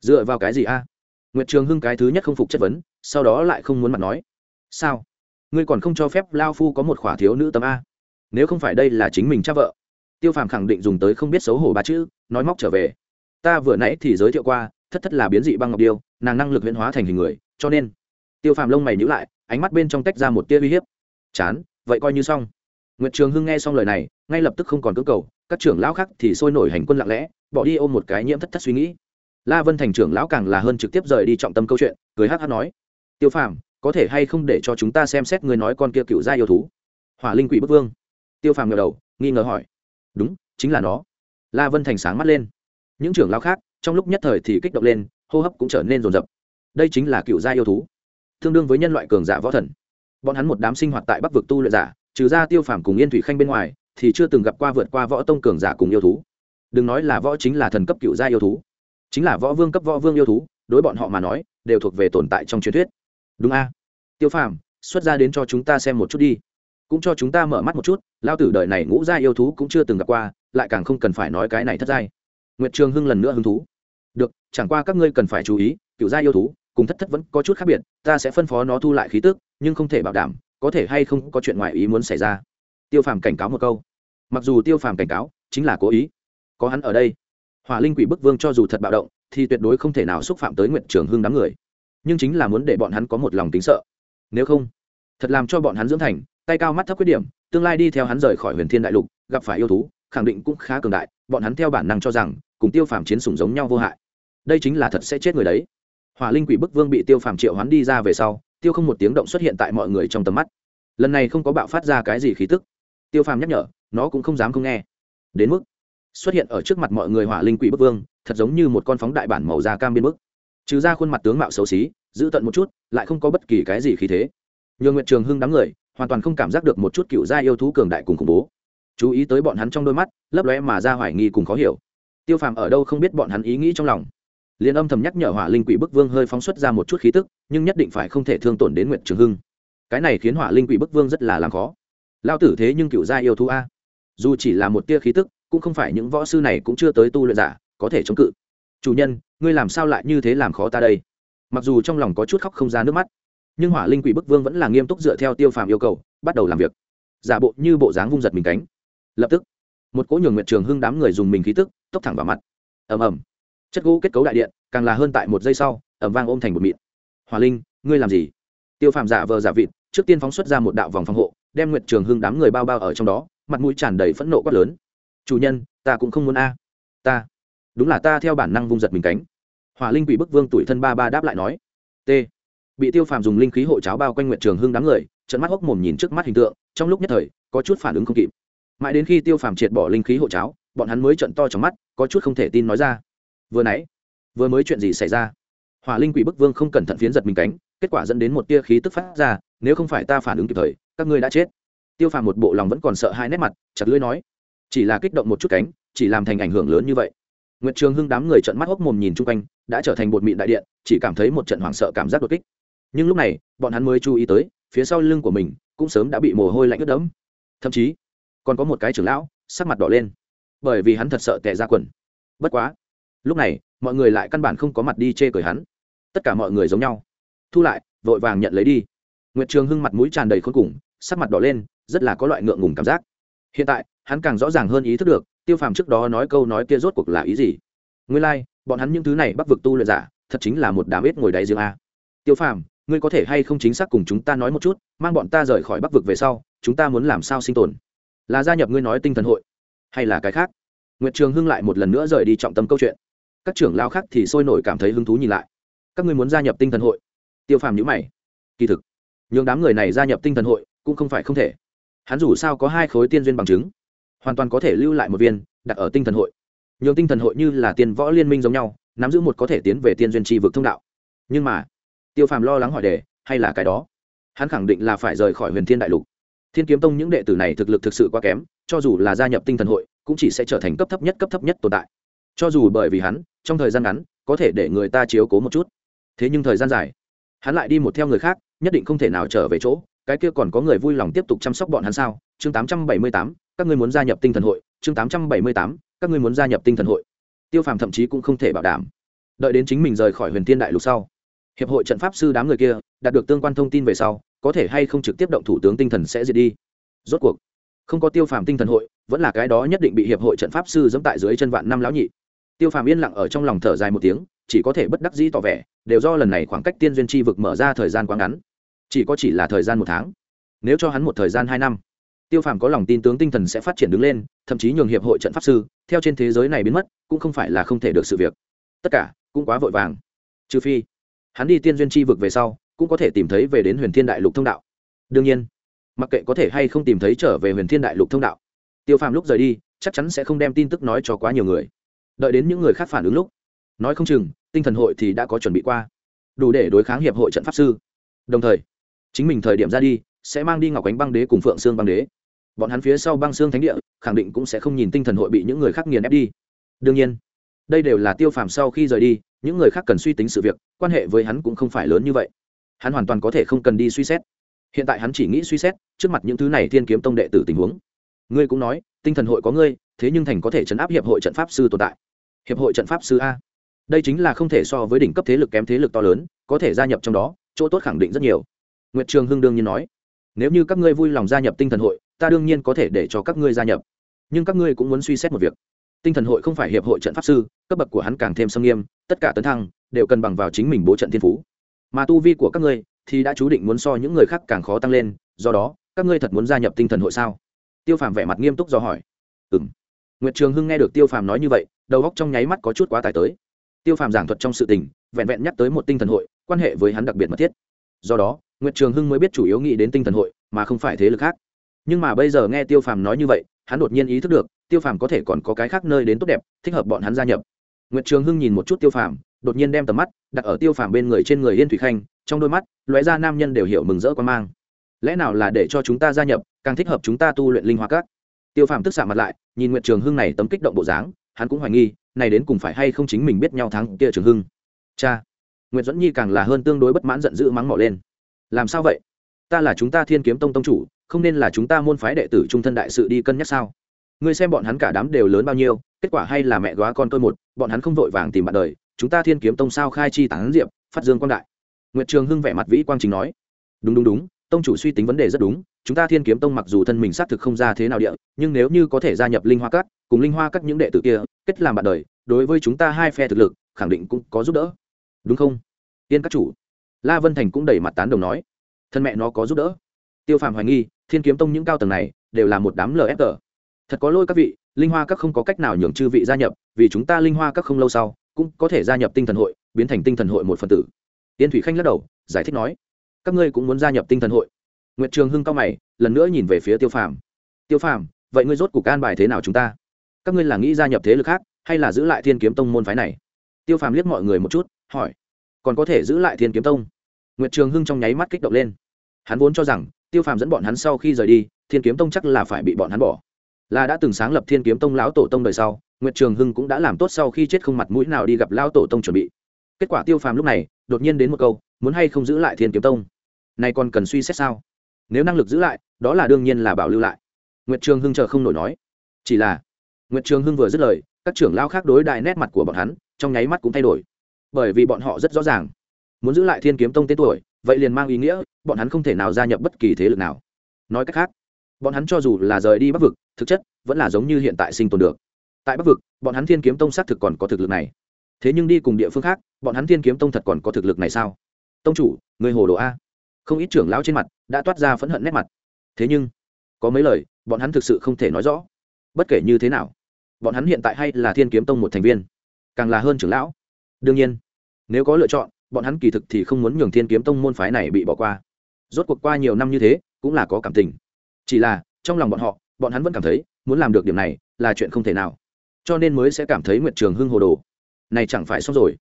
Dựa vào cái gì a? Nguyệt trường hưng cái thứ nhất không phục chất vấn, sau đó lại không muốn mặt nói, sao? Ngươi còn không cho phép lao phu có một khỏa thiếu nữ tấm a? Nếu không phải đây là chính mình cha vợ tiêu phàm khẳng định dùng tới không biết xấu hổ ba chữ, nói móc trở về. Ta vừa nãy thì giới thiệu qua, thất thất là biến dị băng ngọc điêu, nàng năng lực huyễn hóa thành hình người, cho nên. Tiêu phàm lông mày nhữ lại, ánh mắt bên trong tách ra một tia uy hiếp. Chán, vậy coi như xong. Nguyệt trường hưng nghe xong lời này, ngay lập tức không còn cưỡng cầu, các trưởng lão khác thì sôi nổi hành quân lặng lẽ, bỏ đi ôm một cái nhiễm thất thất suy nghĩ. La vân thành trưởng lão càng là hơn trực tiếp rời đi trọng tâm câu chuyện, cười hát hát nói, tiêu phàm, có thể hay không để cho chúng ta xem xét người nói con kia cựu gia yêu thú? Hỏa linh quỷ bức vương. Tiêu phàm ngờ đầu, nghi ngờ hỏi đúng, chính là nó. La vân thành sáng mắt lên. Những trưởng lao khác, trong lúc nhất thời thì kích động lên, hô hấp cũng trở nên rồn rập. Đây chính là cựu gia yêu thú. Tương đương với nhân loại cường giả võ thần. Bọn hắn một đám sinh hoạt tại bắc vực tu luyện giả, trừ ra tiêu phàm cùng yên thủy khanh bên ngoài, thì chưa từng gặp qua vượt qua võ tông cường giả cùng yêu thú. Đừng nói là võ chính là thần cấp cựu gia yêu thú. Chính là võ vương cấp võ vương yêu thú, đối bọn họ mà nói, đều thuộc về tồn tại trong truyền thuyết. Đúng a. Tiêu phàm, xuất ra đến cho chúng ta xem một chút đi cũng cho chúng ta mở mắt một chút, lao tử đời này ngũ gia yêu thú cũng chưa từng gặp qua, lại càng không cần phải nói cái này thất giai. Nguyệt trường hưng lần nữa hứng thú. Được, chẳng qua các ngươi cần phải chú ý cựu gia yêu thú cùng thất thất vẫn có chút khác biệt, ta sẽ phân phó nó thu lại khí tức, nhưng không thể bảo đảm có thể hay không có chuyện ngoài ý muốn xảy ra. Tiêu phàm cảnh cáo một câu. Mặc dù tiêu phàm cảnh cáo chính là cố ý, có hắn ở đây, hỏa linh quỷ bức vương cho dù thật bạo động, thì tuyệt đối không thể nào xúc phạm tới nguyện trường hưng đám người. Nhưng chính là muốn để bọn hắn có một lòng tính sợ. Nếu không, thật làm cho bọn hắn dưỡng thành tay cao mắt thấp khuyết điểm, tương lai đi theo hắn rời khỏi huyền thiên đại lục, gặp phải yêu thú, khẳng định cũng khá cường đại, bọn hắn theo bản năng cho rằng, cùng tiêu phàm chiến sủng giống nhau vô hại. Đây chính là thật sẽ chết người đấy. Hỏa linh quỷ bức vương bị tiêu phàm triệu hắn đi ra về sau, tiêu không một tiếng động xuất hiện tại mọi người trong tầm mắt. Lần này không có bạo phát ra cái gì khí tức. Tiêu phàm nhắc nhở, nó cũng không dám không nghe. Đến mức, xuất hiện ở trước mặt mọi người hỏa linh quỷ bức vương, thật giống như một con phóng đại bản màu da cam biên bức. Trừ ra khuôn mặt tướng mạo xấu xí, giữ tận một chút, lại không có bất kỳ cái gì khí thế. Nhường nguyện trường hưng đám người hoàn toàn không cảm giác được một chút cựu gia yêu thú cường đại cùng khủng bố. Chú ý tới bọn hắn trong đôi mắt, lấp lóe mà ra hoài nghi cùng khó hiểu. Tiêu phàm ở đâu không biết bọn hắn ý nghĩ trong lòng. Liền âm thầm nhắc nhở hỏa linh quỷ bức vương hơi phóng xuất ra một chút khí tức, nhưng nhất định phải không thể thương tổn đến nguyện trường hưng. Cái này khiến hỏa linh quỷ bức vương rất là làm khó. Lao tử thế nhưng cựu gia yêu thú a. Dù chỉ là một tia khí tức, cũng không phải những võ sư này cũng chưa tới tu luyện giả, có thể chống cự. Chủ nhân, ngươi làm sao lại như thế làm khó ta đây? Mặc dù trong lòng có chút khóc không ra nước mắt nhưng hỏa linh quỷ bức vương vẫn là nghiêm túc dựa theo tiêu phàm yêu cầu, bắt đầu làm việc. Giả bộ như bộ dáng vung giật mình cánh. Lập tức, một cỗ nhường nguyện trường hưng đám người dùng mình khí tức, tốc thẳng vào mặt. Ầm ầm. Chất gỗ kết cấu đại điện, càng là hơn tại một giây sau ẩm vang ôm thành một mịn. Hòa linh, ngươi làm gì? Tiêu phàm giả vờ giả vịt, trước tiên phóng xuất ra một đạo vòng phòng hộ, đem nguyệt trường hưng đám người bao bao ở trong đó, mặt mũi tràn đầy phẫn nộ quát lớn. Chủ nhân, ta cũng không muốn a. Ta. Đúng là ta theo bản năng vung giật mình cánh. Hỏa linh quỷ bức vương tuổi thân ba ba đáp lại nói. T bị tiêu phàm dùng linh khí hộ cháo bao quanh nguyệt trường hưng đám người trận mắt hốc mồm nhìn trước mắt hình tượng, trong lúc nhất thời, có chút phản ứng không kịp. Mãi đến khi tiêu phàm triệt bỏ linh khí hộ cháo, bọn hắn mới trận to trong mắt, có chút không thể tin nói ra. Vừa nãy, vừa mới chuyện gì xảy ra? Hỏa linh quỷ bức vương không cẩn thận phiến giật mình cánh, kết quả dẫn đến một tia khí tức phát ra, nếu không phải ta phản ứng kịp thời, các ngươi đã chết. Tiêu phàm một bộ lòng vẫn còn sợ hai nét mặt, chặt lưỡi nói, chỉ là kích động một chút cánh, chỉ làm thành ảnh hưởng lớn như vậy. Nguyệt trường hưng đám người trận mắt hốc mồm nhìn chung quanh, đã trở thành bột mịn đại điện, chỉ cảm thấy một trận hoảng sợ cảm giác đột kích nhưng lúc này bọn hắn mới chú ý tới phía sau lưng của mình cũng sớm đã bị mồ hôi lạnh ướt đẫm. Thậm chí còn có một cái trưởng lão sắc mặt đỏ lên. Bởi vì hắn thật sợ tệ ra quần. Bất quá lúc này mọi người lại căn bản không có mặt đi chê cười hắn. Tất cả mọi người giống nhau. Thu lại vội vàng nhận lấy đi. Nguyệt trường hưng mặt mũi tràn đầy khôn cùng sắc mặt đỏ lên rất là có loại ngượng ngùng cảm giác. Hiện tại hắn càng rõ ràng hơn ý thức được tiêu phàm trước đó nói câu nói kia rốt cuộc là ý gì. Nguyên lai、like, bọn hắn những thứ này bắc vực tu luyện giả thật chính là một đám ếch ngồi đáy riêng a. Tiêu phàm ngươi có thể hay không chính xác cùng chúng ta nói một chút, mang bọn ta rời khỏi bắc vực về sau, chúng ta muốn làm sao sinh tồn? Là gia nhập ngươi nói tinh thần hội, hay là cái khác? Nguyệt trường hưng lại một lần nữa rời đi trọng tâm câu chuyện. Các trưởng lao khác thì sôi nổi cảm thấy hứng thú nhìn lại. Các ngươi muốn gia nhập tinh thần hội? Tiêu phàm nhữ mày. Kỳ thực, nhường đám người này gia nhập tinh thần hội cũng không phải không thể. Hắn dù sao có hai khối tiên duyên bằng chứng, hoàn toàn có thể lưu lại một viên, đặt ở tinh thần hội. Nhường tinh thần hội như là tiền võ liên minh giống nhau, nắm giữ một có thể tiến về tiên duyên tri vực thông đạo. Nhưng mà tiêu phàm lo lắng hỏi đề, hay là cái đó? Hắn khẳng định là phải rời khỏi huyền thiên đại lục. Thiên kiếm tông những đệ tử này thực lực thực sự quá kém, cho dù là gia nhập tinh thần hội, cũng chỉ sẽ trở thành cấp thấp nhất cấp thấp nhất tồn tại. Cho dù bởi vì hắn, trong thời gian ngắn, có thể để người ta chiếu cố một chút. Thế nhưng thời gian dài, hắn lại đi một theo người khác, nhất định không thể nào trở về chỗ. Cái kia còn có người vui lòng tiếp tục chăm sóc bọn hắn sao? Chương tám trăm bảy mươi tám, các ngươi muốn gia nhập tinh thần hội. Chương tám trăm bảy mươi tám, các ngươi muốn gia nhập tinh thần hội. Tiêu phàm thậm chí cũng không thể bảo đảm. Đợi đến chính mình rời khỏi huyền thiên đại lục sau hiệp hội trận pháp sư đám người kia đạt được tương quan thông tin về sau, có thể hay không trực tiếp động thủ tướng tinh thần sẽ diệt đi. Rốt cuộc, không có tiêu phàm tinh thần hội, vẫn là cái đó nhất định bị hiệp hội trận pháp sư dẫm tại dưới chân vạn năm lão nhị. Tiêu phàm yên lặng ở trong lòng thở dài một tiếng, chỉ có thể bất đắc dĩ tỏ vẻ, đều do lần này khoảng cách tiên duyên tri vực mở ra thời gian quá ngắn. Chỉ có chỉ là thời gian một tháng. Nếu cho hắn một thời gian hai năm, tiêu phàm có lòng tin tướng tinh thần sẽ phát triển đứng lên, thậm chí nhường hiệp hội trận pháp sư, theo trên thế giới này biến mất, cũng không phải là không thể được sự việc. Tất cả cũng quá vội vàng. Trừ phi hắn đi tiên duyên Chi vực về sau, cũng có thể tìm thấy về đến huyền thiên đại lục thông đạo. Đương nhiên, mặc kệ có thể hay không tìm thấy trở về huyền thiên đại lục thông đạo, tiêu phàm lúc rời đi, chắc chắn sẽ không đem tin tức nói cho quá nhiều người. Đợi đến những người khác phản ứng lúc, nói không chừng, tinh thần hội thì đã có chuẩn bị qua. Đủ để đối kháng hiệp hội trận pháp sư. Đồng thời, chính mình thời điểm ra đi, sẽ mang đi ngọc ánh băng đế cùng phượng sương băng đế. Bọn hắn phía sau băng xương thánh địa, khẳng định cũng sẽ không nhìn tinh thần hội bị những người khác nghiền ép đi. Đương nhiên đây đều là tiêu phàm sau khi rời đi, những người khác cần suy tính sự việc, quan hệ với hắn cũng không phải lớn như vậy. Hắn hoàn toàn có thể không cần đi suy xét. Hiện tại hắn chỉ nghĩ suy xét trước mặt những thứ này thiên kiếm tông đệ tử tình huống. Ngươi cũng nói, tinh thần hội có ngươi, thế nhưng thành có thể chấn áp hiệp hội trận pháp sư tồn tại. Hiệp hội trận pháp sư a. Đây chính là không thể so với đỉnh cấp thế lực kém thế lực to lớn, có thể gia nhập trong đó, chỗ tốt khẳng định rất nhiều. Nguyệt trường hưng đương nhiên nói, nếu như các ngươi vui lòng gia nhập tinh thần hội, ta đương nhiên có thể để cho các ngươi gia nhập. Nhưng các ngươi cũng muốn suy xét một việc tinh thần hội không phải hiệp hội trận pháp sư, cấp bậc của hắn càng thêm xâm nghiêm, tất cả tấn thăng đều cần bằng vào chính mình bố trận thiên phú. Mà tu vi của các ngươi thì đã chú định muốn so những người khác càng khó tăng lên, do đó, các ngươi thật muốn gia nhập tinh thần hội sao? Tiêu phàm vẻ mặt nghiêm túc do hỏi. Ừ m nguyệt trường hưng nghe được tiêu phàm nói như vậy, đầu góc trong nháy mắt có chút quá tải tới. Tiêu phàm giảng thuật trong sự tình, vẹn vẹn nhắc tới một tinh thần hội, quan hệ với hắn đặc biệt mật thiết. Do đó, nguyệt trường hưng mới biết chủ yếu nghĩ đến tinh thần hội, mà không phải thế lực khác. Nhưng mà bây giờ nghe tiêu phàm nói như vậy, hắn đột nhiên ý thức được tiêu phàm có thể còn có cái khác nơi đến tốt đẹp, thích hợp bọn hắn gia nhập. Nguyệt trường hưng nhìn một chút tiêu phàm, đột nhiên đem tầm mắt đặt ở tiêu phàm bên người trên người yên thủy khanh, trong đôi mắt lóe ra nam nhân đều hiểu mừng rỡ quan mang. Lẽ nào là để cho chúng ta gia nhập, càng thích hợp chúng ta tu luyện linh hoa các? Tiêu phàm tức xạ mặt lại, nhìn nguyệt trường hưng này tấm kích động bộ dáng, hắn cũng hoài nghi, này đến cùng phải hay không chính mình biết nhau thắng kia trường hưng. Cha, nguyệt dẫn nhi càng là hơn tương đối bất mãn giận dữ mắng mỏ lên. Làm sao vậy? Ta là chúng ta thiên kiếm tông tông chủ, không nên là chúng ta môn phái đệ tử trung thân đại sự đi cân nhắc sao? Ngươi xem bọn hắn cả đám đều lớn bao nhiêu kết quả hay là mẹ góa con tôi một bọn hắn không vội vàng tìm bạn đời chúng ta thiên kiếm tông sao khai chi tán diệp phát dương quang đại. Nguyệt trường hưng vẻ mặt vĩ quang chính nói. Đúng đúng đúng tông chủ suy tính vấn đề rất đúng chúng ta thiên kiếm tông mặc dù thân mình xác thực không ra thế nào địa nhưng nếu như có thể gia nhập linh hoa Cát, cùng linh hoa các những đệ tử kia kết làm bạn đời đối với chúng ta hai phe thực lực khẳng định cũng có giúp đỡ. Đúng không? Tiên các chủ. La vân thành cũng đẩy mặt tán đồng nói. Thân mẹ nó có giúp đỡ. Tiêu phàm hoài nghi thiên kiếm tông những cao tầng này đều là một đám lfg thật có lỗi các vị, linh hoa các không có cách nào nhường chư vị gia nhập, vì chúng ta linh hoa các không lâu sau, cũng có thể gia nhập tinh thần hội, biến thành tinh thần hội một phần tử. Tiên thủy khanh lắc đầu, giải thích nói, các ngươi cũng muốn gia nhập tinh thần hội. Nguyệt trường hưng cao mày, lần nữa nhìn về phía tiêu phàm. Tiêu phàm, vậy ngươi rốt cuộc can bài thế nào chúng ta? Các ngươi là nghĩ gia nhập thế lực khác, hay là giữ lại thiên kiếm tông môn phái này? Tiêu phàm liếc mọi người một chút, hỏi, còn có thể giữ lại thiên kiếm tông? Nguyệt trường hưng trong nháy mắt kích động lên. Hắn vốn cho rằng, tiêu phàm dẫn bọn hắn sau khi rời đi, thiên kiếm tông chắc là phải bị bọn hắn bỏ là đã từng sáng lập thiên kiếm tông lão tổ tông đời sau, nguyệt trường hưng cũng đã làm tốt sau khi chết không mặt mũi nào đi gặp lão tổ tông chuẩn bị. Kết quả tiêu phàm lúc này, đột nhiên đến một câu, muốn hay không giữ lại thiên kiếm tông? Nay còn cần suy xét sao? Nếu năng lực giữ lại, đó là đương nhiên là bảo lưu lại. Nguyệt trường hưng chờ không nổi nói. Chỉ là, nguyệt trường hưng vừa dứt lời, các trưởng lao khác đối đại nét mặt của bọn hắn, trong nháy mắt cũng thay đổi. Bởi vì bọn họ rất rõ ràng, muốn giữ lại thiên kiếm tông tên tuổi, vậy liền mang ý nghĩa, bọn hắn không thể nào gia nhập bất kỳ thế lực nào. Nói cách khác bọn hắn cho dù là rời đi bắc vực, thực chất vẫn là giống như hiện tại sinh tồn được. Tại bắc vực, bọn hắn thiên kiếm tông xác thực còn có thực lực này. Thế nhưng đi cùng địa phương khác, bọn hắn thiên kiếm tông thật còn có thực lực này sao? Tông chủ, người hồ đồ a. Không ít trưởng lão trên mặt đã toát ra phẫn hận nét mặt. Thế nhưng, có mấy lời, bọn hắn thực sự không thể nói rõ. Bất kể như thế nào, bọn hắn hiện tại hay là thiên kiếm tông một thành viên, càng là hơn trưởng lão. Đương nhiên, nếu có lựa chọn, bọn hắn kỳ thực thì không muốn nhường thiên kiếm tông môn phái này bị bỏ qua. Rốt cuộc qua nhiều năm như thế, cũng là có cảm tình chỉ là, trong lòng bọn họ, bọn hắn vẫn cảm thấy, muốn làm được điểm này, là chuyện không thể nào. Cho nên mới sẽ cảm thấy nguyệt trường hưng hồ đồ. Này chẳng phải xong rồi.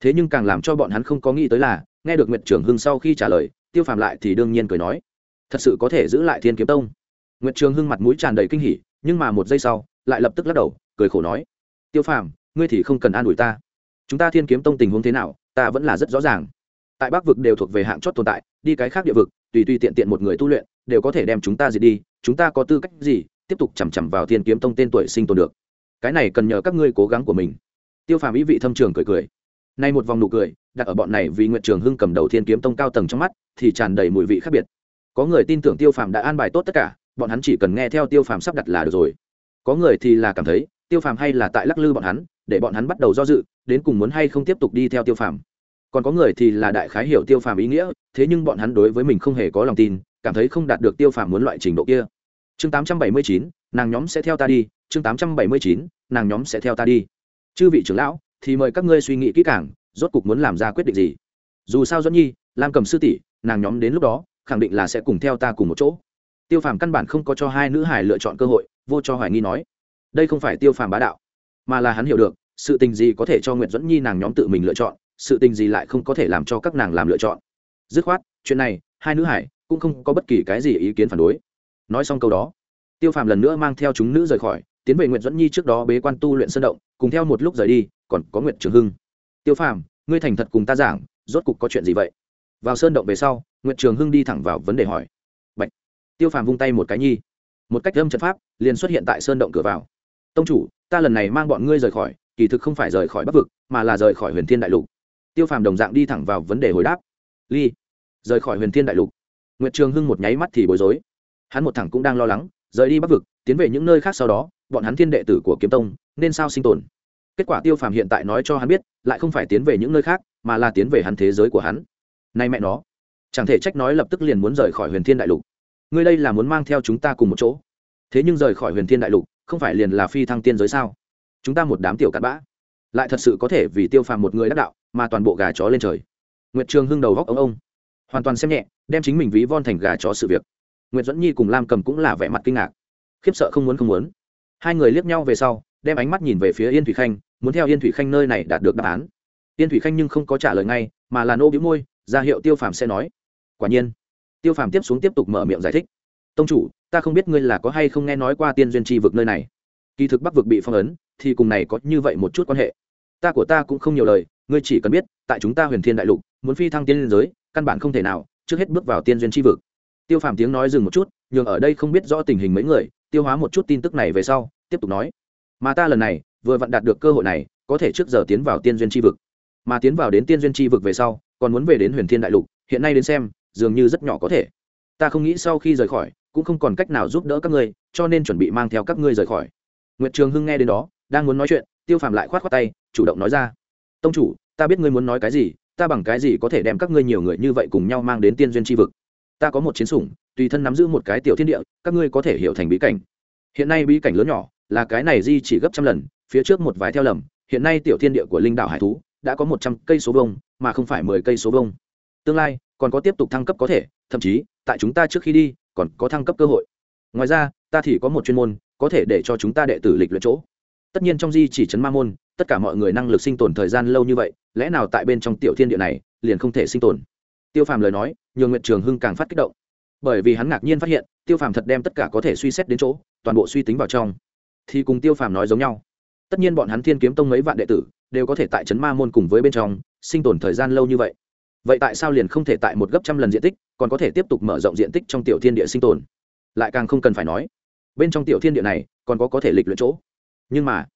Thế nhưng càng làm cho bọn hắn không có nghĩ tới là, nghe được nguyệt trường hưng sau khi trả lời, tiêu phàm lại thì đương nhiên cười nói, thật sự có thể giữ lại thiên kiếm tông. Nguyệt trường hưng mặt mũi tràn đầy kinh hỉ, nhưng mà một giây sau, lại lập tức lắc đầu, cười khổ nói, tiêu phàm, ngươi thì không cần an ủi ta. Chúng ta thiên kiếm tông tình huống thế nào, ta vẫn là rất rõ ràng. Tại bắc vực đều thuộc về hạng chót tồn tại, đi cái khác địa vực, tùy tùy tiện tiện một người tu luyện đều có thể đem chúng ta diệt đi, chúng ta có tư cách gì tiếp tục chằm chằm vào thiên kiếm tông tên tuổi sinh tồn được? Cái này cần nhờ các ngươi cố gắng của mình. Tiêu phàm ý vị thâm trường cười cười. Nay một vòng nụ cười, đặt ở bọn này vì nguyện trường hưng cầm đầu thiên kiếm tông cao tầng trong mắt, thì tràn đầy mùi vị khác biệt. Có người tin tưởng tiêu phàm đã an bài tốt tất cả, bọn hắn chỉ cần nghe theo tiêu phàm sắp đặt là được rồi. Có người thì là cảm thấy, tiêu phàm hay là tại lắc lư bọn hắn, để bọn hắn bắt đầu do dự, đến cùng muốn hay không tiếp tục đi theo tiêu phàm. Còn có người thì là đại khái hiểu tiêu phàm ý nghĩa, thế nhưng bọn hắn đối với mình không hề có lòng tin cảm thấy không đạt được tiêu phàm muốn loại trình độ kia. Chương tám trăm bảy mươi chín, nàng nhóm sẽ theo ta đi. Chương tám trăm bảy mươi chín, nàng nhóm sẽ theo ta đi. Chư vị trưởng lão, thì mời các ngươi suy nghĩ kỹ càng, rốt cục muốn làm ra quyết định gì? Dù sao dẫn nhi, lam cầm sư tỷ, nàng nhóm đến lúc đó, khẳng định là sẽ cùng theo ta cùng một chỗ. Tiêu phàm căn bản không có cho hai nữ hải lựa chọn cơ hội, vô cho hoài nghi nói, đây không phải tiêu phàm bá đạo, mà là hắn hiểu được, sự tình gì có thể cho nguyệt dẫn nhi nàng nhóm tự mình lựa chọn, sự tình gì lại không có thể làm cho các nàng làm lựa chọn. Dứt khoát, chuyện này, hai nữ hải cũng không có bất kỳ cái gì ý kiến phản đối. Nói xong câu đó, tiêu phàm lần nữa mang theo chúng nữ rời khỏi, tiến về nguyệt dẫn nhi trước đó bế quan tu luyện sơn động, cùng theo một lúc rời đi, còn có nguyệt trường hưng. Tiêu phàm, ngươi thành thật cùng ta giảng, rốt cục có chuyện gì vậy? Vào sơn động về sau, nguyệt trường hưng đi thẳng vào vấn đề hỏi. Tiêu phàm vung tay một cái nhi. Một cách âm trận pháp, liền xuất hiện tại sơn động cửa vào. Tông chủ, ta lần này mang bọn ngươi rời khỏi, kỳ thực không phải rời khỏi bắc vực, mà là rời khỏi huyền thiên đại lục. Tiêu phàm đồng dạng đi thẳng vào vấn đề hồi đáp. Ly. Rời khỏi huyền thiên đại lục nguyệt trường hưng một nháy mắt thì bối rối. Hắn một thẳng cũng đang lo lắng, rời đi bắc vực, tiến về những nơi khác sau đó, bọn hắn thiên đệ tử của kiếm tông, nên sao sinh tồn? Kết quả tiêu phàm hiện tại nói cho hắn biết, lại không phải tiến về những nơi khác, mà là tiến về hắn thế giới của hắn. Nay mẹ nó. Chẳng thể trách nói lập tức liền muốn rời khỏi huyền thiên đại lục. Ngươi đây là muốn mang theo chúng ta cùng một chỗ. Thế nhưng rời khỏi huyền thiên đại lục, không phải liền là phi thăng tiên giới sao? Chúng ta một đám tiểu cặn bã. Lại thật sự có thể vì tiêu phàm một người đắc đạo, mà toàn bộ gà chó lên trời. Nguyệt trường hưng đầu góc ông ông hoàn toàn xem nhẹ, đem chính mình ví von thành gà chó sự việc. Nguyệt duẫn nhi cùng lam cầm cũng là vẻ mặt kinh ngạc. Khiếp sợ không muốn không muốn. Hai người liếc nhau về sau, đem ánh mắt nhìn về phía yên thủy khanh, muốn theo yên thủy khanh nơi này đạt được đáp án. Yên thủy khanh nhưng không có trả lời ngay, mà là nô bĩu môi, ra hiệu tiêu phàm sẽ nói. Quả nhiên, tiêu phàm tiếp xuống tiếp tục mở miệng giải thích. Tông chủ, ta không biết ngươi là có hay không nghe nói qua tiên duyên tri vực nơi này. Kỳ thực bắc vực bị phong ấn, thì cùng này có như vậy một chút quan hệ. Ta của ta cũng không nhiều lời, ngươi chỉ cần biết, tại chúng ta huyền thiên đại lục, muốn phi thăng tiên liên giới căn bản không thể nào, trước hết bước vào tiên duyên tri vực. Tiêu phàm tiếng nói dừng một chút, nhường ở đây không biết rõ tình hình mấy người, tiêu hóa một chút tin tức này về sau, tiếp tục nói. Mà ta lần này, vừa vặn đạt được cơ hội này, có thể trước giờ tiến vào tiên duyên tri vực. Mà tiến vào đến tiên duyên tri vực về sau, còn muốn về đến huyền thiên đại lục, hiện nay đến xem, dường như rất nhỏ có thể. Ta không nghĩ sau khi rời khỏi, cũng không còn cách nào giúp đỡ các ngươi, cho nên chuẩn bị mang theo các ngươi rời khỏi. Nguyệt trường hưng nghe đến đó, đang muốn nói chuyện, tiêu phàm lại khoát khoát tay, chủ động nói ra. Tông chủ, ta biết ngươi muốn nói cái gì ta bằng cái gì có thể đem các ngươi nhiều người như vậy cùng nhau mang đến tiên duyên tri vực? Ta có một chiến sủng, tùy thân nắm giữ một cái tiểu thiên địa, các ngươi có thể hiểu thành bí cảnh. Hiện nay bí cảnh lớn nhỏ, là cái này di chỉ gấp trăm lần, phía trước một vài theo lầm, hiện nay tiểu thiên địa của linh đảo hải thú đã có một trăm cây số vông mà không phải mười cây số vông tương lai, còn có tiếp tục thăng cấp có thể, thậm chí, tại chúng ta trước khi đi, còn có thăng cấp cơ hội. Ngoài ra, ta thì có một chuyên môn, có thể để cho chúng ta đệ tử lịch luyện chỗ tất nhiên trong di chỉ trấn ma môn, tất cả mọi người năng lực sinh tồn thời gian lâu như vậy, lẽ nào tại bên trong tiểu thiên địa này, liền không thể sinh tồn? Tiêu phàm lời nói, nhường nguyện trường hưng càng phát kích động. Bởi vì hắn ngạc nhiên phát hiện, tiêu phàm thật đem tất cả có thể suy xét đến chỗ, toàn bộ suy tính vào trong. Thì cùng tiêu phàm nói giống nhau. Tất nhiên bọn hắn thiên kiếm tông mấy vạn đệ tử, đều có thể tại trấn ma môn cùng với bên trong, sinh tồn thời gian lâu như vậy. Vậy tại sao liền không thể tại một gấp trăm lần diện tích, còn có thể tiếp tục mở rộng diện tích trong tiểu thiên địa sinh tồn? Lại càng không cần phải nói. Bên trong tiểu thiên địa này, còn có có thể lịch luyện chỗ nhưng mà,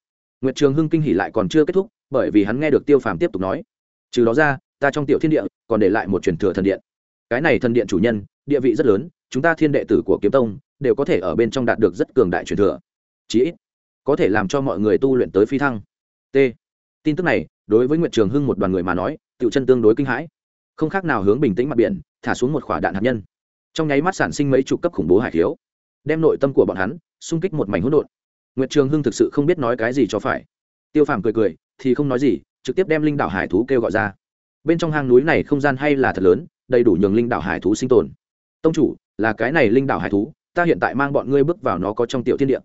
nguyệt trường hưng kinh hỉ lại còn chưa kết thúc, bởi vì hắn nghe được tiêu phàm tiếp tục nói, trừ đó ra, ta trong tiểu thiên địa còn để lại một truyền thừa thần điện. Cái này thần điện chủ nhân, địa vị rất lớn, chúng ta thiên đệ tử của kiếm tông đều có thể ở bên trong đạt được rất cường đại truyền thừa. Chí ít, có thể làm cho mọi người tu luyện tới phi thăng. T. Tin tức này, đối với nguyệt trường hưng một đoàn người mà nói tự chân tương đối kinh hãi. Không khác nào hướng bình tĩnh mặt biển, thả xuống một khỏa đạn hạt nhân. Trong nháy mắt sản sinh mấy chục cấp khủng bố hải thiếu đem nội tâm của bọn hắn xung kích một mảnh hỗn độn nguyệt trường hưng thực sự không biết nói cái gì cho phải. Tiêu phàm cười cười, thì không nói gì, trực tiếp đem linh đảo hải thú kêu gọi ra. Bên trong hang núi này không gian hay là thật lớn, đầy đủ nhường linh đảo hải thú sinh tồn. Tông chủ, là cái này linh đảo hải thú, ta hiện tại mang bọn ngươi bước vào nó có trong tiểu thiên địa.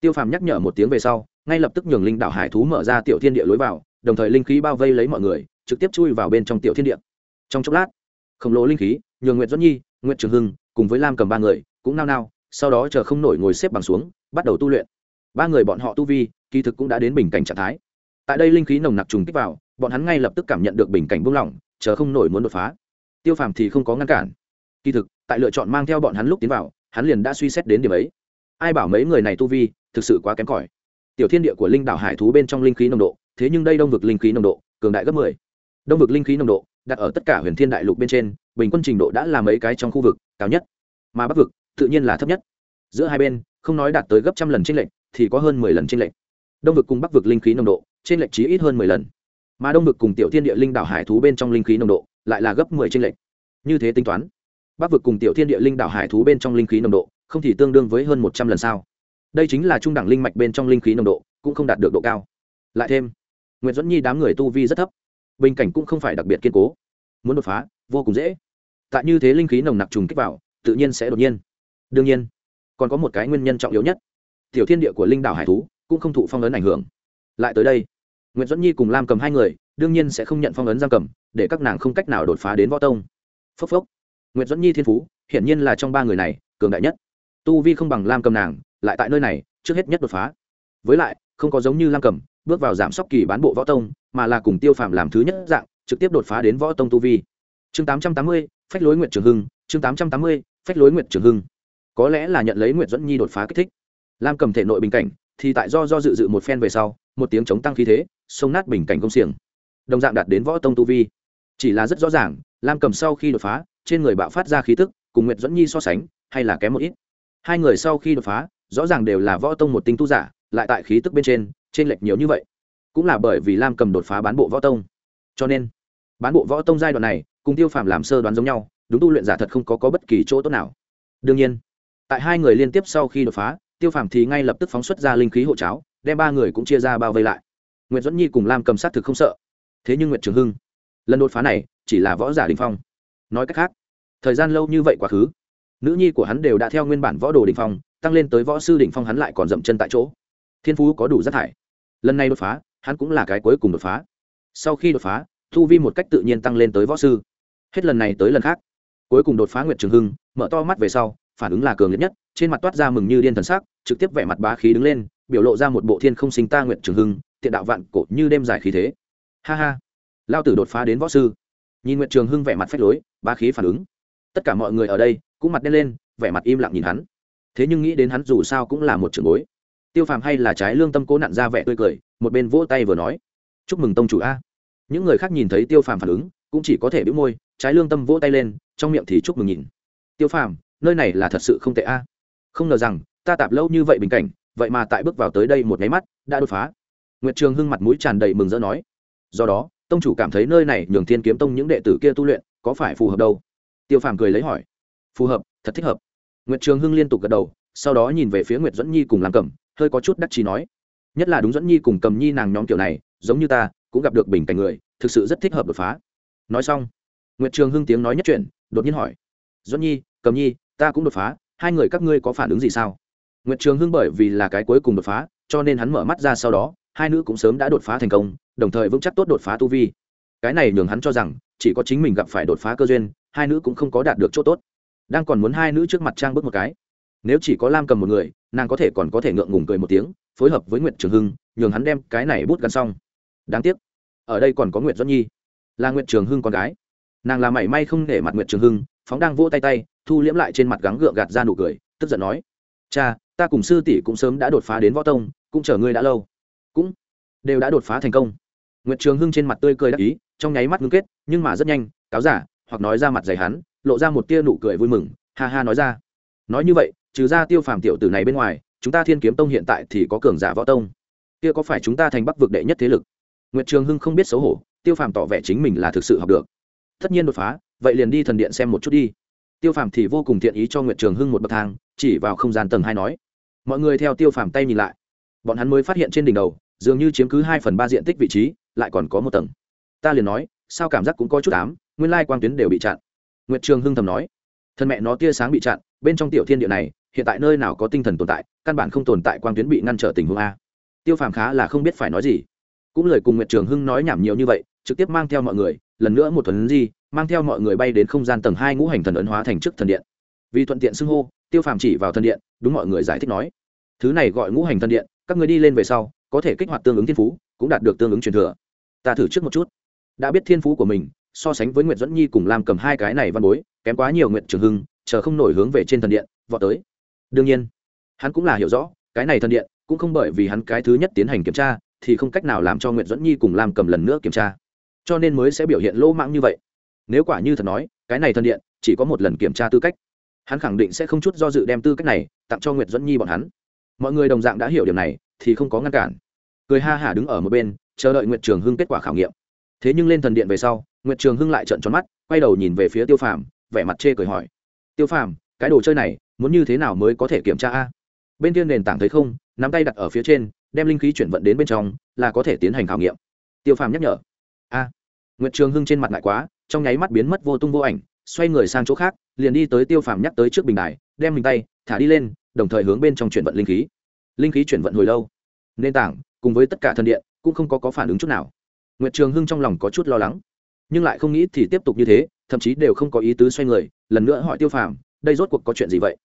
Tiêu phàm nhắc nhở một tiếng về sau, ngay lập tức nhường linh đảo hải thú mở ra tiểu thiên địa lối vào, đồng thời linh khí bao vây lấy mọi người, trực tiếp chui vào bên trong tiểu thiên địa. Trong chốc lát, khổng lồ linh khí, nhường nguyệt duẫn nhi, nguyệt trường hưng, cùng với lam cầm ba người, cũng nao nao, sau đó chờ không nổi ngồi xếp bằng xuống, bắt đầu tu luyện ba người bọn họ tu vi, kỳ thực cũng đã đến bình cảnh trạng thái. Tại đây linh khí nồng nặc trùng kích vào, bọn hắn ngay lập tức cảm nhận được bình cảnh buông lỏng, chờ không nổi muốn đột phá. Tiêu phàm thì không có ngăn cản. Kỳ thực, tại lựa chọn mang theo bọn hắn lúc tiến vào, hắn liền đã suy xét đến điểm ấy. Ai bảo mấy người này tu vi, thực sự quá kém cỏi. Tiểu thiên địa của linh đảo hải thú bên trong linh khí nồng độ, thế nhưng đây đông vực linh khí nồng độ, cường đại gấp mười. Đông vực linh khí nồng độ, đặt ở tất cả huyền thiên đại lục bên trên, bình quân trình độ đã là mấy cái trong khu vực, cao nhất. Mà bắc vực, tự nhiên là thấp nhất. Giữa hai bên, không nói đạt tới gấp trăm lần tranh lệch thì có hơn mười lần trên lệch. Đông vực cùng bắc vực linh khí nồng độ trên lệch chí ít hơn mười lần. Mà đông vực cùng tiểu thiên địa linh đảo hải thú bên trong linh khí nồng độ, lại là gấp mười trên lệch. Như thế tính toán, bắc vực cùng tiểu thiên địa linh đảo hải thú bên trong linh khí nồng độ, không thì tương đương với hơn một trăm lần sao? Đây chính là trung đẳng linh mạch bên trong linh khí nồng độ, cũng không đạt được độ cao. Lại thêm nguyễn dẫn nhi đám người tu vi rất thấp, bình cảnh cũng không phải đặc biệt kiên cố. Muốn đột phá, vô cùng dễ. Tại như thế linh khí nồng nặc trùng kích vào, tự nhiên sẽ đột nhiên. Đương nhiên, còn có một cái nguyên nhân trọng yếu nhất tiểu thiên địa của linh đảo hải thú cũng không thụ phong ấn ảnh hưởng. Lại tới đây nguyễn dẫn nhi cùng lam cầm hai người đương nhiên sẽ không nhận phong ấn giam cầm, để các nàng không cách nào đột phá đến võ tông. Phốc phốc. Nguyễn dẫn nhi thiên phú hiển nhiên là trong ba người này cường đại nhất. Tu vi không bằng lam cầm nàng, lại tại nơi này, trước hết nhất đột phá. Với lại, không có giống như lam cầm, bước vào giảm sóc kỳ bán bộ võ tông, mà là cùng tiêu Phạm làm thứ nhất dạng, trực tiếp đột phá đến võ tông tu vi. Chương tám trăm tám mươi, phách lối nguyện trường hưng. Chương tám trăm tám mươi, phách lối nguyện trường hưng. Có lẽ là nhận lấy nguyệt dẫn nhi đột phá kích thích lam cầm thể nội bình cảnh thì tại do do dự dự một phen về sau một tiếng chống tăng khí thế sông nát bình cảnh công xiềng. Đồng dạng đạt đến võ tông tu vi. Chỉ là rất rõ ràng lam cầm sau khi đột phá trên người bạo phát ra khí tức cùng nguyệt dẫn nhi so sánh hay là kém một ít. Hai người sau khi đột phá rõ ràng đều là võ tông một tinh tu giả lại tại khí tức bên trên trên lệch nhiều như vậy. Cũng là bởi vì lam cầm đột phá bán bộ võ tông. Cho nên bán bộ võ tông giai đoạn này cùng tiêu phàm làm sơ đoán giống nhau đúng tu luyện giả thật không có, có bất kỳ chỗ tốt nào. Đương nhiên tại hai người liên tiếp sau khi đột phá tiêu phàm thì ngay lập tức phóng xuất ra linh khí hộ cháo, đem ba người cũng chia ra bao vây lại. Nguyễn dẫn nhi cùng lam cầm sát thực không sợ. Thế nhưng nguyệt trường hưng, lần đột phá này chỉ là võ giả đình phong. Nói cách khác, thời gian lâu như vậy quá khứ, nữ nhi của hắn đều đã theo nguyên bản võ đồ đình phong, tăng lên tới võ sư đỉnh phong hắn lại còn dậm chân tại chỗ. Thiên phú có đủ rất thải. Lần này đột phá, hắn cũng là cái cuối cùng đột phá. Sau khi đột phá thu vi một cách tự nhiên tăng lên tới võ sư. Hết lần này tới lần khác, cuối cùng đột phá nguyệt trường hưng, mở to mắt về sau phản ứng là cường liệt nhất, trên mặt toát ra mừng như điên thần sắc, trực tiếp vẻ mặt bá khí đứng lên, biểu lộ ra một bộ thiên không sinh ta nguyện trường hưng, tiện đạo vạn cổ như đêm dài khí thế. Ha ha. Lao tử đột phá đến võ sư. Nhìn nguyệt trường hưng vẻ mặt phách lối, bá khí phản ứng. Tất cả mọi người ở đây, cũng mặt đen lên, vẻ mặt im lặng nhìn hắn. Thế nhưng nghĩ đến hắn dù sao cũng là một trường bối. Tiêu phàm hay là trái lương tâm cố nặn ra vẻ tươi cười, một bên vỗ tay vừa nói. Chúc mừng tông chủ a. Những người khác nhìn thấy tiêu phàm phản ứng, cũng chỉ có thể bĩu môi, trái lương tâm vỗ tay lên, trong miệng thì chúc mừng nhìn. Tiêu phàm nơi này là thật sự không tệ a. Không ngờ rằng, ta tạp lâu như vậy bình cảnh, vậy mà tại bước vào tới đây một nháy mắt, đã đột phá. Nguyệt trường hưng mặt mũi tràn đầy mừng rỡ nói. Do đó, tông chủ cảm thấy nơi này nhường thiên kiếm tông những đệ tử kia tu luyện, có phải phù hợp đâu? Tiêu phàm cười lấy hỏi. Phù hợp, thật thích hợp. Nguyệt trường hưng liên tục gật đầu, sau đó nhìn về phía nguyệt dẫn nhi cùng làm cầm hơi có chút đắc chí nói. Nhất là đúng dẫn nhi cùng cầm nhi nàng nhóm kiểu này, giống như ta, cũng gặp được bình cảnh người, thực sự rất thích hợp đột phá. Nói xong, nguyệt trường hưng tiếng nói nhất chuyện đột nhiên hỏi. Dẫn nhi, cầm nhi ta cũng đột phá, hai người các ngươi có phản ứng gì sao? Nguyệt trường hưng bởi vì là cái cuối cùng đột phá, cho nên hắn mở mắt ra sau đó, hai nữ cũng sớm đã đột phá thành công, đồng thời vững chắc tốt đột phá tu vi. Cái này nhường hắn cho rằng, chỉ có chính mình gặp phải đột phá cơ duyên, hai nữ cũng không có đạt được chỗ tốt. Đang còn muốn hai nữ trước mặt trang bước một cái. Nếu chỉ có lam cầm một người, nàng có thể còn có thể ngượng ngùng cười một tiếng, phối hợp với nguyệt trường hưng, nhường hắn đem cái này bút gắn xong. Đáng tiếc, ở đây còn có nguyệt doãn nhi, là nguyệt trường hưng con gái. Nàng là mảy may không để mặt nguyệt trường hưng, phóng đang vỗ tay tay thu liễm lại trên mặt gắng gượng gạt ra nụ cười, tức giận nói, cha, ta cùng sư tỷ cũng sớm đã đột phá đến võ tông, cũng chờ ngươi đã lâu. Cũng đều đã đột phá thành công. Nguyệt trường hưng trên mặt tươi cười đắc ý, trong nháy mắt ngưng kết, nhưng mà rất nhanh, cáo giả, hoặc nói ra mặt dày hắn, lộ ra một tia nụ cười vui mừng, ha ha nói ra, nói như vậy, trừ ra tiêu phàm tiểu tử này bên ngoài, chúng ta thiên kiếm tông hiện tại thì có cường giả võ tông. Kia có phải chúng ta thành bắc vực đệ nhất thế lực? Nguyệt trường hưng không biết xấu hổ, tiêu phàm tỏ vẻ chính mình là thực sự học được. Tất nhiên đột phá, vậy liền đi thần điện xem một chút đi tiêu phàm thì vô cùng thiện ý cho nguyệt trường hưng một bậc thang, chỉ vào không gian tầng hai nói. Mọi người theo tiêu phàm tay nhìn lại. Bọn hắn mới phát hiện trên đỉnh đầu, dường như chiếm cứ hai phần ba diện tích vị trí, lại còn có một tầng. Ta liền nói, sao cảm giác cũng có chút ám, nguyên lai quang tuyến đều bị chặn. Nguyệt trường hưng thầm nói. Thân mẹ nó tia sáng bị chặn, bên trong tiểu thiên địa này, hiện tại nơi nào có tinh thần tồn tại, căn bản không tồn tại quang tuyến bị ngăn trở tình huống a. Tiêu phàm khá là không biết phải nói gì. Cũng lời cùng nguyệt trường hưng nói nhảm nhiều như vậy, trực tiếp mang theo mọi người, lần nữa một thuần di mang theo mọi người bay đến không gian tầng hai ngũ hành thần ấn hóa thành chức thần điện. Vì thuận tiện xưng hô, tiêu phàm chỉ vào thần điện, đúng mọi người giải thích nói, thứ này gọi ngũ hành thần điện, các người đi lên về sau, có thể kích hoạt tương ứng thiên phú, cũng đạt được tương ứng truyền thừa. Ta thử trước một chút. Đã biết thiên phú của mình, so sánh với nguyệt dẫn nhi cùng làm cầm hai cái này văn bối, kém quá nhiều nguyệt trường hưng, chờ không nổi hướng về trên thần điện, vọt tới. Đương nhiên, hắn cũng là hiểu rõ, cái này thần điện, cũng không bởi vì hắn cái thứ nhất tiến hành kiểm tra, thì không cách nào làm cho nguyệt dẫn nhi cùng làm cầm lần nữa kiểm tra. Cho nên mới sẽ biểu hiện lỗ mãng như vậy nếu quả như thật nói, cái này thần điện, chỉ có một lần kiểm tra tư cách. Hắn khẳng định sẽ không chút do dự đem tư cách này tặng cho nguyệt dẫn nhi bọn hắn. Mọi người đồng dạng đã hiểu điều này, thì không có ngăn cản. Cười ha hả đứng ở một bên, chờ đợi nguyệt trường hưng kết quả khảo nghiệm. Thế nhưng lên thần điện về sau, nguyệt trường hưng lại trợn tròn mắt, quay đầu nhìn về phía tiêu phàm, vẻ mặt chê cười hỏi. Tiêu phàm, cái đồ chơi này, muốn như thế nào mới có thể kiểm tra a? Bên kia nền tảng thấy không, nắm tay đặt ở phía trên, đem linh khí chuyển vận đến bên trong, là có thể tiến hành khảo nghiệm. Tiêu phàm nhắc nhở. A. Nguyệt trường hưng trên mặt lại quá trong nháy mắt biến mất vô tung vô ảnh xoay người sang chỗ khác liền đi tới tiêu phàm nhắc tới trước bình đài đem mình tay thả đi lên đồng thời hướng bên trong chuyển vận linh khí. Linh khí chuyển vận hồi lâu. Nền tảng cùng với tất cả thân điện cũng không có, có phản ứng chút nào. Nguyệt trường hưng trong lòng có chút lo lắng nhưng lại không nghĩ thì tiếp tục như thế thậm chí đều không có ý tứ xoay người lần nữa hỏi tiêu phàm đây rốt cuộc có chuyện gì vậy?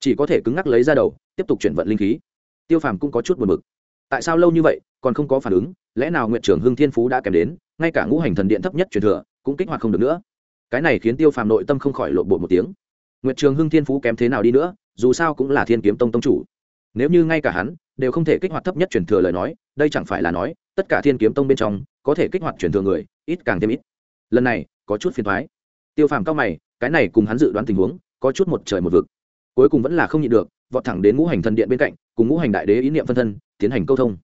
Chỉ có thể cứng ngắc lấy ra đầu tiếp tục chuyển vận linh khí. Tiêu phàm cũng có chút buồn b ự c tại sao lâu như vậy còn không có phản ứng lẽ nào nguyện trưởng hưng thiên phú đã kèm đến ngay cả ngũ hành thần điện thấp nhất truyền thừa cũng kích hoạt không được nữa. Cái này khiến tiêu phàm nội tâm không khỏi lộn bộ một tiếng. Nguyệt trường hưng thiên phú kém thế nào đi nữa, dù sao cũng là thiên kiếm tông tông chủ. Nếu như ngay cả hắn, đều không thể kích hoạt thấp nhất truyền thừa lời nói, đây chẳng phải là nói, tất cả thiên kiếm tông bên trong, có thể kích hoạt truyền thừa người, ít càng thêm ít. Lần này, có chút phiền thoái tiêu phàm cao mày, cái này cùng hắn dự đoán tình huống, có chút một trời một vực. Cuối cùng vẫn là không nhịn được, vọt thẳng đến ngũ hành thần điện bên cạnh, cùng ngũ hành đại đế ý niệm phân thân, tiến hành câu thông.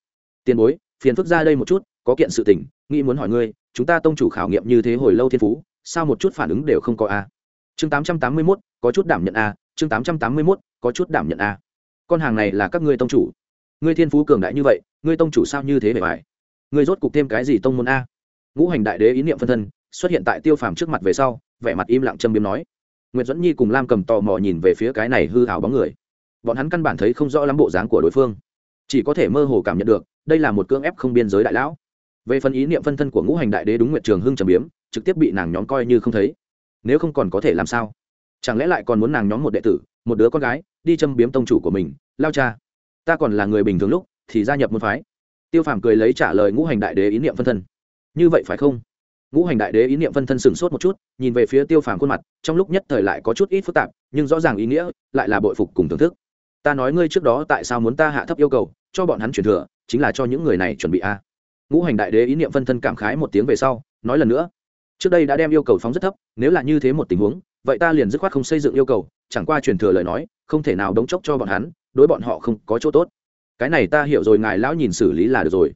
Tiền bối, phiền phức ra đây một chút, có kiện sự tình, nghĩ muốn hỏi ngươi chúng ta tông chủ khảo nghiệm như thế hồi lâu thiên phú, sao một chút phản ứng đều không có a? Chương tám trăm tám mươi mốt, có chút đảm nhận a, chương tám trăm tám mươi mốt, có chút đảm nhận a. Con hàng này là các ngươi tông chủ. Ngươi thiên phú cường đại như vậy, ngươi tông chủ sao như thế bề bài ngươi rốt cục thêm cái gì tông môn a? Ngũ hành đại đế ý niệm phân thân, xuất hiện tại tiêu phàm trước mặt về sau, vẻ mặt im lặng châm biếm nói. Nguyễn dẫn nhi cùng lam cầm tò mò nhìn về phía cái này hư hảo bóng người. Bọn hắn căn bản thấy không rõ lắm bộ dáng của đối phương. Chỉ có thể mơ hồ cảm nhận được, đây là một cưỡng ép không biên giới đại lão về phần ý niệm phân thân của ngũ hành đại đế đúng nguyệt trường hưng trầm biếm, trực tiếp bị nàng nhóm coi như không thấy. Nếu không còn có thể làm sao? Chẳng lẽ lại còn muốn nàng nhóm một đệ tử, một đứa con gái, đi châm biếm tông chủ của mình? Lao cha, ta còn là người bình thường lúc, thì gia nhập môn phái. Tiêu phàm cười lấy trả lời ngũ hành đại đế ý niệm phân thân. Như vậy phải không? Ngũ hành đại đế ý niệm phân thân sừng sốt một chút, nhìn về phía tiêu phàm khuôn mặt, trong lúc nhất thời lại có chút ít phức tạp, nhưng rõ ràng ý nghĩa, lại là bội phục cùng thưởng thức. Ta nói ngươi trước đó tại sao muốn ta hạ thấp yêu cầu, cho bọn hắn chuyển thừa, chính là cho những người này chuẩn bị a ngũ hành đại đế ý niệm phân thân cảm khái một tiếng về sau, nói lần nữa. Trước đây đã đem yêu cầu phóng rất thấp, nếu là như thế một tình huống, vậy ta liền dứt khoát không xây dựng yêu cầu, chẳng qua truyền thừa lời nói, không thể nào đống chốc cho bọn hắn, đối bọn họ không có chỗ tốt. Cái này ta hiểu rồi, ngài lão nhìn xử lý là được rồi.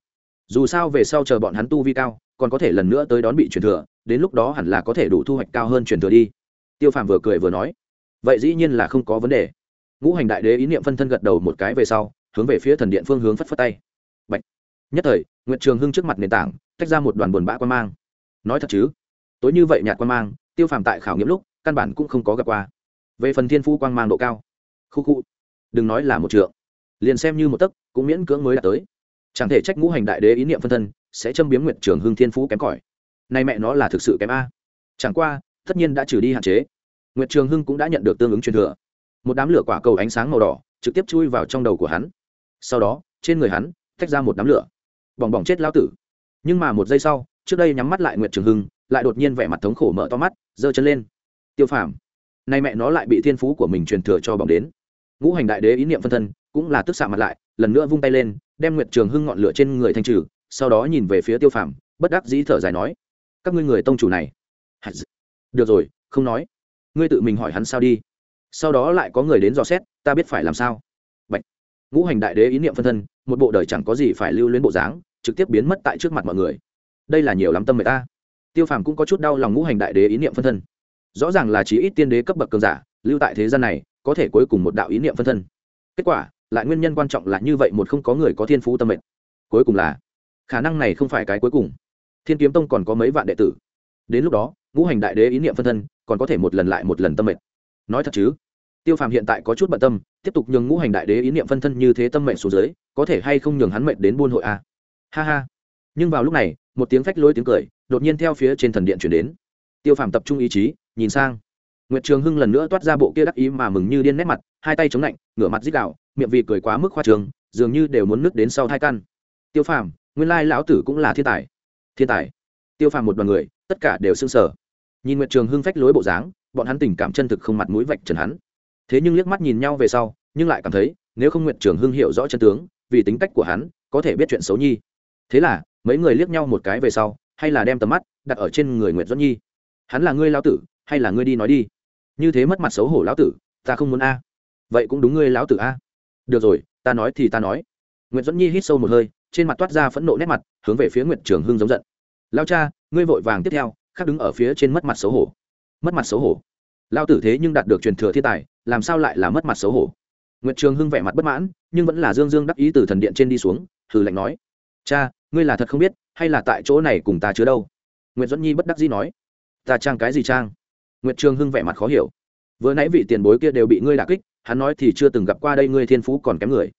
Dù sao về sau chờ bọn hắn tu vi cao, còn có thể lần nữa tới đón bị truyền thừa, đến lúc đó hẳn là có thể đủ thu hoạch cao hơn truyền thừa đi. Tiêu phàm vừa cười vừa nói. Vậy dĩ nhiên là không có vấn đề. Ngũ hành đại đế ý niệm phân thân gật đầu một cái về sau, hướng về phía thần điện phương hướng phất phất tay nhất thời, nguyệt trường hưng trước mặt nền tảng, tách ra một đoàn buồn bã quan mang. Nói thật chứ, tối như vậy nhạt quan mang, tiêu phàm tại khảo nghiệm lúc, căn bản cũng không có gặp qua. Về phần thiên phu quang mang độ cao, khu khu, đừng nói là một trượng. Liền xem như một tấc, cũng miễn cưỡng mới đạt tới. Chẳng thể trách ngũ hành đại đế ý niệm phân thân, sẽ châm biếm nguyệt trường hưng thiên phú kém cỏi. Nay mẹ nó là thực sự kém a. Chẳng qua, tất nhiên đã trừ đi hạn chế. Nguyệt trường hưng cũng đã nhận được tương ứng truyền thừa. Một đám lửa quả cầu ánh sáng màu đỏ, trực tiếp chui vào trong đầu của hắn. Sau đó, trên người hắn, tách ra một đám lửa bỏng bỏng chết lao tử. Nhưng mà một giây sau, trước đây nhắm mắt lại nguyệt trường hưng, lại đột nhiên vẻ mặt thống khổ mở to mắt, giơ chân lên. Tiêu phàm, nay mẹ nó lại bị thiên phú của mình truyền thừa cho bỏng đến. Ngũ hành đại đế ý niệm phân thân cũng là tức xạ mặt lại, lần nữa vung tay lên, đem nguyệt trường hưng ngọn lửa trên người thanh trừ, sau đó nhìn về phía tiêu phàm, bất đắc dĩ thở dài nói, các ngươi người tông chủ này. Được rồi, không nói. Ngươi tự mình hỏi hắn sao đi. Sau đó lại có người đến dò xét, ta biết phải làm sao. Bạch. ngũ hành đại đế ý niệm phân thân một bộ đời chẳng có gì phải lưu luyến bộ dáng, trực tiếp biến mất tại trước mặt mọi người. Đây là nhiều lắm tâm người ta. Tiêu phàm cũng có chút đau lòng ngũ hành đại đế ý niệm phân thân. Rõ ràng là chỉ ít tiên đế cấp bậc cường giả, lưu tại thế gian này, có thể cuối cùng một đạo ý niệm phân thân. Kết quả, lại nguyên nhân quan trọng là như vậy một không có người có thiên phú tâm mệnh cuối cùng là, khả năng này không phải cái cuối cùng. Thiên kiếm tông còn có mấy vạn đệ tử. Đến lúc đó, ngũ hành đại đế ý niệm phân thân còn có thể một lần lại một lần tâm mệnh nói thật chứ? Tiêu phàm hiện tại có chút bận tâm, tiếp tục nhường ngũ hành đại đế ý niệm phân thân như thế tâm mệnh xuống dưới có thể hay không nhường hắn mệnh đến buôn hội a à? ha ha. Nhưng vào lúc này, một tiếng phách lối tiếng cười đột nhiên theo phía trên thần điện chuyển đến. Tiêu phàm tập trung ý chí, nhìn sang. Nguyệt trường hưng lần nữa toát ra bộ kia đắc ý mà mừng như điên nét mặt, hai tay chống lạnh, ngửa mặt dích gạo miệng vì cười quá mức khoa trường dường như đều muốn nứt đến sau hai căn. Tiêu phàm, nguyên lai lão tử cũng là thiên tài. Thiên tài. Tiêu phàm một đoàn người, tất cả đều s sờ. Sở nhìn nguyệt trường hưng phách lối bộ dáng, bọn hắn tình cảm chân thực không mặt mũi vạch trần hắn. Thế nhưng liếc mắt nhìn nhau về sau, nhưng lại cảm thấy, nếu không nguyệt trường hưng hiểu rõ chân tướng vì tính cách của hắn, có thể biết chuyện xấu nhi. Thế là, mấy người liếc nhau một cái về sau, hay là đem tầm mắt đặt ở trên người nguyệt doãn nhi. Hắn là ngươi lão tử, hay là ngươi đi nói đi? Như thế mất mặt xấu hổ lão tử, ta không muốn a. Vậy cũng đúng ngươi lão tử a. Được rồi, ta nói thì ta nói. Nguyệt doãn nhi hít sâu một hơi, trên mặt toát ra phẫn nộ nét mặt, hướng về phía nguyệt trường hưng giống giận. Lao cha, ngươi vội vàng tiếp theo khác đứng ở phía trên mất mặt xấu hổ. Mất mặt xấu hổ. Lao tử thế nhưng đạt được truyền thừa thiên tài, làm sao lại là mất mặt xấu hổ? Nguyệt trường hưng vẻ mặt bất mãn, nhưng vẫn là dương dương đắc ý từ thần điện trên đi xuống, hừ lạnh nói, cha, ngươi là thật không biết, hay là tại chỗ này cùng ta chứa đâu? Nguyệt dẫn nhi bất đắc dĩ nói, ta trang cái gì trang? Nguyệt trường hưng vẻ mặt khó hiểu, vừa nãy vị tiền bối kia đều bị ngươi đả kích, hắn nói thì chưa từng gặp qua đây ngươi thiên phú còn kém người.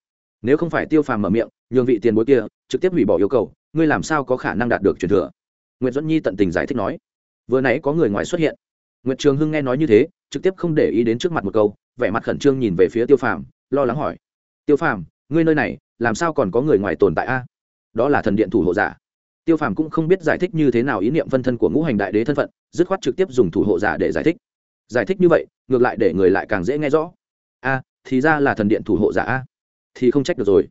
Nếu không phải tiêu phàm mở miệng, nhường vị tiền bối kia trực tiếp hủy bỏ yêu cầu, ngươi làm sao có khả năng đạt được truyền thừa? Nguyệt duẫn nhi tận tình giải thích nói, vừa nãy có người ngoài xuất hiện. Nguyệt trường hưng nghe nói như thế, trực tiếp không để ý đến trước mặt một câu vẻ mặt khẩn trương nhìn về phía tiêu phàm, lo lắng hỏi. Tiêu phàm, ngươi nơi này, làm sao còn có người ngoài tồn tại a? Đó là thần điện thủ hộ giả. Tiêu phàm cũng không biết giải thích như thế nào ý niệm phân thân của ngũ hành đại đế thân phận, dứt khoát trực tiếp dùng thủ hộ giả để giải thích. Giải thích như vậy, ngược lại để người lại càng dễ nghe rõ. A, thì ra là thần điện thủ hộ giả a. Thì không trách được rồi.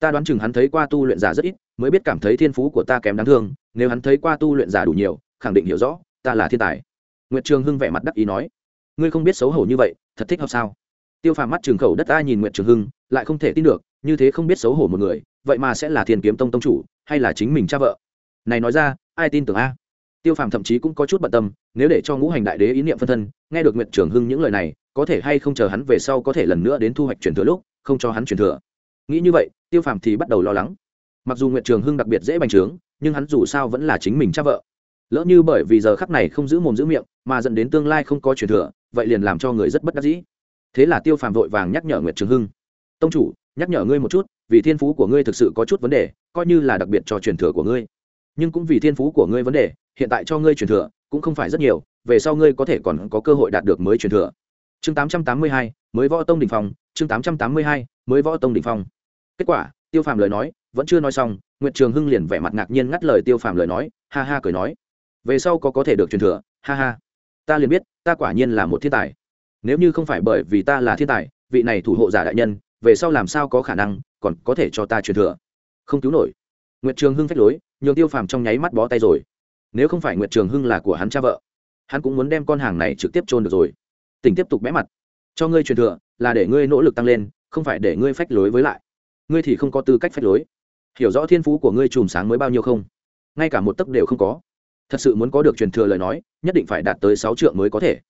Ta đoán chừng hắn thấy qua tu luyện giả rất ít, mới biết cảm thấy thiên phú của ta kém đáng thương, nếu hắn thấy qua tu luyện giả đủ nhiều, khẳng định hiểu rõ, ta là thiên tài. Nguyệt trường hưng vẻ mặt đắc ý nói ngươi không biết xấu hổ như vậy, thật thích hợp sao? Tiêu phàm mắt trường khẩu đất ta nhìn nguyệt trường hưng, lại không thể tin được, như thế không biết xấu hổ một người, vậy mà sẽ là thiên kiếm tông tông chủ, hay là chính mình cha vợ? Này nói ra, ai tin tưởng a? Tiêu phàm thậm chí cũng có chút bận tâm, nếu để cho ngũ hành đại đế ý niệm phân thân, nghe được nguyệt trường hưng những lời này, có thể hay không chờ hắn về sau có thể lần nữa đến thu hoạch truyền thừa lúc, không cho hắn truyền thừa. Nghĩ như vậy, tiêu phàm thì bắt đầu lo lắng. Mặc dù nguyệt trường hưng đặc biệt dễ bành trướng, nhưng hắn dù sao vẫn là chính mình cha vợ. Lỡ như bởi vì giờ khắc này không giữ mồm giữ miệng, mà dẫn đến tương lai không có truyền thừa vậy liền làm cho người rất bất đắc dĩ. Thế là tiêu phàm vội vàng nhắc nhở nguyệt trường hưng tông chủ nhắc nhở ngươi một chút vì thiên phú của ngươi thực sự có chút vấn đề coi như là đặc biệt cho truyền thừa của ngươi. Nhưng cũng vì thiên phú của ngươi vấn đề hiện tại cho ngươi truyền thừa cũng không phải rất nhiều về sau ngươi có thể còn có cơ hội đạt được mới truyền thừa. Chương 882, mới võ tông đỉnh phong chương 882, mới võ tông đỉnh phong. Kết quả tiêu phàm lời nói vẫn chưa nói xong nguyệt trường hưng liền vẻ mặt ngạc nhiên ngắt lời tiêu phàm lời nói ha ha cười nói về sau có có thể được truyền thừa ha ha ta liền biết, ta quả nhiên là một thiên tài. Nếu như không phải bởi vì ta là thiên tài, vị này thủ hộ giả đại nhân, về sau làm sao có khả năng còn có thể cho ta truyền thừa? Không cứu nổi. Nguyệt trường hưng phách lối, nhường tiêu phàm trong nháy mắt bó tay rồi. Nếu không phải nguyệt trường hưng là của hắn cha vợ, hắn cũng muốn đem con hàng này trực tiếp trôn được rồi. Tỉnh tiếp tục bẽ mặt. Cho ngươi truyền thừa, là để ngươi nỗ lực tăng lên, không phải để ngươi phách lối với lại. Ngươi thì không có tư cách phách lối. Hiểu rõ thiên phú của ngươi chùm sáng mới bao nhiêu không? Ngay cả một tấc đều không có thật sự muốn có được truyền thừa lời nói, nhất định phải đạt tới sáu trượng mới có thể.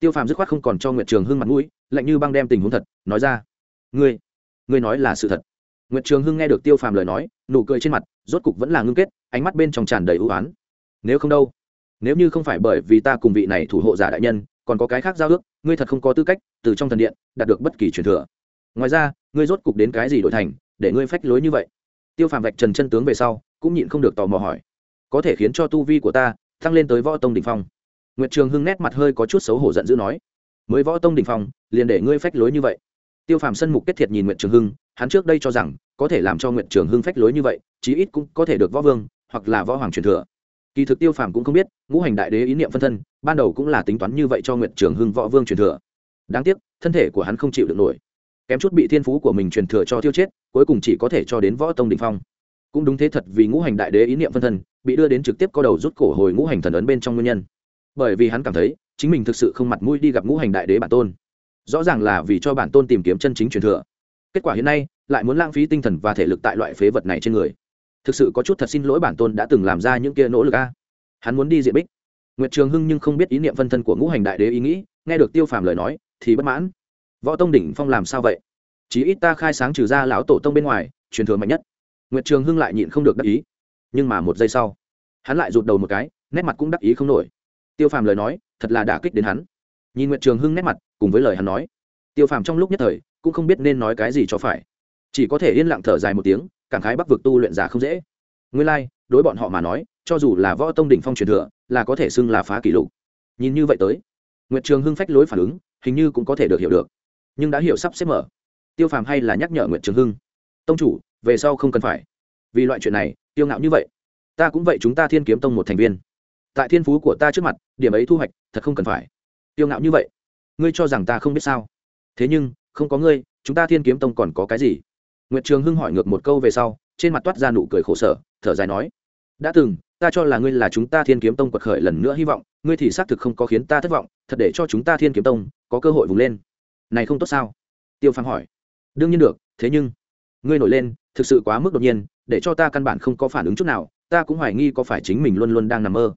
Tiêu phàm dứt khoát không còn cho nguyệt trường hưng mặt mũi, lạnh như băng đem tình huống thật, nói ra. Ngươi ngươi nói là sự thật. Nguyệt trường hưng nghe được tiêu phàm lời nói, nụ cười trên mặt, rốt cục vẫn là ngưng kết, ánh mắt bên trong tràn đầy ưu oán nếu không đâu, nếu như không phải bởi vì ta cùng vị này thủ hộ giả đại nhân, còn có cái khác giao ước, ngươi thật không có tư cách từ trong thần điện đạt được bất kỳ truyền thừa. Ngoài ra, ngươi rốt cục đến cái gì đổi thành để ngươi phách lối như vậy? Tiêu phàm vạch trần chân tướng về sau, cũng nhịn không được tò mò hỏi có thể khiến cho tu vi của ta tăng lên tới võ tông đ ỉ n h phong. Nguyệt trường hưng nét mặt hơi có chút xấu hổ giận dữ nói, mới võ tông đ ỉ n h phong, liền để ngươi phách lối như vậy? Tiêu phàm sân mục kết thiệt nhìn nguyệt trường hưng, hắn trước đây cho rằng có thể làm cho nguyệt trường hưng phách lối như vậy, chí ít cũng có thể được võ vương hoặc là võ hoàng truyền thừa. Kỳ thực tiêu phàm cũng không biết, ngũ hành đại đế ý niệm phân thân, ban đầu cũng là tính toán như vậy cho nguyệt trường hưng võ vương truyền thừa. Đáng tiếc, thân thể của hắn không chịu được nổi. Kém chút bị thiên phú của mình truyền thừa cho tiêu chết, cuối cùng chỉ có thể cho đến võ tông đình phong. Cũng đúng thế thật vì ngũ hành đại đế ý niệm phân thân bị đưa đến trực tiếp có đầu rút cổ hồi ngũ hành thần ấn bên trong nguyên nhân. Bởi vì hắn cảm thấy, chính mình thực sự không mặt mũi đi gặp ngũ hành đại đế bản tôn. Rõ ràng là vì cho bản tôn tìm kiếm chân chính truyền thừa. Kết quả hiện nay, lại muốn lãng phí tinh thần và thể lực tại loại phế vật này trên người. Thực sự có chút thật xin lỗi bản tôn đã từng làm ra những kia nỗ lực a. Hắn muốn đi diện bích. Nguyệt trường hưng nhưng không biết ý niệm phân thân của ngũ hành đại đế ý nghĩ, nghe được tiêu phàm lời nói, thì bất mãn. Võ tông đỉnh phong làm sao vậy? Chí ít ta khai sáng trừ ra lão tổ tông bên ngoài, truyền thừa mạnh nhất. Nguyệt trường hưng lại nhịn không được đắc ý nhưng mà một giây sau hắn lại rụt đầu một cái nét mặt cũng đắc ý không nổi. Tiêu phàm lời nói thật là đả kích đến hắn. Nhìn nguyệt trường hưng nét mặt cùng với lời hắn nói tiêu phàm trong lúc nhất thời cũng không biết nên nói cái gì cho phải. Chỉ có thể yên lặng thở dài một tiếng cảm khái bắc vực tu luyện giả không dễ. Nguyên lai、like, đối bọn họ mà nói cho dù là võ tông đỉnh phong truyền thừa là có thể xưng là phá kỷ lục. Nhìn như vậy tới nguyệt trường hưng phách lối phản ứng hình như cũng có thể được hiểu được. Nhưng đã hiểu sắp xếp mở. Tiêu phàm hay là nhắc nhở nguyệt trường hưng tông chủ về sau không cần phải vì loại chuyện này tiêu ngạo như vậy, ta cũng vậy chúng ta thiên kiếm tông một thành viên. Tại thiên phú của ta trước mặt, điểm ấy thu hoạch, thật không cần phải. Tiêu ngạo như vậy, ngươi cho rằng ta không biết sao? Thế nhưng, không có ngươi, chúng ta thiên kiếm tông còn có cái gì? Nguyệt trường hưng hỏi ngược một câu về sau, trên mặt toát ra nụ cười khổ sở, thở dài nói, đã từng, ta cho là ngươi là chúng ta thiên kiếm tông quật khởi lần nữa hy vọng, ngươi thì xác thực không có khiến ta thất vọng, thật để cho chúng ta thiên kiếm tông có cơ hội vùng lên. Này không tốt sao? Tiêu phàm hỏi. Đương nhiên được, thế nhưng, ngươi nổi lên, thực sự quá mức đột nhiên để cho ta căn bản không có phản ứng chút nào, ta cũng hoài nghi có phải chính mình luôn luôn đang nằm mơ.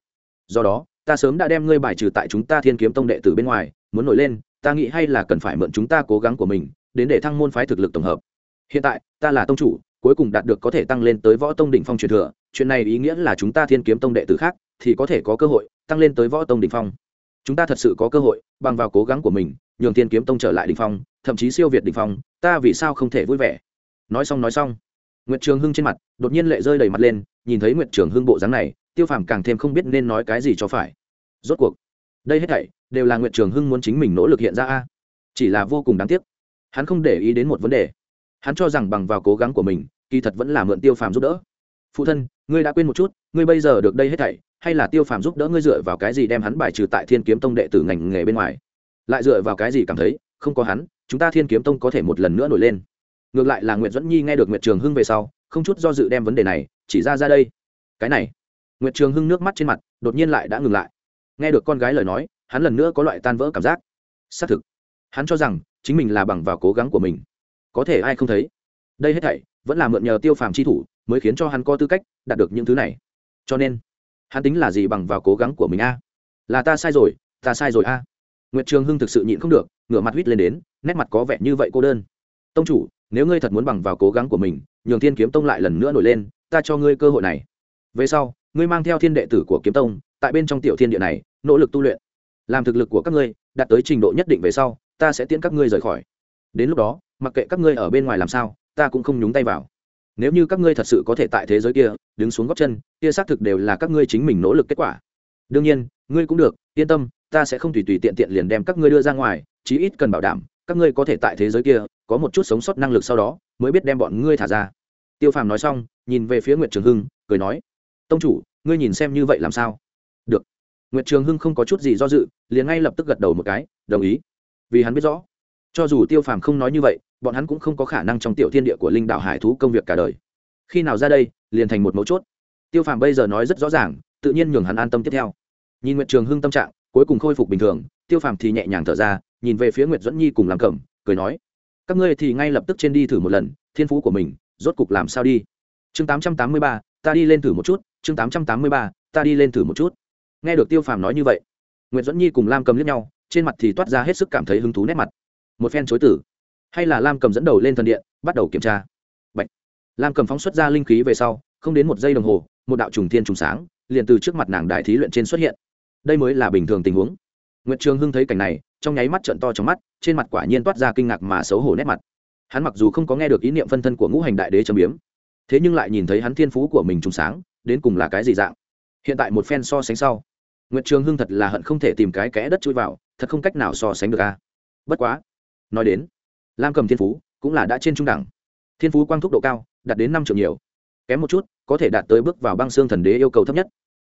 Do đó, ta sớm đã đem ngươi bài trừ tại chúng ta thiên kiếm tông đệ tử bên ngoài, muốn nổi lên, ta nghĩ hay là cần phải mượn chúng ta cố gắng của mình, đến để thăng môn phái thực lực tổng hợp. Hiện tại, ta là tông chủ, cuối cùng đạt được có thể tăng lên tới võ tông đỉnh phong truyền thừa, chuyện này ý nghĩa là chúng ta thiên kiếm tông đệ tử khác thì có thể có cơ hội tăng lên tới võ tông đỉnh phong. Chúng ta thật sự có cơ hội, bằng vào cố gắng của mình, nhường thiên kiếm tông trở lại đỉnh phong, thậm chí siêu việt đỉnh phong, ta vì sao không thể vui vẻ? Nói xong nói xong nguyệt trường hưng trên mặt, đột nhiên lệ rơi đầy mặt lên, nhìn thấy nguyệt trường hưng bộ dáng này, tiêu phàm càng thêm không biết nên nói cái gì cho phải. Rốt cuộc, đây hết thảy đều là nguyệt trường hưng muốn chính mình nỗ lực hiện ra a. Chỉ là vô cùng đáng tiếc. Hắn không để ý đến một vấn đề. Hắn cho rằng bằng vào cố gắng của mình, kỳ thật vẫn là mượn tiêu phàm giúp đỡ. Phụ thân, ngươi đã quên một chút, ngươi bây giờ được đây hết thảy, hay là tiêu phàm giúp đỡ ngươi dựa vào cái gì đem hắn bài trừ tại thiên kiếm tông đệ tử ngành nghề bên ngoài? Lại dựa vào cái gì cảm thấy không có hắn, chúng ta thiên kiếm tông có thể một lần nữa nổi lên ngược lại là nguyễn dẫn nhi nghe được nguyệt trường hưng về sau, không chút do dự đem vấn đề này chỉ ra ra đây. Cái này, nguyệt trường hưng nước mắt trên mặt đột nhiên lại đã ngừng lại. Nghe được con gái lời nói, hắn lần nữa có loại tan vỡ cảm giác. Xác thực, hắn cho rằng chính mình là bằng vào cố gắng của mình. Có thể ai không thấy. Đây hết thảy vẫn là mượn nhờ tiêu phàm chi thủ mới khiến cho hắn có tư cách đạt được những thứ này. Cho nên, hắn tính là gì bằng vào cố gắng của mình a? Là ta sai rồi, ta sai rồi a. Nguyệt trường hưng thực sự nhịn không được, ngửa mặt huýt lên đến, nét mặt có vẻ như vậy cô đơn. Tông chủ nếu ngươi thật muốn bằng vào cố gắng của mình, nhường thiên kiếm tông lại lần nữa nổi lên, ta cho ngươi cơ hội này. Về sau, ngươi mang theo thiên đệ tử của kiếm tông, tại bên trong tiểu thiên địa này, nỗ lực tu luyện. Làm thực lực của các ngươi, đạt tới trình độ nhất định về sau, ta sẽ tiễn các ngươi rời khỏi. Đến lúc đó, mặc kệ các ngươi ở bên ngoài làm sao, ta cũng không nhúng tay vào. Nếu như các ngươi thật sự có thể tại thế giới kia, đứng xuống góc chân, kia xác thực đều là các ngươi chính mình nỗ lực kết quả. Đương nhiên, ngươi cũng được, yên tâm, ta sẽ không tùy tùy tiện tiện liền đem các ngươi đưa ra ngoài, chí ít cần bảo đảm các ngươi có thể tại thế giới kia, có một chút sống sót năng lực sau đó, mới biết đem bọn ngươi thả ra. Tiêu phàm nói xong, nhìn về phía nguyệt trường hưng, cười nói, tông chủ, ngươi nhìn xem như vậy làm sao? Được. Nguyệt trường hưng không có chút gì do dự, liền ngay lập tức gật đầu một cái, đồng ý. Vì hắn biết rõ, cho dù tiêu phàm không nói như vậy, bọn hắn cũng không có khả năng trong tiểu thiên địa của linh đạo hải thú công việc cả đời. Khi nào ra đây, liền thành một mấu chốt. Tiêu phàm bây giờ nói rất rõ ràng, tự nhiên nhường hắn an tâm tiếp theo. Nhìn nguyệt trường hưng tâm trạng, cuối cùng khôi phục bình thường tiêu phàm thì nhẹ nhàng thở ra, nhìn về phía nguyệt dẫn nhi cùng làm cẩm, cười nói, các ngươi thì ngay lập tức trên đi thử một lần, thiên phú của mình, rốt cục làm sao đi? Chương tám trăm tám mươi ba, ta đi lên thử một chút, chương tám trăm tám mươi ba, ta đi lên thử một chút. Nghe được tiêu phàm nói như vậy, nguyệt dẫn nhi cùng lam cầm liếc nhau, trên mặt thì toát ra hết sức cảm thấy hứng thú nét mặt. Một phen chối tử hay là lam cầm dẫn đầu lên thần điện, bắt đầu kiểm tra. Bạch. lam cầm phóng xuất ra linh khí về sau, không đến một giây đồng hồ, một đạo trùng thiên trùng sáng, liền từ trước mặt nàng đại thí luyện trên xuất hiện. Đây mới là bình thường tình huống. Nguyệt trường hưng thấy cảnh này, trong nháy mắt trợn to trong mắt, trên mặt quả nhiên toát ra kinh ngạc mà xấu hổ nét mặt. Hắn mặc dù không có nghe được ý niệm phân thân của ngũ hành đại đế châm biếm, thế nhưng lại nhìn thấy hắn thiên phú của mình trùng sáng, đến cùng là cái gì dạng? Hiện tại một phen so sánh sau, Nguyệt trường hưng thật là hận không thể tìm cái kẽ đất chui vào, thật không cách nào so sánh được a. Bất quá, nói đến, lam cầm thiên phú cũng là đã trên trung đẳng. Thiên phú quang thúc độ cao, đạt đến năm triệu nhiều. Kém một chút, có thể đạt tới bước vào băng xương thần đế yêu cầu thấp nhất.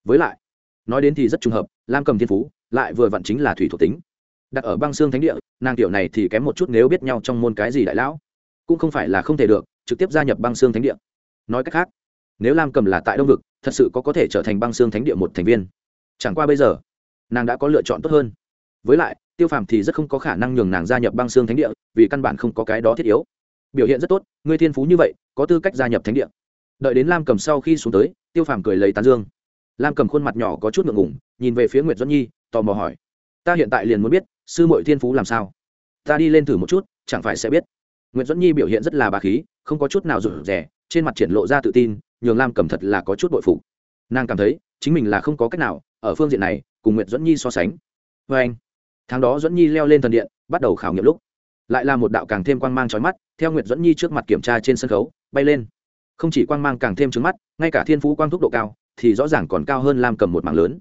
Với lại, nói đến thì rất trùng hợp, lam cầm thiên phú lại vừa vặn chính là thủy thuộc tính. Đặt ở băng xương thánh địa, nàng tiểu này thì kém một chút nếu biết nhau trong môn cái gì đại lão. Cũng không phải là không thể được, trực tiếp gia nhập băng xương thánh địa. Nói cách khác, nếu lam cầm là tại đông vực, thật sự có có thể trở thành băng xương thánh địa một thành viên. Chẳng qua bây giờ, nàng đã có lựa chọn tốt hơn. Với lại, tiêu phàm thì rất không có khả năng nhường nàng gia nhập băng xương thánh địa, vì căn bản không có cái đó thiết yếu. Biểu hiện rất tốt, ngươi thiên phú như vậy, có tư cách gia nhập thánh địa. Đợi đến lam cầm sau khi xuống tới, tiêu phàm cười lấy tán dương. Lam cầm khuôn mặt nhỏ có chút ngượng ngủng nhìn về phía nguyệt doãn nhi tò mò hỏi. Ta hiện tại liền muốn biết, sư mội thiên phú làm sao? Ta đi lên thử một chút, chẳng phải sẽ biết. Nguyệt duẫn nhi biểu hiện rất là bà khí, không có chút nào rụt rẻ trên mặt triển lộ ra tự tin, nhường lam cầm thật là có chút bội phụ nàng cảm thấy, chính mình là không có cách nào, ở phương diện này, cùng nguyệt duẫn nhi so sánh. Vê anh, tháng đó dẫn nhi leo lên thần điện, bắt đầu khảo nghiệm lúc, lại là một đạo càng thêm quang mang trói mắt, theo nguyệt dẫn nhi trước mặt kiểm tra trên sân khấu, bay lên. Không chỉ quang mang càng thêm trứng mắt, ngay cả thiên phú quang thúc độ cao, thì rõ ràng còn cao hơn lam cầm một mảng lớn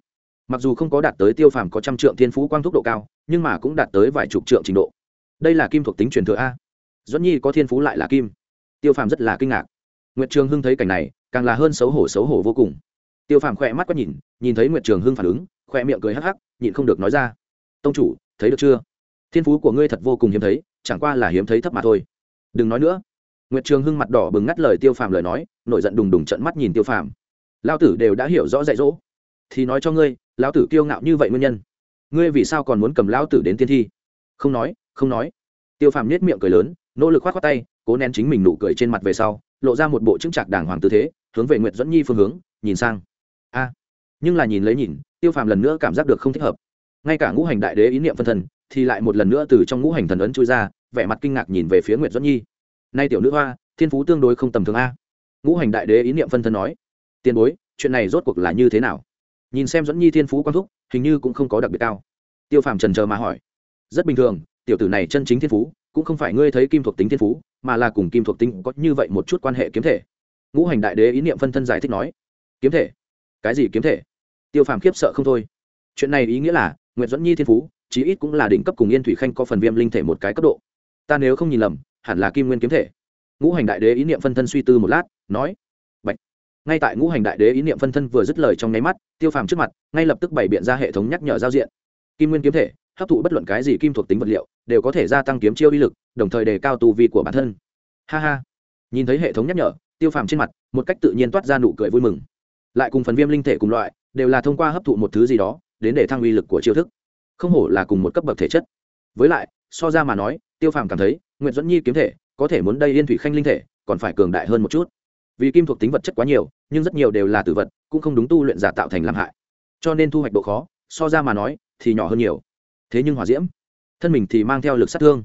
mặc dù không có đạt tới tiêu phàm có trăm trượng thiên phú quang thúc độ cao, nhưng mà cũng đạt tới vài chục trượng trình độ. Đây là kim thuộc tính truyền thừa a. Dẫn nhi có thiên phú lại là kim. Tiêu phàm rất là kinh ngạc. Nguyệt trường hưng thấy cảnh này, càng là hơn xấu hổ xấu hổ vô cùng. Tiêu phàm khỏe mắt quét nhìn nhìn thấy nguyệt trường hưng phản ứng, khỏe miệng cười hắc hắc, nhịn không được nói ra. Tông chủ, thấy được chưa? Thiên phú của ngươi thật vô cùng hiếm thấy, chẳng qua là hiếm thấy thấp mà thôi. Đừng nói nữa. Nguyệt trường hưng mặt đỏ bừng ngắt lời tiêu phàm lời nói, nổi giận đùng đùng trận mắt nhìn tiêu phàm. Lao tử đều đã hiểu rõ dạy dỗ. Thì nói cho ngươi lão tử kiêu ngạo như vậy nguyên nhân. Ngươi vì sao còn muốn cầm lão tử đến tiên thi? Không nói không nói. Tiêu phàm nhét miệng cười lớn, nỗ lực k h o á t k tay, cố nén chính mình nụ cười trên mặt về sau, lộ ra một bộ chứng trạc đàng hoàng tư thế, hướng về nguyệt dẫn nhi phương hướng, nhìn sang. A! Nhưng là nhìn lấy nhìn, tiêu phàm lần nữa cảm giác được không thích hợp. Ngay cả ngũ hành đại đế ý niệm phân thần, thì lại một lần nữa từ trong ngũ hành thần ấn chui ra, vẻ mặt kinh ngạc nhìn về phía nguyệt dẫn nhi. Nay tiểu nữ hoa, thiên phú tương đối không tầm thường a. Ngũ hành đại đế ý niệm phân thân nói, tiền bối, chuyện này rốt cuộc là như thế nào? Nhìn xem dẫn nhi thiên phú quan thúc hình như cũng không có đặc biệt cao. Tiêu phàm trần chờ mà hỏi. Rất bình thường tiểu tử này chân chính thiên phú cũng không phải ngươi thấy kim thuộc tính thiên phú mà là cùng kim thuộc tính có như vậy một chút quan hệ kiếm thể. Ngũ hành đại đế ý niệm phân thân giải thích nói. Kiếm thể? Cái gì kiếm thể? Tiêu phàm khiếp sợ không thôi. Chuyện này ý nghĩa là nguyễn Duẫn Nhi thiên phú, chí ít cũng là đỉnh cấp cùng Yên Thủy Khanh có phần viêm linh thể một cái cấp độ. Ta nếu không nhìn lầm, hẳn là Kim Nguyên kiếm thể. Ngũ Hành Đại Đế ý niệm phân thân suy tư một lát, nói: ngay tại Ngũ Hành Đại Đế ý niệm phân thân vừa dứt lời trong nháy mắt, Tiêu Phàm trước mặt, ngay lập tức bày biện ra hệ thống nhắc nhở giao diện. Kim Nguyên kiếm thể, hấp thụ bất luận cái gì kim thuộc tính vật liệu, đều có thể gia tăng kiếm chiêu uy lực đồng thời đề cao tu vi của bản thân. Ha ha. Nhìn thấy hệ thống nhắc nhở tiêu phàm trên mặt một cách tự nhiên toát ra nụ cười vui mừng. Lại cùng phần viêm linh thể cùng loại đều là thông qua hấp thụ một thứ gì đó đến để thăng uy lực của chiêu thức. Không hổ là cùng một cấp bậc thể chất. Với lại so ra mà nói tiêu phàm cảm thấy nguyễn dẫn nhi kiếm thể có thể muốn đây yên thủy khanh linh thể còn phải cường đại hơn một chút. Vì kim thuộc tính vật chất quá nhiều nhưng rất nhiều đều là tử vật, cũng không đúng tu luyện giả tạo thành làm hại. Cho nên thu hoạch độ khó, so ra mà nói, thì nhỏ hơn nhiều. Thế nhưng hỏa diễm, thân mình thì mang theo lực sát thương.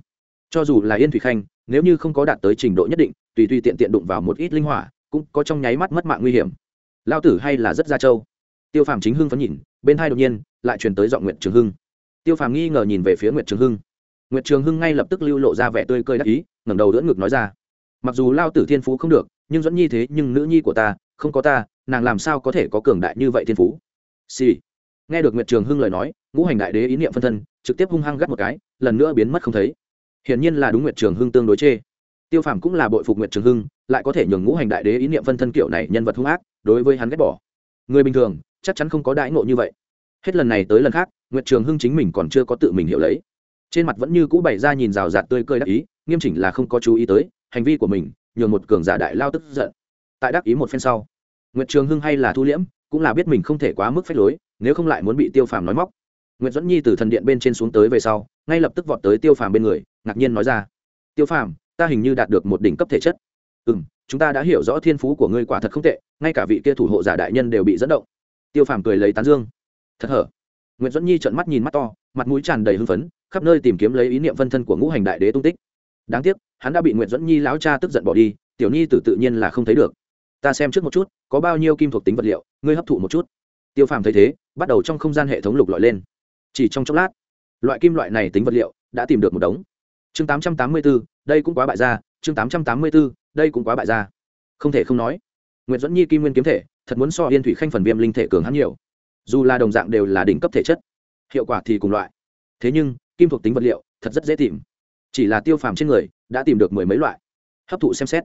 Cho dù là yên thủy khanh, nếu như không có đạt tới trình độ nhất định, tùy tùy tiện tiện đụng vào một ít linh hỏa, cũng có trong nháy mắt mất mạng nguy hiểm. Lao tử hay là rất gia châu tiêu phàm chính hưng phấn nhìn, bên hai đột nhiên, lại truyền tới giọng nguyện trường hưng. Tiêu phàm nghi ngờ nhìn về phía nguyệt trường hưng. Nguyệt trường hưng ngay lập tức lưu lộ ra vẻ tươi cười đắc ý, ngẩng đầu đỡ ngực nói ra. Mặc dù lao tử thiên phú không được, nhưng dẫn nhi thế nhưng nữ nhi của ta không có ta, nàng làm sao có thể có cường đại như vậy thiên phú? Xì、sì. nghe được nguyệt trường hưng lời nói, ngũ hành đại đế ý niệm phân thân, trực tiếp hung hăng gắt một cái, lần nữa biến mất không thấy. Hiển nhiên là đúng nguyệt trường hưng tương đối chê. Tiêu phàm cũng là bội phục nguyệt trường hưng, lại có thể nhường ngũ hành đại đế ý niệm phân thân kiểu này nhân vật hung ác, đối với hắn ghét bỏ. Người bình thường, chắc chắn không có đãi ngộ như vậy. Hết lần này tới lần khác, nguyệt trường hưng chính mình còn chưa có tự mình hiểu lấy. Trên mặt vẫn như cũ bày ra nhìn rào rạt tươi cười đắc ý, nghiêm chỉnh là không có chú ý tới, hành vi của mình, nhường một cường giả đại lao tức giận tại đắc ý một phen sau. Nguyệt trường hưng hay là thu liễm, cũng là biết mình không thể quá mức phép lối, nếu không lại muốn bị tiêu phàm nói móc. Nguyệt dẫn nhi từ thần điện bên trên xuống tới về sau, ngay lập tức vọt tới tiêu phàm bên người, ngạc nhiên nói ra, tiêu phàm, ta hình như đạt được một đỉnh cấp thể chất. Ừ m chúng ta đã hiểu rõ thiên phú của ngươi quả thật không tệ, ngay cả vị kia thủ hộ giả đại nhân đều bị dẫn động. Tiêu phàm cười lấy tán dương. Thật hở? Nguyễn dẫn nhi trợn mắt nhìn mắt to, mặt mũi tràn đầy hưng phấn, khắp nơi tìm kiếm lấy ý niệm phân thân của ngũ hành đại đế tung tích. Đáng tiếc, hắn đã bị nguyễn dẫn nhi lão cha tức giận bỏ đi, tiểu nhi tử tự nhiên là không thấy được ta xem trước một chút, có bao nhiêu kim thuộc tính vật liệu, ngươi hấp thụ một chút. Tiêu phàm thấy thế, bắt đầu trong không gian hệ thống lục lọi lên. Chỉ trong chốc lát, loại kim loại này tính vật liệu đã tìm được một đống. Chương tám trăm tám mươi bốn đây cũng quá bại gia. Chương tám trăm tám mươi bốn đây cũng quá bại gia. Không thể không nói nguyễn dẫn nhi kim nguyên kiếm thể, thật muốn so yên thủy khanh phần viêm linh thể cường hắn nhiều. Dù là đồng dạng đều là đỉnh cấp thể chất, hiệu quả thì cùng loại. Thế nhưng, kim thuộc tính vật liệu thật rất dễ tìm. Chỉ là tiêu phàm trên người đã tìm được mười mấy loại. Hấp thụ xem xét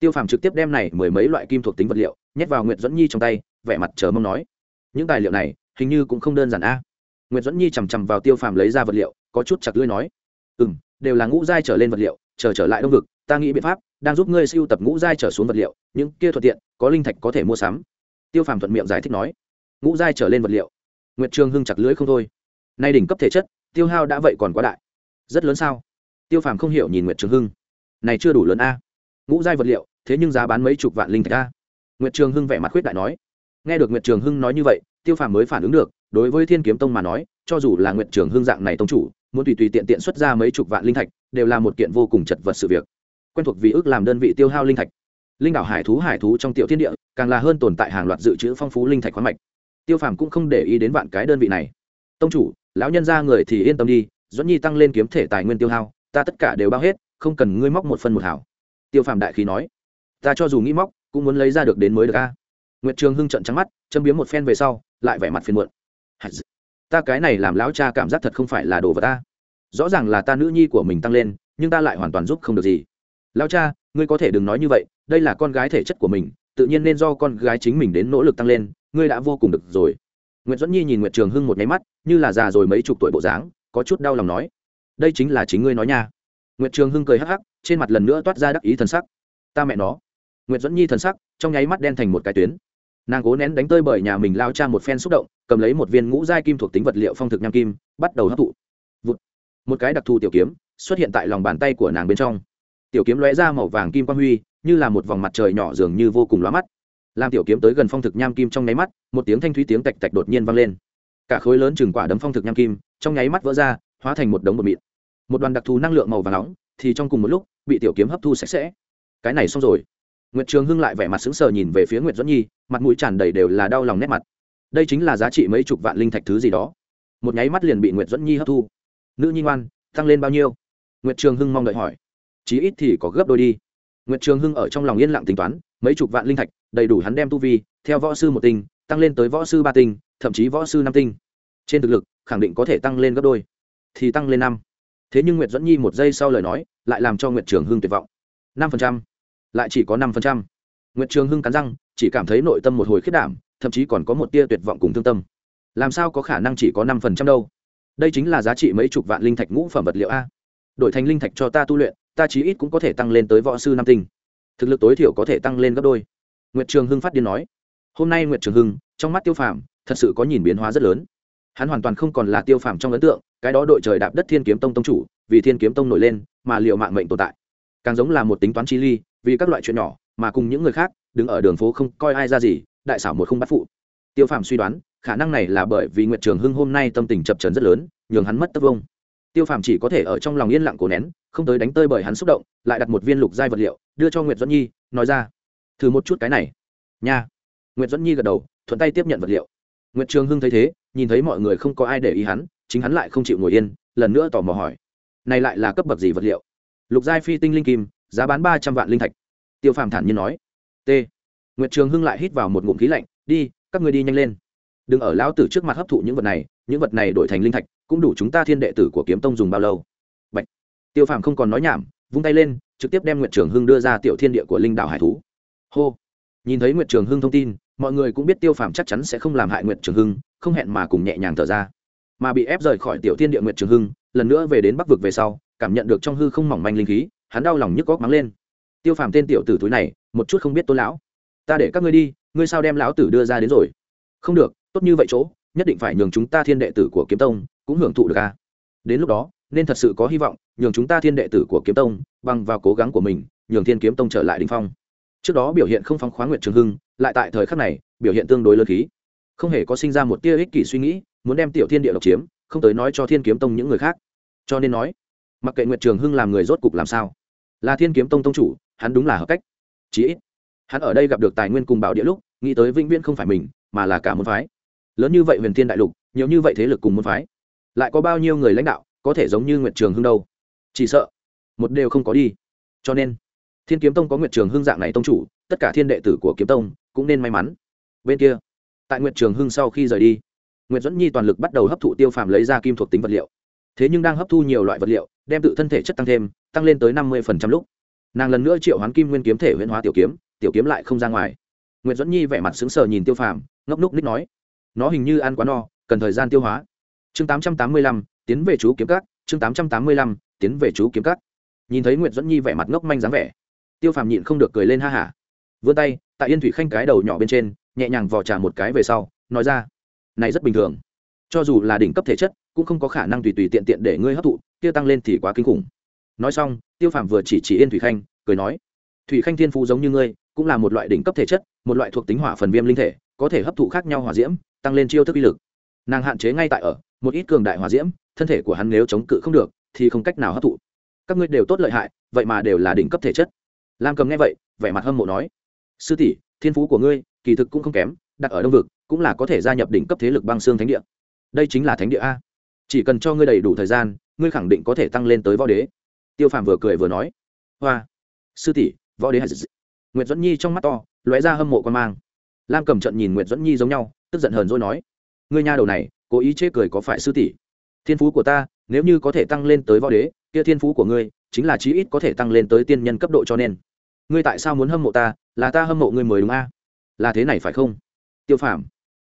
tiêu phàm trực tiếp đem này mười mấy loại kim thuộc tính vật liệu nhét vào nguyệt dẫn nhi trong tay vẻ mặt chờ mong nói những tài liệu này hình như cũng không đơn giản a. À. nguyệt dẫn nhi chằm chằm vào tiêu phàm lấy ra vật liệu có chút chặt lưỡi nói ừ m đều là ngũ giai trở lên vật liệu chờ trở, trở lại đông vực ta nghĩ biện pháp đang giúp ngươi siêu tập ngũ giai trở xuống vật liệu những kia thuận tiện có linh thạch có thể mua sắm. Tiêu phàm thuận miệng giải thích nói ngũ giai trở lên vật liệu. Nguyệt trường hưng chặt lưới không thôi nay đỉnh cấp thể chất tiêu hao đã vậy còn quá đại rất lớn sao? Tiêu phàm không hiểu nhìn nguyệt trường hưng này chưa đủ lớn a ngũ giai vật liệu, thế nhưng giá bán mấy chục vạn linh thạch a. Nguyệt trường hưng vẻ mặt khuyết đại nói. Nghe được nguyệt trường hưng nói như vậy, tiêu phàm mới phản ứng được, đối với thiên kiếm tông mà nói, cho dù là nguyệt trường hưng dạng này tông chủ, muốn tùy tùy tiện tiện xuất ra mấy chục vạn linh thạch, đều là một kiện vô cùng chật vật sự việc. Quen thuộc vì ước làm đơn vị tiêu hao linh thạch. Linh đảo hải thú hải thú trong tiểu thiên địa, càng là hơn tồn tại hàng loạt dự trữ phong phú linh thạch khoáng mạch. Tiêu phàm cũng không để ý đến vạn cái đơn vị này. Tông chủ, lão nhân ra người thì yên tâm đi dẫn nhi tăng lên kiếm thể tài nguyên tiêu hao, ta tất cả đều bao hết, không cần ngươi móc một phần một hảo tiêu phàm đại khí nói, ta cho dù nghĩ móc, cũng muốn lấy ra được đến mới được a. Nguyệt trường hưng trận trắng mắt, châm biếm một phen về sau, lại vẻ mặt phiền muộn. Ta cái này làm lão cha cảm giác thật không phải là đồ vật ta. Rõ ràng là ta nữ nhi của mình tăng lên, nhưng ta lại hoàn toàn giúp không được gì. Lão cha, ngươi có thể đừng nói như vậy, đây là con gái thể chất của mình, tự nhiên nên do con gái chính mình đến nỗ lực tăng lên, ngươi đã vô cùng được rồi. Nguyễn duẫn nhi nhìn nguyệt trường hưng một nháy mắt, như là già rồi mấy chục tuổi bộ dáng, có chút đau lòng nói, đây chính là chính ngươi nói nha. Nguyệt trường hưng cười hắc hắc trên mặt lần nữa toát ra đắc ý thần sắc. Ta mẹ nó. Nguyệt Dẫn nhi thần sắc trong nháy mắt đen thành một cái tuyến. Nàng cố nén đánh tơi bởi nhà mình lao cha một phen xúc động, cầm lấy một viên ngũ giai kim thuộc tính vật liệu phong thực nham kim, bắt đầu hấp thụ. Vụt. một cái đặc thù tiểu kiếm xuất hiện tại lòng bàn tay của nàng bên trong. Tiểu kiếm lóe ra màu vàng kim quang huy, như là một vòng mặt trời nhỏ dường như vô cùng lóa mắt. Làm tiểu kiếm tới gần phong thực nham kim trong nháy mắt, một tiếng thanh thúy tiếng tạch tạch đột nhiên vang lên. Cả khối lớn chừng quả đấm phong thực nham kim trong nháy mắt vỡ ra, hóa thành một đống bột mịn. Một đoàn đặc thù năng lượng màu vàng nóng, thì trong cùng một lúc bị tiểu kiếm hấp thu sạch sẽ. Cái này xong rồi. Nguyệt trường hưng lại vẻ mặt sững sờ nhìn về phía nguyệt Doãn nhi, mặt mũi tràn đầy đều là đau lòng nét mặt. Đây chính là giá trị mấy chục vạn linh thạch thứ gì đó. Một nháy mắt liền bị nguyệt Doãn nhi hấp thu. Nữ nhi ngoan, tăng lên bao nhiêu? Nguyệt trường hưng mong đợi hỏi. Chí ít thì có gấp đôi đi. Nguyệt trường hưng ở trong lòng yên lặng tính toán, mấy chục vạn linh thạch, đầy đủ hắn đem tu vi, theo võ sư một tinh, tăng lên tới võ sư ba tinh, thậm chí võ sư năm tinh. Trên thực lực, khẳng định có thể tăng lên gấp đôi. Thì tăng lên năm thế nhưng nguyệt dẫn nhi một giây sau lời nói, lại làm cho nguyệt trường hưng tuyệt vọng. năm phần trăm, lại chỉ có năm phần trăm. Nguyệt trường hưng cắn răng, chỉ cảm thấy nội tâm một hồi khiết đảm, thậm chí còn có một tia tuyệt vọng cùng thương tâm. Làm sao có khả năng chỉ có năm phần trăm đâu? Đây chính là giá trị mấy chục vạn linh thạch ngũ phẩm vật liệu a. Đổi thành linh thạch cho ta tu luyện, ta chí ít cũng có thể tăng lên tới võ sư nam tinh. Thực lực tối thiểu có thể tăng lên gấp đôi. Nguyệt trường hưng phát điên nói. Hôm nay nguyệt trường hưng, trong mắt tiêu phàm, thật sự có nhìn biến hóa rất lớn hắn hoàn toàn không còn là tiêu phàm trong ấn tượng, cái đó đội trời đạp đất thiên kiếm tông tông chủ, vì thiên kiếm tông nổi lên mà liệu mạng mệnh tồn tại. Càng giống là một tính toán chi ly, vì các loại chuyện nhỏ mà cùng những người khác đứng ở đường phố không coi ai ra gì, đại xảo một không bắt phụ. Tiêu phàm suy đoán, khả năng này là bởi vì nguyệt trường hưng hôm nay tâm tình chập trấn rất lớn, nhường hắn mất tất vông. Tiêu phàm chỉ có thể ở trong lòng yên lặng cổ nén, không tới đánh tơi bởi hắn xúc động, lại đặt một viên lục giai vật liệu, đưa cho nguyệt duẫn nhi, nói ra, thử một chút cái này. Nha. Nguyệt duẫn nhi gật đầu, thuận tay tiếp nhận vật liệu nguyệt trường hưng thấy thế, nhìn thấy mọi người không có ai để ý hắn, chính hắn lại không chịu ngồi yên, lần nữa tò mò hỏi. Này lại là cấp bậc gì vật liệu? Lục giai phi tinh linh kim, giá bán ba trăm vạn linh thạch. Tiêu phàm thản nhiên nói. T. Nguyệt trường hưng lại hít vào một ngụm khí lạnh, đi, các ngươi đi nhanh lên. Đừng ở lão tử trước mặt hấp thụ những vật này, những vật này đổi thành linh thạch, cũng đủ chúng ta thiên đệ tử của kiếm tông dùng bao lâu. Bạch. tiêu phàm không còn nói nhảm, vung tay lên, trực tiếp đem nguyệt trường hưng đưa ra tiểu thiên địa của linh Đạo hải thú. Hô. Nhìn thấy nguyệt trường hưng thông tin mọi người cũng biết tiêu phàm chắc chắn sẽ không làm hại nguyệt trường hưng, không hẹn mà cùng nhẹ nhàng thở ra. Mà bị ép rời khỏi tiểu thiên địa nguyệt trường hưng, lần nữa về đến bắc vực về sau, cảm nhận được trong hư không mỏng manh linh khí, hắn đau lòng nhức góc mắng lên. Tiêu phàm tên tiểu tử túi này, một chút không biết tôn lão. Ta để các ngươi đi, ngươi sao đem lão tử đưa ra đến rồi? Không được, tốt như vậy chỗ, nhất định phải nhường chúng ta thiên đệ tử của kiếm tông cũng hưởng thụ được a. Đến lúc đó, nên thật sự có hy vọng, nhường chúng ta thiên đệ tử của kiếm tông bằng vào cố gắng của mình, nhường thiên kiếm tông trở lại đình phong. Trước đó biểu hiện không phong khoáng nguyệt trường hưng lại tại thời khắc này, biểu hiện tương đối lớn khí. Không hề có sinh ra một tia ích kỷ suy nghĩ, muốn đem tiểu thiên địa độc chiếm, không tới nói cho thiên kiếm tông những người khác. Cho nên nói, mặc kệ nguyệt trường hưng làm người rốt cục làm sao, là thiên kiếm tông tông chủ, hắn đúng là hợp cách. Chí ít, hắn ở đây gặp được tài nguyên cùng bảo địa lúc, nghĩ tới vĩnh viễn không phải mình, mà là cả môn phái. Lớn như vậy huyền thiên đại lục, nhiều như vậy thế lực cùng môn phái, lại có bao nhiêu người lãnh đạo, có thể giống như nguyệt trường hưng đâu? Chỉ sợ, một đều không có đi. Cho nên, thiên kiếm tông có nguyệt trường hưng dạng này tông chủ, tất cả thiên đệ tử của kiếm tông cũng nên may mắn. Bên kia, tại nguyệt trường hưng sau khi rời đi, nguyệt dẫn nhi toàn lực bắt đầu hấp thụ tiêu phàm lấy ra kim thuộc tính vật liệu. Thế nhưng đang hấp thu nhiều loại vật liệu, đem tự thân thể chất tăng thêm, tăng lên tới năm mươi lúc. Nàng lần nữa triệu hoán kim nguyên kiếm thể huyễn hóa tiểu kiếm tiểu kiếm lại không ra ngoài. Nguyệt dẫn nhi vẻ mặt sững sờ nhìn tiêu phàm, ngốc núc ních nói, nó hình như ăn quá no, cần thời gian tiêu hóa. Chương tám trăm tám mươi lăm, tiến về chú kiếm cắt chương tám trăm tám mươi lăm, tiến về chú kiếm cắt nhìn thấy nguyệt dẫn nhi vẻ mặt ngốc manh dáng vẻ, tiêu phàm nhịn không được cười lên ha hả. Vươn tay tại yên thủy khanh cái đầu nhỏ bên trên, nhẹ nhàng vò trà một cái về sau, nói ra, này rất bình thường. Cho dù là đỉnh cấp thể chất, cũng không có khả năng tùy tùy tiện tiện để ngươi hấp thụ, kia tăng lên thì quá kinh khủng. Nói xong, tiêu phàm vừa chỉ chỉ yên thủy khanh, cười nói, thủy khanh thiên phú giống như ngươi, cũng là một loại đỉnh cấp thể chất, một loại thuộc tính hỏa phần viêm linh thể, có thể hấp thụ khác nhau hỏa diễm, tăng lên chiêu thức uy lực. Nàng hạn chế ngay tại ở, một ít cường đại hỏa diễm, thân thể của hắn nếu chống cự không được, thì không cách nào hấp thụ. Các ngươi đều tốt lợi hại, vậy mà đều là đỉnh cấp thể chất. Lam cầm nghe vậy, vẻ mặt hâm mộ nói sư tỷ, thiên phú của ngươi, kỳ thực cũng không kém, đặt ở đông vực, cũng là có thể gia nhập đỉnh cấp thế lực băng xương thánh địa. Đây chính là thánh địa a. Chỉ cần cho ngươi đầy đủ thời gian, ngươi khẳng định có thể tăng lên tới võ đế. Tiêu phàm vừa cười vừa nói. Hoa. Sư tỷ, võ đế nguyệt dẫn nhi trong mắt to, lóe ra hâm mộ quan mang. Lam cầm trận nhìn nguyệt dẫn nhi giống nhau, tức giận hờn rồi nói. Ngươi nha đầu này, cố ý chê cười có phải sư tỷ? Thiên phú của ta, nếu như có thể tăng lên tới võ đế, kia thiên phú của ngươi, chính là chí ít có thể tăng lên tới tiên nhân cấp độ cho nên. Ngươi tại sao muốn hâm mộ ta là ta hâm mộ ngươi mới đúng a? Là thế này phải không? Tiêu phàm.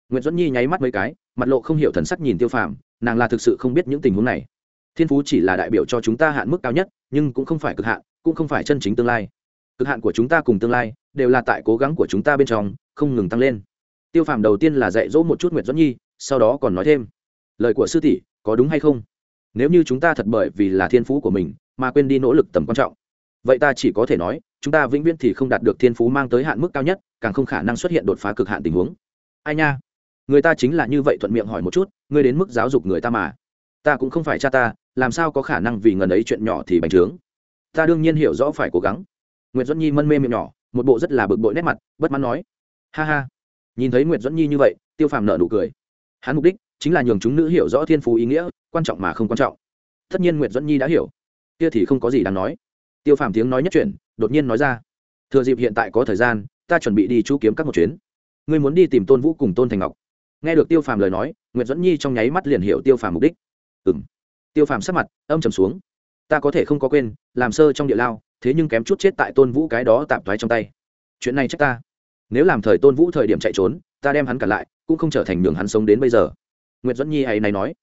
Nguyễn duẫn nhi nháy mắt mấy cái, mặt lộ không hiểu thần sắc nhìn tiêu phàm, nàng là thực sự không biết những tình huống này. Thiên phú chỉ là đại biểu cho chúng ta hạn mức cao nhất, nhưng cũng không phải cực hạn, cũng không phải chân chính tương lai. Cực hạn của chúng ta cùng tương lai, đều là tại cố gắng của chúng ta bên trong, không ngừng tăng lên. Tiêu phàm đầu tiên là dạy dỗ một chút nguyệt duẫn nhi, sau đó còn nói thêm. Lời của sư tỷ, có đúng hay không? Nếu như chúng ta thật bởi vì là thiên phú của mình, mà quên đi nỗ lực tầm quan trọng vậy ta chỉ có thể nói, chúng ta vĩnh viễn thì không đạt được thiên phú mang tới hạn mức cao nhất, càng không khả năng xuất hiện đột phá cực hạn tình huống. Ai nha? Người ta chính là như vậy thuận miệng hỏi một chút, ngươi đến mức giáo dục người ta mà. Ta cũng không phải cha ta, làm sao có khả năng vì ngần ấy chuyện nhỏ thì bành trướng? Ta đương nhiên hiểu rõ phải cố gắng. Nguyễn duẫn nhi mân mê miệng nhỏ, một bộ rất là bực bội nét mặt, bất mãn nói. Ha ha. Nhìn thấy nguyễn duẫn nhi như vậy, tiêu phàm nợ nụ cười. Hắn mục đích chính là nhường chúng nữ hiểu rõ thiên phú ý nghĩa, quan trọng mà không quan trọng. Tất nhiên nguyễn duẫn nhi đã hiểu. Kia thì không có gì đáng nói tiêu phàm tiếng nói nhất chuyện đột nhiên nói ra, thừa dịp hiện tại có thời gian, ta chuẩn bị đi chú kiếm các một chuyến. Ngươi muốn đi tìm tôn vũ cùng tôn thành ngọc. Nghe được tiêu phàm lời nói nguyễn dẫn nhi trong nháy mắt liền hiểu tiêu phàm mục đích. Ừ m tiêu phàm sắc mặt âm trầm xuống. Ta có thể không có quên, làm sơ trong địa lao, thế nhưng kém chút chết tại tôn vũ cái đó tạm thoái trong tay. Chuyện này trách ta. Nếu làm thời tôn vũ thời điểm chạy trốn, ta đem hắn cả lại, cũng không trở thành nhường hắn sống đến bây giờ. Nguyễn dẫn nhi hay này nói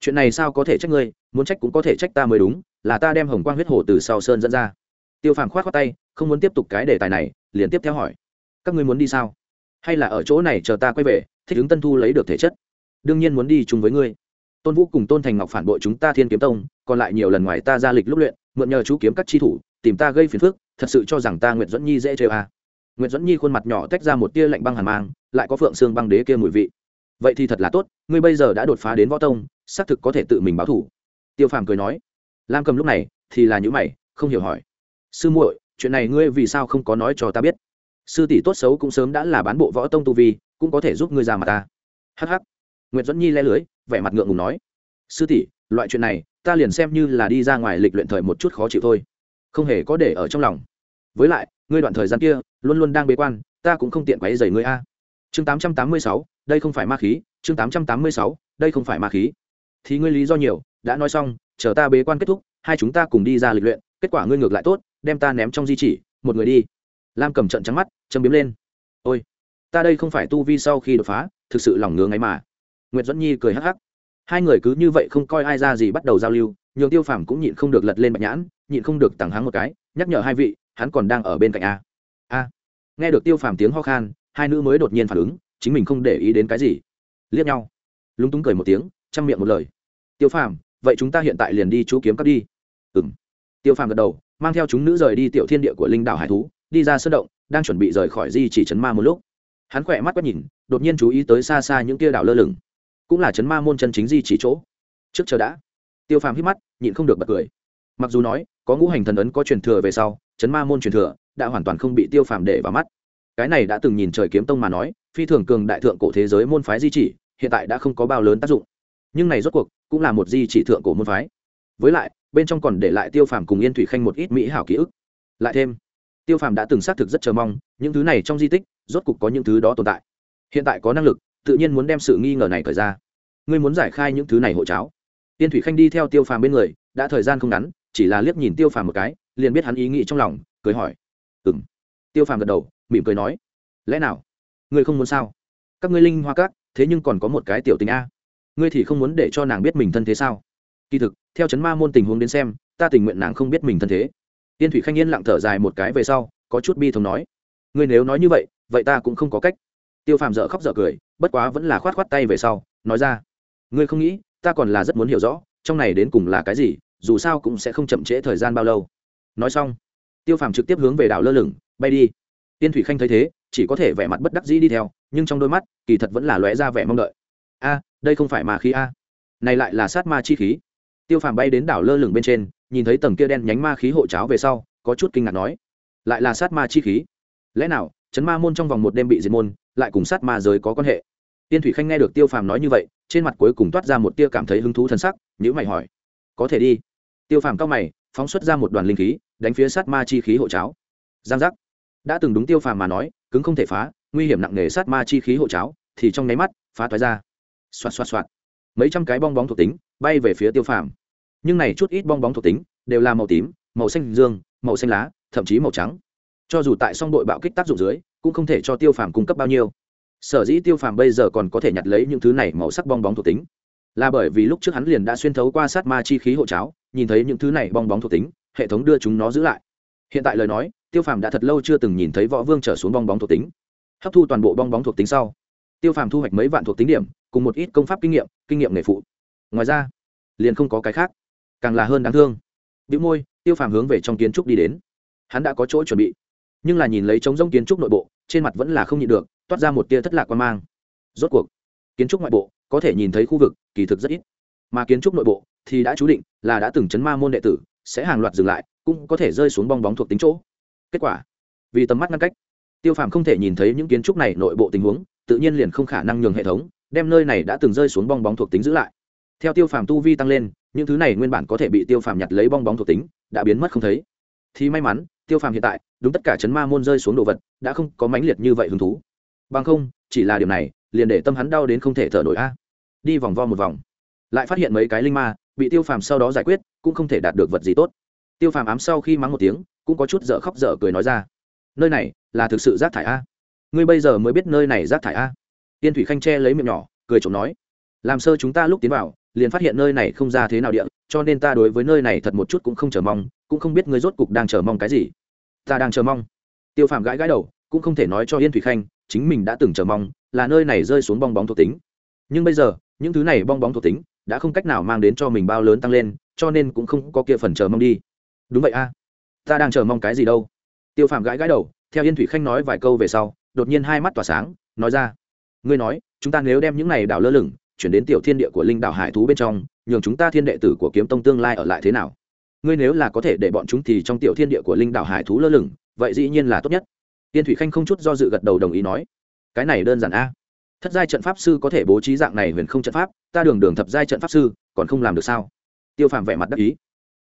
chuyện này sao có thể trách ngươi, muốn trách cũng có thể trách ta mới đúng, là ta đem hồng quang huyết hồ từ sau sơn dẫn ra. Tiêu phàm k h o á t khoác tay, không muốn tiếp tục cái đề tài này, liền tiếp theo hỏi, các ngươi muốn đi sao? Hay là ở chỗ này chờ ta quay về, thích ứng tân thu lấy được thể chất? Đương nhiên muốn đi chung với ngươi. Tôn vũ cùng tôn thành ngọc phản bội chúng ta thiên kiếm tông, còn lại nhiều lần ngoài ta ra lịch lúc luyện, mượn nhờ chú kiếm các chi thủ, tìm ta gây phiền phức, thật sự cho rằng ta nguyễn dẫn nhi dễ chơi à. nguyễn dẫn nhi khuôn mặt nhỏ tách ra một tia lạnh băng hàn mang, lại có phượng xương băng đế kia mùi vị. Vậy thì thật là tốt, ngươi bây giờ đã đột phá đến võ tông xác thực có thể tự mình báo thủ. Tiêu phàm cười nói. Lam cầm lúc này thì là những mày, không hiểu hỏi. Sư muội, chuyện này ngươi vì sao không có nói cho ta biết? Sư tỷ tốt xấu cũng sớm đã là bán bộ võ tông tu vi, cũng có thể giúp ngươi ra mặt ta. Hh nguyễn dẫn nhi le lưới, vẻ mặt ngượng ngùng nói. Sư tỷ, loại chuyện này, ta liền xem như là đi ra ngoài lịch luyện thời một chút khó chịu thôi. Không hề có để ở trong lòng. Với lại, ngươi đoạn thời gian kia, luôn luôn đang bế quan, ta cũng không tiện quấy dày ngươi a. Chương tám trăm tám mươi sáu, đây không phải ma khí. Chương tám trăm tám mươi sáu, đây không phải ma khí thì ngươi lý do nhiều, đã nói xong, chờ ta bế quan kết thúc, hai chúng ta cùng đi ra lịch luyện, kết quả ngươi ngược lại tốt, đem ta ném trong di chỉ, một người đi. Lam cầm trận trắng mắt, châm biếm lên. Ôi, ta đây không phải tu vi sau khi đột phá, thực sự lòng ngứa ngáy mà. Nguyễn duẫn nhi cười hắc hắc. Hai người cứ như vậy không coi ai ra gì bắt đầu giao lưu, nhường tiêu phàm cũng nhịn không được lật lên bạch nhãn, nhịn không được tặng hắn một cái, nhắc nhở hai vị, hắn còn đang ở bên cạnh a. A. Nghe được tiêu phàm tiếng ho khan, hai nữ mới đột nhiên phản ứng, chính mình không để ý đến cái gì. Liếc nhau. Lúng túng cười một tiếng, chăm miệng một lời tiêu phàm, vậy chúng ta hiện tại liền đi chú kiếm cắt đi. Ừ m tiêu phàm gật đầu, mang theo chúng nữ rời đi tiểu thiên địa của linh đảo hải thú, đi ra sân động, đang chuẩn bị rời khỏi di chỉ Trấn ma một lúc. Hắn khỏe mắt quét nhìn, đột nhiên chú ý tới xa xa những kia đảo lơ lửng. Cũng là Trấn ma môn chân chính di chỉ chỗ. Trước chờ đã. Tiêu phàm hít mắt, nhịn không được bật cười. Mặc dù nói, có ngũ hành thần ấn có truyền thừa về sau, Trấn ma môn truyền thừa đã hoàn toàn không bị tiêu phàm để vào mắt. Cái này đã từng nhìn trời kiếm tông mà nói, phi thường cường đại thượng cổ thế giới môn phái di chỉ, hiện tại đã không có bao lớn tác dụng. Nhưng này rốt cuộc cũng là một di chỉ thượng cổ môn phái. Với lại, bên trong còn để lại tiêu phàm cùng yên thủy khanh một ít mỹ hảo ký ức. Lại thêm, tiêu phàm đã từng xác thực rất chờ mong, những thứ này trong di tích, rốt cục có những thứ đó tồn tại. Hiện tại có năng lực, tự nhiên muốn đem sự nghi ngờ này khởi ra. Ngươi muốn giải khai những thứ này hộ cháo. Tiên thủy khanh đi theo tiêu phàm bên người, đã thời gian không ngắn, chỉ là liếc nhìn tiêu phàm một cái, liền biết hắn ý nghĩ trong lòng, cười hỏi. Ừ m tiêu phàm gật đầu, mỉm cười nói. Lẽ nào? Ngươi không muốn sao? Các ngươi linh hoa các, thế nhưng còn có một cái tiểu tình a ngươi thì không muốn để cho nàng biết mình thân thế sao? Kỳ thực, theo chấn ma môn tình huống đến xem, ta tình nguyện nàng không biết mình thân thế. Tiên thủy khanh yên lặng thở dài một cái về sau, có chút bi thống nói, ngươi nếu nói như vậy vậy ta cũng không có cách. Tiêu phàm dợ khóc dợ cười, bất quá vẫn là khoát khoát tay về sau, nói ra, ngươi không nghĩ, ta còn là rất muốn hiểu rõ, trong này đến cùng là cái gì, dù sao cũng sẽ không chậm trễ thời gian bao lâu. Nói xong, tiêu phàm trực tiếp hướng về đảo lơ lửng, bay đi. Tiên thủy khanh thấy thế, chỉ có thể vẻ mặt bất đắc dĩ đi theo, nhưng trong đôi mắt, kỳ thật vẫn là lóe ra vẻ mong đợi. A đây không phải ma khí a. Này lại là sát ma chi khí. Tiêu phàm bay đến đảo lơ lửng bên trên, nhìn thấy tầng kia đen nhánh ma khí hộ cháo về sau, có chút kinh ngạc nói, lại là sát ma chi khí? Lẽ nào, chấn ma môn trong vòng một đêm bị diệt môn, lại cùng sát ma giới có quan hệ? Tiên thủy khanh nghe được tiêu phàm nói như vậy, trên mặt cuối cùng toát ra một tia cảm thấy hứng thú t sắc nhữ mày hỏi, có thể đi? Tiêu phàm cao mày, phóng xuất ra một đoàn linh khí, đánh phía sát ma chi khí hộ cháo. Giang giác. Đã từng đúng tiêu phàm mà nói, cứng không thể phá, nguy hiểm nặng nề sát ma chi khí hộ cháo, thì trong nháy mắt, phá toái ra xoạt xoạt xoạt. Mấy trăm cái bong bóng thuộc tính bay về phía tiêu phàm. Nhưng này chút ít bong bóng thuộc tính đều là màu tím, màu xanh dương, màu xanh lá, thậm chí màu trắng. Cho dù tại song đội bạo kích tác dụng dưới, cũng không thể cho tiêu phàm cung cấp bao nhiêu. Sở dĩ tiêu phàm bây giờ còn có thể nhặt lấy những thứ này màu sắc bong bóng thuộc tính, là bởi vì lúc trước hắn liền đã xuyên thấu qua sát ma chi khí hộ cháo, nhìn thấy những thứ này bong bóng thuộc tính, hệ thống đưa chúng nó giữ lại. Hiện tại lời nói, tiêu phàm đã thật lâu chưa từng nhìn thấy võ vương trở xuống bong bóng thuộc tính. Hấp thu toàn bộ bong bóng thuộc tính sau tiêu phàm thu hoạch mấy vạn thuộc tính điểm, cùng một ít công pháp kinh nghiệm kinh nghiệm nghề phụ. Ngoài ra, liền không có cái khác, càng là hơn đáng thương. Bị môi, tiêu phàm hướng về trong kiến trúc đi đến. Hắn đã có chỗ chuẩn bị. Nhưng là nhìn lấy trống rông kiến trúc nội bộ, trên mặt vẫn là không nhịn được, toát ra một tia thất lạc quan mang. Rốt cuộc, kiến trúc ngoại bộ, có thể nhìn thấy khu vực, kỳ thực rất ít. Mà kiến trúc nội bộ, thì đã chú định là đã từng chấn ma môn đệ tử, sẽ hàng loạt dừng lại, cũng có thể rơi xuống bong bóng thuộc tính chỗ. Kết quả, vì tầm mắt ngăn cách, tiêu phàm không thể nhìn thấy những kiến trúc này nội bộ tình huống tự nhiên liền không khả năng nhường hệ thống, đem nơi này đã từng rơi xuống bong bóng thuộc tính giữ lại. Theo tiêu phàm tu vi tăng lên, những thứ này nguyên bản có thể bị tiêu phàm nhặt lấy bong bóng thuộc tính, đã biến mất không thấy. Thì may mắn, tiêu phàm hiện tại, đúng tất cả chấn ma môn rơi xuống đồ vật, đã không có mãnh liệt như vậy hứng thú. Bằng không, chỉ là điều này, liền để tâm hắn đau đến không thể thở nổi a. Đi vòng vo một vòng. Lại phát hiện mấy cái linh ma, bị tiêu phàm sau đó giải quyết, cũng không thể đạt được vật gì tốt. Tiêu phàm ám sau khi mắng một tiếng, cũng có chút dở khóc dở cười nói ra. Nơi này, là thực sự rác thải a ngươi bây giờ mới biết nơi này rác thải a? Tiên thủy khanh che lấy miệng nhỏ, cười trộm nói, làm sơ chúng ta lúc tiến vào, liền phát hiện nơi này không ra thế nào địa, cho nên ta đối với nơi này thật một chút cũng không chờ mong, cũng không biết ngươi rốt cục đang chờ mong cái gì. Ta đang chờ mong. Tiêu phàm gãi gãi đầu, cũng không thể nói cho yên thủy khanh, chính mình đã từng chờ mong, là nơi này rơi xuống bong bóng thuộc tính. Nhưng bây giờ, những thứ này bong bóng thuộc tính đã không cách nào mang đến cho mình bao lớn tăng lên, cho nên cũng không có kia phần chờ mong đi. Đúng vậy a. Ta đang chờ mong cái gì đâu? Tiêu phàm gãi gãi đầu, theo yên thủy khanh nói vài câu về sau đột nhiên hai mắt tỏa sáng, nói ra, ngươi nói, chúng ta nếu đem những này đảo lơ lửng, chuyển đến tiểu thiên địa của linh đảo hải thú bên trong, nhường chúng ta thiên đệ tử của kiếm tông tương lai ở lại thế nào? Ngươi nếu là có thể để bọn chúng thì trong tiểu thiên địa của linh đảo hải thú lơ lửng, vậy dĩ nhiên là tốt nhất. Tiên thủy khanh không chút do dự gật đầu đồng ý nói, cái này đơn giản a. Thất giai trận pháp sư có thể bố trí dạng này huyền không trận pháp, ta đường đường thập giai trận pháp sư, còn không làm được sao? Tiêu phàm vẻ mặt đắc ý.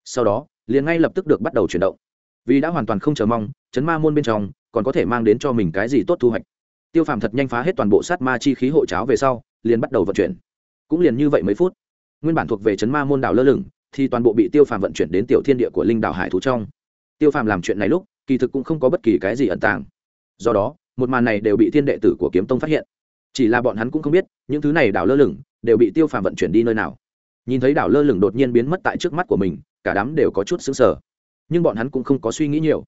Sau đó, liền ngay lập tức được bắt đầu chuyển động. Vì đã hoàn toàn không chờ mong, chấn ma môn bên trong còn có thể mang đến cho mình cái gì tốt thu hoạch. Tiêu phàm thật nhanh phá hết toàn bộ sát ma chi khí hộ cháo về sau, liền bắt đầu vận chuyển. Cũng liền như vậy mấy phút, nguyên bản thuộc về chấn ma môn đảo lơ lửng, thì toàn bộ bị tiêu phàm vận chuyển đến tiểu thiên địa của linh đảo hải thú trong. Tiêu phàm làm chuyện này lúc, kỳ thực cũng không có bất kỳ cái gì ẩn tàng. Do đó, một màn này đều bị thiên đệ tử của kiếm tông phát hiện. Chỉ là bọn hắn cũng không biết, những thứ này đảo lơ lửng, đều bị tiêu phàm vận chuyển đi nơi nào. Nhìn thấy đảo lơ lửng đột nhiên biến mất tại trước mắt của mình, cả đám đều có chút xứng sở nhưng bọn hắn cũng không có suy nghĩ nhiều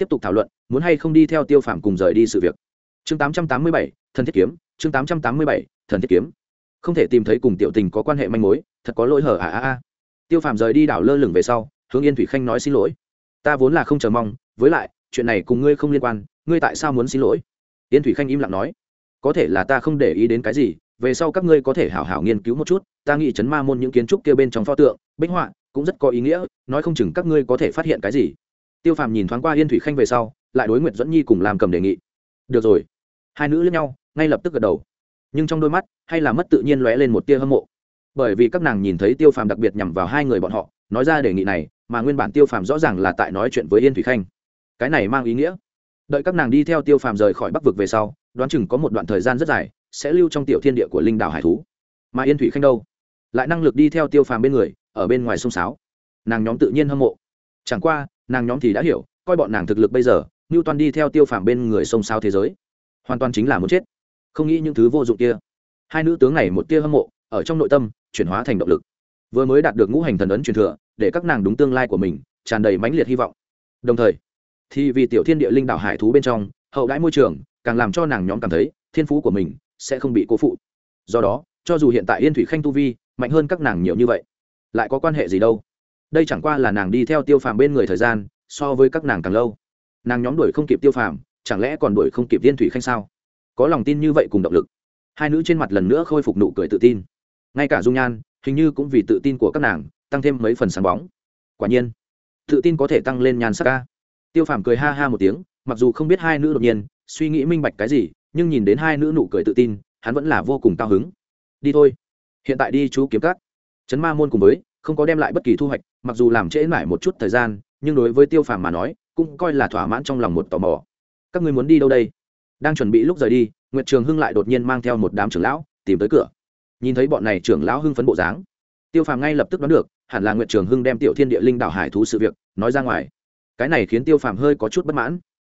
tiếp tục thảo luận muốn hay không đi theo tiêu phàm cùng rời đi sự việc. Chương 887, thần thiết kiếm. Chương 887, thần thiết kiếm. Không thể tìm thấy cùng tiểu tình có quan hệ manh mối thật có lỗi hở à à à. Tiêu phàm rời đi đảo lơ lửng về sau hướng yên thủy khanh nói xin lỗi. Ta vốn là không chờ mong với lại chuyện này cùng ngươi không liên quan ngươi tại sao muốn xin lỗi? Yên thủy khanh im lặng nói. Có thể là ta không để ý đến cái gì về sau các ngươi có thể hảo hảo nghiên cứu một chút ta nghĩ chấn ma môn những kiến trúc kia bên trong pho tượng bích họa cũng rất có ý nghĩa nói không chừng các ngươi có thể phát hiện cái gì tiêu phàm nhìn thoáng qua yên thủy khanh về sau, lại đối nguyện dẫn nhi cùng làm cầm đề nghị. Được rồi. Hai nữ lẫn nhau, ngay lập tức gật đầu. Nhưng trong đôi mắt, hay là mất tự nhiên lóe lên một tia hâm mộ. Bởi vì các nàng nhìn thấy tiêu phàm đặc biệt nhằm vào hai người bọn họ, nói ra đề nghị này, mà nguyên bản tiêu phàm rõ ràng là tại nói chuyện với yên thủy khanh. Cái này mang ý nghĩa. Đợi các nàng đi theo tiêu phàm rời khỏi bắc vực về sau, đoán chừng có một đoạn thời gian rất dài, sẽ lưu trong tiểu thiên địa của linh đảo hải thú. Mà yên thủy khanh đâu? Lại năng lực đi theo tiêu phàm bên người, ở bên ngoài sông sáo. Nàng nhóm tự nhiên hâm mộ. Chẳng qua nàng nhóm thì đã hiểu, coi bọn nàng thực lực bây giờ như toàn đi theo tiêu phàm bên người sông sao thế giới, hoàn toàn chính là muốn chết. Không nghĩ những thứ vô dụng kia. Hai nữ tướng này một tia hâm mộ, ở trong nội tâm, chuyển hóa thành động lực. Vừa mới đạt được ngũ hành thần ấn truyền thừa, để các nàng đúng tương lai của mình, tràn đầy mãnh liệt hy vọng. Đồng thời, thì vì tiểu thiên địa linh đảo hải thú bên trong, hậu đãi môi trường, càng làm cho nàng nhóm cảm thấy, thiên phú của mình sẽ không bị cố phụ. Do đó, cho dù hiện tại yên thủy khanh tu vi, mạnh hơn các nàng nhiều như vậy, lại có quan hệ gì đâu? Đây chẳng qua là nàng đi theo tiêu phàm bên người thời gian, so với các nàng càng lâu. Nàng nhóm đuổi không kịp tiêu phàm, chẳng lẽ còn đuổi không kịp viên thủy khanh sao? Có lòng tin như vậy cùng động lực. Hai nữ trên mặt lần nữa khôi phục nụ cười tự tin. Ngay cả dung nhan, hình như cũng vì tự tin của các nàng, tăng thêm mấy phần sáng bóng. Quả nhiên, tự tin có thể tăng lên nhan sắc ca tiêu phàm cười ha ha một tiếng, mặc dù không biết hai nữ đột nhiên suy nghĩ minh bạch cái gì, nhưng nhìn đến hai nữ nụ cười tự tin, hắn vẫn là vô cùng cao hứng. Đi thôi. Hiện tại đi chú kiếm cắt chấn ma môn cùng với, không có đem lại bất kỳ thu hoạch mặc dù làm trễ mãi một chút thời gian, nhưng đối với tiêu phàm mà nói, cũng coi là thỏa mãn trong lòng một tò mò. Các ngươi muốn đi đâu đây? Đang chuẩn bị lúc rời đi, nguyệt trường hưng lại đột nhiên mang theo một đám trưởng lão, tìm tới cửa. Nhìn thấy bọn này trưởng lão hưng phấn bộ dáng, tiêu phàm ngay lập tức đoán được, hẳn là nguyệt trường hưng đem tiểu thiên địa linh đảo hải thú sự việc, nói ra ngoài. Cái này khiến tiêu phàm hơi có chút bất mãn.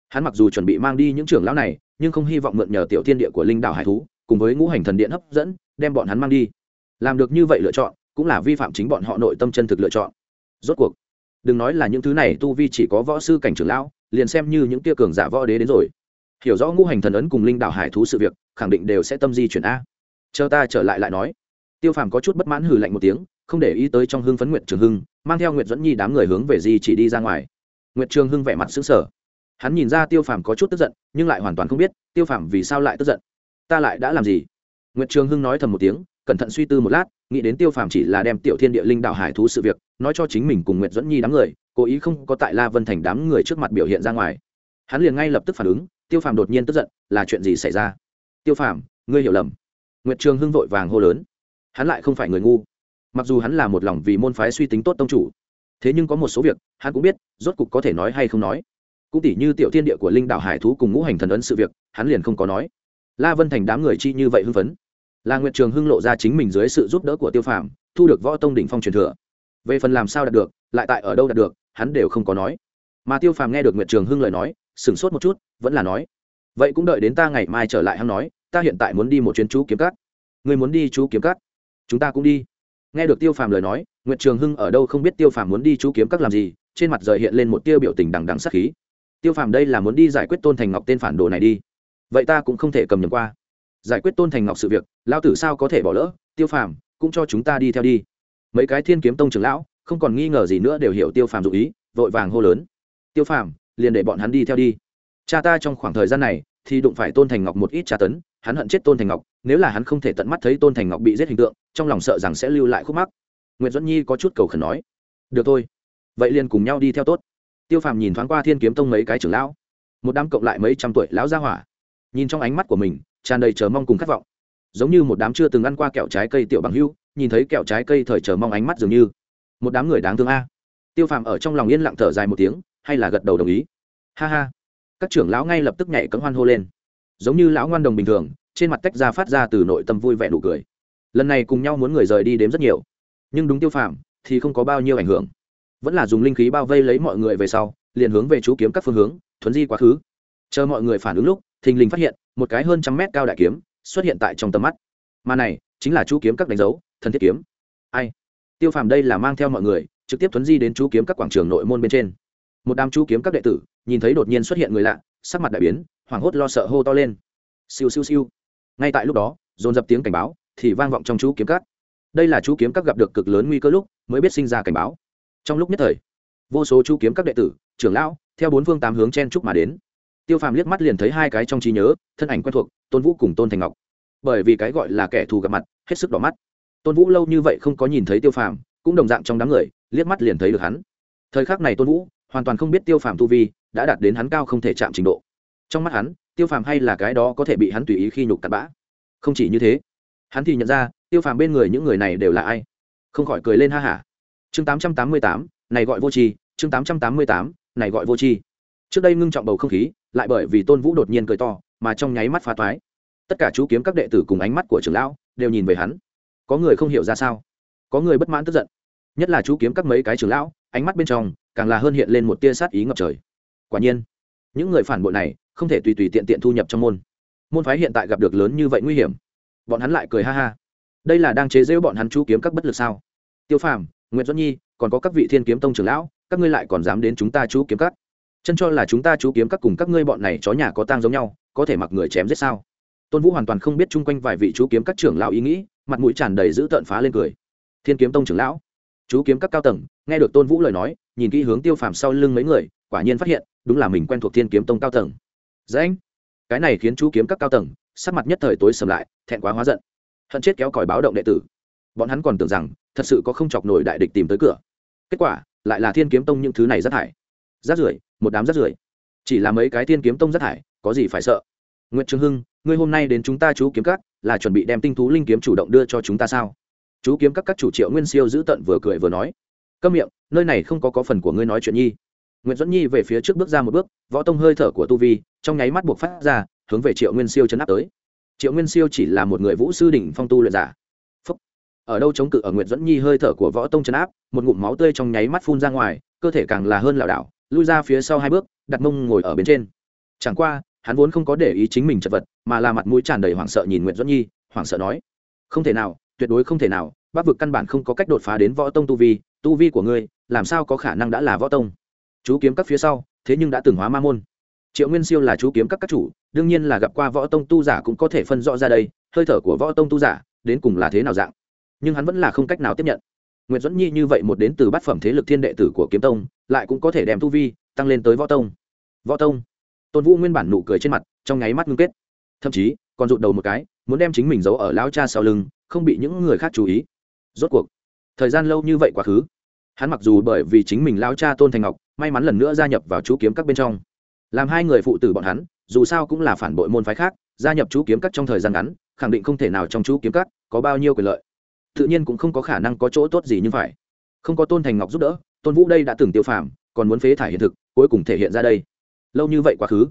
Hắn mặc dù chuẩn bị mang đi những trưởng lão này, nhưng không hy vọng mượn nhờ tiểu thiên địa của linh đảo hải thú, cùng với ngũ hành thần điện hấp dẫn, đem bọn hắn mang đi. Làm được như vậy lựa chọn, cũng là vi phạm chính bọn họ nội tâm chân thực lựa chọn rốt cuộc, đừng nói là những thứ này tu vi chỉ có võ sư cảnh trưởng lão, liền xem như những tia cường giả võ đế đến rồi. Hiểu rõ ngũ hành thần ấn cùng linh đảo hải thú sự việc, khẳng định đều sẽ tâm di chuyển a. Chờ ta trở lại lại nói. Tiêu phàm có chút bất mãn hừ lạnh một tiếng, không để ý tới trong hưng phấn nguyện trường hưng, mang theo nguyện dẫn nhi đám người hướng về di chỉ đi ra ngoài. Nguyện trường hưng vẻ mặt xứng sở hắn nhìn ra tiêu phàm có chút tức giận, nhưng lại hoàn toàn không biết, tiêu phàm vì sao lại tức giận? Ta lại đã làm gì? Nguyện trường hưng nói thầm một tiếng, cẩn thận suy tư một lát nghĩ đến tiêu phàm chỉ là đem tiểu thiên địa linh đạo hải thú sự việc, nói cho chính mình cùng nguyệt dẫn nhi đám người, cố ý không có tại la vân thành đám người trước mặt biểu hiện ra ngoài. Hắn liền ngay lập tức phản ứng, tiêu phàm đột nhiên tức giận, là chuyện gì xảy ra? Tiêu phàm, ngươi hiểu lầm. Nguyệt trường hưng vội vàng hô lớn. Hắn lại không phải người ngu. Mặc dù hắn là một lòng vì môn phái suy tính tốt tông chủ, thế nhưng có một số việc, hắn cũng biết, rốt cục có thể nói hay không nói. Cũng tỉ như tiểu thiên địa của linh đạo hải thú cùng ngũ hành thần ấn sự việc, hắn liền không có nói. La vân thành đám người chi như vậy hưng phấn là nguyệt trường hưng lộ ra chính mình dưới sự giúp đỡ của tiêu phàm, thu được võ tông đỉnh phong truyền thừa. Về phần làm sao đạt được, lại tại ở đâu đạt được, hắn đều không có nói. Mà tiêu phàm nghe được nguyệt trường hưng lời nói, sửng sốt một chút, vẫn là nói, vậy cũng đợi đến ta ngày mai trở lại hắn nói, ta hiện tại muốn đi một chuyến chú kiếm cắt người muốn đi chú kiếm cắt chúng ta cũng đi. Nghe được tiêu phàm lời nói, nguyệt trường hưng ở đâu không biết tiêu phàm muốn đi chú kiếm cắt làm gì, trên mặt rời hiện lên một tiêu biểu tình đằng đằng sắc khí. Tiêu phàm đây là muốn đi giải quyết tôn thành ngọc tên phản đồ này đi. Vậy ta cũng không thể cầm nhầm qua giải quyết tôn thành ngọc sự việc, lao tử sao có thể bỏ lỡ, tiêu phàm, cũng cho chúng ta đi theo đi. Mấy cái thiên kiếm tông trưởng lão, không còn nghi ngờ gì nữa đều hiểu tiêu phàm dụ ý, vội vàng hô lớn. Tiêu phàm, liền để bọn hắn đi theo đi. Cha ta trong khoảng thời gian này, thì đụng phải tôn thành ngọc một ít tra tấn, hắn hận chết tôn thành ngọc, nếu là hắn không thể tận mắt thấy tôn thành ngọc bị giết hình tượng, trong lòng sợ rằng sẽ lưu lại khúc mắc. Nguyễn duẫn nhi có chút cầu khẩn nói. Được thôi, vậy liền cùng nhau đi theo tốt. Tiêu phàm nhìn thoáng qua thiên kiếm tông mấy cái trưởng lão, một đám cộng lại mấy trăm tuổi lão gia hỏa, nhìn trong ánh mắt của mình tràn đầy chờ mong cùng khát vọng. Giống như một đám chưa từng ăn qua kẹo trái cây tiểu bằng hưu, nhìn thấy kẹo trái cây thời chờ mong ánh mắt dường như một đám người đáng thương a. Tiêu phàm ở trong lòng yên lặng thở dài một tiếng, hay là gật đầu đồng ý. Ha ha. Các trưởng lão ngay lập tức nhảy cấm hoan hô lên. Giống như lão ngoan đồng bình thường, trên mặt tách ra phát ra từ nội tâm vui vẻ nụ cười. Lần này cùng nhau muốn người rời đi đếm rất nhiều. Nhưng đúng tiêu phàm, thì không có bao nhiêu ảnh hưởng. Vẫn là dùng linh khí bao vây lấy mọi người về sau, liền hướng về chú kiếm các phương hướng, thuấn di quá khứ. Chờ mọi người phản ứng lúc, thình lình phát hiện một cái hơn trăm mét cao đại kiếm xuất hiện tại trong tầm mắt. Mà này, chính là chú kiếm các đánh dấu, thần thiết kiếm. Ai? Tiêu phàm đây là mang theo mọi người, trực tiếp thuấn di đến chú kiếm các quảng trường nội môn bên trên. Một đám chú kiếm các đệ tử, nhìn thấy đột nhiên xuất hiện người lạ, sắc mặt đại biến, hoảng hốt lo sợ hô to lên. Siêu siêu siêu. Ngay tại lúc đó, dồn dập tiếng cảnh báo thì vang vọng trong chú kiếm các. Đây là chú kiếm các gặp được cực lớn nguy cơ lúc mới biết sinh ra cảnh báo. Trong lúc nhất thời, vô số chú kiếm các đệ tử, trưởng lão, theo bốn phương tám hướng chen trúc mà đến tiêu phàm liếc mắt liền thấy hai cái trong trí nhớ, thân ảnh quen thuộc, tôn vũ cùng tôn thành ngọc. Bởi vì cái gọi là kẻ thù gặp mặt, hết sức đỏ mắt. Tôn vũ lâu như vậy không có nhìn thấy tiêu phàm, cũng đồng dạng trong đám người, liếc mắt liền thấy được hắn. Thời khắc này tôn vũ, hoàn toàn không biết tiêu phàm tu vi, đã đạt đến hắn cao không thể chạm trình độ. Trong mắt hắn, tiêu phàm hay là cái đó có thể bị hắn tùy ý khi nhục tạt bã. Không chỉ như thế, hắn thì nhận ra, tiêu phàm bên người những người này đều là ai. Không khỏi cười lên ha hả. Chương tám trăm tám mươi tám, này gọi vô tri, chương tám trăm tám mươi tám, này gọi vô tri. Trước đây ngưng trọng bầu không khí lại bởi vì tôn vũ đột nhiên cười to, mà trong nháy mắt phá toái. Tất cả chú kiếm các đệ tử cùng ánh mắt của trưởng lão đều nhìn về hắn. Có người không hiểu ra sao? Có người bất mãn tức giận. Nhất là chú kiếm các mấy cái trưởng lão, ánh mắt bên trong càng là hơn hiện lên một tia sát ý ngập trời. Quả nhiên, những người phản bội này không thể tùy tùy tiện tiện thu nhập trong môn. Môn phái hiện tại gặp được lớn như vậy nguy hiểm. Bọn hắn lại cười ha ha. Đây là đang chế giễu bọn hắn chú kiếm các bất lực sao? Tiêu phàm nguyễn Doãn nhi, còn có các vị thiên kiếm tông trưởng lão, các ngươi lại còn dám đến chúng ta chú kiếm các? Chân cho là chúng ta chú kiếm các cùng các ngươi bọn này chó nhà có tang giống nhau, có thể mặc người chém giết sao? Tôn vũ hoàn toàn không biết chung quanh vài vị chú kiếm các trưởng lão ý nghĩ, mặt mũi tràn đầy dữ tợn phá lên cười. Thiên kiếm tông trưởng lão, chú kiếm các cao tầng, nghe được tôn vũ lời nói, nhìn kỹ hướng tiêu phàm sau lưng mấy người, quả nhiên phát hiện, đúng là mình quen thuộc thiên kiếm tông cao tầng. Dễ anh cái này khiến chú kiếm các cao tầng, sắc mặt nhất thời tối sầm lại, thẹn quá hóa giận. Hận chết kéo còi báo động đệ tử. Bọn hắn còn tưởng rằng, thật sự có không chọc nổi đại địch tìm tới cửa. Kết quả, lại là thiên kiếm tông những thứ này rất thải rát rưởi một đám rất rưởi. Chỉ là mấy cái thiên kiếm tông rất hải có gì phải sợ? Nguyễn trương hưng, ngươi hôm nay đến chúng ta chú kiếm các, là chuẩn bị đem tinh thú linh kiếm chủ động đưa cho chúng ta sao? Chú kiếm các các chủ triệu nguyên siêu giữ tận vừa cười vừa nói. Câm miệng, nơi này không có có phần của ngươi nói chuyện nhi. Nguyễn dẫn nhi về phía trước bước ra một bước, võ tông hơi thở của tu vi, trong nháy mắt buộc phát ra, hướng về triệu nguyên siêu chấn áp tới. Triệu nguyên siêu chỉ là một người vũ sư đỉnh phong tu luyện giả. Phúc. ở đâu chống cự ở nguyễn dẫn nhi hơi thở của võ tông chấn áp, một ngụm máu tươi trong nháy mắt phun ra ngoài, cơ thể càng là hơn lảo đảo lui ra phía sau hai bước, đặt mông ngồi ở bên trên. Chẳng qua, hắn vốn không có để ý chính mình chật vật, mà là mặt mũi tràn đầy hoảng sợ nhìn nguyễn duẫn nhi, hoảng sợ nói, không thể nào, tuyệt đối không thể nào, bắc vực căn bản không có cách đột phá đến võ tông tu vi tu vi của ngươi, làm sao có khả năng đã là võ tông? Chú kiếm các phía sau, thế nhưng đã từng hóa ma môn. Triệu nguyên siêu là chú kiếm các các chủ, đương nhiên là gặp qua võ tông tu giả cũng có thể phân rõ ra đây, hơi thở của võ tông tu giả, đến cùng là thế nào dạng. Nhưng hắn vẫn là không cách nào tiếp nhận nguyễn duẫn nhi như vậy một đến từ bát phẩm thế lực thiên đệ tử của kiếm tông, lại cũng có thể đem tu vi tăng lên tới võ tông. Võ tông? Tôn vũ nguyên bản nụ cười trên mặt, trong nháy mắt ngưng kết. Thậm chí, còn rụt đầu một cái, muốn đem chính mình giấu ở lão cha sau lưng, không bị những người khác chú ý. Rốt cuộc, thời gian lâu như vậy quá khứ. Hắn mặc dù bởi vì chính mình lao cha tôn thành ngọc, may mắn lần nữa gia nhập vào chú kiếm các bên trong. Làm hai người phụ tử bọn hắn, dù sao cũng là phản bội môn phái khác, gia nhập chú kiếm các trong thời gian ngắn, khẳng định không thể nào trong chú kiếm các có bao nhiêu quyền lợi tự nhiên cũng không có khả năng có chỗ tốt gì như phải. Không có tôn thành ngọc giúp đỡ, tôn vũ đây đã từng tiêu phàm, còn muốn phế thải hiện thực, cuối cùng thể hiện ra đây. Lâu như vậy quá khứ.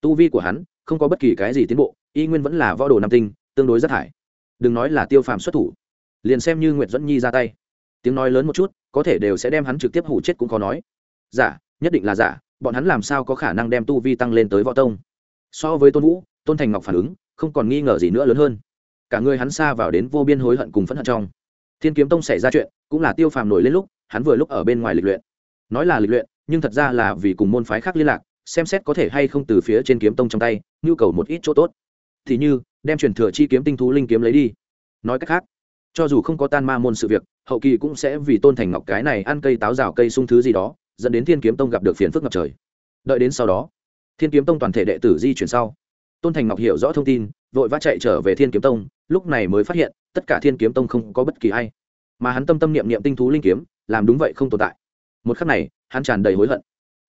Tu vi của hắn, không có bất kỳ cái gì tiến bộ, y nguyên vẫn là võ đồ nam tinh, tương đối rất thải. Đừng nói là tiêu phàm xuất thủ. Liền xem như nguyệt dẫn nhi ra tay. Tiếng nói lớn một chút, có thể đều sẽ đem hắn trực tiếp hủ chết cũng khó nói. Giả, nhất định là giả, bọn hắn làm sao có khả năng đem tu vi tăng lên tới võ tông? So với tôn vũ, tôn thành ngọc phản ứng, không còn nghi ngờ gì nữa lớn hơn cả người hắn xa vào đến vô biên hối hận cùng phẫn hận trong. Thiên kiếm tông xảy ra chuyện cũng là tiêu phàm nổi lên lúc, hắn vừa lúc ở bên ngoài lịch luyện. Nói là lịch luyện, nhưng thật ra là vì cùng môn phái khác liên lạc, xem xét có thể hay không từ phía trên kiếm tông trong tay, nhu cầu một ít chỗ tốt. Thì như, đem truyền thừa chi kiếm tinh thú linh kiếm lấy đi. Nói cách khác, cho dù không có tan ma môn sự việc, hậu kỳ cũng sẽ vì tôn thành ngọc cái này ăn cây táo rào cây sung thứ gì đó, dẫn đến thiên kiếm tông gặp được phiền phức ngập trời. Đợi đến sau đó, thiên kiếm tông toàn thể đệ tử di chuyển sau, tôn thành ngọc hiểu rõ thông tin vội vã chạy trở về thiên kiếm tông, lúc này mới phát hiện, tất cả thiên kiếm tông không có bất kỳ ai. Mà hắn tâm tâm niệm niệm tinh thú linh kiếm, làm đúng vậy không tồn tại. Một khắc này, hắn tràn đầy hối hận.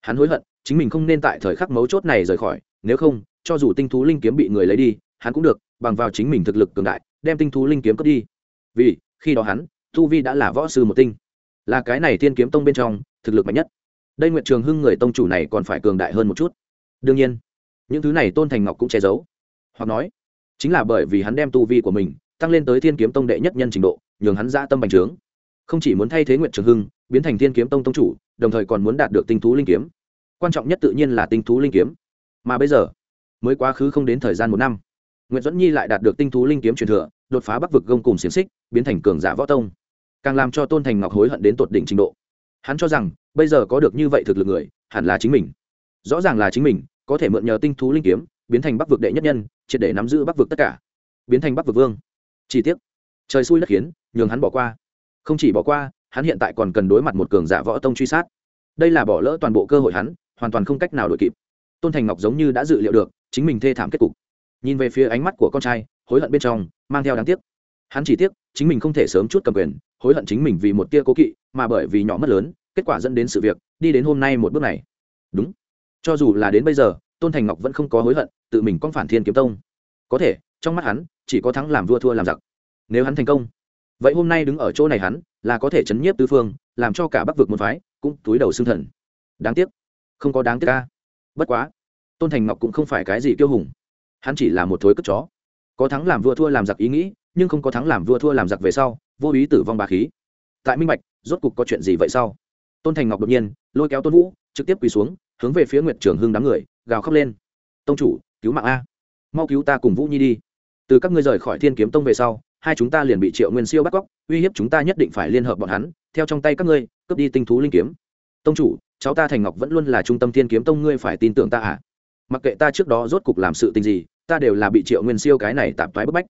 Hắn hối hận, chính mình không nên tại thời khắc mấu chốt này rời khỏi, nếu không, cho dù tinh thú linh kiếm bị người lấy đi, hắn cũng được, bằng vào chính mình thực lực cường đại, đem tinh thú linh kiếm cướp đi. Vì, khi đó hắn Thu vi đã là võ sư một tinh. Là cái này thiên kiếm tông bên trong, thực lực mạnh nhất. Đây nguyện trường hưng người tông chủ này còn phải cường đại hơn một chút. Đương nhiên, những thứ này tôn thành ngọc cũng che giấu. Hoặc nói chính là bởi vì hắn đem tu vi của mình tăng lên tới thiên kiếm tông đệ nhất nhân trình độ, nhường hắn ra tâm bành trướng. Không chỉ muốn thay thế nguyện trường hưng, biến thành thiên kiếm tông tông chủ, đồng thời còn muốn đạt được tinh thú linh kiếm. Quan trọng nhất tự nhiên là tinh thú linh kiếm. Mà bây giờ, mới quá khứ không đến thời gian một năm nguyễn duẫn nhi lại đạt được tinh thú linh kiếm truyền thừa, đột phá bắc vực gông cùng xiềng xích, biến thành cường giả võ tông. Càng làm cho tôn thành ngọc hối hận đến tột đỉnh trình độ. Hắn cho rằng, bây giờ có được như vậy thực lực người, hẳn là chính mình. Rõ ràng là chính mình, có thể mượn nhờ tinh thú linh kiếm biến thành bắc vực đệ nhất nhân, triệt để nắm giữ bắc vực tất cả. Biến thành bắc vực vương. Chi tiết trời xui đất khiến, nhường hắn bỏ qua. Không chỉ bỏ qua, hắn hiện tại còn cần đối mặt một cường giả võ tông truy sát. Đây là bỏ lỡ toàn bộ cơ hội hắn, hoàn toàn không cách nào đổi kịp. Tôn thành ngọc giống như đã dự liệu được, chính mình thê thảm kết cục. Nhìn về phía ánh mắt của con trai, hối hận bên trong, mang theo đáng tiếc. Hắn chỉ tiếc, chính mình không thể sớm chút cầm quyền, hối hận chính mình vì một tia cố kỵ, mà bởi vì nhỏ mất lớn, kết quả dẫn đến sự việc, đi đến hôm nay một bước này. Đúng. Cho dù là đến bây giờ tôn thành ngọc vẫn không có hối hận, tự mình con phản thiên kiếm tông. Có thể, trong mắt hắn, chỉ có thắng làm vua thua làm giặc. Nếu hắn thành công, vậy hôm nay đứng ở chỗ này hắn, là có thể chấn nhiếp tư phương, làm cho cả bắc vực một phái cũng túi đầu xương thần. Đáng tiếc, không có đáng tiếc ca. Bất quá, tôn thành ngọc cũng không phải cái gì kiêu hùng. Hắn chỉ là một thối cất chó. Có thắng làm vua thua làm giặc ý nghĩ, nhưng không có thắng làm vua thua làm giặc về sau, vô ý tử vong bà khí. Tại minh bạch, rốt cục có chuyện gì vậy sau? Tôn thành ngọc đột nhiên, lôi kéo tôn vũ, trực tiếp quỳ xuống, hướng về phía nguyệt trường hưng đám người gào khóc lên. Tông chủ, cứu mạng a. Mau cứu ta cùng vũ nhi đi. Từ các ngươi rời khỏi thiên kiếm tông về sau, hai chúng ta liền bị triệu nguyên siêu bắt cóc, uy hiếp chúng ta nhất định phải liên hợp bọn hắn, theo trong tay các ngươi, cướp đi tinh thú linh kiếm. Tông chủ, cháu ta thành ngọc vẫn luôn là trung tâm thiên kiếm tông, ngươi phải tin tưởng ta à? Mặc kệ ta trước đó rốt cục làm sự tình gì, ta đều là bị triệu nguyên siêu cái này tạm thoái bức bách.